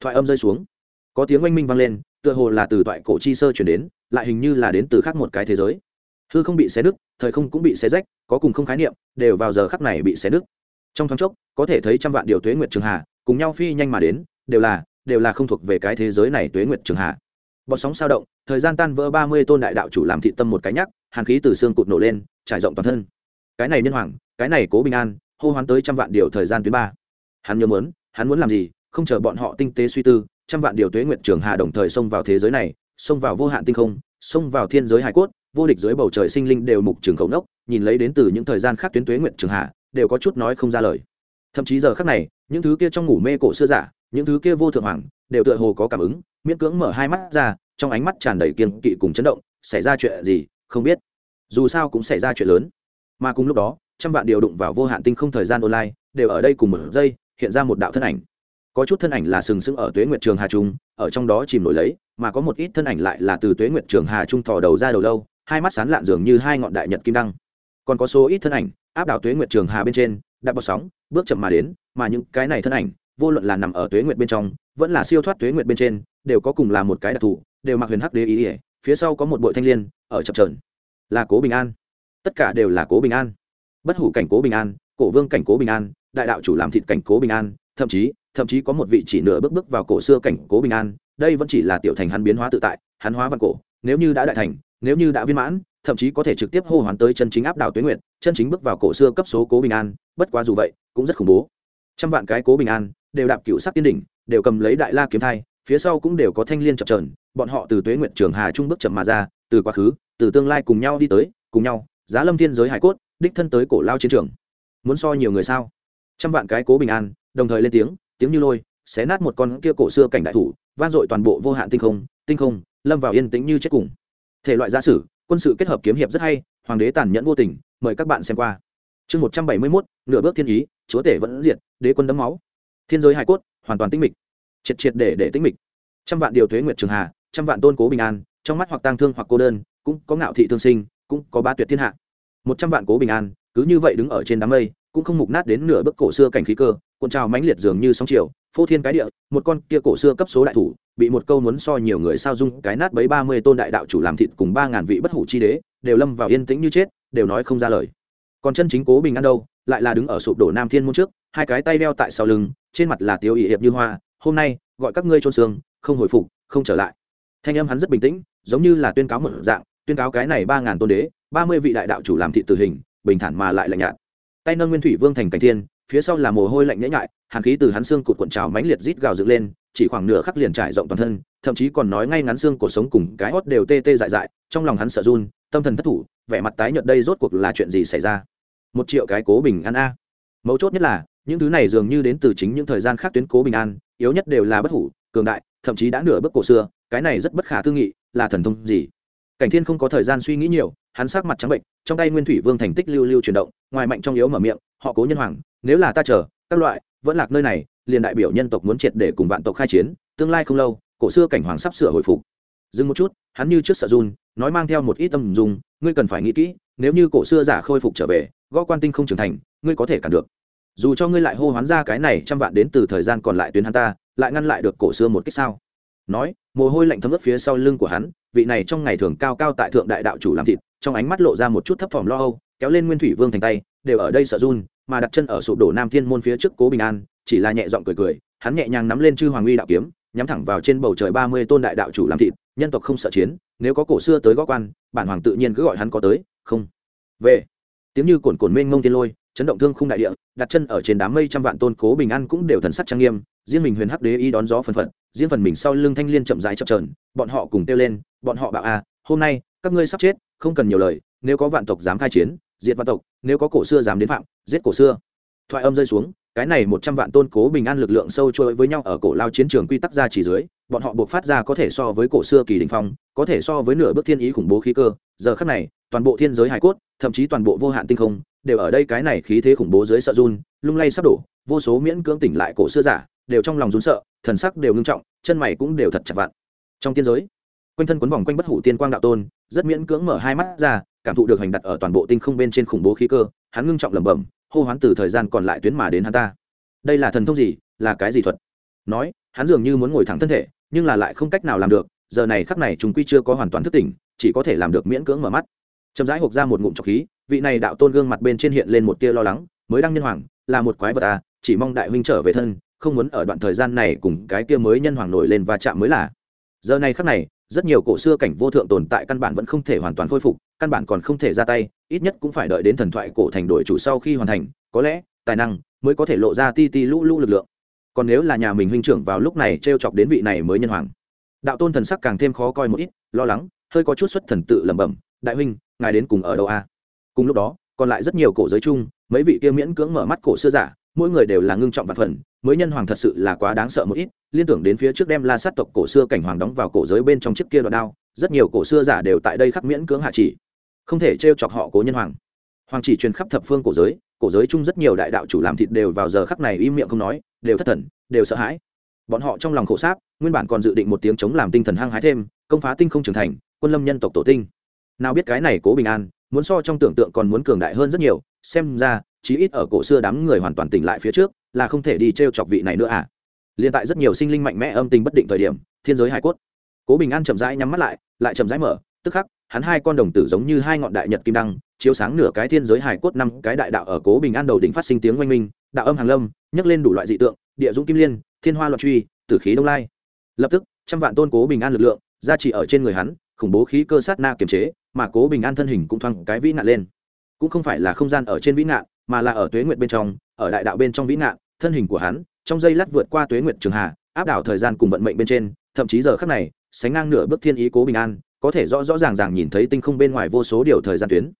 Thoại âm rơi xuống. Có tiếng oanh minh vang lên, tựa hồ là từ thoại cổ chi sơ chuyển đến, lại hình như là đến từ khác một cái thế giới. Hư không bị xé nứt, thời không cũng bị xé rách, có cùng không khái niệm, đều vào giờ khắc này bị xé nứt. Trong thoáng chốc, có thể thấy trăm vạn điều tuế nguyệt trường hà, cùng nhau phi nhanh mà đến, đều là đều là không thuộc về cái thế giới này tuế nguyệt trường hà. Bọt sóng sao động, thời gian tan vỡ ba mươi tôn đại đạo chủ làm thị tâm một cái nhắc, hàn khí từ xương cụt nổ lên, trải rộng toàn thân. Cái này nhân hoàng, cái này cố bình an hô hoán tới trăm vạn điều thời gian tuyến ba. Hắn nhớ muốn, hắn muốn làm gì, không chờ bọn họ tinh tế suy tư, trăm vạn điều tuế nguyện trường hà đồng thời xông vào thế giới này, xông vào vô hạn tinh không, xông vào thiên giới hải cốt, vô địch dưới bầu trời sinh linh đều mục trường khẩu nốc, nhìn lấy đến từ những thời gian khác tuyến tuế nguyện trường hà đều có chút nói không ra lời. Thậm chí giờ khác này, những thứ kia trong ngủ mê cổ xưa giả, những thứ kia vô thượng hoàng, đều tựa hồ có cảm ứng, miễn cưỡng mở hai mắt ra, trong ánh mắt tràn đầy kiên kỵ cùng chấn động, xảy ra chuyện gì, không biết. Dù sao cũng xảy ra chuyện lớn. Mà cùng lúc đó trăm vạn điều đụng vào vô hạn tinh không thời gian online, đều ở đây cùng một giây, hiện ra một đạo thân ảnh. Có chút thân ảnh là sừng sững ở tuế nguyệt trường hà trung, ở trong đó chìm nổi lấy, mà có một ít thân ảnh lại là từ tuế nguyệt trường hà trung thò đầu ra đầu lâu, hai mắt sán lạn dường như hai ngọn đại nhật kim đăng. Còn có số ít thân ảnh, áp đảo tuế nguyệt trường hà bên trên, đã bọt sóng, bước chậm mà đến, mà những cái này thân ảnh, vô luận là nằm ở tuế nguyệt bên trong, vẫn là siêu thoát tuế nguyệt bên trên, đều có cùng là một cái đặc thù, đều mặc huyền hắc đế ý ỉa, phía sau có một bội thanh l i ê n ở chập trờn là cố bình an. Tất cả đều là cố bình an bất hủ cảnh cố bình an, cổ vương cảnh cố bình an, đại đạo chủ làm thịt cảnh cố bình an, thậm chí thậm chí có một vị chỉ nửa bước bước vào cổ xưa cảnh cố bình an, đây vẫn chỉ là tiểu thành hắn biến hóa tự tại, hắn hóa văn cổ, nếu như đã đại thành, nếu như đã viên mãn, thậm chí có thể trực tiếp hô hoán tới chân chính áp đảo tuyến nguyện chân chính bước vào cổ xưa cấp số cố bình an, bất quá dù vậy, cũng rất khủng bố. Trăm vạn cái cố bình an, đều đạp cựu sắc tiên đỉnh, đều cầm lấy đại la kiếm thai, phía sau cũng đều có thanh liên chập trờn bọn họ từ tuế nguyện trường hà trung bước chậm mà ra, từ quá khứ, từ tương lai cùng nhau đi tới, cùng nhau, giá lâm thiên giới hải cốt đích thân tới cổ lao chiến trường. Muốn so nhiều người sao? Trăm vạn cái cố bình an, đồng thời lên tiếng tiếng như lôi, xé nát một con kia cổ xưa cảnh đại thủ van dội toàn bộ vô hạn tinh không tinh không, lâm vào yên tĩnh như chết cùng. Thể loại gia sử, quân sự kết hợp kiếm hiệp rất hay, hoàng đế tàn nhẫn vô tình, mời các bạn xem qua. Chương một trăm bảy mươi mốt, nửa bước thiên ý, chúa tể vẫn diệt, đế quân đấm máu. Thiên giới hải cốt, hoàn toàn tinh mịch. Triệt triệt để để tinh mịch. Trăm vạn điều thuế nguyệt trường hà, trăm vạn tôn cố bình an, trong mắt hoặc tang thương hoặc cô đơn, cũng có ngạo thị thương sinh, cũng có ba tuyệt thiên hạ một trăm vạn cố bình an, cứ như vậy đứng ở trên đám mây, cũng không mục nát đến nửa bức cổ xưa cảnh khí cơ, cuộn trào mãnh liệt dường như sóng chiều, phô thiên cái địa, một con kia cổ xưa cấp số đại thủ, bị một câu muốn so nhiều người sao dung, cái nát bấy ba mươi tôn đại đạo chủ làm thịt cùng ba ngàn vị bất hủ chi đế, đều lâm vào yên tĩnh như chết, đều nói không ra lời. Còn chân chính cố bình an đâu, lại là đứng ở sụp đổ nam thiên môn trước, hai cái tay đeo tại sau lưng, trên mặt là tiêu ỵ hiệp như hoa, hôm nay, gọi các ngươi trôn xương, không hồi phục, không trở lại. Thanh âm hắn rất bình tĩnh, giống như là tuyên cáo một dạng, tuyên cáo cái này ba ngàn tôn đế ba mươi vị đại đạo chủ làm thị tử hình, bình thản mà lại lạnh nhạt. Tay nâng nguyên thủy vương thành cảnh thiên, phía sau là mồ hôi lạnh nhễ nhại, hàn khí từ hắn xương cụt cuộn trào mãnh liệt rít gào dựng lên, chỉ khoảng nửa khắc liền trải rộng toàn thân, thậm chí còn nói ngay ngắn xương cuộc sống cùng cái hót đều tê tê dại dại, trong lòng hắn sợ run, tâm thần thất thủ, vẻ mặt tái nhợt đây rốt cuộc là chuyện gì xảy ra? Một triệu cái cố bình an a. Mấu chốt nhất là, những thứ này dường như đến từ chính những thời gian khác tuyến cố bình an, yếu nhất đều là bất hủ, cường đại, thậm chí đã nửa bước cổ xưa, cái này rất bất khả tư nghị, là thần thông gì? Cảnh thiên không có thời gian suy nghĩ nhiều hắn sắc mặt trắng bệnh, trong tay nguyên thủy vương thành tích lưu lưu chuyển động, ngoài mạnh trong yếu mở miệng, họ cố nhân hoàng, nếu là ta chờ, các loại, vẫn lạc nơi này, liền đại biểu nhân tộc muốn triệt để cùng vạn tộc khai chiến, tương lai không lâu, cổ xưa cảnh hoàng sắp sửa hồi phục. Dừng một chút, hắn như trước sợ run, nói mang theo một ít tâm dùng ngươi cần phải nghĩ kỹ, nếu như cổ xưa giả khôi phục trở về, gõ quan tinh không trưởng thành, ngươi có thể cản được. Dù cho ngươi lại hô hoán ra cái này trăm vạn đến từ thời gian còn lại tuyến hắn ta, lại ngăn lại được cổ xưa một cách sao? Nói, mồ hôi lạnh thấm ướt phía sau lưng của hắn, vị này trong ngày thường cao cao tại thượng đại đạo chủ làm thịt trong ánh mắt lộ ra một chút thấp thỏm lo âu, kéo lên nguyên thủy vương thành tay, đều ở đây sợ run, mà đặt chân ở sụp đổ nam thiên môn phía trước cố bình an, chỉ là nhẹ giọng cười cười, hắn nhẹ nhàng nắm lên chư hoàng uy đạo kiếm, nhắm thẳng vào trên bầu trời ba mươi tôn đại đạo chủ làm thịt, nhân tộc không sợ chiến, nếu có cổ xưa tới gó quan, bản hoàng tự nhiên cứ gọi hắn có tới, không. Về. Tiếng như cồn cồn mênh mông thiên lôi, chấn động thương khung đại địa, đặt chân ở trên đám mây trăm vạn tôn cố bình an cũng đều thần sắc trang nghiêm, riêng mình huyền hắc đế y đón gió phần phận riêng phần mình sau lưng thanh liên chậm rãi chập trờn bọn họ cùng kêu lên, bọn họ bảo a hôm nay, các ngươi sắp chết, không cần nhiều lời, nếu có vạn tộc dám khai chiến, diệt vạn tộc, nếu có cổ xưa dám đến phạm, giết cổ xưa. Thoại âm rơi xuống, cái này một trăm vạn tôn cố bình an lực lượng sâu trôi với nhau ở cổ lao chiến trường quy tắc ra chỉ dưới, bọn họ buộc phát ra có thể so với cổ xưa kỳ đình phong, có thể so với nửa bước thiên ý khủng bố khí cơ. Giờ khắc này, toàn bộ thiên giới hải cốt, thậm chí toàn bộ vô hạn tinh không, đều ở đây cái này khí thế khủng bố dưới sợ run, lung lay sắp đổ, vô số miễn cưỡng tỉnh lại cổ xưa giả, đều trong lòng run sợ, thần sắc đều ngưng trọng, chân mày cũng đều thật chặt vặn. Trong tiên giới quanh thân quấn vòng quanh bất hủ tiên quang đạo tôn, rất miễn cưỡng mở hai mắt ra, cảm thụ được hành đặt ở toàn bộ tinh không bên trên khủng bố khí cơ, hắn ngưng trọng lẩm bẩm, hô hoán từ thời gian còn lại tuyến mà đến hắn ta. Đây là thần thông gì? Là cái gì thuật? Nói, hắn dường như muốn ngồi thẳng thân thể, nhưng là lại không cách nào làm được, giờ này khắc này chúng quy chưa có hoàn toàn thức tỉnh, chỉ có thể làm được miễn cưỡng mở mắt. Chậm rãi hộp ra một ngụm trọc khí, vị này đạo tôn gương mặt bên trên hiện lên một tia lo lắng, mới đăng nhân hoàng, là một quái vật à chỉ mong đại huynh trở về thân, không muốn ở đoạn thời gian này cùng cái kia mới nhân hoàng nổi lên và chạm mới là. Giờ này khắc này rất nhiều cổ xưa cảnh vô thượng tồn tại căn bản vẫn không thể hoàn toàn khôi phục, căn bản còn không thể ra tay, ít nhất cũng phải đợi đến thần thoại cổ thành đội chủ sau khi hoàn thành, có lẽ, tài năng mới có thể lộ ra ti ti lũ lũ lực lượng. Còn nếu là nhà mình huynh trưởng vào lúc này t r e o chọc đến vị này mới nhân hoàng. Đạo tôn thần sắc càng thêm khó coi một ít, lo lắng, hơi có chút xuất thần tự lẩm bẩm, đại huynh, ngài đến cùng ở đâu a? Cùng lúc đó, còn lại rất nhiều cổ giới chung, mấy vị kia miễn cưỡng mở mắt cổ xưa giả, mỗi người đều là ngưng trọng và phần mới nhân hoàng thật sự là quá đáng sợ một ít, liên tưởng đến phía trước đem la sát tộc cổ xưa cảnh hoàng đóng vào cổ giới bên trong chiếc kia đoạn đao, rất nhiều cổ xưa giả đều tại đây khắc miễn cưỡng hạ chỉ. Không thể t chọc họ cố nhân hoàng. Hoàng chỉ truyền khắp thập phương cổ giới cổ giới chung rất nhiều đại đạo chủ làm thịt đều vào giờ khắc này im miệng không nói, đều thất thần, đều sợ hãi. Bọn họ trong lòng khổ sáp, nguyên bản còn dự định một tiếng chống làm tinh thần hăng hái thêm, công phá tinh không trưởng thành, quân lâm nhân tộc tổ tinh. Nào biết cái này cố bình an muốn so trong tưởng tượng còn muốn cường đại hơn rất nhiều, xem ra, chí ít ở cổ xưa đám người hoàn toàn tỉnh lại phía trước, là không thể đi t r e o chọc vị này nữa à. Liền tại rất nhiều sinh linh mạnh mẽ âm tình bất định thời điểm, thiên giới hải cốt. Cố bình an chậm rãi nhắm mắt lại lại chậm rãi mở, tức khắc, hắn hai con đồng tử giống như hai ngọn đại nhật kim đăng, chiếu sáng nửa cái thiên giới hải cốt năm cái đại đạo ở cố bình an đầu đỉnh phát sinh tiếng oanh minh, đạo âm hàng lâm, nhấc lên đủ loại dị tượng, địa dũng kim liên, thiên hoa loạn truy, tử khí đông lai. Lập tức, trăm vạn tôn cố bình an lực lượng ra chỉ ở trên người hắn, khủng bố khí cơ sát na kiềm chế mà cố bình an thân hình cũng thoáng cái vĩ nạn lên. Cũng không phải là không gian ở trên vĩ nạn mà là ở tuế nguyệt bên trong, ở đại đạo bên trong vĩ nạn thân hình của hắn, trong giây lát vượt qua tuế nguyệt trường hà áp đảo thời gian cùng vận mệnh bên trên, thậm chí giờ khắc này, sánh ngang nửa bước thiên ý cố bình an, có thể rõ rõ ràng ràng nhìn thấy tinh không bên ngoài vô số điều thời gian tuyến.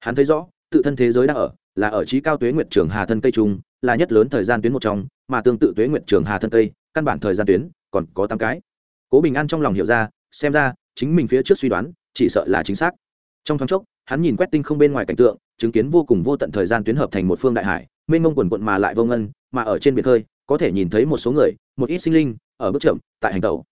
Hắn thấy rõ, tự thân thế giới đang ở, là ở trí cao tuế nguyệt trường hà thân cây trung, là nhất lớn thời gian tuyến một trong, mà tương tự tuế nguyệt trường hà thân cây, căn bản thời gian tuyến, còn có tám cái. Cố bình an trong lòng hiểu ra, xem ra, chính mình phía trước suy đoán, chỉ sợ là chính xác trong thoáng chốc, hắn nhìn quét tinh không bên ngoài cảnh tượng, chứng kiến vô cùng vô tận thời gian tuyến hợp thành một phương đại hải, mênh mông quần quận mà lại vô ngân, mà ở trên biển khơi, có thể nhìn thấy một số người, một ít sinh linh, ở bước chậm, tại hành tàu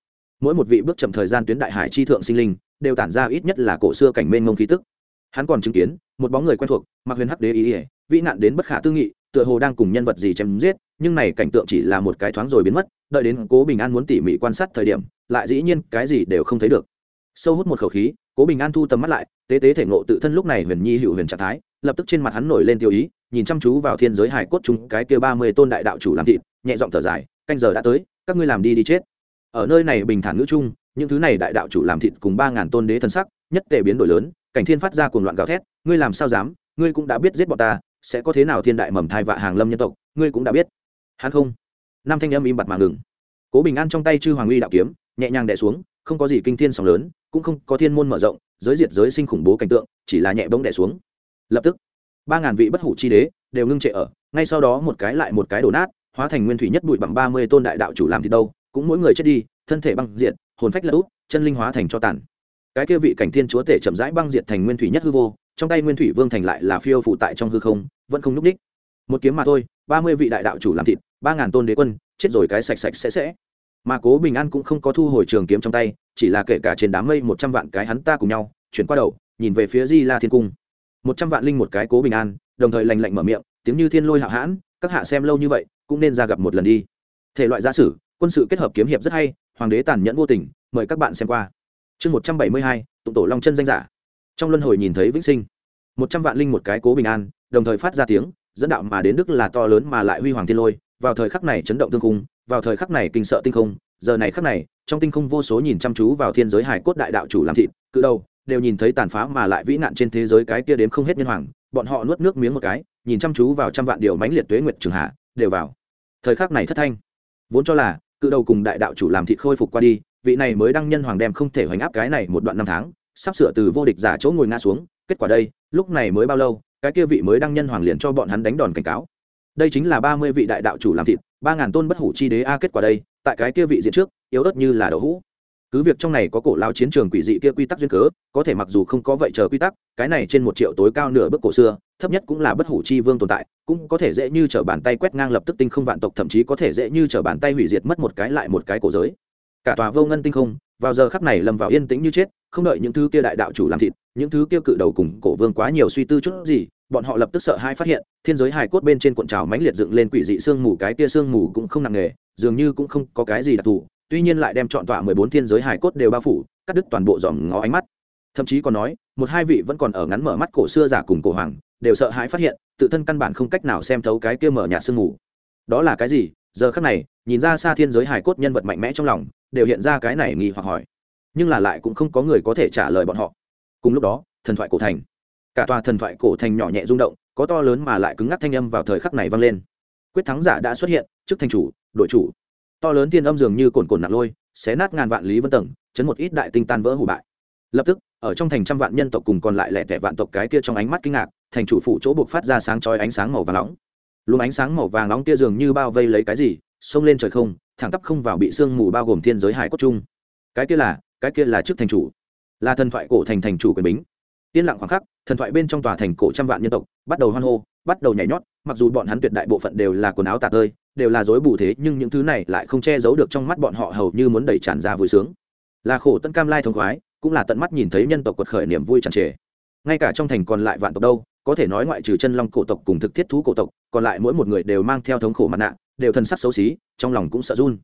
mỗi một vị bước chậm thời gian tuyến đại hải chi thượng sinh linh, đều tản ra ít nhất là cổ xưa cảnh mênh mông khí tức. Hắn còn chứng kiến, một bóng người quen thuộc, mặc huyền hắc đế ý ỉa vĩ nạn đến bất khả tư nghị, tựa hồ đang cùng nhân vật gì chém giết, nhưng này cảnh tượng chỉ là một cái thoáng rồi biến mất, đợi đến cố bình an muốn tỉ mỉ quan sát thời điểm, lại dĩ nhiên cái gì đều không thấy được sâu hút một khẩu khí, cố bình an thu tầm mắt lại, tế tế thể ngộ tự thân lúc này huyền nhi hữu huyền trạng thái, lập tức trên mặt hắn nổi lên tiêu ý, nhìn chăm chú vào thiên giới hải cốt chúng cái kia ba mươi tôn đại đạo chủ làm thịt, nhẹ giọng thở dài, canh giờ đã tới, các ngươi làm đi đi chết. Ở nơi này bình thản ngữ chung, những thứ này đại đạo chủ làm thịt cùng ba ngàn tôn đế thân sắc, nhất tề biến đổi lớn, cảnh thiên phát ra cuồng loạn gào thét, ngươi làm sao dám? Ngươi cũng đã biết giết bọn ta, sẽ có thế nào thiên đại mầm thai vạ hàng lâm nhân tộc, ngươi cũng đã biết. Hắn không. Năm thanh âm im bặt mà ngừng. Cố bình an trong tay chư hoàng uy đạo kiếm, nhẹ nhàng đẻ xuống không có gì kinh thiên sóng lớn cũng không có thiên môn mở rộng giới diệt giới sinh khủng bố cảnh tượng chỉ là nhẹ bông đẻ xuống. Lập tức ba ngàn vị bất hủ chi đế đều ngưng trệ ở ngay sau đó một cái lại một cái đổ nát hóa thành nguyên thủy nhất bụi bằng ba mươi tôn đại đạo chủ làm thì đâu cũng mỗi người chết đi thân thể băng diệt hồn phách lật út, chân linh hóa thành cho tàn. Cái kia vị cảnh thiên chúa tể chậm rãi băng diệt thành nguyên thủy nhất hư vô trong tay nguyên thủy vương thành lại là phiêu phụ tại trong hư không vẫn không núp đích. Một kiếm mà thôi ba mươi vị đại đạo chủ làm thịt ba ngàn tôn đế quân chết rồi cái sạch sạch sẽ sẽ mà cố bình an cũng không có thu hồi trường kiếm trong tay, chỉ là kể cả trên đám mây một trăm vạn cái hắn ta cùng nhau, chuyển qua đầu, nhìn về phía di la thiên cung. Một trăm vạn linh một cái cố bình an, đồng thời lành lạnh mở miệng, tiếng như thiên lôi hạ hãn, các hạ xem lâu như vậy, cũng nên ra gặp một lần đi. Thể loại gia sử, quân sự kết hợp kiếm hiệp rất hay, hoàng đế tàn nhẫn vô tình, mời các bạn xem qua. Chương một trăm bảy mươi hai, tụng tổ long chân danh giả. Trong luân hồi nhìn thấy vĩnh sinh, một trăm vạn linh một cái cố bình an, đồng thời phát ra tiếng, dẫn đạo mà đến đức là to lớn mà lại huy hoàng thiên lôi, vào thời khắc này chấn động tương cung vào thời khắc này kinh sợ tinh không, giờ này khắc này, trong tinh không vô số nhìn chăm chú vào thiên giới hải cốt đại đạo chủ làm thịt, cự đầu, đều nhìn thấy tàn phá mà lại vĩ nạn trên thế giới cái kia đếm không hết nhân hoàng, bọn họ nuốt nước miếng một cái, nhìn chăm chú vào trăm vạn điều mãnh liệt tuế nguyệt trường hạ, đều vào. Thời khắc này thất thanh. Vốn cho là, cự đầu cùng đại đạo chủ làm thịt khôi phục qua đi, vị này mới đăng nhân hoàng đem không thể hoành áp cái này một đoạn năm tháng, sắp sửa từ vô địch giả chỗ ngồi ngã xuống, kết quả đây, lúc này mới bao lâu, cái kia vị mới đăng nhân hoàng liền cho bọn hắn đánh đòn cảnh cáo đây chính là ba mươi vị đại đạo chủ làm thịt, ba ngàn tôn bất hủ chi đế a kết quả đây, tại cái kia vị diện trước, yếu ớt như là đậu hũ. Cứ việc trong này có cổ lao chiến trường quỷ dị kia quy tắc duyên cớ, có thể mặc dù không có vậy chờ quy tắc, cái này trên một triệu tối cao nửa bước cổ xưa, thấp nhất cũng là bất hủ chi vương tồn tại, cũng có thể dễ như t r ở bàn tay quét ngang lập tức tinh không vạn tộc, thậm chí có thể dễ như t r ở bàn tay hủy diệt mất một cái lại một cái cổ giới. Cả tòa vô ngân tinh không, vào giờ khắc này lầm vào yên tĩnh như chết, không đợi những thứ kia đại đạo chủ làm thịt, những thứ kia cự đầu cùng cổ vương quá nhiều suy tư chút gì bọn họ lập tức sợ hai phát hiện, thiên giới hài cốt bên trên cuộn trào mãnh liệt dựng lên quỷ dị sương mù, cái tia sương mù cũng không nặng nề, dường như cũng không có cái gì đặc thù, tuy nhiên lại đem chọn tọa mười bốn thiên giới hài cốt đều bao phủ, cắt đứt toàn bộ dòm ngó ánh mắt. Thậm chí còn nói, một hai vị vẫn còn ở ngắn mở mắt cổ xưa giả cùng cổ hoàng, đều sợ hãi phát hiện, tự thân căn bản không cách nào xem thấu cái kia mở nhạt sương mù. Đó là cái gì? Giờ khắc này, nhìn ra xa thiên giới hài cốt nhân vật mạnh mẽ trong lòng, đều hiện ra cái này nghi hoặc hỏi. Nhưng là lại cũng không có người có thể trả lời bọn họ. Cùng lúc đó, thần thoại cổ thành cả tòa thần thoại cổ thành nhỏ nhẹ rung động, có to lớn mà lại cứng ngắc thanh âm vào thời khắc này vang lên. Quyết thắng giả đã xuất hiện, trước thành chủ, đội chủ. To lớn thiên âm dường như cồn cồn nặng lôi, xé nát ngàn vạn lý vân tầng, chấn một ít đại tinh tan vỡ hủ bại. Lập tức, ở trong thành trăm vạn nhân tộc cùng còn lại lẻ tẻ vạn tộc cái kia trong ánh mắt kinh ngạc, thành chủ phủ chỗ buộc phát ra sáng chói ánh sáng màu vàng nóng. Luồng ánh sáng màu vàng nóng kia dường như bao vây lấy cái gì, xông lên trời không, thẳng tắp không vào bị sương mù bao gồm thiên giới hải cốt chung. Cái kia là, cái kia là trước thành chủ. Là thần thoại cổ thành thành chủ quyền bính yên lặng khoảng khắc, thần thoại bên trong tòa thành cổ trăm vạn nhân tộc bắt đầu hoan hô, bắt đầu nhảy nhót, mặc dù bọn hắn tuyệt đại bộ phận đều là quần áo tả tơi, đều là dối bù thế, nhưng những thứ này lại không che giấu được trong mắt bọn họ hầu như muốn đẩy tràn ra vui sướng. Là khổ tân cam lai thông khoái, cũng là tận mắt nhìn thấy nhân tộc quật khởi niềm vui tràn trề. Ngay cả trong thành còn lại vạn tộc đâu, có thể nói ngoại trừ chân long cổ tộc cùng thực thiết thú cổ tộc, còn lại mỗi một người đều mang theo thống khổ mặt nạ, đều thân sắc xấu xí, trong lòng cũng sợ run.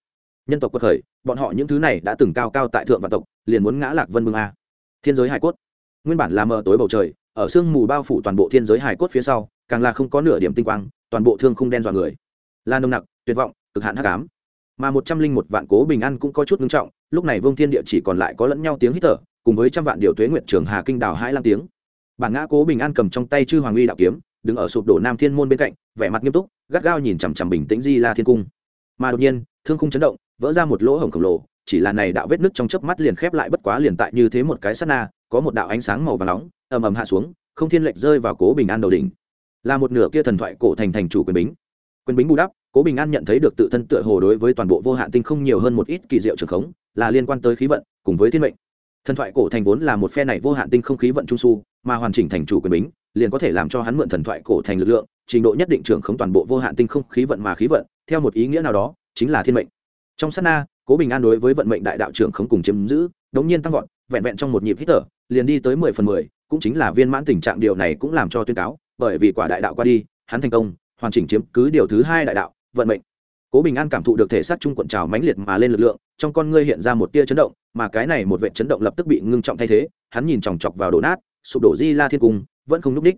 Nhân tộc quật khởi, bọn họ những thứ này đã từng cao cao tại thượng vạn tộc, liền muốn ngã lạc vân mương a. Thiên giới hải cốt nguyên bản là mờ tối bầu trời, ở sương mù bao phủ toàn bộ thiên giới hải cốt phía sau, càng là không có nửa điểm tinh quang, toàn bộ thương không đen dọa người. Là nồng nặc, tuyệt vọng, cực hạn hắc ám. Mà một trăm linh một vạn cố bình an cũng có chút ngưng trọng, lúc này vương thiên địa chỉ còn lại có lẫn nhau tiếng hít thở, cùng với trăm vạn điều tuế nguyện trường hà kinh đào hai lang tiếng. Bản ngã cố bình an cầm trong tay chư hoàng uy đạo kiếm, đứng ở sụp đổ nam thiên môn bên cạnh, vẻ mặt nghiêm túc, gắt gao nhìn chằm chằm bình tĩnh di la thiên cung. Mà đột nhiên, thương khung chấn động vỡ ra một lỗ hổng khổng lồ, chỉ là này đạo vết nứt trong chớp mắt liền khép lại bất quá liền tại như thế một cái sát na, có một đạo ánh sáng màu vàng nóng, ầm ầm hạ xuống, không thiên lệch rơi vào cố bình an đầu đỉnh. Là một nửa kia thần thoại cổ thành thành chủ quyền bính. Quyền bính bù đắp, cố bình an nhận thấy được tự thân tựa hồ đối với toàn bộ vô hạn tinh không nhiều hơn một ít kỳ diệu trường khống, là liên quan tới khí vận, cùng với thiên mệnh. Thần thoại cổ thành vốn là một phe này vô hạn tinh không khí vận trung su, mà hoàn chỉnh thành chủ quyền bính, liền có thể làm cho hắn mượn thần thoại cổ thành lực lượng, trình độ nhất định trưởng khống toàn bộ vô hạn tinh không khí vận mà khí vận, theo một ý nghĩa nào đó, chính là thiên mệnh trong sát na, cố bình an đối với vận mệnh đại đạo trưởng không cùng chiếm giữ, đống nhiên tăng vọt, vẹn vẹn trong một nhịp hít thở, liền đi tới mười phần mười, cũng chính là viên mãn tình trạng điều này cũng làm cho tuyên cáo, bởi vì quả đại đạo qua đi, hắn thành công, hoàn chỉnh chiếm cứ điều thứ hai đại đạo, vận mệnh. Cố bình an cảm thụ được thể xác trung quận trào mãnh liệt mà lên lực lượng, trong con ngươi hiện ra một tia chấn động, mà cái này một vệ chấn động lập tức bị ngưng trọng thay thế, hắn nhìn chòng chọc vào đổ nát, sụp đổ di la thiên cung, vẫn không n ú c đích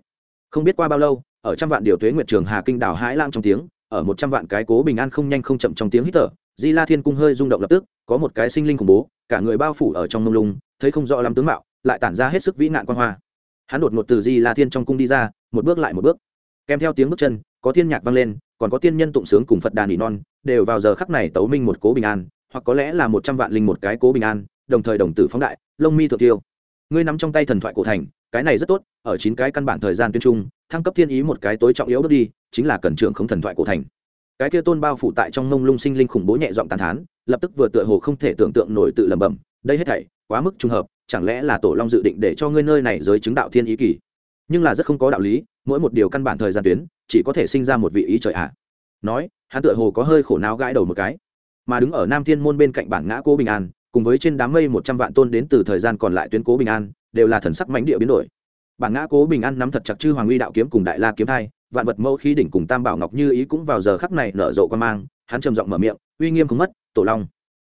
không biết qua bao lâu, ở trăm vạn điều tuế nguyệt trường hà kinh đảo hãi lang trong tiếng, ở một trăm vạn cái cố bình an không nhanh không chậm trong tiếng hít thở di la thiên cung hơi rung động lập tức, có một cái sinh linh khủng bố, cả người bao phủ ở trong mông lung, thấy không rõ lắm tướng mạo, lại tản ra hết sức vĩ nạn quan hoa. Hắn đột ngột từ di la thiên trong cung đi ra, một bước lại một bước. Kèm theo tiếng bước chân, có thiên nhạc vang lên, còn có tiên nhân tụng sướng cùng phật đàn ỉ non, đều vào giờ khắc này tấu minh một cố bình an, hoặc có lẽ là một trăm vạn linh một cái cố bình an, đồng thời đồng tử phóng đại, lông mi thượng tiêu. Ngươi nắm trong tay thần thoại cổ thành, cái này rất tốt, ở chín cái căn bản thời gian tuyên trung, thăng cấp thiên ý một cái tối trọng yếu bước đi, chính là cần trưởng không thần thoại cổ thành cái kia tôn bao phủ tại trong mông lung sinh linh khủng bố nhẹ giọng tàn thán, lập tức vừa tựa hồ không thể tưởng tượng nổi tự lẩm bẩm, đây hết thảy, quá mức trùng hợp, chẳng lẽ là tổ long dự định để cho ngươi nơi này giới chứng đạo thiên ý kỳ? Nhưng là rất không có đạo lý, mỗi một điều căn bản thời gian tuyến, chỉ có thể sinh ra một vị ý trời ạ. À. nói, hắn tựa hồ có hơi khổ não gãi đầu một cái. Mà đứng ở nam thiên môn bên cạnh bản ngã cố bình an, cùng với trên đám mây một trăm vạn tôn đến từ thời gian còn lại tuyến cố bình an, đều là thần sắc mãnh địa biến đổi. Bản ngã cố bình an nắm thật chặt chư hoàng uy đạo kiếm cùng đại la kiếm thai vạn vật mẫu khí đỉnh cùng tam bảo ngọc như ý cũng vào giờ khắc này nở rộ quan mang, hắn trầm giọng mở miệng, uy nghiêm không mất, tổ long.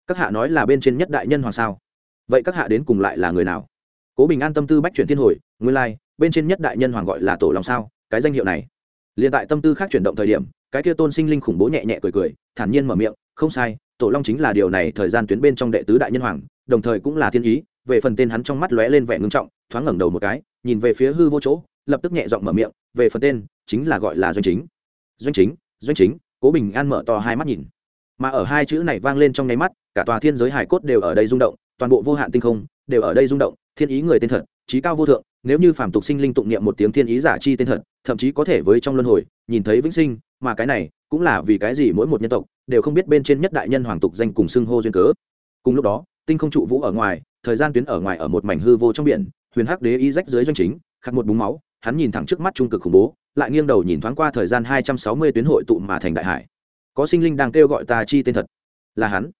Các hạ nói là bên trên nhất đại nhân hoàng sao? Vậy các hạ đến cùng lại là người nào? Cố bình an tâm tư bách chuyển thiên hồi, nguyên lai, bên trên nhất đại nhân hoàng gọi là tổ long sao? Cái danh hiệu này. Liền tại tâm tư khác chuyển động thời điểm, cái kia tôn sinh linh khủng bố nhẹ nhẹ cười cười, thản nhiên mở miệng, không sai, tổ long chính là điều này thời gian tuyến bên trong đệ tứ đại nhân hoàng, đồng thời cũng là thiên ý, về phần tên hắn trong mắt lóe lên vẻ ngưng trọng, thoáng ngẩng đầu một cái, nhìn về phía hư vô chỗ lập tức nhẹ giọng mở miệng, về phần tên, chính là gọi là doanh chính. Doanh chính doanh chính, cố bình an mở to hai mắt nhìn. Mà ở hai chữ này vang lên trong nháy mắt, cả tòa thiên giới hải cốt đều ở đây rung động, toàn bộ vô hạn tinh không đều ở đây rung động, thiên ý người tên thật trí cao vô thượng, nếu như phàm tục sinh linh tụng niệm một tiếng thiên ý giả chi tên thật, thậm chí có thể với trong luân hồi, nhìn thấy vĩnh sinh, mà cái này cũng là vì cái gì mỗi một nhân tộc đều không biết bên trên nhất đại nhân hoàng tục danh cùng xưng hô duyên cớ. Cùng lúc đó, tinh không trụ vũ ở ngoài, thời gian tuyến ở ngoài ở một mảnh hư vô trong biển, huyền hắc đế y rách dưới doanh chính, khắc một búng máu hắn nhìn thẳng trước mắt trung cực khủng bố, lại nghiêng đầu nhìn thoáng qua thời gian hai trăm sáu mươi tuyến hội tụ mà thành đại hải. Có sinh linh đang kêu gọi ta chi tên thật. Là hắn.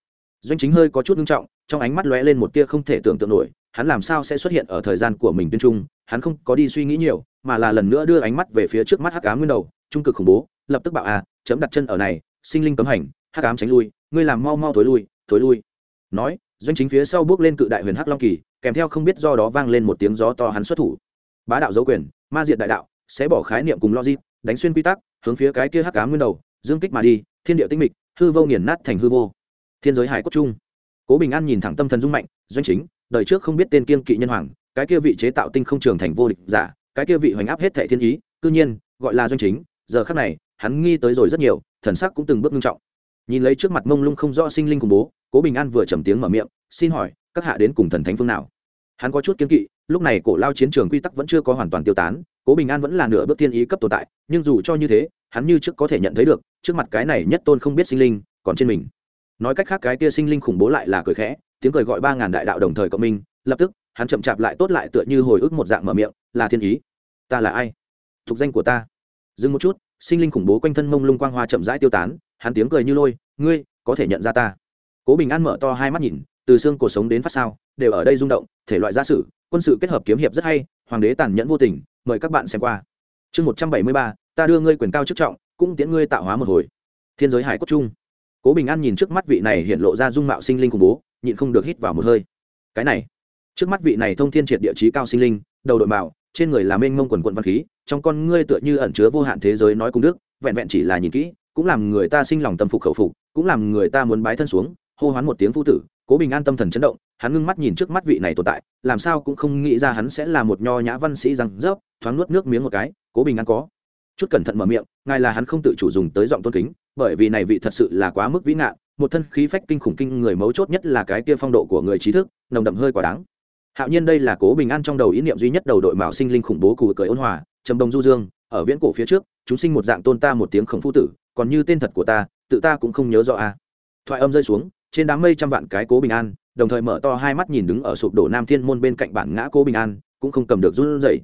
Doanh chính hơi có chút nghiêm trọng, trong ánh mắt lóe lên một tia không thể tưởng tượng nổi, hắn làm sao sẽ xuất hiện ở thời gian của mình tuyên trung? Hắn không có đi suy nghĩ nhiều, mà là lần nữa đưa ánh mắt về phía trước mắt hắc ám nguyên đầu, trung cực khủng bố, lập tức bạo à chấm đặt chân ở này, sinh linh cấm hành, hắc ám tránh lui, ngươi làm mau mau thối lui thối lui. Nói, doanh chính phía sau bước lên cự đại huyền hắc long kỳ, kèm theo không biết do đó vang lên một tiếng gió to hắn xuất thủ. Bá đạo dấu quyền ma diệt đại đạo, sẽ bỏ khái niệm cùng logic, đánh xuyên quy tắc, hướng phía cái kia hắc ám nguyên đầu, dương kích mà đi, thiên địa tinh mịch, hư vô nghiền nát thành hư vô. Thiên giới hải cốt trung cố bình an nhìn thẳng tâm thần dung mạnh, doanh chính, đời trước không biết tên kiên kỵ nhân hoàng, cái kia vị chế tạo tinh không trường thành vô địch giả, cái kia vị hoành áp hết thệ thiên ý, cư nhiên, gọi là doanh chính, giờ khắc này, hắn nghi tới rồi rất nhiều, thần sắc cũng từng bước nghiêm trọng. Nhìn lấy trước mặt mông lung không rõ sinh linh khủng bố, cố bình an vừa trầm tiếng mở miệng, xin hỏi, các hạ đến cùng thần thánh phương nào? Hắn có chút kiến kỵ, lúc này cổ lao chiến trường quy tắc vẫn chưa có hoàn toàn tiêu tán, cố bình an vẫn là nửa bước thiên ý cấp tồn tại, nhưng dù cho như thế, hắn như trước có thể nhận thấy được, trước mặt cái này nhất tôn không biết sinh linh, còn trên mình. Nói cách khác cái kia sinh linh khủng bố lại là cười khẽ, tiếng cười gọi ba ngàn đại đạo đồng thời cộng minh, lập tức, hắn chậm chạp lại tốt lại tựa như hồi ức một dạng mở miệng, là thiên ý. Ta là ai? Thuộc danh của ta. Dừng một chút, sinh linh khủng bố quanh thân mông lung quang hoa chậm rãi tiêu tán, hắn tiếng cười như lôi, ngươi, có thể nhận ra ta. Cố bình an mở to hai mắt nhìn, từ xương cuộc sống đến phát sao? Đều ở đây rung động, thể loại gia sử, quân sự kết hợp kiếm hiệp rất hay, hoàng đế tàn nhẫn vô tình, mời các bạn xem qua. Chương một trăm bảy mươi ba, ta đưa ngươi quyền cao chức trọng, cũng tiễn ngươi tạo hóa một hồi. Thiên giới hải cốt trung cố bình an nhìn trước mắt vị này hiện lộ ra dung mạo sinh linh khủng bố, nhịn không được hít vào một hơi. Cái này, trước mắt vị này thông thiên triệt địa chí cao sinh linh, đầu đội mạo, trên người là mênh mông quần quận văn khí, trong con ngươi tựa như ẩn chứa vô hạn thế giới nói cùng đức, vẹn vẹn chỉ là nhìn kỹ, cũng làm người ta sinh lòng tâm phục khẩu phục, cũng làm người ta muốn bái thân xuống, hô hoán một tiếng phu tử cố bình an tâm thần chấn động, hắn ngưng mắt nhìn trước mắt vị này tồn tại, làm sao cũng không nghĩ ra hắn sẽ là một nho nhã văn sĩ răng rớp, thoáng nuốt nước miếng một cái, cố bình an có chút cẩn thận mở miệng, ngài là hắn không tự chủ dùng tới giọng tôn kính, bởi vì này vị thật sự là quá mức vĩ ngạn một thân khí phách kinh khủng kinh người mấu chốt nhất là cái kia phong độ của người trí thức, nồng đậm hơi quá đáng. Hạo nhiên đây là cố bình an trong đầu ý niệm duy nhất đầu đội mạo sinh linh khủng bố cù cười ôn hòa, trầm đồng du dương, ở viễn cổ phía trước, chúng sinh một dạng tôn ta một tiếng khổng phu tử, còn như tên thật của ta, tự ta cũng không nhớ rõ a. Thoại âm rơi xuống trên đám mây trăm vạn cái cố bình an, đồng thời mở to hai mắt nhìn đứng ở sụp đổ nam thiên môn bên cạnh bản ngã cố bình an, cũng không cầm được run rẩy.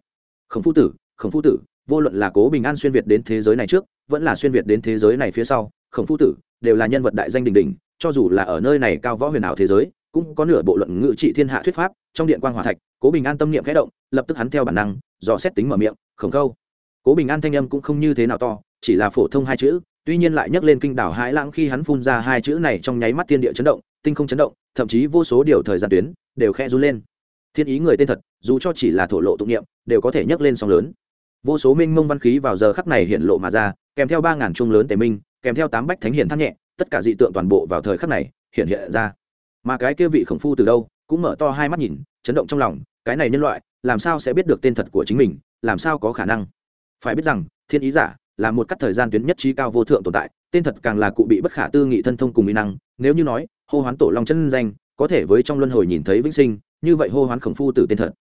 Khổng phu tử, khổng phu tử, vô luận là cố bình an xuyên việt đến thế giới này trước, vẫn là xuyên việt đến thế giới này phía sau, khổng phu tử, đều là nhân vật đại danh đình đình cho dù là ở nơi này cao võ huyền ảo thế giới, cũng có nửa bộ luận ngự trị thiên hạ thuyết pháp, trong điện quan hòa thạch, cố bình an tâm niệm khẽ động, lập tức hắn theo bản năng, dò xét tính mở miệng, khổng câu cố bình an thanh âm cũng không như thế nào to, chỉ là phổ thông hai chữ tuy nhiên lại nhắc lên kinh đảo hãi lãng khi hắn phun ra hai chữ này trong nháy mắt thiên địa chấn động, tinh không chấn động, thậm chí vô số điều thời gian tuyến đều khe run lên. Thiên ý người tên thật, dù cho chỉ là thổ lộ tụng niệm, đều có thể nhấc lên sóng lớn. Vô số minh mông văn khí vào giờ khắc này hiện lộ mà ra, kèm theo ba ngàn trung lớn tề minh, kèm theo tám bách thánh hiển thắt nhẹ, tất cả dị tượng toàn bộ vào thời khắc này hiện hiện ra. Mà cái kia vị khổng phu từ đâu, cũng mở to hai mắt nhìn, chấn động trong lòng, cái này nhân loại, làm sao sẽ biết được tên thật của chính mình, làm sao có khả năng? Phải biết rằng, thiên ý giả là một cách thời gian tuyến nhất trí cao vô thượng tồn tại, tên thật càng là cụ bị bất khả tư nghị thân thông cùng mỹ năng, nếu như nói, hô hoán tổ long chân danh, có thể với trong luân hồi nhìn thấy vĩnh sinh, như vậy hô hoán khổng phu từ tên thật,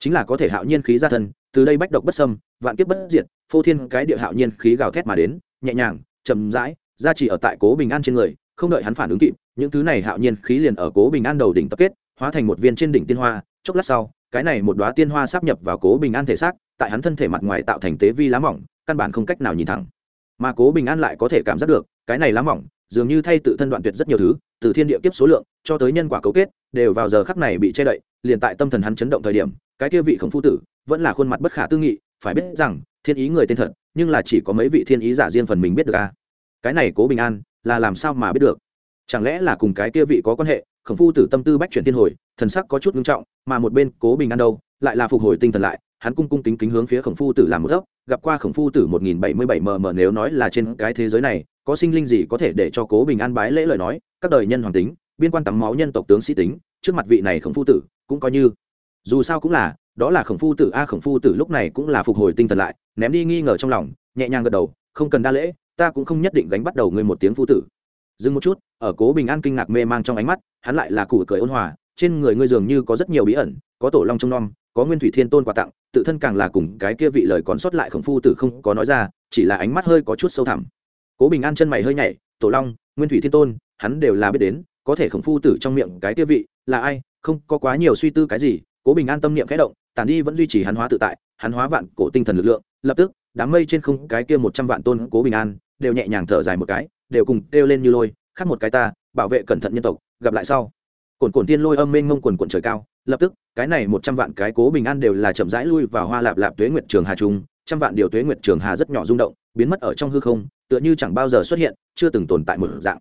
chính là có thể hạo nhiên khí ra thân, từ đây bách độc bất sâm vạn kiếp bất diệt, phô thiên cái địa hạo nhiên khí gào thét mà đến, nhẹ nhàng, chậm rãi ra chỉ ở tại cố bình an trên người, không đợi hắn phản ứng kịp, những thứ này hạo nhiên khí liền ở cố bình an đầu đỉnh tập kết, hóa thành một viên trên đỉnh tiên hoa, chốc lát sau, cái này một đóa tiên hoa sắp nhập vào cố bình an thể xác, tại hắn thân thể mặt ngoài tạo thành tế vi lá mỏng căn bản không cách nào nhìn thẳng mà cố bình an lại có thể cảm giác được, cái này lá mỏng, dường như thay tự thân đoạn tuyệt rất nhiều thứ, từ thiên địa kiếp số lượng, cho tới nhân quả cấu kết, đều vào giờ khắc này bị che đậy, liền tại tâm thần hắn chấn động thời điểm, cái kia vị khổng phu tử, vẫn là khuôn mặt bất khả tư nghị, phải biết rằng, thiên ý người tên thật, nhưng là chỉ có mấy vị thiên ý giả riêng phần mình biết được a à? cái này cố bình an, là làm sao mà biết được chẳng lẽ là cùng cái kia vị có quan hệ, khổng phu tử tâm tư bách chuyển thiên hồi, thần sắc có chút ngưng trọng, mà một bên cố bình an đâu, lại là phục hồi tinh thần lại hắn cung cung kính kính hướng phía khổng phu tử làm một gốc, gặp qua khổng phu tử một nghìn bảy mươi bảy mm nếu nói là trên cái thế giới này, có sinh linh gì có thể để cho cố bình an bái lễ lời nói, các đời nhân hoàng tính, biên quan tắm máu nhân tộc tướng sĩ tính, trước mặt vị này khổng phu tử, cũng coi như. Dù sao cũng là, đó là khổng phu tử, a à, khổng phu tử lúc này cũng là phục hồi tinh thần lại, ném đi nghi ngờ trong lòng, nhẹ nhàng gật đầu, không cần đa lễ, ta cũng không nhất định gánh bắt đầu ngươi một tiếng phu tử. Dừng một chút, ở cố bình an kinh ngạc mê mang trong ánh mắt, hắn lại là củ cười ôn hòa, trên người ngươi dường như có rất nhiều bí ẩn, có tổ long trông nom có nguyên thủy thiên tôn quà tặng, tự thân càng là cùng cái kia vị lời còn sót lại khổng phu tử không có nói ra, chỉ là ánh mắt hơi có chút sâu thẳm. Cố bình an chân mày hơi nhảy, tổ long, nguyên thủy thiên tôn, hắn đều là biết đến, có thể khổng phu tử trong miệng cái kia vị là ai, không có quá nhiều suy tư cái gì. Cố bình an tâm niệm khẽ động, tản đi vẫn duy trì hắn hóa tự tại, hắn hóa vạn cổ tinh thần lực lượng, lập tức, đám mây trên không cái kia một trăm vạn tôn cố bình an đều nhẹ nhàng thở dài một cái, đều cùng kêu lên như lôi khác một cái ta, bảo vệ cẩn thận nhân tộc, gặp lại sau. Cồn cồn tiên lôi âm mênh mông quần quần trời cao lập tức, cái này một trăm vạn cái cố bình an đều là chậm rãi lui vào hoa lạp lạp tuế nguyệt trường hà trung. Trăm vạn điều tuế nguyệt trường hà rất nhỏ rung động, biến mất ở trong hư không, tựa như chẳng bao giờ xuất hiện, chưa từng tồn tại một dạng.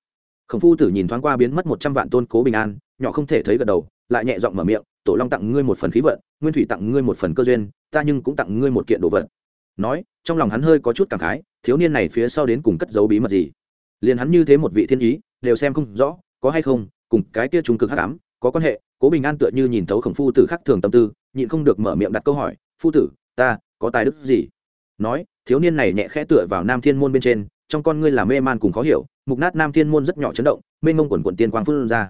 Khổng phu tử nhìn thoáng qua biến mất một trăm vạn tôn cố bình an, nhỏ không thể thấy gật đầu, lại nhẹ giọng mở miệng, tổ long tặng ngươi một phần khí vận, nguyên thủy tặng ngươi một phần cơ duyên, ta nhưng cũng tặng ngươi một kiện đồ vật. Nói, trong lòng hắn hơi có chút cảm khái, thiếu niên này phía sau đến cùng cất giấu bí mật gì? Liền hắn như thế một vị thiên ý, đều xem không rõ, có hay không, cùng cái kia trung cực hắc ám, có quan hệ cố bình an tựa như nhìn thấu khổng phu tử khắc thường tâm tư, nhịn không được mở miệng đặt câu hỏi, phu tử, ta có tài đức gì? Nói, thiếu niên này nhẹ khẽ tựa vào nam thiên môn bên trên, trong con ngươi là mê man cùng khó hiểu, mục nát nam thiên môn rất nhỏ chấn động, mênh mông quần quận tiên quang phương ra.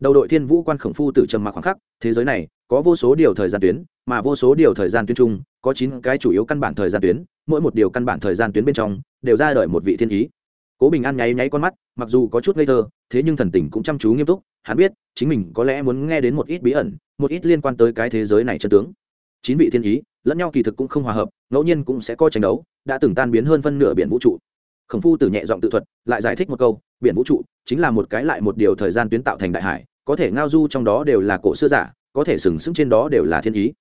Đầu đội thiên vũ quan khổng phu tử trầm mặc khoảng khắc, thế giới này có vô số điều thời gian tuyến, mà vô số điều thời gian tuyến chung, có chín cái chủ yếu căn bản thời gian tuyến, mỗi một điều căn bản thời gian tuyến bên trong, đều ra đời một vị thiên ý. Cố bình an nháy nháy con mắt, mặc dù có chút ngây thơ, thế nhưng thần tình cũng chăm chú nghiêm túc, hắn biết chính mình có lẽ muốn nghe đến một ít bí ẩn, một ít liên quan tới cái thế giới này chân tướng. Chín vị thiên ý, lẫn nhau kỳ thực cũng không hòa hợp, ngẫu nhiên cũng sẽ có tranh đấu, đã từng tan biến hơn phân nửa biển vũ trụ. Khổng phu tử nhẹ giọng tự thuật, lại giải thích một câu, biển vũ trụ chính là một cái lại một điều thời gian tuyến tạo thành đại hải, có thể ngao du trong đó đều là cổ xưa giả, có thể sừng sững trên đó đều là thiên ý.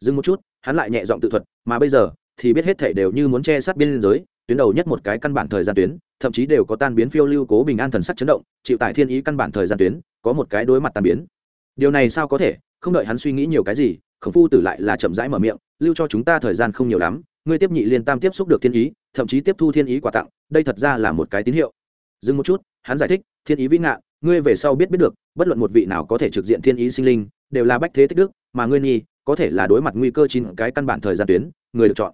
Dừng một chút, hắn lại nhẹ giọng tự thuật, mà bây giờ thì biết hết thể đều như muốn che sát biên giới tuyến đầu nhất một cái căn bản thời gian tuyến, thậm chí đều có tan biến phiêu lưu cố bình an thần sắc chấn động, chịu tại thiên ý căn bản thời gian tuyến, có một cái đối mặt tan biến. Điều này sao có thể? Không đợi hắn suy nghĩ nhiều cái gì, khổng phu tử lại là chậm rãi mở miệng, lưu cho chúng ta thời gian không nhiều lắm, ngươi tiếp nhị liên tam tiếp xúc được thiên ý, thậm chí tiếp thu thiên ý quà tặng, đây thật ra là một cái tín hiệu. Dừng một chút, hắn giải thích, thiên ý vĩ ngạn ngươi về sau biết biết được, bất luận một vị nào có thể trực diện thiên ý sinh linh, đều là bách thế tích đức, mà ngươi nhi, có thể là đối mặt nguy cơ chín cái căn bản thời gian tuyến, người được chọn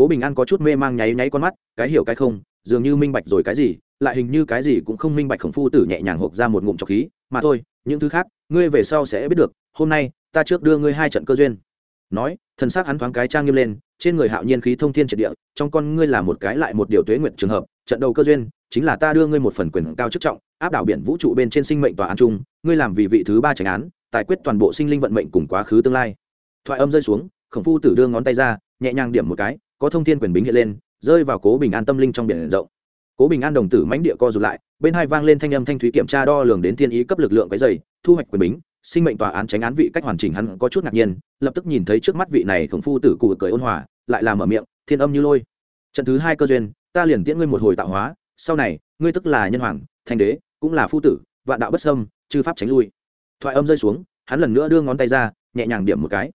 cố bình an có chút mê mang nháy nháy con mắt, cái hiểu cái không, dường như minh bạch rồi cái gì, lại hình như cái gì cũng không minh bạch khổng phu tử nhẹ nhàng hộp ra một ngụm trọc khí, mà thôi, những thứ khác, ngươi về sau sẽ biết được, hôm nay, ta trước đưa ngươi hai trận cơ duyên. Nói, thần xác hắn thoáng cái trang nghiêm lên, trên người hạo nhiên khí thông thiên triệt địa, trong con ngươi là một cái lại một điều tuế nguyện trường hợp, trận đầu cơ duyên, chính là ta đưa ngươi một phần quyền cao chức trọng, áp đảo biển vũ trụ bên trên sinh mệnh tòa án chung, ngươi làm vì vị thứ ba tránh án, tài quyết toàn bộ sinh linh vận mệnh cùng quá khứ tương lai. Thoại âm rơi xuống, khổng phu tử đưa ngón tay ra, nhẹ nhàng điểm một cái có thông thiên quyền bính hiện lên, rơi vào cố bình an tâm linh trong biển rộng. Cố bình an đồng tử mãnh địa co rụt lại, bên hai vang lên thanh âm thanh thúy kiểm tra đo lường đến thiên ý cấp lực lượng cái dày thu hoạch quyền bính, sinh mệnh tòa án tránh án vị cách hoàn chỉnh hắn có chút ngạc nhiên, lập tức nhìn thấy trước mắt vị này khổng phu tử cụ cười ôn hòa, lại làm mở miệng, thiên âm như lôi. Trận thứ hai cơ duyên, ta liền tiễn ngươi một hồi tạo hóa, sau này, ngươi tức là nhân hoàng, thanh đế, cũng là phu tử, vạn đạo bất sâm chư pháp tránh lui. Thoại âm rơi xuống, hắn lần nữa đưa ngón tay ra, nhẹ nhàng điểm một cái.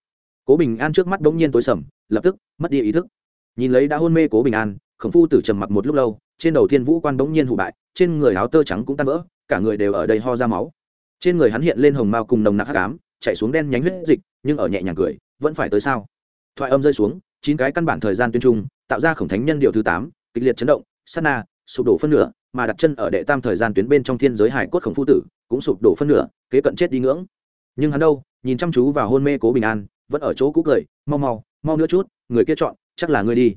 Cố bình an trước mắt bỗng nhiên tối sầm, lập tức mất đi ý thức nhìn lấy đã hôn mê cố bình an, khổng phu tử trầm mặc một lúc lâu, trên đầu thiên vũ quan bỗng nhiên hụ bại, trên người áo tơ trắng cũng tan vỡ, cả người đều ở đây ho ra máu. Trên người hắn hiện lên hồng mao cùng nồng nặc hắc ám, chạy xuống đen nhánh huyết dịch, nhưng ở nhẹ nhàng cười, vẫn phải tới sao? Thoại âm rơi xuống, chín cái căn bản thời gian tuyên trung, tạo ra khổng thánh nhân điều thứ tám, kịch liệt chấn động, sát na, sụp đổ phân nửa, mà đặt chân ở đệ tam thời gian tuyến bên trong thiên giới hải cốt khổng phu tử, cũng sụp đổ phân nửa, kế cận chết đi ngưỡng. Nhưng hắn đâu, nhìn chăm chú vào hôn mê cố bình an, vẫn ở chỗ cũ cười, mau mau mau nữa chút, người kia chọn chắc là ngươi đi.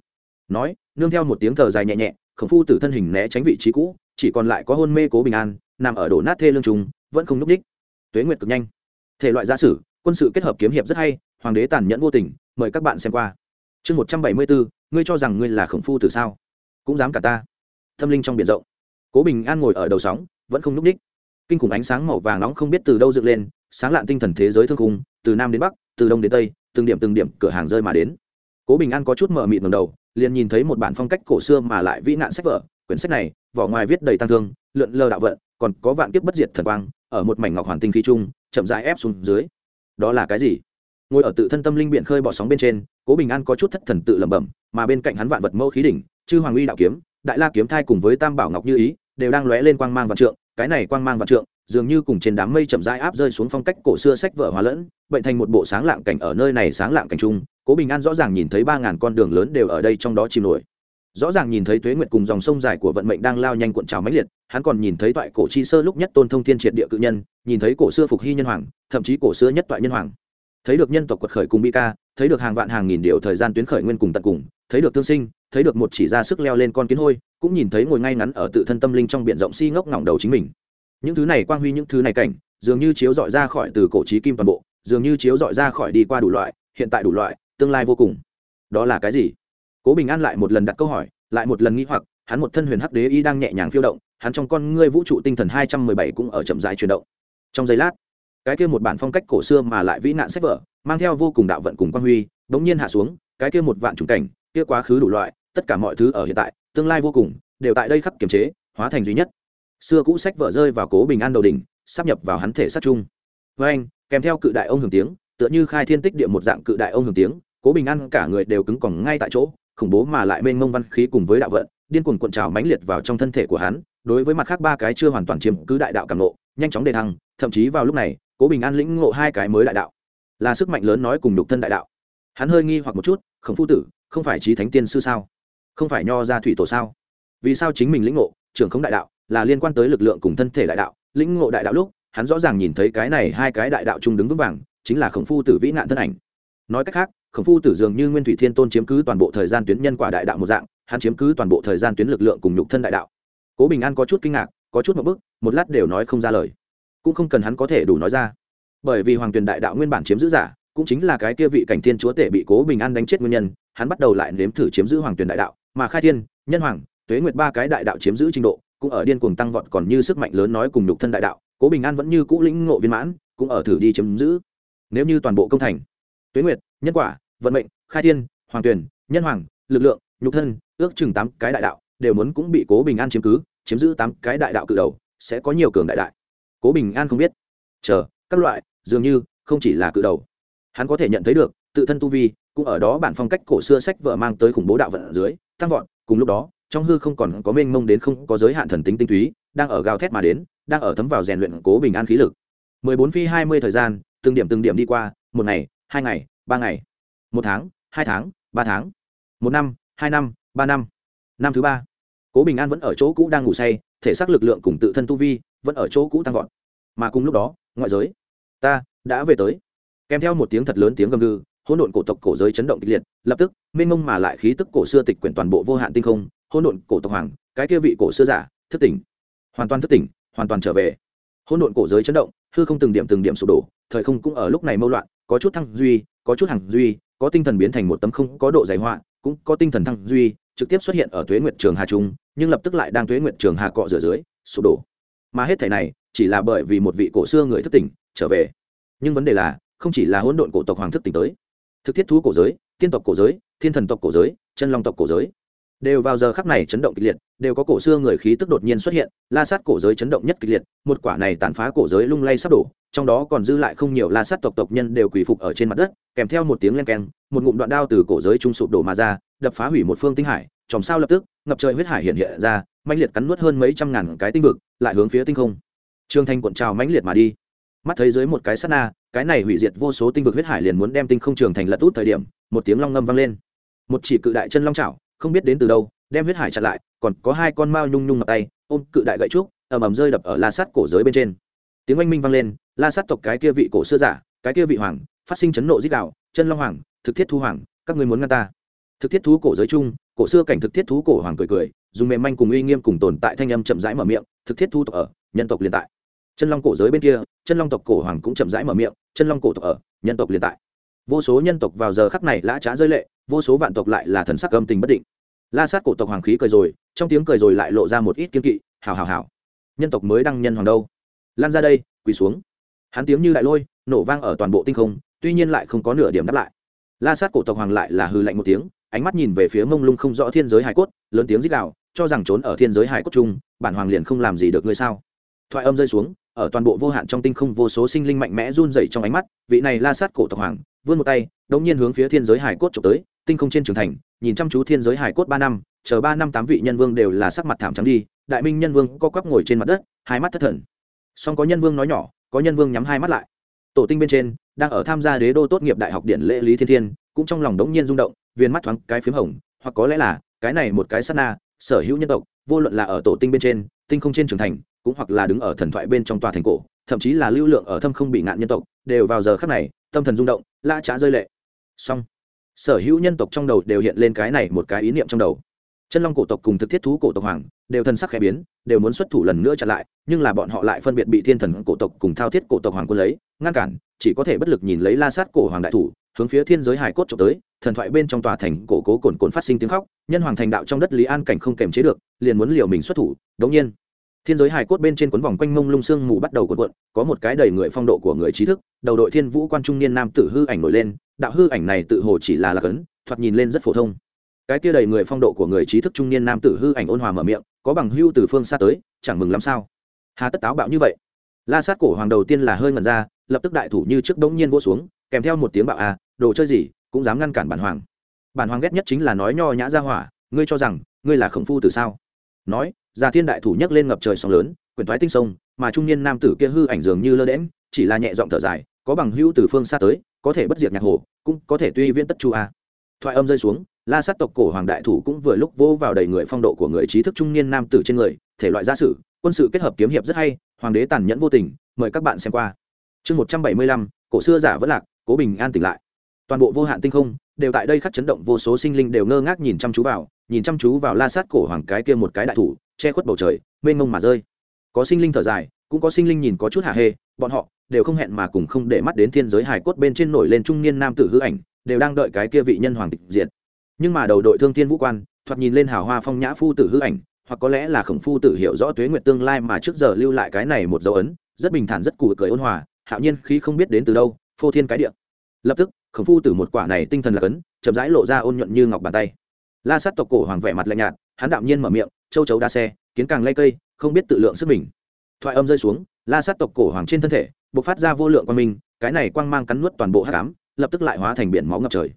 Nói, nương theo một tiếng thở dài nhẹ nhẹ, khổng phu tử thân hình né tránh vị trí cũ, chỉ còn lại có hôn mê cố bình an, nằm ở đổ nát thê lương trùng, vẫn không núp đích. Tuế nguyệt cực nhanh. Thể loại gia sử, quân sự kết hợp kiếm hiệp rất hay, hoàng đế tàn nhẫn vô tình, mời các bạn xem qua. Chương một trăm bảy mươi bốn, ngươi cho rằng ngươi là khổng phu tử sao? Cũng dám cả ta. Tâm linh trong biển rộng. Cố bình an ngồi ở đầu sóng, vẫn không núp đích. Kinh khủng ánh sáng màu vàng nóng không biết từ đâu dựng lên, sáng lạn tinh thần thế giới thương khung, từ nam đến bắc, từ đông đến tây, từng điểm từng điểm cửa hàng rơi mà đến cố bình an có chút mờ mịt ngầm đầu, liền nhìn thấy một bản phong cách cổ xưa mà lại vĩ nạn sách vở, quyển sách này, vỏ ngoài viết đầy tăng thương, lượn lờ đạo vận, còn có vạn kiếp bất diệt thần quang, ở một mảnh ngọc hoàn tinh khí trung, chậm rãi ép xuống dưới. Đó là cái gì? Ngồi ở tự thân tâm linh biện khơi bỏ sóng bên trên, cố bình an có chút thất thần tự lẩm bẩm, mà bên cạnh hắn vạn vật mẫu khí đỉnh, chư hoàng uy đạo kiếm, đại la kiếm thai cùng với tam bảo ngọc như ý, đều đang lóe lên quang mang vạn trượng, cái này quang mang vạn trượng, dường như cùng trên đám mây chậm rãi áp rơi xuống phong cách cổ xưa sách vở hóa lẫn, bệnh thành một bộ sáng lạng cảnh ở nơi này sáng lạng cảnh trung cố bình an rõ ràng nhìn thấy ba ngàn con đường lớn đều ở đây trong đó chìm nổi. Rõ ràng nhìn thấy tuế nguyệt cùng dòng sông dài của vận mệnh đang lao nhanh cuộn trào mãnh liệt, hắn còn nhìn thấy toại cổ chi sơ lúc nhất tôn thông thiên triệt địa cự nhân, nhìn thấy cổ xưa phục hy nhân hoàng, thậm chí cổ xưa nhất toại nhân hoàng. Thấy được nhân tộc quật khởi cùng bi ca, thấy được hàng vạn hàng nghìn điều thời gian tuyến khởi nguyên cùng tận cùng, thấy được thương sinh, thấy được một chỉ ra sức leo lên con kiến hôi, cũng nhìn thấy ngồi ngay ngắn ở tự thân tâm linh trong biển rộng si ngốc ngỏng đầu chính mình. Những thứ này quang huy, những thứ này cảnh, dường như chiếu dọi ra khỏi từ cổ trí kim toàn bộ, dường như chiếu dọi ra khỏi đi qua đủ loại, hiện tại đủ loại tương lai vô cùng. Đó là cái gì? Cố bình an lại một lần đặt câu hỏi, lại một lần nghĩ hoặc, hắn một thân huyền hắc đế y đang nhẹ nhàng phiêu động, hắn trong con ngươi vũ trụ tinh thần hai trăm mười bảy cũng ở chậm dài chuyển động. Trong giây lát, cái kia một bản phong cách cổ xưa mà lại vĩ nạn sách vở, mang theo vô cùng đạo vận cùng quang huy, bỗng nhiên hạ xuống, cái kia một vạn trùng cảnh, kia quá khứ đủ loại, tất cả mọi thứ ở hiện tại, tương lai vô cùng, đều tại đây khắc kiềm chế, hóa thành duy nhất. Xưa cũ sách vở rơi vào cố bình an đầu đỉnh, sắp nhập vào hắn thể sát chung. Với anh, kèm theo cự đại ông hưởng tiếng, tựa như khai thiên tích địa một dạng cự đại ông hưởng tiếng cố bình an cả người đều cứng còng ngay tại chỗ, khủng bố mà lại mênh mông văn khí cùng với đạo vận, điên cuồng cuộn trào mãnh liệt vào trong thân thể của hắn, đối với mặt khác ba cái chưa hoàn toàn chiếm cứ đại đạo càng nộ nhanh chóng đề thăng, thậm chí vào lúc này, cố bình an lĩnh ngộ hai cái mới đại đạo. Là sức mạnh lớn nói cùng đục thân đại đạo. Hắn hơi nghi hoặc một chút, khổng phu tử, không phải trí thánh tiên sư sao? Không phải nho ra thủy tổ sao? Vì sao chính mình lĩnh ngộ, trưởng không đại đạo, là liên quan tới lực lượng cùng thân thể đại đạo, lĩnh ngộ đại đạo lúc, hắn rõ ràng nhìn thấy cái này hai cái đại đạo chung đứng vững vàng, chính là khổng phu tử vĩ nạn thân ảnh. Nói cách khác khổng phu tử dường như nguyên thủy thiên tôn chiếm cứ toàn bộ thời gian tuyến nhân quả đại đạo một dạng, hắn chiếm cứ toàn bộ thời gian tuyến lực lượng cùng nhục thân đại đạo. Cố bình an có chút kinh ngạc, có chút một bức, một lát đều nói không ra lời. Cũng không cần hắn có thể đủ nói ra. Bởi vì hoàng tuyền đại đạo nguyên bản chiếm giữ giả, cũng chính là cái kia vị cảnh thiên chúa tể bị cố bình an đánh chết nguyên nhân, hắn bắt đầu lại nếm thử chiếm giữ hoàng tuyền đại đạo, mà khai thiên, nhân hoàng, tuế nguyệt ba cái đại đạo chiếm giữ trình độ, cũng ở điên cuồng tăng vọt còn như sức mạnh lớn nói cùng nhục thân đại đạo, cố bình an vẫn như cũ lĩnh ngộ viên mãn, cũng ở thử đi chiếm giữ. Nếu như toàn bộ công thành, tuế nguyệt nhân quả, vận mệnh, khai thiên, hoàng tuyển, nhân hoàng, lực lượng, nhục thân, ước chừng tám cái đại đạo, đều muốn cũng bị cố bình an chiếm cứ, chiếm giữ tám cái đại đạo cự đầu, sẽ có nhiều cường đại đại. Cố bình an không biết. Chờ, các loại, dường như, không chỉ là cự đầu. Hắn có thể nhận thấy được, tự thân tu vi, cũng ở đó bản phong cách cổ xưa sách vợ mang tới khủng bố đạo vận ở dưới, tăng vọt, cùng lúc đó, trong hư không còn có mênh mông đến không có giới hạn thần tính tinh túy, đang ở gào thét mà đến, đang ở thấm vào rèn luyện cố bình an khí lực. Mười bốn phi hai mươi thời gian, từng điểm từng điểm đi qua, một ngày, hai ngày ba ngày, một tháng, hai tháng, ba tháng, một năm, hai năm, ba năm năm thứ ba. Cố bình an vẫn ở chỗ cũ đang ngủ say, thể xác lực lượng cùng tự thân tu vi vẫn ở chỗ cũ tăng vọt. Mà cùng lúc đó, ngoại giới, ta đã về tới. Kèm theo một tiếng thật lớn tiếng gầm gừ, hỗn độn cổ tộc cổ giới chấn động kịch liệt, lập tức, mênh mông mà lại khí tức cổ xưa tịch quyển toàn bộ vô hạn tinh không, hỗn độn cổ tộc hoàng, cái kia vị cổ xưa giả, thức tỉnh. Hoàn toàn thức tỉnh, hoàn toàn trở về. Hỗn độn cổ giới chấn động, hư không từng điểm từng điểm sụp đổ, thời không cũng ở lúc này mâu loạn, có chút thăng duy có chút hàng duy, có tinh thần biến thành một tấm không có độ dày họa, cũng có tinh thần thăng duy, trực tiếp xuất hiện ở tuế nguyệt trường hà trung, nhưng lập tức lại đang tuế nguyệt trường hà cọ rửa dưới, sụp đổ. Mà hết thảy này, chỉ là bởi vì một vị cổ xưa người thức tỉnh, trở về. Nhưng vấn đề là, không chỉ là hỗn độn cổ tộc hoàng thức tỉnh tới. Thực thiết thú cổ giới tiên tộc cổ giới, thiên thần tộc cổ giới, chân long tộc cổ giới đều vào giờ khắc này chấn động kịch liệt, đều có cổ xưa người khí tức đột nhiên xuất hiện, la sát cổ giới chấn động nhất kịch liệt, một quả này tàn phá cổ giới lung lay sắp đổ, trong đó còn dư lại không nhiều la sát tộc tộc nhân đều quỳ phục ở trên mặt đất, kèm theo một tiếng len keng, một ngụm đoạn đao từ cổ giới trung sụp đổ mà ra, đập phá hủy một phương tinh hải, chòm sao lập tức, ngập trời huyết hải hiện hiện ra, mãnh liệt cắn nuốt hơn mấy trăm ngàn cái tinh vực, lại hướng phía tinh không. Trương thanh cuộn trào mãnh liệt mà đi. Mắt thấy dưới một cái sát na, cái này hủy diệt vô số tinh vực huyết hải liền muốn đem tinh không trường thành lật út thời điểm, một tiếng long ngâm vang lên. Một chỉ cự đại chân long chảo không biết đến từ đâu, đem huyết hải chặn lại, còn có hai con mao nhung nhung ngập tay, ôm cự đại gậy trúc, ầm ầm rơi đập ở la sắt cổ giới bên trên. Tiếng oanh minh vang lên, la sắt tộc cái kia vị cổ xưa giả, cái kia vị hoàng, phát sinh chấn nộ dích đạo, chân long hoàng, thực thiết thu hoàng, các ngươi muốn ngăn ta. Thực thiết thú cổ giới chung, cổ xưa cảnh thực thiết thú cổ hoàng cười cười, dùng mềm manh cùng uy nghiêm cùng tồn tại thanh âm chậm rãi mở miệng, thực thiết thu tộc ở, nhân tộc liên tại. Chân long cổ giới bên kia, chân long tộc cổ hoàng cũng chậm rãi mở miệng, chân long cổ tộc ở, nhân tộc liên tại. Vô số nhân tộc vào giờ khắc này lã trá rơi lệ vô số vạn tộc lại là thần sắc âm tình bất định. La sát cổ tộc hoàng khí cười rồi, trong tiếng cười rồi lại lộ ra một ít kiên kỵ, hào hào hào. Nhân tộc mới đăng nhân hoàng đâu? Lan ra đây, quỳ xuống. Hắn tiếng như đại lôi, nổ vang ở toàn bộ tinh không, tuy nhiên lại không có nửa điểm đáp lại. La sát cổ tộc hoàng lại là hư lạnh một tiếng, ánh mắt nhìn về phía mông lung không rõ thiên giới hải cốt, lớn tiếng rít đạo cho rằng trốn ở thiên giới hải cốt chung, bản hoàng liền không làm gì được ngươi sao? Thoại âm rơi xuống, ở toàn bộ vô hạn trong tinh không vô số sinh linh mạnh mẽ run rẩy trong ánh mắt, vị này la sát cổ tộc hoàng, vươn một tay, đống nhiên hướng phía thiên giới hải cốt chụp tới tinh không trên trường thành, nhìn chăm chú thiên giới hải cốt ba năm, chờ ba năm tám vị nhân vương đều là sắc mặt thảm trắng đi, đại minh nhân vương co quắp ngồi trên mặt đất, hai mắt thất thần. Song có nhân vương nói nhỏ, có nhân vương nhắm hai mắt lại. Tổ tinh bên trên, đang ở tham gia đế đô tốt nghiệp đại học điện lễ lý thiên thiên, cũng trong lòng đống nhiên rung động, viên mắt thoáng cái phím hồng, hoặc có lẽ là, cái này một cái sát na, sở hữu nhân tộc, vô luận là ở tổ tinh bên trên, tinh không trên trường thành, cũng hoặc là đứng ở thần thoại bên trong tòa thành cổ, thậm chí là lưu lượng ở thâm không bị ngạn nhân tộc, đều vào giờ khắc này, tâm thần rung động la trá rơi lệ. Song sở hữu nhân tộc trong đầu đều hiện lên cái này một cái ý niệm trong đầu. Chân long cổ tộc cùng thực thiết thú cổ tộc hoàng đều thân sắc khẽ biến, đều muốn xuất thủ lần nữa trả lại, nhưng là bọn họ lại phân biệt bị thiên thần cổ tộc cùng thao thiết cổ tộc hoàng quân lấy, ngăn cản, chỉ có thể bất lực nhìn lấy la sát cổ hoàng đại thủ, hướng phía thiên giới hải cốt trộm tới, thần thoại bên trong tòa thành cổ cố cồn cồn phát sinh tiếng khóc, nhân hoàng thành đạo trong đất lý an cảnh không kềm chế được, liền muốn liều mình xuất thủ, đống nhiên thiên giới hài cốt bên trên cuốn vòng quanh mông lung sương mù bắt đầu cuộn cuộn, có một cái đầy người phong độ của người trí thức, đầu đội thiên vũ quan trung niên nam tử hư ảnh nổi lên, đạo hư ảnh này tự hồ chỉ là lạc ấn, thoạt nhìn lên rất phổ thông. Cái kia đầy người phong độ của người trí thức trung niên nam tử hư ảnh ôn hòa mở miệng, có bằng hưu từ phương xa tới, chẳng mừng lắm sao? Hà tất táo bạo như vậy. La sát cổ hoàng đầu tiên là hơi ngẩn ra, lập tức đại thủ như trước đống nhiên vỗ xuống, kèm theo một tiếng bạo à đồ chơi gì, cũng dám ngăn cản bản hoàng. Bản hoàng ghét nhất chính là nói nho nhã ra hỏa, ngươi cho rằng, ngươi là khổng phu từ sao? Nói già thiên đại thủ nhấc lên ngập trời sóng lớn, quyển thoái tinh sông, mà trung niên nam tử kia hư ảnh dường như lơ đễm chỉ là nhẹ giọng thở dài, có bằng hữu từ phương xa tới, có thể bất diệt nhạc hồ, cũng có thể tuy viễn tất chu a. Thoại âm rơi xuống, la sát tộc cổ hoàng đại thủ cũng vừa lúc vô vào đầy người phong độ của người trí thức trung niên nam tử trên người, thể loại gia sử, quân sự kết hợp kiếm hiệp rất hay, hoàng đế tàn nhẫn vô tình, mời các bạn xem qua. Chương một trăm bảy mươi lăm, cổ xưa giả vẫn lạc, cố bình an tỉnh lại. Toàn bộ vô hạn tinh không, đều tại đây khắc chấn động, vô số sinh linh đều ngơ ngác nhìn chăm chú vào, nhìn chăm chú vào la sát cổ hoàng cái kia một cái đại thủ che khuất bầu trời, mênh mông mà rơi. Có sinh linh thở dài, cũng có sinh linh nhìn có chút hạ hê, bọn họ đều không hẹn mà cùng không để mắt đến thiên giới hải cốt bên trên nổi lên trung niên nam tử hư ảnh, đều đang đợi cái kia vị nhân hoàng tịch diệt. Nhưng mà đầu đội thương thiên vũ quan, thoạt nhìn lên hào hoa phong nhã phu tử hư ảnh, hoặc có lẽ là khổng phu tử hiểu rõ tuế nguyệt tương lai mà trước giờ lưu lại cái này một dấu ấn, rất bình thản rất cụ cười ôn hòa, hạo nhiên khi không biết đến từ đâu, phô thiên cái địa. Lập tức, khổng phu tử một quả này tinh thần là cấn, chậm rãi lộ ra ôn nhuận như ngọc bàn tay. La sát tộc cổ hoàng vẻ mặt lạnh nhạt, hắn đạm nhiên mở miệng châu chấu đa xe, kiến càng lây cây, không biết tự lượng sức mình. Thoại âm rơi xuống, la sát tộc cổ hoàng trên thân thể b ộ c phát ra vô lượng quang minh, cái này quang mang cắn nuốt toàn bộ hát cám lập tức lại hóa thành biển máu ngập trời.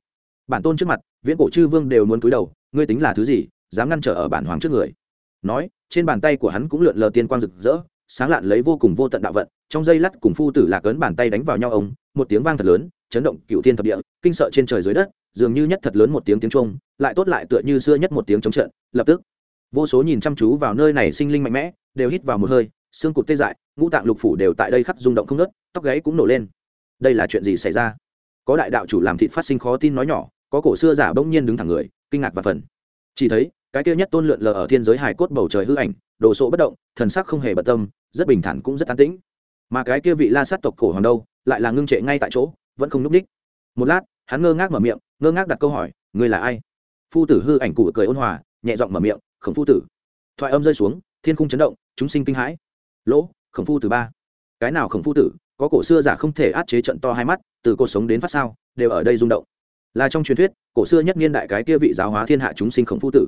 Bản tôn trước mặt, viễn cổ chư vương đều muốn cúi đầu, ngươi tính là thứ gì, dám ngăn trở ở bản hoàng trước người. Nói, trên bàn tay của hắn cũng lượn lờ tiên quang rực rỡ, sáng lạn lấy vô cùng vô tận đạo vận, trong dây lắt cùng phu tử lạc ấn bàn tay đánh vào nhau ông, một tiếng vang thật lớn, chấn động cựu thiên thập địa, kinh sợ trên trời dưới đất, dường như nhất thật lớn một tiếng tiếng trung lại tốt lại tựa như xưa nhất một tiếng chống trận, lập tức vô số nhìn chăm chú vào nơi này sinh linh mạnh mẽ, đều hít vào một hơi, xương cụt tê dại, ngũ tạng lục phủ đều tại đây khắp rung động không nớt tóc gáy cũng nổ lên. Đây là chuyện gì xảy ra? Có đại đạo chủ làm thịt phát sinh khó tin nói nhỏ, có cổ xưa giả bỗng nhiên đứng thẳng người, kinh ngạc và phần chỉ thấy, cái kia nhất tôn lượn lờ ở thiên giới hải cốt bầu trời hư ảnh, đồ sộ bất động, thần sắc không hề bận tâm, rất bình thản cũng rất an tĩnh. Mà cái kia vị la sát tộc cổ hoàng đâu, lại là ngưng trệ ngay tại chỗ, vẫn không núp đích một lát, hắn ngơ ngác mở miệng, ngơ ngác đặt câu hỏi, ngươi là ai? Phu tử hư ảnh cụ cười ôn hòa, nhẹ giọng mở miệng khổng phu tử. Thoại âm rơi xuống, thiên khung chấn động, chúng sinh kinh hãi. Lỗ, khổng phu tử ba. Cái nào khổng phu tử, có cổ xưa giả không thể át chế trận to hai mắt, từ cuộc sống đến phát sao, đều ở đây rung động. Là trong truyền thuyết, cổ xưa nhất niên đại cái kia vị giáo hóa thiên hạ chúng sinh khổng phu tử.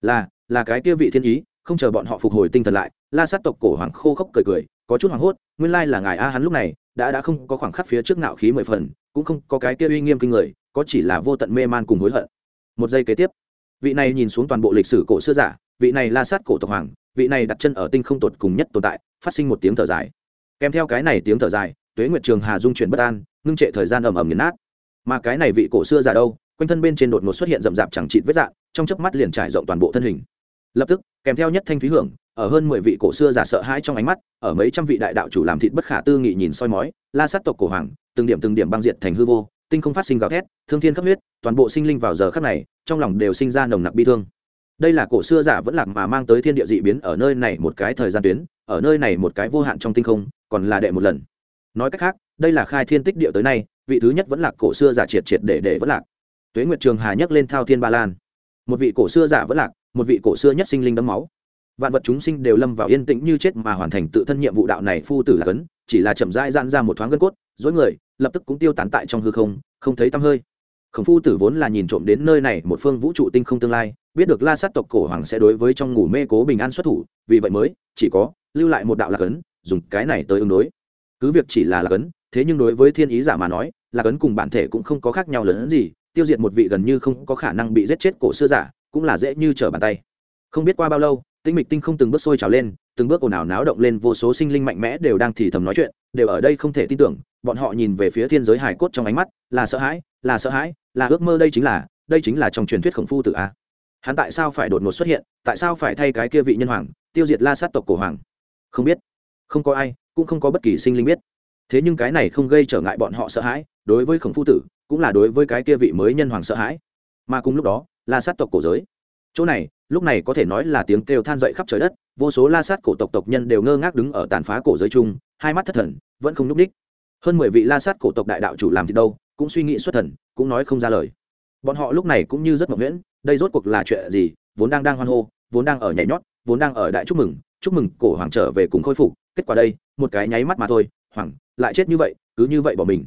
Là là cái kia vị thiên ý, không chờ bọn họ phục hồi tinh thần lại, la sát tộc cổ hoàng khô khốc cười cười, có chút hoảng hốt, nguyên lai là ngài a hắn lúc này, đã đã không có khoảng khắc phía trước nạo khí mười phần, cũng không có cái kia uy nghiêm kinh người, có chỉ là vô tận mê man cùng hối hận. Một giây kế tiếp vị này nhìn xuống toàn bộ lịch sử cổ xưa giả, vị này la sát cổ tộc hoàng, vị này đặt chân ở tinh không tột cùng nhất tồn tại, phát sinh một tiếng thở dài. Kèm theo cái này tiếng thở dài, tuế nguyệt trường hà dung chuyển bất an, ngưng trệ thời gian ầm ầm nghiền nát. Mà cái này vị cổ xưa giả đâu, quanh thân bên trên đột ngột xuất hiện rậm rạp chẳng trị vết dạng, trong chớp mắt liền trải rộng toàn bộ thân hình. Lập tức, kèm theo nhất thanh thúy hưởng, ở hơn mười vị cổ xưa giả sợ hãi trong ánh mắt, ở mấy trăm vị đại đạo chủ làm thịt bất khả tư nghị nhìn soi mói, la sát tộc cổ hoàng, từng điểm từng điểm băng diệt thành hư vô tinh không phát sinh gào thét, thương thiên cấp huyết, toàn bộ sinh linh vào giờ khắc này, trong lòng đều sinh ra nồng nặc bi thương. Đây là cổ xưa giả vẫn lạc mà mang tới thiên địa dị biến ở nơi này một cái thời gian tuyến, ở nơi này một cái vô hạn trong tinh không, còn là đệ một lần. Nói cách khác, đây là khai thiên tích địa tới nay, vị thứ nhất vẫn lạc cổ xưa giả triệt triệt để để vẫn lạc. Tuế nguyệt trường hà nhấc lên thao thiên ba lan. Một vị cổ xưa giả vẫn lạc, một vị cổ xưa nhất sinh linh đấm máu. Vạn vật chúng sinh đều lâm vào yên tĩnh như chết mà hoàn thành tự thân nhiệm vụ đạo này phu tử là cấn, chỉ là chậm rãi gian ra một thoáng gân cốt dối người lập tức cũng tiêu tán tại trong hư không không thấy tăm hơi. Khổng phu tử vốn là nhìn trộm đến nơi này một phương vũ trụ tinh không tương lai, biết được la sát tộc cổ hoàng sẽ đối với trong ngủ mê cố bình an xuất thủ, vì vậy mới chỉ có lưu lại một đạo lạc ấn, dùng cái này tới ứng đối. Cứ việc chỉ là lạc ấn, thế nhưng đối với thiên ý giả mà nói, lạc ấn cùng bản thể cũng không có khác nhau lớn gì, tiêu diệt một vị gần như không có khả năng bị giết chết cổ xưa giả, cũng là dễ như trở bàn tay. Không biết qua bao lâu tinh mịch tinh không từng bước sôi trào lên, từng bước ồn ào náo động lên, vô số sinh linh mạnh mẽ đều đang thì thầm nói chuyện, đều ở đây không thể tin tưởng bọn họ nhìn về phía thiên giới hải cốt trong ánh mắt, là sợ hãi, là sợ hãi, là ước mơ đây chính là, đây chính là trong truyền thuyết khổng phu tự a. Hắn tại sao phải đột ngột xuất hiện, tại sao phải thay cái kia vị nhân hoàng, tiêu diệt la sát tộc cổ hoàng? Không biết. Không có ai, cũng không có bất kỳ sinh linh biết. Thế nhưng cái này không gây trở ngại bọn họ sợ hãi, đối với khổng phu tử, cũng là đối với cái kia vị mới nhân hoàng sợ hãi. Mà cùng lúc đó, la sát tộc cổ giới. Chỗ này, lúc này có thể nói là tiếng kêu than dậy khắp trời đất, vô số la sát cổ tộc tộc nhân đều ngơ ngác đứng ở tàn phá cổ giới chung, hai mắt thất thần, vẫn không n ú c ních hơn mười vị la sát cổ tộc đại đạo chủ làm thì đâu, cũng suy nghĩ xuất thần, cũng nói không ra lời. Bọn họ lúc này cũng như rất mộng nguyễn đây rốt cuộc là chuyện gì, vốn đang đang hoan hô, vốn đang ở nhảy nhót, vốn đang ở đại chúc mừng chúc mừng, cổ hoàng trở về cùng khôi phục, kết quả đây, một cái nháy mắt mà thôi, hoàng, lại chết như vậy, cứ như vậy bỏ mình.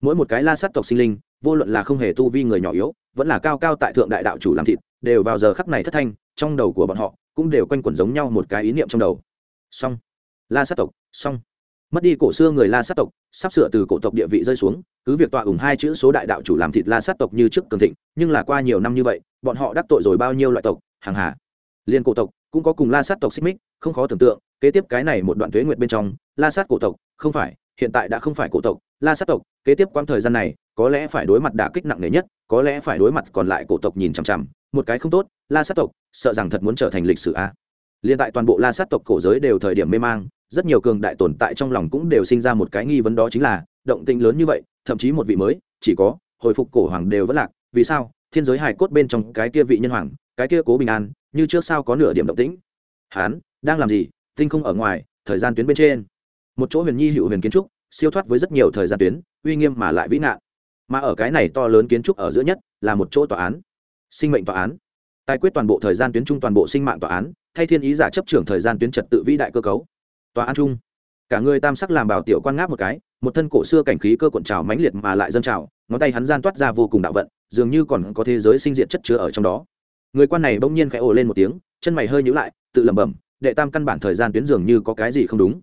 Mỗi một cái la sát tộc sinh linh, vô luận là không hề tu vi người nhỏ yếu, vẫn là cao cao tại thượng đại đạo chủ làm thịt, đều vào giờ khắc này thất thanh, trong đầu của bọn họ cũng đều quanh quẩn giống nhau một cái ý niệm trong đầu. Xong. La sát tộc, xong mất đi cổ xưa người la sát tộc, sắp sửa từ cổ tộc địa vị rơi xuống, cứ việc tọa ủng hai chữ số đại đạo chủ làm thịt la sát tộc như trước cường thịnh, nhưng là qua nhiều năm như vậy, bọn họ đắc tội rồi bao nhiêu loại tộc hàng hà. Liên cổ tộc cũng có cùng la sát tộc xích mích, không khó tưởng tượng, kế tiếp cái này một đoạn thuế nguyệt bên trong, la sát cổ tộc, không phải, hiện tại đã không phải cổ tộc, la sát tộc, kế tiếp quãng thời gian này, có lẽ phải đối mặt đả kích nặng nề nhất, có lẽ phải đối mặt còn lại cổ tộc nhìn chằm chằm, một cái không tốt, la sát tộc, sợ rằng thật muốn trở thành lịch sử a. Liên tại toàn bộ la sát tộc cổ giới đều thời điểm mê mang rất nhiều cường đại tồn tại trong lòng cũng đều sinh ra một cái nghi vấn đó chính là, động tĩnh lớn như vậy, thậm chí một vị mới, chỉ có, hồi phục cổ hoàng đều vẫn lạc, vì sao, thiên giới hài cốt bên trong cái kia vị nhân hoàng, cái kia cố bình an, như trước sao có nửa điểm động tĩnh. Hán, đang làm gì, tinh không ở ngoài, thời gian tuyến bên trên. Một chỗ huyền nhi hữu huyền kiến trúc, siêu thoát với rất nhiều thời gian tuyến, uy nghiêm mà lại vĩ nạn. Mà ở cái này to lớn kiến trúc ở giữa nhất, là một chỗ tòa án. Sinh mệnh tòa án. Tài quyết toàn bộ thời gian tuyến trung toàn bộ sinh mạng tòa án, thay thiên ý giả chấp trưởng thời gian tuyến trật tự vĩ đại cơ cấu tòa án trung, cả người tam sắc làm bảo tiểu quan ngáp một cái một thân cổ xưa cảnh khí cơ cuộn trào mãnh liệt mà lại dâng trào ngón tay hắn gian toát ra vô cùng đạo vận dường như còn có thế giới sinh diện chất chứa ở trong đó. Người quan này bỗng nhiên khẽ ồ lên một tiếng chân mày hơi nhíu lại tự lẩm bẩm đệ tam căn bản thời gian tuyến dường như có cái gì không đúng.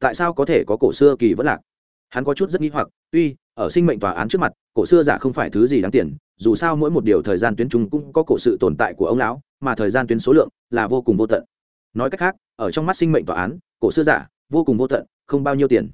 Tại sao có thể có cổ xưa kỳ vẫn lạc? Hắn có chút rất nghi hoặc tuy ở sinh mệnh tòa án trước mặt cổ xưa giả không phải thứ gì đáng tiền dù sao mỗi một điều thời gian tuyến chúng cũng có cổ sự tồn tại của ông lão mà thời gian tuyến số lượng là vô cùng vô tận. Nói cách khác ở trong mắt sinh mệnh tòa án cổ xưa giả, vô cùng vô tận, không bao nhiêu tiền.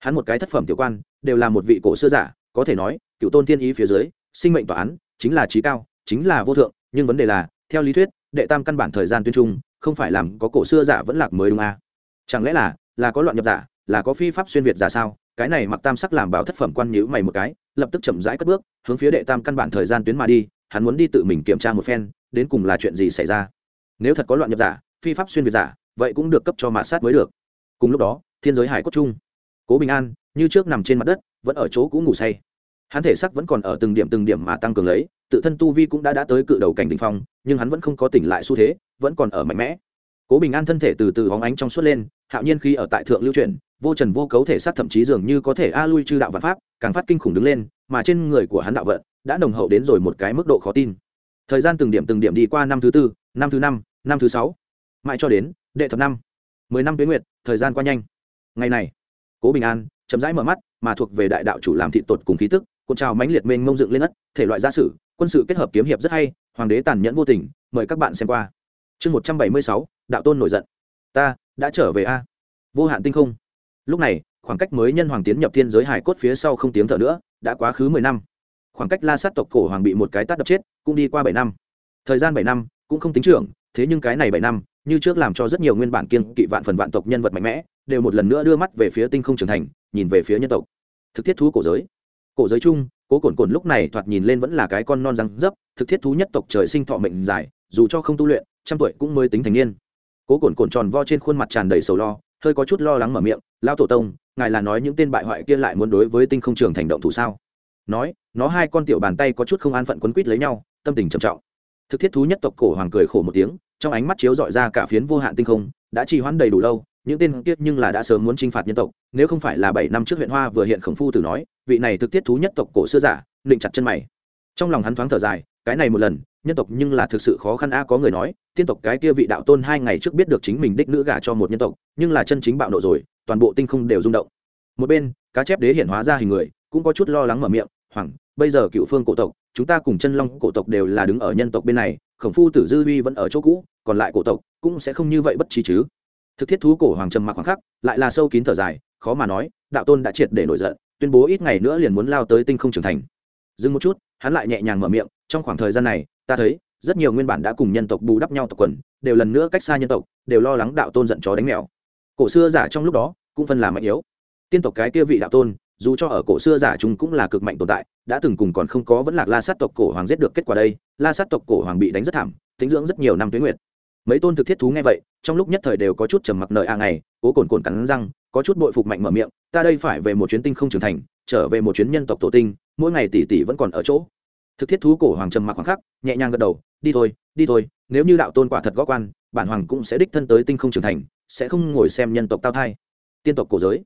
Hắn một cái thất phẩm tiểu quan, đều là một vị cổ xưa giả, có thể nói, cựu tôn thiên ý phía dưới, sinh mệnh tòa án, chính là trí cao, chính là vô thượng, nhưng vấn đề là, theo lý thuyết, đệ tam căn bản thời gian tuyên trung, không phải làm có cổ xưa giả vẫn lạc mới đúng à. chẳng lẽ là là có loạn nhập giả, là có phi pháp xuyên việt giả sao? Cái này mặc tam sắc làm bảo thất phẩm quan nhữ mày một cái, lập tức chậm rãi cất bước, hướng phía đệ tam căn bản thời gian tuyến mà đi, hắn muốn đi tự mình kiểm tra một phen, đến cùng là chuyện gì xảy ra? Nếu thật có loạn nhập giả, phi pháp xuyên việt giả vậy cũng được cấp cho mạ sát mới được. Cùng lúc đó, thiên giới hải cốt trung, cố bình an, như trước nằm trên mặt đất, vẫn ở chỗ cũ ngủ say. Hắn thể sắc vẫn còn ở từng điểm từng điểm mà tăng cường lấy, tự thân tu vi cũng đã đã tới cự đầu cảnh đ ỉ n h phong, nhưng hắn vẫn không có tỉnh lại xu thế, vẫn còn ở mạnh mẽ. Cố bình an thân thể từ từ hóng ánh trong suốt lên, hạo nhiên khi ở tại thượng lưu truyền vô trần vô cấu thể xác thậm chí dường như có thể a lui chư đạo vạn pháp, càng phát kinh khủng đứng lên, mà trên người của hắn đạo vận đã nồng hậu đến rồi một cái mức độ khó tin. Thời gian từng điểm từng điểm đi qua năm thứ tư, năm thứ năm năm thứ sáu. Mãi cho đến đệ thập năm. Mười năm tuyến nguyệt, thời gian qua nhanh. Ngày này, cố bình an chậm rãi mở mắt, mà thuộc về đại đạo chủ làm thị tột cùng khí tức, cuộn trào mãnh liệt mênh mông dựng lên đất, thể loại gia sử, quân sự kết hợp kiếm hiệp rất hay, hoàng đế tàn nhẫn vô tình, mời các bạn xem qua. Chương một trăm bảy mươi sáu, đạo tôn nổi giận. Ta đã trở về a. Vô hạn tinh không. Lúc này, khoảng cách mới nhân hoàng tiến nhập thiên giới hải cốt phía sau không tiếng thở nữa, đã quá khứ mười năm. Khoảng cách la sát tộc cổ hoàng bị một cái tát đập chết, cũng đi qua bảy năm. Thời gian bảy năm, cũng không tính trưởng, thế nhưng cái này bảy năm như trước làm cho rất nhiều nguyên bản kiên kỵ vạn phần vạn tộc nhân vật mạnh mẽ, đều một lần nữa đưa mắt về phía tinh không trưởng thành, nhìn về phía nhân tộc. Thực thiết thú cổ giới. Cổ giới chung, cố cồn cồn lúc này thoạt nhìn lên vẫn là cái con non răng dấp, thực thiết thú nhất tộc trời sinh thọ mệnh dài, dù cho không tu luyện, trăm tuổi cũng mới tính thành niên. Cố cồn cồn tròn vo trên khuôn mặt tràn đầy sầu lo, hơi có chút lo lắng mở miệng lao tổ tông, ngài là nói những tên bại hoại kia lại muốn đối với tinh không trường thành động thủ sao? Nói, nó hai con tiểu bàn tay có chút không an phận quấn quýt lấy nhau, tâm tình trầm trọng. Thực thiết thú nhất tộc cổ hoàng cười khổ một tiếng trong ánh mắt chiếu dọi ra cả phiến vô hạn tinh không, đã trì hoãn đầy đủ lâu, những tên kiết nhưng là đã sớm muốn chinh phạt nhân tộc, nếu không phải là bảy năm trước huyện hoa vừa hiện khổng phu tử nói, vị này thực tiết thú nhất tộc cổ xưa giả, định chặt chân mày. Trong lòng hắn thoáng thở dài, cái này một lần, nhân tộc nhưng là thực sự khó khăn a, có người nói, tiên tộc cái kia vị đạo tôn hai ngày trước biết được chính mình đích nữ gả cho một nhân tộc, nhưng là chân chính bạo nộ rồi, toàn bộ tinh không đều rung động. Một bên, cá chép đế hiện hóa ra hình người, cũng có chút lo lắng mở miệng, hoàng, bây giờ cựu phương cổ tộc, chúng ta cùng chân long cổ tộc đều là đứng ở nhân tộc bên này, khổng phu tử dư huy vẫn ở chỗ cũ còn lại cổ tộc cũng sẽ không như vậy bất trí chứ. Thực thiết thú cổ hoàng trầm mặc khoảng khắc, lại là sâu kín thở dài, khó mà nói, đạo tôn đã triệt để nổi giận, tuyên bố ít ngày nữa liền muốn lao tới tinh không trưởng thành. Dừng một chút, hắn lại nhẹ nhàng mở miệng, trong khoảng thời gian này, ta thấy, rất nhiều nguyên bản đã cùng nhân tộc bù đắp nhau tộc quần, đều lần nữa cách xa nhân tộc, đều lo lắng đạo tôn giận chó đánh mèo. Cổ xưa giả trong lúc đó, cũng phân là mạnh yếu. Tiên tộc cái kia vị đạo tôn, dù cho ở cổ xưa giả chúng cũng là cực mạnh tồn tại, đã từng cùng còn không có vẫn lạc la sát tộc cổ hoàng giết được kết quả đây, la sát tộc cổ hoàng bị đánh rất thảm, tính dưỡng rất nhiều năm tuyến nguyệt mấy tôn thực thiết thú nghe vậy, trong lúc nhất thời đều có chút trầm mặc nợi a ngày, cố cồn cồn cắn răng, có chút bội phục mạnh mở miệng, ta đây phải về một chuyến tinh không trưởng thành, trở về một chuyến nhân tộc tổ tinh, mỗi ngày tỷ tỷ vẫn còn ở chỗ. Thực thiết thú cổ hoàng trầm mặc khoảng khắc, nhẹ nhàng gật đầu, đi thôi đi thôi, nếu như đạo tôn quả thật gó quan, bản hoàng cũng sẽ đích thân tới tinh không trưởng thành, sẽ không ngồi xem nhân tộc tao thai. Tiên tộc cổ giới.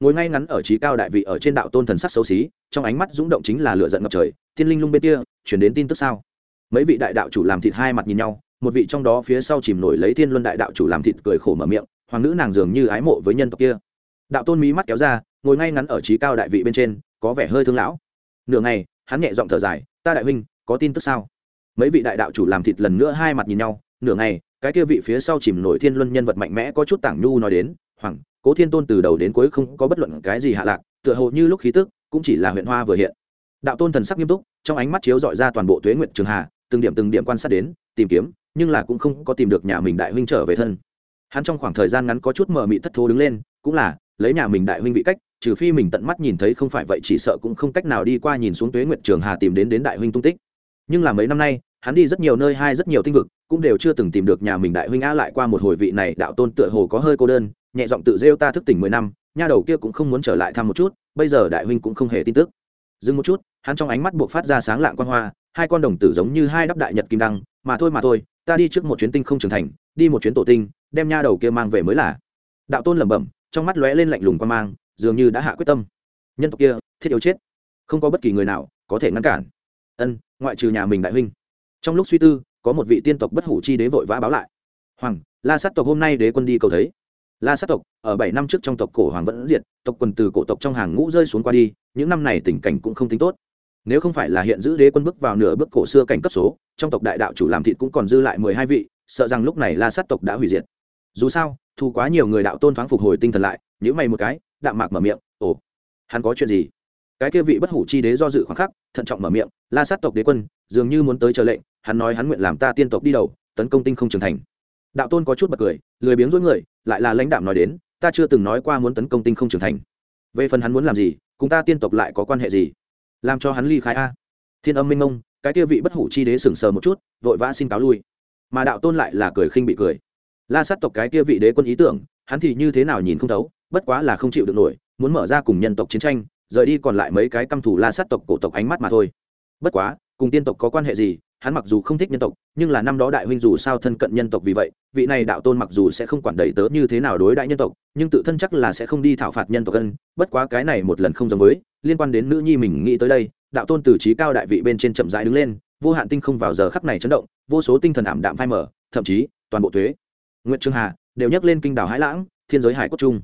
Ngồi ngay ngắn ở trí cao đại vị ở trên đạo tôn thần sắc xấu xí, trong ánh mắt rúng động chính là lửa giận ngập trời thiên linh lung bên kia, chuyển đến tin tức sao? Mấy vị đại đạo chủ làm thịt hai mặt nhìn nhau một vị trong đó phía sau chìm nổi lấy thiên luân đại đạo chủ làm thịt cười khổ mở miệng, hoàng nữ nàng dường như ái mộ với nhân tộc kia. Đạo tôn mí mắt kéo ra, ngồi ngay ngắn ở trí cao đại vị bên trên, có vẻ hơi thương lão. Nửa ngày, hắn nhẹ giọng thở dài, ta đại huynh, có tin tức sao? Mấy vị đại đạo chủ làm thịt lần nữa hai mặt nhìn nhau, nửa ngày, cái kia vị phía sau chìm nổi thiên luân nhân vật mạnh mẽ có chút tảng nhu nói đến, hoàng, cố thiên tôn từ đầu đến cuối không có bất luận cái gì hạ lạc, tựa hồ như lúc khí tức, cũng chỉ là huyện hoa vừa hiện. Đạo tôn thần sắc nghiêm túc, trong ánh mắt chiếu dọi ra toàn bộ tuế nguyện trường hà, từng điểm từng điểm quan sát đến, tìm kiếm nhưng là cũng không có tìm được nhà mình đại huynh trở về thân. Hắn trong khoảng thời gian ngắn có chút mờ mị thất thố đứng lên, cũng là, lấy nhà mình đại huynh vị cách, trừ phi mình tận mắt nhìn thấy không phải vậy chỉ sợ cũng không cách nào đi qua nhìn xuống tuế nguyện trường hà tìm đến đến đại huynh tung tích. Nhưng là mấy năm nay, hắn đi rất nhiều nơi hai rất nhiều tinh vực, cũng đều chưa từng tìm được nhà mình đại huynh a lại qua một hồi vị này đạo tôn tựa hồ có hơi cô đơn, nhẹ giọng tự rêu ta thức tỉnh mười năm, nha đầu kia cũng không muốn trở lại thăm một chút, bây giờ đại huynh cũng không hề tin tức. Dừng một chút, hắn trong ánh mắt buộc phát ra sáng lạng quan hoa, hai con đồng tử giống như hai đắp đại nhật kim đăng, mà thôi mà thôi ta đi trước một chuyến tinh không trưởng thành, đi một chuyến tổ tinh, đem nha đầu kia mang về mới là. Đạo tôn lẩm bẩm, trong mắt lóe lên lạnh lùng qua mang, dường như đã hạ quyết tâm. Nhân tộc kia, thiết yếu chết. Không có bất kỳ người nào có thể ngăn cản. Ân, ngoại trừ nhà mình đại huynh. Trong lúc suy tư, có một vị tiên tộc bất hủ chi đế vội vã báo lại. Hoàng, la sát tộc hôm nay đế quân đi cầu thấy. La sát tộc, ở bảy năm trước trong tộc cổ hoàng vẫn diệt, tộc quần từ cổ tộc trong hàng ngũ rơi xuống qua đi, những năm này tình cảnh cũng không tính tốt nếu không phải là hiện giữ đế quân bước vào nửa bước cổ xưa cảnh cấp số, trong tộc đại đạo chủ làm thịt cũng còn dư lại mười hai vị, sợ rằng lúc này la sát tộc đã hủy diệt. Dù sao, thu quá nhiều người đạo tôn thoáng phục hồi tinh thần lại nhữ mày một cái, đạm mạc mở miệng, ồ, hắn có chuyện gì? Cái kia vị bất hủ chi đế do dự khoảng khắc, thận trọng mở miệng, la sát tộc đế quân, dường như muốn tới chờ lệnh, hắn nói hắn nguyện làm ta tiên tộc đi đầu, tấn công tinh không trưởng thành. Đạo tôn có chút bật cười, lười biếng dối người, lại là lãnh đạm nói đến, ta chưa từng nói qua muốn tấn công tinh không trưởng thành. Về phần hắn muốn làm gì, cùng ta tiên tộc lại có quan hệ gì? Làm cho hắn ly khai a. Thiên âm minh ông cái kia vị bất hủ chi đế sừng sờ một chút, vội vã xin cáo lui. Mà đạo tôn lại là cười khinh bị cười. La sát tộc cái kia vị đế quân ý tưởng, hắn thì như thế nào nhìn không thấu, bất quá là không chịu được nổi, muốn mở ra cùng nhân tộc chiến tranh, rời đi còn lại mấy cái căm thủ la sát tộc cổ tộc ánh mắt mà thôi. Bất quá, cùng tiên tộc có quan hệ gì hắn mặc dù không thích nhân tộc, nhưng là năm đó đại huynh dù sao thân cận nhân tộc vì vậy, vị này đạo tôn mặc dù sẽ không quản đầy tớ như thế nào đối đại nhân tộc, nhưng tự thân chắc là sẽ không đi thảo phạt nhân tộc ân, bất quá cái này một lần không giống với, liên quan đến nữ nhi mình nghĩ tới đây, đạo tôn từ trí cao đại vị bên trên chậm rãi đứng lên, vô hạn tinh không vào giờ khắc này chấn động, vô số tinh thần ảm đạm phai mở thậm chí, toàn bộ thuế. Nguyễn trương hà, đều nhắc lên kinh đảo hải lãng, thiên giới hải cốt trung.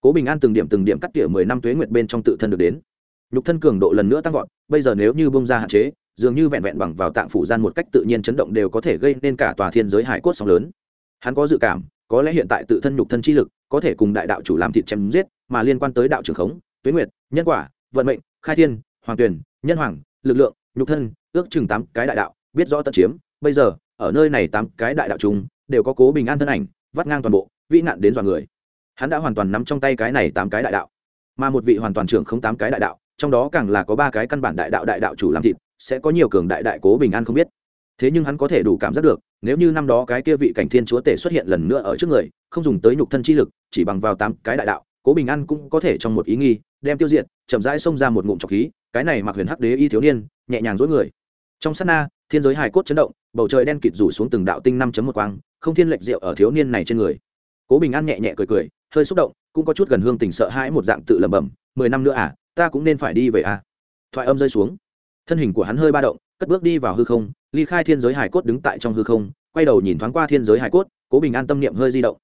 Cố bình an từng điểm từng điểm cắt tỉa mười năm tuế nguyệt bên trong tự thân được đến. Nhục thân cường độ lần nữa tăng vọt, bây giờ nếu như bông ra hạn chế dường như vẹn vẹn bằng vào tạng phủ gian một cách tự nhiên chấn động đều có thể gây nên cả tòa thiên giới hải cốt sóng lớn. Hắn có dự cảm, có lẽ hiện tại tự thân nhục thân chi lực, có thể cùng đại đạo chủ làm thịt chém giết, mà liên quan tới đạo trưởng khống, tuế nguyệt, nhân quả, vận mệnh, khai thiên, hoàng tuyển, nhân hoàng, lực lượng, nhục thân, ước chừng tám cái đại đạo, biết rõ tận chiếm. Bây giờ, ở nơi này tám cái đại đạo chung, đều có cố bình an thân ảnh, vắt ngang toàn bộ, vĩ nạn đến dọa người. Hắn đã hoàn toàn nắm trong tay cái này tám cái đại đạo, mà một vị hoàn toàn trưởng không tám cái đại đạo, trong đó càng là có ba cái căn bản đại đạo đại đạo chủ làm thịt sẽ có nhiều cường đại đại cố bình an không biết. Thế nhưng hắn có thể đủ cảm giác được, nếu như năm đó cái kia vị cảnh thiên chúa tể xuất hiện lần nữa ở trước người, không dùng tới nhục thân chi lực, chỉ bằng vào tám cái đại đạo, cố bình an cũng có thể trong một ý nghi, đem tiêu diệt, chậm rãi xông ra một ngụm trọc khí, cái này mặc huyền hắc đế y thiếu niên, nhẹ nhàng dối người. Trong sát na, thiên giới hài cốt chấn động, bầu trời đen kịt rủ xuống từng đạo tinh năm một quang, không thiên lệch rượu ở thiếu niên này trên người. Cố bình an nhẹ nhẹ cười cười, hơi xúc động, cũng có chút gần hương tình sợ hãi một dạng tự lẩm bẩm, mười năm nữa à ta cũng nên phải đi về à. Thoại âm rơi xuống thân hình của hắn hơi ba động, cất bước đi vào hư không, ly khai thiên giới hải cốt đứng tại trong hư không, quay đầu nhìn thoáng qua thiên giới hải cốt, cố bình an tâm niệm hơi di động.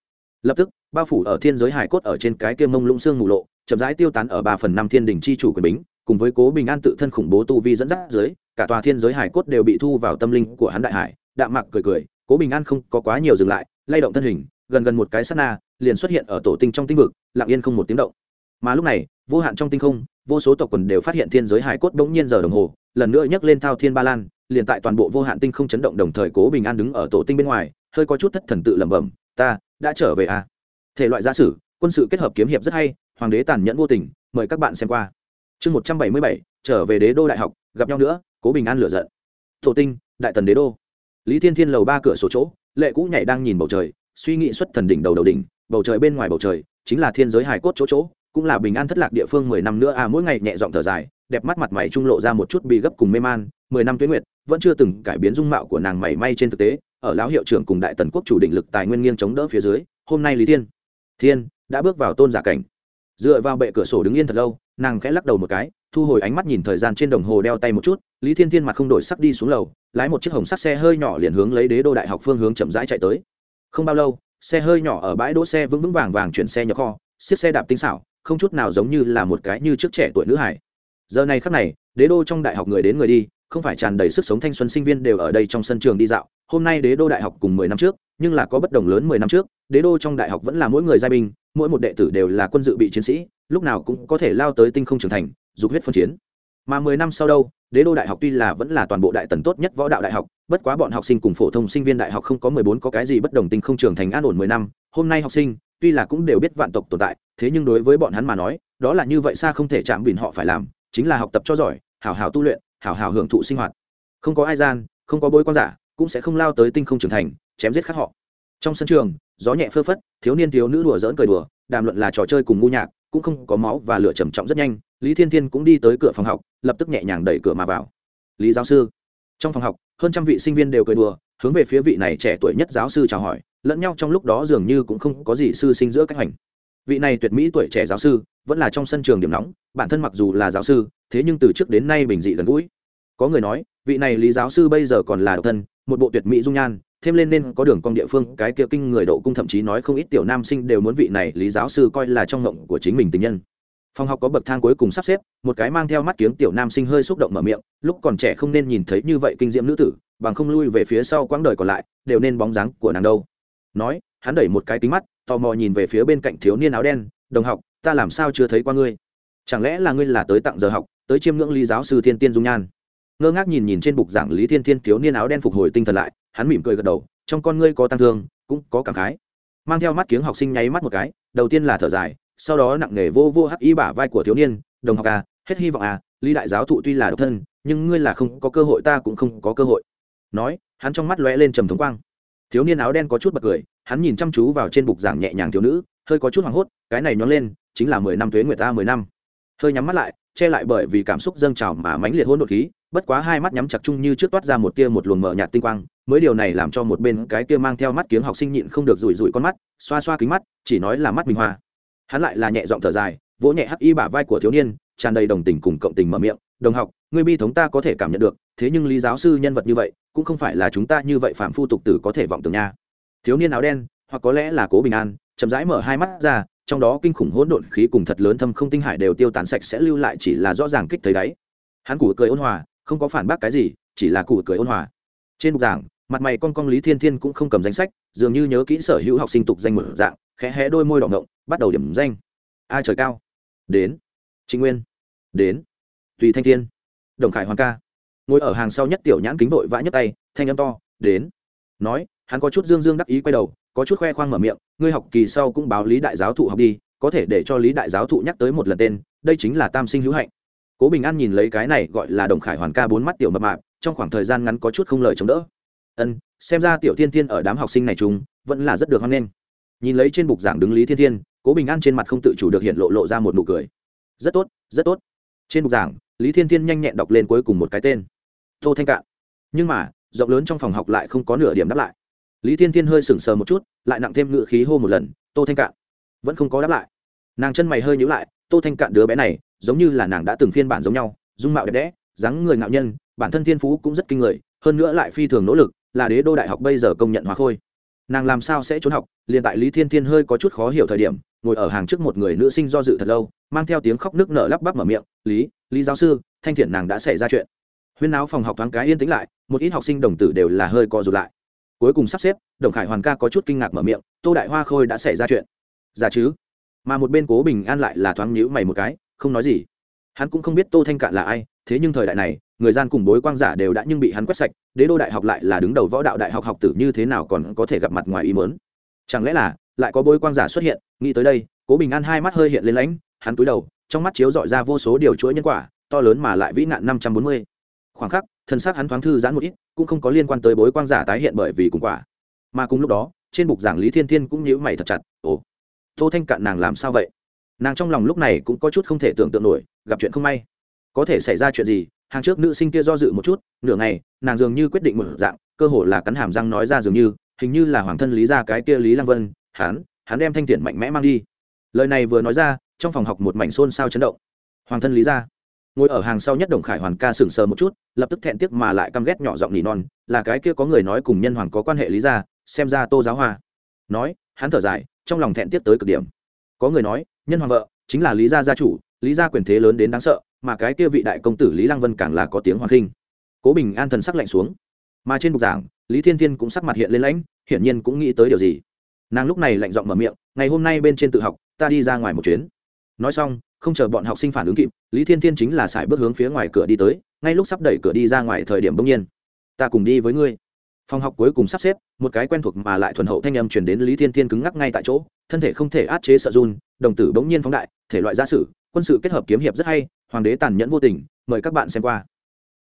Lập tức, bao phủ ở thiên giới hải cốt ở trên cái kia mông lũng xương mù lộ, chậm rãi tiêu tán ở ba phần năm thiên đình chi chủ quyền bính, cùng với cố bình an tự thân khủng bố tu vi dẫn dắt dưới, cả tòa thiên giới hải cốt đều bị thu vào tâm linh của hắn đại hải, đạm mặc cười cười, cố bình an không có quá nhiều dừng lại, lay động thân hình, gần gần một cái sát na, liền xuất hiện ở tổ tinh trong tinh vực, lặng yên không một tiếng động. Mà lúc này, vô hạn trong tinh không, vô số tộc quần đều phát hiện thiên giới hải cốt bỗng nhiên giờ đồng hồ lần nữa nhấc lên thao thiên ba lan, liền tại toàn bộ vô hạn tinh không chấn động đồng thời cố bình an đứng ở tổ tinh bên ngoài, hơi có chút thất thần tự lẩm bẩm, ta đã trở về à? Thể loại giả sử, quân sự kết hợp kiếm hiệp rất hay, hoàng đế tàn nhẫn vô tình, mời các bạn xem qua. Chương một trăm bảy mươi bảy, trở về đế đô đại học, gặp nhau nữa, cố bình an lửa giận. Tổ tinh, đại tần đế đô. Lý thiên thiên lầu ba cửa sổ chỗ, lệ cũ nhảy đang nhìn bầu trời, suy nghĩ xuất thần đỉnh đầu đầu đỉnh, bầu trời bên ngoài bầu trời, chính là thiên giới hải cốt chỗ chỗ cũng là bình an thất lạc địa phương mười năm nữa. À mỗi ngày nhẹ giọng thở dài, đẹp mắt mặt mày trung lộ ra một chút bị gấp cùng mê man. Mười năm tuyến nguyệt, vẫn chưa từng cải biến dung mạo của nàng mảy may trên thực tế. Ở lão hiệu trưởng cùng đại tần quốc chủ định lực tài nguyên nghiêng chống đỡ phía dưới, hôm nay lý thiên thiên đã bước vào tôn giả cảnh. Dựa vào bệ cửa sổ đứng yên thật lâu, nàng khẽ lắc đầu một cái, thu hồi ánh mắt nhìn thời gian trên đồng hồ đeo tay một chút. Lý thiên thiên mặt không đổi sắc đi xuống lầu, lái một chiếc hồng sắt xe hơi nhỏ liền hướng lấy đế đô đại học phương hướng chậm rãi chạy tới. Không bao lâu, xe hơi nhỏ ở bãi đỗ xe vững vững vàng vàng chuyển xe nhỏ kho, xiết xe đạp tinh xảo không chút nào giống như là một cái như trước trẻ tuổi nữ hải. Giờ này khắc này, đế đô trong đại học người đến người đi, không phải tràn đầy sức sống thanh xuân sinh viên đều ở đây trong sân trường đi dạo. Hôm nay đế đô đại học cùng mười năm trước, nhưng là có bất đồng lớn mười năm trước, đế đô trong đại học vẫn là mỗi người giai binh, mỗi một đệ tử đều là quân dự bị chiến sĩ, lúc nào cũng có thể lao tới tinh không trưởng thành, dục huyết phân chiến. Mà mười năm sau đâu, đế đô đại học tuy là vẫn là toàn bộ đại tần tốt nhất võ đạo đại học, bất quá bọn học sinh cùng phổ thông sinh viên đại học không có mười bốn có cái gì bất đồng tinh không trưởng thành an ổn mười năm. Hôm nay học sinh tuy là cũng đều biết vạn tộc tồn tại, thế nhưng đối với bọn hắn mà nói, đó là như vậy xa không thể chạm bình họ phải làm, chính là học tập cho giỏi, hảo hảo tu luyện, hảo hảo hưởng thụ sinh hoạt. Không có ai gian, không có bối quan giả, cũng sẽ không lao tới tinh không trưởng thành, chém giết khác họ. Trong sân trường, gió nhẹ phơ phất, thiếu niên thiếu nữ đùa dỡn cười đùa, đàm luận là trò chơi cùng ngu nhạc, cũng không có máu và lửa trầm trọng rất nhanh, lý thiên thiên cũng đi tới cửa phòng học, lập tức nhẹ nhàng đẩy cửa mà vào. Lý giáo sư. Trong phòng học, hơn trăm vị sinh viên đều cười đùa, hướng về phía vị này trẻ tuổi nhất giáo sư chào hỏi lẫn nhau trong lúc đó dường như cũng không có gì sư sinh giữa cách hành. Vị này tuyệt mỹ tuổi trẻ giáo sư vẫn là trong sân trường điểm nóng, bản thân mặc dù là giáo sư, thế nhưng từ trước đến nay bình dị gần gũi. Có người nói, vị này lý giáo sư bây giờ còn là độc thân, một bộ tuyệt mỹ dung nhan, thêm lên nên có đường cong địa phương, cái kia kinh người độ cung thậm chí nói không ít tiểu nam sinh đều muốn vị này lý giáo sư coi là trong ngộng của chính mình tình nhân. Phòng học có bậc thang cuối cùng sắp xếp, một cái mang theo mắt kiếng tiểu nam sinh hơi xúc động mở miệng, lúc còn trẻ không nên nhìn thấy như vậy kinh diễm nữ tử, bằng không lui về phía sau quãng đời còn lại, đều nên bóng dáng của nàng đâu nói, hắn đẩy một cái tính mắt, tò mò nhìn về phía bên cạnh thiếu niên áo đen, đồng học, ta làm sao chưa thấy qua ngươi? Chẳng lẽ là ngươi là tới tặng giờ học, tới chiêm ngưỡng lý giáo sư thiên tiên dung nhan? Ngơ ngác nhìn nhìn trên bục giảng lý thiên thiên thiếu niên áo đen phục hồi tinh thần lại, hắn mỉm cười gật đầu, trong con ngươi có tăng thương, cũng có cảm khái. Mang theo mắt kiếng học sinh nháy mắt một cái, đầu tiên là thở dài, sau đó nặng nề vô vô hắc y bả vai của thiếu niên, đồng học à hết hy vọng à lý đại giáo thụ tuy là độc thân, nhưng ngươi là không có cơ hội, ta cũng không có cơ hội. Nói, hắn trong mắt lóe lên trầm thống quang thiếu niên áo đen có chút bật cười, hắn nhìn chăm chú vào trên bục giảng nhẹ nhàng thiếu nữ, hơi có chút hoảng hốt, cái này nhón lên, chính là mười năm thuế nguyệt ta mười năm. Hơi nhắm mắt lại, che lại bởi vì cảm xúc dâng trào mà mãnh liệt hôn đột khí, bất quá hai mắt nhắm chặt chung như trước toát ra một tia một luồng mở nhạt tinh quang, mới điều này làm cho một bên cái kia mang theo mắt kiếng học sinh nhịn không được rủi rủi con mắt, xoa xoa kính mắt, chỉ nói là mắt mình hoa hắn lại là nhẹ giọng thở dài, vỗ nhẹ hắc y bả vai của thiếu niên tràn đầy đồng tình cùng cộng tình mở miệng, đồng học, ngươi bi thống ta có thể cảm nhận được, thế nhưng lý giáo sư nhân vật như vậy, cũng không phải là chúng ta như vậy phạm phu tục tử có thể vọng tưởng nha. Thiếu niên áo đen, hoặc có lẽ là cố bình an, chậm rãi mở hai mắt ra, trong đó kinh khủng hỗn độn khí cùng thật lớn thâm không tinh hải đều tiêu tán sạch sẽ lưu lại chỉ là rõ ràng kích thấy đáy. Hắn củ cười ôn hòa, không có phản bác cái gì, chỉ là củ cười ôn hòa. Trên bục giảng, mặt mày con con lý thiên thiên cũng không cầm danh sách, dường như nhớ kỹ sở hữu học sinh tục danh mở dạng, khẽ hé đôi môi đỏ ngộng bắt đầu điểm danh. Ai trời cao. Đến trịnh nguyên. Đến. Tùy thanh thiên. Đồng khải hoàng ca. Ngồi ở hàng sau nhất tiểu nhãn kính vội vã nhất tay, thanh âm to, đến. Nói, hắn có chút dương dương đắc ý quay đầu, có chút khoe khoang mở miệng, ngươi học kỳ sau cũng báo lý đại giáo thụ học đi, có thể để cho lý đại giáo thụ nhắc tới một lần tên, đây chính là tam sinh hữu hạnh. Cố bình an nhìn lấy cái này gọi là đồng khải hoàn ca bốn mắt tiểu mập mạp, trong khoảng thời gian ngắn có chút không lời chống đỡ. Ân, xem ra tiểu thiên thiên ở đám học sinh này chúng vẫn là rất được hoan nghênh. Nhìn lấy trên bục giảng đứng lý thiên thiên, cố bình an trên mặt không tự chủ được hiện lộ lộ ra một nụ cười rất tốt rất tốt. Trên bục giảng, lý thiên thiên nhanh nhẹn đọc lên cuối cùng một cái tên. Tô thanh cạn. Nhưng mà, rộng lớn trong phòng học lại không có nửa điểm đáp lại. Lý thiên thiên hơi sững sờ một chút, lại nặng thêm ngựa khí hô một lần, tô thanh cạn. Vẫn không có đáp lại. Nàng chân mày hơi nhíu lại, tô thanh cạn đứa bé này, giống như là nàng đã từng phiên bản giống nhau, dung mạo đẹp đẽ, dáng người ngạo nhân, bản thân thiên phú cũng rất kinh người, hơn nữa lại phi thường nỗ lực, là đế đô đại học bây giờ công nhận hóa khôi nàng làm sao sẽ trốn học? Liền tại lý thiên thiên hơi có chút khó hiểu thời điểm, ngồi ở hàng trước một người nữ sinh do dự thật lâu, mang theo tiếng khóc nước nở lắp bắp mở miệng, lý lý giáo sư, thanh thiện nàng đã xảy ra chuyện. Huyên áo phòng học thoáng cái yên tĩnh lại, một ít học sinh đồng tử đều là hơi co rụt lại. Cuối cùng sắp xếp, đồng khải hoàn ca có chút kinh ngạc mở miệng, tô đại hoa khôi đã xảy ra chuyện. Giả chứ. Mà một bên cố bình an lại là thoáng nhữ mày một cái, không nói gì. Hắn cũng không biết tô thanh cạn là ai, thế nhưng thời đại này người gian cùng bối quang giả đều đã nhưng bị hắn quét sạch, đế đô đại học lại là đứng đầu võ đạo đại học học tử như thế nào còn có thể gặp mặt ngoài ý mớn chẳng lẽ là, lại có bối quang giả xuất hiện? Nghĩ tới đây, cố bình an hai mắt hơi hiện lên lãnh, hắn cúi đầu, trong mắt chiếu dọi ra vô số điều chuỗi nhân quả, to lớn mà lại vĩ nạn năm trăm bốn mươi. Khoảng khắc, thân xác hắn thoáng thư giãn một ít, cũng không có liên quan tới bối quang giả tái hiện bởi vì cùng quả. Mà cùng lúc đó, trên bục giảng lý thiên thiên cũng nhíu mày thật chặt, ồ, tô thanh cạn nàng làm sao vậy? Nàng trong lòng lúc này cũng có chút không thể tưởng tượng nổi, gặp chuyện không may. Có thể xảy ra chuyện gì hàng trước nữ sinh kia do dự một chút nửa ngày nàng dường như quyết định một dạng cơ hồ là cắn hàm răng nói ra dường như hình như là hoàng thân lý ra cái kia lý lăng vân hắn, hắn đem thanh thiện mạnh mẽ mang đi. Lời này vừa nói ra trong phòng học một mảnh xôn xao chấn động. Hoàng thân lý ra ngồi ở hàng sau nhất đồng khải hoàn ca sững sờ một chút lập tức thẹn tiếc mà lại căm ghét nhỏ giọng nỉ non là cái kia có người nói cùng nhân hoàng có quan hệ lý ra xem ra tô giáo hoa. Nói hắn thở dài trong lòng thẹn tiếc tới cực điểm. Có người nói nhân hoàng vợ chính là lý gia gia chủ lý gia quyền thế lớn đến đáng sợ mà cái kia vị đại công tử lý lăng vân càng là có tiếng hoàng khinh cố bình an thần sắc lạnh xuống. Mà trên bục giảng, lý thiên thiên cũng sắc mặt hiện lên lãnh, hiển nhiên cũng nghĩ tới điều gì. Nàng lúc này lạnh giọng mở miệng, ngày hôm nay bên trên tự học, ta đi ra ngoài một chuyến. Nói xong, không chờ bọn học sinh phản ứng kịp, lý thiên thiên chính là sải bước hướng phía ngoài cửa đi tới, ngay lúc sắp đẩy cửa đi ra ngoài thời điểm bỗng nhiên, ta cùng đi với ngươi. Phòng học cuối cùng sắp xếp, một cái quen thuộc mà lại thuần hậu thanh âm chuyển đến lý thiên thiên cứng ngắc ngay tại chỗ, thân thể không thể át chế sợ run, đồng tử bỗng nhiên phóng đại, thể loại gia sử quân sự kết hợp kiếm hiệp rất hay, hoàng đế tàn nhẫn vô tình, mời các bạn xem qua.